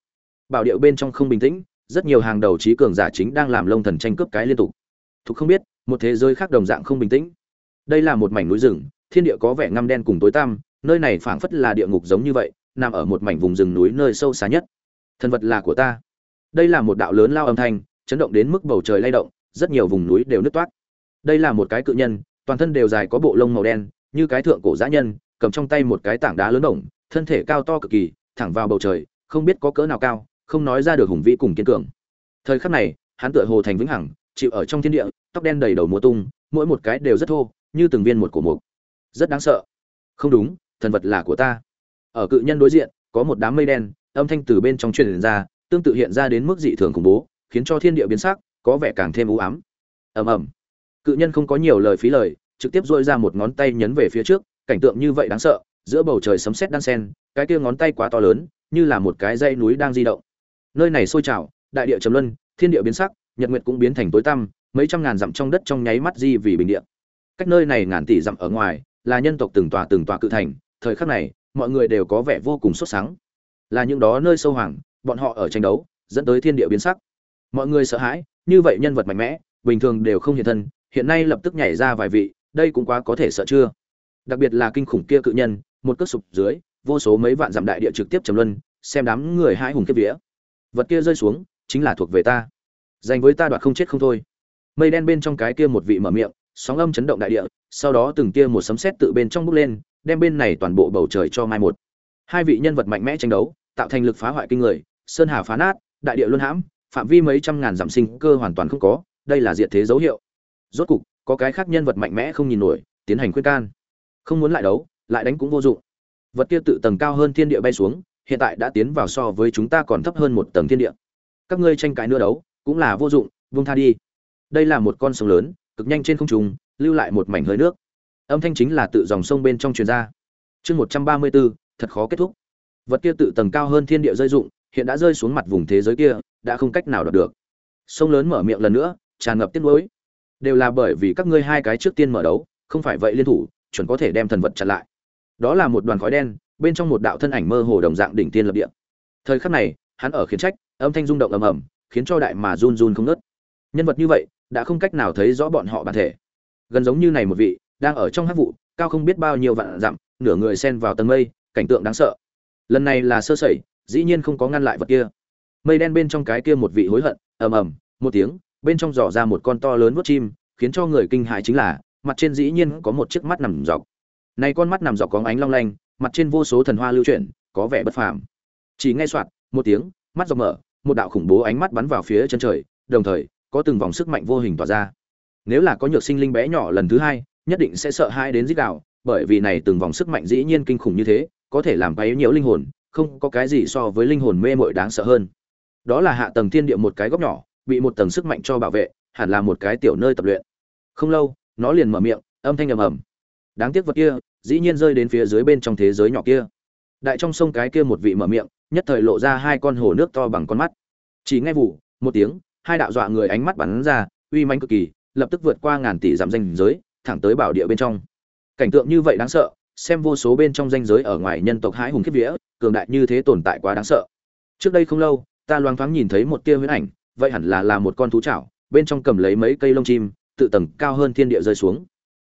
Bảo điệu bên trong không bình tĩnh, rất nhiều hàng đầu trí cường giả chính đang làm lông thần tranh cướp cái liên tục. Thục không biết, một thế giới khác đồng dạng không bình tĩnh. Đây là một mảnh núi rừng, thiên địa có vẻ ngăm đen cùng tối tăm, nơi này phảng phất là địa ngục giống như vậy, nằm ở một mảnh vùng rừng núi nơi sâu xa nhất. Thần vật là của ta đây là một đạo lớn lao âm thanh, chấn động đến mức bầu trời lay động, rất nhiều vùng núi đều nứt toát. Đây là một cái cự nhân, toàn thân đều dài có bộ lông màu đen, như cái thượng cổ dã nhân, cầm trong tay một cái tảng đá lớn đồng thân thể cao to cực kỳ, thẳng vào bầu trời, không biết có cỡ nào cao, không nói ra được hùng vĩ cùng kiên cường. Thời khắc này, hắn tựa hồ thành vĩnh hằng, chịu ở trong thiên địa, tóc đen đầy đầu múa tung, mỗi một cái đều rất thô, như từng viên một cổ mục. Rất đáng sợ. Không đúng, thần vật là của ta. Ở cự nhân đối diện, có một đám mây đen, âm thanh từ bên trong truyền ra tương tự hiện ra đến mức dị thường khủng bố, khiến cho thiên địa biến sắc, có vẻ càng thêm u ám. Ầm ầm. Cự nhân không có nhiều lời phí lời, trực tiếp dội ra một ngón tay nhấn về phía trước, cảnh tượng như vậy đáng sợ, giữa bầu trời sấm sét đan sen, cái kia ngón tay quá to lớn, như là một cái dây núi đang di động. Nơi này sôi trào, đại địa trầm luân, thiên địa biến sắc, nhật nguyệt cũng biến thành tối tăm, mấy trăm ngàn dặm trong đất trong nháy mắt di vì bình địa. Cách nơi này ngàn tỷ dặm ở ngoài, là nhân tộc từng tòa từng tòa cự thành, thời khắc này, mọi người đều có vẻ vô cùng sốt sắng là những đó nơi sâu hoàng bọn họ ở tranh đấu, dẫn tới thiên địa biến sắc. Mọi người sợ hãi, như vậy nhân vật mạnh mẽ, bình thường đều không hiện thân, hiện nay lập tức nhảy ra vài vị, đây cũng quá có thể sợ chưa? Đặc biệt là kinh khủng kia cự nhân, một cước sụp dưới, vô số mấy vạn dặm đại địa trực tiếp trầm luân, xem đám người hai hùng kiếp vía. Vật kia rơi xuống, chính là thuộc về ta. Dành với ta đoạt không chết không thôi. Mây đen bên trong cái kia một vị mở miệng, sóng âm chấn động đại địa, sau đó từng kia một sấm sét tự bên trong bốc lên, đem bên này toàn bộ bầu trời cho mai một. Hai vị nhân vật mạnh mẽ tranh đấu tạo thành lực phá hoại kinh người, sơn hà phá nát, đại địa luân hãm, phạm vi mấy trăm ngàn dặm sinh cơ hoàn toàn không có, đây là diệt thế dấu hiệu. Rốt cục, có cái khác nhân vật mạnh mẽ không nhìn nổi, tiến hành khuyên can. Không muốn lại đấu, lại đánh cũng vô dụng. Vật kia tự tầng cao hơn thiên địa bay xuống, hiện tại đã tiến vào so với chúng ta còn thấp hơn một tầng thiên địa. Các ngươi tranh cãi nữa đấu, cũng là vô dụng vung tha đi. Đây là một con sông lớn, cực nhanh trên không trung, lưu lại một mảnh hơi nước. Âm thanh chính là tự dòng sông bên trong truyền ra. Chương một trăm ba mươi bốn, thật khó kết thúc vật kia tự tầng cao hơn thiên địa rơi dụng, hiện đã rơi xuống mặt vùng thế giới kia, đã không cách nào đọc được. Sông lớn mở miệng lần nữa, tràn ngập tiết lối đều là bởi vì các ngươi hai cái trước tiên mở đấu, không phải vậy liên thủ, chuẩn có thể đem thần vật chặn lại. Đó là một đoàn khói đen, bên trong một đạo thân ảnh mơ hồ đồng dạng đỉnh tiên lập địa. Thời khắc này, hắn ở khiến trách, âm thanh rung động ầm ầm, khiến cho đại mà run run không nớt nhân vật như vậy, đã không cách nào thấy rõ bọn họ bản thể. Gần giống như này một vị, đang ở trong hát vụ, cao không biết bao nhiêu vạn dặm, nửa người xen vào tầng mây, cảnh tượng đáng sợ lần này là sơ sẩy, dĩ nhiên không có ngăn lại vật kia. Mây đen bên trong cái kia một vị hối hận, ầm ầm, một tiếng, bên trong giỏ ra một con to lớn vớt chim, khiến cho người kinh hãi chính là, mặt trên dĩ nhiên có một chiếc mắt nằm dọc. Này con mắt nằm dọc có ánh long lanh, mặt trên vô số thần hoa lưu chuyển, có vẻ bất phàm. Chỉ nghe soạt, một tiếng, mắt dọc mở, một đạo khủng bố ánh mắt bắn vào phía chân trời, đồng thời, có từng vòng sức mạnh vô hình tỏa ra. Nếu là có nhược sinh linh bé nhỏ lần thứ hai, nhất định sẽ sợ hãi đến dích đạo bởi vì này từng vòng sức mạnh dĩ nhiên kinh khủng như thế có thể làm quấy nhiễu linh hồn, không có cái gì so với linh hồn mê muội đáng sợ hơn. Đó là hạ tầng thiên địa một cái góc nhỏ, bị một tầng sức mạnh cho bảo vệ, hẳn là một cái tiểu nơi tập luyện. Không lâu, nó liền mở miệng, âm thanh ầm ầm. Đáng tiếc vật kia, dĩ nhiên rơi đến phía dưới bên trong thế giới nhỏ kia. Đại trong sông cái kia một vị mở miệng, nhất thời lộ ra hai con hồ nước to bằng con mắt. Chỉ nghe vụ, một tiếng, hai đạo dọa người ánh mắt bắn ra, uy mãnh cực kỳ, lập tức vượt qua ngàn tỷ dặm danh giới, thẳng tới bảo địa bên trong. Cảnh tượng như vậy đáng sợ xem vô số bên trong danh giới ở ngoài nhân tộc hãi hùng khiếp vía, cường đại như thế tồn tại quá đáng sợ. Trước đây không lâu, ta loáng thoáng nhìn thấy một tia huyễn ảnh, vậy hẳn là là một con thú chảo, bên trong cầm lấy mấy cây lông chim, tự tầng cao hơn thiên địa rơi xuống.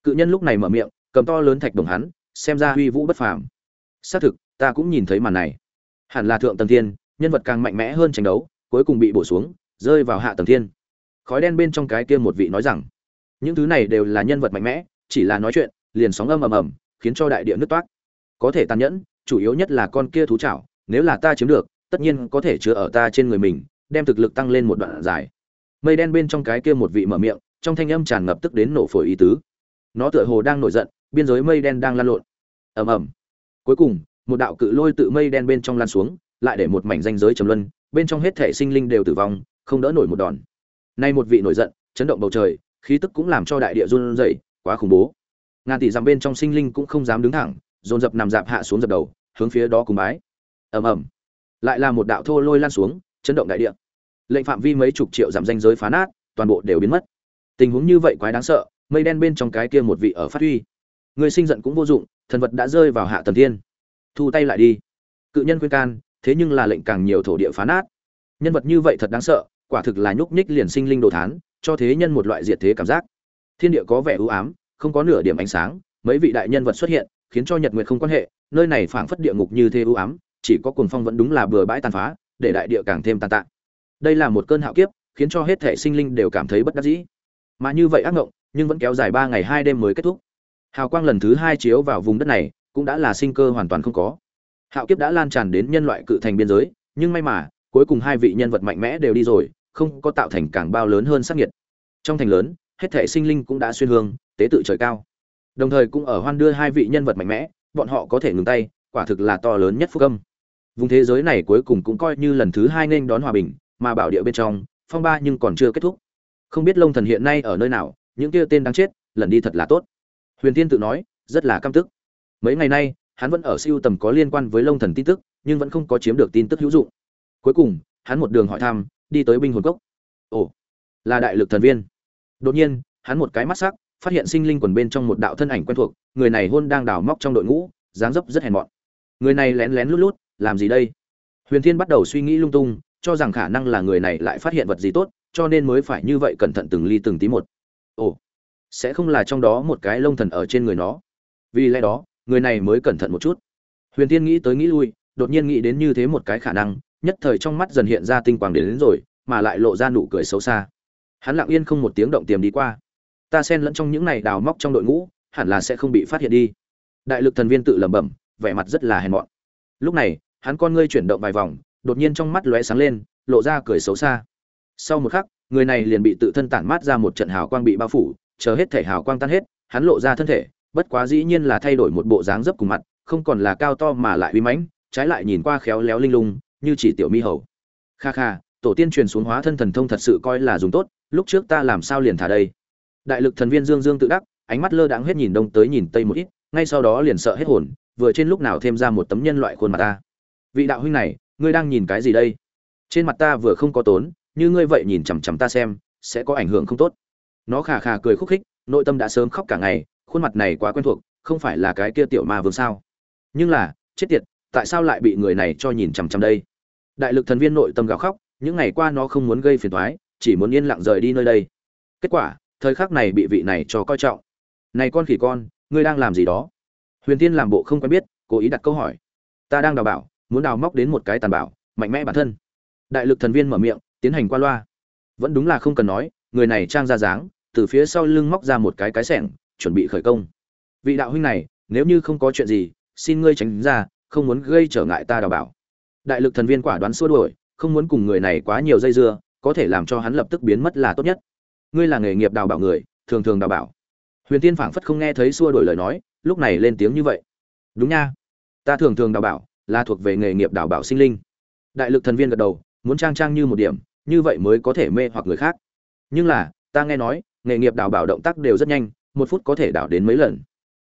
Cự nhân lúc này mở miệng, cầm to lớn thạch đồng hắn, xem ra huy vũ bất phàm. Xác thực, ta cũng nhìn thấy màn này. Hẳn là thượng tầng thiên, nhân vật càng mạnh mẽ hơn tranh đấu, cuối cùng bị bổ xuống, rơi vào hạ tầng thiên. Khói đen bên trong cái kia một vị nói rằng, những thứ này đều là nhân vật mạnh mẽ, chỉ là nói chuyện, liền sóng âm ầm ầm khiến cho đại địa nứt toát có thể tàn nhẫn, chủ yếu nhất là con kia thú chảo, nếu là ta chiếm được, tất nhiên có thể chứa ở ta trên người mình, đem thực lực tăng lên một đoạn dài. Mây đen bên trong cái kia một vị mở miệng, trong thanh âm tràn ngập tức đến nổ phổi ý tứ. Nó tựa hồ đang nổi giận, biên giới mây đen đang lan lộn. Ầm ầm. Cuối cùng, một đạo cự lôi tự mây đen bên trong lan xuống, lại để một mảnh danh giới trầm luân, bên trong hết thể sinh linh đều tử vong, không đỡ nổi một đòn. Nay một vị nổi giận, chấn động bầu trời, khí tức cũng làm cho đại địa run rẩy, quá khủng bố ngàn tỷ dặm bên trong sinh linh cũng không dám đứng thẳng, dồn dập nằm dạp hạ xuống dập đầu, hướng phía đó cùng bái. Ầm ầm. Lại là một đạo thô lôi lan xuống, chấn động đại địa. Lệnh phạm vi mấy chục triệu dặm danh giới phá nát, toàn bộ đều biến mất. Tình huống như vậy quái đáng sợ, mây đen bên trong cái kia một vị ở phát huy. Người sinh giận cũng vô dụng, thần vật đã rơi vào hạ tầng thiên. Thu tay lại đi. Cự nhân khuyên can, thế nhưng là lệnh càng nhiều thổ địa phá nát. Nhân vật như vậy thật đáng sợ, quả thực là nhúc nhích liền sinh linh đồ thán, cho thế nhân một loại diệt thế cảm giác. Thiên địa có vẻ ưu ám không có nửa điểm ánh sáng, mấy vị đại nhân vật xuất hiện, khiến cho nhật nguyệt không quan hệ, nơi này phảng phất địa ngục như thế ưu ám, chỉ có cuồng phong vẫn đúng là bừa bãi tàn phá, để đại địa càng thêm tàn tạ. Đây là một cơn hạo kiếp, khiến cho hết thể sinh linh đều cảm thấy bất đắc dĩ. Mà như vậy ác ngộng, nhưng vẫn kéo dài ba ngày hai đêm mới kết thúc. Hào quang lần thứ hai chiếu vào vùng đất này, cũng đã là sinh cơ hoàn toàn không có. Hạo kiếp đã lan tràn đến nhân loại cự thành biên giới, nhưng may mà, cuối cùng hai vị nhân vật mạnh mẽ đều đi rồi, không có tạo thành càng bao lớn hơn sắc nhiệt trong thành lớn, hết thể sinh linh cũng đã xuyên hương tế tự trời cao. Đồng thời cũng ở hoan đưa hai vị nhân vật mạnh mẽ, bọn họ có thể ngừng tay, quả thực là to lớn nhất phúc âm. Vùng thế giới này cuối cùng cũng coi như lần thứ hai nên đón hòa bình, mà bảo địa bên trong, phong ba nhưng còn chưa kết thúc. Không biết lông thần hiện nay ở nơi nào, những kia tên đáng chết, lần đi thật là tốt. Huyền tiên tự nói, rất là căm tức. Mấy ngày nay, hắn vẫn ở siêu tầm có liên quan với lông thần tin tức, nhưng vẫn không có chiếm được tin tức hữu dụng. Cuối cùng, hắn một đường hỏi thăm, đi tới binh hồn cốc. Ồ, là đại lực thần viên. Đột nhiên, hắn một cái mắt sắc phát hiện sinh linh quần bên trong một đạo thân ảnh quen thuộc người này hôn đang đào móc trong đội ngũ dáng dấp rất hèn mọn. Người này lén lén lút lút làm gì đây? Huyền thiên bắt đầu suy nghĩ lung tung cho rằng khả năng là người này lại phát hiện vật gì tốt cho nên mới phải như vậy cẩn thận từng ly từng tí một. Ồ sẽ không là trong đó một cái lông thần ở trên người nó. Vì lẽ đó người này mới cẩn thận một chút. Huyền Thiên nghĩ tới nghĩ lui đột nhiên nghĩ đến như thế một cái khả năng nhất thời trong mắt dần hiện ra tinh quang đến, đến rồi mà lại lộ ra nụ cười xấu xa. Hắn lặng yên không một tiếng động tiềm đi qua ta xen lẫn trong những này đào móc trong đội ngũ, hẳn là sẽ không bị phát hiện đi. Đại lực thần viên tự lẩm bẩm, vẻ mặt rất là hèn mọn. Lúc này, hắn con ngươi chuyển động vài vòng, đột nhiên trong mắt lóe sáng lên, lộ ra cười xấu xa. Sau một khắc, người này liền bị tự thân tản mát ra một trận hào quang bị bao phủ, chờ hết thể hào quang tan hết, hắn lộ ra thân thể, bất quá dĩ nhiên là thay đổi một bộ dáng dấp cùng mặt, không còn là cao to mà lại uy mãnh, trái lại nhìn qua khéo léo linh lung, như chỉ tiểu mi hầu. Kha kha, tổ tiên truyền xuống hóa thân thần thông thật sự coi là dùng tốt, lúc trước ta làm sao liền thả đây? Đại lực thần viên dương dương tự đắc, ánh mắt lơ đãng hết nhìn đông tới nhìn tây một ít, ngay sau đó liền sợ hết hồn, vừa trên lúc nào thêm ra một tấm nhân loại khuôn mặt ta. Vị đạo huynh này, ngươi đang nhìn cái gì đây? Trên mặt ta vừa không có tốn, như ngươi vậy nhìn chằm chằm ta xem, sẽ có ảnh hưởng không tốt. Nó khà khà cười khúc khích, nội tâm đã sớm khóc cả ngày, khuôn mặt này quá quen thuộc, không phải là cái kia tiểu ma vương sao? Nhưng là, chết tiệt, tại sao lại bị người này cho nhìn chằm chằm đây? Đại lực thần viên nội tâm gào khóc, những ngày qua nó không muốn gây phiền toái, chỉ muốn yên lặng rời đi nơi đây. Kết quả thời khắc này bị vị này cho coi trọng. Này con khỉ con, ngươi đang làm gì đó? Huyền tiên làm bộ không quen biết, cố ý đặt câu hỏi. Ta đang đào bảo, muốn đào móc đến một cái tàn bảo, mạnh mẽ bản thân. Đại lực thần viên mở miệng, tiến hành qua loa. Vẫn đúng là không cần nói, người này trang ra dáng, từ phía sau lưng móc ra một cái cái sẻng, chuẩn bị khởi công. Vị đạo huynh này, nếu như không có chuyện gì, xin ngươi tránh ra, không muốn gây trở ngại ta đào bảo. Đại lực thần viên quả đoán xua đuổi, không muốn cùng người này quá nhiều dây dưa, có thể làm cho hắn lập tức biến mất là tốt nhất ngươi là nghề nghiệp đào bảo người, thường thường đào bảo. Huyền tiên phảng phất không nghe thấy xua đổi lời nói, lúc này lên tiếng như vậy. Đúng nha. Ta thường thường đào bảo, là thuộc về nghề nghiệp đào bảo sinh linh. Đại lực thần viên gật đầu, muốn trang trang như một điểm, như vậy mới có thể mê hoặc người khác. Nhưng là, ta nghe nói, nghề nghiệp đào bảo động tác đều rất nhanh, một phút có thể đào đến mấy lần.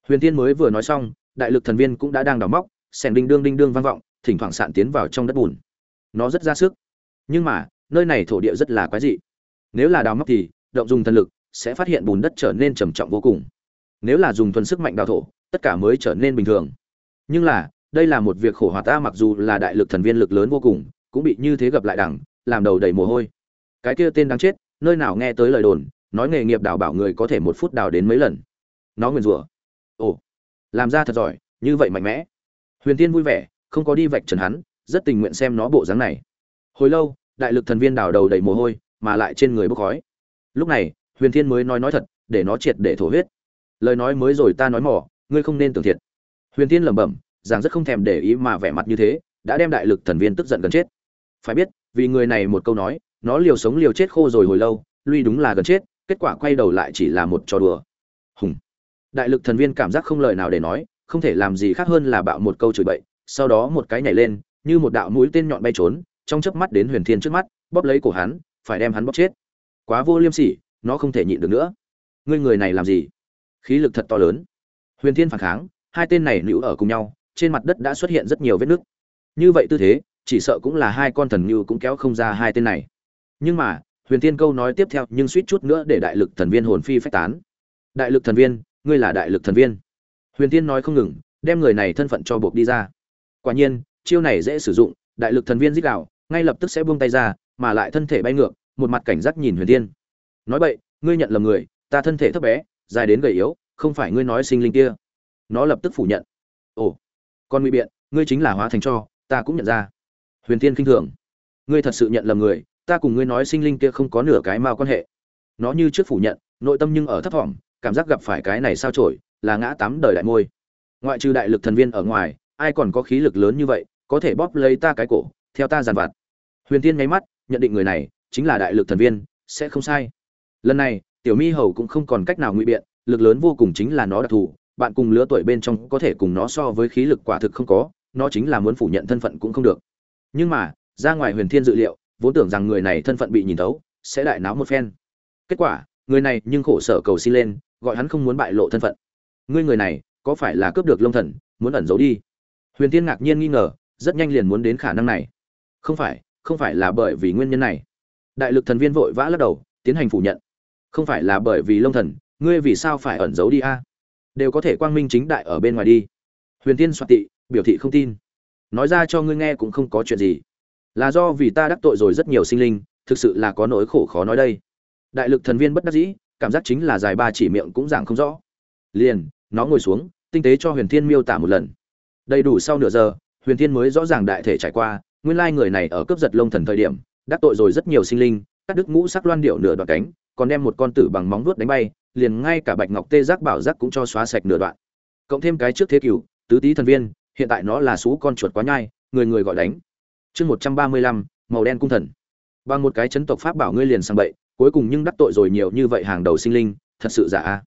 Huyền tiên mới vừa nói xong, đại lực thần viên cũng đã đang đào móc, sèn đinh đương đinh đương vang vọng, thỉnh thoảng sạn tiến vào trong đất bùn. Nó rất ra sức. Nhưng mà, nơi này thổ địa rất là quái dị. Nếu là đào móc thì động dùng thần lực, sẽ phát hiện bùn đất trở nên trầm trọng vô cùng. Nếu là dùng thuần sức mạnh đào thổ, tất cả mới trở nên bình thường. Nhưng là, đây là một việc khổ hòa ta, mặc dù là đại lực thần viên lực lớn vô cùng, cũng bị như thế gặp lại đẳng, làm đầu đầy mồ hôi. Cái kia tên đáng chết, nơi nào nghe tới lời đồn, nói nghề nghiệp đào bảo người có thể một phút đào đến mấy lần. Nó nguyền rủa. Ồ, làm ra thật giỏi, như vậy mạnh mẽ. Huyền tiên vui vẻ, không có đi vạch trần hắn, rất tình nguyện xem nó bộ dáng này. Hồi lâu, đại lực thần viên đào đầu đầy mồ hôi, mà lại trên người bốc khói lúc này, huyền thiên mới nói nói thật, để nó triệt để thổ huyết. Lời nói mới rồi ta nói mỏ, ngươi không nên tưởng thiệt. Huyền Thiên lẩm bẩm rằng rất không thèm để ý mà vẻ mặt như thế, đã đem đại lực thần viên tức giận gần chết. Phải biết, vì người này một câu nói, nó liều sống liều chết khô rồi hồi lâu lui đúng là gần chết, kết quả quay đầu lại chỉ là một trò đùa. Hùng. Đại lực thần viên cảm giác không lời nào để nói, không thể làm gì khác hơn là bạo một câu chửi bậy, sau đó một cái nhảy lên, như một đạo mũi tên nhọn bay trốn, trong chớp mắt đến huyền thiên trước mắt, bóp lấy cổ hắn, phải đem hắn bóp chết quá vô liêm sỉ, nó không thể nhịn được nữa. Ngươi người này làm gì? Khí lực thật to lớn. Huyền thiên phản kháng, hai tên này nữ ở cùng nhau, trên mặt đất đã xuất hiện rất nhiều vết nứt. Như vậy tư thế, chỉ sợ cũng là hai con thần như cũng kéo không ra hai tên này. Nhưng mà, huyền thiên câu nói tiếp theo nhưng suýt chút nữa để đại lực thần viên hồn phi phách tán. Đại lực thần viên, ngươi là đại lực thần viên. Huyền thiên nói không ngừng, đem người này thân phận cho buộc đi ra. Quả nhiên, chiêu này dễ sử dụng, đại lực thần viên dích đạo ngay lập tức sẽ buông tay ra, mà lại thân thể bay ngược một mặt cảnh giác nhìn huyền thiên. Nói vậy ngươi nhận lầm người, ta thân thể thấp bé, dài đến gầy yếu, không phải ngươi nói sinh linh kia. Nó lập tức phủ nhận. Ồ, con ngụy biện, ngươi chính là hóa thành cho, ta cũng nhận ra. Huyền thiên kinh thường. Ngươi thật sự nhận lầm người, ta cùng ngươi nói sinh linh kia không có nửa cái mao quan hệ. Nó như trước phủ nhận, nội tâm nhưng ở thấp thỏm, cảm giác gặp phải cái này sao trổi là ngã tám đời đại môi. Ngoại trừ đại lực thần viên ở ngoài, ai còn có khí lực lớn như vậy, có thể bóp lấy ta cái cổ, theo ta giàn vặt. Huyền tiên nháy mắt, nhận định người này chính là đại lực thần viên, sẽ không sai. Lần này, tiểu mi hầu cũng không còn cách nào ngụy biện, lực lớn vô cùng chính là nó đặc thù, bạn cùng lứa tuổi bên trong có thể cùng nó so với khí lực quả thực không có, nó chính là muốn phủ nhận thân phận cũng không được. Nhưng mà, ra ngoài huyền thiên dự liệu, vốn tưởng rằng người này thân phận bị nhìn thấu, sẽ đại náo một phen. Kết quả, người này nhưng khổ sở cầu xin lên, gọi hắn không muốn bại lộ thân phận. Ngươi người này, có phải là cướp được lông thần, muốn ẩn giấu đi? Huyền thiên ngạc nhiên nghi ngờ, rất nhanh liền muốn đến khả năng này. Không phải không phải là bởi vì nguyên nhân này đại lực thần viên vội vã lắc đầu, tiến hành phủ nhận. Không phải là bởi vì lông thần, ngươi vì sao phải ẩn giấu đi a? Đều có thể quang minh chính đại ở bên ngoài đi. Huyền tiên soạn tị, biểu thị không tin. Nói ra cho ngươi nghe cũng không có chuyện gì. Là do vì ta đắc tội rồi rất nhiều sinh linh, thực sự là có nỗi khổ khó nói đây. Đại lực thần viên bất đắc dĩ, cảm giác chính là dài ba chỉ miệng cũng giảng không rõ. Liền, nó ngồi xuống, tinh tế cho huyền thiên miêu tả một lần. Đầy đủ sau nửa giờ, huyền thiên mới rõ ràng đại thể trải qua, nguyên lai người này ở cướp giật lông thần thời điểm đắc tội rồi rất nhiều sinh linh, cắt đứt ngũ sắc loan điệu nửa đoạn cánh, còn đem một con tử bằng móng vuốt đánh bay, liền ngay cả bạch ngọc tê giác bảo giác cũng cho xóa sạch nửa đoạn. Cộng thêm cái trước thế cửu, tứ tý thần viên, hiện tại nó là số con chuột quá nhai, người người gọi đánh. Chương một trăm ba mươi lăm, màu đen cung thần. Bằng một cái chấn tộc pháp bảo ngươi liền sang bậy, cuối cùng nhưng đắc tội rồi nhiều như vậy hàng đầu sinh linh, thật sự giả a.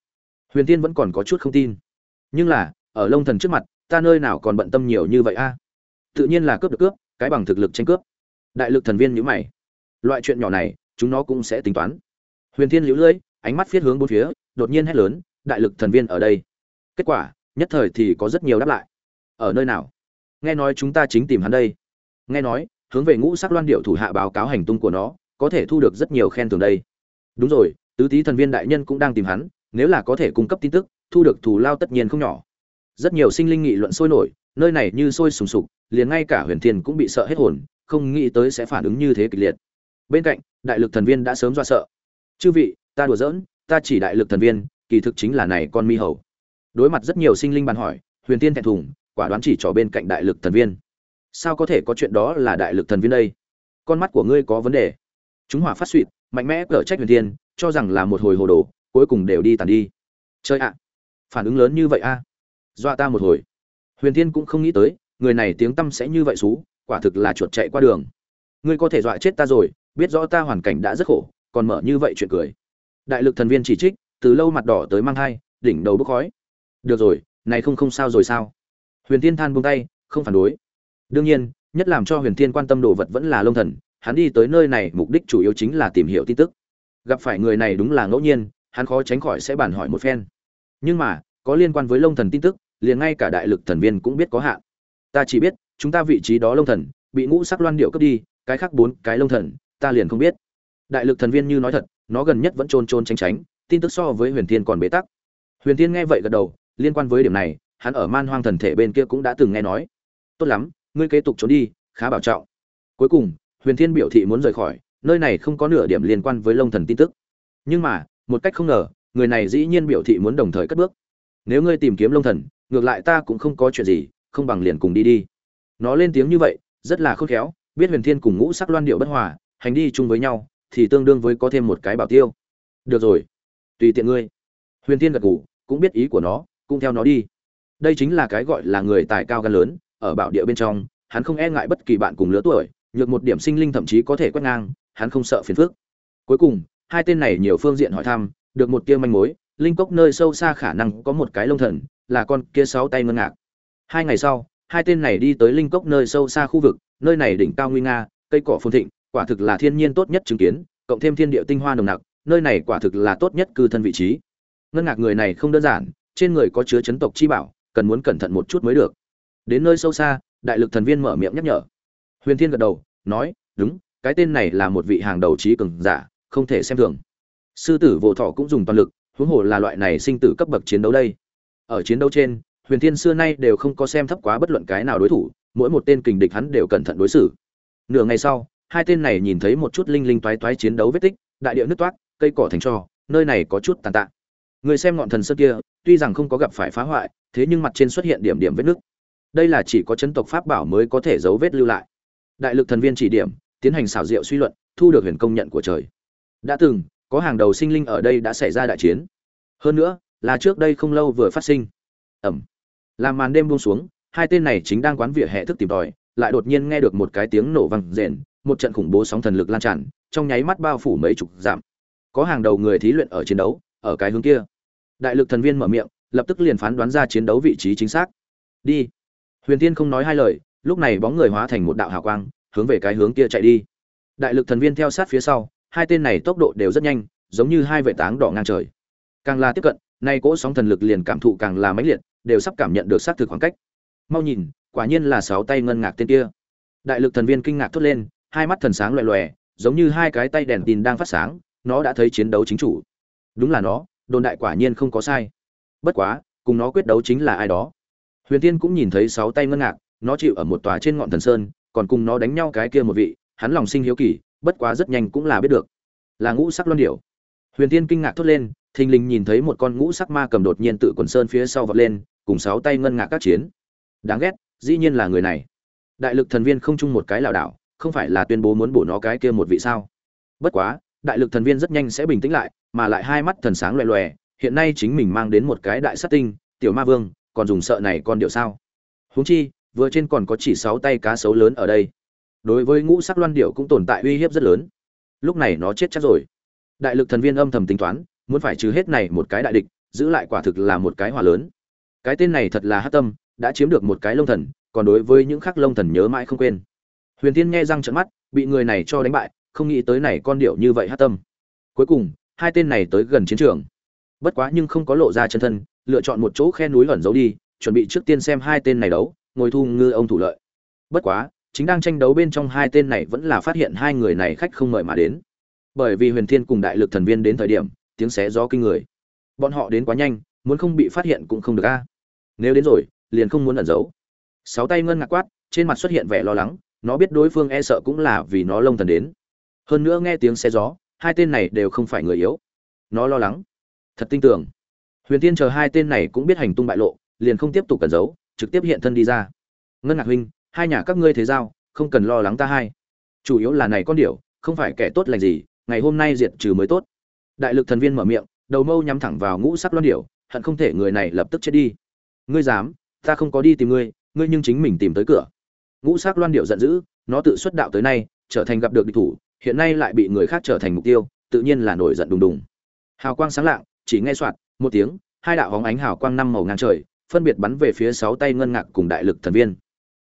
Huyền tiên vẫn còn có chút không tin. Nhưng là, ở lông thần trước mặt, ta nơi nào còn bận tâm nhiều như vậy a? Tự nhiên là cướp được cướp, cái bằng thực lực tranh cướp đại lực thần viên nhữ mày. Loại chuyện nhỏ này, chúng nó cũng sẽ tính toán. Huyền thiên liễu lưỡi ánh mắt viết hướng bốn phía, đột nhiên hét lớn, đại lực thần viên ở đây. Kết quả, nhất thời thì có rất nhiều đáp lại. Ở nơi nào? Nghe nói chúng ta chính tìm hắn đây. Nghe nói, hướng về ngũ sắc loan điệu thủ hạ báo cáo hành tung của nó, có thể thu được rất nhiều khen thưởng đây. Đúng rồi, tứ tý thần viên đại nhân cũng đang tìm hắn, nếu là có thể cung cấp tin tức, thu được thù lao tất nhiên không nhỏ. Rất nhiều sinh linh nghị luận sôi nổi, nơi này như sôi sùng sục, liền ngay cả huyền thiên cũng bị sợ hết hồn không nghĩ tới sẽ phản ứng như thế kịch liệt. Bên cạnh, đại lực thần viên đã sớm do sợ. Chư vị, ta đùa giỡn, ta chỉ đại lực thần viên, kỳ thực chính là này con mi hầu. Đối mặt rất nhiều sinh linh bàn hỏi, huyền tiên thẹn thùng, quả đoán chỉ trò bên cạnh đại lực thần viên. Sao có thể có chuyện đó là đại lực thần viên đây? Con mắt của ngươi có vấn đề. Chúng hỏa phát suỵt mạnh mẽ cở trách huyền tiên, cho rằng là một hồi hồ đồ, cuối cùng đều đi tàn đi. Chơi ạ, phản ứng lớn như vậy a? À? dọa ta một hồi. Huyền tiên cũng không nghĩ tới, người này tiếng tâm sẽ như vậy xú quả thực là chuột chạy qua đường. Ngươi có thể dọa chết ta rồi biết rõ ta hoàn cảnh đã rất khổ còn mở như vậy chuyện cười. Đại lực thần viên chỉ trích từ lâu mặt đỏ tới mang hai, đỉnh đầu bốc khói. Được rồi này không không sao rồi sao? Huyền tiên than buông tay không phản đối. Đương nhiên nhất làm cho huyền tiên quan tâm đồ vật vẫn là lông thần hắn đi tới nơi này mục đích chủ yếu chính là tìm hiểu tin tức. Gặp phải người này đúng là ngẫu nhiên hắn khó tránh khỏi sẽ bàn hỏi một phen. Nhưng mà có liên quan với lông thần tin tức liền ngay cả đại lực thần viên cũng biết có hạn. Ta chỉ biết chúng ta vị trí đó lông thần, bị ngũ sắc loan điệu cướp đi, cái khác bốn cái lông thần, ta liền không biết. Đại lực thần viên như nói thật, nó gần nhất vẫn trôn trôn tránh tránh, tin tức so với huyền thiên còn bế tắc. Huyền thiên nghe vậy gật đầu, liên quan với điểm này, hắn ở man hoang thần thể bên kia cũng đã từng nghe nói. Tốt lắm, ngươi kế tục trốn đi, khá bảo trọng. Cuối cùng, huyền thiên biểu thị muốn rời khỏi, nơi này không có nửa điểm liên quan với lông thần tin tức. Nhưng mà, một cách không ngờ, người này dĩ nhiên biểu thị muốn đồng thời cất bước. Nếu ngươi tìm kiếm lông thần, ngược lại ta cũng không có chuyện gì, không bằng liền cùng đi đi nó lên tiếng như vậy, rất là khôn khéo, biết huyền thiên cùng ngũ sắc loan điệu bất hòa, hành đi chung với nhau, thì tương đương với có thêm một cái bảo tiêu. Được rồi, tùy tiện ngươi. Huyền thiên gật ngủ cũng biết ý của nó, cũng theo nó đi. Đây chính là cái gọi là người tài cao gan lớn, ở bảo địa bên trong, hắn không e ngại bất kỳ bạn cùng lứa tuổi, nhược một điểm sinh linh thậm chí có thể quét ngang, hắn không sợ phiền phức. Cuối cùng, hai tên này nhiều phương diện hỏi thăm, được một tia manh mối, linh cốc nơi sâu xa khả năng có một cái lông thần, là con kia sáu tay ngân ngạc. Hai ngày sau hai tên này đi tới linh cốc nơi sâu xa khu vực, nơi này đỉnh cao nguy nga, cây cỏ phồn thịnh, quả thực là thiên nhiên tốt nhất chứng kiến, cộng thêm thiên địa tinh hoa nồng nặc, nơi này quả thực là tốt nhất cư thân vị trí. Ngân ngạc người này không đơn giản, trên người có chứa chấn tộc chi bảo, cần muốn cẩn thận một chút mới được. Đến nơi sâu xa, đại lực thần viên mở miệng nhắc nhở. Huyền thiên gật đầu, nói, đúng, cái tên này là một vị hàng đầu trí cường giả, không thể xem thường. Sư tử vô thọ cũng dùng toàn lực, huống hồ là loại này sinh tử cấp bậc chiến đấu đây. Ở chiến đấu trên huyền thiên xưa nay đều không có xem thấp quá bất luận cái nào đối thủ, mỗi một tên kình địch hắn đều cẩn thận đối xử. Nửa ngày sau, hai tên này nhìn thấy một chút linh linh toái toái chiến đấu vết tích, đại địa nứt toát cây cỏ thành trò, nơi này có chút tàn tạ. Người xem ngọn thần sơn kia, tuy rằng không có gặp phải phá hoại, thế nhưng mặt trên xuất hiện điểm điểm vết nứt. Đây là chỉ có chấn tộc pháp bảo mới có thể dấu vết lưu lại. Đại lực thần viên chỉ điểm, tiến hành xảo diệu suy luận, thu được huyền công nhận của trời. Đã từng, có hàng đầu sinh linh ở đây đã xảy ra đại chiến. Hơn nữa, là trước đây không lâu vừa phát sinh ẩm. Làm màn đêm buông xuống, hai tên này chính đang quán vỉa hè thức tìm tòi, lại đột nhiên nghe được một cái tiếng nổ vang rền, một trận khủng bố sóng thần lực lan tràn, trong nháy mắt bao phủ mấy chục giảm có hàng đầu người thí luyện ở chiến đấu, ở cái hướng kia. Đại lực thần viên mở miệng, lập tức liền phán đoán ra chiến đấu vị trí chính xác. Đi. Huyền tiên không nói hai lời, lúc này bóng người hóa thành một đạo hào quang, hướng về cái hướng kia chạy đi. Đại lực thần viên theo sát phía sau, hai tên này tốc độ đều rất nhanh, giống như hai vệ táng đỏ ngang trời. Càng là tiếp cận nay cỗ sóng thần lực liền cảm thụ càng là mãnh liệt, đều sắp cảm nhận được xác thực khoảng cách. Mau nhìn, quả nhiên là sáu tay ngân ngạc tên kia. Đại lực thần viên kinh ngạc thốt lên, hai mắt thần sáng loè loè, giống như hai cái tay đèn tin đang phát sáng, nó đã thấy chiến đấu chính chủ. Đúng là nó, đồn đại quả nhiên không có sai. Bất quá, cùng nó quyết đấu chính là ai đó. Huyền tiên cũng nhìn thấy sáu tay ngân ngạc, nó chịu ở một tòa trên ngọn thần sơn, còn cùng nó đánh nhau cái kia một vị, hắn lòng sinh hiếu kỳ, bất quá rất nhanh cũng là biết được. Là ngũ sắc loan điểu. Huyền tiên kinh ngạc thốt lên thình lình nhìn thấy một con ngũ sắc ma cầm đột nhiên tự quần sơn phía sau vọt lên, cùng sáu tay ngân ngạc các chiến. Đáng ghét, dĩ nhiên là người này. Đại lực thần viên không chung một cái lảo đảo, không phải là tuyên bố muốn bổ nó cái kia một vị sao? Bất quá, đại lực thần viên rất nhanh sẽ bình tĩnh lại, mà lại hai mắt thần sáng loè loè, hiện nay chính mình mang đến một cái đại sát tinh, tiểu ma vương, còn dùng sợ này con điệu sao? Huống chi, vừa trên còn có chỉ sáu tay cá sấu lớn ở đây. Đối với ngũ sắc loan điệu cũng tồn tại uy hiếp rất lớn. Lúc này nó chết chắc rồi. Đại lực thần viên âm thầm tính toán muốn phải trừ hết này một cái đại địch, giữ lại quả thực là một cái hòa lớn. Cái tên này thật là hát tâm, đã chiếm được một cái lông thần, còn đối với những khắc lông thần nhớ mãi không quên. Huyền tiên nghe răng trận mắt, bị người này cho đánh bại, không nghĩ tới này con điệu như vậy hát tâm. Cuối cùng, hai tên này tới gần chiến trường. Bất quá nhưng không có lộ ra chân thân, lựa chọn một chỗ khe núi ẩn giấu đi, chuẩn bị trước tiên xem hai tên này đấu, ngồi thu ngư ông thủ lợi. Bất quá, chính đang tranh đấu bên trong hai tên này vẫn là phát hiện hai người này khách không mời mà đến. Bởi vì huyền thiên cùng đại lực thần viên đến thời điểm tiếng xé gió kinh người. Bọn họ đến quá nhanh, muốn không bị phát hiện cũng không được a. Nếu đến rồi, liền không muốn ẩn giấu. Sáu tay ngân ngạc quát, trên mặt xuất hiện vẻ lo lắng, nó biết đối phương e sợ cũng là vì nó lông thần đến. Hơn nữa nghe tiếng xe gió, hai tên này đều không phải người yếu. Nó lo lắng. Thật tin tưởng. Huyền tiên chờ hai tên này cũng biết hành tung bại lộ, liền không tiếp tục cẩn giấu, trực tiếp hiện thân đi ra. Ngân ngạc huynh, hai nhà các ngươi thế giao, không cần lo lắng ta hai. Chủ yếu là này con điểu, không phải kẻ tốt lành gì, ngày hôm nay diệt trừ mới tốt đại lực thần viên mở miệng, đầu mâu nhắm thẳng vào ngũ sắc loan điểu, hận không thể người này lập tức chết đi. Ngươi dám, ta không có đi tìm ngươi ngươi nhưng chính mình tìm tới cửa. Ngũ sắc loan điệu giận dữ, nó tự xuất đạo tới nay, trở thành gặp được địch thủ, hiện nay lại bị người khác trở thành mục tiêu, tự nhiên là nổi giận đùng đùng. Hào quang sáng lạng, chỉ nghe soạt, một tiếng, hai đạo hóng ánh hào quang năm màu ngang trời, phân biệt bắn về phía sáu tay ngân ngạc cùng đại lực thần viên.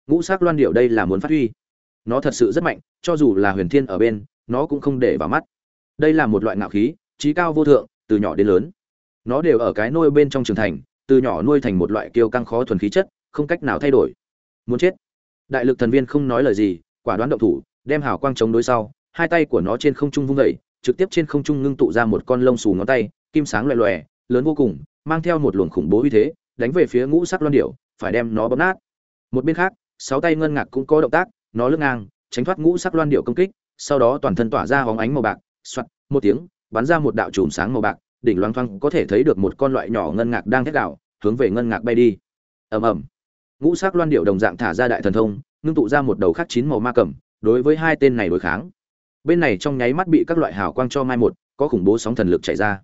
Ngũ sắc loan điệu đây là muốn phát huy. Nó thật sự rất mạnh, cho dù là huyền thiên ở bên, nó cũng không để vào mắt. Đây là một loại ngạo khí trí cao vô thượng từ nhỏ đến lớn. Nó đều ở cái nôi bên trong trường thành từ nhỏ nuôi thành một loại kiêu căng khó thuần khí chất không cách nào thay đổi. Muốn chết. Đại lực thần viên không nói lời gì quả đoán động thủ đem hào quang chống đối sau hai tay của nó trên không trung vung dậy, trực tiếp trên không trung ngưng tụ ra một con lông xù ngón tay kim sáng loè loè lớn vô cùng mang theo một luồng khủng bố uy thế đánh về phía ngũ sắc loan điểu phải đem nó bóp nát. Một bên khác sáu tay ngân ngạc cũng có động tác nó lưng ngang tránh thoát ngũ sắc loan điệu công kích sau đó toàn thân tỏa ra hóng ánh màu bạc xoặt một tiếng bắn ra một đạo chùm sáng màu bạc đỉnh loang thoang có thể thấy được một con loại nhỏ ngân ngạc đang thét đảo hướng về ngân ngạc bay đi. Ầm ầm. Ngũ sắc loan điệu đồng dạng thả ra đại thần thông ngưng tụ ra một đầu khắc chín màu ma cầm đối với hai tên này đối kháng. Bên này trong nháy mắt bị các loại hào quang cho mai một có khủng bố sóng thần lực chạy ra.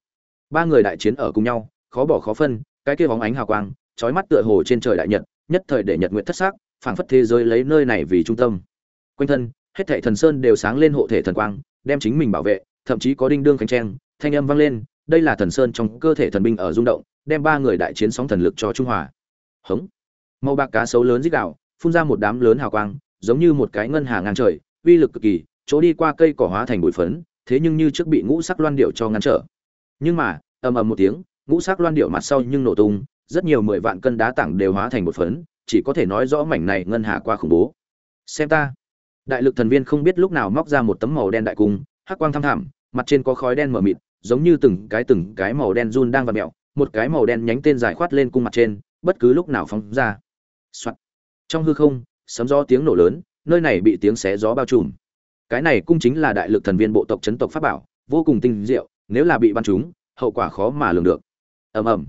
Ba người đại chiến ở cùng nhau khó bỏ khó phân cái kia bóng ánh hào quang chói mắt tựa hồ trên trời đại nhật nhất thời để nhật nguyệt thất sắc, phảng phất thế giới lấy nơi này vì trung tâm. Quanh thân hết thảy thần sơn đều sáng lên hộ thể thần quang đem chính mình bảo vệ thậm chí có đinh đương khánh trang, thanh âm vang lên, đây là thần sơn trong cơ thể thần binh ở rung động, đem ba người đại chiến sóng thần lực cho trung hòa. Hống. Màu bạc cá sấu lớn dích đạo phun ra một đám lớn hào quang, giống như một cái ngân hà ngang trời, uy lực cực kỳ, chỗ đi qua cây cỏ hóa thành bụi phấn, thế nhưng như trước bị ngũ sắc loan điệu cho ngăn trở. Nhưng mà, ầm ầm một tiếng, ngũ sắc loan điệu mặt sau nhưng nổ tung, rất nhiều mười vạn cân đá tảng đều hóa thành một phấn, chỉ có thể nói rõ mảnh này ngân hà quá khủng bố. Xem ta. Đại lực thần viên không biết lúc nào móc ra một tấm màu đen đại cung hắc quang thăm thẳm, mặt trên có khói đen mờ mịt, giống như từng cái từng cái màu đen run đang vặn mẹo một cái màu đen nhánh tên dài khoát lên cung mặt trên, bất cứ lúc nào phóng ra. Soạn. trong hư không, sấm gió tiếng nổ lớn, nơi này bị tiếng xé gió bao trùm. Cái này cung chính là đại lực thần viên bộ tộc chấn tộc pháp bảo, vô cùng tinh diệu, nếu là bị bắn trúng, hậu quả khó mà lường được. Ầm ầm.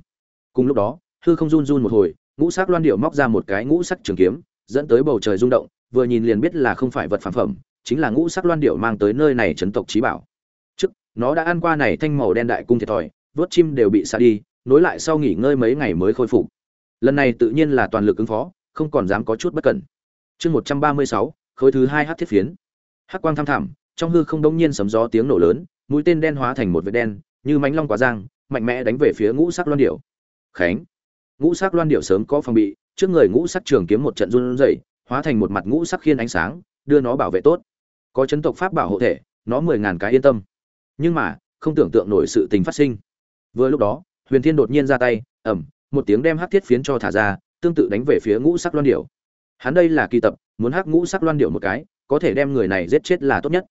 Cùng lúc đó, hư không run run một hồi, ngũ sắc loan điệu móc ra một cái ngũ sắc trường kiếm, dẫn tới bầu trời rung động, vừa nhìn liền biết là không phải vật phản phẩm chính là ngũ sắc loan điệu mang tới nơi này chấn tộc trí bảo. Trước, nó đã ăn qua này thanh màu đen đại cung thiệt thòi, vớt chim đều bị xa đi, nối lại sau nghỉ ngơi mấy ngày mới khôi phục. Lần này tự nhiên là toàn lực ứng phó, không còn dám có chút bất cẩn. Chương một trăm ba mươi sáu, khối thứ hai hát thiết phiến. Hắc quang thăm thẳm, trong hư không đông nhiên sấm gió tiếng nổ lớn, mũi tên đen hóa thành một vệt đen, như mánh long quá giang, mạnh mẽ đánh về phía ngũ sắc loan điệu. Khánh! Ngũ sắc loan điệu sớm có phòng bị, trước người ngũ sắc trường kiếm một trận run rẩy, hóa thành một mặt ngũ sắc khiên ánh sáng, đưa nó bảo vệ tốt có chấn tộc pháp bảo hộ thể, nó mười ngàn cái yên tâm. Nhưng mà, không tưởng tượng nổi sự tình phát sinh. Vừa lúc đó, huyền thiên đột nhiên ra tay ẩm một tiếng đem hắc thiết phiến cho thả ra, tương tự đánh về phía ngũ sắc loan điệu hắn đây là kỳ tập, muốn hắc ngũ sắc loan điệu một cái, có thể đem người này giết chết là tốt nhất.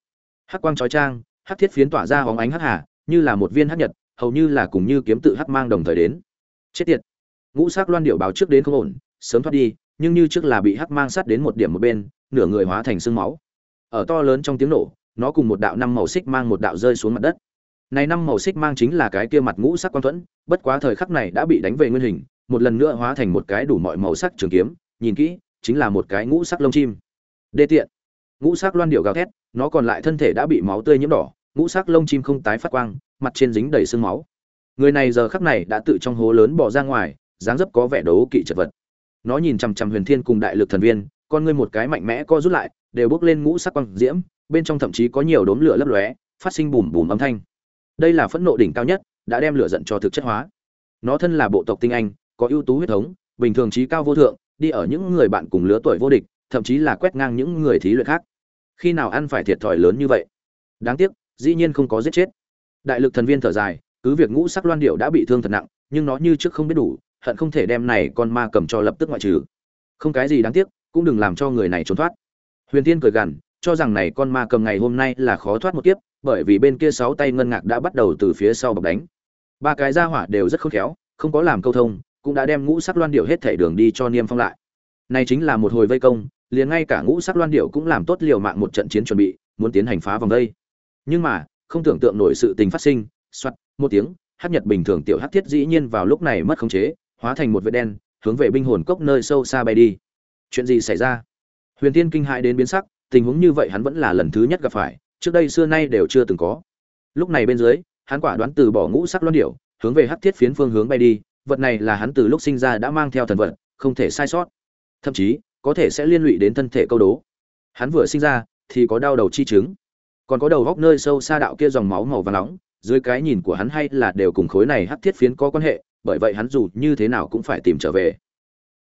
Hắc quang trói trang hắc thiết phiến tỏa ra hóng ánh hắc hà, như là một viên hắc nhật, hầu như là cùng như kiếm tự hắc mang đồng thời đến. Chết tiệt. Ngũ sắc loan điệu báo trước đến không ổn, sớm thoát đi, nhưng như trước là bị hắc mang sát đến một điểm một bên, nửa người hóa thành xương máu ở to lớn trong tiếng nổ, nó cùng một đạo năm màu xích mang một đạo rơi xuống mặt đất. Này năm màu xích mang chính là cái kia mặt ngũ sắc quan thuẫn, bất quá thời khắc này đã bị đánh về nguyên hình, một lần nữa hóa thành một cái đủ mọi màu sắc trường kiếm, nhìn kỹ, chính là một cái ngũ sắc lông chim. Đê tiện. Ngũ sắc loan điệu gào thét, nó còn lại thân thể đã bị máu tươi nhiễm đỏ, ngũ sắc lông chim không tái phát quang, mặt trên dính đầy sương máu. Người này giờ khắc này đã tự trong hố lớn bỏ ra ngoài, dáng dấp có vẻ đấu kỵ chật vật. Nó nhìn chằm chằm huyền thiên cùng đại lực thần viên, con ngươi một cái mạnh mẽ co rút lại đều bước lên ngũ sắc quang diễm, bên trong thậm chí có nhiều đốm lửa lấp lóe, phát sinh bùm bùm âm thanh. Đây là phẫn nộ đỉnh cao nhất, đã đem lửa giận cho thực chất hóa. Nó thân là bộ tộc tinh anh, có ưu tú huyết thống, bình thường trí cao vô thượng, đi ở những người bạn cùng lứa tuổi vô địch, thậm chí là quét ngang những người thí luyện khác. Khi nào ăn phải thiệt thòi lớn như vậy? Đáng tiếc, dĩ nhiên không có giết chết. Đại lực thần viên thở dài, cứ việc ngũ sắc loan điệu đã bị thương thật nặng, nhưng nó như trước không biết đủ, hận không thể đem này con ma cầm cho lập tức ngoại trừ. Không cái gì đáng tiếc, cũng đừng làm cho người này trốn thoát huyền tiên cười gằn, cho rằng này con ma cầm ngày hôm nay là khó thoát một kiếp, bởi vì bên kia sáu tay ngân ngạc đã bắt đầu từ phía sau bọc đánh. Ba cái gia hỏa đều rất khôn khéo, không có làm câu thông, cũng đã đem ngũ sắc loan điệu hết thể đường đi cho niêm phong lại. Này chính là một hồi vây công, liền ngay cả ngũ sắc loan điệu cũng làm tốt liều mạng một trận chiến chuẩn bị, muốn tiến hành phá vòng đây. Nhưng mà, không tưởng tượng nổi sự tình phát sinh, soạt, một tiếng hát nhật bình thường tiểu hát thiết dĩ nhiên vào lúc này mất khống chế, hóa thành một vệt đen, hướng về binh hồn cốc nơi sâu xa bay đi. Chuyện gì xảy ra? Huyền tiên kinh hãi đến biến sắc tình huống như vậy hắn vẫn là lần thứ nhất gặp phải trước đây xưa nay đều chưa từng có. Lúc này bên dưới hắn quả đoán từ bỏ ngũ sắc loan điểu, hướng về hắc thiết phiến phương hướng bay đi vật này là hắn từ lúc sinh ra đã mang theo thần vật không thể sai sót. Thậm chí có thể sẽ liên lụy đến thân thể câu đố. Hắn vừa sinh ra thì có đau đầu chi chứng. Còn có đầu góc nơi sâu xa đạo kia dòng máu màu vàng nóng dưới cái nhìn của hắn hay là đều cùng khối này hắc thiết phiến có quan hệ bởi vậy hắn dù như thế nào cũng phải tìm trở về.